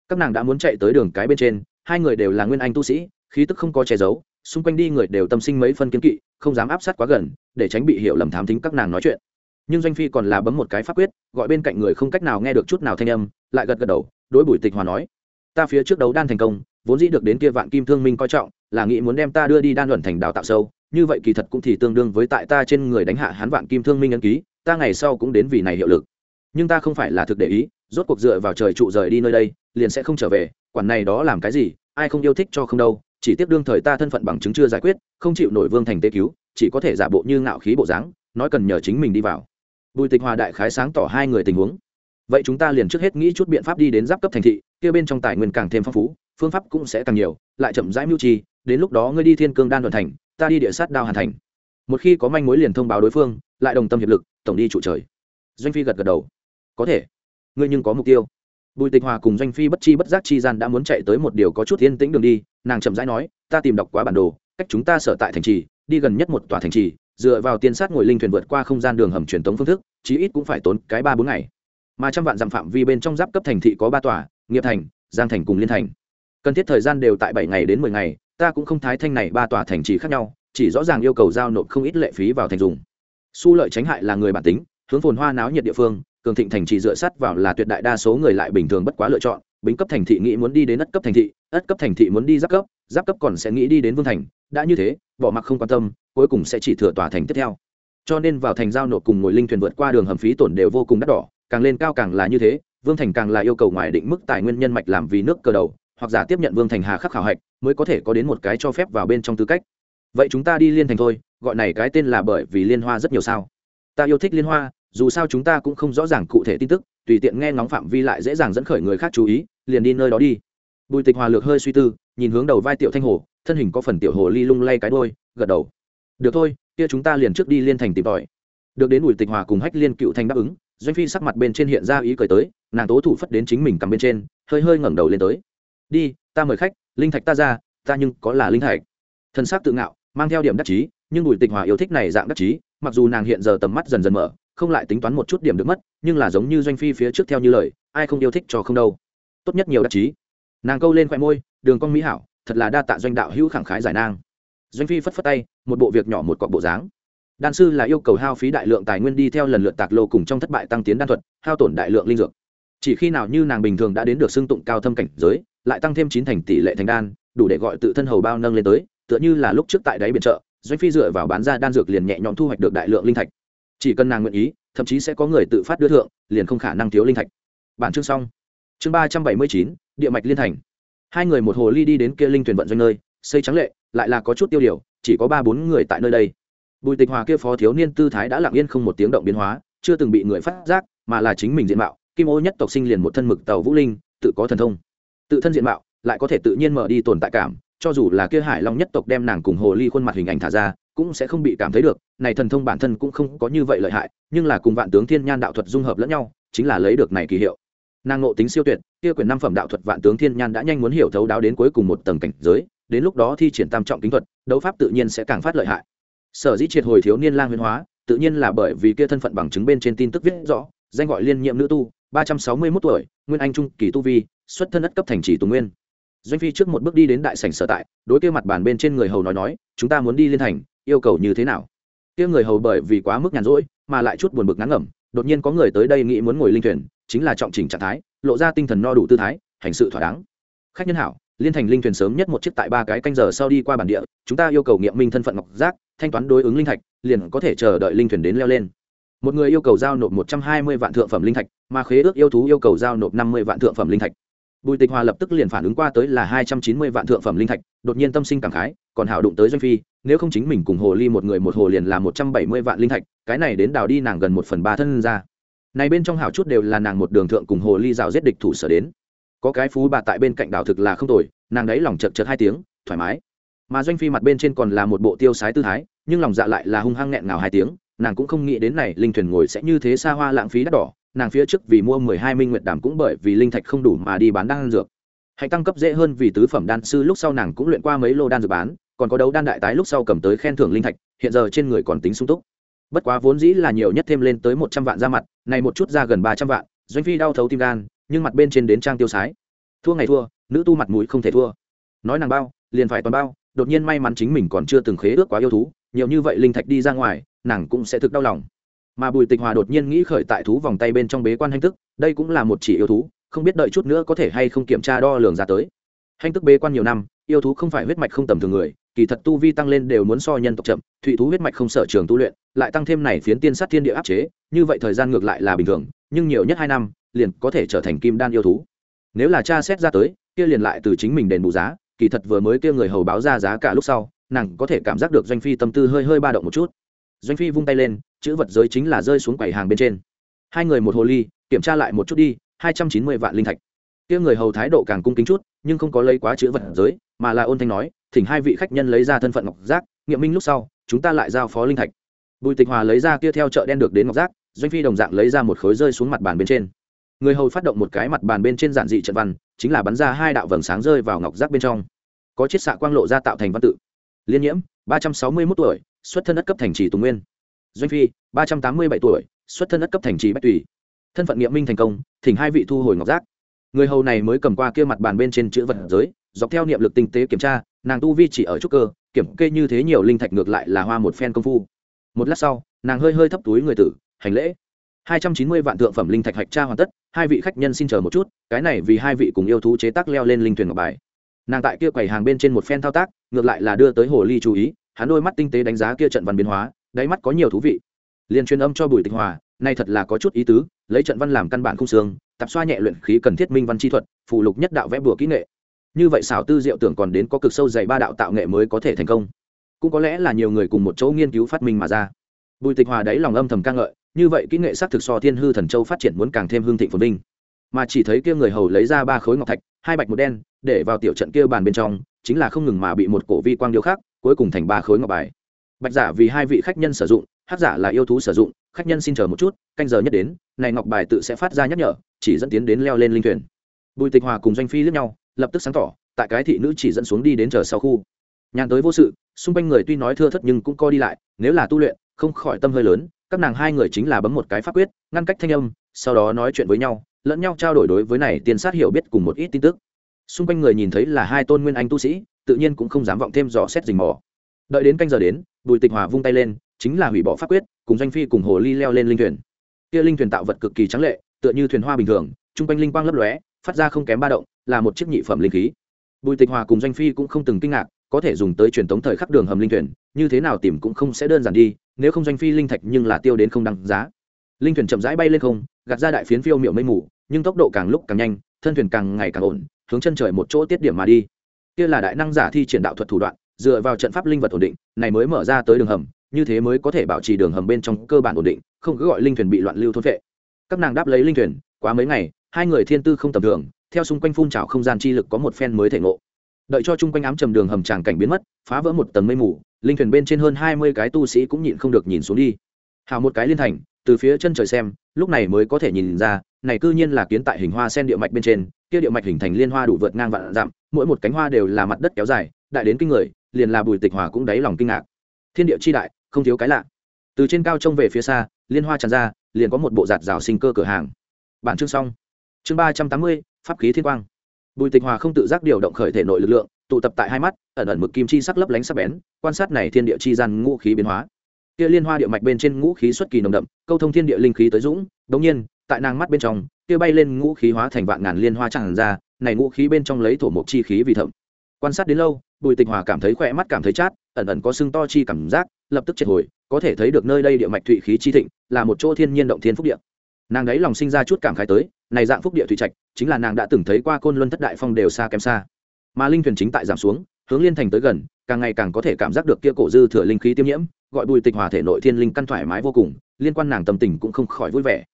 A: Các nàng đã muốn chạy tới đường cái bên trên, hai người đều là nguyên anh tu sĩ, khí tức không có che giấu xung quanh đi người đều tâm sinh mấy phân kiến kỵ, không dám áp sát quá gần, để tránh bị hiểu lầm thám thính các nàng nói chuyện. Nhưng doanh phi còn là bấm một cái pháp quyết, gọi bên cạnh người không cách nào nghe được chút nào thanh âm, lại gật gật đầu, đối bùi tịch hòa nói, ta phía trước đấu đan thành công, vốn dĩ được đến kia vạn kim thương minh coi trọng, là nghĩ muốn đem ta đưa đi đan luận thành đào tạo sâu, như vậy kỳ thật cũng thì tương đương với tại ta trên người đánh hạ hắn vạn kim thương minh ấn ký, ta ngày sau cũng đến vì này hiệu lực. Nhưng ta không phải là thực để ý, rốt cuộc dựa vào trời trụ rời đi nơi đây, liền sẽ không trở về, quản này đó làm cái gì, ai không yêu thích cho không đâu chỉ tiếp đương thời ta thân phận bằng chứng chưa giải quyết, không chịu nổi vương thành tê cứu, chỉ có thể giả bộ như ngạo khí bộ dáng, nói cần nhờ chính mình đi vào. Bùi tịch hòa đại khái sáng tỏ hai người tình huống. Vậy chúng ta liền trước hết nghĩ chút biện pháp đi đến giáp cấp thành thị, kia bên trong tài nguyên càng thêm phong phú, phương pháp cũng sẽ càng nhiều, lại chậm rãi mưu trì, đến lúc đó ngươi đi thiên cương đan đoàn thành, ta đi địa sát đao hàn thành. Một khi có manh mối liền thông báo đối phương, lại đồng tâm hiệp lực, tổng đi trụ trời. Doanh phi gật gật đầu. Có thể. Ngươi nhưng có mục tiêu bùi tịch hòa cùng doanh phi bất chi bất giác chi gian đã muốn chạy tới một điều có chút yên tĩnh đường đi, nàng chậm rãi nói, ta tìm đọc quá bản đồ, cách chúng ta sở tại thành trì, đi gần nhất một tòa thành trì, dựa vào tiên sát ngồi linh thuyền vượt qua không gian đường hầm truyền thống phương thức, chí ít cũng phải tốn cái ba bốn ngày. Mà trăm vạn dặm phạm vi bên trong giáp cấp thành thị có ba tòa, nghiệp thành, giang thành cùng liên thành. Cần thiết thời gian đều tại bảy ngày đến mười ngày, ta cũng không thái thanh này ba tòa thành trì khác nhau, chỉ rõ ràng yêu cầu giao nộp không ít lệ phí vào thành dùng. Su lợi tránh hại là người bản tính, hướng phồn hoa náo nhiệt địa phương cường thịnh thành trì dựa sát vào là tuyệt đại đa số người lại bình thường bất quá lựa chọn. Bính cấp thành thị nghĩ muốn đi đến ất cấp thành thị, ất cấp thành thị muốn đi giáp cấp giáp cấp còn sẽ nghĩ đi đến vương thành. Đã như thế, bỏ mặc không quan tâm, cuối cùng sẽ chỉ thừa tòa thành tiếp theo. Cho nên vào thành giao nộp cùng ngồi linh thuyền vượt qua đường hầm phí tổn đều vô cùng đắt đỏ, càng lên cao càng là như thế, vương thành càng là yêu cầu ngoài định mức tài nguyên nhân mạch làm vì nước cờ đầu, hoặc giả tiếp nhận vương thành hà khắc khảo hạch, mới có thể có đến một cái cho phép vào bên trong tư cách. Vậy chúng ta đi liên thành thôi, gọi này cái tên là bởi vì liên hoa rất nhiều sao. Ta yêu thích liên hoa dù sao chúng ta cũng không rõ ràng cụ thể tin tức, tùy tiện nghe ngóng phạm vi lại dễ dàng dẫn khởi người khác chú ý, liền đi nơi đó đi. Bùi tịch hòa lược hơi suy tư, nhìn hướng đầu vai tiểu thanh hồ, thân hình có phần tiểu hồ ly lung lay cái đôi gật đầu. Được thôi, kia chúng ta liền trước đi liên thành tìm tòi. Được đến bùi tịch hòa cùng hách liên cựu thanh đáp ứng, doanh phi sắc mặt bên trên hiện ra ý cười tới, nàng tố thủ phất đến chính mình cầm bên trên, hơi hơi ngẩng đầu lên tới. Đi, ta mời khách, linh thạch ta ra, ta nhưng có là linh thạch. Thân xác tự ngạo, mang theo điểm đắc chí, nhưng bùi tịch hòa yêu thích này dạng đắc chí, mặc dù nàng hiện giờ tầm mắt dần dần mở không lại tính toán một chút điểm được mất, nhưng là giống như doanh phi phía trước theo như lời, ai không yêu thích cho không đâu. Tốt nhất nhiều đặc trí nàng câu lên khoe môi, đường con mỹ hảo, thật là đa tạ doanh đạo hữu khẳng khái giải nang. Doanh phi phất phất tay, một bộ việc nhỏ một cọc bộ dáng. Đan sư là yêu cầu hao phí đại lượng tài nguyên đi theo lần lượt tạc lô cùng trong thất bại tăng tiến đan thuật, hao tổn đại lượng linh dược. Chỉ khi nào như nàng bình thường đã đến được xưng tụng cao thâm cảnh giới, lại tăng thêm chín thành tỷ lệ thành đan, đủ để gọi tự thân hầu bao nâng lên tới, tựa như là lúc trước tại đáy biển chợ, doanh phi dựa vào bán ra đan dược liền nhẹ nhõm thu hoạch được đại lượng linh thạch chỉ cần nàng nguyện ý, thậm chí sẽ có người tự phát đưa thượng, liền không khả năng thiếu linh thạch. Bản chương xong. Chương ba trăm bảy mươi chín, địa mạch liên thành. Hai người một hồ ly đi đến kia linh thuyền vận doanh nơi, xây trắng lệ, lại là có chút tiêu điều, chỉ có ba bốn người tại nơi đây. Bùi tịch hòa kia phó thiếu niên tư thái đã lặng yên không một tiếng động biến hóa, chưa từng bị người phát giác, mà là chính mình diện mạo. Kim ô nhất tộc sinh liền một thân mực tàu vũ linh, tự có thần thông. Tự thân diện mạo, lại có thể tự nhiên mở đi tồn tại cảm, cho dù là kia hải long nhất tộc đem nàng cùng hồ ly khuôn mặt hình ảnh thả ra cũng sẽ không bị cảm thấy được, này thần thông bản thân cũng không có như vậy lợi hại, nhưng là cùng vạn tướng thiên nhan đạo thuật dung hợp lẫn nhau, chính là lấy được này kỳ hiệu. Nàng ngộ tính siêu tuyệt, kia quyền năm phẩm đạo thuật vạn tướng thiên nhan đã nhanh muốn hiểu thấu đáo đến cuối cùng một tầng cảnh giới, đến lúc đó thi triển tam trọng kính thuật, đấu pháp tự nhiên sẽ càng phát lợi hại. Sở dĩ triệt hồi thiếu niên lang huyền hóa, tự nhiên là bởi vì kia thân phận bằng chứng bên trên tin tức viết rõ, danh gọi liên nhiệm nữ tu, ba trăm sáu mươi 361 tuổi, nguyên anh trung kỳ tu vi, xuất thân đất cấp thành trì tùng nguyên. Doanh phi trước một bước đi đến đại sảnh sở tại, đối kia mặt bàn bên trên người hầu nói nói, chúng ta muốn đi liên thành yêu cầu như thế nào? Kia người hầu bởi vì quá mức nhàn rỗi, mà lại chút buồn bực ngắn ngẩm, đột nhiên có người tới đây nghĩ muốn ngồi linh thuyền, chính là trọng chỉnh trạng thái, lộ ra tinh thần no đủ tư thái, hành sự thỏa đáng. Khách nhân hảo, liên thành linh thuyền sớm nhất một chiếc tại ba cái canh giờ sau đi qua bản địa, chúng ta yêu cầu nghiệm minh thân phận ngọc giác, thanh toán đối ứng linh thạch, liền có thể chờ đợi linh thuyền đến leo lên. Một người yêu cầu giao nộp một trăm hai mươi vạn thượng phẩm linh thạch, mà khế ước yêu thú yêu cầu giao nộp năm mươi vạn thượng phẩm linh thạch. Bùi tịch hòa lập tức liền phản ứng qua tới là hai trăm chín mươi vạn thượng phẩm linh thạch, đột nhiên tâm sinh cảm khái, còn hảo đụng tới doanh phi nếu không chính mình cùng hồ ly một người một hồ liền là một trăm bảy mươi vạn linh thạch, cái này đến đào đi nàng gần một phần ba thân ra. Này bên trong hảo chút đều là nàng một đường thượng cùng hồ ly rào giết địch thủ sở đến. Có cái phú bà tại bên cạnh đảo thực là không tồi, nàng đấy lòng chật chật hai tiếng, thoải mái. Mà doanh phi mặt bên trên còn là một bộ tiêu sái tư thái, nhưng lòng dạ lại là hung hăng nghẹn ngào hai tiếng, nàng cũng không nghĩ đến này linh thuyền ngồi sẽ như thế xa hoa lãng phí đắt đỏ, nàng phía trước vì mua mười hai minh nguyệt đàm cũng bởi vì linh thạch không đủ mà đi bán đan dược hạnh tăng cấp dễ hơn vì tứ phẩm đan sư lúc sau nàng cũng luyện qua mấy lô đan dược bán, còn có đấu đan đại tái lúc sau cầm tới khen thưởng linh thạch, hiện giờ trên người còn tính sung túc. Bất quá vốn dĩ là nhiều nhất thêm lên tới một trăm vạn ra mặt, này một chút ra gần ba trăm vạn, doanh phi đau thấu tim gan, nhưng mặt bên trên đến trang tiêu sái. Thua ngày thua, nữ tu mặt mũi không thể thua. Nói nàng bao, liền phải toàn bao, đột nhiên may mắn chính mình còn chưa từng khế ước quá yêu thú, nhiều như vậy linh thạch đi ra ngoài, nàng cũng sẽ thực đau lòng. Mà bùi tịch hòa đột nhiên nghĩ khởi tại thú vòng tay bên trong bế quan hành tức, đây cũng là một chỉ yêu thú không biết đợi chút nữa có thể hay không kiểm tra đo lường ra tới. Hành tức bế quan nhiều năm, yêu thú không phải huyết mạch không tầm thường người, kỳ thật tu vi tăng lên đều muốn so nhân tộc chậm thụy thú huyết mạch không sở trường tu luyện, lại tăng thêm này phiến tiên sát thiên địa áp chế, như vậy thời gian ngược lại là bình thường, nhưng nhiều nhất hai năm, liền có thể trở thành kim đan yêu thú. Nếu là cha xét ra tới, kia liền lại từ chính mình đền bù giá, kỳ thật vừa mới kia người hầu báo ra giá cả lúc sau, nàng có thể cảm giác được doanh phi tâm tư hơi hơi ba động một chút. Doanh phi vung tay lên, chữ vật giới chính là rơi xuống quầy hàng bên trên. Hai người một hồ ly, kiểm tra lại một chút đi hai trăm chín mươi vạn linh thạch. Kia người hầu thái độ càng cung kính chút, nhưng không có lấy quá chữ vật giới, mà là ôn thanh nói, thỉnh hai vị khách nhân lấy ra thân phận ngọc giác, nghiệm minh lúc sau, chúng ta lại giao phó linh thạch. Bùi tịch hòa lấy ra kia theo chợ đen được đến ngọc giác, doanh phi đồng dạng lấy ra một khối rơi xuống mặt bàn bên trên. Người hầu phát động một cái mặt bàn bên trên giản dị trận văn, chính là bắn ra hai đạo vầng sáng rơi vào ngọc giác bên trong. Có chiết xạ quang lộ ra tạo thành văn tự. Liên nhiễm, ba trăm sáu mươi mốt tuổi, xuất thân đất cấp thành trì tùng nguyên. Doanh phi, ba trăm tám mươi bảy tuổi, xuất thân đất cấp thành trì bách tùy thân phận nghiệm minh thành công, thỉnh hai vị thu hồi ngọc giác. Người hầu này mới cầm qua kia mặt bàn bên trên chữ vật giới, dọc theo niệm lực tinh tế kiểm tra, nàng tu vi chỉ ở trúc cơ, kiểm kê như thế nhiều linh thạch ngược lại là hoa một phen công phu. Một lát sau, nàng hơi hơi thấp túi người tử, hành lễ. Hai trăm chín mươi vạn thượng phẩm linh thạch hạch tra hoàn tất, hai vị khách nhân xin chờ một chút, cái này vì hai vị cùng yêu thú chế tác leo lên linh thuyền ngọc bài. Nàng tại kia quầy hàng bên trên một phen thao tác, ngược lại là đưa tới hồ ly chú ý, hắn đôi mắt tinh tế đánh giá kia trận văn biến hóa, đáy mắt có nhiều thú vị. Liền truyền âm cho bùi tịch hòa nay thật là có chút ý tứ, lấy trận văn làm căn bản khung xương tập xoa nhẹ luyện khí cần thiết minh văn chi thuật, phụ lục nhất đạo vẽ bùa kỹ nghệ. Như vậy xảo tư diệu tưởng còn đến có cực sâu dày ba đạo tạo nghệ mới có thể thành công. Cũng có lẽ là nhiều người cùng một chỗ nghiên cứu phát minh mà ra. Bùi tịch hòa đáy lòng âm thầm ca ngợi, như vậy kỹ nghệ s á c thực so thiên hư thần châu phát triển muốn càng thêm hương thịnh phồn vinh. Mà chỉ thấy kia người hầu lấy ra ba khối ngọc thạch, hai bạch một đen, để vào tiểu trận kia bàn bên trong, chính là không ngừng mà bị một cổ vi quang điêu khác cuối cùng thành ba khối ngọc bài. Bạch giả vì hai vị khách nhân sử dụng hát giả là yêu thú sử dụng khách nhân xin chờ một chút, canh giờ nhất đến, này ngọc bài tự sẽ phát ra nhắc nhở, chỉ dẫn tiến đến leo lên linh thuyền. Bùi tịch hòa cùng doanh phi lướt nhau, lập tức sáng tỏ, tại cái thị nữ chỉ dẫn xuống đi đến chờ sau khu. Nhàn tới vô sự, xung quanh người tuy nói thưa thất nhưng cũng co đi lại, nếu là tu luyện, không khỏi tâm hơi lớn, các nàng hai người chính là bấm một cái pháp quyết, ngăn cách thanh âm, sau đó nói chuyện với nhau, lẫn nhau trao đổi đối với này tiên sát hiểu biết cùng một ít tin tức. Xung quanh người nhìn thấy là hai tôn nguyên anh tu sĩ, tự nhiên cũng không dám vọng thêm dò xét rình mò. Đợi đến canh giờ đến, bùi tịch hòa vung tay lên, chính là hủy bỏ pháp quyết cùng doanh phi cùng hồ ly leo lên linh thuyền. Kia linh thuyền tạo vật cực kỳ trắng lệ, tựa như thuyền hoa bình thường, chung quanh linh quang lấp lóe, phát ra không kém ba động, là một chiếc nhị phẩm linh khí. Bùi tịch hòa cùng doanh phi cũng không từng kinh ngạc, có thể dùng tới truyền thống thời khắc đường hầm linh thuyền, như thế nào tìm cũng không sẽ đơn giản đi, nếu không doanh phi linh thạch nhưng là tiêu đến không đăng giá. Linh thuyền chậm rãi bay lên không, gạt ra đại phiến phiêu miệu mây mù, nhưng tốc độ càng lúc càng nhanh, thân thuyền càng ngày càng ổn, hướng chân trời một chỗ tiết điểm mà đi. Kia là đại năng giả thi triển đạo thuật thủ đoạn, dựa vào trận pháp linh vật ổn định, này mới mở ra tới đường hầm như thế mới có thể bảo trì đường hầm bên trong cơ bản ổn định, không cứ gọi linh thuyền bị loạn lưu thôn vệ các nàng đáp lấy linh thuyền, quá mấy ngày, hai người thiên tư không tầm thường, theo xung quanh phun trào không gian chi lực có một phen mới thể ngộ. Đợi cho chung quanh ám trầm đường hầm tràng cảnh biến mất, phá vỡ một tầng mây mù, linh thuyền bên trên hơn hai mươi cái tu sĩ cũng nhịn không được nhìn xuống đi. Hào một cái liên thành, từ phía chân trời xem, lúc này mới có thể nhìn ra, này cư nhiên là kiến tại hình hoa sen địa mạch bên trên, kia địa mạch hình thành liên hoa đủ vượt ngang vạn dặm, mỗi một cánh hoa đều là mặt đất kéo dài, đại đến kinh người, liền là bùi tịch hòa cũng đáy lòng kinh ngạc. Thiên địa chi đại không thiếu cái lạ. Từ trên cao trông về phía xa, liên hoa tràn ra, liền có một bộ giạt rào sinh cơ cửa hàng. Bản chương xong. Chương ba trăm tám mươi, pháp khí thiên quang. Bùi tịch hòa không tự giác điều động khởi thể nội lực lượng, tụ tập tại hai mắt, ẩn ẩn mực kim chi sắc lấp lánh sắc bén, quan sát này thiên địa chi gian ngũ khí biến hóa. Kia liên hoa địa mạch bên trên ngũ khí xuất kỳ nồng đậm, câu thông thiên địa linh khí tới dũng, đống nhiên, tại nàng mắt bên trong, kia bay lên ngũ khí hóa thành vạn ngàn liên hoa tràn ra, này ngũ khí bên trong lấy thổ mộc chi khí vì thậm. Quan sát đến lâu, bùi tịch hòa cảm thấy khỏe mắt cảm thấy chát, ẩn ẩn có sưng to chi cảm giác lập tức triệt hồi, có thể thấy được nơi đây địa mạch thụy khí chi thịnh, là một chỗ thiên nhiên động thiên phúc địa. Nàng ấy lòng sinh ra chút cảm khái tới, này dạng phúc địa thủy trạch, chính là nàng đã từng thấy qua côn luân thất đại phong đều xa kém xa. Mà linh thuyền chính tại giảm xuống, hướng liên thành tới gần, càng ngày càng có thể cảm giác được kia cổ dư thừa linh khí tiêm nhiễm, gọi bùi tịch hòa thể nội thiên linh căn thoải mái vô cùng, liên quan nàng tâm tình cũng không khỏi vui vẻ.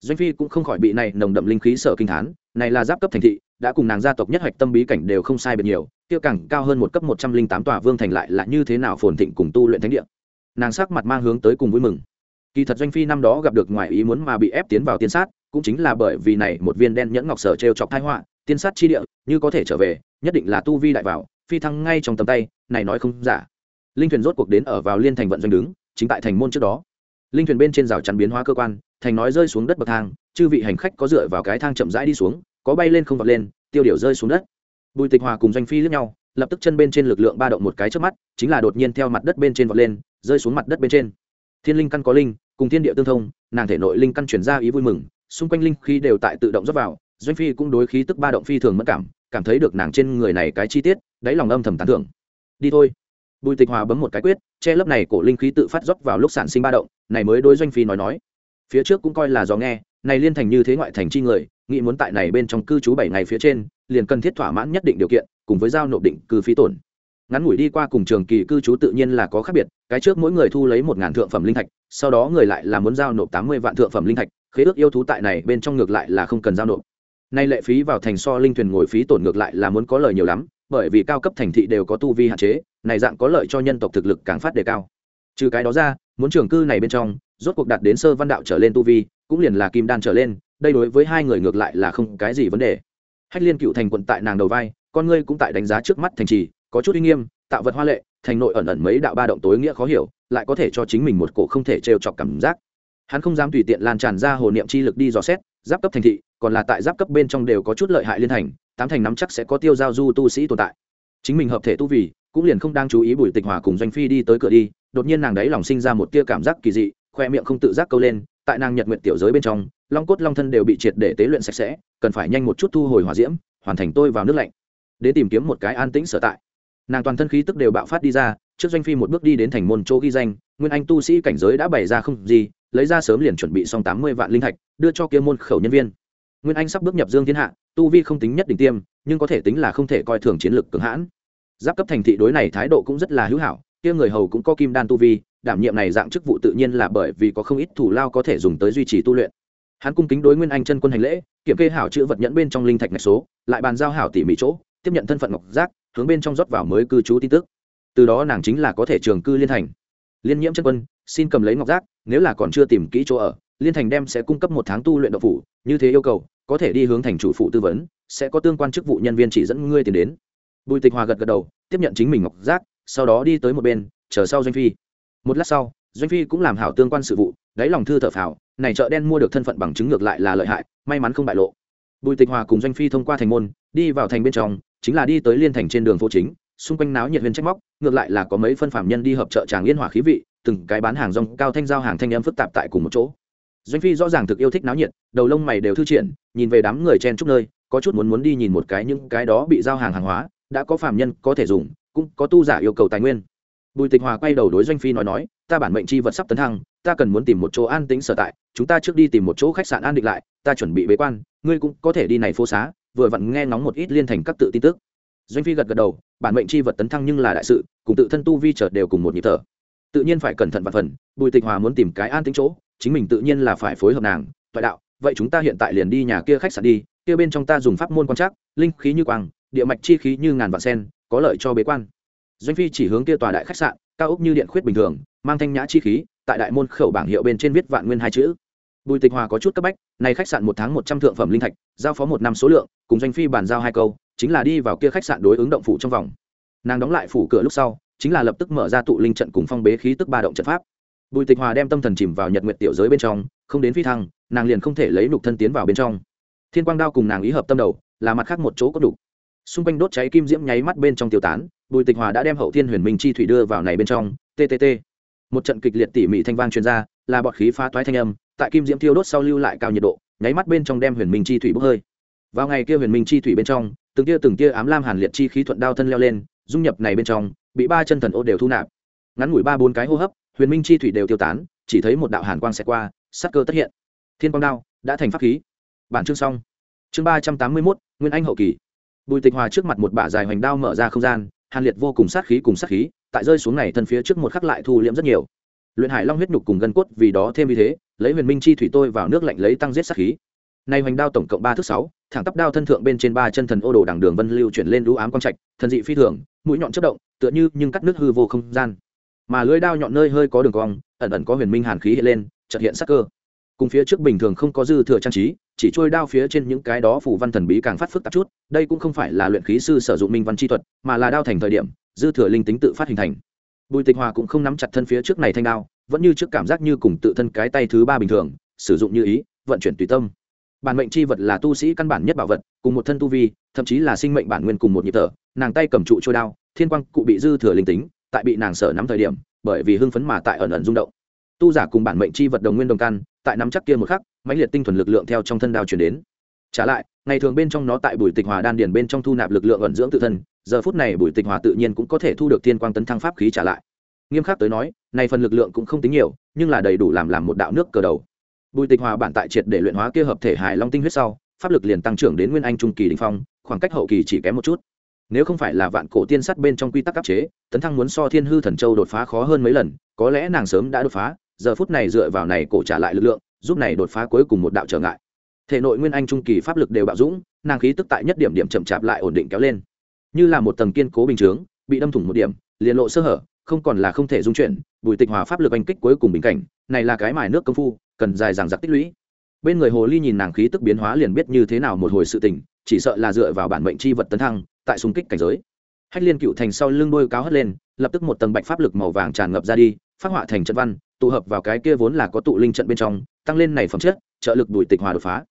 A: Doanh phi cũng không khỏi bị này nồng đậm linh khí sở kinh thán, này là giáp cấp thành thị, đã cùng nàng gia tộc nhất hoạch tâm bí cảnh đều không sai biệt nhiều, kia càng cao hơn một cấp một trăm linh tám tòa vương thành lại là như thế nào phồn thịnh cùng tu luyện thánh địa nàng sắc mặt mang hướng tới cùng vui mừng. Kỳ thật doanh phi năm đó gặp được ngoài ý muốn mà bị ép tiến vào tiên sát, cũng chính là bởi vì này một viên đen nhẫn ngọc sở t chọc thái họa, tiên sát chi địa, như có thể trở về, nhất định là tu vi đại vào, phi thăng ngay trong tầm tay, này nói không giả. Linh thuyền rốt cuộc đến ở vào liên thành vận doanh đứng, chính tại thành môn trước đó. Linh thuyền bên trên rào chắn biến hóa cơ quan, thành nói rơi xuống đất bậc thang, chư vị hành khách có dựa vào cái thang chậm rãi đi xuống, có bay lên không vọt lên, tiêu điều rơi xuống đất. Bùi tịch hòa cùng doanh phi lướt nhau, lập tức chân bên trên lực lượng ba động một cái trước mắt, chính là đột nhiên theo mặt đất bên trên vọt lên rơi xuống mặt đất bên trên. Thiên linh căn có linh, cùng thiên địa tương thông, nàng thể nội linh căn chuyển ra ý vui mừng, xung quanh linh khí đều tại tự động dốc vào, doanh phi cũng đối khí tức ba động phi thường mất cảm cảm thấy được nàng trên người này cái chi tiết, đáy lòng âm thầm tán thưởng. Đi thôi. Bùi tịch hòa bấm một cái quyết, che lớp này cổ linh khí tự phát dốc vào lúc sản sinh ba động, này mới đối doanh phi nói nói. Phía trước cũng coi là do nghe, này liên thành như thế ngoại thành chi người, nghĩ muốn tại này bên trong cư trú bảy ngày phía trên, liền cần thiết thỏa mãn nhất định điều kiện, cùng với giao nộp định cư phí tổn ngắn ngủi đi qua cùng trường kỳ cư trú tự nhiên là có khác biệt, cái trước mỗi người thu lấy một ngàn thượng phẩm linh thạch, sau đó người lại là muốn giao nộp tám mươi vạn thượng phẩm linh thạch, khế ước yêu thú tại này bên trong ngược lại là không cần giao nộp. Nay lệ phí vào thành so linh thuyền ngồi phí tổn ngược lại là muốn có lời nhiều lắm, bởi vì cao cấp thành thị đều có tu vi hạn chế, này dạng có lợi cho nhân tộc thực lực càng phát đề cao. Trừ cái đó ra, muốn trường cư này bên trong, rốt cuộc đạt đến sơ văn đạo trở lên tu vi, cũng liền là kim đan trở lên, đây đối với hai người ngược lại là không cái gì vấn đề. Hách liên cựu thành quận tại nàng đầu vai, con ngươi cũng tại đánh giá trước mắt thành trì có chút uy nghiêm, tạo vật hoa lệ, thành nội ẩn ẩn mấy đạo ba động tối nghĩa khó hiểu, lại có thể cho chính mình một cổ không thể trêu chọc cảm giác. Hắn không dám tùy tiện lan tràn ra hồ niệm chi lực đi dò xét, giáp cấp thành thị, còn là tại giáp cấp bên trong đều có chút lợi hại liên thành, tám thành nắm chắc sẽ có tiêu giao du tu sĩ tồn tại. Chính mình hợp thể tu vì, cũng liền không đang chú ý bùi tịch hòa cùng doanh phi đi tới cửa đi, đột nhiên nàng đấy lòng sinh ra một tia cảm giác kỳ dị, khoe miệng không tự giác câu lên, tại nàng nhật nguyện tiểu giới bên trong, long cốt long thân đều bị triệt để tế luyện sạch sẽ, cần phải nhanh một chút thu hồi hòa diễm, hoàn thành tôi vào nước lạnh. Để tìm kiếm một cái an tĩnh sở tại nàng toàn thân khí tức đều bạo phát đi ra, trước doanh phi một bước đi đến thành môn chỗ ghi danh, nguyên anh tu sĩ cảnh giới đã bày ra không gì, lấy ra sớm liền chuẩn bị xong tám mươi vạn linh thạch, đưa cho kia môn khẩu nhân viên. Nguyên anh sắp bước nhập dương thiên hạ, tu vi không tính nhất đỉnh tiêm, nhưng có thể tính là không thể coi thường chiến lược cưỡng hãn. Giáp cấp thành thị đối này thái độ cũng rất là hữu hảo, kia người hầu cũng có kim đan tu vi, đảm nhiệm này dạng chức vụ tự nhiên là bởi vì có không ít thủ lao có thể dùng tới duy trì tu luyện. Hắn cung kính đối nguyên anh chân quân hành lễ, kiểm kê hảo chữ vật nhẫn bên trong linh thạch ngạch số, lại bàn giao hảo tỉ mỉ chỗ, tiếp nhận thân phận ngọc giác hướng bên trong rót vào mới cư trú tin tức. Từ đó nàng chính là có thể trường cư liên thành. Liên nhiễm chân quân, xin cầm lấy ngọc giác, nếu là còn chưa tìm kỹ chỗ ở, liên thành đem sẽ cung cấp một tháng tu luyện độc phủ, như thế yêu cầu, có thể đi hướng thành chủ phụ tư vấn, sẽ có tương quan chức vụ nhân viên chỉ dẫn ngươi tiền đến. Bùi tịch hòa gật gật đầu, tiếp nhận chính mình ngọc giác, sau đó đi tới một bên, chờ sau doanh phi. Một lát sau, doanh phi cũng làm hảo tương quan sự vụ, đáy lòng thư thợ phào, này chợ đen mua được thân phận bằng chứng ngược lại là lợi hại, may mắn không bại lộ bùi tịch hòa cùng doanh phi thông qua thành môn, đi vào thành bên trong, chính là đi tới liên thành trên đường phố chính, xung quanh náo nhiệt huyền trách móc, ngược lại là có mấy phân phạm nhân đi hợp trợ tràng liên hỏa khí vị, từng cái bán hàng rong cao thanh giao hàng thanh âm phức tạp tại cùng một chỗ. Doanh phi rõ ràng thực yêu thích náo nhiệt, đầu lông mày đều thư triển, nhìn về đám người chen chúc nơi, có chút muốn muốn đi nhìn một cái những cái đó bị giao hàng hàng hóa, đã có phạm nhân có thể dùng, cũng có tu giả yêu cầu tài nguyên. Bùi tịch hòa quay đầu đối doanh phi nói nói, ta bản mệnh chi vật sắp tấn thăng, ta cần muốn tìm một chỗ an tĩnh sở tại, chúng ta trước đi tìm một chỗ khách sạn an định lại, ta chuẩn bị bế quan ngươi cũng có thể đi này phố xá, vừa vặn nghe ngóng một ít liên thành các tự tin tức. Doanh phi gật gật đầu, bản mệnh chi vật tấn thăng nhưng là đại sự, cùng tự thân tu vi trở đều cùng một nhịp thở. Tự nhiên phải cẩn thận và phần, bùi tịch hòa muốn tìm cái an tĩnh chỗ, chính mình tự nhiên là phải phối hợp nàng, toại đạo, vậy chúng ta hiện tại liền đi nhà kia khách sạn đi, kia bên trong ta dùng pháp môn quan trắc, linh khí như quang, địa mạch chi khí như ngàn vạn sen, có lợi cho bế quan. Doanh phi chỉ hướng kia tòa đại khách sạn, cao ốc như điện khuyết bình thường, mang thanh nhã chi khí, tại đại môn khẩu bảng hiệu bên trên viết vạn nguyên hai chữ bùi tịch hòa có chút cấp bách này khách sạn một tháng một trăm thượng phẩm linh thạch, giao phó một năm số lượng, cùng doanh phi bàn giao hai câu, chính là đi vào kia khách sạn đối ứng động phủ trong vòng. Nàng đóng lại phủ cửa lúc sau, chính là lập tức mở ra tụ linh trận cùng phong bế khí tức ba động trận pháp. Bùi tịch hòa đem tâm thần chìm vào nhật nguyệt tiểu giới bên trong, không đến phi thăng, nàng liền không thể lấy nục thân tiến vào bên trong. Thiên quang đao cùng nàng ý hợp tâm đầu, là mặt khác một chỗ có đủ xung quanh đốt cháy kim diễm nháy mắt bên trong tiêu tán, bùi tịch hòa đã đem hậu thiên huyền minh chi thủy đưa vào này bên trong. Ttt một trận kịch liệt tỉ mỉ thanh vang truyền ra, là bọt khí phá toái thanh âm tại kim diễm thiêu đốt sau lưu lại cao nhiệt độ, nháy mắt bên trong đem huyền minh chi thủy bốc hơi. Vào ngày kia huyền minh chi thủy bên trong, từng tia từng tia ám lam hàn liệt chi khí thuận đao thân leo lên, dung nhập này bên trong, bị ba chân thần ô đều thu nạp. Ngắn ngủi ba bốn cái hô hấp, huyền minh chi thủy đều tiêu tán, chỉ thấy một đạo hàn quang xẹt qua sắc cơ tất hiện. Thiên quang đao, đã thành pháp khí. Bản chương xong. Chương ba trăm tám mươi mốt, nguyên anh hậu kỳ. Bùi tịch hòa trước mặt một bả dài hoành đao mở ra không gian, hàn liệt vô cùng sát khí cùng sát khí, tại rơi xuống này thân phía trước một khắc lại thu liễm rất nhiều. Luyện hải long huyết nhục cùng gân cốt vì đó thêm như thế lấy huyền minh chi thủy tôi vào nước lạnh lấy tăng giết sát khí. Nay hoành đao tổng cộng ba thước sáu, thẳng tắp đao thân thượng bên trên ba chân thần ô đồ đằng đường vân lưu chuyển lên đũ ám quang trạch, thần dị phi thường, mũi nhọn chất động, tựa như nhưng cắt nước hư vô không gian. Mà lưỡi đao nhọn nơi hơi có đường cong, ẩn ẩn có huyền minh hàn khí hiện lên, chợt hiện sắc cơ. Cùng phía trước bình thường không có dư thừa trang trí, chỉ trôi đao phía trên những cái đó phủ văn thần bí càng phát phức tạp chút, đây cũng không phải là luyện khí sư sử dụng minh văn chi thuật, mà là đao thành thời điểm, dư thừa linh tính tự phát hình thành. Bùi tịch hòa cũng không nắm chặt thân phía trước này thanh đao vẫn như trước cảm giác như cùng tự thân cái tay thứ ba bình thường, sử dụng như ý, vận chuyển tùy tâm. Bản mệnh chi vật là tu sĩ căn bản nhất bảo vật, cùng một thân tu vi, thậm chí là sinh mệnh bản nguyên cùng một nhịp thở, nàng tay cầm trụ trôi đao, thiên quang cụ bị dư thừa linh tính, tại bị nàng sở nắm thời điểm, bởi vì hưng phấn mà tại ẩn ẩn rung động. Tu giả cùng bản mệnh chi vật đồng nguyên đồng căn, tại nắm chắc kia một khắc, mãnh liệt tinh thuần lực lượng theo trong thân đao chuyển đến. Trả lại, ngày thường bên trong nó tại bùi tịch hòa đan điền bên trong thu nạp lực lượng ẩn dưỡng tự thân, giờ phút này bùi tịch hòa tự nhiên cũng có thể thu được thiên quang tấn thăng pháp khí trả lại nghiêm khắc tới nói, này phần lực lượng cũng không tính nhiều, nhưng là đầy đủ làm làm một đạo nước cờ đầu. Bùi tịch hòa bản tại triệt để luyện hóa kia hợp thể hải long tinh huyết sau, pháp lực liền tăng trưởng đến nguyên anh trung kỳ đình phong, khoảng cách hậu kỳ chỉ kém một chút. Nếu không phải là vạn cổ tiên sắt bên trong quy tắc áp chế, tấn thăng muốn so thiên hư thần châu đột phá khó hơn mấy lần, có lẽ nàng sớm đã đột phá, giờ phút này dựa vào này cổ trả lại lực lượng, giúp này đột phá cuối cùng một đạo trở ngại. Thể nội nguyên anh trung kỳ pháp lực đều bạo dũng, nàng khí tức tại nhất điểm điểm chậm chạp lại ổn định kéo lên. Như là một tầng kiên cố bình chướng, bị đâm thủng một điểm, liền lộ sơ hở không còn là không thể dung chuyển, bùi tịch hòa pháp lực anh kích cuối cùng bình cảnh, này là cái mài nước công phu, cần dài dằng dặc tích lũy. Bên người hồ ly nhìn nàng khí tức biến hóa liền biết như thế nào một hồi sự tình, chỉ sợ là dựa vào bản mệnh chi vật tấn thăng, tại xung kích cảnh giới. Hách liên cựu thành sau lưng đôi cáo hất lên, lập tức một tầng bạch pháp lực màu vàng tràn ngập ra đi, phát họa thành trận văn, tụ hợp vào cái kia vốn là có tụ linh trận bên trong, tăng lên này phẩm chất, trợ lực bùi tịch hòa đột phá.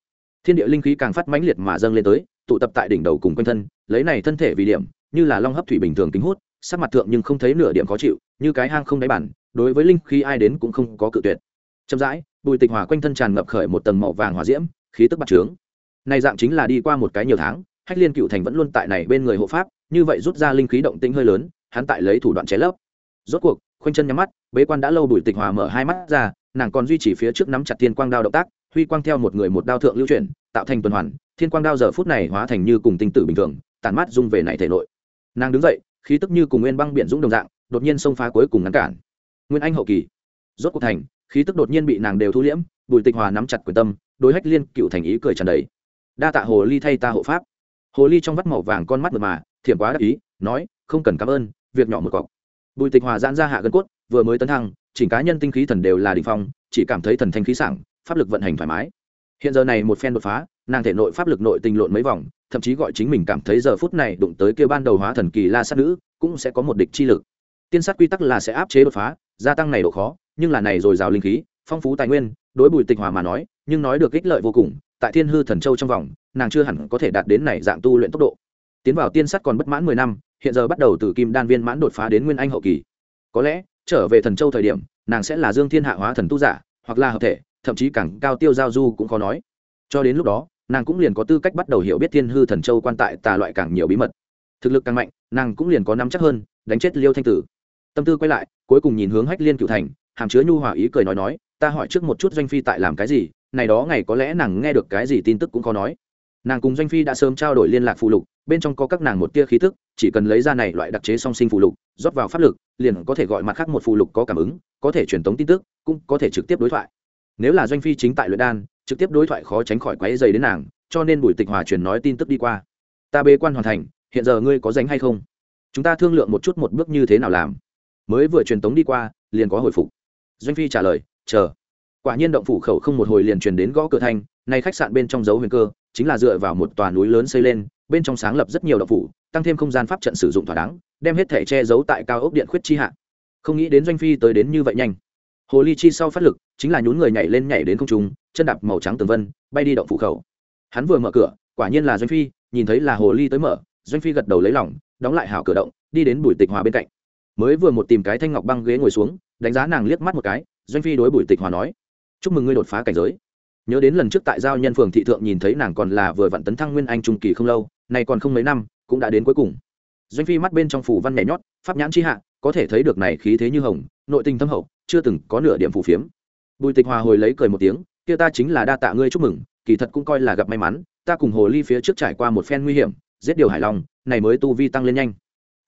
A: Thiên địa linh khí càng phát mãnh liệt mà dâng lên tới, tụ tập tại đỉnh đầu cùng quanh thân, lấy này thân thể vì điểm, như là long hấp thủy bình thường kính hút sắc mặt thượng nhưng không thấy nửa điểm khó chịu, như cái hang không đáy bản, đối với linh khí ai đến cũng không có cự tuyệt. Chậm rãi, bùi tịch hòa quanh thân tràn ngập khởi một tầng màu vàng hỏa diễm, khí tức bạc trướng. Này dạng chính là đi qua một cái nhiều tháng, hách liên cựu thành vẫn luôn tại này bên người hộ pháp, như vậy rút ra linh khí động tĩnh hơi lớn, hắn tại lấy thủ đoạn chế lấp. Rốt cuộc, khoanh chân nhắm mắt, bế quan đã lâu bùi tịch hòa mở hai mắt ra, nàng còn duy trì phía trước nắm chặt thiên quang đao động tác, huy quang theo một người một đao thượng lưu chuyển, tạo thành tuần hoàn, thiên quang đao giờ phút này hóa thành như cùng tinh tử bình thường tàn mắt dung về này thể nội. Nàng đứng dậy khí tức như cùng nguyên băng biển dũng đồng dạng, đột nhiên xông phá cuối cùng ngăn cản. Nguyên anh hậu kỳ. Rốt cuộc thành, khí tức đột nhiên bị nàng đều thu liễm, bùi tịch hòa nắm chặt quyền tâm, đối hách liên cựu thành ý cười tràn đầy. Đa tạ hồ ly thay ta hộ pháp. Hồ ly trong vắt màu vàng con mắt mật mà, thiểm quá đắc ý, nói, không cần cảm ơn, việc nhỏ một cọc. Bùi tịch hòa giãn ra hạ gân cốt, vừa mới tấn thăng, chỉnh cá nhân tinh khí thần đều là đình phong, chỉ cảm thấy thần thanh khí sảng, pháp lực vận hành thoải mái. Hiện giờ này một phen đột phá nàng thể nội pháp lực nội tình lộn mấy vòng, thậm chí gọi chính mình cảm thấy giờ phút này đụng tới kia ban đầu hóa thần kỳ la sát nữ, cũng sẽ có một địch chi lực. Tiên sát quy tắc là sẽ áp chế đột phá, gia tăng này độ khó, nhưng là này rồi dào linh khí, phong phú tài nguyên, đối bùi tịch hòa mà nói, nhưng nói được ích lợi vô cùng, tại thiên hư thần châu trong vòng, nàng chưa hẳn có thể đạt đến này dạng tu luyện tốc độ. Tiến vào tiên sắt còn bất mãn mười năm, hiện giờ bắt đầu từ kim đan viên mãn đột phá đến nguyên anh hậu kỳ. Có lẽ, trở về thần châu thời điểm, nàng sẽ là dương thiên hạ hóa thần tu giả, hoặc là hợp thể, thậm chí càng cao tiêu giao du cũng khó nói. Cho đến lúc đó nàng cũng liền có tư cách bắt đầu hiểu biết thiên hư thần châu quan tại tà loại càng nhiều bí mật. Thực lực càng mạnh, nàng cũng liền có nắm chắc hơn, đánh chết liêu thanh tử. Tâm tư quay lại, cuối cùng nhìn hướng hách liên cựu thành, hàm chứa nhu hòa ý cười nói nói, ta hỏi trước một chút doanh phi tại làm cái gì, này đó ngày có lẽ nàng nghe được cái gì tin tức cũng khó nói. Nàng cùng doanh phi đã sớm trao đổi liên lạc phụ lục, bên trong có các nàng một tia khí thức chỉ cần lấy ra này loại đặc chế song sinh phụ lục, rót vào pháp lực, liền có thể gọi mặt khác một phụ lục có cảm ứng, có thể truyền tống tin tức, cũng có thể trực tiếp đối thoại nếu là doanh phi chính tại luyện đan, trực tiếp đối thoại khó tránh khỏi quáy dày đến nàng, cho nên bùi tịch hòa truyền nói tin tức đi qua. Ta bê quan hoàn thành, hiện giờ ngươi có dành hay không? Chúng ta thương lượng một chút một bước như thế nào làm. Mới vừa truyền tống đi qua, liền có hồi phục. Doanh phi trả lời, chờ. Quả nhiên động phủ khẩu không một hồi liền truyền đến gõ cửa thanh nay khách sạn bên trong dấu huyền cơ, chính là dựa vào một tòa núi lớn xây lên, bên trong sáng lập rất nhiều động phủ, tăng thêm không gian pháp trận sử dụng thỏa đáng, đem hết thẻ che giấu tại cao ốc điện khuyết chi hạ. Không nghĩ đến doanh phi tới đến như vậy nhanh hồ ly chi sau phát lực, chính là nhún người nhảy lên nhảy đến không trung, chân đạp màu trắng tường vân, bay đi động phủ khẩu. Hắn vừa mở cửa, quả nhiên là doanh phi, nhìn thấy là hồ ly tới mở, doanh phi gật đầu lấy lỏng đóng lại hảo cửa động, đi đến bùi tịch hòa bên cạnh. Mới vừa một tìm cái thanh ngọc băng ghế ngồi xuống, đánh giá nàng liếc mắt một cái, doanh phi đối bùi tịch hòa nói, chúc mừng ngươi đột phá cảnh giới. Nhớ đến lần trước tại giao nhân phường thị thượng nhìn thấy nàng còn là vừa vặn tấn thăng nguyên anh trung kỳ không lâu, nay còn không mấy năm, cũng đã đến cuối cùng. Doanh phi mắt bên trong phủ văn nhảy nhót, pháp nhãn chi hạ, có thể thấy được này khí thế như hồng, nội tình thâm hậu chưa từng có nửa điểm phù phiếm. Bùi tịch hòa hồi lấy cười một tiếng, kia ta chính là đa tạ ngươi chúc mừng, kỳ thật cũng coi là gặp may mắn, ta cùng hồ ly phía trước trải qua một phen nguy hiểm, giết điều hải long, này mới tu vi tăng lên nhanh.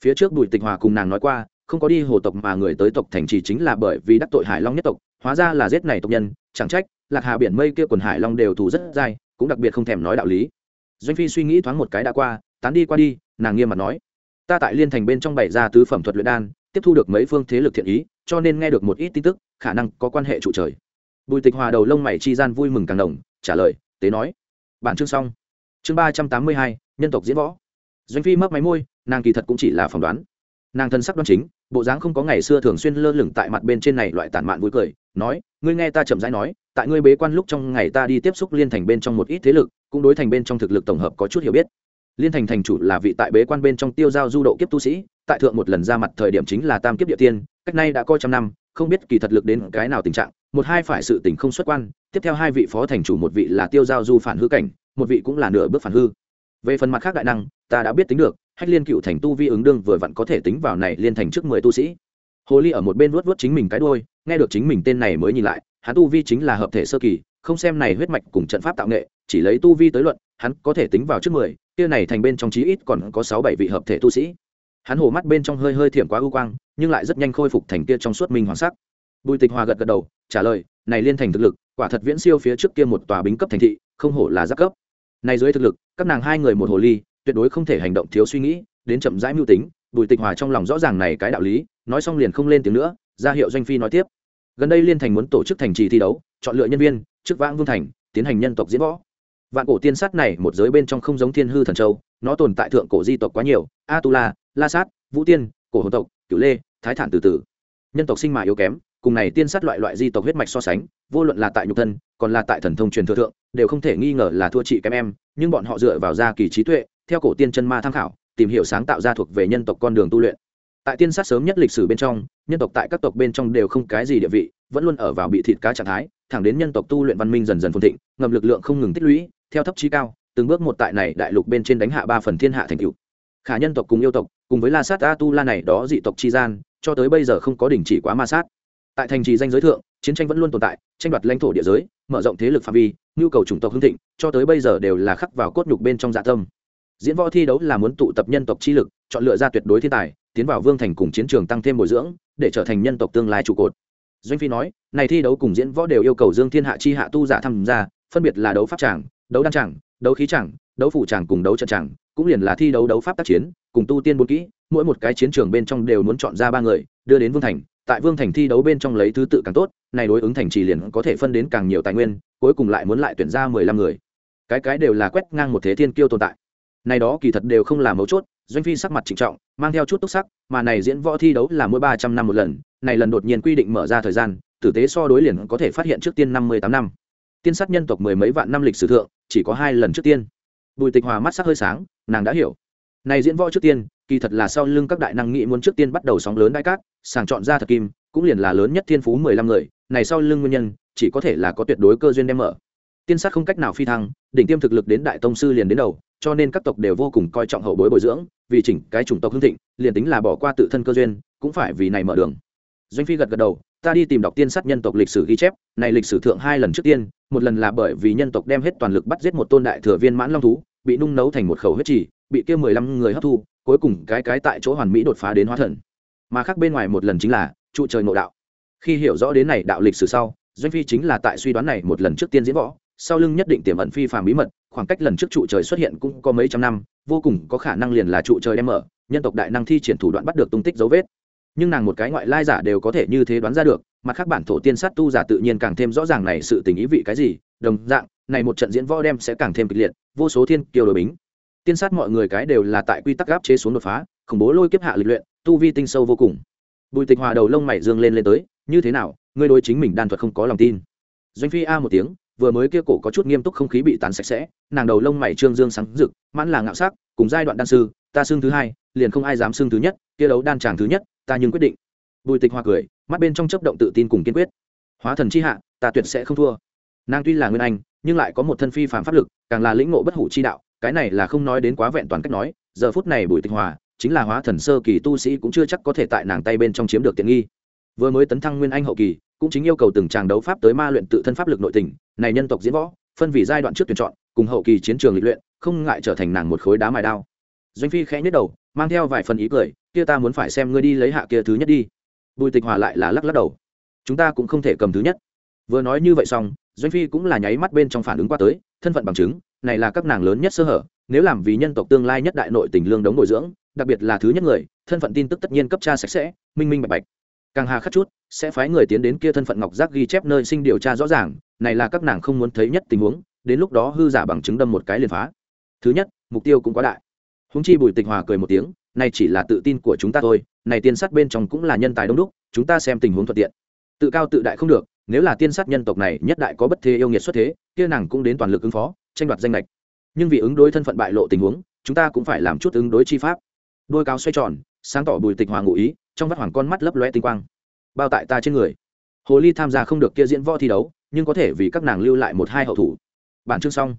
A: Phía trước bùi tịch hòa cùng nàng nói qua, không có đi hồ tộc mà người tới tộc thành trì chính là bởi vì đắc tội hải long nhất tộc, hóa ra là giết này tộc nhân, chẳng trách, lạc hà biển mây kia quần hải long đều thù rất dai, cũng đặc biệt không thèm nói đạo lý. Doanh phi suy nghĩ thoáng một cái đã qua, tán đi qua đi, nàng nghiêm mặt nói, ta tại liên thành bên trong bảy gia tứ phẩm thuật luyện đan, tiếp thu được mấy phương thế lực thiện ý cho nên nghe được một ít tin tức, khả năng có quan hệ trụ trời. Bùi tịch hòa đầu lông mày chi gian vui mừng càng đồng trả lời, tế nói. Bản chương xong. Chương ba trăm tám mươi hai, nhân tộc diễn võ. Doanh phi mấp máy môi, nàng kỳ thật cũng chỉ là phỏng đoán. Nàng thân sắc đoan chính, bộ dáng không có ngày xưa thường xuyên lơ lửng tại mặt bên trên này loại tản mạn vui cười, nói, ngươi nghe ta chậm rãi nói, tại ngươi bế quan lúc trong ngày ta đi tiếp xúc liên thành bên trong một ít thế lực, cũng đối thành bên trong thực lực tổng hợp có chút hiểu biết. Liên thành thành chủ là vị tại bế quan bên trong tiêu giao du độ kiếp tu sĩ, tại thượng một lần ra mặt thời điểm chính là tam kiếp địa tiên cách nay đã coi trăm năm, không biết kỳ thật lực đến cái nào tình trạng, một hai phải sự tình không xuất quan, tiếp theo hai vị phó thành chủ một vị là tiêu giao du phản hư cảnh, một vị cũng là nửa bước phản hư. Về phần mặt khác đại năng, ta đã biết tính được, hách liên cựu thành tu vi ứng đương vừa vặn có thể tính vào này liên thành trước mười tu sĩ. Hồ ly ở một bên vuốt vuốt chính mình cái đôi nghe được chính mình tên này mới nhìn lại, hắn tu vi chính là hợp thể sơ kỳ, không xem này huyết mạch cùng trận pháp tạo nghệ, chỉ lấy tu vi tới luận, hắn có thể tính vào trước mười, kia này thành bên trong chí ít còn có sáu bảy vị hợp thể tu sĩ hắn hồ mắt bên trong hơi hơi thiểm quá ưu quang, nhưng lại rất nhanh khôi phục thành kia trong suốt minh hoàng sắc. Bùi tịch hòa gật gật đầu, trả lời, này liên thành thực lực, quả thật viễn siêu phía trước kia một tòa bính cấp thành thị, không hổ là giáp cấp. Này dưới thực lực, các nàng hai người một hồ ly, tuyệt đối không thể hành động thiếu suy nghĩ, đến chậm rãi mưu tính. Bùi tịch hòa trong lòng rõ ràng này cái đạo lý, nói xong liền không lên tiếng nữa, ra hiệu doanh phi nói tiếp. Gần đây liên thành muốn tổ chức thành trì thi đấu, chọn lựa nhân viên, trước vãng vương thành, tiến hành nhân tộc diễn võ vạn cổ tiên sát này một giới bên trong không giống thiên hư thần châu, nó tồn tại thượng cổ di tộc quá nhiều a tu la la sát, vũ tiên, cổ hồn tộc, cửu lê, thái thản từ từ. Nhân tộc sinh mà yếu kém, cùng này tiên sát loại loại di tộc huyết mạch so sánh, vô luận là tại nhục thân, còn là tại thần thông truyền thừa thượng, đều không thể nghi ngờ là thua chị kém em, nhưng bọn họ dựa vào gia kỳ trí tuệ, theo cổ tiên chân ma tham khảo, tìm hiểu sáng tạo ra thuộc về nhân tộc con đường tu luyện. Tại tiên sát sớm nhất lịch sử bên trong, nhân tộc tại các tộc bên trong đều không cái gì địa vị, vẫn luôn ở vào bị thịt cá trạng thái, thẳng đến nhân tộc tu luyện văn minh dần dần phồn thịnh, ngầm lực lượng không ngừng tích lũy theo thấp chí cao, từng bước một tại này đại lục bên trên đánh hạ ba phần thiên hạ thành cựu khả nhân tộc cùng yêu tộc, cùng với la sát a tu la này đó dị tộc chi gian, cho tới bây giờ không có đình chỉ quá ma sát. Tại thành trì danh giới thượng, chiến tranh vẫn luôn tồn tại, tranh đoạt lãnh thổ địa giới, mở rộng thế lực phạm vi, nhu cầu chủng tộc hưng thịnh, cho tới bây giờ đều là khắc vào cốt nhục bên trong dạ tâm. Diễn võ thi đấu là muốn tụ tập nhân tộc chi lực, chọn lựa ra tuyệt đối thiên tài, tiến vào vương thành cùng chiến trường tăng thêm bồi dưỡng, để trở thành nhân tộc tương lai trụ cột. Doanh phi nói, này thi đấu cùng diễn võ đều yêu cầu dương thiên hạ chi hạ tu giả tham gia, phân biệt là đấu pháp tràng đấu đan chẳng, đấu khí chẳng, đấu phủ chẳng cùng đấu trận chẳng, cũng liền là thi đấu đấu pháp tác chiến cùng tu tiên bốn kỹ mỗi một cái chiến trường bên trong đều muốn chọn ra ba người đưa đến vương thành tại vương thành thi đấu bên trong lấy thứ tự càng tốt này đối ứng thành trì liền có thể phân đến càng nhiều tài nguyên cuối cùng lại muốn lại tuyển ra mười lăm người. Cái cái đều là quét ngang một thế thiên kiêu tồn tại. Này đó kỳ thật đều không là mấu chốt doanh phi sắc mặt trịnh trọng mang theo chút túc sắc mà này diễn võ thi đấu là mỗi ba trăm năm một lần này lần đột nhiên quy định mở ra thời gian tử tế so đối liền có thể phát hiện trước tiên năm mươi tám năm tiên sát nhân tộc mười mấy vạn năm lịch sử thượng, chỉ có hai lần trước tiên. Bùi tịch hòa mắt sắc hơi sáng, nàng đã hiểu. Này diễn võ trước tiên, kỳ thật là sau lưng các đại năng nghị muốn trước tiên bắt đầu sóng lớn đại cát, sàng chọn ra thật kim, cũng liền là lớn nhất thiên phú mười lăm người, này sau lưng nguyên nhân, chỉ có thể là có tuyệt đối cơ duyên đem mở. Tiên sát không cách nào phi thăng, đỉnh tiêm thực lực đến đại tông sư liền đến đầu, cho nên các tộc đều vô cùng coi trọng hậu bối bồi dưỡng, vì chỉnh cái chủng tộc hương thịnh, liền tính là bỏ qua tự thân cơ duyên, cũng phải vì này mở đường. Doanh phi gật gật đầu ta đi tìm đọc tiên sát nhân tộc lịch sử ghi chép, này lịch sử thượng hai lần trước tiên, một lần là bởi vì nhân tộc đem hết toàn lực bắt giết một tôn đại thừa viên mãn long thú, bị nung nấu thành một khẩu huyết trì, bị kia mười lăm người hấp thu, cuối cùng cái cái tại chỗ hoàn mỹ đột phá đến hóa thần. Mà khác bên ngoài một lần chính là trụ trời nội đạo. Khi hiểu rõ đến này đạo lịch sử sau, doanh phi chính là tại suy đoán này một lần trước tiên diễn võ, sau lưng nhất định tiềm ẩn phi phàm bí mật, khoảng cách lần trước trụ trời xuất hiện cũng có mấy trăm năm, vô cùng có khả năng liền là trụ trời đem mở, nhân tộc đại năng thi triển thủ đoạn bắt được tung tích dấu vết nhưng nàng một cái ngoại lai giả đều có thể như thế đoán ra được, mặt khác bản thổ tiên sát tu giả tự nhiên càng thêm rõ ràng này sự tình ý vị cái gì, đồng dạng, này một trận diễn võ đem sẽ càng thêm kịch liệt, vô số thiên kiều đội bính. Tiên sát mọi người cái đều là tại quy tắc gáp chế xuống đột phá, khủng bố lôi kiếp hạ lịch luyện, tu vi tinh sâu vô cùng. Bùi tịch hòa đầu lông mày dương lên lên tới, như thế nào, ngươi đối chính mình đan thuật không có lòng tin? Doanh phi a một tiếng, vừa mới kia cổ có chút nghiêm túc không khí bị tán sạch sẽ, nàng đầu lông mày trương dương sáng rực, mãn là ngạo sắc, cùng giai đoạn đan sư, ta xương thứ hai liền không ai dám xưng thứ nhất, kia đấu đan tràng thứ nhất, ta nhưng quyết định. Bùi tịch hoa cười, mắt bên trong chấp động tự tin cùng kiên quyết. Hóa thần chi hạ, ta tuyệt sẽ không thua. Nàng tuy là nguyên anh, nhưng lại có một thân phi phạm pháp lực, càng là lĩnh ngộ bất hủ chi đạo, cái này là không nói đến quá vẹn toàn cách nói, giờ phút này bùi tịch hòa chính là hóa thần sơ kỳ tu sĩ cũng chưa chắc có thể tại nàng tay bên trong chiếm được tiện nghi. Vừa mới tấn thăng nguyên anh hậu kỳ, cũng chính yêu cầu từng tràng đấu pháp tới ma luyện tự thân pháp lực nội tình, này nhân tộc diễn võ, phân vì giai đoạn trước tuyển chọn, cùng hậu kỳ chiến trường lịch luyện, không ngại trở thành nàng một khối đá mài đao. Doanh phi khẽ nhất đầu mang theo vài phần ý cười, kia ta muốn phải xem ngươi đi lấy hạ kia thứ nhất đi. Bùi tịch hòa lại là lắc lắc đầu. Chúng ta cũng không thể cầm thứ nhất. Vừa nói như vậy xong, doanh phi cũng là nháy mắt bên trong phản ứng qua tới, thân phận bằng chứng, này là các nàng lớn nhất sơ hở, nếu làm vì nhân tộc tương lai nhất đại nội tình lương đống bồi dưỡng, đặc biệt là thứ nhất người, thân phận tin tức tất nhiên cấp tra sạch sẽ, minh minh bạch bạch. Càng hà khắc chút, sẽ phái người tiến đến kia thân phận ngọc giác ghi chép nơi sinh điều tra rõ ràng, này là các nàng không muốn thấy nhất tình huống, đến lúc đó hư giả bằng chứng đâm một cái liền phá. Thứ nhất, mục tiêu cũng quá đại húng chi bùi tịch hòa cười một tiếng, này chỉ là tự tin của chúng ta thôi, này tiên sát bên trong cũng là nhân tài đông đúc, chúng ta xem tình huống thuận tiện. Tự cao tự đại không được, nếu là tiên sát nhân tộc này nhất đại có bất thế yêu nghiệt xuất thế, kia nàng cũng đến toàn lực ứng phó, tranh đoạt danh lệch. Nhưng vì ứng đối thân phận bại lộ tình huống, chúng ta cũng phải làm chút ứng đối chi pháp. Đôi cáo xoay tròn, sáng tỏ bùi tịch hòa ngụ ý, trong vắt hoàng con mắt lấp loe tinh quang. Bao tại ta trên người. Hồ ly tham gia không được kia diễn võ thi đấu, nhưng có thể vì các nàng lưu lại một hai hậu thủ. Bản chương xong.